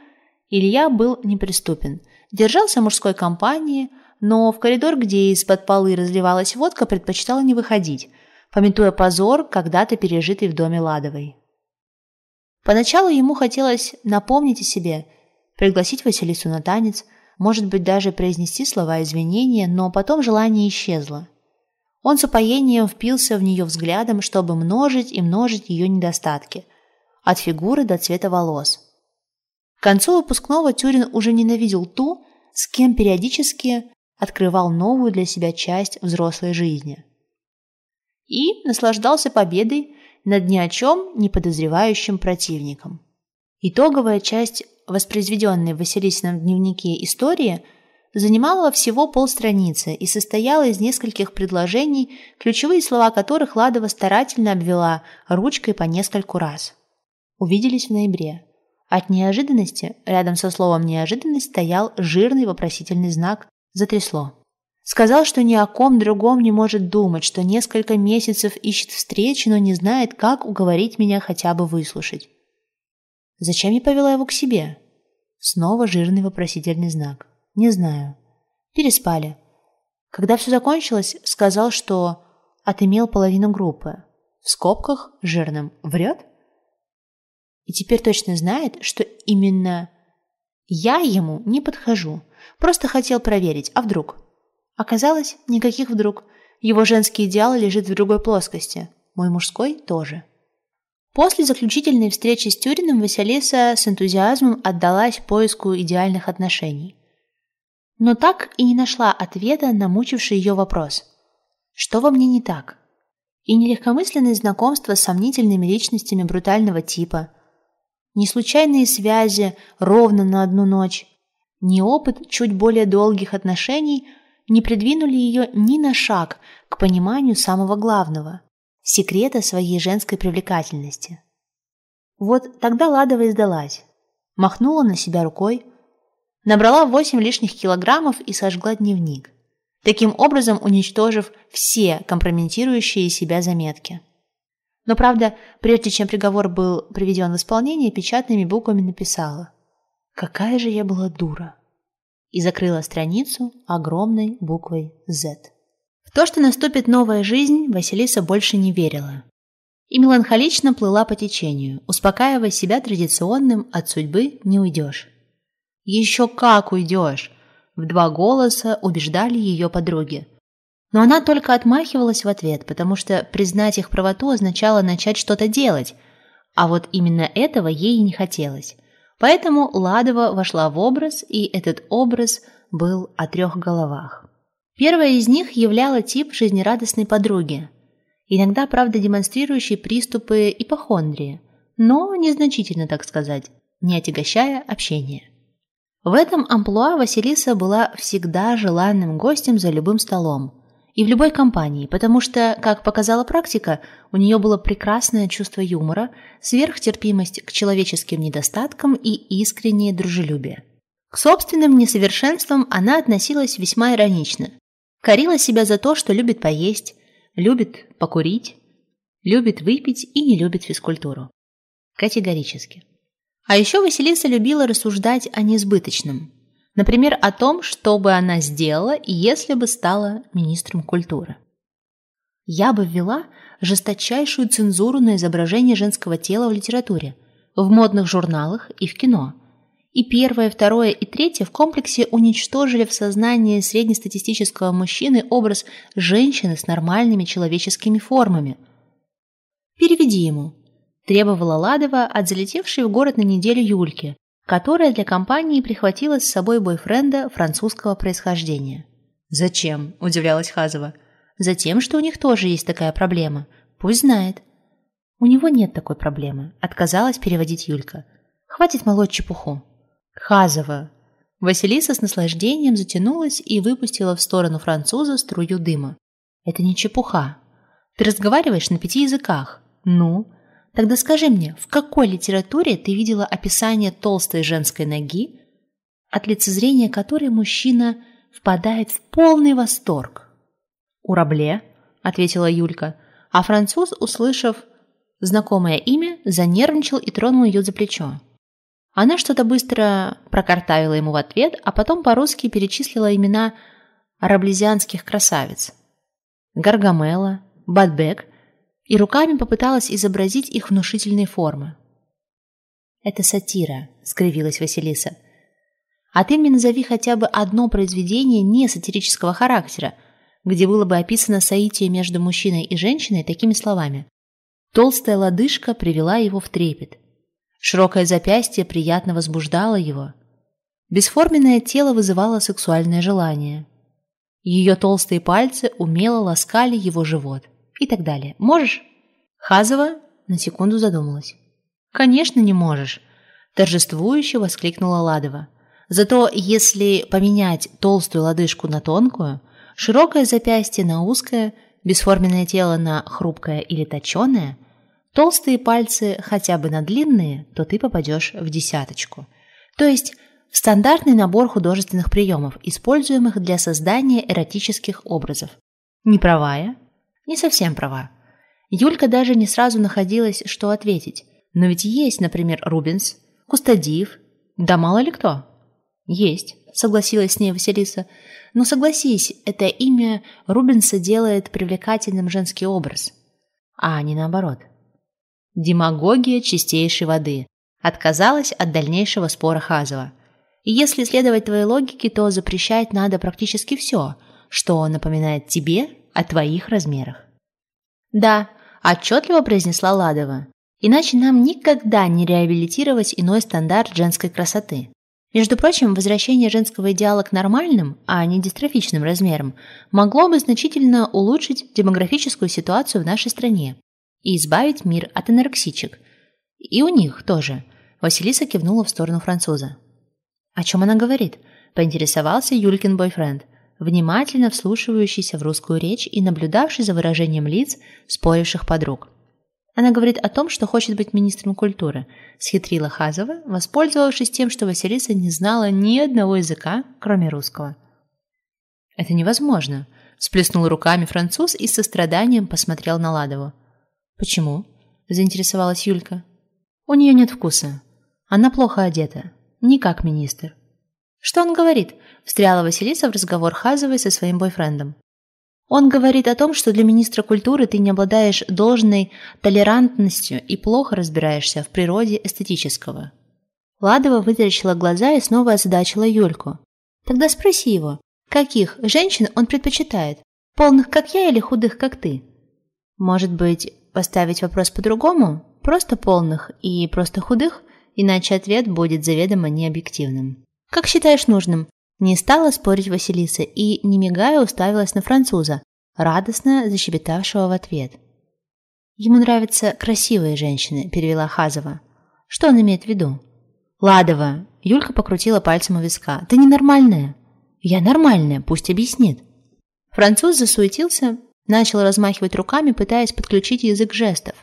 Илья был неприступен. Держался мужской компании, но в коридор, где из-под полы разливалась водка, предпочитал не выходить, пометуя позор, когда-то пережитый в доме Ладовой. Поначалу ему хотелось напомнить о себе, пригласить Василису на танец – может быть, даже произнести слова извинения, но потом желание исчезло. Он с упоением впился в нее взглядом, чтобы множить и множить ее недостатки, от фигуры до цвета волос. К концу выпускного Тюрин уже ненавидел ту, с кем периодически открывал новую для себя часть взрослой жизни. И наслаждался победой над ни о чем не подозревающим противником. Итоговая часть воспроизведенной в Василисином дневнике истории, занимала всего полстраницы и состояла из нескольких предложений, ключевые слова которых Ладова старательно обвела ручкой по нескольку раз. Увиделись в ноябре. От неожиданности рядом со словом «неожиданность» стоял жирный вопросительный знак «затрясло». Сказал, что ни о ком другом не может думать, что несколько месяцев ищет встречи, но не знает, как уговорить меня хотя бы выслушать. Зачем я повела его к себе? Снова жирный вопросительный знак. Не знаю. Переспали. Когда все закончилось, сказал, что отымел половину группы. В скобках жирным. Врет? И теперь точно знает, что именно я ему не подхожу. Просто хотел проверить, а вдруг? Оказалось, никаких вдруг. Его женский идеал лежит в другой плоскости. Мой мужской тоже. После заключительной встречи с Тюриным Василиса с энтузиазмом отдалась поиску идеальных отношений. Но так и не нашла ответа на мучивший ее вопрос. Что во мне не так? И не легкомысленные знакомства с сомнительными личностями брутального типа, не случайные связи ровно на одну ночь, ни опыт чуть более долгих отношений не придвинули ее ни на шаг к пониманию самого главного секрета своей женской привлекательности. Вот тогда Ладова и сдалась. Махнула на себя рукой, набрала 8 лишних килограммов и сожгла дневник, таким образом уничтожив все компрометирующие себя заметки. Но, правда, прежде чем приговор был приведен в исполнение, печатными буквами написала «Какая же я была дура!» и закрыла страницу огромной буквой «Z». То, что наступит новая жизнь, Василиса больше не верила. И меланхолично плыла по течению, успокаивая себя традиционным «от судьбы не уйдешь». «Еще как уйдешь!» – в два голоса убеждали ее подруги. Но она только отмахивалась в ответ, потому что признать их правоту означало начать что-то делать, а вот именно этого ей и не хотелось. Поэтому Ладова вошла в образ, и этот образ был о трех головах. Первая из них являла тип жизнерадостной подруги, иногда, правда, демонстрирующей приступы ипохондрии, но незначительно, так сказать, не отягощая общение. В этом амплуа Василиса была всегда желанным гостем за любым столом и в любой компании, потому что, как показала практика, у нее было прекрасное чувство юмора, сверхтерпимость к человеческим недостаткам и искреннее дружелюбие. К собственным несовершенствам она относилась весьма иронично. Корила себя за то, что любит поесть, любит покурить, любит выпить и не любит физкультуру. Категорически. А еще Василиса любила рассуждать о несбыточном. Например, о том, что бы она сделала, если бы стала министром культуры. Я бы ввела жесточайшую цензуру на изображение женского тела в литературе, в модных журналах и в кино. И первое, второе и третье в комплексе уничтожили в сознании среднестатистического мужчины образ женщины с нормальными человеческими формами. «Переведи ему», – требовала Ладова от залетевшей в город на неделю Юльки, которая для компании прихватила с собой бойфренда французского происхождения. «Зачем?» – удивлялась Хазова. Затем, что у них тоже есть такая проблема. Пусть знает. У него нет такой проблемы, отказалась переводить Юлька. Хватит молоть чепуху. Хазова. Василиса с наслаждением затянулась и выпустила в сторону француза струю дыма. Это не чепуха. Ты разговариваешь на пяти языках. Ну, тогда скажи мне, в какой литературе ты видела описание толстой женской ноги, от лицезрения которой мужчина впадает в полный восторг? «У Рабле», — ответила Юлька, а француз, услышав знакомое имя, занервничал и тронул ее за плечо. Она что-то быстро прокартавила ему в ответ, а потом по-русски перечислила имена раблезианских красавиц. Гаргамела, Бадбек, и руками попыталась изобразить их внушительные формы. «Это сатира», — скривилась Василиса. «А ты мне назови хотя бы одно произведение не сатирического характера, где было бы описано соитие между мужчиной и женщиной такими словами. Толстая лодыжка привела его в трепет. Широкое запястье приятно возбуждало его. Бесформенное тело вызывало сексуальное желание. Ее толстые пальцы умело ласкали его живот. И так далее. Можешь? Хазова на секунду задумалась. «Конечно, не можешь!» Торжествующе воскликнула Ладова. «Зато если поменять толстую лодыжку на тонкую, широкое запястье на узкое, бесформенное тело на хрупкое или точеное, толстые пальцы хотя бы на длинные, то ты попадешь в десяточку. То есть в стандартный набор художественных приемов, используемых для создания эротических образов. Не права я? Не совсем права. Юлька даже не сразу находилась, что ответить. Но ведь есть, например, Рубенс, Кустадиев, да мало ли кто. Есть, согласилась с ней Василиса. Но согласись, это имя Рубенса делает привлекательным женский образ, а не наоборот. Демагогия чистейшей воды. Отказалась от дальнейшего спора Хазова. И если следовать твоей логике, то запрещать надо практически все, что напоминает тебе о твоих размерах. Да, отчетливо произнесла Ладова. Иначе нам никогда не реабилитировать иной стандарт женской красоты. Между прочим, возвращение женского идеала к нормальным, а не дистрофичным размерам, могло бы значительно улучшить демографическую ситуацию в нашей стране и избавить мир от анорексичек. И у них тоже. Василиса кивнула в сторону француза. «О чем она говорит?» – поинтересовался Юлькин бойфренд, внимательно вслушивающийся в русскую речь и наблюдавший за выражением лиц споривших подруг. Она говорит о том, что хочет быть министром культуры, схитрила Хазова, воспользовавшись тем, что Василиса не знала ни одного языка, кроме русского. «Это невозможно», – сплеснул руками француз и с состраданием посмотрел на Ладову. «Почему?» – заинтересовалась Юлька. «У нее нет вкуса. Она плохо одета. Не как министр». «Что он говорит?» – встряла Василиса в разговор Хазовой со своим бойфрендом. Он говорит о том, что для министра культуры ты не обладаешь должной толерантностью и плохо разбираешься в природе эстетического. Ладова вытаращила глаза и снова озадачила Юльку. Тогда спроси его, каких женщин он предпочитает? Полных, как я, или худых, как ты? Может быть, поставить вопрос по-другому? Просто полных и просто худых? Иначе ответ будет заведомо необъективным. Как считаешь нужным? Не стала спорить Василиса и, не мигая, уставилась на француза, радостно защебетавшего в ответ. «Ему нравятся красивые женщины», – перевела Хазова. «Что он имеет в виду?» «Ладова!» – Юлька покрутила пальцем у виска. «Ты ненормальная!» «Я нормальная, пусть объяснит!» Француз засуетился, начал размахивать руками, пытаясь подключить язык жестов.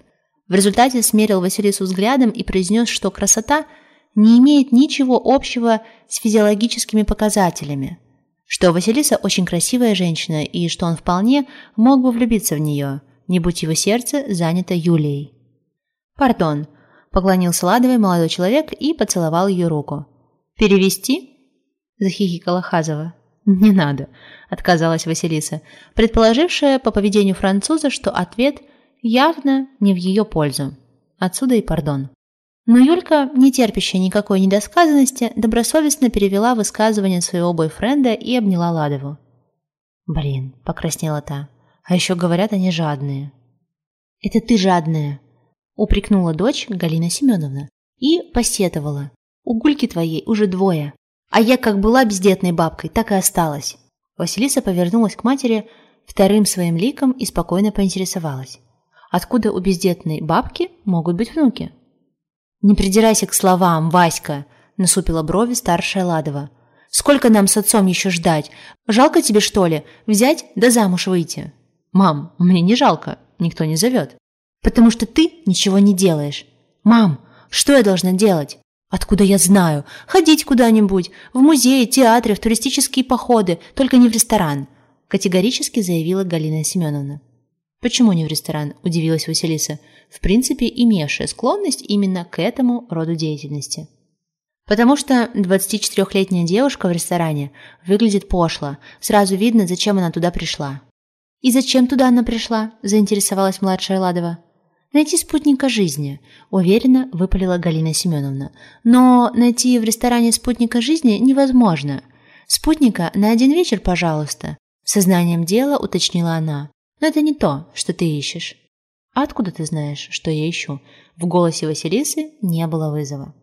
В результате смерил Василису взглядом и произнес, что красота – не имеет ничего общего с физиологическими показателями, что Василиса очень красивая женщина и что он вполне мог бы влюбиться в нее, не будь его сердце занято Юлией. «Пардон», – поклонился Ладовой молодой человек и поцеловал ее руку. «Перевести?» – захихикала Хазова. «Не надо», – отказалась Василиса, предположившая по поведению француза, что ответ явно не в ее пользу. Отсюда и пардон. Но Юлька, не терпящая никакой недосказанности, добросовестно перевела высказывание своего бойфренда и обняла Ладову. «Блин», – покраснела та, – «а еще говорят, они жадные». «Это ты жадная», – упрекнула дочь Галина Семеновна и посетовала. «У Гульки твоей уже двое, а я как была бездетной бабкой, так и осталась». Василиса повернулась к матери вторым своим ликом и спокойно поинтересовалась. «Откуда у бездетной бабки могут быть внуки?» «Не придирайся к словам, Васька!» – насупила брови старшая Ладова. «Сколько нам с отцом еще ждать? Жалко тебе, что ли, взять да замуж выйти?» «Мам, мне не жалко, никто не зовет». «Потому что ты ничего не делаешь». «Мам, что я должна делать?» «Откуда я знаю? Ходить куда-нибудь, в музей, театры, в туристические походы, только не в ресторан», категорически заявила Галина Семеновна. «Почему не в ресторан?» – удивилась Василиса, в принципе имевшая склонность именно к этому роду деятельности. Потому что 24-летняя девушка в ресторане выглядит пошло, сразу видно, зачем она туда пришла. «И зачем туда она пришла?» – заинтересовалась младшая Ладова. «Найти спутника жизни», – уверенно выпалила Галина Семеновна. «Но найти в ресторане спутника жизни невозможно. Спутника на один вечер, пожалуйста», – сознанием дела уточнила она. Но это не то, что ты ищешь. А откуда ты знаешь, что я ищу? В голосе Василисы не было вызова.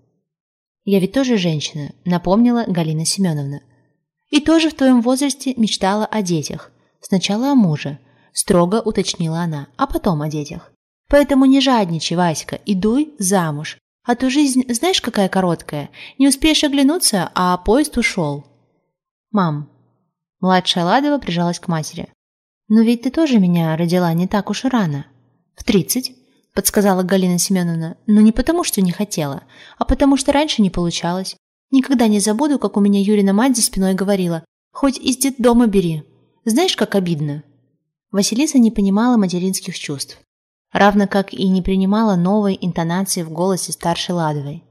Я ведь тоже женщина, напомнила Галина Семеновна. И тоже в твоем возрасте мечтала о детях. Сначала о муже, строго уточнила она, а потом о детях. Поэтому не жадничай, Васька, и дуй замуж. А то жизнь, знаешь, какая короткая. Не успеешь оглянуться, а поезд ушел. Мам. Младшая Ладова прижалась к матери. «Но ведь ты тоже меня родила не так уж и рано. В тридцать», – подсказала Галина Семеновна, «но не потому, что не хотела, а потому, что раньше не получалось. Никогда не забуду, как у меня Юрина мать за спиной говорила, хоть из детдома бери. Знаешь, как обидно?» Василиса не понимала материнских чувств, равно как и не принимала новой интонации в голосе старшей Ладовой.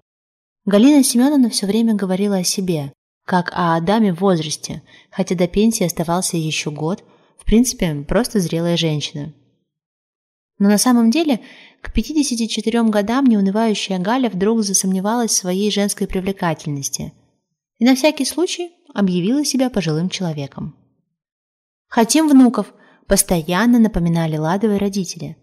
Галина Семеновна все время говорила о себе, как о Адаме в возрасте, хотя до пенсии оставался еще год – в принципе, просто зрелая женщина. Но на самом деле, к 54 годам неунывающая Галя вдруг засомневалась в своей женской привлекательности и на всякий случай объявила себя пожилым человеком. «Хотим внуков», – постоянно напоминали Ладовые родители.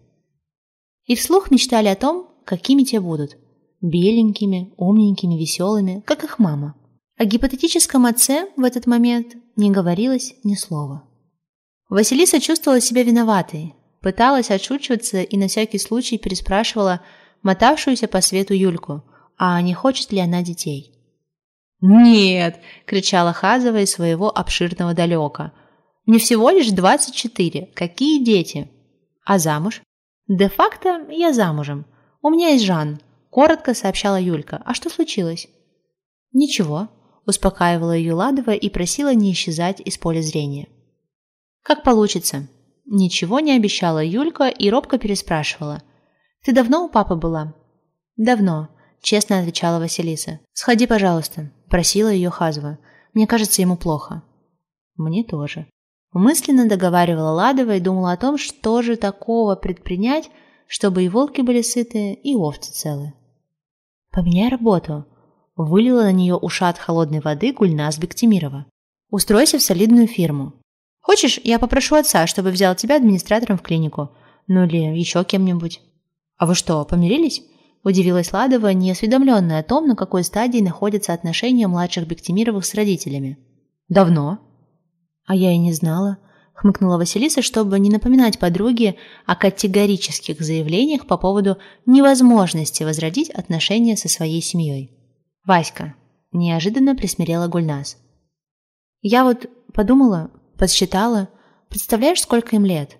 И вслух мечтали о том, какими те будут – беленькими, умненькими, веселыми, как их мама. О гипотетическом отце в этот момент не говорилось ни слова. Василиса чувствовала себя виноватой, пыталась отшучиваться и на всякий случай переспрашивала мотавшуюся по свету Юльку, а не хочет ли она детей. «Нет!» – кричала Хазова из своего обширного далека. «Мне всего лишь 24. Какие дети?» «А замуж?» «Де-факто я замужем. У меня есть Жан», – коротко сообщала Юлька. «А что случилось?» «Ничего», – успокаивала ее Ладова и просила не исчезать из поля зрения. «Как получится». Ничего не обещала Юлька и робко переспрашивала. «Ты давно у папы была?» «Давно», – честно отвечала Василиса. «Сходи, пожалуйста», – просила ее Хазова. «Мне кажется, ему плохо». «Мне тоже». Мысленно договаривала Ладова и думала о том, что же такого предпринять, чтобы и волки были сыты, и овцы целы. «Поменяй работу», – вылила на нее ушат холодной воды Гульнас Бектимирова. «Устройся в солидную фирму. Хочешь, я попрошу отца, чтобы взял тебя администратором в клинику? Ну или еще кем-нибудь?» «А вы что, помирились?» Удивилась Ладова, неосведомленная о том, на какой стадии находятся отношения младших Бектимировых с родителями. «Давно?» «А я и не знала», — хмыкнула Василиса, чтобы не напоминать подруге о категорических заявлениях по поводу невозможности возродить отношения со своей семьей. «Васька», — неожиданно присмирела Гульнас. «Я вот подумала, Подсчитала. Представляешь, сколько им лет?»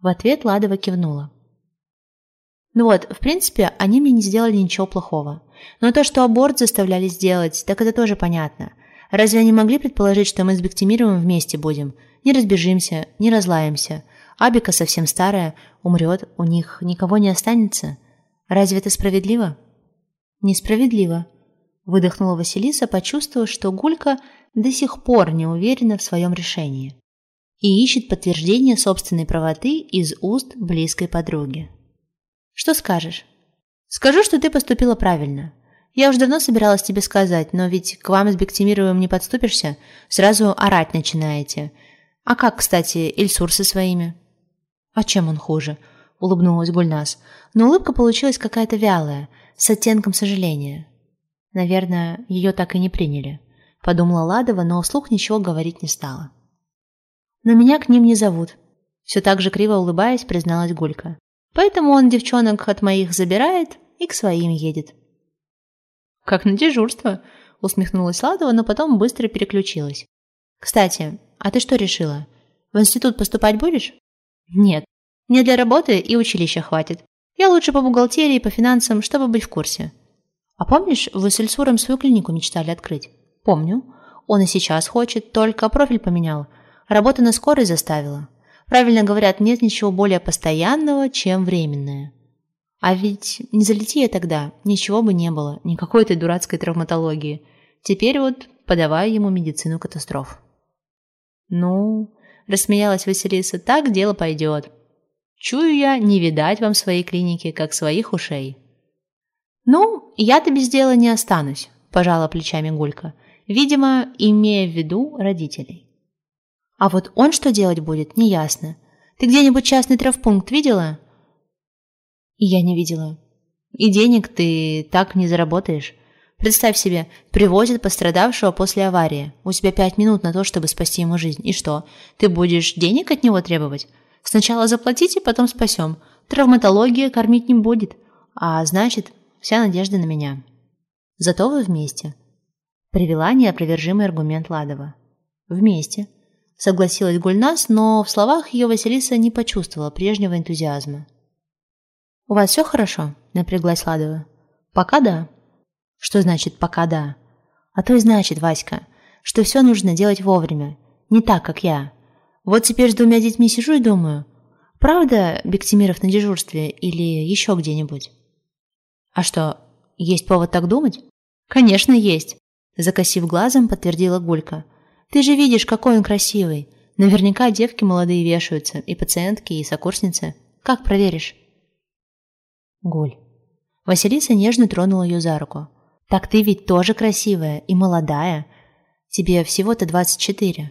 В ответ Ладова кивнула. «Ну вот, в принципе, они мне не сделали ничего плохого. Но то, что аборт заставляли сделать, так это тоже понятно. Разве они могли предположить, что мы с Бектимировым вместе будем? Не разбежимся, не разлаемся. Абика совсем старая, умрет, у них никого не останется. Разве это справедливо? Несправедливо. Выдохнула Василиса, почувствовав, что Гулька до сих пор не уверена в своем решении и ищет подтверждение собственной правоты из уст близкой подруги. «Что скажешь?» «Скажу, что ты поступила правильно. Я уже давно собиралась тебе сказать, но ведь к вам с Бектимировым не подступишься, сразу орать начинаете. А как, кстати, Ильсур со своими?» «А чем он хуже?» – улыбнулась Гульнас. Но улыбка получилась какая-то вялая, с оттенком сожаления. Наверное, ее так и не приняли. Подумала Ладова, но вслух ничего говорить не стала. Но меня к ним не зовут. Все так же криво улыбаясь, призналась Гулька. Поэтому он девчонок от моих забирает и к своим едет. Как на дежурство, усмехнулась Ладова, но потом быстро переключилась. Кстати, а ты что решила? В институт поступать будешь? Нет. Мне для работы и училища хватит. Я лучше по бухгалтерии, по финансам, чтобы быть в курсе. А помнишь, вы с Эльсуром свою клинику мечтали открыть? Помню. Он и сейчас хочет, только профиль поменял. Работа на скорой заставила. Правильно говорят, нет ничего более постоянного, чем временное. А ведь не залети я тогда, ничего бы не было, никакой этой дурацкой травматологии. Теперь вот подавай ему медицину катастроф. Ну, рассмеялась Василиса, так дело пойдет. Чую я, не видать вам своей клиники, как своих ушей. Ну, я-то без дела не останусь, пожала плечами Гулька, видимо, имея в виду родителей. А вот он что делать будет, неясно. Ты где-нибудь частный травпункт видела? И я не видела. И денег ты так не заработаешь. Представь себе, привозят пострадавшего после аварии. У тебя пять минут на то, чтобы спасти ему жизнь. И что, ты будешь денег от него требовать? Сначала заплатите, потом спасем. Травматология кормить не будет. А значит, вся надежда на меня. Зато вы вместе. Привела неопровержимый аргумент Ладова. Вместе. Согласилась Гульнас, но в словах ее Василиса не почувствовала прежнего энтузиазма. «У вас все хорошо?» – напряглась Ладова. «Пока да». «Что значит «пока да»?» «А то и значит, Васька, что все нужно делать вовремя, не так, как я. Вот теперь с двумя детьми сижу и думаю, правда Бектимиров на дежурстве или еще где-нибудь?» «А что, есть повод так думать?» «Конечно, есть», – закосив глазом, подтвердила Гулька. «Ты же видишь, какой он красивый. Наверняка девки молодые вешаются, и пациентки, и сокурсницы. Как проверишь?» Гуль. Василиса нежно тронула ее за руку. «Так ты ведь тоже красивая и молодая. Тебе всего-то 24».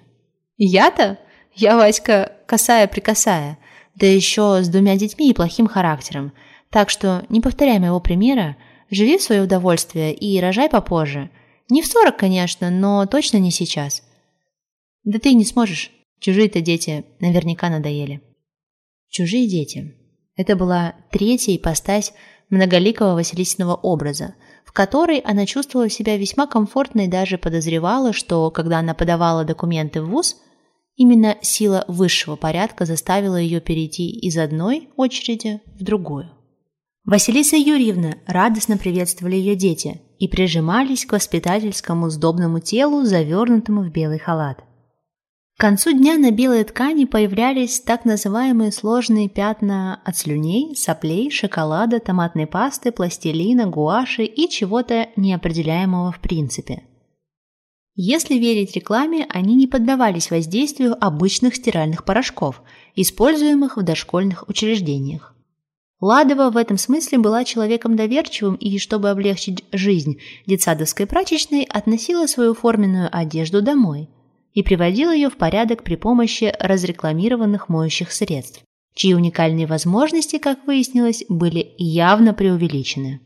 «Я-то? Я, Васька, косая-прикосая. Да еще с двумя детьми и плохим характером. Так что не повторяй моего примера, живи в свое удовольствие и рожай попозже. Не в 40, конечно, но точно не сейчас». «Да ты не сможешь. Чужие-то дети наверняка надоели». «Чужие дети». Это была третья ипостась многоликого Василисиного образа, в которой она чувствовала себя весьма комфортно и даже подозревала, что, когда она подавала документы в ВУЗ, именно сила высшего порядка заставила ее перейти из одной очереди в другую. Василиса Юрьевна радостно приветствовали ее дети и прижимались к воспитательскому сдобному телу, завернутому в белый халат. К концу дня на белой ткани появлялись так называемые сложные пятна от слюней, соплей, шоколада, томатной пасты, пластилина, гуаши и чего-то неопределяемого в принципе. Если верить рекламе, они не поддавались воздействию обычных стиральных порошков, используемых в дошкольных учреждениях. Ладова в этом смысле была человеком доверчивым и, чтобы облегчить жизнь детсадовской прачечной, относила свою форменную одежду домой – и приводил ее в порядок при помощи разрекламированных моющих средств, чьи уникальные возможности, как выяснилось, были явно преувеличены.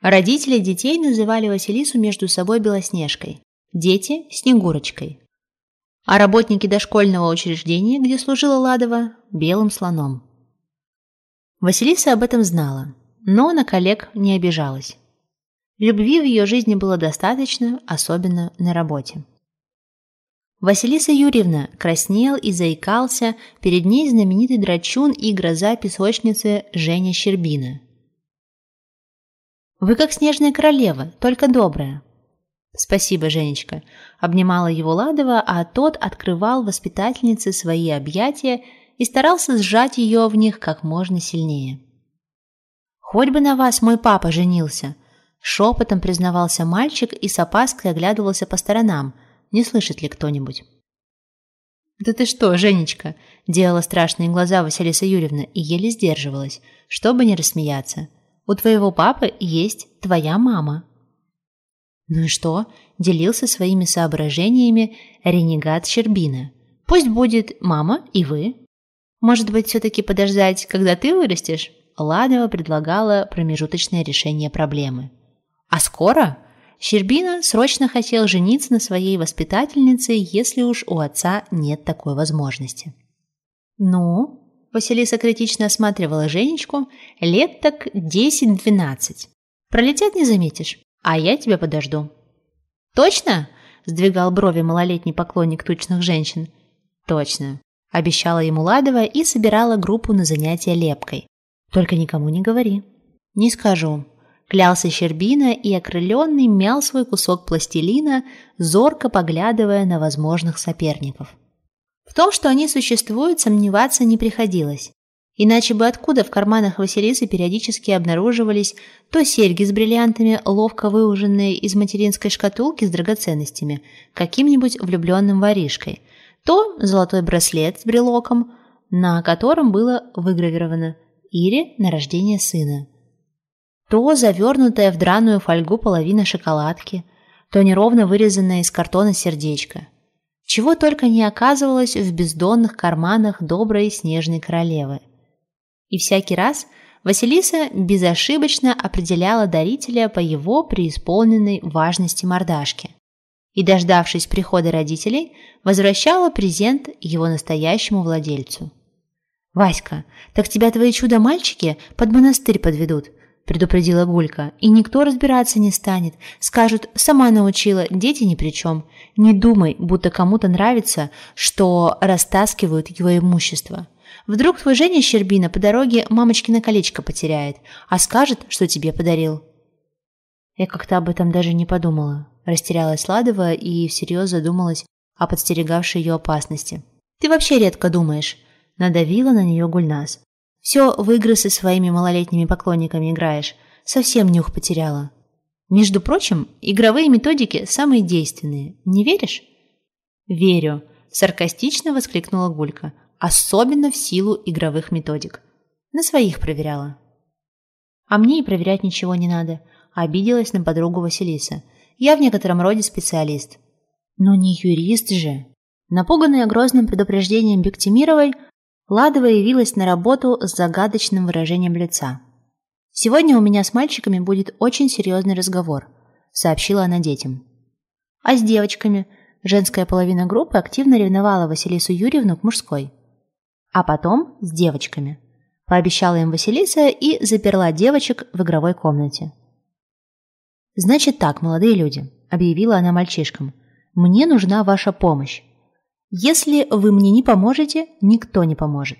Родители детей называли Василису между собой Белоснежкой, дети – Снегурочкой, а работники дошкольного учреждения, где служила Ладова, – Белым слоном. Василиса об этом знала, но на коллег не обижалась. Любви в ее жизни было достаточно, особенно на работе. Василиса Юрьевна краснел и заикался перед ней знаменитый драчун и гроза песочницы Женя Щербина. Вы как снежная королева, только добрая». «Спасибо, Женечка», — обнимала его Ладова, а тот открывал воспитательнице свои объятия и старался сжать ее в них как можно сильнее. «Хоть бы на вас мой папа женился», — шепотом признавался мальчик и с опаской оглядывался по сторонам, не слышит ли кто-нибудь. «Да ты что, Женечка?» – делала страшные глаза Василиса Юрьевна и еле сдерживалась, чтобы не рассмеяться. «У твоего папы есть твоя мама». «Ну и что?» – делился своими соображениями ренегат Щербина. «Пусть будет мама и вы». «Может быть, все-таки подождать, когда ты вырастешь?» Ладова предлагала промежуточное решение проблемы. «А скоро?» Щербина срочно хотел жениться на своей воспитательнице, если уж у отца нет такой возможности. «Ну?» – Василиса критично осматривала Женечку. «Лет так 10-12. Пролетят не заметишь, а я тебя подожду». «Точно?» – сдвигал брови малолетний поклонник тучных женщин. «Точно», – обещала ему Ладова и собирала группу на занятия лепкой. «Только никому не говори». «Не скажу», Клялся Щербина и окрыленный мял свой кусок пластилина, зорко поглядывая на возможных соперников. В том, что они существуют, сомневаться не приходилось. Иначе бы откуда в карманах Василисы периодически обнаруживались то серьги с бриллиантами, ловко выуженные из материнской шкатулки с драгоценностями, каким-нибудь влюбленным воришкой, то золотой браслет с брелоком, на котором было выгравировано «Ире на рождение сына», то завернутая в драную фольгу половина шоколадки, то неровно вырезанное из картона сердечко. Чего только не оказывалось в бездонных карманах доброй снежной королевы. И всякий раз Василиса безошибочно определяла дарителя по его преисполненной важности мордашке и, дождавшись прихода родителей, возвращала презент его настоящему владельцу. «Васька, так тебя твои чудо-мальчики под монастырь подведут», предупредила Гулька. «И никто разбираться не станет. Скажут, сама научила, дети ни при чем. Не думай, будто кому-то нравится, что растаскивают его имущество. Вдруг твой Женя Щербина по дороге мамочкино колечко потеряет, а скажет, что тебе подарил». Я как-то об этом даже не подумала. Растерялась Ладова и всерьез задумалась о подстерегавшей ее опасности. «Ты вообще редко думаешь», – надавила на нее Гульнас. Все в игры со своими малолетними поклонниками играешь. Совсем нюх потеряла. Между прочим, игровые методики самые действенные. Не веришь? Верю, саркастично воскликнула Гулька. Особенно в силу игровых методик. На своих проверяла. А мне и проверять ничего не надо. Обиделась на подругу Василиса. Я в некотором роде специалист. Но не юрист же. Напуганная грозным предупреждением Бектимировой, Ладова явилась на работу с загадочным выражением лица. «Сегодня у меня с мальчиками будет очень серьезный разговор», – сообщила она детям. «А с девочками?» Женская половина группы активно ревновала Василису Юрьевну к мужской. «А потом с девочками», – пообещала им Василиса и заперла девочек в игровой комнате. «Значит так, молодые люди», – объявила она мальчишкам. «Мне нужна ваша помощь. Если вы мне не поможете, никто не поможет.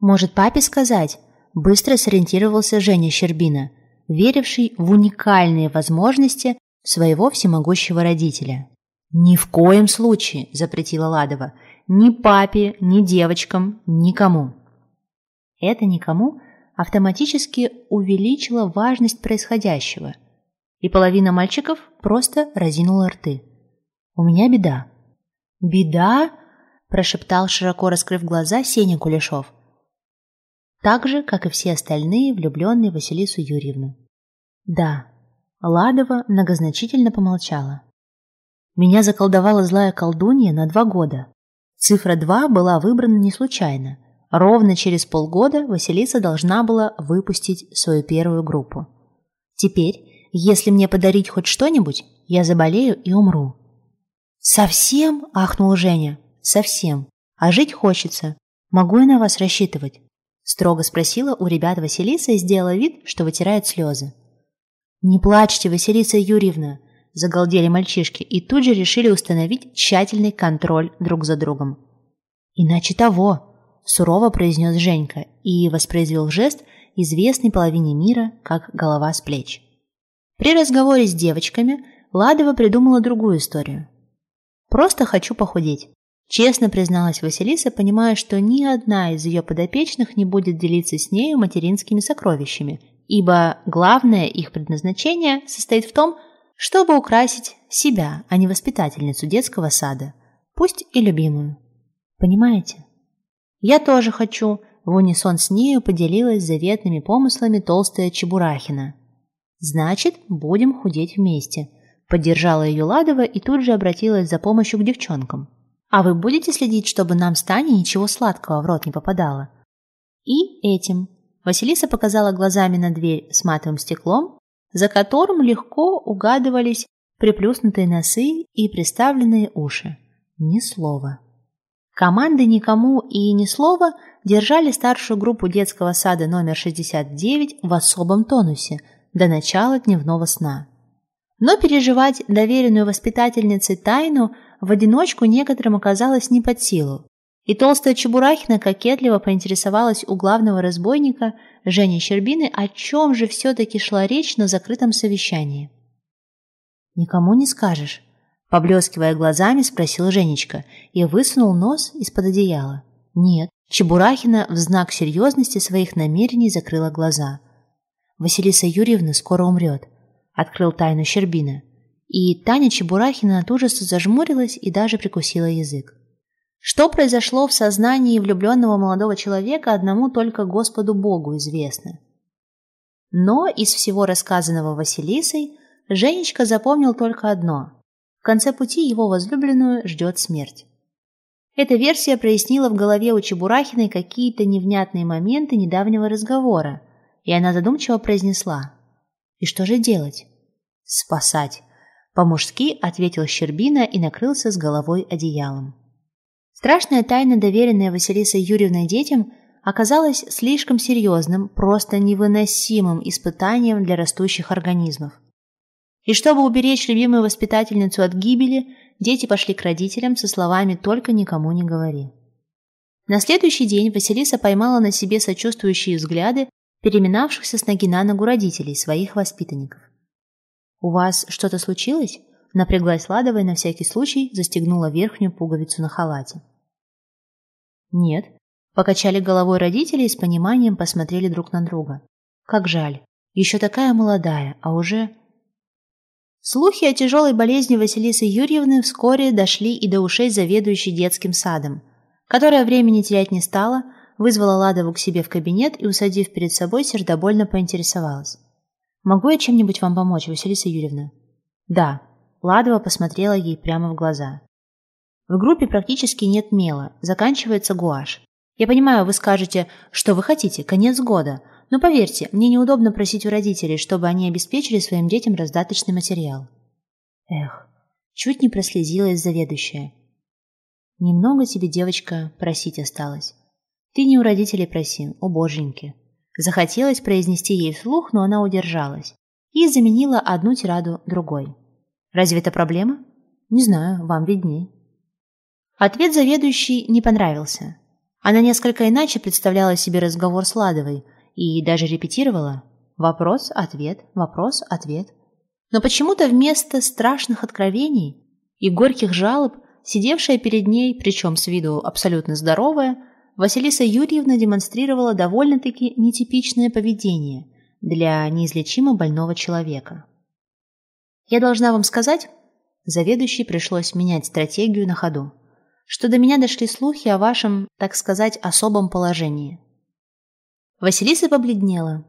Может, папе сказать? Быстро сориентировался Женя Щербина, веривший в уникальные возможности своего всемогущего родителя. «Ни в коем случае!» – запретила Ладова. «Ни папе, ни девочкам, никому!» Это никому автоматически увеличило важность происходящего, и половина мальчиков просто разинула рты. «У меня беда», «Беда?» – прошептал, широко раскрыв глаза, Сеня Кулешов. Так же, как и все остальные, влюбленные Василису Юрьевну. «Да». Ладова многозначительно помолчала. «Меня заколдовала злая колдунья на два года. Цифра два была выбрана не случайно. Ровно через полгода Василиса должна была выпустить свою первую группу. Теперь, если мне подарить хоть что-нибудь, я заболею и умру. «Совсем?» – ахнул Женя. «Совсем. А жить хочется. Могу я на вас рассчитывать?» Строго спросила у ребят Василиса и сделала вид, что вытирает слезы. «Не плачьте, Василиса Юрьевна!» – загалдели мальчишки и тут же решили установить тщательный контроль друг за другом. «Иначе того!» – сурово произнес Женька и воспроизвел жест, известный половине мира как голова с плеч. При разговоре с девочками Ладова придумала другую историю. «Просто хочу похудеть», – честно призналась Василиса, понимая, что ни одна из ее подопечных не будет делиться с нею материнскими сокровищами, ибо главное их предназначение состоит в том, чтобы украсить себя, а не воспитательницу детского сада, пусть и любимую. Понимаете? Я тоже хочу, в унисон с нею поделилась заветными помыслами толстая Чебурахина. Значит, будем худеть вместе. Поддержала ее Ладова и тут же обратилась за помощью к девчонкам. А вы будете следить, чтобы нам с Таней ничего сладкого в рот не попадало? И этим. Василиса показала глазами на дверь с матовым стеклом, за которым легко угадывались приплюснутые носы и приставленные уши. Ни слова. Команды никому и ни слова держали старшую группу детского сада номер 69 в особом тонусе до начала дневного сна. Но переживать доверенную воспитательнице тайну в одиночку некоторым оказалось не под силу. И толстая Чебурахина кокетливо поинтересовалась у главного разбойника Жени Щербины, о чем же все-таки шла речь на закрытом совещании. «Никому не скажешь?» Поблескивая глазами, спросил Женечка и высунул нос из-под одеяла. Нет, Чебурахина в знак серьезности своих намерений закрыла глаза. Василиса Юрьевна скоро умрет, открыл тайну Щербина. И Таня Чебурахина от ужаса зажмурилась и даже прикусила язык. Что произошло в сознании влюбленного молодого человека, одному только Господу Богу известно. Но из всего рассказанного Василисой Женечка запомнил только одно – в конце пути его возлюбленную ждет смерть. Эта версия прояснила в голове у Чебурахиной какие-то невнятные моменты недавнего разговора, и она задумчиво произнесла. «И что же делать?» «Спасать», – по-мужски ответил Щербина и накрылся с головой одеялом. Страшная тайна, доверенная Василисой Юрьевной детям, оказалась слишком серьезным, просто невыносимым испытанием для растущих организмов. И чтобы уберечь любимую воспитательницу от гибели, дети пошли к родителям со словами «только никому не говори». На следующий день Василиса поймала на себе сочувствующие взгляды переминавшихся с ноги на ногу родителей своих воспитанников. «У вас что-то случилось?» Напряглась Ладова и на всякий случай застегнула верхнюю пуговицу на халате. «Нет», – покачали головой родители и с пониманием посмотрели друг на друга. «Как жаль. Еще такая молодая, а уже...» Слухи о тяжелой болезни Василисы Юрьевны вскоре дошли и до ушей заведующей детским садом, которая времени терять не стала, вызвала Ладову к себе в кабинет и, усадив перед собой, сердобольно поинтересовалась. «Могу я чем-нибудь вам помочь, Василиса Юрьевна?» «Да». Ладова посмотрела ей прямо в глаза. «В группе практически нет мела, заканчивается гуашь. Я понимаю, вы скажете, что вы хотите, конец года, но поверьте, мне неудобно просить у родителей, чтобы они обеспечили своим детям раздаточный материал. Эх, чуть не прослезилась заведующая. Немного тебе, девочка, просить осталось. Ты не у родителей проси, у боженьки. Захотелось произнести ей вслух, но она удержалась и заменила одну тираду другой. Разве это проблема? Не знаю, вам видней. Ответ заведующей не понравился. Она несколько иначе представляла себе разговор с Ладовой – и даже репетировала. Вопрос, ответ, вопрос, ответ. Но почему-то вместо страшных откровений и горьких жалоб, сидевшая перед ней, причем с виду абсолютно здоровая, Василиса Юрьевна демонстрировала довольно-таки нетипичное поведение для неизлечимо больного человека. «Я должна вам сказать...» Заведующей пришлось менять стратегию на ходу, что до меня дошли слухи о вашем, так сказать, особом положении. Василиса побледнела,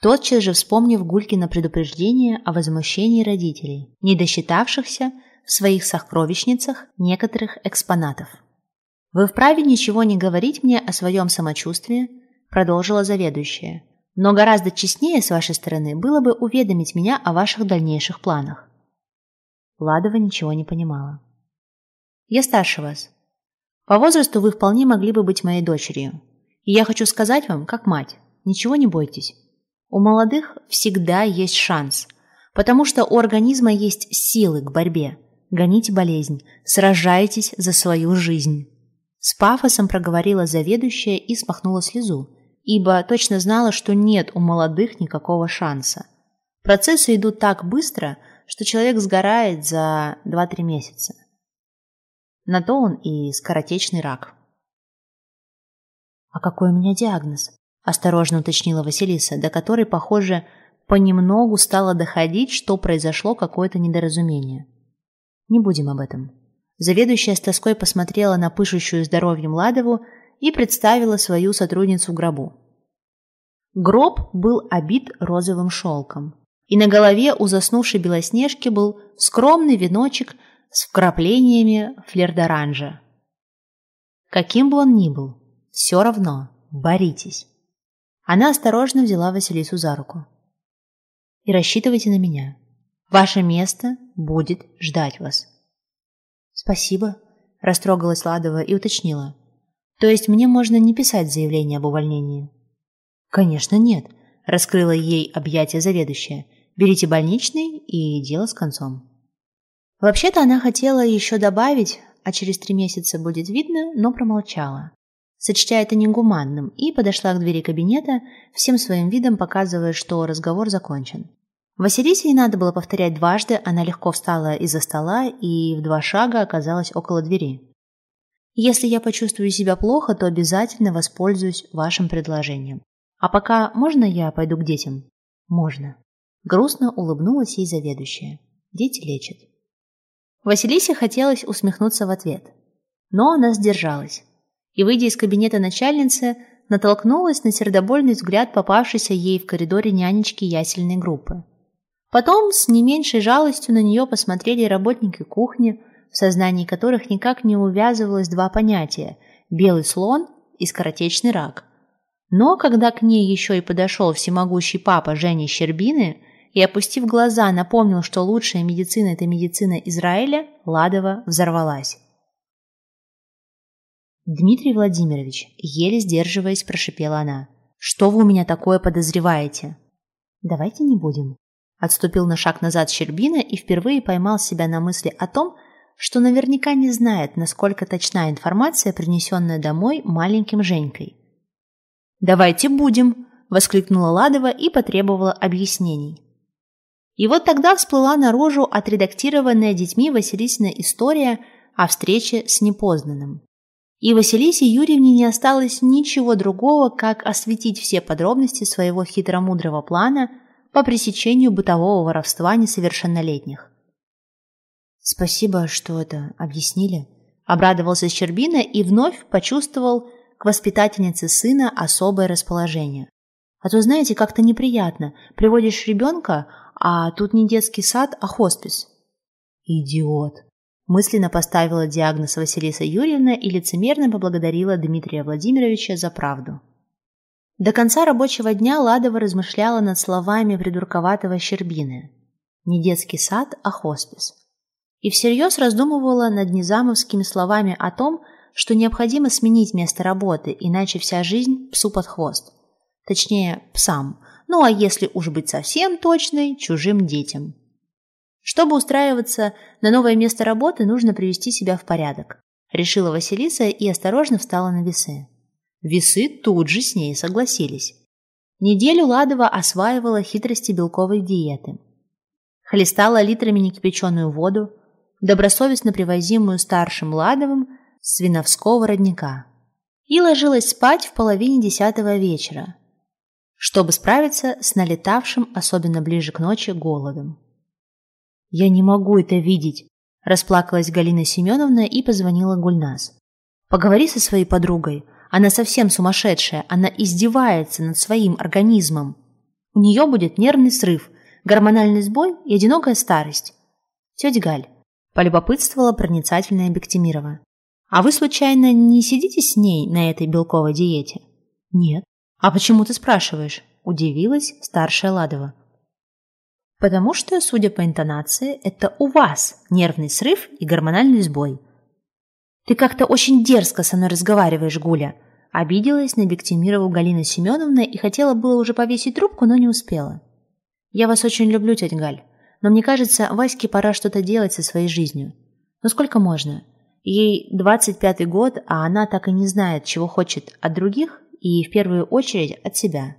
тотчас же вспомнив Гулькино предупреждение о возмущении родителей, не досчитавшихся в своих сокровищницах некоторых экспонатов. «Вы вправе ничего не говорить мне о своем самочувствии», продолжила заведующая. «Но гораздо честнее с вашей стороны было бы уведомить меня о ваших дальнейших планах». Ладова ничего не понимала. «Я старше вас. По возрасту вы вполне могли бы быть моей дочерью. И я хочу сказать вам, как мать, ничего не бойтесь. У молодых всегда есть шанс, потому что у организма есть силы к борьбе. Гоните болезнь, сражайтесь за свою жизнь. С пафосом проговорила заведующая и смахнула слезу, ибо точно знала, что нет у молодых никакого шанса. Процессы идут так быстро, что человек сгорает за 2-3 месяца. На то он и скоротечный рак. «А какой у меня диагноз?» – осторожно уточнила Василиса, до которой, похоже, понемногу стало доходить, что произошло какое-то недоразумение. «Не будем об этом». Заведующая с тоской посмотрела на пышущую здоровьем Ладову и представила свою сотрудницу гробу. Гроб был обит розовым шелком, и на голове у заснувшей Белоснежки был скромный веночек с вкраплениями флердоранжа. Каким бы он ни был, все равно боритесь. Она осторожно взяла Василису за руку. И рассчитывайте на меня. Ваше место будет ждать вас. «Спасибо», – растрогалась Ладова и уточнила. «То есть мне можно не писать заявление об увольнении?» «Конечно нет», – раскрыла ей объятие заведующая. «Берите больничный и дело с концом». Вообще-то она хотела еще добавить, а через три месяца будет видно, но промолчала, сочтя это негуманным, и подошла к двери кабинета, всем своим видом показывая, что разговор закончен. Василисе не надо было повторять дважды, она легко встала из-за стола и в два шага оказалась около двери. «Если я почувствую себя плохо, то обязательно воспользуюсь вашим предложением. А пока можно я пойду к детям?» «Можно». Грустно улыбнулась ей заведующая. «Дети лечат». Василисе хотелось усмехнуться в ответ. Но она сдержалась. И, выйдя из кабинета начальницы, натолкнулась на сердобольный взгляд попавшейся ей в коридоре нянечки ясельной группы. Потом с не меньшей жалостью на нее посмотрели работники кухни, в сознании которых никак не увязывалось два понятия – белый слон и скоротечный рак. Но когда к ней еще и подошел всемогущий папа Жени Щербины и, опустив глаза, напомнил, что лучшая медицина – это медицина Израиля, Ладова взорвалась. «Дмитрий Владимирович», еле сдерживаясь, прошипела она, – «что вы у меня такое подозреваете?» «Давайте не будем», Отступил на шаг назад Щербина и впервые поймал себя на мысли о том, что наверняка не знает, насколько точна информация, принесенная домой маленьким Женькой. «Давайте будем!» – воскликнула Ладова и потребовала объяснений. И вот тогда всплыла наружу отредактированная детьми Василисина история о встрече с непознанным. И Василисе Юрьевне не осталось ничего другого, как осветить все подробности своего хитромудрого плана – по пресечению бытового воровства несовершеннолетних. «Спасибо, что это объяснили», – обрадовался Щербина и вновь почувствовал к воспитательнице сына особое расположение. «А то, знаете, как-то неприятно. Приводишь ребенка, а тут не детский сад, а хоспис». «Идиот», – мысленно поставила диагноз Василиса Юрьевна и лицемерно поблагодарила Дмитрия Владимировича за правду. До конца рабочего дня Ладова размышляла над словами придурковатого Щербины. Не детский сад, а хоспис. И всерьез раздумывала над низамовскими словами о том, что необходимо сменить место работы, иначе вся жизнь псу под хвост. Точнее, псам. Ну а если уж быть совсем точной, чужим детям. Чтобы устраиваться на новое место работы, нужно привести себя в порядок. Решила Василиса и осторожно встала на весы. Весы тут же с ней согласились. Неделю Ладова осваивала хитрости белковой диеты. Хлестала литрами некипяченую воду, добросовестно привозимую старшим Ладовым с свиновского родника, и ложилась спать в половине десятого вечера, чтобы справиться с налетавшим, особенно ближе к ночи, голодом. «Я не могу это видеть», – расплакалась Галина Семеновна и позвонила Гульнас. «Поговори со своей подругой, она совсем сумасшедшая, она издевается над своим организмом. У нее будет нервный срыв, гормональный сбой и одинокая старость. Тетя Галь, полюбопытствовала проницательная Бектимирова. А вы, случайно, не сидите с ней на этой белковой диете? Нет. А почему ты спрашиваешь? Удивилась старшая Ладова. Потому что, судя по интонации, это у вас нервный срыв и гормональный сбой. «Ты как-то очень дерзко со мной разговариваешь, Гуля!» Обиделась на Бектимирову Галина Семеновна и хотела было уже повесить трубку, но не успела. «Я вас очень люблю, тетя Галь, но мне кажется, Ваське пора что-то делать со своей жизнью. Но сколько можно? Ей 25-й год, а она так и не знает, чего хочет от других и в первую очередь от себя.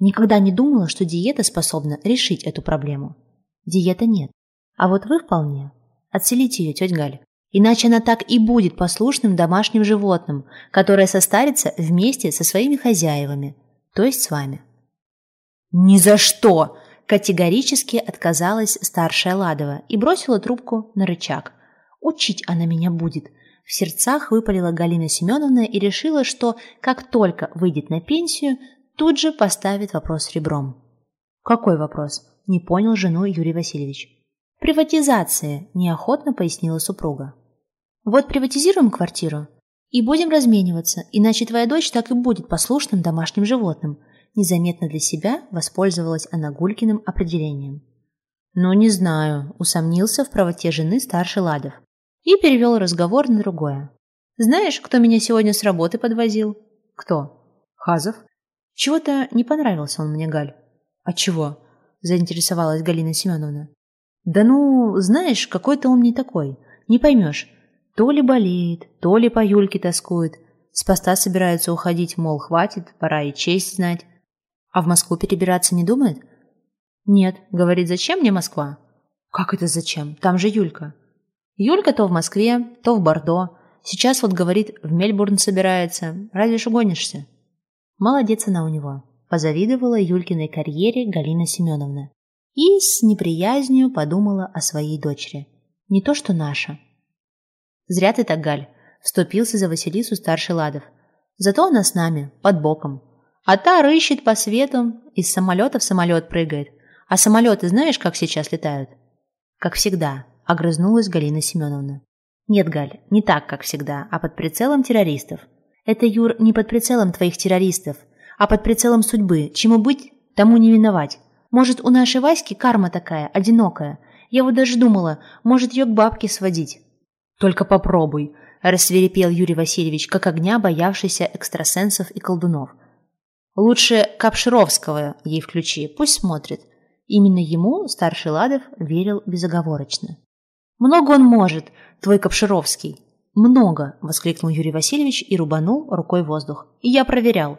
Никогда не думала, что диета способна решить эту проблему. Диета нет. А вот вы вполне. Отселите ее, тетя Галя. Иначе она так и будет послушным домашним животным, которое состарится вместе со своими хозяевами, то есть с вами. «Ни за что!» – категорически отказалась старшая Ладова и бросила трубку на рычаг. «Учить она меня будет!» В сердцах выпалила Галина Семеновна и решила, что как только выйдет на пенсию, тут же поставит вопрос ребром. «Какой вопрос?» – не понял жену Юрий Васильевич. «Приватизация», – неохотно пояснила супруга. «Вот приватизируем квартиру и будем размениваться, иначе твоя дочь так и будет послушным домашним животным», незаметно для себя воспользовалась она Гулькиным определением. «Ну, не знаю», – усомнился в правоте жены старший Ладов и перевел разговор на другое. «Знаешь, кто меня сегодня с работы подвозил?» «Кто?» «Хазов». «Чего-то не понравился он мне, Галь». «А чего?» – заинтересовалась Галина Семеновна. «Да ну, знаешь, какой-то он не такой. Не поймешь. То ли болеет, то ли по Юльке тоскует. С поста собирается уходить, мол, хватит, пора и честь знать. А в Москву перебираться не думает? Нет, говорит, зачем мне Москва? Как это зачем? Там же Юлька. Юлька то в Москве, то в Бордо. Сейчас вот, говорит, в Мельбурн собирается. Разве ж угонишься? Молодец она у него. Позавидовала Юлькиной карьере Галина Семеновна. И с неприязнью подумала о своей дочери. Не то, что наша. Зря ты так, Галь, вступился за Василису старший Ладов. Зато она с нами, под боком. А та рыщет по свету, из самолета в самолет прыгает. А самолеты знаешь, как сейчас летают? Как всегда, огрызнулась Галина Семеновна. Нет, Галь, не так, как всегда, а под прицелом террористов. Это, Юр, не под прицелом твоих террористов, а под прицелом судьбы. Чему быть, тому не виновать. Может, у нашей Васьки карма такая, одинокая. Я вот даже думала, может, ее к бабке сводить. Только попробуй, рассверепел Юрий Васильевич, как огня боявшийся экстрасенсов и колдунов. Лучше Капшировского ей включи, пусть смотрит. Именно ему старший Ладов верил безоговорочно. «Много он может, твой Капшировский!» «Много!» – воскликнул Юрий Васильевич и рубанул рукой воздух. «И я проверял».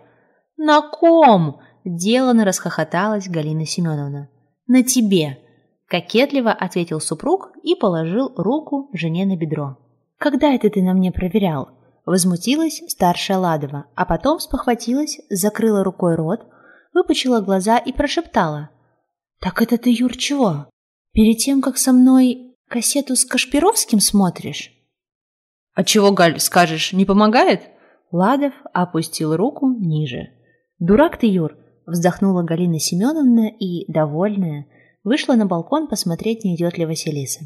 «На ком?» – делано расхохоталась Галина Семеновна. «На тебе!» – кокетливо ответил супруг и положил руку жене на бедро. «Когда это ты на мне проверял?» Возмутилась старшая Ладова, а потом спохватилась, закрыла рукой рот, выпучила глаза и прошептала. «Так это ты, Юр, чего? Перед тем, как со мной кассету с Кашпировским смотришь?» «А чего, Галь, скажешь, не помогает?» Ладов опустил руку ниже. «Дурак ты, Юр!» – вздохнула Галина Семеновна и, довольная, вышла на балкон посмотреть, не идет ли Василиса.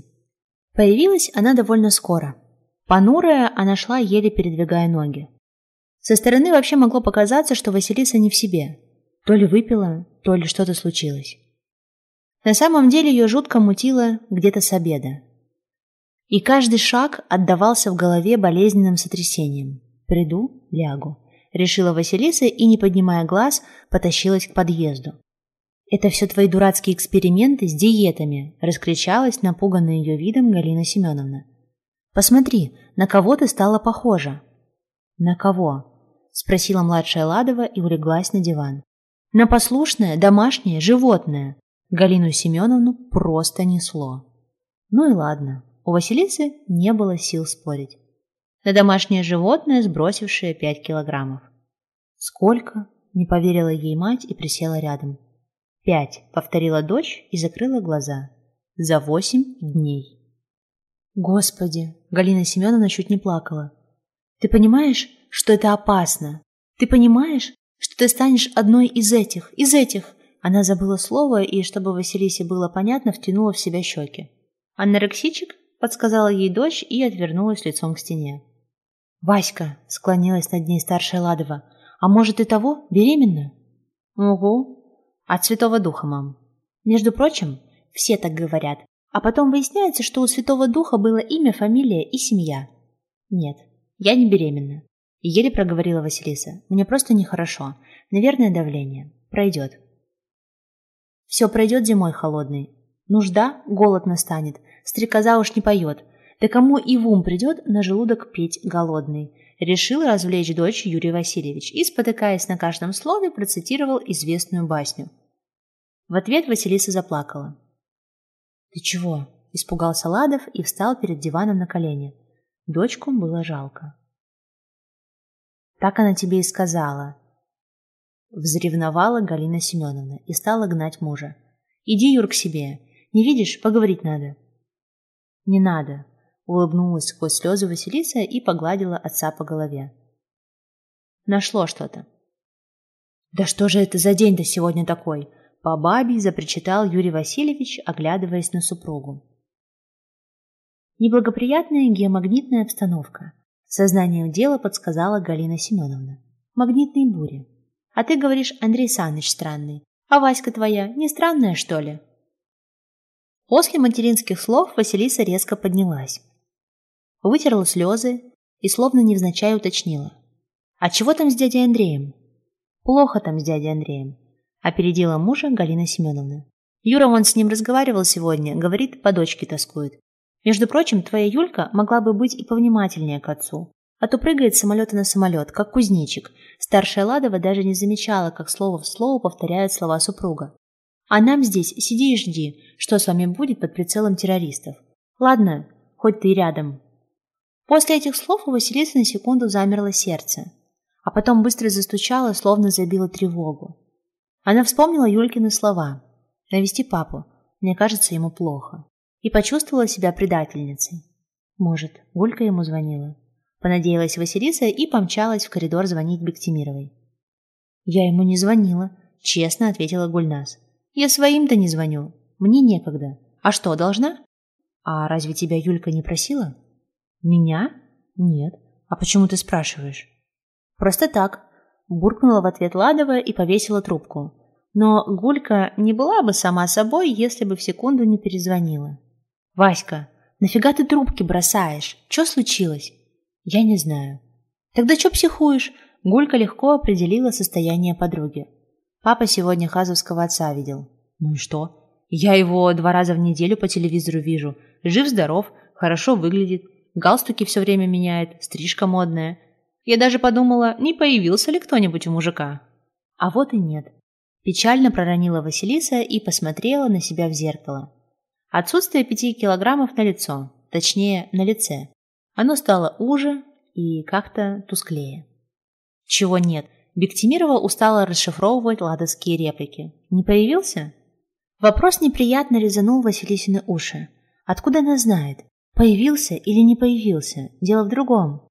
Появилась она довольно скоро – Понурая, она шла, еле передвигая ноги. Со стороны вообще могло показаться, что Василиса не в себе. То ли выпила, то ли что-то случилось. На самом деле ее жутко мутило где-то с обеда. И каждый шаг отдавался в голове болезненным сотрясением. «Приду, лягу», — решила Василиса и, не поднимая глаз, потащилась к подъезду. «Это все твои дурацкие эксперименты с диетами», — раскричалась напуганная ее видом Галина Семеновна. Посмотри, на кого ты стала похожа». «На кого?» – спросила младшая Ладова и улеглась на диван. «На послушное домашнее животное». Галину Семеновну просто несло. Ну и ладно, у Василисы не было сил спорить. На домашнее животное, сбросившее пять килограммов. «Сколько?» – не поверила ей мать и присела рядом. «Пять», – повторила дочь и закрыла глаза. «За восемь дней». Господи, Галина Семеновна чуть не плакала. Ты понимаешь, что это опасно? Ты понимаешь, что ты станешь одной из этих, из этих? Она забыла слово и, чтобы Василисе было понятно, втянула в себя щеки. «Анорексичек?» – подсказала ей дочь и отвернулась лицом к стене. «Васька!» – склонилась над ней старшая Ладова. «А может и того? Беременна?» «Угу. От Святого Духа, мам. Между прочим, все так говорят. А потом выясняется, что у Святого Духа было имя, фамилия и семья. Нет, я не беременна. еле проговорила Василиса. Мне просто нехорошо. Наверное, давление. Пройдет. Все пройдет зимой холодной. Нужда, голод настанет. Стрекоза уж не поет. Да кому и в ум придет на желудок петь голодный? Решил развлечь дочь Юрий Васильевич и, спотыкаясь на каждом слове, процитировал известную басню. В ответ Василиса заплакала. «Ты чего?» – испугался Ладов и встал перед диваном на колени. Дочку было жалко. «Так она тебе и сказала», – взревновала Галина Семеновна и стала гнать мужа. «Иди, Юр, к себе. Не видишь, поговорить надо». «Не надо», – улыбнулась сквозь слезы Василиса и погладила отца по голове. «Нашло что-то». «Да что же это за день-то сегодня такой?» По бабе запричитал Юрий Васильевич, оглядываясь на супругу. Неблагоприятная геомагнитная обстановка. Сознанием дела подсказала Галина Семеновна. Магнитные бури. А ты говоришь, Андрей Саныч странный. А Васька твоя не странная, что ли? После материнских слов Василиса резко поднялась. Вытерла слезы и словно невзначай уточнила. «А чего там с дядей Андреем?» «Плохо там с дядей Андреем», – опередила мужа Галина Семеновна. «Юра вон с ним разговаривал сегодня, говорит, по дочке тоскует. Между прочим, твоя Юлька могла бы быть и повнимательнее к отцу. А то прыгает с самолета на самолет, как кузнечик. Старшая Ладова даже не замечала, как слово в слово повторяют слова супруга. А нам здесь сиди и жди, что с вами будет под прицелом террористов. Ладно, хоть ты рядом. После этих слов у Василисы на секунду замерло сердце, а потом быстро застучало, словно забило тревогу. Она вспомнила Юлькины слова «Навести папу, мне кажется, ему плохо» и почувствовала себя предательницей. Может, Гулька ему звонила? Понадеялась Василиса и помчалась в коридор звонить Бектимировой. «Я ему не звонила», — честно ответила Гульнас. Я своим-то не звоню. Мне некогда. А что, должна? А разве тебя Юлька не просила? Меня? Нет. А почему ты спрашиваешь? Просто так. Буркнула в ответ Ладова и повесила трубку. Но Гулька не была бы сама собой, если бы в секунду не перезвонила. «Васька, нафига ты трубки бросаешь? Что случилось?» «Я не знаю». «Тогда что психуешь?» Гулька легко определила состояние подруги. Папа сегодня Хазовского отца видел. Ну и что? Я его два раза в неделю по телевизору вижу. Жив-здоров, хорошо выглядит, галстуки все время меняет, стрижка модная. Я даже подумала, не появился ли кто-нибудь у мужика. А вот и нет. Печально проронила Василиса и посмотрела на себя в зеркало. Отсутствие пяти килограммов на лицо, точнее, на лице. Оно стало уже и как-то тусклее. Чего нет, Бектимирова устала расшифровывать ладовские реплики. «Не появился?» Вопрос неприятно резанул Василисины уши. Откуда она знает, появился или не появился? Дело в другом.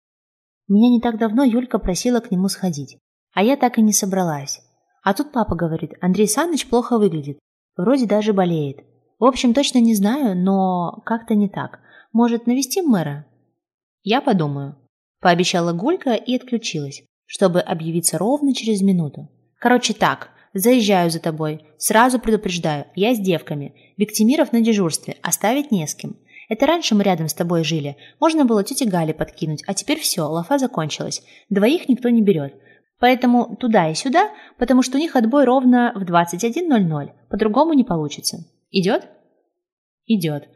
Меня не так давно Юлька просила к нему сходить, а я так и не собралась. А тут папа говорит, Андрей Саныч плохо выглядит, вроде даже болеет. В общем, точно не знаю, но как-то не так. Может, навестим мэра? Я подумаю. Пообещала Гулька и отключилась чтобы объявиться ровно через минуту. Короче так, заезжаю за тобой. Сразу предупреждаю, я с девками. Бектимиров на дежурстве, оставить не с кем. Это раньше мы рядом с тобой жили. Можно было тете Гали подкинуть, а теперь все, лафа закончилась. Двоих никто не берет. Поэтому туда и сюда, потому что у них отбой ровно в 21.00. По-другому не получится. Идет? Идет.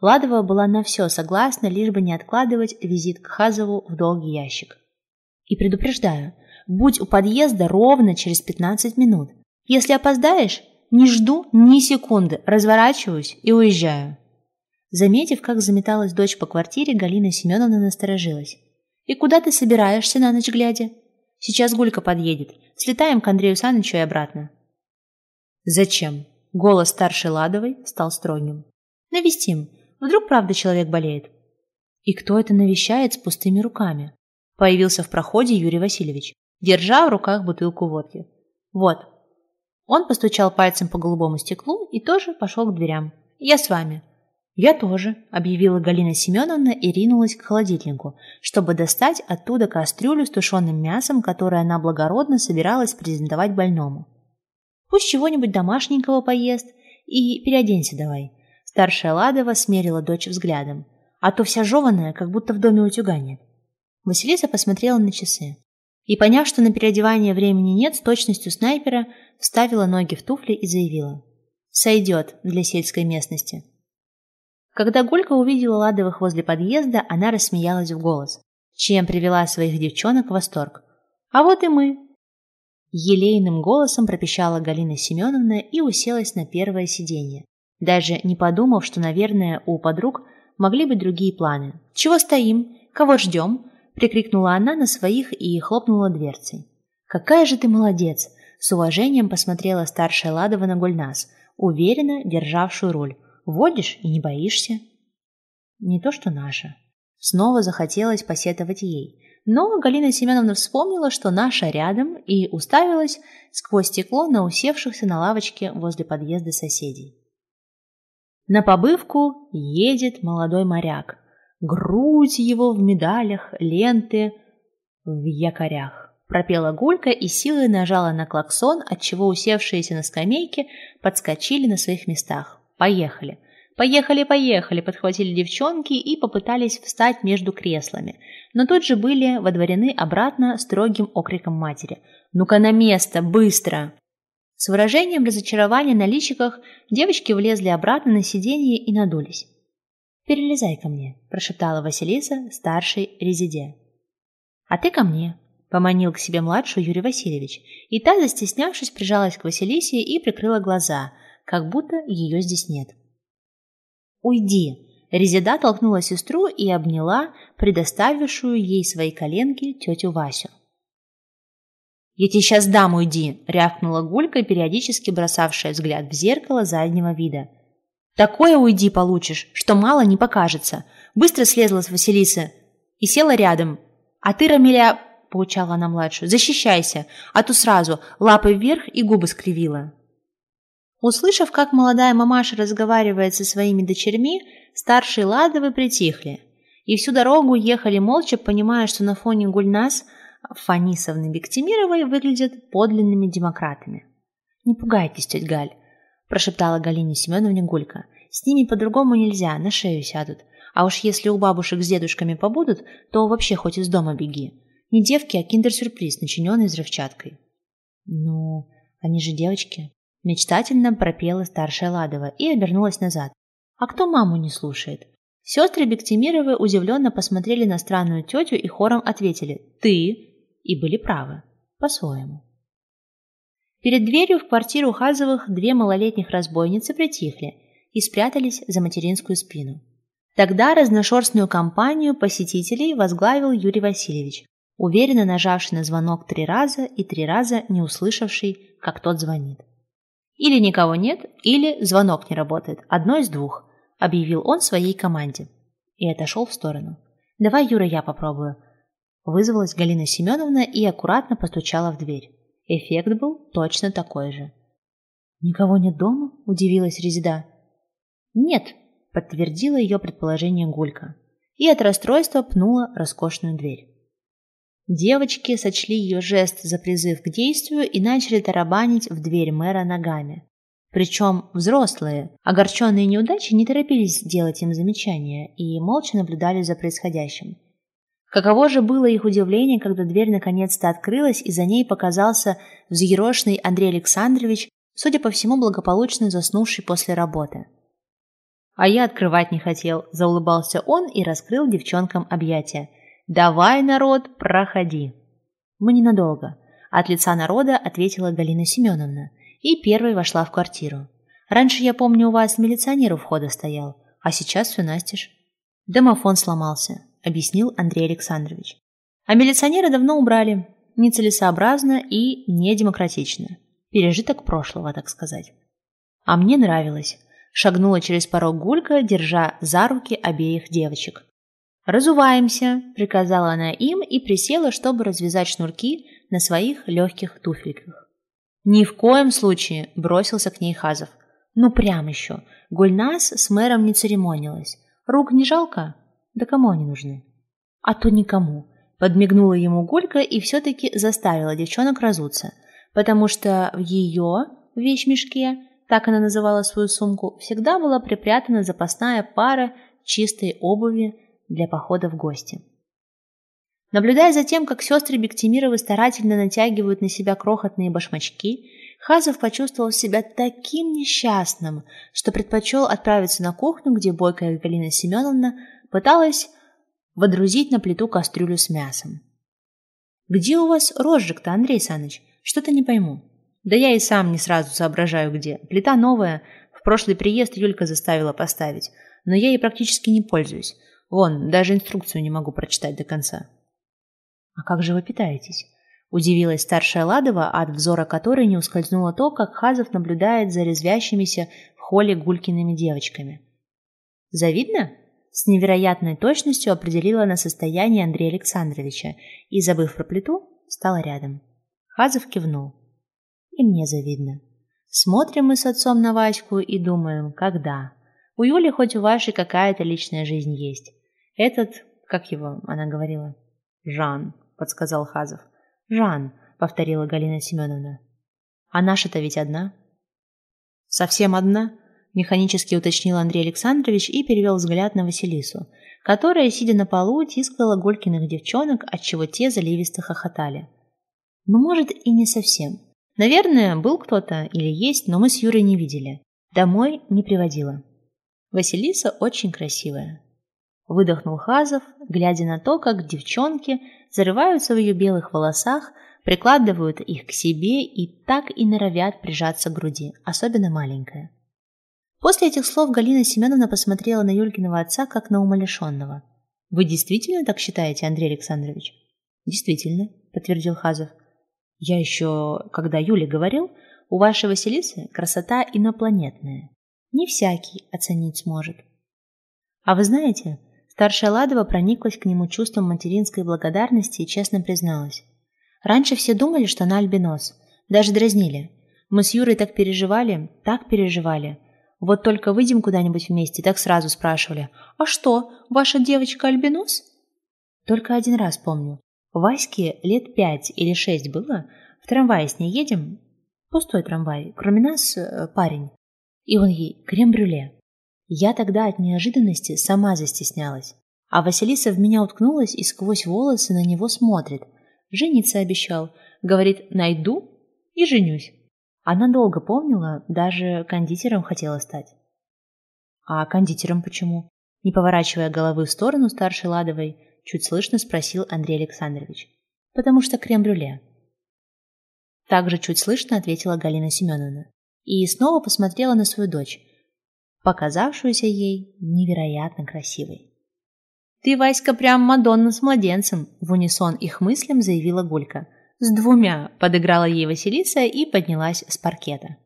Ладова была на все согласна, лишь бы не откладывать визит к Хазову в долгий ящик. И предупреждаю, будь у подъезда ровно через 15 минут. Если опоздаешь, не жду ни секунды, разворачиваюсь и уезжаю. Заметив, как заметалась дочь по квартире, Галина Семеновна насторожилась. «И куда ты собираешься на ночь глядя?» «Сейчас Гулька подъедет. Слетаем к Андрею Санычу и обратно». «Зачем?» Голос старшей Ладовой стал строгим. «Навестим. Вдруг правда человек болеет?» «И кто это навещает с пустыми руками?» Появился в проходе Юрий Васильевич, держа в руках бутылку водки. «Вот». Он постучал пальцем по голубому стеклу и тоже пошел к дверям. «Я с вами». «Я тоже», – объявила Галина Семеновна и ринулась к холодильнику, чтобы достать оттуда кастрюлю с тушеным мясом, которое она благородно собиралась презентовать больному. «Пусть чего-нибудь домашненького поест и переоденься давай». Старшая Ладова смерила дочь взглядом, а то вся жеванная, как будто в доме утюга нет. Василиса посмотрела на часы и, поняв, что на переодевание времени нет, с точностью снайпера вставила ноги в туфли и заявила. «Сойдет для сельской местности». Когда Гулька увидела Ладовых возле подъезда, она рассмеялась в голос. чем привела своих девчонок в восторг. «А вот и мы!» Елейным голосом пропищала Галина Семеновна и уселась на первое сиденье, даже не подумав, что, наверное, у подруг могли быть другие планы. «Чего стоим? Кого ждем?» – прикрикнула она на своих и хлопнула дверцей. «Какая же ты молодец!» – с уважением посмотрела старшая Ладова на Гульнас, уверенно державшую руль. «Водишь и не боишься?» «Не то что наша». Снова захотелось посетовать ей, но Галина Семеновна вспомнила, что наша рядом, и уставилась сквозь стекло на усевшихся на лавочке возле подъезда соседей. На побывку едет молодой моряк. Грудь его в медалях, ленты в якорях. Пропела Гулька и силой нажала на клаксон, отчего усевшиеся на скамейке подскочили на своих местах. Поехали. «Поехали, поехали!» – подхватили девчонки и попытались встать между креслами, но тут же были водворены обратно строгим окриком матери. «Ну-ка на место, быстро!» С выражением разочарования на личиках девочки влезли обратно на сиденье и надулись. «Перелезай ко мне», – прошептала Василиса, старший резиде. «А ты ко мне», – поманил к себе младшую Юрий Васильевич, и та, застеснявшись, прижалась к Василисе и прикрыла глаза, как будто ее здесь нет. «Уйди!» Резида толкнула сестру и обняла предоставившую ей свои коленки тетю Васю. «Я тебе сейчас дам, уйди!» – рявкнула Гулька, периодически бросавшая взгляд в зеркало заднего вида. «Такое уйди получишь, что мало не покажется!» Быстро слезла с Василисы и села рядом. «А ты, Рамиля...» – поучала она младшую. «Защищайся, а то сразу лапы вверх и губы скривила». Услышав, как молодая мамаша разговаривает со своими дочерьми, старшие Ладовы притихли. И всю дорогу ехали молча, понимая, что на фоне Гульнас Фанисовны Бектимировой выглядят подлинными демократами. «Не пугайтесь, тетя Галь», – прошептала Галине Семеновне Гулька. «С ними по-другому нельзя, на шею сядут. А уж если у бабушек с дедушками побудут, то вообще хоть из дома беги. Не девки, а киндер-сюрприз, начиненный взрывчаткой». «Ну, они же девочки», Мечтательно пропела старшая Ладова и обернулась назад. А кто маму не слушает? Сестры Бектимировы удивленно посмотрели на странную тетю и хором ответили «Ты!» и были правы, по-своему. Перед дверью в квартиру Хазовых две малолетних разбойницы притихли и спрятались за материнскую спину. Тогда разношерстную компанию посетителей возглавил Юрий Васильевич, уверенно нажавший на звонок три раза и три раза не услышавший, как тот звонит. Или никого нет, или звонок не работает. Одно из двух, объявил он своей команде. И отошел в сторону. Давай, Юра, я попробую. Вызвалась Галина Семеновна и аккуратно постучала в дверь. Эффект был точно такой же. «Никого нет дома?» – удивилась Резида. «Нет», – подтвердила ее предположение Гулька. И от расстройства пнула роскошную дверь. Девочки сочли ее жест за призыв к действию и начали тарабанить в дверь мэра ногами. Причем взрослые, огорченные неудачей, не торопились делать им замечания и молча наблюдали за происходящим. Каково же было их удивление, когда дверь наконец-то открылась, и за ней показался взъерошенный Андрей Александрович, судя по всему, благополучно заснувший после работы. «А я открывать не хотел», – заулыбался он и раскрыл девчонкам объятия – «Давай, народ, проходи!» «Мы ненадолго», – от лица народа ответила Галина Семеновна и первой вошла в квартиру. «Раньше, я помню, у вас милиционер у входа стоял, а сейчас все настежь». «Домофон сломался», – объяснил Андрей Александрович. «А милиционера давно убрали. Нецелесообразно и недемократично. Пережиток прошлого, так сказать». «А мне нравилось», – шагнула через порог Гулька, держа за руки обеих девочек. «Разуваемся», – приказала она им и присела, чтобы развязать шнурки на своих легких туфельках. «Ни в коем случае», – бросился к ней Хазов. «Ну прям еще. Гульнас с мэром не церемонилась. Рук не жалко? Да кому они нужны?» «А то никому», – подмигнула ему Гулька и все-таки заставила девчонок разуться, потому что в ее вещмешке, так она называла свою сумку, всегда была припрятана запасная пара чистой обуви для похода в гости. Наблюдая за тем, как сестры Бектимировы старательно натягивают на себя крохотные башмачки, Хазов почувствовал себя таким несчастным, что предпочел отправиться на кухню, где бойкая Галина Семеновна пыталась водрузить на плиту кастрюлю с мясом. «Где у вас розжиг-то, Андрей Саныч? Что-то не пойму». «Да я и сам не сразу соображаю, где. Плита новая. В прошлый приезд Юлька заставила поставить. Но я ей практически не пользуюсь. Вон, даже инструкцию не могу прочитать до конца». «А как же вы питаетесь?» Удивилась старшая Ладова, от взора которой не ускользнуло то, как Хазов наблюдает за резвящимися в холле Гулькиными девочками. «Завидно?» С невероятной точностью определила на состояние Андрея Александровича и, забыв про плиту, стала рядом. Хазов кивнул. «И мне завидно. Смотрим мы с отцом на Ваську и думаем, когда? У Юли хоть у вашей какая-то личная жизнь есть. Этот, как его, она говорила?» «Жан», — подсказал Хазов. «Жан», — повторила Галина Семеновна. «А наша-то ведь одна». «Совсем одна?» — механически уточнил Андрей Александрович и перевел взгляд на Василису, которая, сидя на полу, тискала Голькиных девчонок, отчего те заливисто хохотали. «Ну, может, и не совсем. Наверное, был кто-то или есть, но мы с Юрой не видели. Домой не приводила. Василиса очень красивая». Выдохнул Хазов, глядя на то, как девчонки зарываются в ее белых волосах, прикладывают их к себе и так и норовят прижаться к груди, особенно маленькая. После этих слов Галина Семеновна посмотрела на Юлькиного отца, как на умалишенного. «Вы действительно так считаете, Андрей Александрович?» «Действительно», — подтвердил Хазов. «Я еще, когда Юля говорил, у вашей Василисы красота инопланетная. Не всякий оценить сможет». «А вы знаете, Старшая Ладова прониклась к нему чувством материнской благодарности и честно призналась. Раньше все думали, что она альбинос. Даже дразнили. Мы с Юрой так переживали, так переживали. Вот только выйдем куда-нибудь вместе, так сразу спрашивали. «А что, ваша девочка альбинос?» Только один раз помню. Ваське лет пять или шесть было. В трамвае с ней едем. Пустой трамвай. Кроме нас э, парень. И он ей крем-брюле. Я тогда от неожиданности сама застеснялась. А Василиса в меня уткнулась и сквозь волосы на него смотрит. Жениться обещал. Говорит, найду и женюсь. Она долго помнила, даже кондитером хотела стать. А кондитером почему? Не поворачивая головы в сторону старшей Ладовой, чуть слышно спросил Андрей Александрович. Потому что крем-брюле. Также чуть слышно ответила Галина Семеновна. И снова посмотрела на свою дочь, показавшуюся ей невероятно красивой. «Ты, Васька, прям Мадонна с младенцем!» – в унисон их мыслям заявила Гулька. «С двумя!» – подыграла ей Василиса и поднялась с паркета.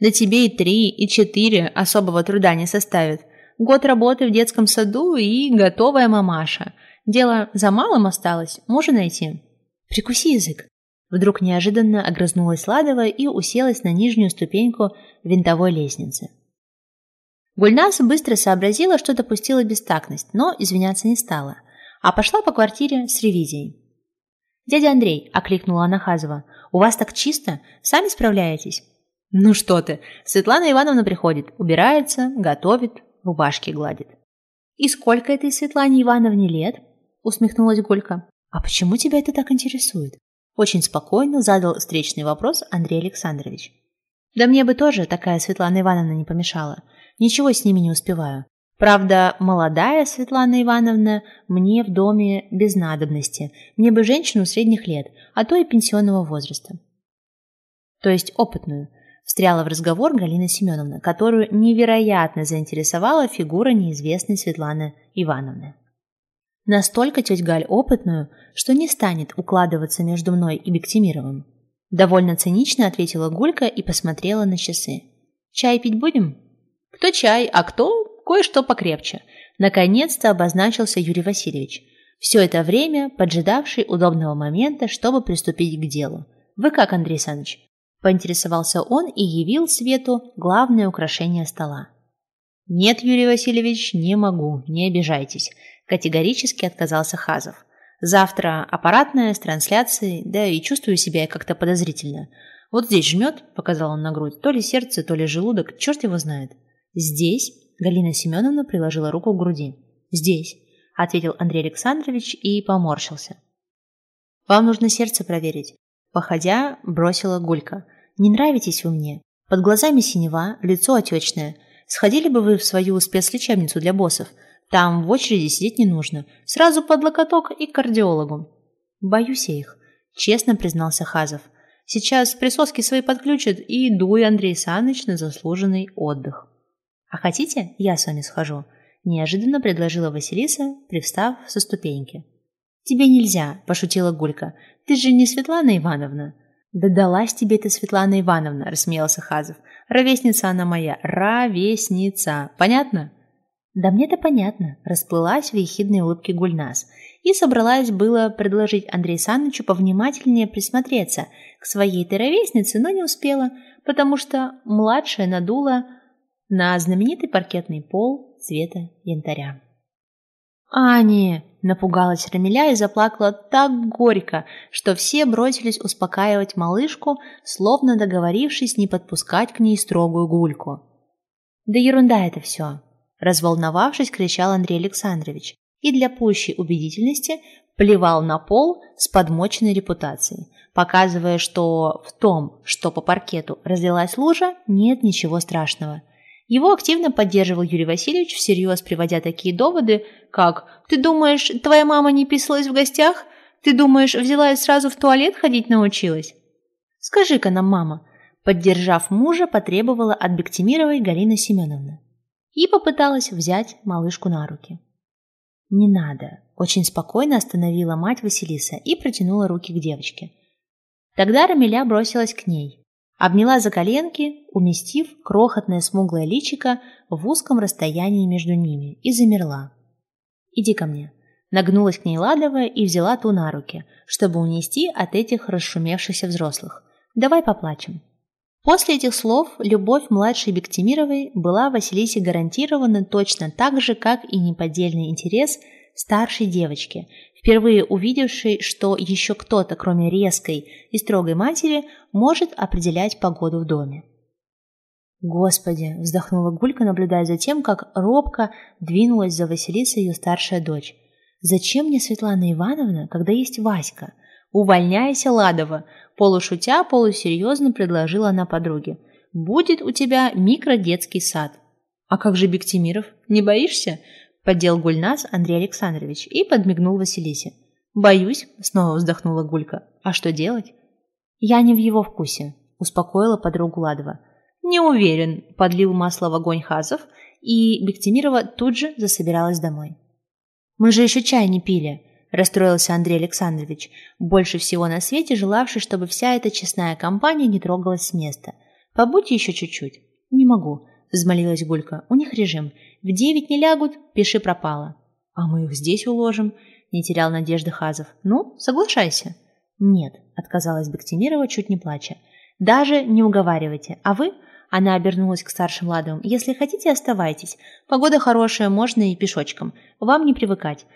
«Да тебе и три, и четыре особого труда не составит. Год работы в детском саду и готовая мамаша. Дело за малым осталось, мужа найти. Прикуси язык!» Вдруг неожиданно огрызнулась Ладова и уселась на нижнюю ступеньку винтовой лестницы. Гульнас быстро сообразила, что допустила бестактность, но извиняться не стала, а пошла по квартире с ревизией. «Дядя Андрей», – окликнула она Хазова, – «у вас так чисто? Сами справляетесь?» «Ну что ты, Светлана Ивановна приходит, убирается, готовит, рубашки гладит». «И сколько этой Светлане Ивановне лет?» – усмехнулась Гулька. «А почему тебя это так интересует?» Очень спокойно задал встречный вопрос Андрей Александрович. «Да мне бы тоже такая Светлана Ивановна не помешала. Ничего с ними не успеваю. Правда, молодая Светлана Ивановна мне в доме без надобности. Мне бы женщину средних лет, а то и пенсионного возраста. То есть опытную. Встряла в разговор Галина Семеновна, которую невероятно заинтересовала фигура неизвестной Светланы Ивановны. Настолько тетя Галь опытную, что не станет укладываться между мной и Бектимировым. Довольно цинично ответила Гулька и посмотрела на часы. «Чай пить будем?» Кто чай, а кто кое-что покрепче. Наконец-то обозначился Юрий Васильевич. Все это время поджидавший удобного момента, чтобы приступить к делу. «Вы как, Андрей Саныч?» Поинтересовался он и явил Свету главное украшение стола. «Нет, Юрий Васильевич, не могу, не обижайтесь», – категорически отказался Хазов. «Завтра аппаратная с трансляцией, да и чувствую себя как-то подозрительно. Вот здесь жмет», – показал он на грудь, – «то ли сердце, то ли желудок, черт его знает». «Здесь?» – Галина Семеновна приложила руку к груди. «Здесь», – ответил Андрей Александрович и поморщился. «Вам нужно сердце проверить», – походя, бросила Гулька. «Не нравитесь вы мне. Под глазами синева, лицо отечное. Сходили бы вы в свою спецлечебницу для боссов. Там в очереди сидеть не нужно. Сразу под локоток и к кардиологу. Боюсь я их, честно признался Хазов. Сейчас присоски свои подключат и дуй, Андрей Саныч, на заслуженный отдых. А хотите, я с вами схожу? Неожиданно предложила Василиса, привстав со ступеньки. «Тебе нельзя», – пошутила Гулька. «Ты же не Светлана Ивановна». «Да далась тебе эта Светлана Ивановна», – рассмеялся Хазов. «Ровесница она моя, ровесница. Понятно?» «Да мне-то понятно», – расплылась в ехидной улыбке Гульнас. И собралась было предложить Андрею Санычу повнимательнее присмотреться к своей-то ровеснице, но не успела, потому что младшая надула на знаменитый паркетный пол цвета янтаря. «Ани!» – напугалась Рамиля и заплакала так горько, что все бросились успокаивать малышку, словно договорившись не подпускать к ней строгую гульку. «Да ерунда это все!» – разволновавшись, кричал Андрей Александрович и для пущей убедительности плевал на пол с подмоченной репутацией, показывая, что в том, что по паркету разлилась лужа, нет ничего страшного – его активно поддерживал Юрий Васильевич, всерьез приводя такие доводы, как «Ты думаешь, твоя мама не писалась в гостях? Ты думаешь, взяла и сразу в туалет ходить научилась?» «Скажи-ка нам, мама», поддержав мужа, потребовала от Бектимировой Галина Семеновна и попыталась взять малышку на руки. «Не надо», – очень спокойно остановила мать Василиса и протянула руки к девочке. Тогда Рамиля бросилась к ней – Обняла за коленки, уместив крохотное смуглое личико в узком расстоянии между ними, и замерла. «Иди ко мне». Нагнулась к ней Ладова и взяла ту на руки, чтобы унести от этих расшумевшихся взрослых. «Давай поплачем». После этих слов любовь младшей Бектимировой была Василисе гарантирована точно так же, как и неподдельный интерес старшей девочки, впервые увидевшей, что еще кто-то, кроме резкой и строгой матери, может определять погоду в доме. «Господи!» – вздохнула Гулька, наблюдая за тем, как робко двинулась за Василисой ее старшая дочь. «Зачем мне Светлана Ивановна, когда есть Васька?» «Увольняйся, Ладова!» – полушутя, полусерьезно предложила она подруге. «Будет у тебя микродетский сад». «А как же Бектимиров? Не боишься?» Поддел Гульнас Андрей Александрович и подмигнул Василисе. «Боюсь», — снова вздохнула Гулька. «А что делать?» «Я не в его вкусе», — успокоила подругу Ладова. «Не уверен», — подлил масло в огонь Хазов, и Бектимирова тут же засобиралась домой. «Мы же еще чай не пили», – расстроился Андрей Александрович, больше всего на свете желавший, чтобы вся эта честная компания не трогалась с места. «Побудьте еще чуть-чуть». «Не могу», – взмолилась Гулька. «У них режим. В девять не лягут, пиши пропало. А мы их здесь уложим, не терял надежды Хазов. Ну, соглашайся. Нет, отказалась Бектимирова, чуть не плача. Даже не уговаривайте. А вы? Она обернулась к старшим ладовым. Если хотите, оставайтесь. Погода хорошая, можно и пешочком. Вам не привыкать.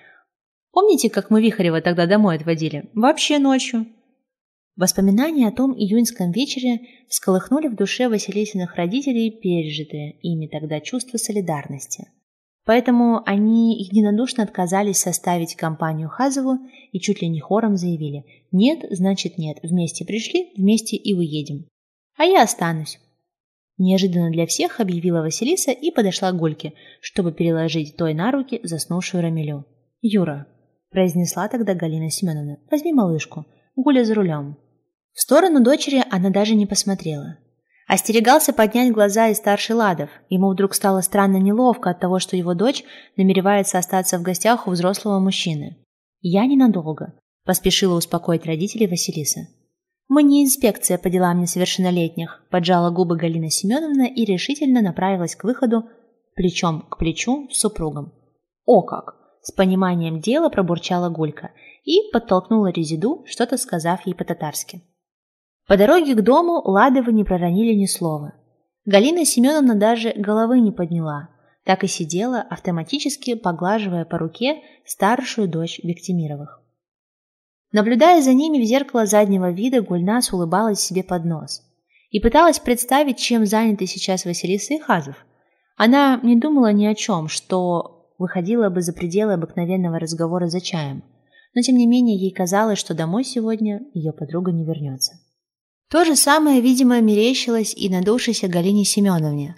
Помните, как мы Вихарева тогда домой отводили? Вообще ночью. Воспоминания о том июньском вечере всколыхнули в душе Василисиных родителей пережитые ими тогда чувство солидарности. Поэтому они единодушно отказались составить компанию Хазову и чуть ли не хором заявили «Нет, значит нет, вместе пришли, вместе и уедем». «А я останусь». Неожиданно для всех объявила Василиса и подошла к Гульке, чтобы переложить той на руки заснувшую Рамилю. «Юра», – произнесла тогда Галина Семеновна, – «возьми малышку, Гуля за рулем». В сторону дочери она даже не посмотрела. Остерегался поднять глаза и старший Ладов. Ему вдруг стало странно неловко от того, что его дочь намеревается остаться в гостях у взрослого мужчины. «Я ненадолго», – поспешила успокоить родителей Василиса. «Мы не инспекция по делам несовершеннолетних», – поджала губы Галина Семеновна и решительно направилась к выходу плечом к плечу с супругом. «О как!» – с пониманием дела пробурчала Гулька и подтолкнула Резиду, что-то сказав ей по-татарски. По дороге к дому Ладовы не проронили ни слова. Галина Семеновна даже головы не подняла, так и сидела, автоматически поглаживая по руке старшую дочь Бектимировых. Наблюдая за ними в зеркало заднего вида, Гульнас улыбалась себе под нос и пыталась представить, чем заняты сейчас Василиса и Хазов. Она не думала ни о чем, что выходила бы за пределы обыкновенного разговора за чаем, но тем не менее ей казалось, что домой сегодня ее подруга не вернется. То же самое, видимо, мерещилось и надувшейся Галине Семеновне.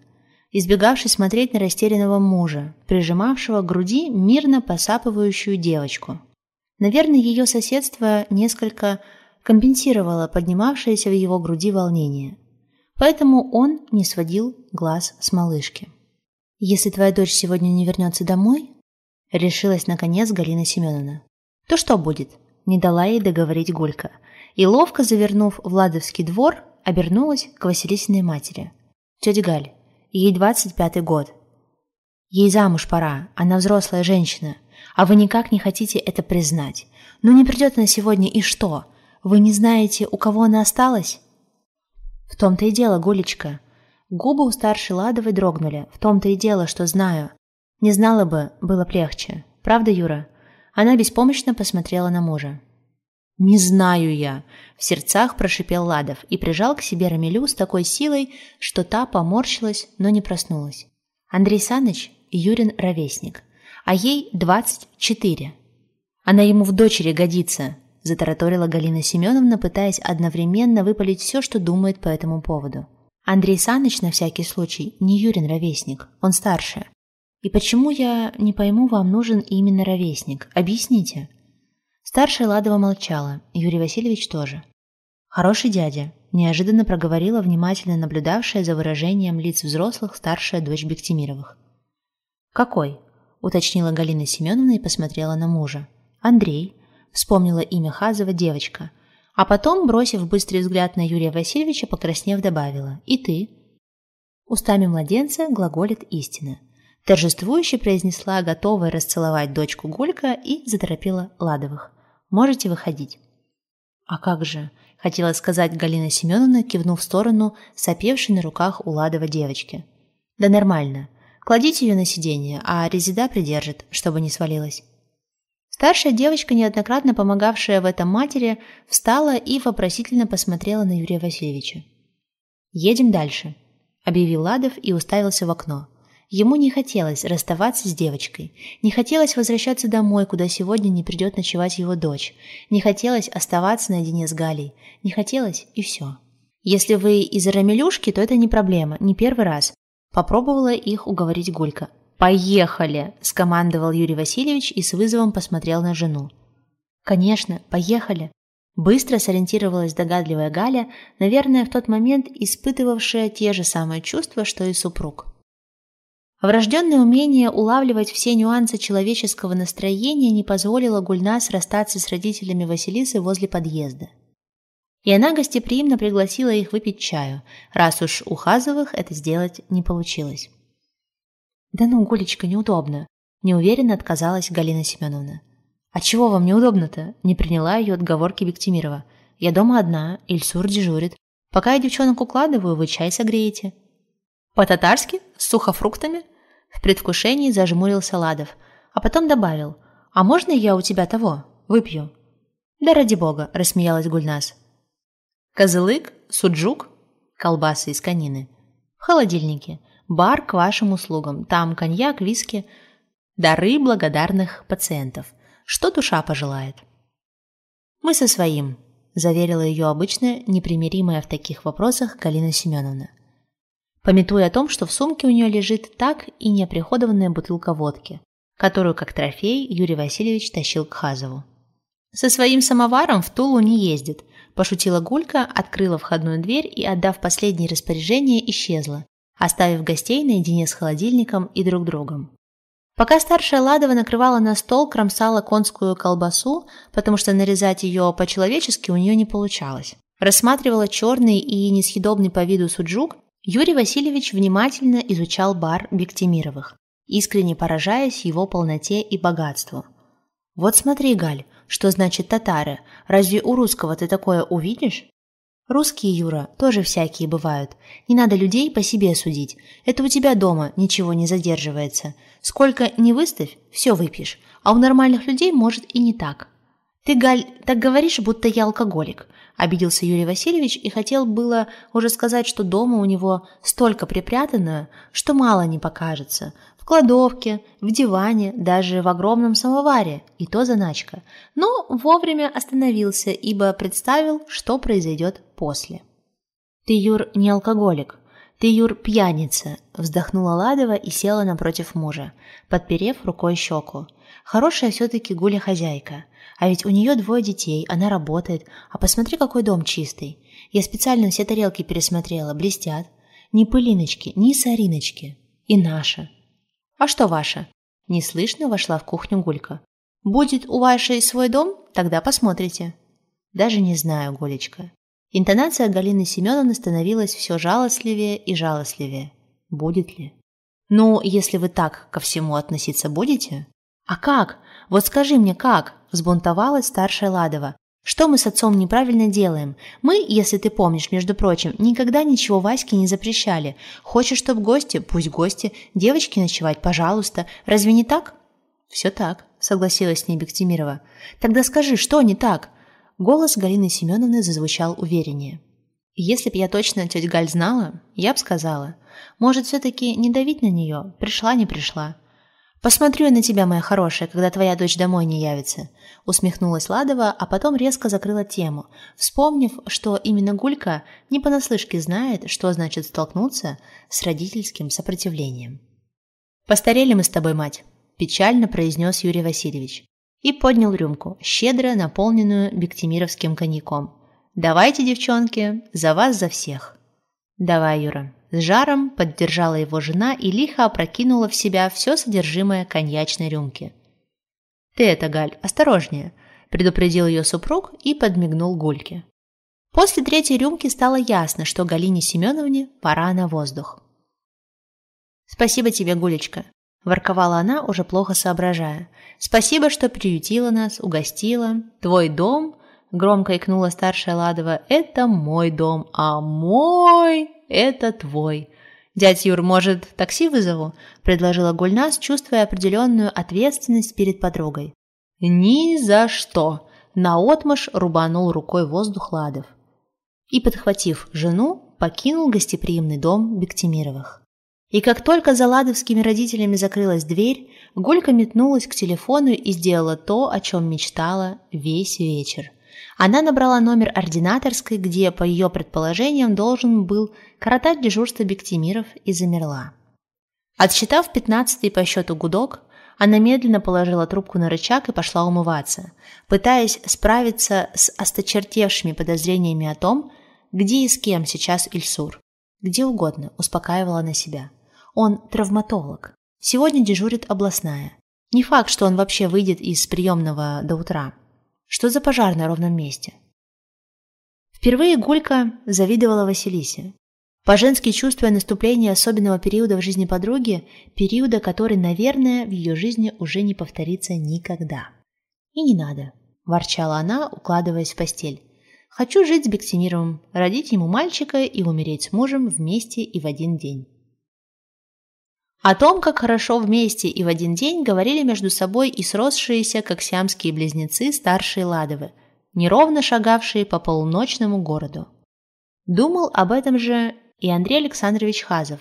избегавший смотреть на растерянного мужа, прижимавшего к груди мирно посапывающую девочку. Наверное, ее соседство несколько компенсировало поднимавшееся в его груди волнение. Поэтому он не сводил глаз с малышки. «Если твоя дочь сегодня не вернется домой», — решилась наконец Галина Семеновна, — «то что будет?» — не дала ей договорить Гулька. И, ловко завернув в Ладовский двор, обернулась к Василисиной матери. «Тетя Галь, ей двадцать пятый год. Ей замуж пора, она взрослая женщина, а вы никак не хотите это признать. Ну не придет она сегодня и что? Вы не знаете, у кого она осталась?» «В том-то и дело, Гулечка». Губы у старшей Ладовой дрогнули. «В том-то и дело, что знаю. Не знала бы, было б легче. Правда, Юра?» Она беспомощно посмотрела на мужа. «Не знаю я», – в сердцах прошипел Ладов и прижал к себе Рамилю с такой силой, что та поморщилась, но не проснулась. Андрей Саныч – Юрин ровесник, а ей 24. Она ему в дочери годится, затараторила Галина Семеновна, пытаясь одновременно выпалить все, что думает по этому поводу. Андрей Саныч, на всякий случай, не Юрин ровесник, он старше. И почему я не пойму, вам нужен именно ровесник? Объясните. Старшая Ладова молчала, Юрий Васильевич тоже. «Хороший дядя», – неожиданно проговорила внимательно наблюдавшая за выражением лиц взрослых старшая дочь Бектимировых. «Какой?» – уточнила Галина Семеновна и посмотрела на мужа. «Андрей», – вспомнила имя Хазова девочка, а потом, бросив быстрый взгляд на Юрия Васильевича, покраснев, добавила «И ты?» Устами младенца глаголит истина. Торжествующе произнесла, готовая расцеловать дочку Гулька и заторопила Ладовых. Можете выходить». «А как же?» – хотела сказать Галина Семеновна, кивнув в сторону сопевшей на руках у Ладова девочки. «Да нормально. Кладите ее на сиденье, а резида придержит, чтобы не свалилась». Старшая девочка, неоднократно помогавшая в этом матери, встала и вопросительно посмотрела на Юрия Васильевича. «Едем дальше», – объявил Ладов и уставился в окно. Ему не хотелось расставаться с девочкой, не хотелось возвращаться домой, куда сегодня не придет ночевать его дочь, не хотелось оставаться наедине с Галей, не хотелось и все. Если вы из Рамилюшки, то это не проблема, не первый раз. Попробовала их уговорить Гулька. «Поехали!» – скомандовал Юрий Васильевич и с вызовом посмотрел на жену. «Конечно, поехали!» Быстро сориентировалась догадливая Галя, наверное, в тот момент испытывавшая те же самые чувства, что и супруг. Врожденное умение улавливать все нюансы человеческого настроения не позволило Гульнас расстаться с родителями Василисы возле подъезда. И она гостеприимно пригласила их выпить чаю, раз уж у Хазовых это сделать не получилось. «Да ну, Гулечка, неудобно», – неуверенно отказалась Галина Семеновна. «А чего вам неудобно-то?» – не приняла ее отговорки Бектимирова. «Я дома одна, Ильсур дежурит. Пока я девчонок укладываю, вы чай согреете». «По-татарски? С сухофруктами?» В предвкушении зажмурился Ладов, а потом добавил «А можно я у тебя того? Выпью?» «Да ради бога», – рассмеялась Гульнас. «Козылык? Суджук?» «Колбасы из конины». «В холодильнике. Бар к вашим услугам. Там коньяк, виски. Дары благодарных пациентов. Что душа пожелает?» «Мы со своим», – заверила ее обычная, непримиримая в таких вопросах Галина Семеновна пометуя о том, что в сумке у нее лежит так и неоприходованная бутылка водки, которую, как трофей, Юрий Васильевич тащил к Хазову. «Со своим самоваром в Тулу не ездит», – пошутила Гулька, открыла входную дверь и, отдав последние распоряжения, исчезла, оставив гостей наедине с холодильником и друг другом. Пока старшая Ладова накрывала на стол, кромсала конскую колбасу, потому что нарезать ее по-человечески у нее не получалось. Рассматривала черный и несъедобный по виду суджук Юрий Васильевич внимательно изучал бар Бектимировых, искренне поражаясь его полноте и богатству. «Вот смотри, Галь, что значит татары. Разве у русского ты такое увидишь?» «Русские, Юра, тоже всякие бывают. Не надо людей по себе судить. Это у тебя дома ничего не задерживается. Сколько не выставь, все выпьешь. А у нормальных людей может и не так. Ты, Галь, так говоришь, будто я алкоголик. Обиделся Юрий Васильевич и хотел было уже сказать, что дома у него столько припрятано, что мало не покажется. В кладовке, в диване, даже в огромном самоваре, и то заначка. Но вовремя остановился, ибо представил, что произойдет после. «Ты, Юр, не алкоголик. Ты, Юр, пьяница», – вздохнула Ладова и села напротив мужа, подперев рукой щеку. Хорошая все-таки Гуля хозяйка. А ведь у нее двое детей, она работает. А посмотри, какой дом чистый. Я специально все тарелки пересмотрела, блестят. Ни пылиночки, ни сориночки. И наша. А что ваша? Неслышно вошла в кухню Гулька. Будет у вашей свой дом? Тогда посмотрите. Даже не знаю, Гулечка. Интонация Галины Семеновны становилась все жалостливее и жалостливее. Будет ли? Ну, если вы так ко всему относиться будете? А как? Вот скажи мне, как? Взбунтовалась старшая Ладова. Что мы с отцом неправильно делаем? Мы, если ты помнишь, между прочим, никогда ничего Ваське не запрещали. Хочешь, чтоб гости? Пусть гости. Девочки ночевать, пожалуйста. Разве не так? Все так, согласилась с ней Бектимирова. Тогда скажи, что не так? Голос Галины Семеновны зазвучал увереннее. Если б я точно тетя Галь знала, я б сказала. Может, все-таки не давить на нее? Пришла, не пришла. «Посмотрю я на тебя, моя хорошая, когда твоя дочь домой не явится», усмехнулась Ладова, а потом резко закрыла тему, вспомнив, что именно Гулька не понаслышке знает, что значит столкнуться с родительским сопротивлением. «Постарели мы с тобой, мать», – печально произнес Юрий Васильевич и поднял рюмку, щедро наполненную бектимировским коньяком. «Давайте, девчонки, за вас, за всех!» «Давай, Юра!» С жаром поддержала его жена и лихо опрокинула в себя все содержимое коньячной рюмки. «Ты это, Галь, осторожнее!» предупредил ее супруг и подмигнул Гульке. После третьей рюмки стало ясно, что Галине Семеновне пора на воздух. «Спасибо тебе, Гулечка», – ворковала она, уже плохо соображая. Спасибо, что приютила нас, угостила. Твой дом, громко икнула старшая Ладова, это мой дом, а мой это твой. «Дядь Юр, может, такси вызову?» – предложила Гульнас, чувствуя определенную ответственность перед подругой. «Ни за что!» – наотмашь рубанул рукой воздух Ладов. И, подхватив жену, покинул гостеприимный дом Бектимировых. И как только за ладовскими родителями закрылась дверь, Гулька метнулась к телефону и сделала то, о чем мечтала весь вечер. Она набрала номер ординаторской, где, по ее предположениям, должен был коротать дежурство Бектимиров и замерла. Отсчитав пятнадцатый по счету гудок, она медленно положила трубку на рычаг и пошла умываться, пытаясь справиться с осточертевшими подозрениями о том, где и с кем сейчас Ильсур. Где угодно, успокаивала она себя. Он травматолог. Сегодня дежурит областная. Не факт, что он вообще выйдет из приемного до утра. Что за пожар на ровном месте? Впервые Гулька завидовала Василисе. По-женски чувствуя наступление особенного периода в жизни подруги, периода, который, наверное, в ее жизни уже не повторится никогда. «И не надо», – ворчала она, укладываясь в постель. «Хочу жить с Бексимировым, родить ему мальчика и умереть с мужем вместе и в один день». О том, как хорошо вместе и в один день говорили между собой и сросшиеся, как сиамские близнецы, старшие Ладовы, неровно шагавшие по полуночному городу. Думал об этом же и Андрей Александрович Хазов,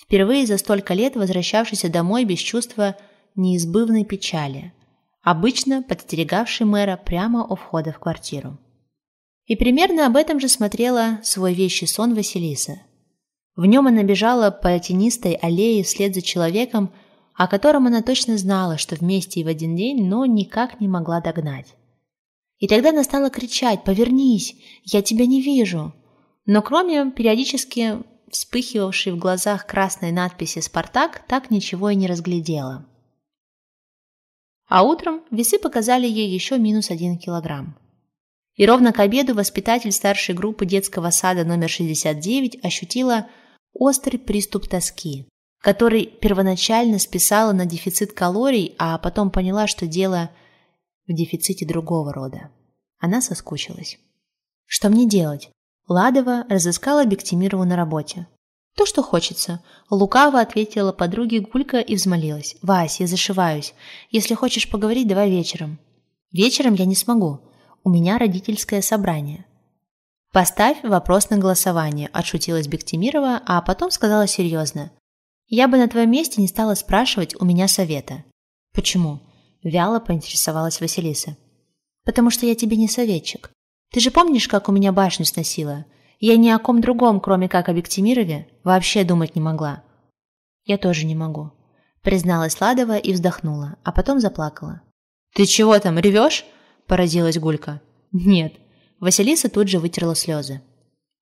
впервые за столько лет возвращавшийся домой без чувства неизбывной печали, обычно подстерегавший мэра прямо у входа в квартиру. И примерно об этом же смотрела свой вещий сон Василиса – в нем она бежала по тенистой аллее вслед за человеком, о котором она точно знала, что вместе и в один день, но никак не могла догнать. И тогда она стала кричать «Повернись! Я тебя не вижу!» Но кроме периодически вспыхивавшей в глазах красной надписи «Спартак», так ничего и не разглядела. А утром весы показали ей еще минус один килограмм. И ровно к обеду воспитатель старшей группы детского сада номер 69 ощутила – острый приступ тоски, который первоначально списала на дефицит калорий, а потом поняла, что дело в дефиците другого рода. Она соскучилась. Что мне делать? Ладова разыскала Бектимирову на работе. «То, что хочется», – лукаво ответила подруге Гулька и взмолилась. «Вась, я зашиваюсь. Если хочешь поговорить, давай вечером». «Вечером я не смогу. У меня родительское собрание. «Поставь вопрос на голосование», – отшутилась Бектимирова, а потом сказала серьезно. «Я бы на твоем месте не стала спрашивать у меня совета». «Почему?» – вяло поинтересовалась Василиса. «Потому что я тебе не советчик. Ты же помнишь, как у меня башню сносила? Я ни о ком другом, кроме как о Бектимирове, вообще думать не могла». «Я тоже не могу», – призналась Ладова и вздохнула, а потом заплакала. «Ты чего там, ревешь?» – поразилась Гулька. «Нет». Василиса тут же вытерла слезы.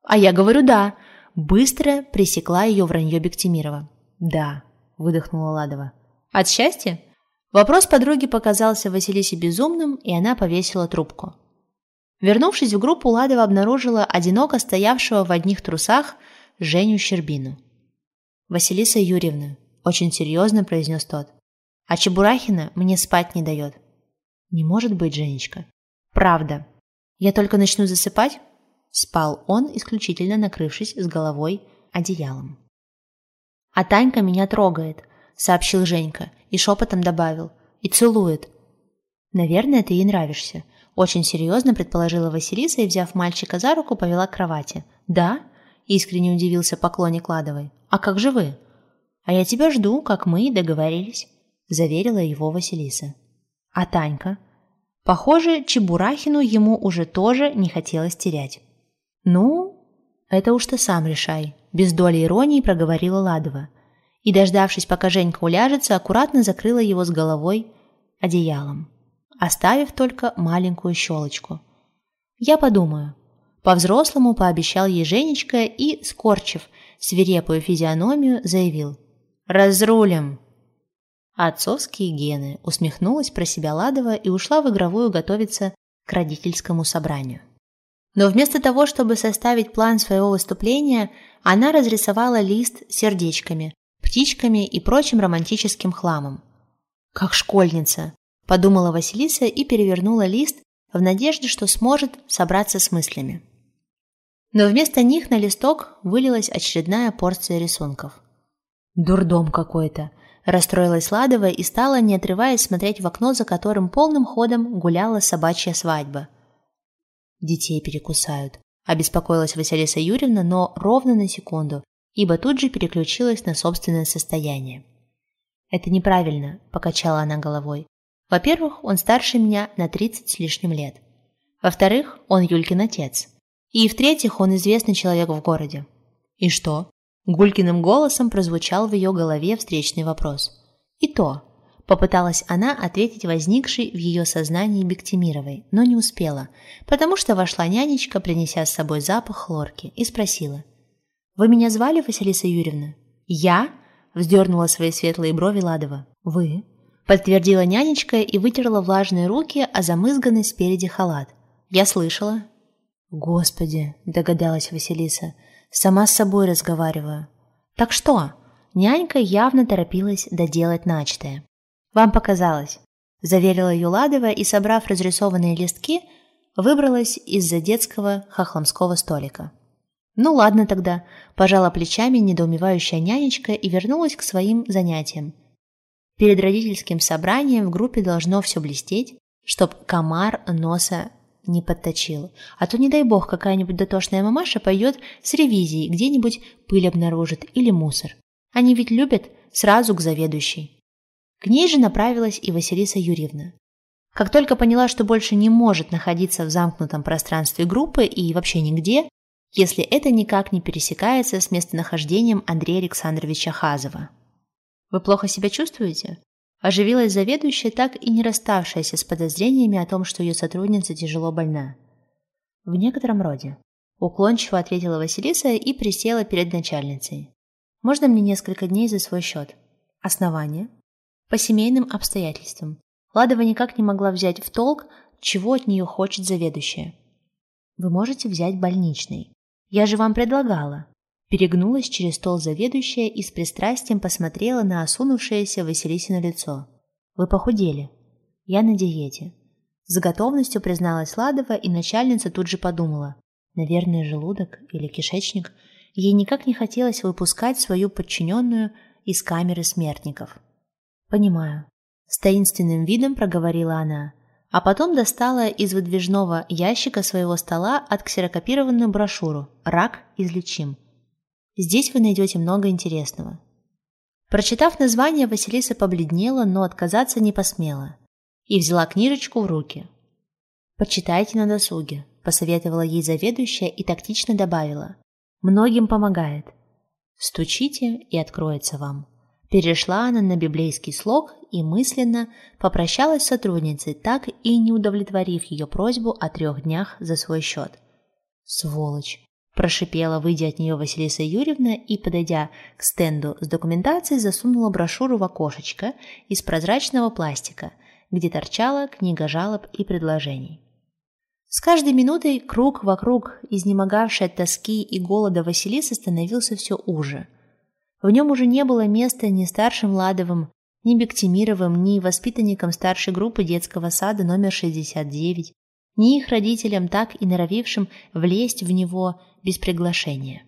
«А я говорю «да», быстро пресекла ее вранье Бектимирова. «Да», – выдохнула Ладова. «От счастья?» Вопрос подруги показался Василисе безумным, и она повесила трубку. Вернувшись в группу, Ладова обнаружила одиноко стоявшего в одних трусах Женю Щербину. «Василиса Юрьевна», – очень серьезно произнес тот, – «а Чебурахина мне спать не дает». «Не может быть, Женечка». «Правда. Я только начну засыпать?» Спал он, исключительно накрывшись с головой одеялом. «А Танька меня трогает», – сообщил Женька и шепотом добавил. «И целует». «Наверное, ты ей нравишься», – очень серьезно предположила Василиса и, взяв мальчика за руку, повела к кровати. «Да?» – искренне удивился поклонник Ладовой. «А как же вы?» «А я тебя жду, как мы и договорились», – заверила его Василиса. «А Танька?» Похоже, Чебурахину ему уже тоже не хотелось терять. «Ну, это уж ты сам решай», – без доли иронии проговорила Ладова. И, дождавшись, пока Женька уляжется, аккуратно закрыла его с головой одеялом, оставив только маленькую щелочку. «Я подумаю». По-взрослому пообещал ей Женечка и, скорчив свирепую физиономию, заявил. «Разрулим!» Отцовские гены, усмехнулась про себя Ладова и ушла в игровую готовиться к родительскому собранию. Но вместо того, чтобы составить план своего выступления, она разрисовала лист сердечками, птичками и прочим романтическим хламом. «Как школьница», – подумала Василиса и перевернула лист в надежде, что сможет собраться с мыслями. Но вместо них на листок вылилась очередная порция рисунков. «Дурдом какой-то», – расстроилась Ладова и стала, не отрываясь, смотреть в окно, за которым полным ходом гуляла собачья свадьба – детей перекусают», – обеспокоилась Василиса Юрьевна, но ровно на секунду, ибо тут же переключилась на собственное состояние. «Это неправильно», – покачала она головой. «Во-первых, он старше меня на 30 с лишним лет. Во-вторых, он Юлькин отец. И в-третьих, он известный человек в городе». «И что?» Гулькиным голосом прозвучал в ее голове встречный вопрос. «И то», Попыталась она ответить возникшей в ее сознании Бектимировой, но не успела, потому что вошла нянечка, принеся с собой запах хлорки, и спросила. «Вы меня звали, Василиса Юрьевна?» «Я?» – вздернула свои светлые брови Ладова. «Вы?» – подтвердила нянечка и вытерла влажные руки, а замызганный спереди халат. «Я слышала». «Господи!» – догадалась Василиса. «Сама с собой разговариваю». «Так что?» Нянька явно торопилась доделать начатое. «Вам показалось», – заверила Юладова и, собрав разрисованные листки, выбралась из-за детского хохломского столика. «Ну ладно тогда», – пожала плечами недоумевающая нянечка и вернулась к своим занятиям. Перед родительским собранием в группе должно все блестеть, чтоб комар носа не подточил. А то, не дай бог, какая-нибудь дотошная мамаша пойдет с ревизией, где-нибудь пыль обнаружит или мусор. Они ведь любят сразу к заведующей. К ней же направилась и Василиса Юрьевна. Как только поняла, что больше не может находиться в замкнутом пространстве группы и вообще нигде, если это никак не пересекается с местонахождением Андрея Александровича Хазова. «Вы плохо себя чувствуете?» Оживилась заведующая, так и не расставшаяся с подозрениями о том, что ее сотрудница тяжело больна. «В некотором роде», – уклончиво ответила Василиса и присела перед начальницей. «Можно мне несколько дней за свой счет?» «Основание?» По семейным обстоятельствам. Ладова никак не могла взять в толк, чего от нее хочет заведующая. «Вы можете взять больничный. Я же вам предлагала». Перегнулась через стол заведующая и с пристрастием посмотрела на осунувшееся Василисино лицо. «Вы похудели. Я на диете». С готовностью призналась Ладова, и начальница тут же подумала. Наверное, желудок или кишечник. Ей никак не хотелось выпускать свою подчиненную из камеры смертников. «Понимаю», – с таинственным видом проговорила она, а потом достала из выдвижного ящика своего стола отксерокопированную брошюру «Рак излечим». Здесь вы найдете много интересного. Прочитав название, Василиса побледнела, но отказаться не посмела и взяла книжечку в руки. «Почитайте на досуге», – посоветовала ей заведующая и тактично добавила. «Многим помогает. Стучите, и откроется вам». Перешла она на библейский слог и мысленно попрощалась с сотрудницей, так и не удовлетворив ее просьбу о трех днях за свой счет. «Сволочь!» – прошипела, выйдя от нее Василиса Юрьевна и, подойдя к стенду с документацией, засунула брошюру в окошечко из прозрачного пластика, где торчала книга жалоб и предложений. С каждой минутой круг вокруг изнемогавшей от тоски и голода Василисы становился все уже – в нем уже не было места ни старшим Ладовым, ни Бектимировым, ни воспитанникам старшей группы детского сада номер 69, ни их родителям, так и норовившим влезть в него без приглашения.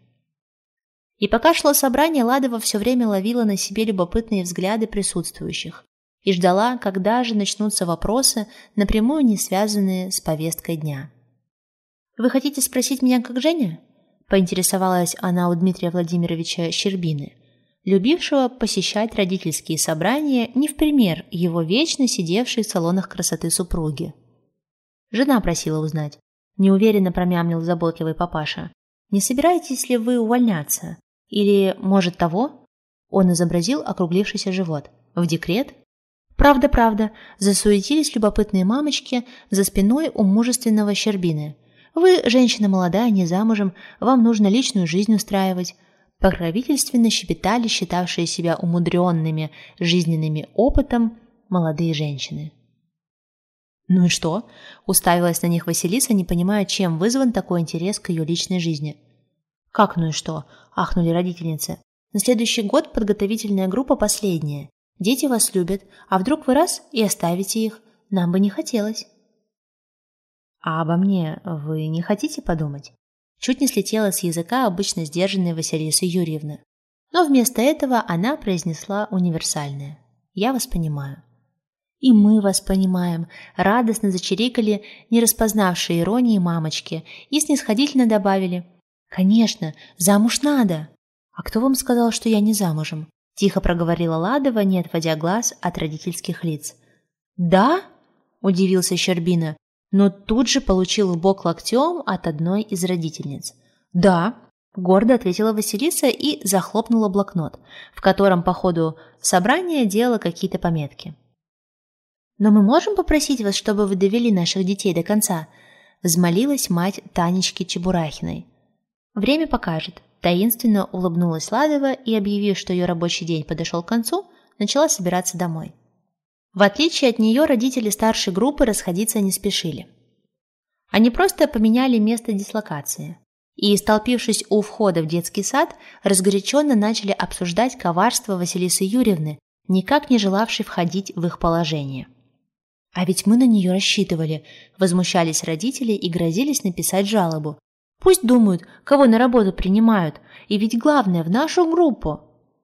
И пока шло собрание, Ладова все время ловила на себе любопытные взгляды присутствующих и ждала, когда же начнутся вопросы, напрямую не связанные с повесткой дня. «Вы хотите спросить меня, как Женя?» – поинтересовалась она у Дмитрия Владимировича Щербины – любившего посещать родительские собрания не в пример его вечно сидевшей в салонах красоты супруги. Жена просила узнать. Неуверенно промямлил заботливый папаша. «Не собираетесь ли вы увольняться? Или, может, того?» Он изобразил округлившийся живот. «В декрет?» «Правда, правда», засуетились любопытные мамочки за спиной у мужественного Щербины. «Вы женщина молодая, не замужем, вам нужно личную жизнь устраивать покровительственно щебетали считавшие себя умудренными жизненными опытом молодые женщины. «Ну и что?» – уставилась на них Василиса, не понимая, чем вызван такой интерес к ее личной жизни. «Как ну и что?» – ахнули родительницы. «На следующий год подготовительная группа последняя. Дети вас любят, а вдруг вы раз и оставите их? Нам бы не хотелось». «А обо мне вы не хотите подумать?» Чуть не слетела с языка обычно сдержанная Василиса Юрьевна. Но вместо этого она произнесла универсальное. «Я вас понимаю». «И мы вас понимаем», – радостно зачирикали не распознавшие иронии мамочки и снисходительно добавили. «Конечно, замуж надо». «А кто вам сказал, что я не замужем?» – тихо проговорила Ладова, не отводя глаз от родительских лиц. «Да?» – удивился Щербина но тут же получил в бок локтем от одной из родительниц. «Да», – гордо ответила Василиса и захлопнула блокнот, в котором по ходу собрания делала какие-то пометки. «Но мы можем попросить вас, чтобы вы довели наших детей до конца?» – взмолилась мать Танечки Чебурахиной. «Время покажет», – таинственно улыбнулась Ладова и, объявив, что ее рабочий день подошел к концу, начала собираться домой. В отличие от нее, родители старшей группы расходиться не спешили. Они просто поменяли место дислокации. И, столпившись у входа в детский сад, разгоряченно начали обсуждать коварство Василисы Юрьевны, никак не желавшей входить в их положение. «А ведь мы на нее рассчитывали», – возмущались родители и грозились написать жалобу. «Пусть думают, кого на работу принимают, и ведь главное – в нашу группу».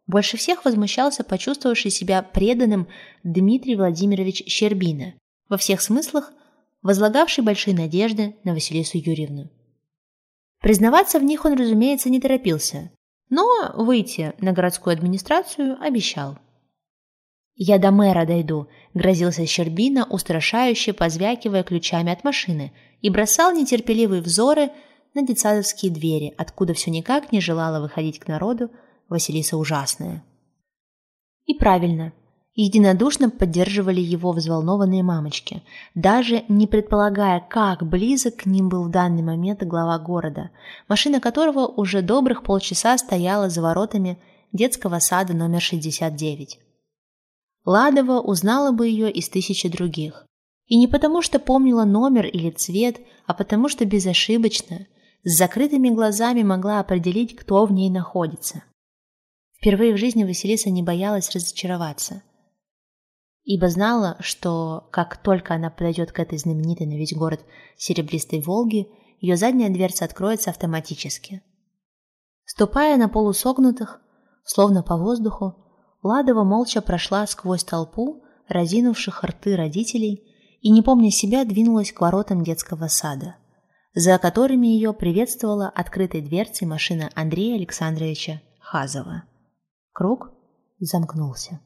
Больше всех возмущался почувствовавший себя преданным Дмитрий Владимирович Щербина, во всех смыслах возлагавший большие надежды на Василису Юрьевну. Признаваться в них он, разумеется, не торопился, но выйти на городскую администрацию обещал. «Я до мэра дойду», – грозился Щербина, устрашающе позвякивая ключами от машины, и бросал нетерпеливые взоры на детсадовские двери, откуда все никак не желала выходить к народу Василиса ужасная. И правильно, единодушно поддерживали его взволнованные мамочки, даже не предполагая, как близок к ним был в данный момент глава города, машина которого уже добрых полчаса стояла за воротами детского сада номер 69. Ладова узнала бы ее из тысячи других. И не потому, что помнила номер или цвет, а потому, что безошибочно, с закрытыми глазами могла определить, кто в ней находится. Впервые в жизни Василиса не боялась разочароваться, ибо знала, что как только она подойдет к этой знаменитой на весь город серебристой Волге, ее задняя дверца откроется автоматически. Ступая на полусогнутых, словно по воздуху, Ладова молча прошла сквозь толпу разинувших рты родителей и, не помня себя, двинулась к воротам детского сада, за которыми ее приветствовала открытой дверцей машина Андрея Александровича Хазова. Круг замкнулся.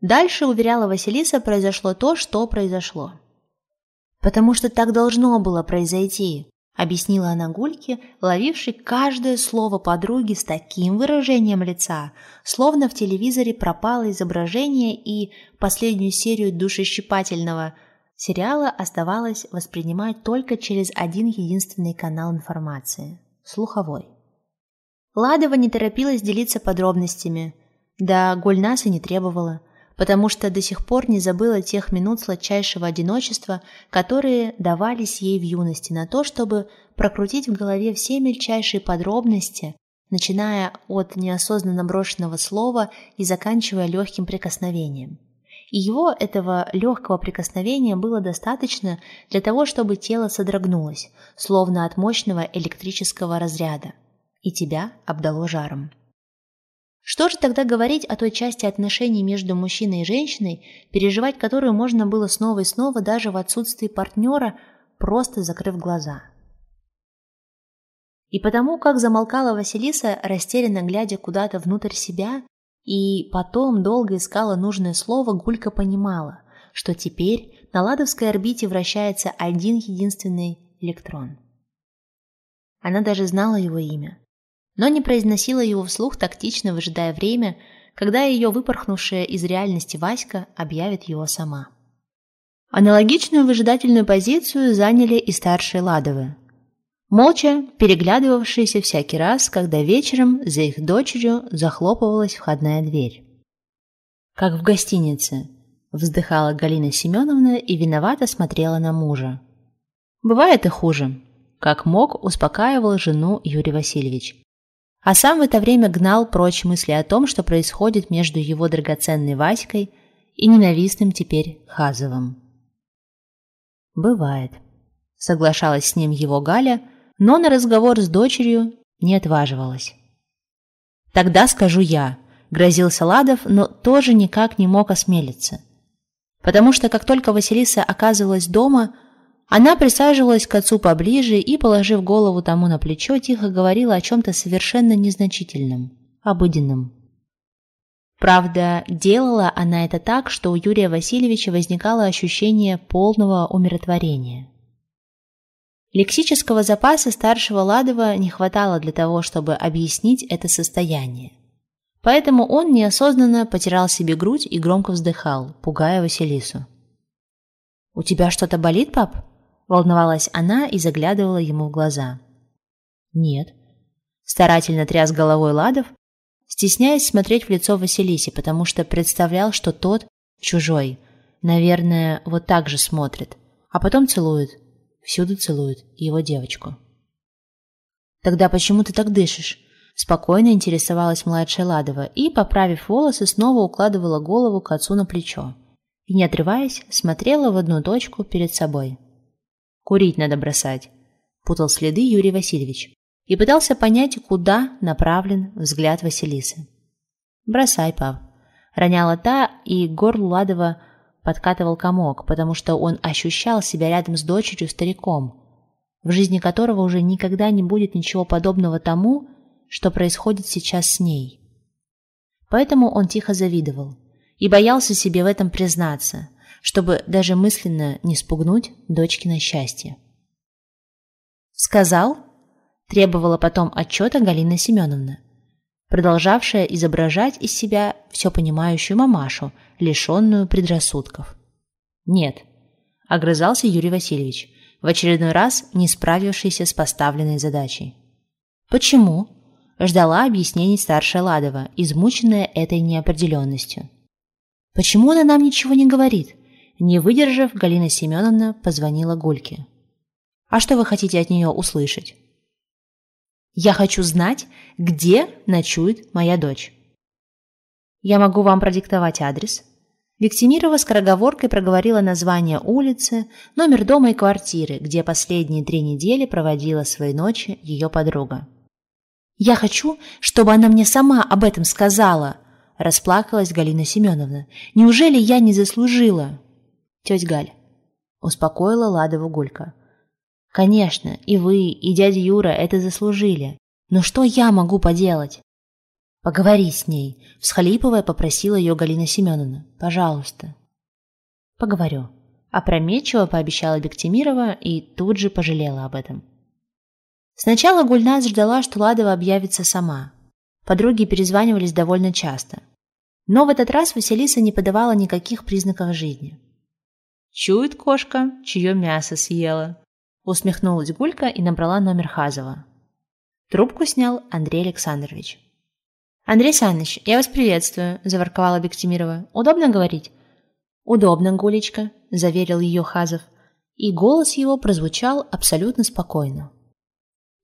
Дальше, уверяла Василиса, произошло то, что произошло. Потому что так должно было произойти. Объяснила она Гульке, ловившей каждое слово подруги с таким выражением лица, словно в телевизоре пропало изображение и последнюю серию душещипательного сериала оставалось воспринимать только через один единственный канал информации – слуховой. Ладова не торопилась делиться подробностями, да Гульнаса не требовала – потому что до сих пор не забыла тех минут сладчайшего одиночества, которые давались ей в юности на то, чтобы прокрутить в голове все мельчайшие подробности, начиная от неосознанно брошенного слова и заканчивая легким прикосновением. И его, этого легкого прикосновения, было достаточно для того, чтобы тело содрогнулось, словно от мощного электрического разряда, и тебя обдало жаром. Что же тогда говорить о той части отношений между мужчиной и женщиной, переживать которую можно было снова и снова даже в отсутствии партнера, просто закрыв глаза? И потому, как замолкала Василиса, растерянно глядя куда-то внутрь себя, и потом долго искала нужное слово, Гулька понимала, что теперь на ладовской орбите вращается один единственный электрон. Она даже знала его имя но не произносила его вслух, тактично выжидая время, когда ее выпорхнувшая из реальности Васька объявит его сама. Аналогичную выжидательную позицию заняли и старшие Ладовы, молча переглядывавшиеся всякий раз, когда вечером за их дочерью захлопывалась входная дверь. «Как в гостинице», – вздыхала Галина Семеновна и виновато смотрела на мужа. «Бывает и хуже», – как мог, успокаивал жену Юрий Васильевич а сам в это время гнал прочь мысли о том, что происходит между его драгоценной Васькой и ненавистным теперь Хазовым. «Бывает», — соглашалась с ним его Галя, но на разговор с дочерью не отваживалась. «Тогда скажу я», — грозился Ладов, но тоже никак не мог осмелиться. Потому что как только Василиса оказывалась дома — она присаживалась к отцу поближе и, положив голову тому на плечо, тихо говорила о чем-то совершенно незначительном, обыденном. Правда, делала она это так, что у Юрия Васильевича возникало ощущение полного умиротворения. Лексического запаса старшего Ладова не хватало для того, чтобы объяснить это состояние. Поэтому он неосознанно потирал себе грудь и громко вздыхал, пугая Василису. «У тебя что-то болит, пап?» Волновалась она и заглядывала ему в глаза. «Нет». Старательно тряс головой Ладов, стесняясь смотреть в лицо Василисе, потому что представлял, что тот чужой. Наверное, вот так же смотрит. А потом целует. Всюду целует его девочку. «Тогда почему ты так дышишь?» Спокойно интересовалась младшая Ладова и, поправив волосы, снова укладывала голову к отцу на плечо. И, не отрываясь, смотрела в одну точку перед собой. Курить надо бросать», – путал следы Юрий Васильевич и пытался понять, куда направлен взгляд Василисы. «Бросай, пап», – роняла та, и горлу Ладова подкатывал комок, потому что он ощущал себя рядом с дочерью стариком, в жизни которого уже никогда не будет ничего подобного тому, что происходит сейчас с ней. Поэтому он тихо завидовал и боялся себе в этом признаться – чтобы даже мысленно не спугнуть дочкино счастье. «Сказал?» – требовала потом отчета Галина Семеновна, продолжавшая изображать из себя все понимающую мамашу, лишенную предрассудков. «Нет», – огрызался Юрий Васильевич, в очередной раз не справившийся с поставленной задачей. «Почему?» – ждала объяснений старшая Ладова, измученная этой неопределенностью. «Почему она нам ничего не говорит?» Не выдержав, Галина Семеновна позвонила Гульке. «А что вы хотите от нее услышать?» «Я хочу знать, где ночует моя дочь». «Я могу вам продиктовать адрес». Виктимирова скороговоркой проговорила название улицы, номер дома и квартиры, где последние три недели проводила свои ночи ее подруга. «Я хочу, чтобы она мне сама об этом сказала», – расплакалась Галина Семеновна. «Неужели я не заслужила?» «Тетя Галь», — успокоила Ладову Гулька. «Конечно, и вы, и дядя Юра это заслужили. Но что я могу поделать?» «Поговори с ней», — всхлипывая попросила ее Галина Семеновна. «Пожалуйста». «Поговорю», — опрометчиво пообещала Бектимирова и тут же пожалела об этом. Сначала Гульназ ждала, что Ладова объявится сама. Подруги перезванивались довольно часто. Но в этот раз Василиса не подавала никаких признаков жизни. «Чует кошка, чье мясо съела», усмехнулась Гулька и набрала номер Хазова. Трубку снял Андрей Александрович. «Андрей Саныч, я вас приветствую», – заворковала Бектимирова. «Удобно говорить?» «Удобно, Гулечка», – заверил ее Хазов. И голос его прозвучал абсолютно спокойно.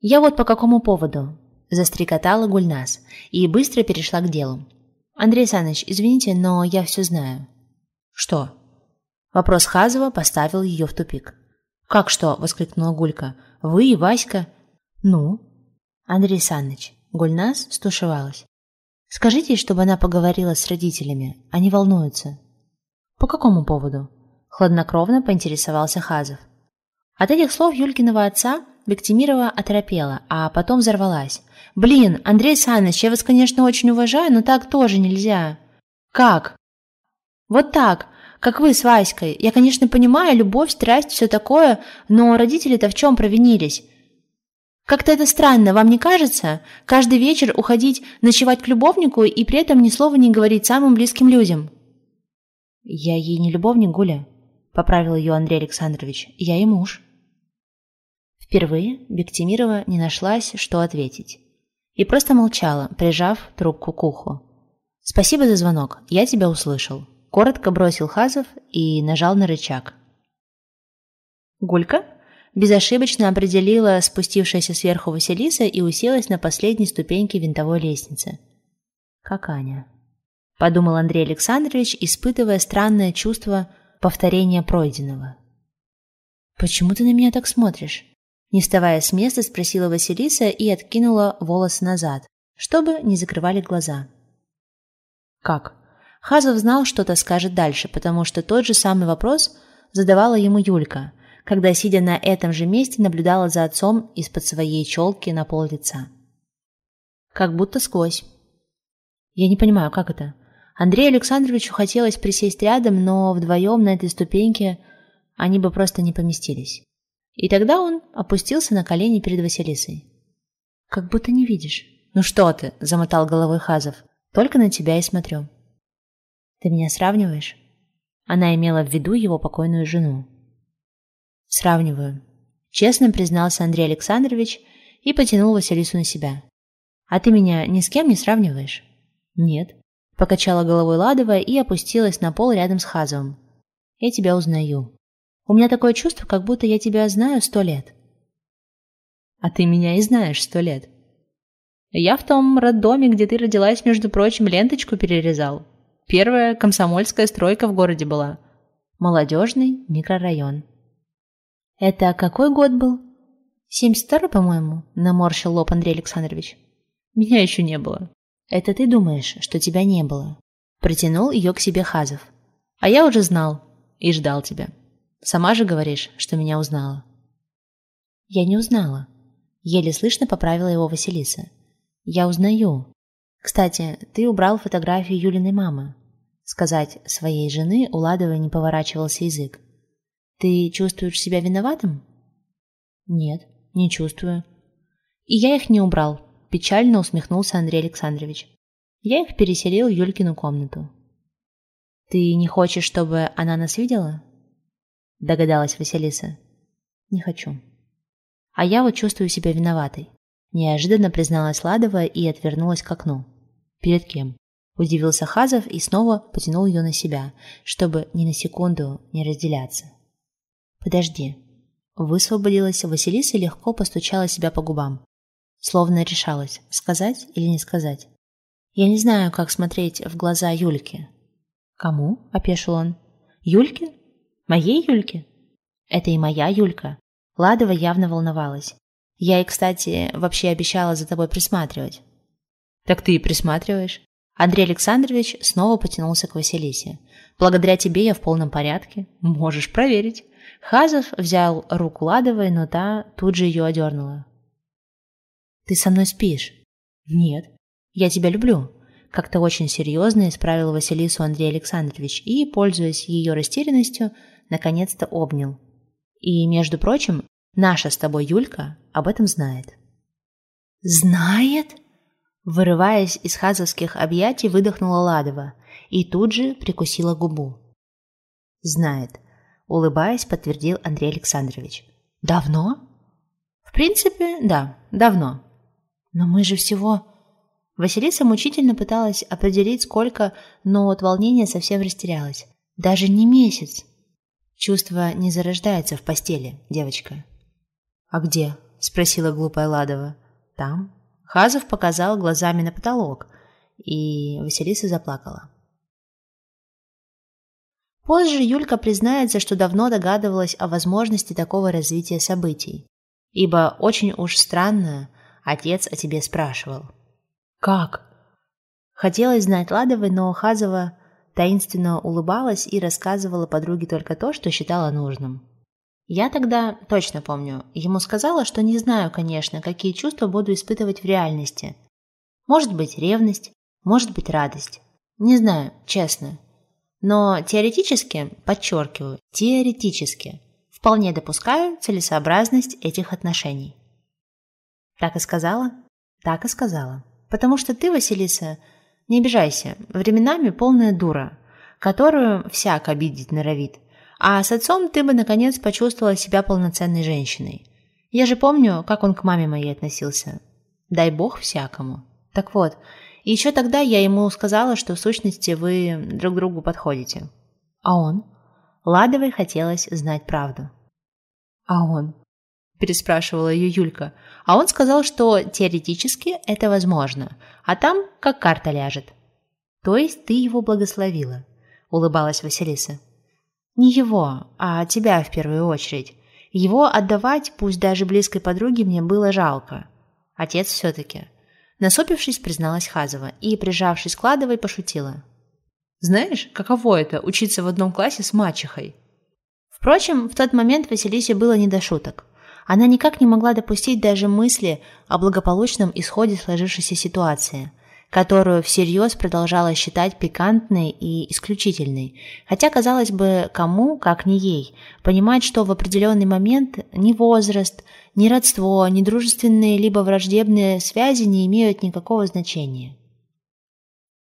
«Я вот по какому поводу?» – застрекотала Гульнас и быстро перешла к делу. «Андрей Саныч, извините, но я все знаю». «Что?» Вопрос Хазова поставил ее в тупик. «Как что?» – воскликнула Гулька. «Вы и Васька?» «Ну?» «Андрей Саныч». Гульнас стушевалась. «Скажите, чтобы она поговорила с родителями. Они волнуются». «По какому поводу?» – хладнокровно поинтересовался Хазов. От этих слов Юлькиного отца Бектимирова оторопела, а потом взорвалась. «Блин, Андрей Саныч, я вас, конечно, очень уважаю, но так тоже нельзя». «Как?» «Вот так, как вы с Васькой. Я, конечно, понимаю, любовь, страсть, все такое, но родители-то в чем провинились? Как-то это странно, вам не кажется? Каждый вечер уходить ночевать к любовнику и при этом ни слова не говорить самым близким людям». «Я ей не любовник, Гуля», — поправил ее Андрей Александрович. «Я ей муж». Впервые Бектимирова не нашлась, что ответить. И просто молчала, прижав трубку к уху. «Спасибо за звонок, я тебя услышал», – коротко бросил Хазов и нажал на рычаг. Гулька безошибочно определила спустившаяся сверху Василиса и уселась на последней ступеньке винтовой лестницы. «Как Аня», – подумал Андрей Александрович, испытывая странное чувство повторения пройденного. «Почему ты на меня так смотришь?» Не вставая с места, спросила Василиса и откинула волосы назад, чтобы не закрывали глаза. «Как?» Хазов знал, что-то скажет дальше, потому что тот же самый вопрос задавала ему Юлька, когда, сидя на этом же месте, наблюдала за отцом из-под своей челки на пол лица. Как будто сквозь. Я не понимаю, как это? Андрею Александровичу хотелось присесть рядом, но вдвоем на этой ступеньке они бы просто не поместились. И тогда он опустился на колени перед Василисой. «Как будто не видишь». «Ну что ты?» – замотал головой Хазов. «Только на тебя и смотрю». «Ты меня сравниваешь?» Она имела в виду его покойную жену. «Сравниваю», – честно признался Андрей Александрович и потянул Василису на себя. «А ты меня ни с кем не сравниваешь?» «Нет», – покачала головой Ладова и опустилась на пол рядом с Хазовым. «Я тебя узнаю». У меня такое чувство, как будто я тебя знаю сто лет. А ты меня и знаешь сто лет. Я в том роддоме, где ты родилась, между прочим, ленточку перерезал. Первая комсомольская стройка в городе была. Молодежный микрорайон. Это какой год был? 72 по-моему, наморщил лоб Андрей Александрович. Меня еще не было. Это ты думаешь, что тебя не было? Протянул ее к себе Хазов. А я уже знал и ждал тебя. Сама же говоришь, что меня узнала». «Я не узнала». Еле слышно поправила его Василиса. «Я узнаю. Кстати, ты убрал фотографию Юлиной мамы». Сказать своей жены у Ладовой не поворачивался язык. «Ты чувствуешь себя виноватым?» «Нет, не чувствую». «И я их не убрал», – печально усмехнулся Андрей Александрович. «Я их переселил в Юлькину комнату». «Ты не хочешь, чтобы она нас видела?» догадалась Василиса. Не хочу. А я вот чувствую себя виноватой. Неожиданно призналась Ладова и отвернулась к окну. Перед кем? Удивился Хазов и снова потянул ее на себя, чтобы ни на секунду не разделяться. Подожди. Высвободилась Василиса и легко постучала себя по губам. Словно решалась, сказать или не сказать. Я не знаю, как смотреть в глаза Юльке. Кому? – опешил он. Юльке? Моей Юльке? Это и моя Юлька. Ладова явно волновалась. Я ей, кстати, вообще обещала за тобой присматривать. Так ты и присматриваешь. Андрей Александрович снова потянулся к Василисе. Благодаря тебе я в полном порядке. Можешь проверить. Хазов взял руку Ладовой, но та тут же ее одернула. Ты со мной спишь? Нет. Я тебя люблю. Как-то очень серьезно исправил Василису Андрей Александрович и, пользуясь ее растерянностью, наконец-то обнял. И, между прочим, Наша с тобой Юлька об этом знает. «Знает?» Вырываясь из хазовских объятий, выдохнула Ладова и тут же прикусила губу. «Знает», — улыбаясь, подтвердил Андрей Александрович. «Давно?» «В принципе, да, давно. Но мы же всего...» Василиса мучительно пыталась определить, сколько, но от волнения совсем растерялась. «Даже не месяц». Чувство не зарождается в постели, девочка. «А где?» – спросила глупая Ладова. «Там». Хазов показал глазами на потолок, и Василиса заплакала. Позже Юлька признается, что давно догадывалась о возможности такого развития событий, ибо очень уж странно отец о тебе спрашивал. «Как?» Хотелось знать Ладовой, но Хазова таинственно улыбалась и рассказывала подруге только то, что считала нужным. Я тогда, точно помню, ему сказала, что не знаю, конечно, какие чувства буду испытывать в реальности. Может быть, ревность, может быть, радость. Не знаю, честно. Но теоретически, подчеркиваю, теоретически, вполне допускаю целесообразность этих отношений. Так и сказала? Так и сказала. Потому что ты, Василиса, не обижайся, временами полная дура, которую всяк обидеть норовит. А с отцом ты бы, наконец, почувствовала себя полноценной женщиной. Я же помню, как он к маме моей относился. Дай бог всякому. Так вот, еще тогда я ему сказала, что в сущности вы друг другу подходите. А он? Ладовой хотелось знать правду. А он? Переспрашивала ее Юлька. А он сказал, что теоретически это возможно, а там как карта ляжет. То есть ты его благословила, улыбалась Василиса. Не его, а тебя в первую очередь. Его отдавать, пусть даже близкой подруге, мне было жалко. Отец все-таки. Насопившись, призналась Хазова и, прижавшись к Ладовой, пошутила. «Знаешь, каково это – учиться в одном классе с мачехой?» Впрочем, в тот момент Василисе было не до шуток. Она никак не могла допустить даже мысли о благополучном исходе сложившейся ситуации – которую всерьез продолжала считать пикантной и исключительной, хотя, казалось бы, кому, как не ей, понимать, что в определенный момент ни возраст, ни родство, ни дружественные либо враждебные связи не имеют никакого значения.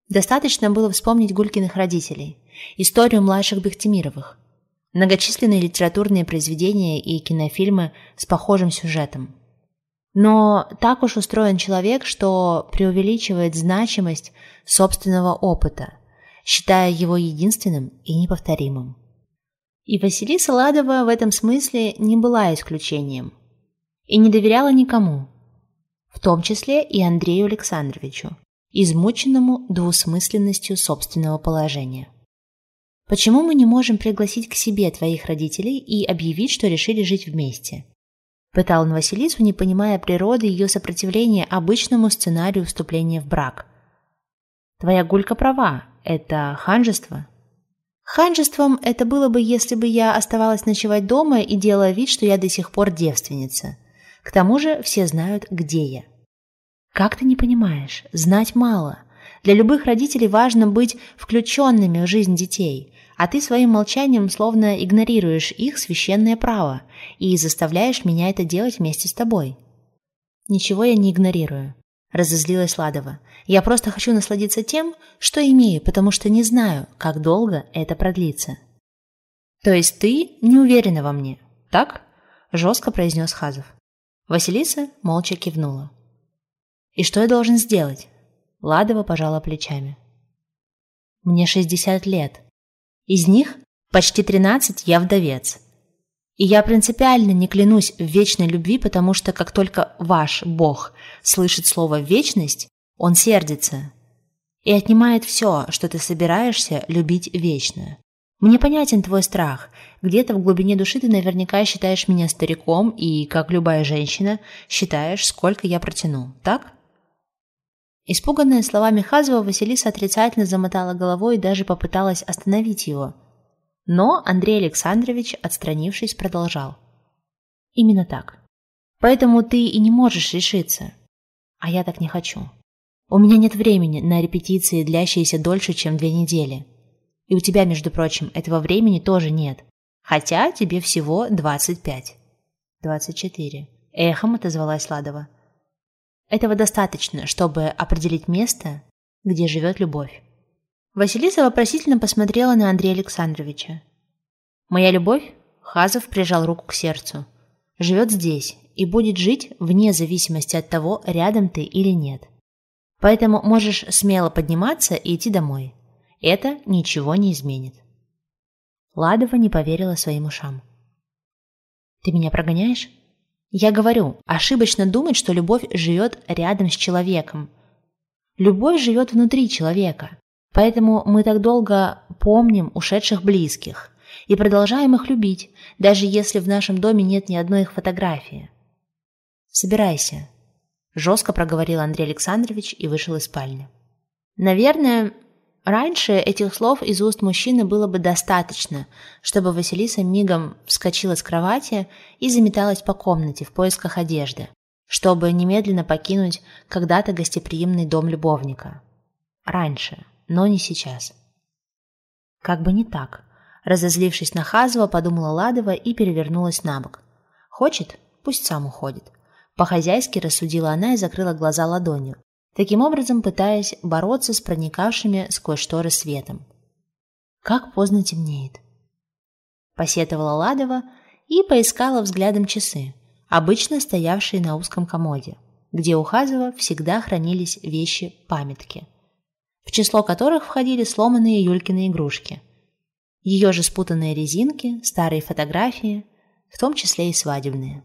Достаточно было вспомнить Гулькиных родителей, историю младших Бехтемировых, многочисленные литературные произведения и кинофильмы с похожим сюжетом – но так уж устроен человек, что преувеличивает значимость собственного опыта, считая его единственным и неповторимым. И Василиса Ладова в этом смысле не была исключением и не доверяла никому, в том числе и Андрею Александровичу, измученному двусмысленностью собственного положения. Почему мы не можем пригласить к себе твоих родителей и объявить, что решили жить вместе? Пытал он Василису, не понимая природы ее сопротивления обычному сценарию вступления в брак. «Твоя Гулька права. Это ханжество». «Ханжеством это было бы, если бы я оставалась ночевать дома и делала вид, что я до сих пор девственница. К тому же все знают, где я». «Как ты не понимаешь? Знать мало. Для любых родителей важно быть включенными в жизнь детей, а ты своим молчанием словно игнорируешь их священное право и заставляешь меня это делать вместе с тобой. Ничего я не игнорирую, разозлилась Ладова. Я просто хочу насладиться тем, что имею, потому что не знаю, как долго это продлится. То есть ты не уверена во мне, так? жестко произнес Хазов. Василиса молча кивнула. И что я должен сделать? Ладова пожала плечами. Мне 60 лет, из них почти 13 я вдовец. И я принципиально не клянусь в вечной любви, потому что как только ваш Бог слышит слово «вечность», он сердится и отнимает все, что ты собираешься любить вечно. Мне понятен твой страх. Где-то в глубине души ты наверняка считаешь меня стариком и, как любая женщина, считаешь, сколько я протяну, так? Испуганная словами Хазова, Василиса отрицательно замотала головой и даже попыталась остановить его. Но Андрей Александрович, отстранившись, продолжал. «Именно так. Поэтому ты и не можешь решиться. А я так не хочу. У меня нет времени на репетиции, длящиеся дольше, чем две недели. И у тебя, между прочим, этого времени тоже нет. Хотя тебе всего 25. 24. Эхом отозвалась Ладова. Этого достаточно, чтобы определить место, где живет любовь. Василиса вопросительно посмотрела на Андрея Александровича. «Моя любовь?» Хазов прижал руку к сердцу. «Живет здесь и будет жить вне зависимости от того, рядом ты или нет. Поэтому можешь смело подниматься и идти домой. Это ничего не изменит». Ладова не поверила своим ушам. «Ты меня прогоняешь?» Я говорю, ошибочно думать, что любовь живет рядом с человеком. Любовь живет внутри человека. Поэтому мы так долго помним ушедших близких и продолжаем их любить, даже если в нашем доме нет ни одной их фотографии. «Собирайся», – жестко проговорил Андрей Александрович и вышел из спальни. Наверное, Раньше этих слов из уст мужчины было бы достаточно, чтобы Василиса мигом вскочила с кровати и заметалась по комнате в поисках одежды, чтобы немедленно покинуть когда-то гостеприимный дом любовника. Раньше, но не сейчас. Как бы не так. Разозлившись на Хазова, подумала Ладова и перевернулась на бок. Хочет? Пусть сам уходит. По-хозяйски рассудила она и закрыла глаза ладонью, таким образом пытаясь бороться с проникавшими сквозь шторы светом. Как поздно темнеет. Посетовала Ладова и поискала взглядом часы, обычно стоявшие на узком комоде, где у Хазова всегда хранились вещи-памятки, в число которых входили сломанные Юлькины игрушки, ее же спутанные резинки, старые фотографии, в том числе и свадебные.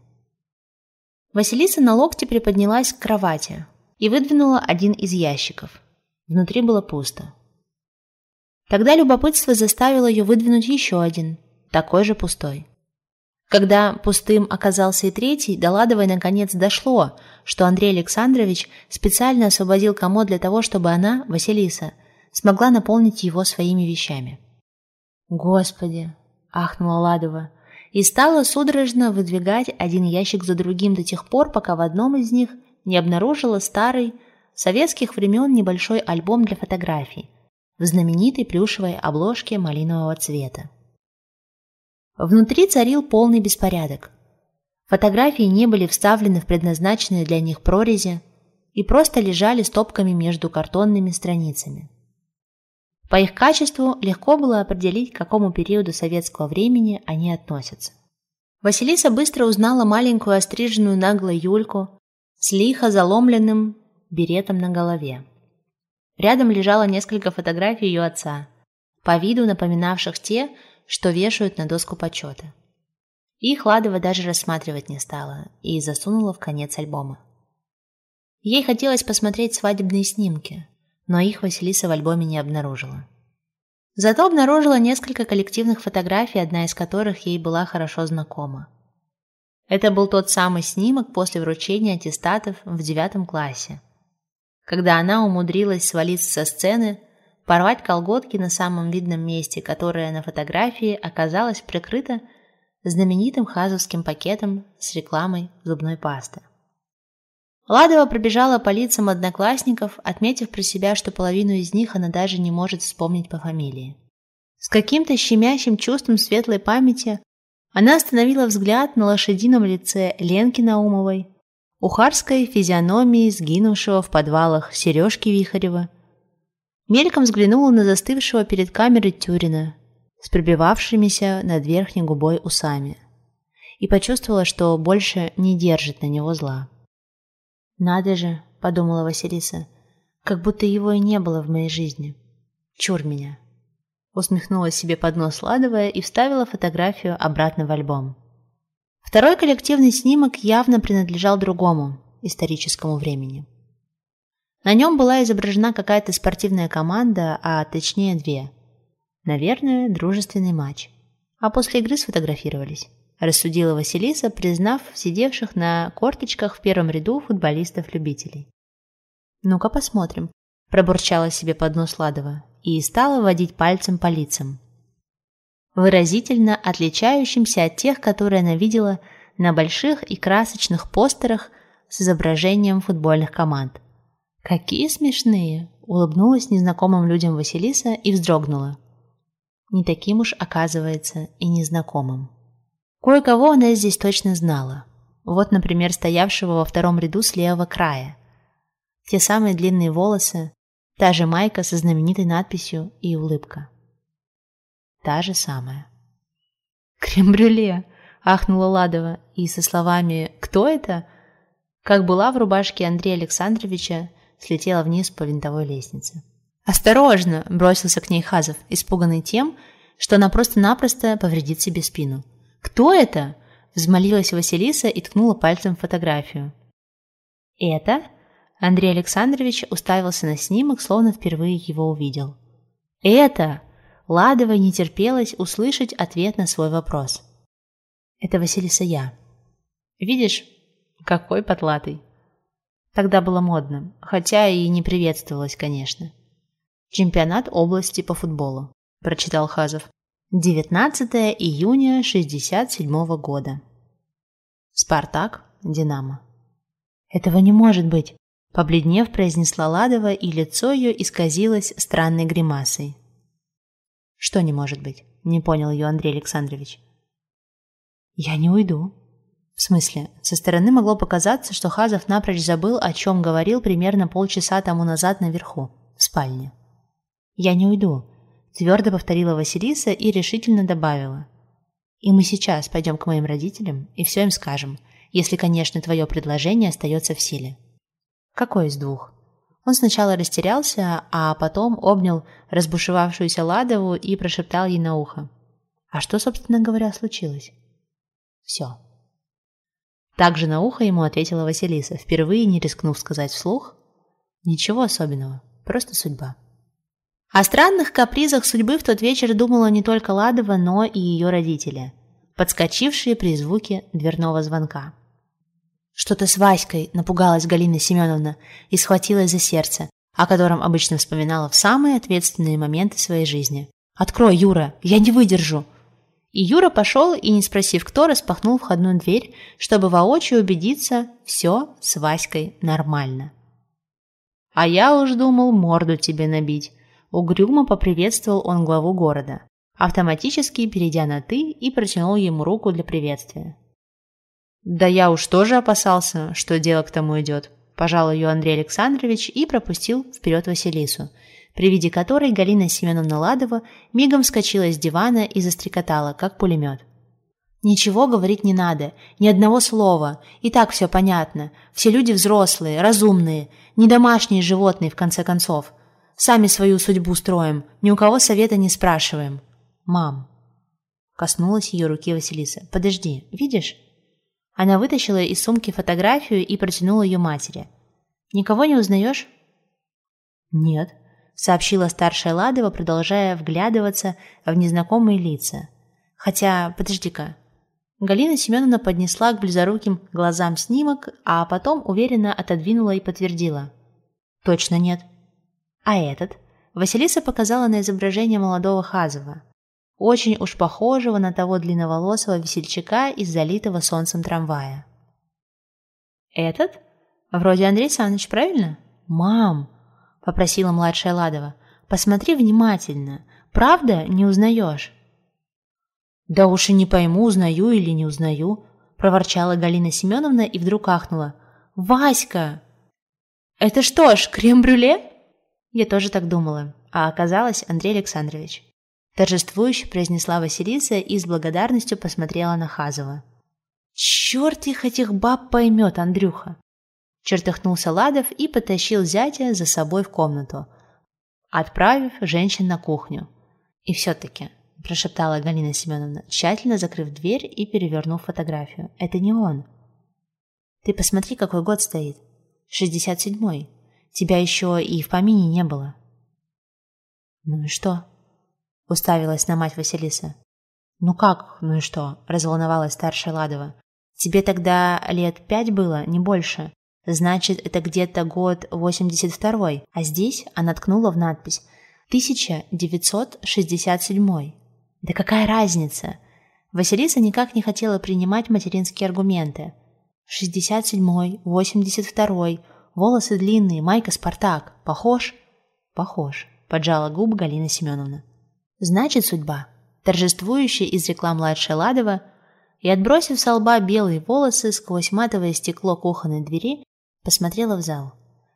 Василиса на локте приподнялась к кровати, и выдвинула один из ящиков. Внутри было пусто. Тогда любопытство заставило ее выдвинуть еще один, такой же пустой. Когда пустым оказался и третий, до Ладовой наконец дошло, что Андрей Александрович специально освободил комод для того, чтобы она, Василиса, смогла наполнить его своими вещами. «Господи!» – ахнула Ладова и стала судорожно выдвигать один ящик за другим до тех пор, пока в одном из них – не обнаружила старый, советских времен небольшой альбом для фотографий в знаменитой плюшевой обложке малинового цвета. Внутри царил полный беспорядок. Фотографии не были вставлены в предназначенные для них прорези и просто лежали стопками между картонными страницами. По их качеству легко было определить, к какому периоду советского времени они относятся. Василиса быстро узнала маленькую остриженную нагло Юльку, с лихо заломленным беретом на голове. Рядом лежало несколько фотографий ее отца, по виду напоминавших те, что вешают на доску почета. Их Ладова даже рассматривать не стала и засунула в конец альбома. Ей хотелось посмотреть свадебные снимки, но их Василиса в альбоме не обнаружила. Зато обнаружила несколько коллективных фотографий, одна из которых ей была хорошо знакома. Это был тот самый снимок после вручения аттестатов в девятом классе, когда она умудрилась свалиться со сцены, порвать колготки на самом видном месте, которое на фотографии оказалось прикрыто знаменитым хазовским пакетом с рекламой зубной пасты. Ладова пробежала по лицам одноклассников, отметив про себя, что половину из них она даже не может вспомнить по фамилии. С каким-то щемящим чувством светлой памяти она остановила взгляд на лошадином лице Ленки Наумовой, ухарской физиономии сгинувшего в подвалах Сережки Вихарева. Мельком взглянула на застывшего перед камерой Тюрина с пробивавшимися над верхней губой усами и почувствовала, что больше не держит на него зла. «Надо же», — подумала Василиса, — «как будто его и не было в моей жизни. Чур меня». Усмехнулась себе под нос Ладовая и вставила фотографию обратно в альбом. Второй коллективный снимок явно принадлежал другому, историческому времени. На нем была изображена какая-то спортивная команда, а точнее две. Наверное, дружественный матч. А после игры сфотографировались. Рассудила Василиса, признав сидевших на корточках в первом ряду футболистов-любителей. «Ну-ка посмотрим», – пробурчала себе под нос Ладова и стала водить пальцем по лицам, выразительно отличающимся от тех, которые она видела на больших и красочных постерах с изображением футбольных команд. «Какие смешные!» – улыбнулась незнакомым людям Василиса и вздрогнула. Не таким уж, оказывается, и незнакомым. Кое-кого она здесь точно знала – Вот, например, стоявшего во втором ряду с левого края. Те самые длинные волосы, та же майка со знаменитой надписью и улыбка. Та же самая. «Крем-брюле!» – ахнула Ладова, и со словами «Кто это?» как была в рубашке Андрея Александровича, слетела вниз по винтовой лестнице. «Осторожно!» – бросился к ней Хазов, испуганный тем, что она просто-напросто повредит себе спину. «Кто это?» – взмолилась Василиса и ткнула пальцем в фотографию. «Это?» – Андрей Александрович уставился на снимок, словно впервые его увидел. «Это?» – Ладова не терпелась услышать ответ на свой вопрос. «Это Василиса я. Видишь, какой потлатый?» Тогда было модно, хотя и не приветствовалось, конечно. Чемпионат области по футболу, прочитал Хазов. 19 июня 67 года. Спартак, Динамо. Этого не может быть, побледнев, произнесла Ладова, и лицо ее исказилось странной гримасой. Что не может быть? Не понял ее Андрей Александрович. Я не уйду, в смысле, со стороны могло показаться, что Хазов напрочь забыл, о чем говорил примерно полчаса тому назад наверху, в спальне. «Я не уйду», – твердо повторила Василиса и решительно добавила. «И мы сейчас пойдем к моим родителям и все им скажем, если, конечно, твое предложение остается в силе». «Какой из двух?» Он сначала растерялся, а потом обнял разбушевавшуюся Ладову и прошептал ей на ухо. «А что, собственно говоря, случилось?» «Все». Также на ухо ему ответила Василиса, впервые не рискнув сказать вслух. Ничего особенного, просто судьба. О странных капризах судьбы в тот вечер думала не только Ладова, но и ее родители, подскочившие при звуке дверного звонка. Что-то с Васькой напугалась Галина Семеновна и схватилась за сердце, о котором обычно вспоминала в самые ответственные моменты своей жизни. «Открой, Юра, я не выдержу!» И Юра пошел и, не спросив кто, распахнул входную дверь, чтобы воочию убедиться, все с Васькой нормально. «А я уж думал морду тебе набить», – угрюмо поприветствовал он главу города, автоматически перейдя на «ты» и протянул ему руку для приветствия. «Да я уж тоже опасался, что дело к тому идет», – пожал ее Андрей Александрович и пропустил вперед Василису – при виде которой Галина Семеновна Ладова мигом вскочила с дивана и застрекотала, как пулемет. «Ничего говорить не надо, ни одного слова, и так все понятно. Все люди взрослые, разумные, не домашние животные, в конце концов. Сами свою судьбу строим, ни у кого совета не спрашиваем. Мам!» Коснулась ее руки Василиса. «Подожди, видишь?» Она вытащила из сумки фотографию и протянула ее матери. «Никого не узнаешь?» «Нет», сообщила старшая Ладова, продолжая вглядываться в незнакомые лица. Хотя, подожди-ка. Галина Семеновна поднесла к близоруким глазам снимок, а потом уверенно отодвинула и подтвердила. Точно нет. А этот? Василиса показала на изображение молодого Хазова. Очень уж похожего на того длинноволосого весельчака из залитого солнцем трамвая. «Этот? Вроде Андрей Саныч, правильно?» «Мам!» – попросила младшая Ладова. «Посмотри внимательно. Правда не узнаешь?» «Да уж и не пойму, узнаю или не узнаю», – проворчала Галина Семеновна и вдруг ахнула. «Васька!» «Это что ж, крем-брюле?» Я тоже так думала, а оказалось Андрей Александрович. Торжествующе произнесла Василиса и с благодарностью посмотрела на Хазова. «Черт их этих баб поймет, Андрюха! Чертыхнулся Ладов и потащил зятя за собой в комнату, отправив женщин на кухню. И все-таки, прошептала Галина Семеновна, тщательно закрыв дверь и перевернув фотографию. Это не он. Ты посмотри, какой год стоит. Шестьдесят седьмой. Тебя еще и в помине не было. Ну и что? Уставилась на мать Василиса. Ну как, ну и что? Разволновалась старшая Ладова. Тебе тогда лет пять было, не больше. Значит, это где-то год 82 а здесь она ткнула в надпись 1967 Да какая разница? Василиса никак не хотела принимать материнские аргументы. 67-й, 82-й, волосы длинные, майка «Спартак». Похож? Похож, поджала губы Галина Семеновна. Значит, судьба. Торжествующая изрекла младшая Ладова. и, отбросив со лба белые волосы сквозь матовое стекло кухонной двери, посмотрела в зал,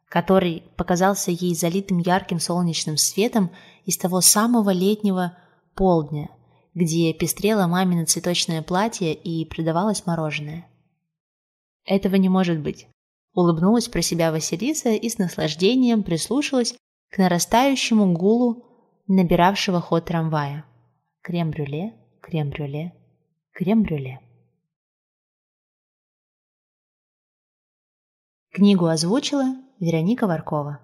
который показался ей залитым ярким солнечным светом из того самого летнего полдня, где пестрело мамино цветочное платье и продавалось мороженое. «Этого не может быть», — улыбнулась про себя Василиса и с наслаждением прислушалась к нарастающему гулу набиравшего ход трамвая. Крем-брюле, крем-брюле, крем-брюле. Книгу озвучила Вероника Варкова.